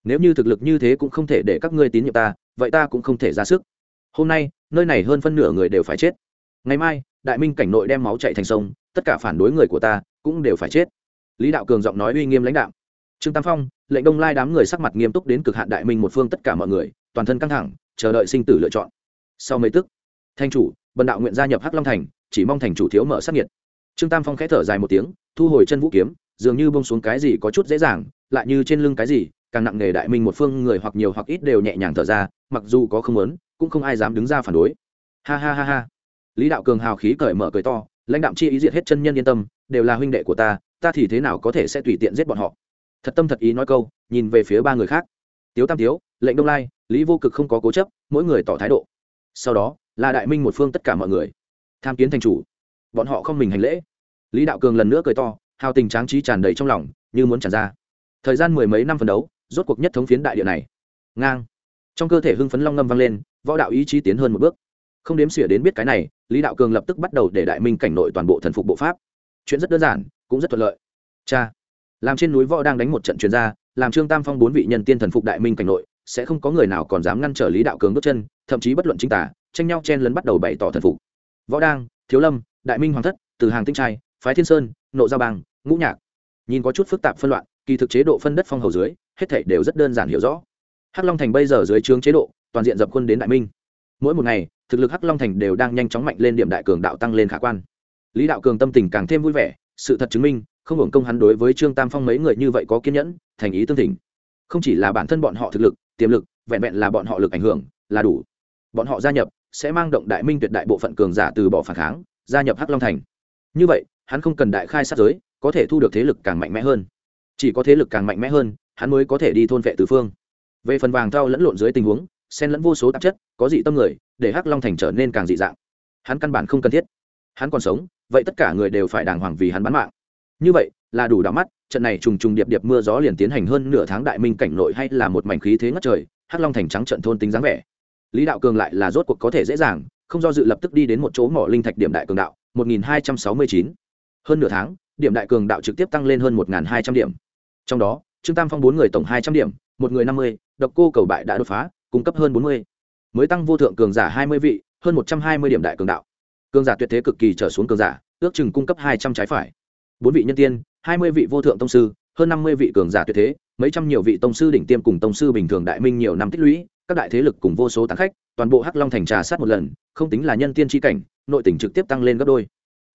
Speaker 1: Nếu như thực lực như thế cũng không thể để các ngươi tín nhiệm ta, vậy ta cũng không thể ra sức. Hôm nay, nơi này hơn phân nửa người đều phải chết. Ngày mai, đại minh cảnh nội đem máu chạy thành sông, tất cả phản đối người của ta cũng đều phải chết. Lý đạo cường giọng nói uy nghiêm lãnh đạo trương tam phong lệnh đông lai đám người sắc mặt nghiêm túc đến cực hạn đại minh một phương tất cả mọi người toàn thân căng thẳng chờ đợi sinh tử lựa chọn. Sau mấy tức thanh chủ bần đạo nguyện gia nhập hắc long thành chỉ mong thành chủ thiếu mở sắc nhiệt trương tam phong khẽ thở dài một tiếng thu hồi chân vũ kiếm dường như bông xuống cái gì có chút dễ dàng lại như trên lưng cái gì càng nặng nề đại minh một phương người hoặc nhiều hoặc ít đều nhẹ nhàng thở ra mặc dù có không lớn, cũng không ai dám đứng ra phản đối. Ha ha ha ha. Lý đạo cường hào khí cởi mở cười to lãnh đạo chi ý diệt hết chân nhân yên tâm đều là huynh đệ của ta ta thì thế nào có thể sẽ tùy tiện giết bọn họ? Thật tâm thật ý nói câu, nhìn về phía ba người khác. Tiếu tam tiếu, lệnh đông lai, lý vô cực không có cố chấp, mỗi người tỏ thái độ. Sau đó, là đại minh một phương tất cả mọi người. Tham kiến thành chủ. Bọn họ không mình hành lễ. Lý đạo cường lần nữa cười to, hào tình tráng trí tràn đầy trong lòng, như muốn tràn ra. Thời gian mười mấy năm phấn đấu, rốt cuộc nhất thống phiến đại địa này. Ngang. Trong cơ thể hưng phấn long ngâm vang lên, võ đạo ý chí tiến hơn một bước. Không đếm xỉa đến biết cái này, lý đạo cường lập tức bắt đầu để đại minh cảnh nội toàn bộ thần phục bộ pháp chuyện rất đơn giản, cũng rất thuận lợi. Cha, làm trên núi võ đang đánh một trận chuyên gia làm trương tam phong bốn vị nhân tiên thần phục đại minh cảnh nội, sẽ không có người nào còn dám ngăn trở lý đạo cường bước chân, thậm chí bất luận chính tả, tranh nhau chen lấn bắt đầu bày tỏ thần phục. Võ đang, thiếu lâm, đại minh hoàng thất, từ hàng tinh trai, phái thiên sơn, nộ giao bang ngũ nhạc. Nhìn có chút phức tạp phân loạn, kỳ thực chế độ phân đất phong hầu dưới, hết thảy đều rất đơn giản hiểu rõ. Hắc long thành bây giờ dưới trướng chế độ, toàn diện dập quân đến đại minh. Mỗi một ngày, thực lực hắc long thành đều đang nhanh chóng mạnh lên điểm đại cường đạo tăng lên khả quan lý đạo cường tâm tình càng thêm vui vẻ, sự thật chứng minh, không hưởng công hắn đối với trương tam phong mấy người như vậy có kiên nhẫn, thành ý tương thỉnh. Không chỉ là bản thân bọn họ thực lực, tiềm lực, vẹn vẹn là bọn họ lực ảnh hưởng, là đủ. Bọn họ gia nhập, sẽ mang động đại minh tuyệt đại bộ phận cường giả từ bỏ phản kháng, gia nhập hắc long thành. Như vậy, hắn không cần đại khai sát giới, có thể thu được thế lực càng mạnh mẽ hơn. Chỉ có thế lực càng mạnh mẽ hơn, hắn mới có thể đi thôn vệ tứ phương. Về phần vàng thao lẫn lộn dưới tình huống, xen lẫn vô số tạp chất, có dị tâm người, để hắc long thành trở nên càng dị dạng. Hắn căn bản không cần thiết. Hắn còn sống vậy tất cả người đều phải đàng hoàng vì hắn bán mạng như vậy là đủ đỏ mắt trận này trùng trùng điệp điệp mưa gió liền tiến hành hơn nửa tháng đại minh cảnh nội hay là một mảnh khí thế ngất trời hắc long thành trắng trận thôn tính dáng vẻ lý đạo cường lại là rốt cuộc có thể dễ dàng không do dự lập tức đi đến một chỗ mỏ linh thạch điểm đại cường đạo 1269. hơn nửa tháng điểm đại cường đạo trực tiếp tăng lên hơn 1200 điểm trong đó trương tam phong bốn người tổng 200 điểm một người 50, độc cô cầu bại đã đột phá cung cấp hơn 40. mới tăng vô thượng cường giả 20 vị hơn 120 điểm đại cường đạo cường giả tuyệt thế cực kỳ trở xuống cường giả, ước chừng cung cấp 200 trái phải. Bốn vị nhân tiên 20 vị vô thượng tông sư, hơn 50 vị cường giả tuyệt thế, mấy trăm nhiều vị tông sư đỉnh tiêm cùng tông sư bình thường đại minh nhiều năm tích lũy, các đại thế lực cùng vô số tán khách, toàn bộ hắc long thành trà sát một lần, không tính là nhân tiên tri cảnh, nội tỉnh trực tiếp tăng lên gấp đôi.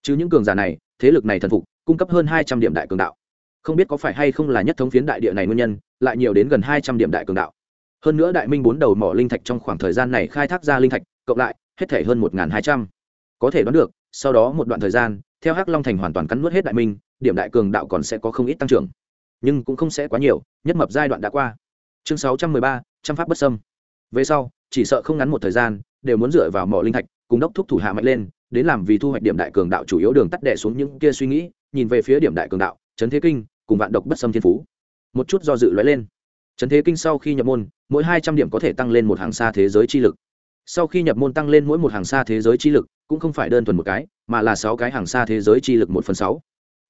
Speaker 1: Chứ những cường giả này, thế lực này thần phục, cung cấp hơn hai trăm điểm đại cường đạo. Không biết có phải hay không là nhất thống phiến đại địa này nguyên nhân, lại nhiều đến gần hai trăm điểm đại cường đạo. Hơn nữa đại minh bốn đầu mỏ linh thạch trong khoảng thời gian này khai thác ra linh thạch, cộng lại, hết thể hơn một hai trăm có thể đoán được, sau đó một đoạn thời gian, theo hắc long thành hoàn toàn cắn nuốt hết đại minh, điểm đại cường đạo còn sẽ có không ít tăng trưởng. Nhưng cũng không sẽ quá nhiều, nhất mập giai đoạn đã qua. Chương sáu trăm mười ba, trăm pháp bất sâm về sau, chỉ sợ không ngắn một thời gian, đều muốn dựa vào mỏ linh thạch, cùng đốc thúc thủ hạ mạnh lên, đến làm vì thu hoạch điểm đại cường đạo chủ yếu đường tắt đẻ xuống những kia suy nghĩ, nhìn về phía điểm đại cường đạo, trấn thế kinh, cùng vạn độc bất sâm thiên phú. Một chút do dự lóe lên. Trấn thế kinh sau khi nhập môn, mỗi hai trăm điểm có thể tăng lên một hàng xa thế giới chi lực sau khi nhập môn tăng lên mỗi một hàng xa thế giới chi lực, cũng không phải đơn thuần một cái, mà là sáu cái hàng xa thế giới chi lực một phần sáu.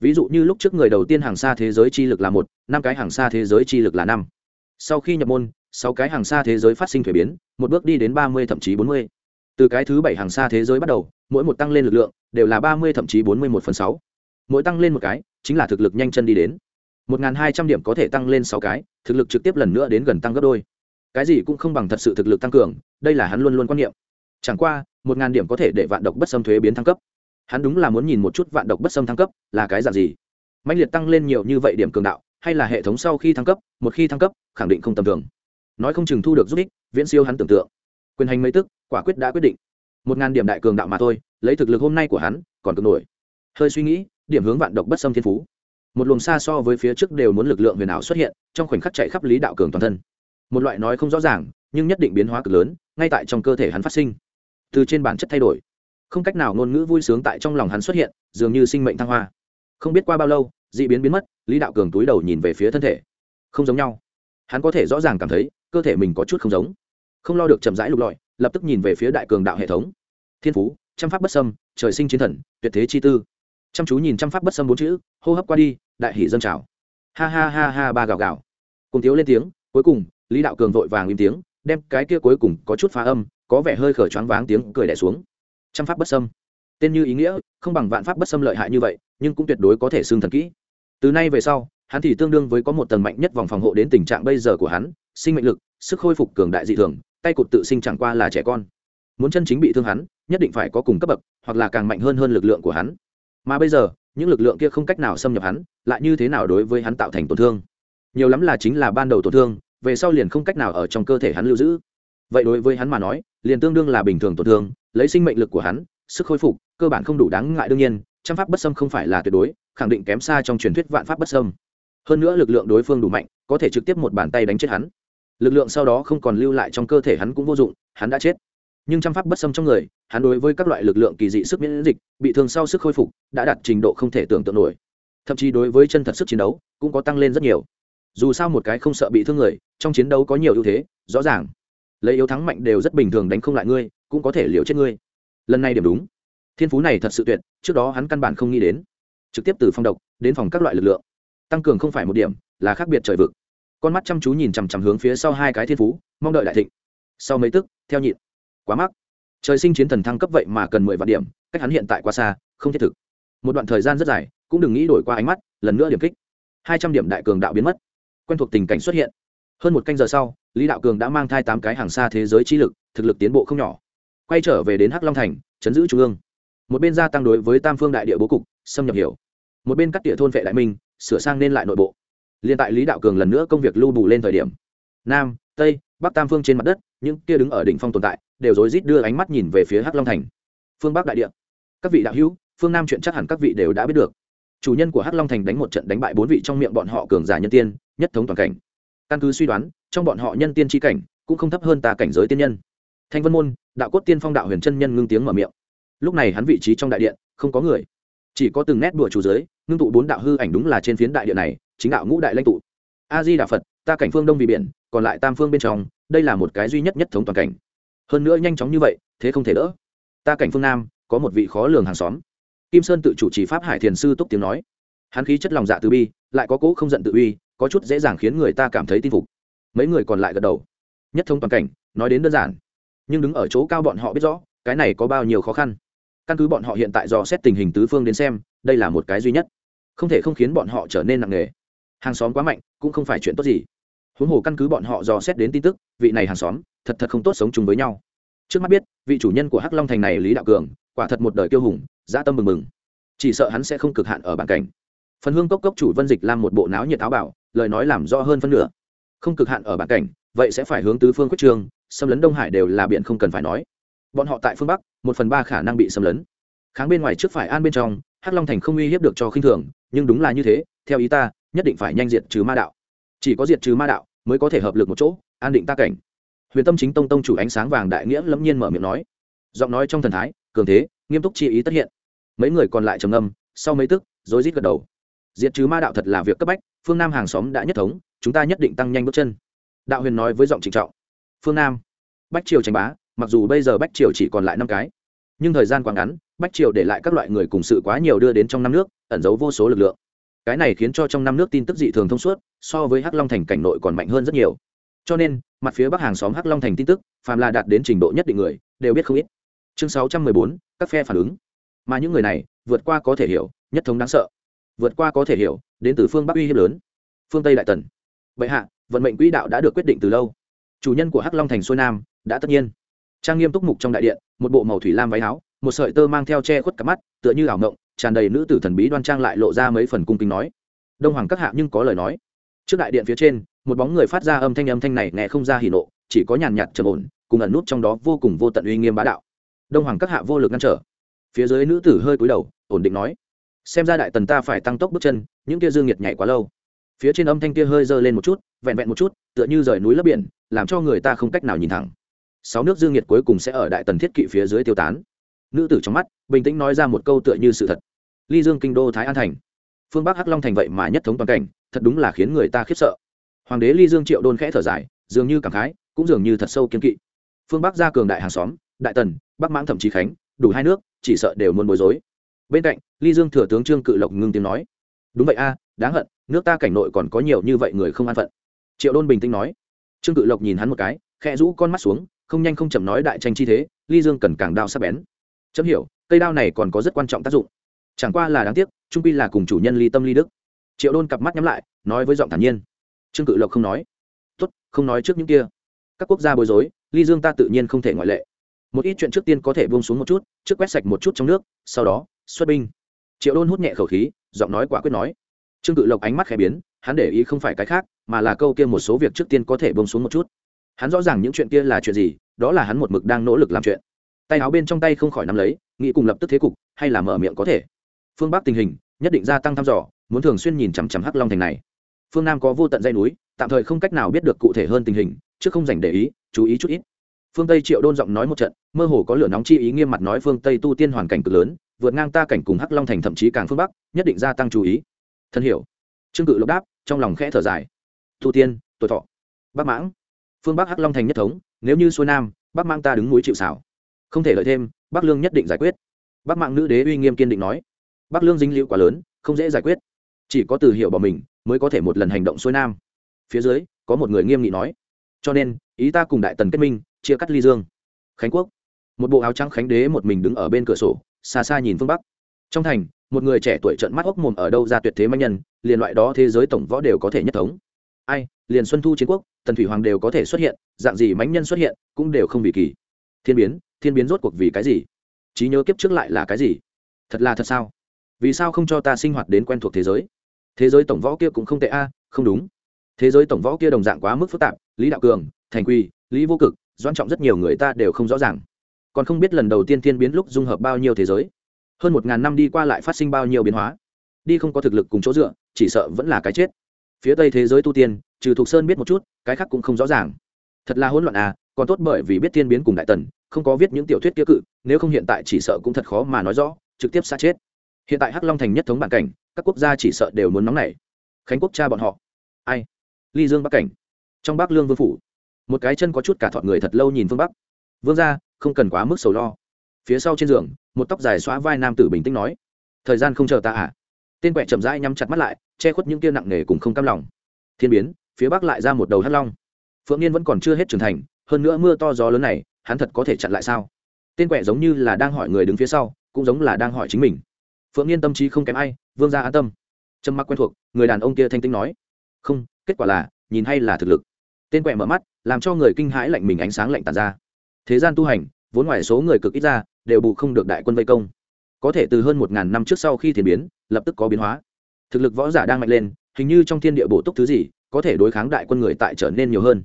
Speaker 1: Ví dụ như lúc trước người đầu tiên hàng xa thế giới chi lực là một, năm cái hàng xa thế giới chi lực là năm. Sau khi nhập môn, sáu cái hàng xa thế giới phát sinh thuế biến, một bước đi đến ba mươi, thậm chí bốn mươi. Từ cái thứ bảy hàng xa thế giới bắt đầu, mỗi một tăng lên lực lượng đều là ba mươi, thậm chí bốn mươi một phần sáu. Mỗi tăng lên một cái, chính là thực lực nhanh chân đi đến. Một hai trăm điểm có thể tăng lên sáu cái, thực lực trực tiếp lần nữa đến gần tăng gấp đôi cái gì cũng không bằng thật sự thực lực tăng cường, đây là hắn luôn luôn quan niệm. Chẳng qua, một ngàn điểm có thể để vạn độc bất xâm thuế biến thăng cấp. Hắn đúng là muốn nhìn một chút vạn độc bất xâm thăng cấp là cái dạng gì. Mạnh liệt tăng lên nhiều như vậy điểm cường đạo, hay là hệ thống sau khi thăng cấp, một khi thăng cấp, khẳng định không tầm thường. Nói không chừng thu được giúp ích, viễn siêu hắn tưởng tượng. Quyền hành mấy tức, quả quyết đã quyết định. Một ngàn điểm đại cường đạo mà thôi, lấy thực lực hôm nay của hắn, còn cực nổi. Hơi suy nghĩ, điểm hướng vạn độc bất xâm thiên phú. Một luồng xa so với phía trước đều muốn lực lượng huyền ảo xuất hiện, trong khoảnh khắc chạy khắp lý đạo cường toàn thân một loại nói không rõ ràng, nhưng nhất định biến hóa cực lớn, ngay tại trong cơ thể hắn phát sinh. Từ trên bản chất thay đổi. Không cách nào ngôn ngữ vui sướng tại trong lòng hắn xuất hiện, dường như sinh mệnh thăng hoa. Không biết qua bao lâu d ị biến biến mất, lý đạo cường túi đầu nhìn về phía thân thể. Không giống nhau. Hắn có thể rõ ràng cảm thấy, cơ thể mình có chút không giống. Không lo được chậm rãi lục lọi, lập tức nhìn về phía đại cường đạo hệ thống. Thiên phú, trăm pháp bất sâm trời sinh chiến thần, tuyệt thế chi tư. Chăm chú nhìn trăm pháp bất sâm bốn chữ, hô hấp qua đi, đại hỷ dân trào. Ha ha ha ha ba gào gào. Cùng thiếu lên tiếng, cuối cùng lý đạo cường vội vàng im tiếng đem cái kia cuối cùng có chút phá âm có vẻ hơi khở choáng váng tiếng cười đẻ xuống. Trăm pháp bất xâm, tên như ý nghĩa không bằng vạn pháp bất xâm lợi hại như vậy nhưng cũng tuyệt đối có thể xương thần kỹ. Từ nay về sau hắn thì tương đương với có một tầng mạnh nhất vòng phòng hộ đến tình trạng bây giờ của hắn sinh mệnh lực sức khôi phục cường đại dị thường tay cụt tự sinh chẳng qua là trẻ con. Muốn chân chính bị thương hắn nhất định phải có cùng cấp bậc hoặc là càng mạnh hơn hơn lực lượng của hắn. Mà bây giờ những lực lượng kia không cách nào xâm nhập hắn lại như thế nào đối với hắn tạo thành tổn thương? Nhiều lắm là chính là ban đầu tổn thương về sau liền không cách nào ở trong cơ thể hắn lưu giữ. Vậy đối với hắn mà nói, liền tương đương là bình thường tổn thương, lấy sinh mệnh lực của hắn, sức khôi phục, cơ bản không đủ đáng ngại đương nhiên, trăm pháp bất xâm không phải là tuyệt đối, khẳng định kém xa trong truyền thuyết vạn pháp bất xâm. Hơn nữa lực lượng đối phương đủ mạnh, có thể trực tiếp một bàn tay đánh chết hắn. Lực lượng sau đó không còn lưu lại trong cơ thể hắn cũng vô dụng, hắn đã chết. Nhưng trăm pháp bất xâm trong người, hắn đối với các loại lực lượng kỳ dị sức miễn dịch, bị thương sau sức khôi phục, đã đạt trình độ không thể tưởng tượng nổi. Thậm chí đối với chân thật sức chiến đấu, cũng có tăng lên rất nhiều dù sao một cái không sợ bị thương người, trong chiến đấu có nhiều ưu thế, rõ ràng. Lấy yếu thắng mạnh đều rất bình thường đánh không lại ngươi, cũng có thể liều chết ngươi. Lần này điểm đúng. Thiên phú này thật sự tuyệt, trước đó hắn căn bản không nghĩ đến. Trực tiếp từ phòng độc, đến phòng các loại lực lượng. Tăng cường không phải một điểm, là khác biệt trời vực. Con mắt chăm chú nhìn chằm chằm hướng phía sau hai cái thiên phú, mong đợi đại thịnh. Sau mấy tức, theo nhịn. Quá mắc. Trời sinh chiến thần thăng cấp vậy mà cần mười vạn điểm, cách hắn hiện tại quá xa, không thiết thực. Một đoạn thời gian rất dài, cũng đừng nghĩ đổi qua ánh mắt, lần nữa điểm kích. Hai trăm điểm đại cường đạo biến mất quen thuộc tình cảnh xuất hiện. Hơn một canh giờ sau, lý đạo cường đã mang thai tám cái hàng xa thế giới chi lực, thực lực tiến bộ không nhỏ. Quay trở về đến hắc long thành, chấn giữ trung ương. Một bên gia tăng đối với tam phương đại địa bố cục, xâm nhập hiểu. Một bên cắt địa thôn vệ đại minh, sửa sang nên lại nội bộ. Liên tại lý đạo cường lần nữa công việc lưu bù lên thời điểm. Nam, tây, bắc tam phương trên mặt đất, những kia đứng ở đỉnh phong tồn tại, đều rối rít đưa ánh mắt nhìn về phía hắc long thành. Phương bắc đại địa. Các vị đạo hữu, phương nam chuyện chắc hẳn các vị đều đã biết được. Chủ nhân của hắc long thành đánh một trận đánh bại bốn vị trong miệng bọn họ cường giả nhân tiên nhất thống toàn cảnh. Căn cứ suy đoán, trong bọn họ nhân tiên tri cảnh cũng không thấp hơn ta cảnh giới tiên nhân. Thanh vân môn, đạo cốt tiên phong đạo huyền chân nhân ngưng tiếng mở miệng. Lúc này hắn vị trí trong đại điện, không có người. Chỉ có từng nét đùa chủ giới, ngưng tụ bốn đạo hư ảnh đúng là trên phiến đại điện này, chính đạo ngũ đại lãnh tụ. A di đà phật, ta cảnh phương đông vì biển, còn lại tam phương bên trong, đây là một cái duy nhất nhất thống toàn cảnh. Hơn nữa nhanh chóng như vậy, thế không thể đỡ. Ta cảnh phương nam, có một vị khó lường hàng xóm. Kim sơn tự chủ trì pháp hải thiền sư túc tiếng nói. Hắn khí chất lòng dạ từ bi, lại có cố không giận tự uy có chút dễ dàng khiến người ta cảm thấy tin phục. Mấy người còn lại gật đầu. Nhất thống toàn cảnh, nói đến đơn giản. Nhưng đứng ở chỗ cao bọn họ biết rõ, cái này có bao nhiêu khó khăn. Căn cứ bọn họ hiện tại dò xét tình hình tứ phương đến xem, đây là một cái duy nhất. Không thể không khiến bọn họ trở nên nặng nề. Hàng xóm quá mạnh, cũng không phải chuyện tốt gì. Huống hồ căn cứ bọn họ dò xét đến tin tức, vị này hàng xóm, thật thật không tốt sống chung với nhau. Trước mắt biết, vị chủ nhân của hắc long thành này lý đạo cường, quả thật một đời kiêu hùng, dã tâm mừng mừng. Chỉ sợ hắn sẽ không cực hạn ở bản cảnh. Phần hương cốc cốc chủ vân dịch làm một bộ náo nhiệt áo bảo lời nói làm rõ hơn phân nửa. Không cực hạn ở bản cảnh, vậy sẽ phải hướng tứ phương quyết trường, xâm lấn đông hải đều là biện không cần phải nói. Bọn họ tại phương bắc, một phần ba khả năng bị xâm lấn. Kháng bên ngoài trước phải an bên trong, hắc long thành không uy hiếp được cho khinh thường, nhưng đúng là như thế, theo ý ta, nhất định phải nhanh diệt trừ ma đạo. Chỉ có diệt trừ ma đạo mới có thể hợp lực một chỗ, an định ta cảnh. Huyền tâm chính tông tông chủ ánh sáng vàng đại nghĩa lâm nhiên mở miệng nói. Giọng nói trong thần thái, cường thế, nghiêm túc chi ý tất hiện. Mấy người còn lại trầm ngâm, sau mấy tức, rối rít gật đầu. Diệt trừ ma đạo thật là việc cấp bách phương nam hàng xóm đã nhất thống, chúng ta nhất định tăng nhanh bước chân. Đạo huyền nói với giọng trịnh trọng. Phương nam, bách triều tranh bá, mặc dù bây giờ bách triều chỉ còn lại năm cái, nhưng thời gian quá ngắn, bách triều để lại các loại người cùng sự quá nhiều đưa đến trong năm nước, ẩn giấu vô số lực lượng. Cái này khiến cho trong năm nước tin tức dị thường thông suốt, so với hắc long thành cảnh nội còn mạnh hơn rất nhiều. Cho nên, mặt phía bắc hàng xóm hắc long thành tin tức, phàm là đạt đến trình độ nhất định người, đều biết không ít. Chương sáu trăm mười bốn, các phe phản ứng. Mà những người này, vượt qua có thể hiểu, nhất thống đáng sợ vượt qua có thể hiểu, đến từ phương bắc uy hiếp lớn. Phương tây đại tần. Bệ hạ, vận mệnh quỹ đạo đã được quyết định từ lâu. Chủ nhân của hắc long thành xuôi nam, đã tất nhiên. Trang nghiêm túc mục trong đại điện, một bộ màu thủy lam váy áo, một sợi tơ mang theo che khuất cả mắt, tựa như ảo ngộng tràn đầy nữ tử thần bí đoan trang lại lộ ra mấy phần cung kính nói. Đông hoàng các hạ nhưng có lời nói. Trước đại điện phía trên, một bóng người phát ra âm thanh âm thanh này nghe không ra hỉ nộ, chỉ có nhàn nhạt trầm ổn, cùng ẩn nút trong đó vô cùng vô tận uy nghiêm bá đạo. Đông hoàng các hạ vô lực ngăn trở. Phía dưới nữ tử hơi cúi đầu, ổn định nói xem ra đại tần ta phải tăng tốc bước chân, những kia dương nhiệt nhảy quá lâu. Phía trên âm thanh kia hơi dơ lên một chút, vẹn vẹn một chút, tựa như rời núi lấp biển, làm cho người ta không cách nào nhìn thẳng. Sáu nước dương nhiệt cuối cùng sẽ ở đại tần thiết kỵ phía dưới tiêu tán. Nữ tử trong mắt, bình tĩnh nói ra một câu tựa như sự thật. Ly dương kinh đô, thái an thành. Phương bắc hắc long thành vậy mà nhất thống toàn cảnh, thật đúng là khiến người ta khiếp sợ. Hoàng đế ly dương triệu đôn khẽ thở dài, dường như cảm khái, cũng dường như thật sâu kiên kỵ. Phương bắc gia cường đại hàng xóm, đại tần, bắc mãng thậm chí khánh, đủ hai nước, chỉ sợ đều muốn bối rối bên cạnh, ly dương thừa tướng trương cự lộc ngưng tiếng nói. Đúng vậy a, đáng hận, nước ta cảnh nội còn có nhiều như vậy người không an phận. Triệu đôn bình tĩnh nói. Trương cự lộc nhìn hắn một cái, khẽ rũ con mắt xuống, không nhanh không chậm nói đại tranh chi thế, ly dương cần càng đao sắp bén. Chấm hiểu, cây đao này còn có rất quan trọng tác dụng. Chẳng qua là đáng tiếc, trung pi là cùng chủ nhân ly tâm ly đức. Triệu đôn cặp mắt nhắm lại, nói với giọng thản nhiên. Trương cự lộc không nói. Tốt, không nói trước những kia. Các quốc gia bối rối, ly dương ta tự nhiên không thể ngoại lệ. Một ít chuyện trước tiên có thể buông xuống một chút, trước quét sạch một chút trong nước, sau đó xuất binh. Triệu đôn hút nhẹ khẩu khí, giọng nói quả quyết nói. Trương cự lộc ánh mắt khẽ biến, hắn để ý không phải cái khác, mà là câu kia một số việc trước tiên có thể bông xuống một chút. Hắn rõ ràng những chuyện kia là chuyện gì, đó là hắn một mực đang nỗ lực làm chuyện. Tay áo bên trong tay không khỏi nắm lấy, nghĩ cùng lập tức thế cục, hay là mở miệng có thể. Phương bắc tình hình, nhất định gia tăng thăm dò, muốn thường xuyên nhìn chằm chằm hắc long thành này. Phương nam có vô tận dây núi, tạm thời không cách nào biết được cụ thể hơn tình hình, chứ không dành để ý, chú ý chút ít. Phương tây triệu đôn giọng nói một trận mơ hồ có lửa nóng chi ý nghiêm mặt nói phương tây tu tiên hoàn cảnh cực lớn, vượt ngang ta cảnh cùng hắc long thành thậm chí càng phương bắc, nhất định gia tăng chú ý. Thân hiểu. Trương cự lộc đáp, trong lòng khẽ thở dài. Tu tiên, tuổi thọ. Bắc mãng. Phương bắc hắc long thành nhất thống, nếu như xuôi nam, bắc mang ta đứng núi chịu xảo không thể lợi thêm, bắc lương nhất định giải quyết. Bắc mạng nữ đế uy nghiêm kiên định nói. Bắc lương dinh liễu quá lớn, không dễ giải quyết. Chỉ có từ hiệu bỏ mình, mới có thể một lần hành động xuôi nam. Phía dưới, có một người nghiêm nghị nói. Cho nên, ý ta cùng đại tần kết minh, chia cắt ly dương. Khánh quốc một bộ áo trắng khánh đế một mình đứng ở bên cửa sổ, xa xa nhìn phương bắc. Trong thành, một người trẻ tuổi trận mắt ốc mồm ở đâu ra tuyệt thế manh nhân, liền loại đó thế giới tổng võ đều có thể nhất thống. Ai, liền xuân thu chiến quốc, tần thủy hoàng đều có thể xuất hiện, dạng gì mánh nhân xuất hiện cũng đều không bị kỳ. Thiên biến thiên biến rốt cuộc vì cái gì? Trí nhớ kiếp trước lại là cái gì? Thật là thật sao? Vì sao không cho ta sinh hoạt đến quen thuộc thế giới? Thế giới tổng võ kia cũng không tệ a, không đúng. Thế giới tổng võ kia đồng dạng quá mức phức tạp, lý đạo cường, thành quy, lý vô cực doan trọng rất nhiều người ta đều không rõ ràng còn không biết lần đầu tiên thiên biến lúc dung hợp bao nhiêu thế giới. Hơn một ngàn năm đi qua lại phát sinh bao nhiêu biến hóa. Đi không có thực lực cùng chỗ dựa, chỉ sợ vẫn là cái chết. Phía tây thế giới tu tiên, trừ thục sơn biết một chút, cái khác cũng không rõ ràng. Thật là hỗn loạn à còn tốt bởi vì biết thiên biến cùng đại tần, không có viết những tiểu thuyết kia cự, nếu không hiện tại chỉ sợ cũng thật khó mà nói rõ, trực tiếp xa chết. Hiện tại hắc long thành nhất thống bản cảnh, các quốc gia chỉ sợ đều muốn nóng nảy. Khánh quốc cha bọn họ. Ai? Ly dương bắc cảnh. Trong bắc lương vương phủ. Một cái chân có chút cả thọt người thật lâu nhìn phương bắc. Vương ra không cần quá mức sầu lo. Phía sau trên giường, một tóc dài xóa vai nam tử bình tĩnh nói, thời gian không chờ ta à? Tên quẹ chậm rãi nhắm chặt mắt lại, che khuất những kia nặng nề cùng không cam lòng. Thiên biến, phía bắc lại ra một đầu hắt long. Phượng niên vẫn còn chưa hết trưởng thành, hơn nữa mưa to gió lớn này, hắn thật có thể chặn lại sao? Tên quẹ giống như là đang hỏi người đứng phía sau, cũng giống là đang hỏi chính mình. Phượng niên tâm trí không kém ai, vương gia an tâm. Trầm mặc quen thuộc, người đàn ông kia thanh tinh nói, không, kết quả là, nhìn hay là thực lực. Tên quẹ mở mắt, làm cho người kinh hãi lạnh mình ánh sáng lạnh tàn ra thế gian tu hành, vốn ngoài số người cực ít ra, đều bù không được đại quân vây công. Có thể từ hơn một ngàn năm trước sau khi thiên biến, lập tức có biến hóa. Thực lực võ giả đang mạnh lên, hình như trong thiên địa bổ túc thứ gì, có thể đối kháng đại quân người tại trở nên nhiều hơn.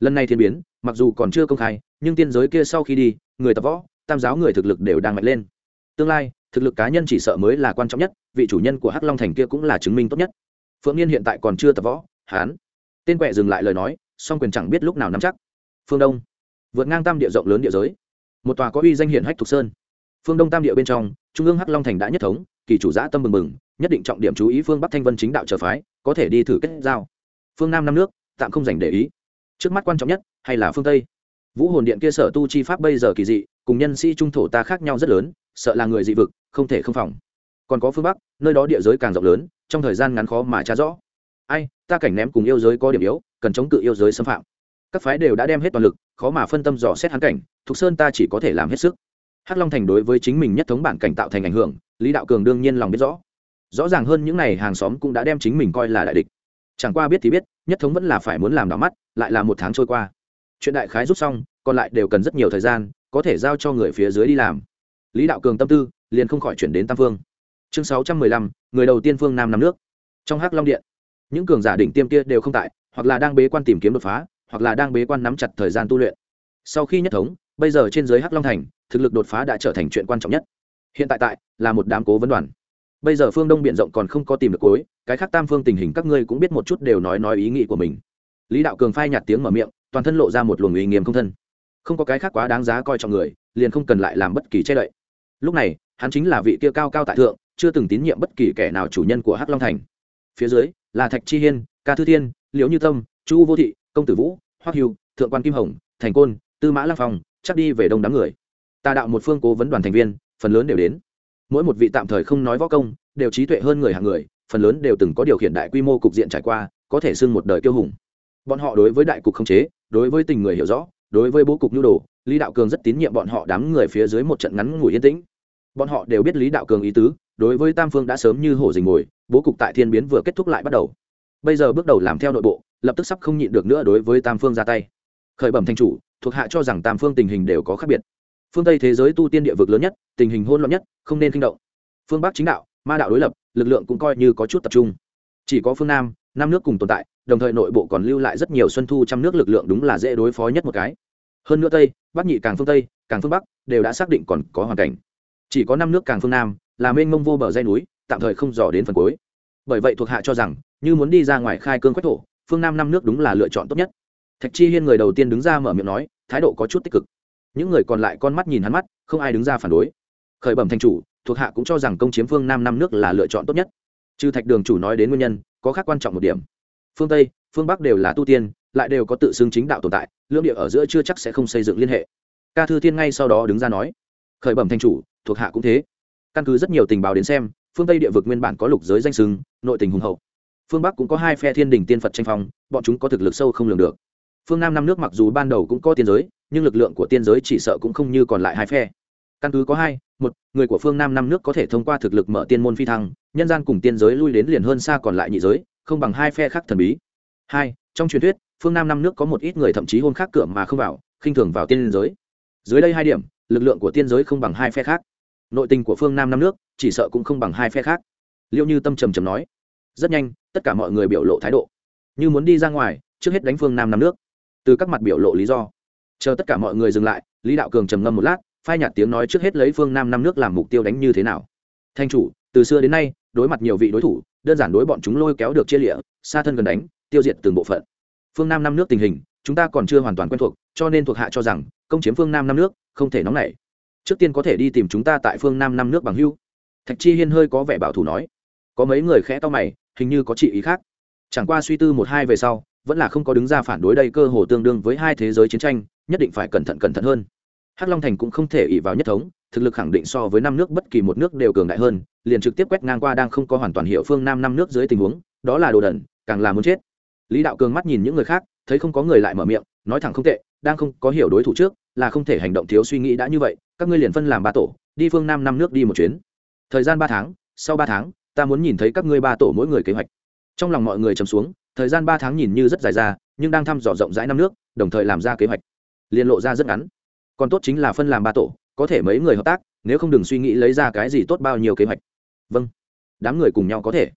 Speaker 1: Lần này thiên biến, mặc dù còn chưa công khai, nhưng tiên giới kia sau khi đi, người tập võ, tam giáo người thực lực đều đang mạnh lên. Tương lai, thực lực cá nhân chỉ sợ mới là quan trọng nhất, vị chủ nhân của hắc long thành kia cũng là chứng minh tốt nhất. Phượng niên hiện tại còn chưa tập võ, hán. Tên quẹ dừng lại lời nói, song quyền chẳng biết lúc nào nắm chắc. Phương đông vượt ngang tam địa rộng lớn địa giới. Một tòa có uy danh hiển hách thục sơn. Phương đông tam địa bên trong, trung ương hắc long thành đã nhất thống, kỳ chủ giã tâm mừng mừng, nhất định trọng điểm chú ý phương bắc thanh vân chính đạo trở phái, có thể đi thử kết giao. Phương nam năm nước, tạm không dành để ý. Trước mắt quan trọng nhất, hay là phương tây? Vũ hồn điện kia sở tu chi pháp bây giờ kỳ dị, cùng nhân sĩ trung thổ ta khác nhau rất lớn, sợ là người dị vực, không thể không phòng. Còn có phương bắc, nơi đó địa giới càng rộng lớn, trong thời gian ngắn khó mà tra rõ. Ai, ta cảnh ném cùng yêu giới có điểm yếu, cần chống cự yêu giới xâm phạm các phái đều đã đem hết toàn lực, khó mà phân tâm dò xét hắn cảnh, thục sơn ta chỉ có thể làm hết sức. Hắc long thành đối với chính mình nhất thống bản cảnh tạo thành ảnh hưởng, lý đạo cường đương nhiên lòng biết rõ. Rõ ràng hơn những n à y hàng xóm cũng đã đem chính mình coi là đại địch. Chẳng qua biết thì biết, nhất thống vẫn là phải muốn làm đỏ mắt, lại là một tháng trôi qua. Chuyện đại khái rút xong, còn lại đều cần rất nhiều thời gian, có thể giao cho người phía dưới đi làm. Lý đạo cường tâm tư, liền không khỏi chuyển đến tam phương. Chương sáu trăm mười lăm, người đầu tiên phương nam năm nước. Trong hắc long điện, những cường giả đỉnh tiêm kia đều không tại, hoặc là đang bế quan tìm kiếm đột phá hoặc là đang bế quan nắm chặt thời gian tu luyện. Sau khi nhất thống, bây giờ trên giới hắc long thành, thực lực đột phá đã trở thành chuyện quan trọng nhất. Hiện tại tại, là một đám cố vấn đoàn. Bây giờ phương đông b i ể n rộng còn không có tìm được cối cái khác tam phương tình hình các ngươi cũng biết một chút đều nói nói ý nghĩ của mình. Lý đạo cường phai nhạt tiếng mở miệng, toàn thân lộ ra một luồng uy nghiêm không thân. Không có cái khác quá đáng giá coi trọng người, liền không cần lại làm bất kỳ che đậy. Lúc này, hắn chính là vị kia cao cao tại thượng, chưa từng tín nhiệm bất kỳ kẻ nào chủ nhân của hắc long thành. Phía dưới, là thạch chi hiên, ca thư thiên, liễu như tâm chu vô thị công tử vũ, hoắc hưu, thượng quan kim hồng, thành côn, tư mã lăng phong, chắc đi về đông đám người. Tà đạo một phương cố vấn đoàn thành viên, phần lớn đều đến. Mỗi một vị tạm thời không nói võ công, đều trí tuệ hơn người hàng người, phần lớn đều từng có điều khiển đại quy mô cục diện trải qua, có thể xưng một đời kiêu hùng. Bọn họ đối với đại cục không chế, đối với tình người hiểu rõ, đối với bố cục nhu đồ, lý đạo cường rất tín nhiệm bọn họ đám người phía dưới một trận ngắn ngủi yên tĩnh. Bọn họ đều biết lý đạo cường ý tứ, đối với tam phương đã sớm như hổ dình ngồi bố cục tại thiên biến vừa kết thúc lại bắt đầu. Bây giờ bước đầu làm theo nội bộ lập tức sắp không nhịn được nữa đối với tam phương ra tay. Khởi bẩm thanh chủ, thuộc hạ cho rằng tam phương tình hình đều có khác biệt. Phương tây thế giới tu tiên địa vực lớn nhất, tình hình hôn loạn nhất, không nên kinh động. Phương bắc chính đạo, ma đạo đối lập, lực lượng cũng coi như có chút tập trung. Chỉ có phương nam, năm nước cùng tồn tại, đồng thời nội bộ còn lưu lại rất nhiều xuân thu trăm nước lực lượng đúng là dễ đối phó nhất một cái. Hơn nữa tây, bắc nhị càng phương tây, càng phương bắc đều đã xác định còn có hoàn cảnh. Chỉ có năm nước càng phương nam là mênh mông vô bờ dây núi, tạm thời không dò đến phần cuối. Bởi vậy thuộc hạ cho rằng, như muốn đi ra ngoài khai cương quách thổ phương nam năm nước đúng là lựa chọn tốt nhất. Thạch chi hiên người đầu tiên đứng ra mở miệng nói, thái độ có chút tích cực. Những người còn lại con mắt nhìn hắn mắt, không ai đứng ra phản đối. Khởi bẩm thành chủ, thuộc hạ cũng cho rằng công chiếm phương nam năm nước là lựa chọn tốt nhất. Trừ thạch đường chủ nói đến nguyên nhân, có khác quan trọng một điểm. Phương tây, phương bắc đều là tu tiên, lại đều có tự xưng chính đạo tồn tại, lưỡng địa ở giữa chưa chắc sẽ không xây dựng liên hệ. Ca thư thiên ngay sau đó đứng ra nói, khởi bẩm thành chủ, thuộc hạ cũng thế. Căn cứ rất nhiều tình báo đến xem, phương tây địa vực nguyên bản có lục giới danh sừng nội tình hùng hậu phương bắc cũng có hai phe thiên đình tiên phật tranh phong, bọn chúng có thực lực sâu không lường được. phương nam năm nước mặc dù ban đầu cũng có tiên giới, nhưng lực lượng của tiên giới chỉ sợ cũng không như còn lại hai phe. căn cứ có hai, một, người của phương nam năm nước có thể thông qua thực lực mở tiên môn phi thăng, nhân gian cùng tiên giới lui đến liền hơn xa còn lại nhị giới, không bằng hai phe khác thần bí. hai, trong truyền thuyết, phương nam năm nước có một ít người thậm chí hôn khác cửa mà không vào, khinh thường vào tiên giới. dưới đây hai điểm, lực lượng của tiên giới không bằng hai phe khác. nội tình của phương nam năm nước chỉ sợ cũng không bằng hai phe khác. liệu như tâm trầm trầm nói. rất nhanh tất cả mọi người biểu lộ thái độ. Như muốn đi ra ngoài, trước hết đánh phương nam năm nước. Từ các mặt biểu lộ lý do. Chờ tất cả mọi người dừng lại, lý đạo cường trầm ngâm một lát, phai nhạt tiếng nói trước hết lấy phương nam năm nước làm mục tiêu đánh như thế nào. Thanh chủ, từ xưa đến nay, đối mặt nhiều vị đối thủ, đơn giản đối bọn chúng lôi kéo được chia lịa, xa thân gần đánh, tiêu diệt từng bộ phận. Phương nam năm nước tình hình, chúng ta còn chưa hoàn toàn quen thuộc, cho nên thuộc hạ cho rằng, công chiếm phương nam năm nước, không thể nóng nảy. Trước tiên có thể đi tìm chúng ta tại phương nam năm nước bằng hưu. Thạch chi hiên hơi có vẻ bảo thủ nói. Có mấy người khẽ to mày hình như có trị ý khác. Chẳng qua suy tư một hai về sau, vẫn là không có đứng ra phản đối đây cơ hồ tương đương với hai thế giới chiến tranh, nhất định phải cẩn thận cẩn thận hơn. Hắc long thành cũng không thể ỉ vào nhất thống, thực lực khẳng định so với năm nước bất kỳ một nước đều cường đại hơn, liền trực tiếp quét ngang qua đang không có hoàn toàn hiệu phương nam năm nước dưới tình huống, đó là đồ đẩn càng là muốn chết. Lý đạo cường mắt nhìn những người khác, thấy không có người lại mở miệng, nói thẳng không tệ, đang không có hiểu đối thủ trước, là không thể hành động thiếu suy nghĩ đã như vậy, các ngươi liền phân làm ba tổ, đi phương nam năm nước đi một chuyến. Thời gian ba tháng, sau ba tháng ta muốn nhìn thấy các ngươi ba tổ mỗi người kế hoạch. Trong lòng mọi người chấm xuống, thời gian ba tháng nhìn như rất dài ra, nhưng đang thăm dò rộng rãi năm nước, đồng thời làm ra kế hoạch. Liên lộ ra rất ngắn. Còn tốt chính là phân làm ba tổ, có thể mấy người hợp tác, nếu không đừng suy nghĩ lấy ra cái gì tốt bao nhiêu kế hoạch. Vâng. Đám người cùng nhau có thể.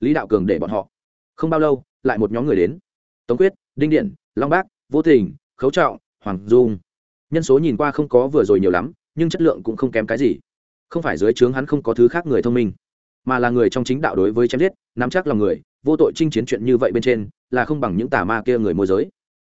Speaker 1: Lý đạo cường để bọn họ. Không bao lâu, lại một nhóm người đến. Tống quyết, đinh điện, long bác, vô tình, khấu trọng, hoàng dung. Nhân số nhìn qua không có vừa rồi nhiều lắm, nhưng chất lượng cũng không kém cái gì. Không phải dưới trướng hắn không có thứ khác người thông minh mà là người trong chính đạo đối với chém giết, nắm chắc lòng người, vô tội chinh chiến chuyện như vậy bên trên, là không bằng những tà ma kia người môi giới.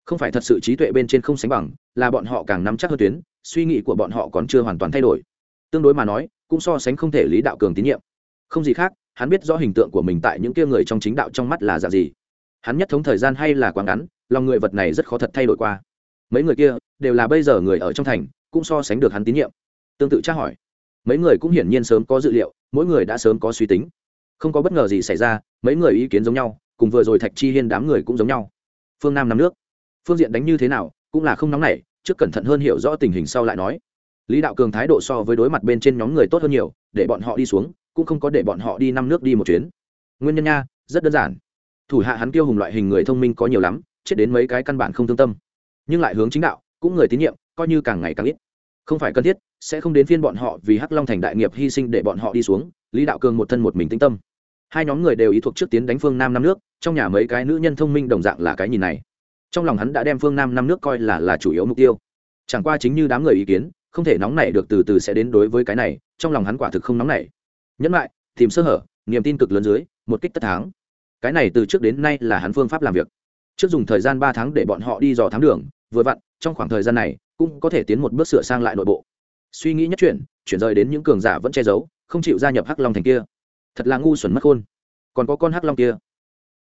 Speaker 1: Không phải thật sự trí tuệ bên trên không sánh bằng, là bọn họ càng nắm chắc hơn tuyến, suy nghĩ của bọn họ còn chưa hoàn toàn thay đổi. Tương đối mà nói, cũng so sánh không thể lý đạo cường tín nhiệm. Không gì khác, hắn biết rõ hình tượng của mình tại những kia người trong chính đạo trong mắt là dạng gì. Hắn nhất thống thời gian hay là quá ngắn, lòng người vật này rất khó thật thay đổi qua. Mấy người kia, đều là bây giờ người ở trong thành, cũng so sánh được hắn tín nhiệm. Tương tự tra hỏi mấy người cũng hiển nhiên sớm có dự liệu, mỗi người đã sớm có suy tính. Không có bất ngờ gì xảy ra, mấy người ý kiến giống nhau, cùng vừa rồi thạch chi hiên đám người cũng giống nhau. Phương nam năm nước. Phương diện đánh như thế nào, cũng là không nóng nảy, trước cẩn thận hơn hiểu rõ tình hình sau lại nói. Lý đạo cường thái độ so với đối mặt bên trên nhóm người tốt hơn nhiều, để bọn họ đi xuống, cũng không có để bọn họ đi năm nước đi một chuyến. Nguyên nhân nha, rất đơn giản. Thủ hạ hắn tiêu hùng loại hình người thông minh có nhiều lắm, chết đến mấy cái căn bản không thương tâm. Nhưng lại hướng chính đạo, cũng người tín nhiệm, coi như càng ngày càng ít không phải cần thiết, sẽ không đến phiên bọn họ vì hắc long thành đại nghiệp hy sinh để bọn họ đi xuống, lý đạo cường một thân một mình tĩnh tâm. Hai nhóm người đều ý thuộc trước tiến đánh phương nam năm nước, trong nhà mấy cái nữ nhân thông minh đồng dạng là cái nhìn này. Trong lòng hắn đã đem phương nam năm nước coi là là chủ yếu mục tiêu. Chẳng qua chính như đám người ý kiến, không thể nóng nảy được từ từ sẽ đến đối với cái này, trong lòng hắn quả thực không nóng nảy. Nhẫn lại tìm sơ hở, niềm tin cực lớn dưới, một kích tất thắng. Cái này từ trước đến nay là hắn phương pháp làm việc. Trước dùng thời gian ba tháng để bọn họ đi dò thám đường, vừa vặn, trong khoảng thời gian này cũng có thể tiến một bước sửa sang lại nội bộ. Suy nghĩ nhất chuyển chuyển rời đến những cường giả vẫn che giấu, không chịu gia nhập hắc long thành kia. Thật là ngu xuẩn mất khôn. Còn có con hắc long kia.